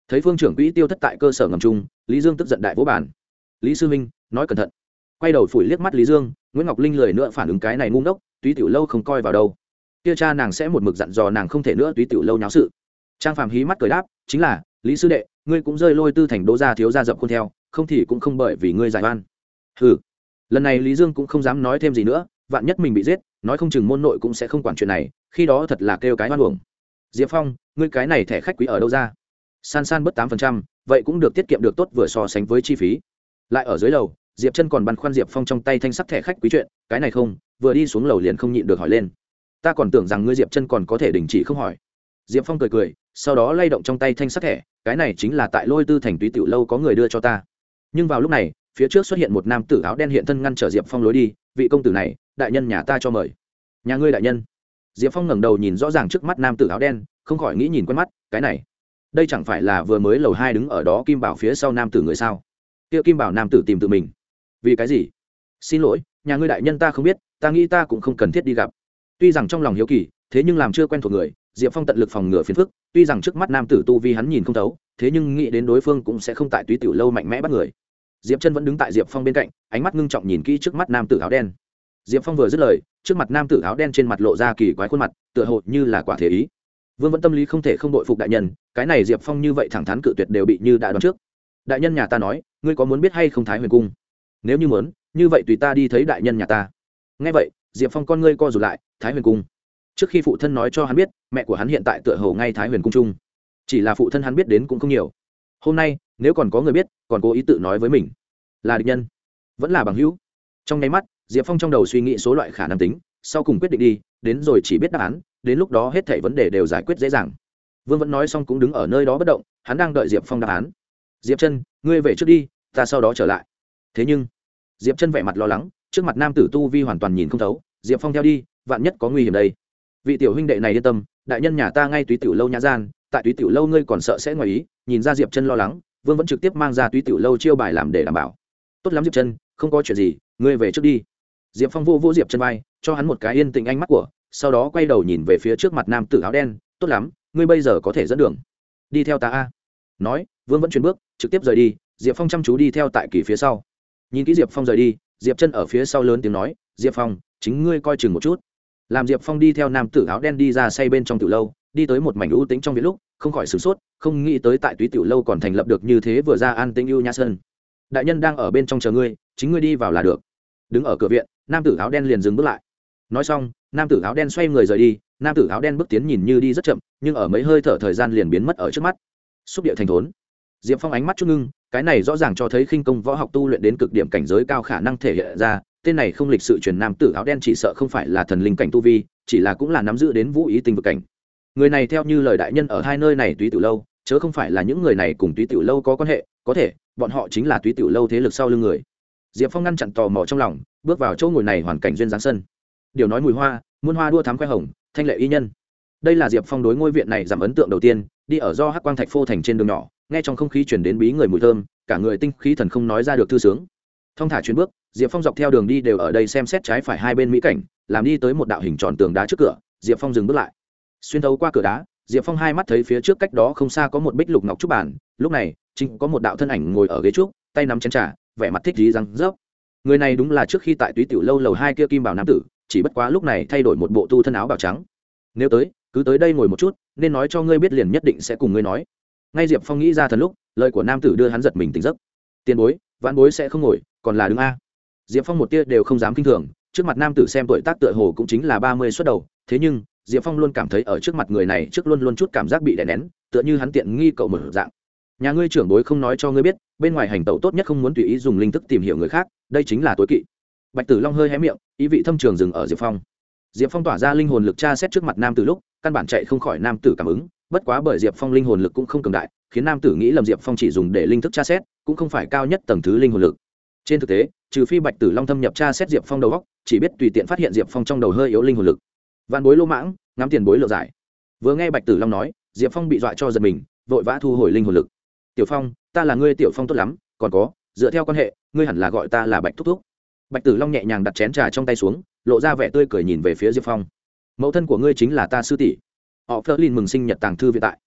Thấy phương trưởng quỹ tiêu thất tại cơ sở ngầm trung lý dương tức giận đại vỗ bản lý sư minh, nói cẩn thận quay đầu phủi liếc mắt lý dương, nguyễn ngọc linh lời nữa phản ứng cái này ngu ngốc, túy tiểu lâu không coi vào đâu. Kia cha nàng sẽ một mực dặn dò nàng không thể nữa túy tiểu lâu nháo sự. Trang phàm hí mắt cười đáp, chính là, lý sư đệ, ngươi cũng rơi lôi tư thành đỗ gia thiếu gia dập khuôn theo, không thì cũng không bởi vì ngươi giải oan. Hừ. Lần này lý dương cũng không dám nói thêm gì nữa, vạn nhất mình bị giết, nói không chừng môn nội cũng sẽ không quản chuyện này, khi đó thật là kêu cái oan uổng. Diệp phong, ngươi cái này thẻ khách quý ở đâu ra? San san bớt tám phần trăm, vậy cũng được tiết kiệm được tốt vừa so sánh với chi phí. Lại ở dưới lầu diệp chân còn băn khoăn diệp phong trong tay thanh sắc thẻ khách quý chuyện, cái này không, vừa đi xuống lầu liền không nhịn được hỏi lên. Ta còn tưởng rằng ngươi diệp chân còn có thể đình chỉ không hỏi. Diệp phong cười cười, sau đó lay động trong tay thanh sắc thẻ, cái này chính là tại lôi tư thành túy tiểu lâu có người đưa cho ta. Nhưng vào lúc này, phía trước xuất hiện một nam tử áo đen hiện thân ngăn trở diệp phong lối đi, vị công tử này, đại nhân nhà ta cho mời. Nhà ngươi đại nhân. Diệp phong ngẩng đầu nhìn rõ ràng trước mắt nam tử áo đen, không khỏi nghĩ nhìn quen mắt, cái này, đây chẳng phải là vừa mới lầu hai đứng ở đó kim bảo phía sau nam tử người sao? Kia kim bảo nam tử tìm tự mình vì cái gì? Xin lỗi, nhà ngươi đại nhân ta không biết, ta nghĩ ta cũng không cần thiết đi gặp. Tuy rằng trong lòng hiếu kỳ, thế nhưng làm chưa quen thuộc người, diệp phong tận lực phòng ngừa phiền phức, tuy rằng trước mắt nam tử tu vi hắn nhìn không thấu, thế nhưng nghĩ đến đối phương cũng sẽ không tại túy tiểu lâu mạnh mẽ bắt người. Diệp chân vẫn đứng tại diệp phong bên cạnh, ánh mắt ngưng trọng nhìn kỹ trước mắt nam tử áo đen. Diệp phong vừa dứt lời, trước mặt nam tử áo đen trên mặt lộ ra kỳ quái khuôn mặt, tựa hồ như là quả thể ý. Vương vẫn tâm lý không thể không đội phục đại nhân, cái này diệp phong như vậy thẳng thắn cự tuyệt đều bị như đã đoán trước. Đại nhân nhà ta nói, ngươi có muốn biết hay không thái huyền cung? Nếu như muốn, như vậy tùy ta đi thấy đại nhân nhà ta. Nghe vậy, diệp phong con ngươi co rụt lại, thái huyền cung. Trước khi phụ thân nói cho hắn biết, mẹ của hắn hiện tại tựa hầu ngay thái huyền cung trung chỉ là phụ thân hắn biết đến cũng không nhiều. Hôm nay, nếu còn có người biết, còn cố ý tự nói với mình. Là địch nhân. Vẫn là bằng hữu. Trong nháy mắt, diệp phong trong đầu suy nghĩ số loại khả năng tính, sau cùng quyết định đi, đến rồi chỉ biết đáp án, đến lúc đó hết thảy vấn đề đều giải quyết dễ dàng. Vương vẫn nói xong cũng đứng ở nơi đó bất động, hắn đang đợi diệp phong đáp án. Diệp chân, ngươi về trước đi, ta sau đó trở lại thế nhưng, diệp chân vẻ mặt lo lắng, trước mặt nam tử tu vi hoàn toàn nhìn không thấu, diệp phong theo đi, vạn nhất có nguy hiểm đây. Vị tiểu huynh đệ này yên tâm, đại nhân nhà ta ngay túy tiểu lâu nhã gian, tại túy tiểu lâu ngươi còn sợ sẽ ngoài ý. Nhìn ra diệp chân lo lắng, vương vẫn trực tiếp mang ra túy tiểu lâu chiêu bài làm để đảm bảo. Tốt lắm diệp chân, không có chuyện gì, ngươi về trước đi. Diệp phong vô vô diệp chân vai, cho hắn một cái yên tình ánh mắt của, sau đó quay đầu nhìn về phía trước mặt nam tử áo đen, tốt lắm, ngươi bây giờ có thể dẫn đường. Đi theo ta a. Nói, vương vẫn chuyển bước, trực tiếp rời đi, diệp phong chăm chú đi theo tại kỳ phía sau nhìn kỹ diệp phong rời đi, diệp chân ở phía sau lớn tiếng nói, diệp phong, chính ngươi coi chừng một chút. Làm diệp phong đi theo nam tử áo đen đi ra say bên trong tiểu lâu, đi tới một mảnh ưu tính trong viện lúc, không khỏi sửng sốt, không nghĩ tới tại túy tiểu lâu còn thành lập được như thế vừa ra an tĩnh ưu nha sơn. Đại nhân đang ở bên trong chờ ngươi, chính ngươi đi vào là được. Đứng ở cửa viện, nam tử áo đen liền dừng bước lại. Nói xong, nam tử áo đen xoay người rời đi, nam tử áo đen bước tiến nhìn như đi rất chậm, nhưng ở mấy hơi thở thời gian liền biến mất ở trước mắt. Xúc địa thành thốn. Diệp phong ánh mắt chút ngưng cái này rõ ràng cho thấy khinh công võ học tu luyện đến cực điểm cảnh giới cao khả năng thể hiện ra, tên này không lịch sự truyền nam tử áo đen chỉ sợ không phải là thần linh cảnh tu vi, chỉ là cũng là nắm giữ đến vũ ý tình vực cảnh. Người này theo như lời đại nhân ở hai nơi này túy tiểu lâu, chớ không phải là những người này cùng túy tiểu lâu có quan hệ, có thể, bọn họ chính là túy tiểu lâu thế lực sau lưng người. Diệp phong ngăn chặn tò mò trong lòng, bước vào chỗ ngồi này hoàn cảnh duyên giáng sân. Điều nói mùi hoa, muôn hoa đua thám khoe hồng, thanh lệ y nhân. Đây là diệp phong đối ngôi viện này giảm ấn tượng đầu tiên, đi ở do hắc quang thạch phô thành trên đường nhỏ nghe trong không khí chuyển đến bí người mùi thơm, cả người tinh khí thần không nói ra được thư sướng. Thong thả chuyến bước, diệp phong dọc theo đường đi đều ở đây xem xét trái phải hai bên mỹ cảnh, làm đi tới một đạo hình tròn tường đá trước cửa, diệp phong dừng bước lại. Xuyên thấu qua cửa đá, diệp phong hai mắt thấy phía trước cách đó không xa có một bích lục ngọc trúc bản, lúc này, chính có một đạo thân ảnh ngồi ở ghế trúc, tay nắm chén trà, vẻ mặt thích dí răng rớp người này đúng là trước khi tại túy tiểu lâu lầu hai kia kim bảo nam tử, chỉ bất quá lúc này thay đổi một bộ tu thân áo bào trắng. Nếu tới, cứ tới đây ngồi một chút, nên nói cho ngươi biết liền nhất định sẽ cùng ngươi nói ngay diệp phong nghĩ ra thần lúc, lời của nam tử đưa hắn giật mình tỉnh giấc. Tiền bối, vãn bối sẽ không ngồi, còn là đứng a. Diệp phong một tia đều không dám k i n h thường, trước mặt nam tử xem tuổi tác tựa hồ cũng chính là ba mươi suất đầu, thế nhưng, diệp phong luôn cảm thấy ở trước mặt người này trước luôn luôn chút cảm giác bị đè nén, tựa như hắn tiện nghi cậu một dạng. Nhà ngươi trưởng bối không nói cho ngươi biết, bên ngoài hành tẩu tốt nhất không muốn tùy ý dùng linh thức tìm hiểu người khác, đây chính là tối kỵ. Bạch tử long hơi hé miệng, ý vị thâm trường dừng ở diệp phong. Diệp phong tỏa ra linh hồn lực tra xét trước mặt nam tử lúc, căn bản chạy không khỏi nam tử cảm ứng bất quá bởi diệp phong linh hồn lực cũng không cường đại, khiến nam tử nghĩ lầm diệp phong chỉ dùng để linh thức tra xét, cũng không phải cao nhất tầng thứ linh hồn lực. Trên thực tế, trừ phi bạch tử long thâm nhập tra xét diệp phong đầu góc chỉ biết tùy tiện phát hiện diệp phong trong đầu hơi yếu linh hồn lực. Văn bối lô mãng, ngắm tiền bối lựa giải. Vừa nghe bạch tử long nói, diệp phong bị dọa cho giật mình, vội vã thu hồi linh hồn lực. Tiểu phong, ta là ngươi tiểu phong tốt lắm, còn có, dựa theo quan hệ, ngươi hẳn là gọi ta là bạch thúc thúc. Bạch tử long nhẹ nhàng đặt chén trà trong tay xuống, lộ ra vẻ tươi cười nhìn về phía diệp phong. Mẫu thân của ngươi chính là ta sư tỷ họ phớt lên mừng sinh nhật tàng thư viện tại.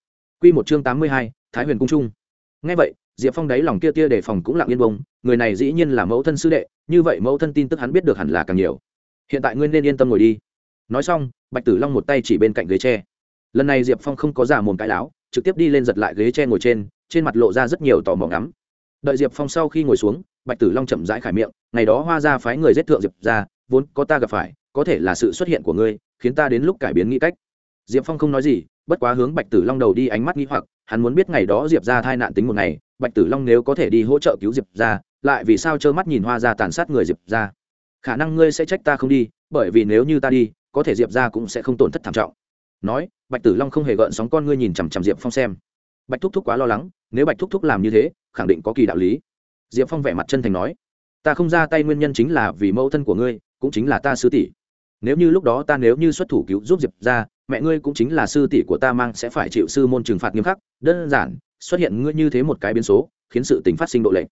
Q một chương tám mươi hai, thái huyền cung trung. Ngay vậy, diệp phong đáy lòng kia tia đề phòng cũng lặng yên bông, người này dĩ nhiên là mẫu thân sư đệ, như vậy mẫu thân tin tức hắn biết được hẳn là càng nhiều. Hiện tại ngươi nên yên tâm ngồi đi. Nói xong, bạch tử long một tay chỉ bên cạnh ghế tre. Lần này diệp phong không có giả mồm cãi láo, trực tiếp đi lên giật lại ghế tre ngồi trên trên mặt lộ ra rất nhiều tò mò ngắm. Đợi diệp phong sau khi ngồi xuống, bạch tử long chậm rãi khải miệng, ngày đó hoa ra phái người giết thượng diệp ra, vốn có ta gặp phải, có thể là sự xuất hiện của ngươi, khiến ta đến lúc cải biến nghĩ cách diệp phong không nói gì, bất quá hướng bạch tử long đầu đi ánh mắt nghĩ hoặc, hắn muốn biết ngày đó diệp ra thai nạn tính một ngày, bạch tử long nếu có thể đi hỗ trợ cứu diệp ra, lại vì sao trơ mắt nhìn hoa ra tàn sát người diệp ra? Khả năng ngươi sẽ trách ta không đi, bởi vì nếu như ta đi, có thể diệp ra cũng sẽ không tổn thất thảm trọng. Nói, bạch tử long không hề gợn sóng con ngươi nhìn chằm chằm diệp phong xem. Bạch thúc thúc quá lo lắng, nếu bạch thúc thúc làm như thế, khẳng định có kỳ đạo lý. Diệp phong vẻ mặt chân thành nói, ta không ra tay nguyên nhân chính là vì mẫu thân của ngươi, cũng chính là ta sư tỷ. Nếu như lúc đó ta nếu như xuất thủ cứu giúp diệp ra mẹ ngươi cũng chính là sư tỷ của ta mang sẽ phải chịu sư môn trừng phạt nghiêm khắc, đơn giản, xuất hiện ngươi như thế một cái biến số, khiến sự tình phát sinh độ lệ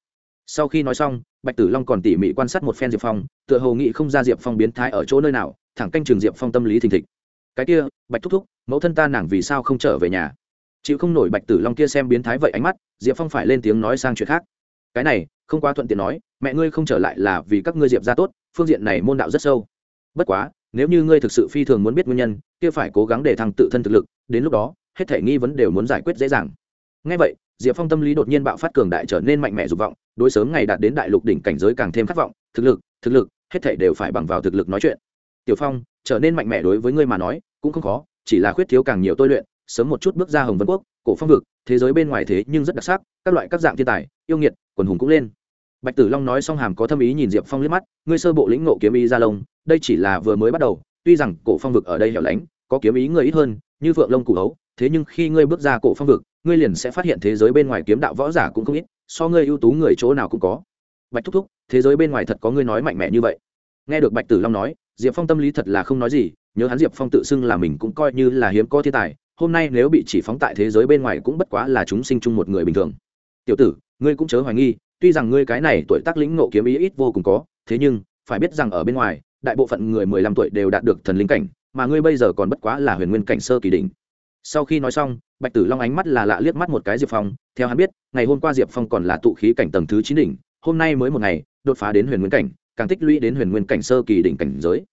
sau khi nói xong, bạch tử long còn tỉ mỉ quan sát một phen diệp phong, tựa hồ nghĩ không ra diệp phong biến thái ở chỗ nơi nào, thẳng canh trường diệp phong tâm lý thình thịch. Cái kia, bạch thúc thúc, mẫu thân ta nàng vì sao không trở về nhà? Chịu không nổi bạch tử long kia xem biến thái vậy ánh mắt, diệp phong phải lên tiếng nói sang chuyện khác. Cái này, không quá thuận tiện nói, mẹ ngươi không trở lại là vì các ngươi diệp ra tốt, phương diện này môn đạo rất sâu. Bất quá nếu như ngươi thực sự phi thường muốn biết nguyên nhân, kia phải cố gắng để thăng tự thân thực lực, đến lúc đó, hết thể nghi vấn đều muốn giải quyết dễ dàng. Ngay vậy, diệp phong tâm lý đột nhiên bạo phát cường đại trở nên mạnh mẽ dục vọng, đối sớm ngày đạt đến đại lục đỉnh cảnh giới càng thêm khát vọng, thực lực thực lực, hết thể đều phải bằng vào thực lực nói chuyện. Tiểu phong, trở nên mạnh mẽ đối với ngươi mà nói, cũng không khó, chỉ là khuyết thiếu càng nhiều tôi luyện, sớm một chút bước ra hồng vân quốc, cổ phong vực, thế giới bên ngoài thế nhưng rất đặc sắc, các loại các dạng thiên tài, yêu nghiệt, quần hùng cũng lên bạch tử long nói xong hàm có thâm ý nhìn diệp phong liếc mắt, ngươi sơ bộ lĩnh ngộ kiếm ý gia lông, đây chỉ là vừa mới bắt đầu, tuy rằng cổ phong vực ở đây hẻo lánh, có kiếm ý người ít hơn, như phượng lông cụ hấu, thế nhưng khi ngươi bước ra cổ phong vực, ngươi liền sẽ phát hiện thế giới bên ngoài kiếm đạo võ giả cũng không ít, so ngươi ưu tú người chỗ nào cũng có. Bạch thúc thúc, thế giới bên ngoài thật có ngươi nói mạnh mẽ như vậy. Nghe được bạch tử long nói, diệp phong tâm lý thật là không nói gì, nhớ hắn diệp phong tự xưng là mình cũng coi như là hiếm có thiên tài, hôm nay nếu bị chỉ phóng tại thế giới bên ngoài cũng bất quá là chúng sinh chung một người bình thường. Tiểu tử, ngươi cũng chớ hoài nghi tuy rằng ngươi cái này tuổi tác lĩnh ngộ kiếm ý ít vô cùng có, thế nhưng, phải biết rằng ở bên ngoài, đại bộ phận người mười lăm tuổi đều đạt được thần linh cảnh, mà ngươi bây giờ còn bất quá là huyền nguyên cảnh sơ kỳ đỉnh. Sau khi nói xong, bạch tử long ánh mắt là lạ liếc mắt một cái diệp phong, theo hắn biết, ngày hôm qua diệp phong còn là tụ khí cảnh tầng thứ chín đỉnh, hôm nay mới một ngày, đột phá đến huyền nguyên cảnh, càng tích lũy đến huyền nguyên cảnh sơ kỳ đỉnh cảnh giới.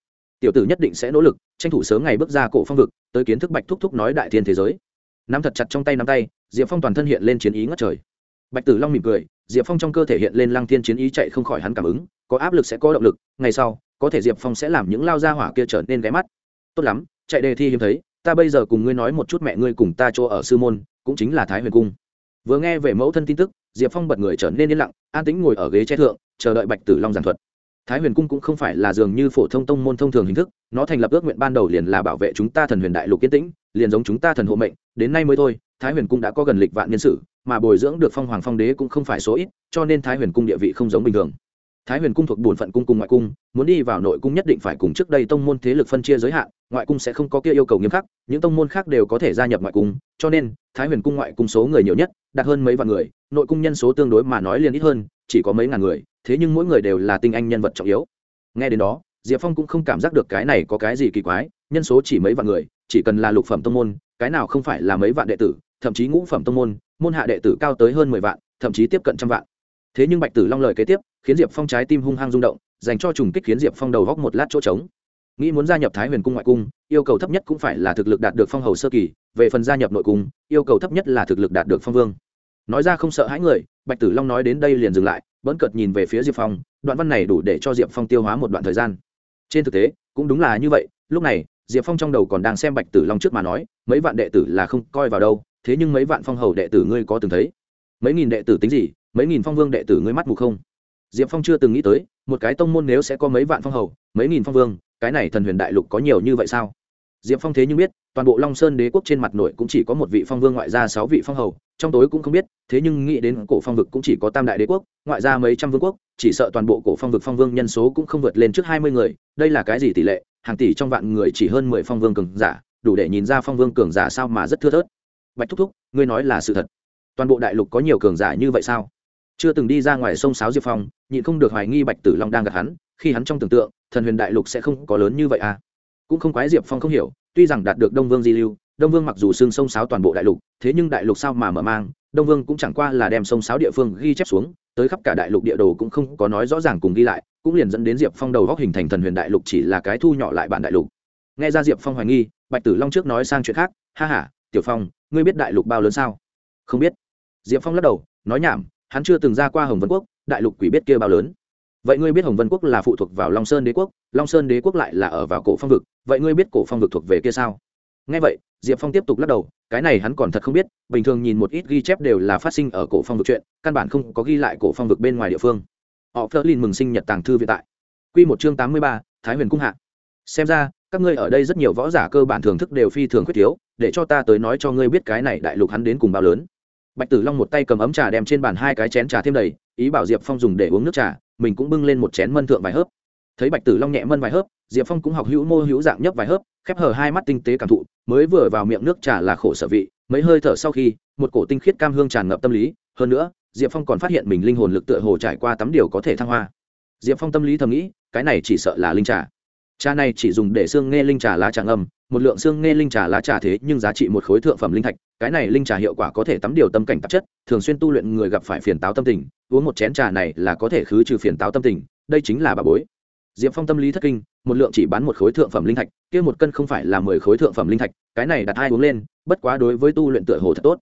Tiểu tử nhất định sẽ nỗ lực, tranh thủ sớm ngày bước ra cổ phong vực, tới kiến thức bạch thúc thúc nói đại thiên thế giới. Nắm thật chặt trong tay nắm tay, diệp phong toàn thân hiện lên chiến ý ngất trời. Bạch tử long mỉm cười diệp phong trong cơ thể hiện lên lăng thiên chiến ý chạy không khỏi hắn cảm ứng, có áp lực sẽ có động lực, ngày sau, có thể diệp phong sẽ làm những lao ra hỏa kia trở nên ghé mắt. Tốt lắm, chạy đề thi hiếm thấy, ta bây giờ cùng ngươi nói một chút mẹ ngươi cùng ta chỗ ở sư môn, cũng chính là thái huyền cung. Vừa nghe về mẫu thân tin tức, diệp phong bật người trở nên yên lặng, an tĩnh ngồi ở ghế che thượng, chờ đợi bạch tử long giảng thuật. Thái huyền cung cũng không phải là dường như phổ thông tông môn thông thường hình thức, nó thành lập ước nguyện ban đầu liền là bảo vệ chúng ta thần huyền đại lục yên tĩnh, liền giống chúng ta thần hộ mệnh, đến nay mới thôi, thái huyền cung đã có gần lịch vạn nhân sự mà bồi dưỡng được phong hoàng phong đế cũng không phải số ít, cho nên thái huyền cung địa vị không giống bình thường. Thái huyền cung thuộc bổn phận cung cùng ngoại cung, muốn đi vào nội cung nhất định phải cùng trước đây tông môn thế lực phân chia giới hạn, ngoại cung sẽ không có kia yêu cầu nghiêm khắc, những tông môn khác đều có thể gia nhập ngoại cung, cho nên thái huyền cung ngoại cung số người nhiều nhất, đạt hơn mấy vạn người, nội cung nhân số tương đối mà nói liền ít hơn, chỉ có mấy ngàn người, thế nhưng mỗi người đều là tinh anh nhân vật trọng yếu. Nghe đến đó, diệp phong cũng không cảm giác được cái này có cái gì kỳ quái, nhân số chỉ mấy vạn người, chỉ cần là lục phẩm tông môn, cái nào không phải là mấy vạn đệ tử, thậm chí ngũ phẩm tông môn môn hạ đệ tử cao tới hơn mười vạn, thậm chí tiếp cận trăm vạn. Thế nhưng bạch tử long lời kế tiếp, khiến diệp phong trái tim hung hăng rung động, dành cho trùng kích khiến diệp phong đầu góc một lát chỗ trống. Nghĩ muốn gia nhập thái huyền cung ngoại cung, yêu cầu thấp nhất cũng phải là thực lực đạt được phong hầu sơ kỳ, về phần gia nhập nội cung, yêu cầu thấp nhất là thực lực đạt được phong vương. Nói ra không sợ hãi người, bạch tử long nói đến đây liền dừng lại bỡn cợt nhìn về phía diệp phong, đoạn văn này đủ để cho diệp phong tiêu hóa một đoạn thời gian. Trên thực tế, cũng đúng là như vậy, lúc này, diệp phong trong đầu còn đang xem bạch tử long trước mà nói, mấy vạn đệ tử là không coi vào đâu thế nhưng mấy vạn phong hầu đệ tử ngươi có từng thấy? Mấy nghìn đệ tử tính gì? Mấy nghìn phong vương đệ tử ngươi mắt mù không? Diệp phong chưa từng nghĩ tới, một cái tông môn nếu sẽ có mấy vạn phong hầu, mấy nghìn phong vương, cái này thần huyền đại lục có nhiều như vậy sao? Diệp phong thế nhưng biết, toàn bộ long sơn đế quốc trên mặt nội cũng chỉ có một vị phong vương ngoại gia sáu vị phong hầu, trong tối cũng không biết, thế nhưng nghĩ đến cổ phong vực cũng chỉ có tam đại đế quốc, ngoại gia mấy trăm vương quốc, chỉ sợ toàn bộ cổ phong vực phong vương nhân số cũng không vượt lên trước hai mươi người, đây là cái gì tỷ lệ? Hàng tỷ trong vạn người chỉ hơn mười phong vương cường giả, đủ để nhìn ra phong vương cường giả sao mà rất thưa thớt bạch thúc thúc, ngươi nói là sự thật. Toàn bộ đại lục có nhiều cường giả như vậy sao? Chưa từng đi ra ngoài sông sáo diệp phong, nhịn không được hoài nghi bạch tử long đang gặp hắn, khi hắn trong tưởng tượng, thần huyền đại lục sẽ không có lớn như vậy à? Cũng không quái diệp phong không hiểu, tuy rằng đạt được đông vương di lưu, đông vương mặc dù xương sông sáo toàn bộ đại lục, thế nhưng đại lục sao mà mở mang? Đông vương cũng chẳng qua là đem sông sáo địa phương ghi chép xuống, tới khắp cả đại lục địa đồ cũng không có nói rõ ràng cùng ghi lại, cũng liền dẫn đến diệp phong đầu góc hình thành thần huyền đại lục chỉ là cái thu nhỏ lại bản đại lục. Nghe ra diệp phong hoài nghi, bạch tử long trước nói sang chuyện khác, ha h a tiểu phong ngươi biết đại lục bao lớn sao? Không biết. Diệp phong lắc đầu, nói nhảm, hắn chưa từng ra qua hồng vân quốc, đại lục quỷ biết kia bao lớn. Vậy ngươi biết hồng vân quốc là phụ thuộc vào long sơn đế quốc, long sơn đế quốc lại là ở vào cổ phong vực, vậy ngươi biết cổ phong vực thuộc về kia sao? Ngay vậy, diệp phong tiếp tục lắc đầu, cái này hắn còn thật không biết, bình thường nhìn một ít ghi chép đều là phát sinh ở cổ phong vực chuyện, căn bản không có ghi lại cổ phong vực bên ngoài địa phương. Họ phớt lên mừng sinh nhật tàng thư vĩ tại. Q một chương tám mươi ba, thái huyền cung hạ. Xem ra các ngươi ở đây rất nhiều võ giả cơ bản thưởng thức đều phi thường khuyết thiếu, để cho ta tới nói cho ngươi biết cái này đại lục hắn đến cùng bao lớn. Bạch tử long một tay cầm ấm trà đem trên bàn hai cái chén trà thêm đầy, ý bảo diệp phong dùng để uống nước trà, mình cũng bưng lên một chén mân thượng vài hớp. Thấy bạch tử long nhẹ mân vài hớp, diệp phong cũng học hữu mô hữu dạng nhấp vài hớp, khép hờ hai mắt tinh tế cảm thụ, mới vừa vào miệng nước trà là khổ sở vị, mấy hơi thở sau khi, một cổ tinh khiết cam hương tràn ngập tâm lý, hơn nữa, diệp phong còn phát hiện mình linh hồn lực tựa hồ trải qua tắm điều có thể thăng hoa. Diệp phong tâm lý thầm nghĩ, cái này chỉ sợ là linh trà trà này chỉ dùng để xương nghe linh trà lá trà ngâm, một lượng xương nghe linh trà lá trà thế nhưng giá trị một khối thượng phẩm linh thạch, cái này linh trà hiệu quả có thể tắm điều tâm cảnh tạp chất, thường xuyên tu luyện người gặp phải phiền táo tâm tình, uống một chén trà này là có thể khứ trừ phiền táo tâm tình, đây chính là bà bối. Diệp phong tâm lý thất kinh, một lượng chỉ bán một khối thượng phẩm linh thạch, kia một cân không phải là mười khối thượng phẩm linh thạch, cái này đặt hai uống lên, bất quá đối với tu luyện tựa hồ thật tốt.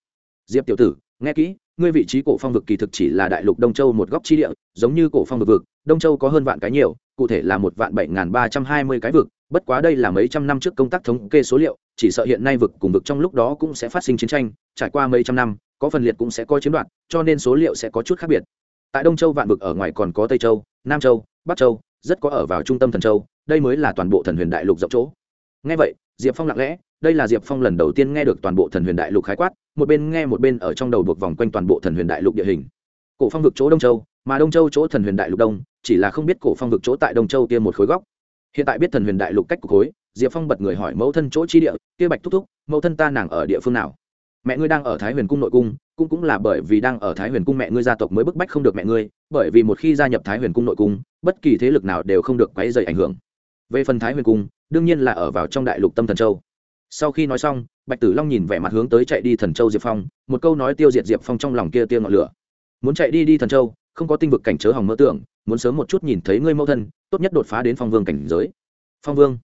Diệp tiểu tử, nghe kỹ, ngươi vị trí cổ phong vực kỳ thực chỉ là đại lục đông châu một góc chi địa, giống như cổ phong vực vực, đông châu có hơn vạn cái nhiều cụ thể là một vạn bảy n ba trăm hai mươi cái vực, bất quá đây là mấy trăm năm trước công tác thống kê số liệu, chỉ sợ hiện nay vực cùng vực trong lúc đó cũng sẽ phát sinh chiến tranh, trải qua mấy trăm năm, có phần liệt cũng sẽ có chiếm đoạt, cho nên số liệu sẽ có chút khác biệt. Tại đông châu vạn vực ở ngoài còn có tây châu, nam châu, bắc châu, rất có ở vào trung tâm thần châu, đây mới là toàn bộ thần huyền đại lục rộng chỗ. Ngay vậy, diệp phong lặng lẽ, đây là diệp phong lần đầu tiên nghe được toàn bộ thần huyền đại lục khái quát, một bên nghe một bên ở trong đầu buộc vòng quanh toàn bộ thần huyền đại lục địa hình. Cổ phong vực chỗ đông châu mà đông châu chỗ thần huyền đại lục đông, chỉ là không biết cổ phong vực chỗ tại đông châu kia một khối góc. Hiện tại biết thần huyền đại lục cách của khối, diệp phong bật người hỏi mẫu thân chỗ chi địa, kia bạch thúc thúc, mẫu thân ta nàng ở địa phương nào? Mẹ ngươi đang ở thái huyền cung nội cung, cũng cũng là bởi vì đang ở thái huyền cung mẹ ngươi gia tộc mới bức bách không được mẹ ngươi, bởi vì một khi gia nhập thái huyền cung nội cung, bất kỳ thế lực nào đều không được quấy dày ảnh hưởng. Về phần thái huyền cung, đương nhiên là ở vào trong đại lục tâm thần châu. Sau khi nói xong, bạch tử long nhìn vẻ mặt hướng tới chạy đi thần châu diệp phong, một câu nói tiêu diệt diệp phong trong lòng kia tiêu ngọn lửa. Muốn chạy đi đi thần châu không có tinh vực cảnh chớ hỏng mơ tưởng, muốn sớm một chút nhìn thấy ngươi mẫu thân, tốt nhất đột phá đến phong vương cảnh giới. Phong vương?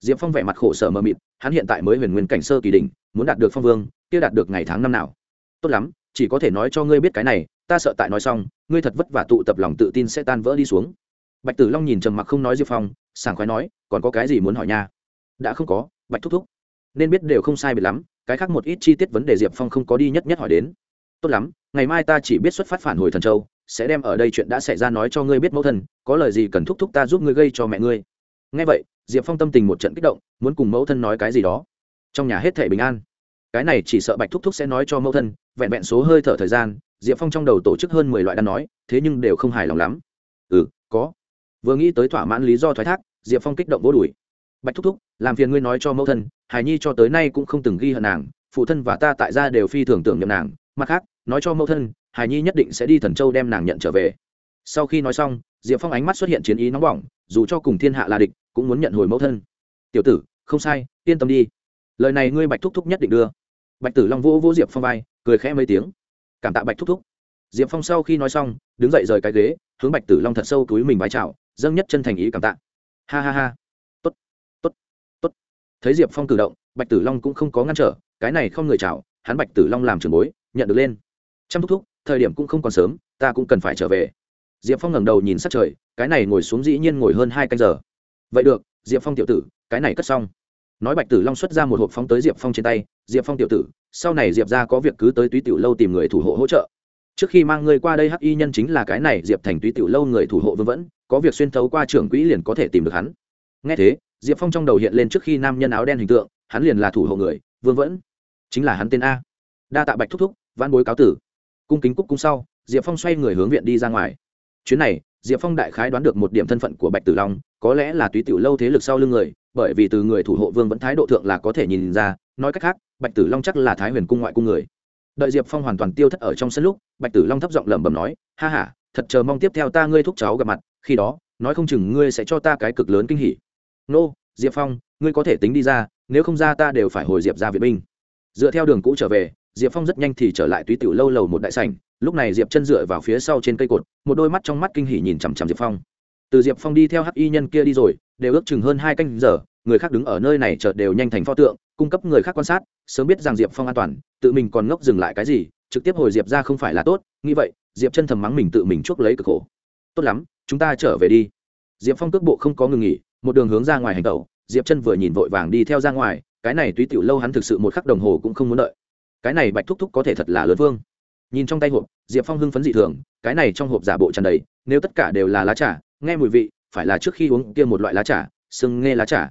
Diệp phong vẻ mặt khổ sở mờ mịt, hắn hiện tại mới huyền nguyên cảnh sơ kỳ đỉnh, muốn đạt được phong vương, kia đạt được ngày tháng năm nào? Tốt lắm, chỉ có thể nói cho ngươi biết cái này, ta sợ tại nói xong, ngươi thật vất vả tụ tập lòng tự tin sẽ tan vỡ đi xuống. Bạch tử long nhìn trầm mặc không nói diệp phong, sảng khoái nói, còn có cái gì muốn hỏi nha? Đã không có, bạch thúc thúc. Nên biết đều không sai biệt lắm, cái khác một ít chi tiết vấn đề diệp phong không có đi nhất nhất hỏi đến. Tốt lắm, ngày mai ta chỉ biết xuất phát phản hồi thần châu sẽ đem ở đây chuyện đã xảy ra nói cho ngươi biết mẫu thân, có lời gì cần thúc thúc ta giúp ngươi gây cho mẹ ngươi. Ngay vậy, diệp phong tâm tình một trận kích động, muốn cùng mẫu thân nói cái gì đó. Trong nhà hết thể bình an. Cái này chỉ sợ bạch thúc thúc sẽ nói cho mẫu thân, vẹn vẹn số hơi thở thời gian, diệp phong trong đầu tổ chức hơn mười loại đan nói, thế nhưng đều không hài lòng lắm. Ừ có. Vừa nghĩ tới thỏa mãn lý do thoái thác, diệp phong kích động vô đùi bạch thúc thúc, làm phiền ngươi nói cho mẫu thân hải nhi cho tới nay cũng không từng ghi hận nàng, phụ thân và ta tại gia đều phi thường tưởng nhầm nàng. Mặt khác, nói cho mẫu thân hải nhi nhất định sẽ đi thần châu đem nàng nhận trở về. Sau khi nói xong, diệp phong ánh mắt xuất hiện chiến ý nóng bỏng, dù cho cùng thiên hạ là địch, cũng muốn nhận hồi mẫu thân. Tiểu tử, không sai, yên tâm đi. Lời này ngươi bạch thúc thúc nhất định đưa. Bạch tử long vỗ vỗ diệp phong vai, cười khẽ mấy tiếng. Cảm tạ bạch thúc thúc. Diệp phong sau khi nói xong, đứng dậy rời cái ghế, hướng bạch tử long thật sâu túi mình vái trào dâng nhất chân thành ý cảm tạ. Ha ha ha. Tốt tốt tốt. Thấy diệp phong cử động, bạch tử long cũng không có ngăn trở, cái này không người chào, hắn bạch tử long làm trường bối, nhận được lên. Chăm thúc thúc thời điểm cũng không còn sớm, ta cũng cần phải trở về. Diệp phong ngẩng đầu nhìn sát trời, cái này ngồi xuống dĩ nhiên ngồi hơn hai canh giờ. Vậy được, diệp phong tiểu tử, cái này cất xong. Nói bạch tử long xuất ra một hộp phóng tới diệp phong trên tay, diệp phong tiểu tử, sau này diệp ra có việc cứ tới túy tiểu lâu tìm người thủ hộ hỗ trợ. Trước khi mang ngươi qua đây hắc y nhân chính là cái này diệp thành túy tiểu lâu người thủ hộ vương vẫn, có việc xuyên thấu qua trưởng quỹ liền có thể tìm được hắn. Nghe thế, diệp phong trong đầu hiện lên trước khi nam nhân áo đen hình tượng, hắn liền là thủ hộ người, vương vẫn, chính là hắn tên a. Đa tạ bạch thúc thúc văn bối cáo tử cung kính cúc cung sau, diệp phong xoay người hướng viện đi ra ngoài. Chuyến này, diệp phong đại khái đoán được một điểm thân phận của bạch tử long, có lẽ là túy tiểu lâu thế lực sau lưng người, bởi vì từ người thủ hộ vương vẫn thái độ thượng là có thể nhìn ra, nói cách khác, bạch tử long chắc là thái huyền cung ngoại cung người. Đợi diệp phong hoàn toàn tiêu thất ở trong sân lúc, bạch tử long thấp giọng lẩm bẩm nói, ha h a thật chờ mong tiếp theo ta ngươi thúc cháu gặp mặt, khi đó, nói không chừng ngươi sẽ cho ta cái cực lớn kinh hỉ. Nô, diệp phong, ngươi có thể tính đi ra, nếu không ra ta đều phải hồi diệp ra viện binh. Dựa theo đường cũ trở về diệp phong rất nhanh thì trở lại túy tiểu lâu lầu một đại sảnh, lúc này diệp chân dựa vào phía sau trên cây cột, một đôi mắt trong mắt kinh hỉ nhìn chằm chằm diệp phong. Từ diệp phong đi theo hắc y nhân kia đi rồi, đều ước chừng hơn hai canh giờ, người khác đứng ở nơi này chợt đều nhanh thành pho tượng, cung cấp người khác quan sát, sớm biết rằng diệp phong an toàn, tự mình còn ngốc dừng lại cái gì, trực tiếp hồi diệp ra không phải là tốt, nghĩ vậy, diệp chân thầm mắng mình tự mình chuốc lấy cực khổ. Tốt lắm, chúng ta trở về đi. Diệp phong cước bộ không có ngừng nghỉ, một đường hướng ra ngoài hành tẩu, diệp chân vừa nhìn vội vàng đi theo ra ngoài, cái này túy tiểu lâu hắn thực sự một khắc đồng hồ cũng không muốn đợi cái này bạch thúc thúc có thể thật là lớn vương. Nhìn trong tay hộp, diệp phong hưng phấn dị thường, cái này trong hộp giả bộ tràn đầy, nếu tất cả đều là lá trà, nghe mùi vị, phải là trước khi uống kia một loại lá trà sưng nghe lá trà.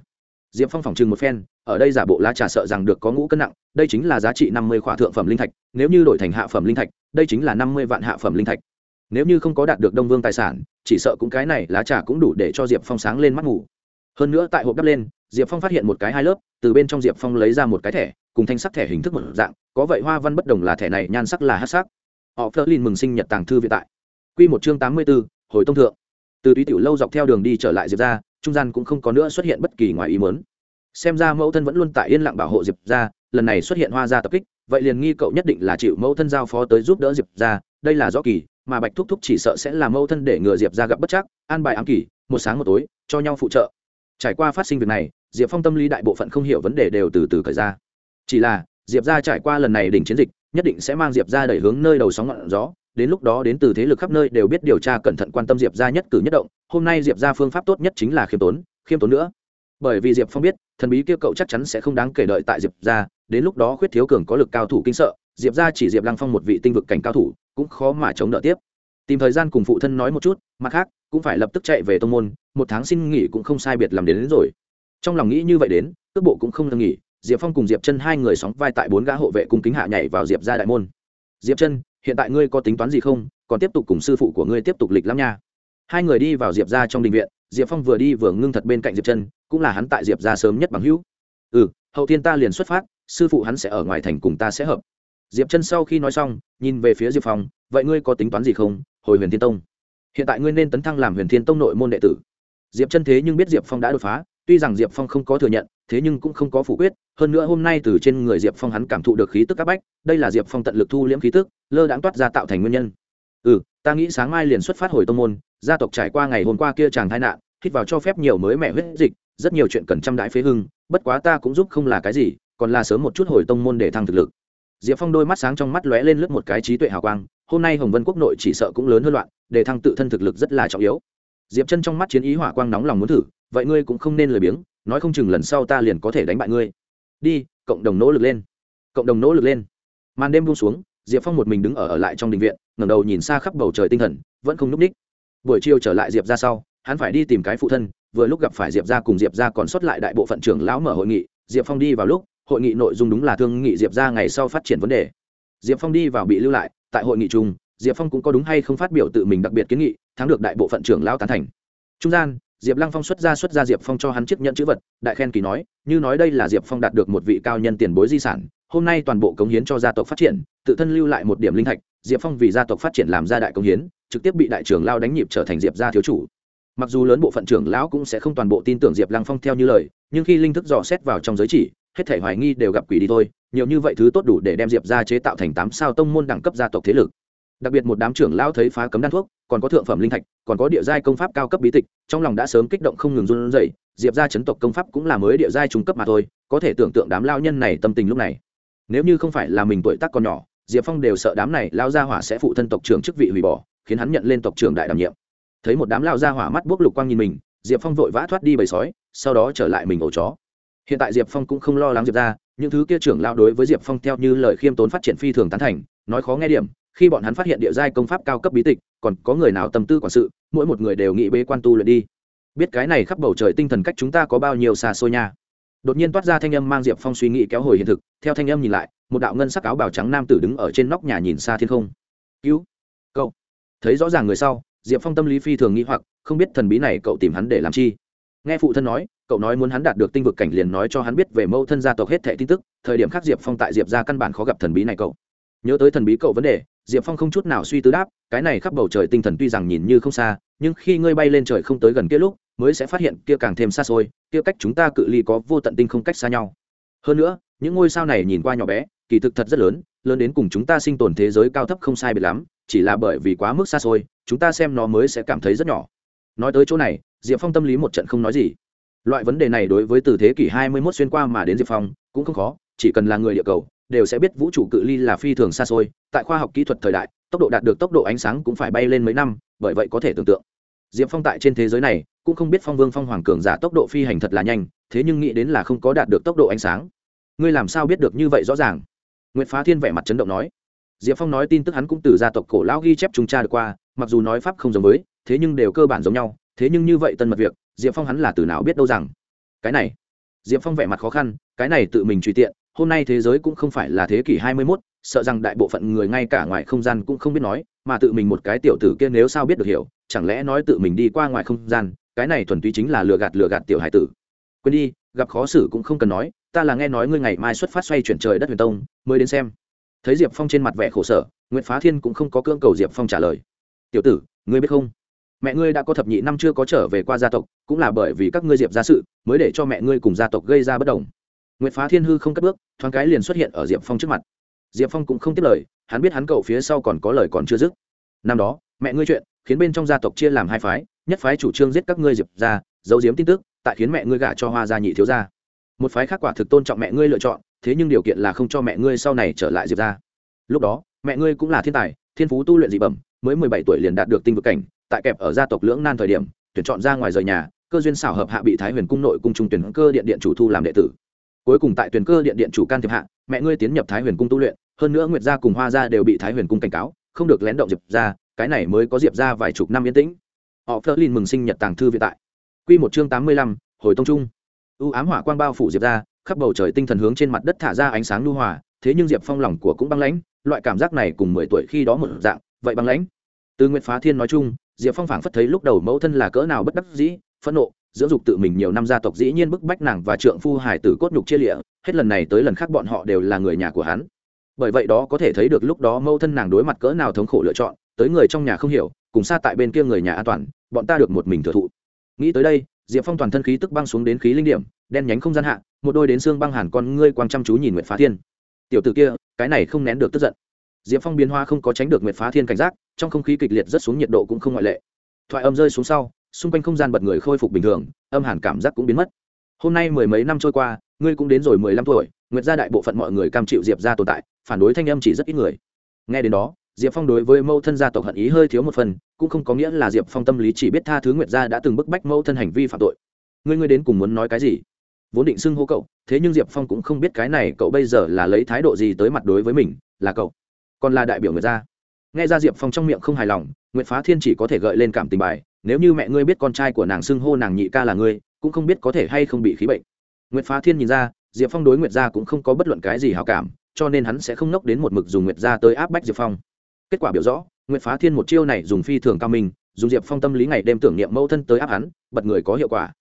Diệp phong phỏng chừng một phen, ở đây giả bộ lá trà sợ rằng được có ngũ cân nặng, đây chính là giá trị năm mươi khỏa thượng phẩm linh thạch, nếu như đổi thành hạ phẩm linh thạch, đây chính là năm mươi vạn hạ phẩm linh thạch. Nếu như không có đạt được đông vương tài sản, chỉ sợ cũng cái này lá trà cũng đủ để cho diệp phong sáng lên mắt ngủ. Hơn nữa tại hộp đắp lên, diệp phong phát hiện một cái hai lớp, từ bên trong diệp phong lấy ra một cái thẻ cùng thanh sắc thẻ hình thức một dạng, có vậy hoa văn bất đồng là thẻ này nhan sắc là hát sắc. Họ phơ linh mừng sinh nhật tàng thư viện tại. Q một chương tám mươi b ố hồi tông thượng. Từ túy tiểu lâu dọc theo đường đi trở lại diệp ra trung gian cũng không có nữa xuất hiện bất kỳ ngoài ý mớn xem ra mẫu thân vẫn luôn tại yên lặng bảo hộ diệp ra lần này xuất hiện hoa gia tập kích, vậy liền nghi cậu nhất định là chịu mẫu thân giao phó tới giúp đỡ diệp ra đây là rõ kỳ, mà bạch thúc thúc chỉ sợ sẽ là mẫu thân để ngừa diệp ra gặp bất chắc, an bài ám kỳ, một sáng một tối, cho nhau phụ trợ. Trải qua phát sinh việc này, diệp phong tâm lý đại bộ phận không hiểu vấn đề đều từ từ cởi ra chỉ là diệp ra trải qua lần này đỉnh chiến dịch nhất định sẽ mang diệp ra đẩy hướng nơi đầu sóng ngọn gió đến lúc đó đến từ thế lực khắp nơi đều biết điều tra cẩn thận quan tâm diệp ra nhất cử nhất động hôm nay diệp ra phương pháp tốt nhất chính là khiêm tốn khiêm tốn nữa. Bởi vì diệp phong biết thần bí kia cậu chắc chắn sẽ không đáng kể đợi tại diệp ra đến lúc đó khuyết thiếu cường có lực cao thủ kinh sợ diệp ra chỉ diệp lăng phong một vị tinh vực cảnh cao thủ cũng khó mà chống đỡ tiếp. Tìm thời gian cùng phụ thân nói một chút mặt khác cũng phải lập tức chạy về tô n g môn một tháng xin nghỉ cũng không sai biệt làm đến, đến rồi. Trong lòng nghĩ như vậy đến cước bộ cũng không ngừng nghỉ diệp phong cùng diệp chân hai người sóng vai tại bốn gã hộ vệ cùng kính hạ nhảy vào diệp ra đại môn. Diệp chân, hiện tại ngươi có tính toán gì không? Còn tiếp tục cùng sư phụ của ngươi tiếp tục lịch lắm nha. Hai người đi vào diệp ra trong đình viện, diệp phong vừa đi vừa ngưng thật bên cạnh diệp chân, cũng là hắn tại diệp ra sớm nhất bằng hữu. Ừ hậu thiên ta liền xuất phát, sư phụ hắn sẽ ở ngoài thành cùng ta sẽ hợp. Diệp chân sau khi nói xong, nhìn về phía diệp phong, vậy ngươi có tính toán gì không, hồi huyền thiên tông? Hiện tại ngươi nên tấn thăng làm huyền thiên tông nội môn đệ tử. Diệp chân thế nhưng biết diệp phong đã đột phá, tuy rằng diệp phong không có thừa nhận thế nhưng cũng không có phủ quyết, hơn nữa hôm nay từ trên người diệp phong hắn cảm thụ được khí tức áp bách, đây là diệp phong tận lực thu liễm khí tức, lơ đãng toát ra tạo thành nguyên nhân. Ừ ta nghĩ sáng mai liền xuất phát hồi tông môn, gia tộc trải qua ngày hôm qua kia chàng tai nạn, hít vào cho phép nhiều mới mẹ huyết dịch, rất nhiều chuyện cần chăm đại phế hưng, bất quá ta cũng giúp không là cái gì, còn là sớm một chút hồi tông môn để thăng thực lực. Diệp phong đôi mắt sáng trong mắt lóe lên lướt một cái trí tuệ hào quang, hôm nay hồng vân quốc nội chỉ sợ cũng lớn hơn loạn, để thăng tự thân thực lực rất là trọng yếu. Diệp chân trong mắt chiến ý hỏa quang nóng lòng muốn thử, vậy ngươi cũng không nên lười biếng nói không chừng lần sau ta liền có thể đánh bại ngươi. Đi, cộng đồng nỗ lực lên. Cộng đồng nỗ lực lên. Màn đêm buông xuống, diệp phong một mình đứng ở ở lại trong đình viện, ngẩng đầu nhìn xa khắp bầu trời tinh thần, vẫn không n ú c ních buổi chiều trở lại diệp ra sau, hắn phải đi tìm cái phụ thân, vừa lúc gặp phải diệp ra cùng diệp ra còn xuất lại đại bộ phận trưởng lão mở hội nghị, diệp phong đi vào lúc, hội nghị nội dung đúng là thương nghị diệp ra ngày sau phát triển vấn đề. Diệp phong đi vào bị lưu lại, tại hội nghị chung, diệp phong cũng có đúng hay không phát biểu tự mình đặc biệt kiến nghị, thắng được đại bộ phận trưởng lão tán thành. Trung gian diệp lăng phong xuất ra xuất ra diệp phong cho hắn chiếc nhận chữ vật, đại khen kỳ nói, như nói đây là diệp phong đạt được một vị cao nhân tiền bối di sản, hôm nay toàn bộ cống hiến cho gia tộc phát triển, tự thân lưu lại một điểm linh thạch, diệp phong vì gia tộc phát triển làm gia đại cống hiến, trực tiếp bị đại trưởng lao đánh nhịp trở thành diệp gia thiếu chủ. Mặc dù lớn bộ phận trưởng lão cũng sẽ không toàn bộ tin tưởng diệp lăng phong theo như lời, nhưng khi linh thức dò xét vào trong giới chỉ, hết thể hoài nghi đều gặp quỷ đi thôi, nhiều như vậy thứ tốt đủ để đem diệp ra chế tạo thành tám sao tông môn đẳng cấp gia tộc thế lực đặc biệt một đám trưởng lão thấy phá cấm đan thuốc, còn có thượng phẩm linh thạch, còn có địa giai công pháp cao cấp bí tịch, trong lòng đã sớm kích động không ngừng run rẩy, diệp ra chấn tộc công pháp cũng là mới địa giai trung cấp mà thôi, có thể tưởng tượng đám lao nhân này tâm tình lúc này. Nếu như không phải là mình tuổi tác còn nhỏ, diệp phong đều sợ đám này lao gia hỏa sẽ phụ thân tộc trưởng chức vị hủy bỏ, khiến hắn nhận lên tộc trưởng đại đảm nhiệm. Thấy một đám lao gia hỏa mắt buốc lục quang nhìn mình, diệp phong vội vã thoát đi bầy sói, sau đó trở lại mình ổ chó. Hiện tại diệp phong cũng không lo lắng diệp ra những thứ kia trưởng lao đối với diệp phong theo như lời khiêm tốn phát triển phi thường tán thành, nói khó nghe điểm khi bọn hắn phát hiện địa giai công pháp cao cấp bí tịch, còn có người nào tâm tư quản sự, mỗi một người đều nghĩ bế quan tu luyện đi. Biết cái này khắp bầu trời tinh thần cách chúng ta có bao nhiêu xa xôi nha. Đột nhiên toát ra thanh âm mang diệp phong suy nghĩ kéo hồi hiện thực, theo thanh âm nhìn lại, một đạo ngân sắc áo bào trắng nam tử đứng ở trên nóc nhà nhìn xa thiên không. Cứu, cậu. Thấy rõ ràng người sau, diệp phong tâm lý phi thường nghĩ hoặc, không biết thần bí này cậu tìm hắn để làm chi. Nghe phụ thân nói, cậu nói muốn hắn đạt được tinh vực cảnh liền nói cho hắn biết về mâu thân gia tộc hết thẻ tin tức, thời điểm khác diệp phong tại diệp ra căn bản khó gặp thần bí này cậu. Nhớ tới thần bí cậu vấn đề diệp phong không chút nào suy tư đáp, cái này khắp bầu trời tinh thần tuy rằng nhìn như không xa, nhưng khi ngươi bay lên trời không tới gần kia lúc, mới sẽ phát hiện kia càng thêm xa xôi, kia cách chúng ta cự ly có vô tận tinh không cách xa nhau. Hơn nữa, những ngôi sao này nhìn qua nhỏ bé, kỳ thực thật rất lớn lớn đến cùng chúng ta sinh tồn thế giới cao thấp không sai biệt lắm, chỉ là bởi vì quá mức xa xôi, chúng ta xem nó mới sẽ cảm thấy rất nhỏ. Nói tới chỗ này, diệp phong tâm lý một trận không nói gì. Loại vấn đề này đối với từ thế kỷ hai mươi 21 xuyên qua mà đến diệp phong, cũng không khó, chỉ cần là người địa cầu đều sẽ biết vũ trụ cự ly là phi thường xa xôi, tại khoa học kỹ thuật thời đại, tốc độ đạt được tốc độ ánh sáng cũng phải bay lên mấy năm, bởi vậy có thể tưởng tượng. Diệp phong tại trên thế giới này cũng không biết phong vương phong hoàng cường giả tốc độ phi hành thật là nhanh, thế nhưng nghĩ đến là không có đạt được tốc độ ánh sáng. Ngươi làm sao biết được như vậy rõ ràng? Nguyễn phá thiên vẻ mặt chấn động nói. Diệp phong nói tin tức hắn cũng từ gia tộc cổ lão ghi chép trung tra được qua, mặc dù nói pháp không giống với, thế nhưng đều cơ bản giống nhau, thế nhưng như vậy tân mật việc, diệp phong hắn là từ nào biết đâu rằng? Cái này. Diệp phong vẻ mặt khó khăn, cái này tự mình truy tiện hôm nay thế giới cũng không phải là thế kỷ hai mươi 21, sợ rằng đại bộ phận người ngay cả ngoài không gian cũng không biết nói mà tự mình một cái tiểu tử kia nếu sao biết được hiểu chẳng lẽ nói tự mình đi qua ngoài không gian cái này thuần túy chính là lừa gạt lừa gạt tiểu hải tử. Quên đi gặp khó xử cũng không cần nói ta là nghe nói ngươi ngày mai xuất phát xoay chuyển trời đất huyền tông mới đến xem. Thấy diệp phong trên mặt vẻ khổ sở nguyễn phá thiên cũng không có cưỡng cầu diệp phong trả lời. Tiểu tử ngươi biết không? Mẹ ngươi đã có thập nhị năm chưa có trở về qua gia tộc cũng là bởi vì các ngươi diệp gia sự mới để cho mẹ ngươi cùng gia tộc gây ra bất đồng. Nguyệt phá thiên hư không cất bước thoáng cái liền xuất hiện ở diệp phong trước mặt. Diệp phong cũng không tiếp lời hắn biết hắn cậu phía sau còn có lời còn chưa dứt. Năm đó mẹ ngươi chuyện khiến bên trong gia tộc chia làm hai phái nhất phái chủ trương giết các ngươi diệp gia, giấu giếm tin tức tại khiến mẹ ngươi gả cho hoa gia nhị thiếu gia. Một phái khác quả thực tôn trọng mẹ ngươi lựa chọn thế nhưng điều kiện là không cho mẹ ngươi sau này trở lại diệp gia. lúc đó mẹ ngươi cũng là thiên tài thiên phú tu luyện dị bẩm mới mười bảy tuổi liền đạt được tinh vực cảnh tại kẹp ở gia tộc lưỡng nan thời điểm tuyển chọn ra ngoài rời nhà cơ duyên xảo hợp hạ bị thái huyền cung nội cung trung tuyển cơ điện điện chủ thu làm đệ tử cuối cùng tại tuyển cơ điện điện chủ can thiệp hạ, mẹ ngươi tiến nhập thái huyền cung tu luyện, hơn nữa nguyệt gia cùng hoa gia đều bị thái huyền cung cảnh cáo, không được lén động diệp ra cái này mới có diệp ra vài chục năm yên tĩnh. Họ phớt lên mừng sinh nhật tàng thư vĩ tại. Q một chương tám mươi lăm, hồi tông trung. Ưu ám hỏa quang bao phủ diệp ra khắp bầu trời tinh thần hướng trên mặt đất thả ra ánh sáng lưu hòa, thế nhưng diệp phong lòng của cũng băng lãnh, loại cảm giác này cùng mười tuổi khi đó một dạng, vậy băng lãnh. Từ nguyệt phá thiên nói chung, diệp phong phảng phất thấy lúc đầu mẫu thân là cỡ nào bất đắc dĩ, phẫn nộ dưỡng dục tự mình nhiều năm gia tộc dĩ nhiên bức bách nàng và trượng phu hải tử cốt nhục chia lịa, hết lần này tới lần khác bọn họ đều là người nhà của hắn. Bởi vậy đó có thể thấy được lúc đó mâu thân nàng đối mặt cỡ nào thống khổ lựa chọn, tới người trong nhà không hiểu, cùng xa tại bên kia người nhà an toàn, bọn ta được một mình thừa thụ. Nghĩ tới đây, diệp phong toàn thân khí tức băng xuống đến khí linh điểm, đen nhánh không gian hạ, một đôi đến xương băng hàn con ngươi quang chăm chú nhìn nguyệt phá thiên. Tiểu t ử kia, cái này không nén được tức giận. Diệp phong biến hoa không có tránh được nguyệt phá thiên cảnh giác, trong không khí kịch liệt rất xuống nhiệt độ cũng không ngoại lệ. Thoại âm rơi xuống sau xung quanh không gian bật người khôi phục bình thường, âm hàn cảm giác cũng biến mất. Hôm nay mười mấy năm trôi qua, ngươi cũng đến rồi mười lăm tuổi, nguyệt gia đại bộ phận mọi người cam chịu diệp ra tồn tại, phản đối thanh âm chỉ rất ít người. Nghe đến đó, diệp phong đối với mẫu thân gia tộc hận ý hơi thiếu một phần, cũng không có nghĩa là diệp phong tâm lý chỉ biết tha thứ nguyệt gia đã từng bức bách mẫu thân hành vi phạm tội. Ngươi ngươi đến cùng muốn nói cái gì? Vốn định xưng hô cậu, thế nhưng diệp phong cũng không biết cái này cậu bây giờ là lấy thái độ gì tới mặt đối với mình, là cậu. Còn là đại biểu Nguyệt gia. Nghe ra diệp phong trong miệng không hài lòng, nguyệt phá thiên chỉ có thể gợi lên cảm tình bài nếu như mẹ ngươi biết con trai của nàng xưng hô nàng nhị ca là ngươi, cũng không biết có thể hay không bị khí bệnh. Nguyệt phá thiên nhìn ra, diệp phong đối nguyệt gia cũng không có bất luận cái gì hào cảm, cho nên hắn sẽ không nốc đến một mực dùng nguyệt gia tới áp bách diệp phong. Kết quả biểu rõ, nguyệt phá thiên một chiêu này dùng phi thường cao minh, dùng diệp phong tâm lý ngày đêm tưởng niệm mẫu thân tới áp hắn, bật người có hiệu quả.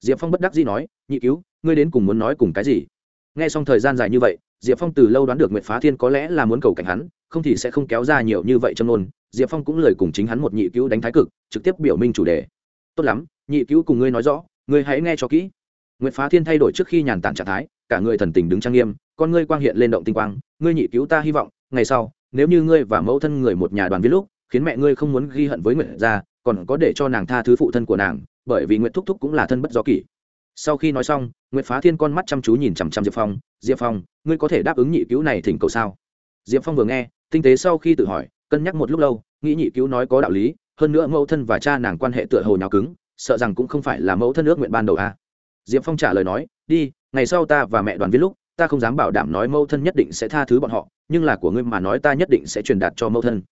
Diệp phong bất đắc dĩ nói, nhị cứu, ngươi đến cùng muốn nói cùng cái gì? Nghe xong thời gian dài như vậy, diệp phong từ lâu đoán được nguyệt phá thiên có lẽ là muốn cầu cảnh hắn, không thì sẽ không kéo ra nhiều như vậy trong nôn diệp phong cũng lời cùng chính hắn một nhị cứu đánh thái cực, trực tiếp biểu minh chủ đề. Tốt lắm, nhị cứu cùng ngươi nói rõ, ngươi hãy nghe cho kỹ. Nguyệt phá thiên thay đổi trước khi nhàn tản trạng thái, cả người thần tình đứng trang nghiêm, con ngươi quang hiện lên động tinh quang, ngươi nhị cứu ta hy vọng, ngày sau, nếu như ngươi và mẫu thân người một nhà đoàn viết lúc, khiến mẹ ngươi không muốn ghi hận với nguyệt gia còn có để cho nàng tha thứ phụ thân của nàng, bởi vì nguyệt thúc thúc cũng là thân bất do kỷ. Sau khi nói xong, nguyệt phá thiên con mắt chăm chú nhìn chằm chằm diệp phong diệp phong, ngươi có thể đáp ứng nhị cứu này thỉnh cầu sao? Diệp phong vừa nghe, tinh tế sau khi tự hỏi cân nhắc một lúc lâu, nghĩ nhị cứu nói có đạo lý, hơn nữa mẫu thân và cha nàng quan hệ tựa hồ nhào cứng, sợ rằng cũng không phải là mẫu thân ước nguyện ban đầu à. diệp phong trả lời nói, đi, ngày sau ta và mẹ đoàn viết lúc, ta không dám bảo đảm nói mẫu thân nhất định sẽ tha thứ bọn họ, nhưng là của ngươi mà nói ta nhất định sẽ truyền đạt cho mẫu thân.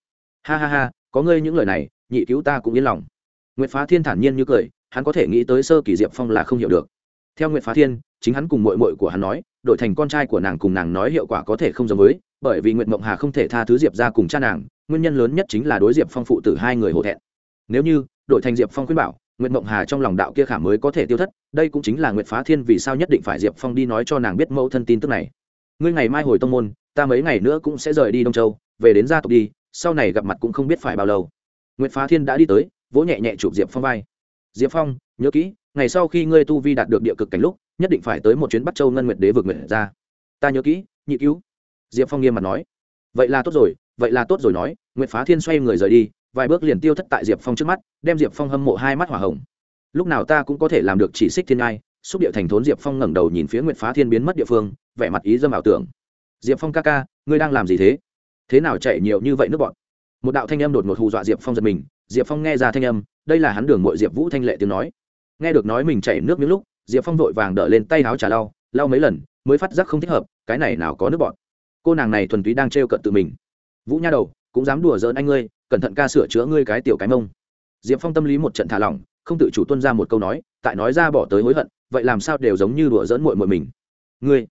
Ha ha ha, có ngươi những lời này, nhị cứu ta cũng yên lòng. Nguyệt phá thiên thản nhiên như cười, hắn có thể nghĩ tới sơ kỳ diệp phong là không hiểu được. Theo nguyệt phá thiên, chính hắn cùng mội mội của hắn nói đổi thành con trai của nàng cùng nàng nói hiệu quả có thể không giống với, bởi vì nguyệt mộng hà không thể tha thứ diệp ra cùng cha nàng, nguyên nhân lớn nhất chính là đối diệp phong phụ tử hai người hổ thẹn. Nếu như đổi thành diệp phong khuyên bảo, nguyệt mộng hà trong lòng đạo kia khả mới có thể tiêu thất, đây cũng chính là nguyệt phá thiên vì sao nhất định phải diệp phong đi nói cho nàng biết mẫu thân tin tức này. Ngươi ngày mai hồi tông môn, ta mấy ngày nữa cũng sẽ rời đi đông châu, về đến gia tộc đi, sau này gặp mặt cũng không biết phải bao lâu. Nguyệt phá thiên đã đi tới, vỗ nhẹ nhẹ chụp diệp phong vai. Diệp phong, nhớ kỹ, ngày sau khi ngươi tu vi đạt được địa cực cảnh lúc nhất định phải tới một chuyến bắt châu ngân nguyệt đế vượt nguyệt ra. Ta nhớ kỹ, nhị cứu. Diệp phong nghiêm mặt nói. Vậy là tốt rồi, vậy là tốt rồi nói, nguyệt phá thiên xoay người rời đi, vài bước liền tiêu thất tại diệp phong trước mắt, đem diệp phong hâm mộ hai mắt hỏa hồng. Lúc nào ta cũng có thể làm được chỉ xích thiên ngai, xúc địa thành thốn diệp phong ngẩng đầu nhìn phía nguyệt phá thiên biến mất địa phương, vẻ mặt ý dâm ảo tưởng. Diệp phong ca ca, ngươi đang làm gì thế? Thế nào chạy nhiều như vậy nước bọn? Một đạo thanh âm đột ngột hù dọa diệp phong giật mình, diệp phong nghe ra thanh âm, đây là hắn đường mội diệp vũ thanh lệ tiếng nói. Nghe được nói mình chảy nước miếng lúc diệp phong vội vàng đỡ lên tay áo trà lau lau mấy lần, mới phát giác không thích hợp, cái này nào có nước bọn cô nàng này thuần túy đang trêu cận tự mình. Vũ nha đầu, cũng dám đùa giỡn anh ngươi, cẩn thận ca sửa chữa ngươi cái tiểu cái mông. Diệp phong tâm lý một trận thả lỏng, không tự chủ tuân ra một câu nói, tại nói ra bỏ tới hối hận, vậy làm sao đều giống như đùa giỡn muội muội mình. Ngươi.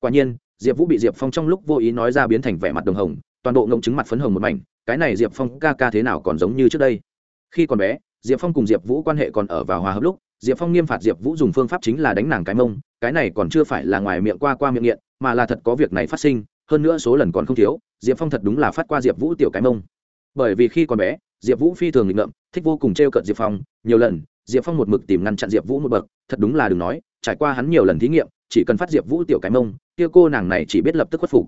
Quả nhiên, diệp vũ bị diệp phong trong lúc vô ý nói ra biến thành vẻ mặt đồng hồng, toàn bộ ngộng chứng mặt phấn hồng một mảnh, cái này diệp phong ca ca thế nào còn giống như trước đây. Khi còn bé, diệp phong cùng diệp vũ quan hệ còn ở vào hòa hợp lúc diệp phong nghiêm phạt diệp vũ dùng phương pháp chính là đánh nàng cái mông, cái này còn chưa phải là ngoài miệng qua qua miệng nghiện, mà là thật có việc này phát sinh, hơn nữa số lần còn không thiếu, diệp phong thật đúng là phát qua diệp vũ tiểu cái mông. Bởi vì khi còn bé, diệp vũ phi thường nghịch ngợm, thích vô cùng t r e o cợt diệp phong, nhiều lần, diệp phong một mực tìm ngăn chặn diệp vũ một bậc, thật đúng là đừng nói, trải qua hắn nhiều lần thí nghiệm, chỉ cần phát diệp vũ tiểu cái mông, kia cô nàng này chỉ biết lập tức khuất phục.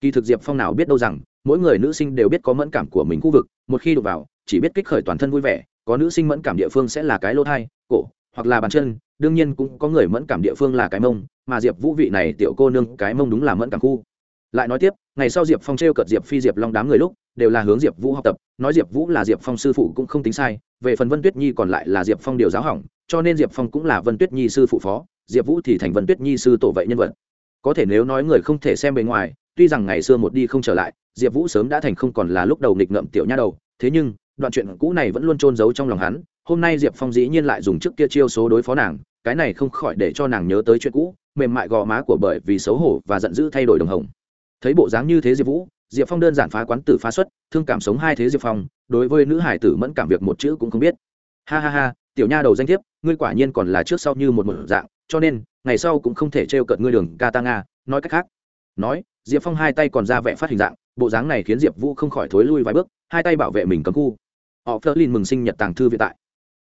Kỳ thực diệp phong nào biết đâu rằng, mỗi người nữ sinh đều biết có mẫn cảm của mình khu vực, một khi đụng vào, chỉ biết kích khởi toàn thân vui vẻ, có nữ sinh mẫn cảm địa phương sẽ là cái lỗ thai, cổ hoặc là bàn chân, đương nhiên cũng có người mẫn cảm địa phương là cái mông, mà diệp vũ vị này tiểu cô nương, cái mông đúng là mẫn cảm khu. Lại nói tiếp, ngày sau diệp phong t r e o cợt diệp phi, diệp long đám người lúc, đều là hướng diệp vũ học tập, nói diệp vũ là diệp phong sư phụ cũng không tính sai, về phần vân tuyết nhi còn lại là diệp phong điều giáo hỏng, cho nên diệp phong cũng là vân tuyết nhi sư phụ phó, diệp vũ thì thành vân tuyết nhi sư tổ vậy nhân vật. Có thể nếu nói người không thể xem bề ngoài, tuy rằng ngày xưa một đi không trở lại, diệp vũ sớm đã thành không còn là lúc đầu nghịch ngợm tiểu nha đầu, thế nhưng, đoạn chuyện cũ này vẫn luôn trôn giấu trong lòng hắn hôm nay diệp phong dĩ nhiên lại dùng trước kia chiêu số đối phó nàng, cái này không khỏi để cho nàng nhớ tới chuyện cũ, mềm mại gò má của bởi vì xấu hổ và giận dữ thay đổi đồng hồng. Thấy bộ dáng như thế diệp vũ, diệp phong đơn giản phá quán tử phá xuất, thương cảm sống hai thế diệp phong, đối với nữ hải tử mẫn cảm việc một chữ cũng không biết. Ha ha ha, tiểu nha đầu danh thiếp, ngươi quả nhiên còn là trước sau như một một dạng, cho nên, ngày sau cũng không thể t r e o cợt ngươi đường ca ta nga, nói cách khác. Nói, diệp phong hai tay còn ra vẻ phát hình dạng, bộ dáng này khiến diệp vũ không khỏi thối lui vài bước, hai tay bảo vệ mình cấm khu. Họ phớt lên mừng sinh nhật tàng thư vĩ tại.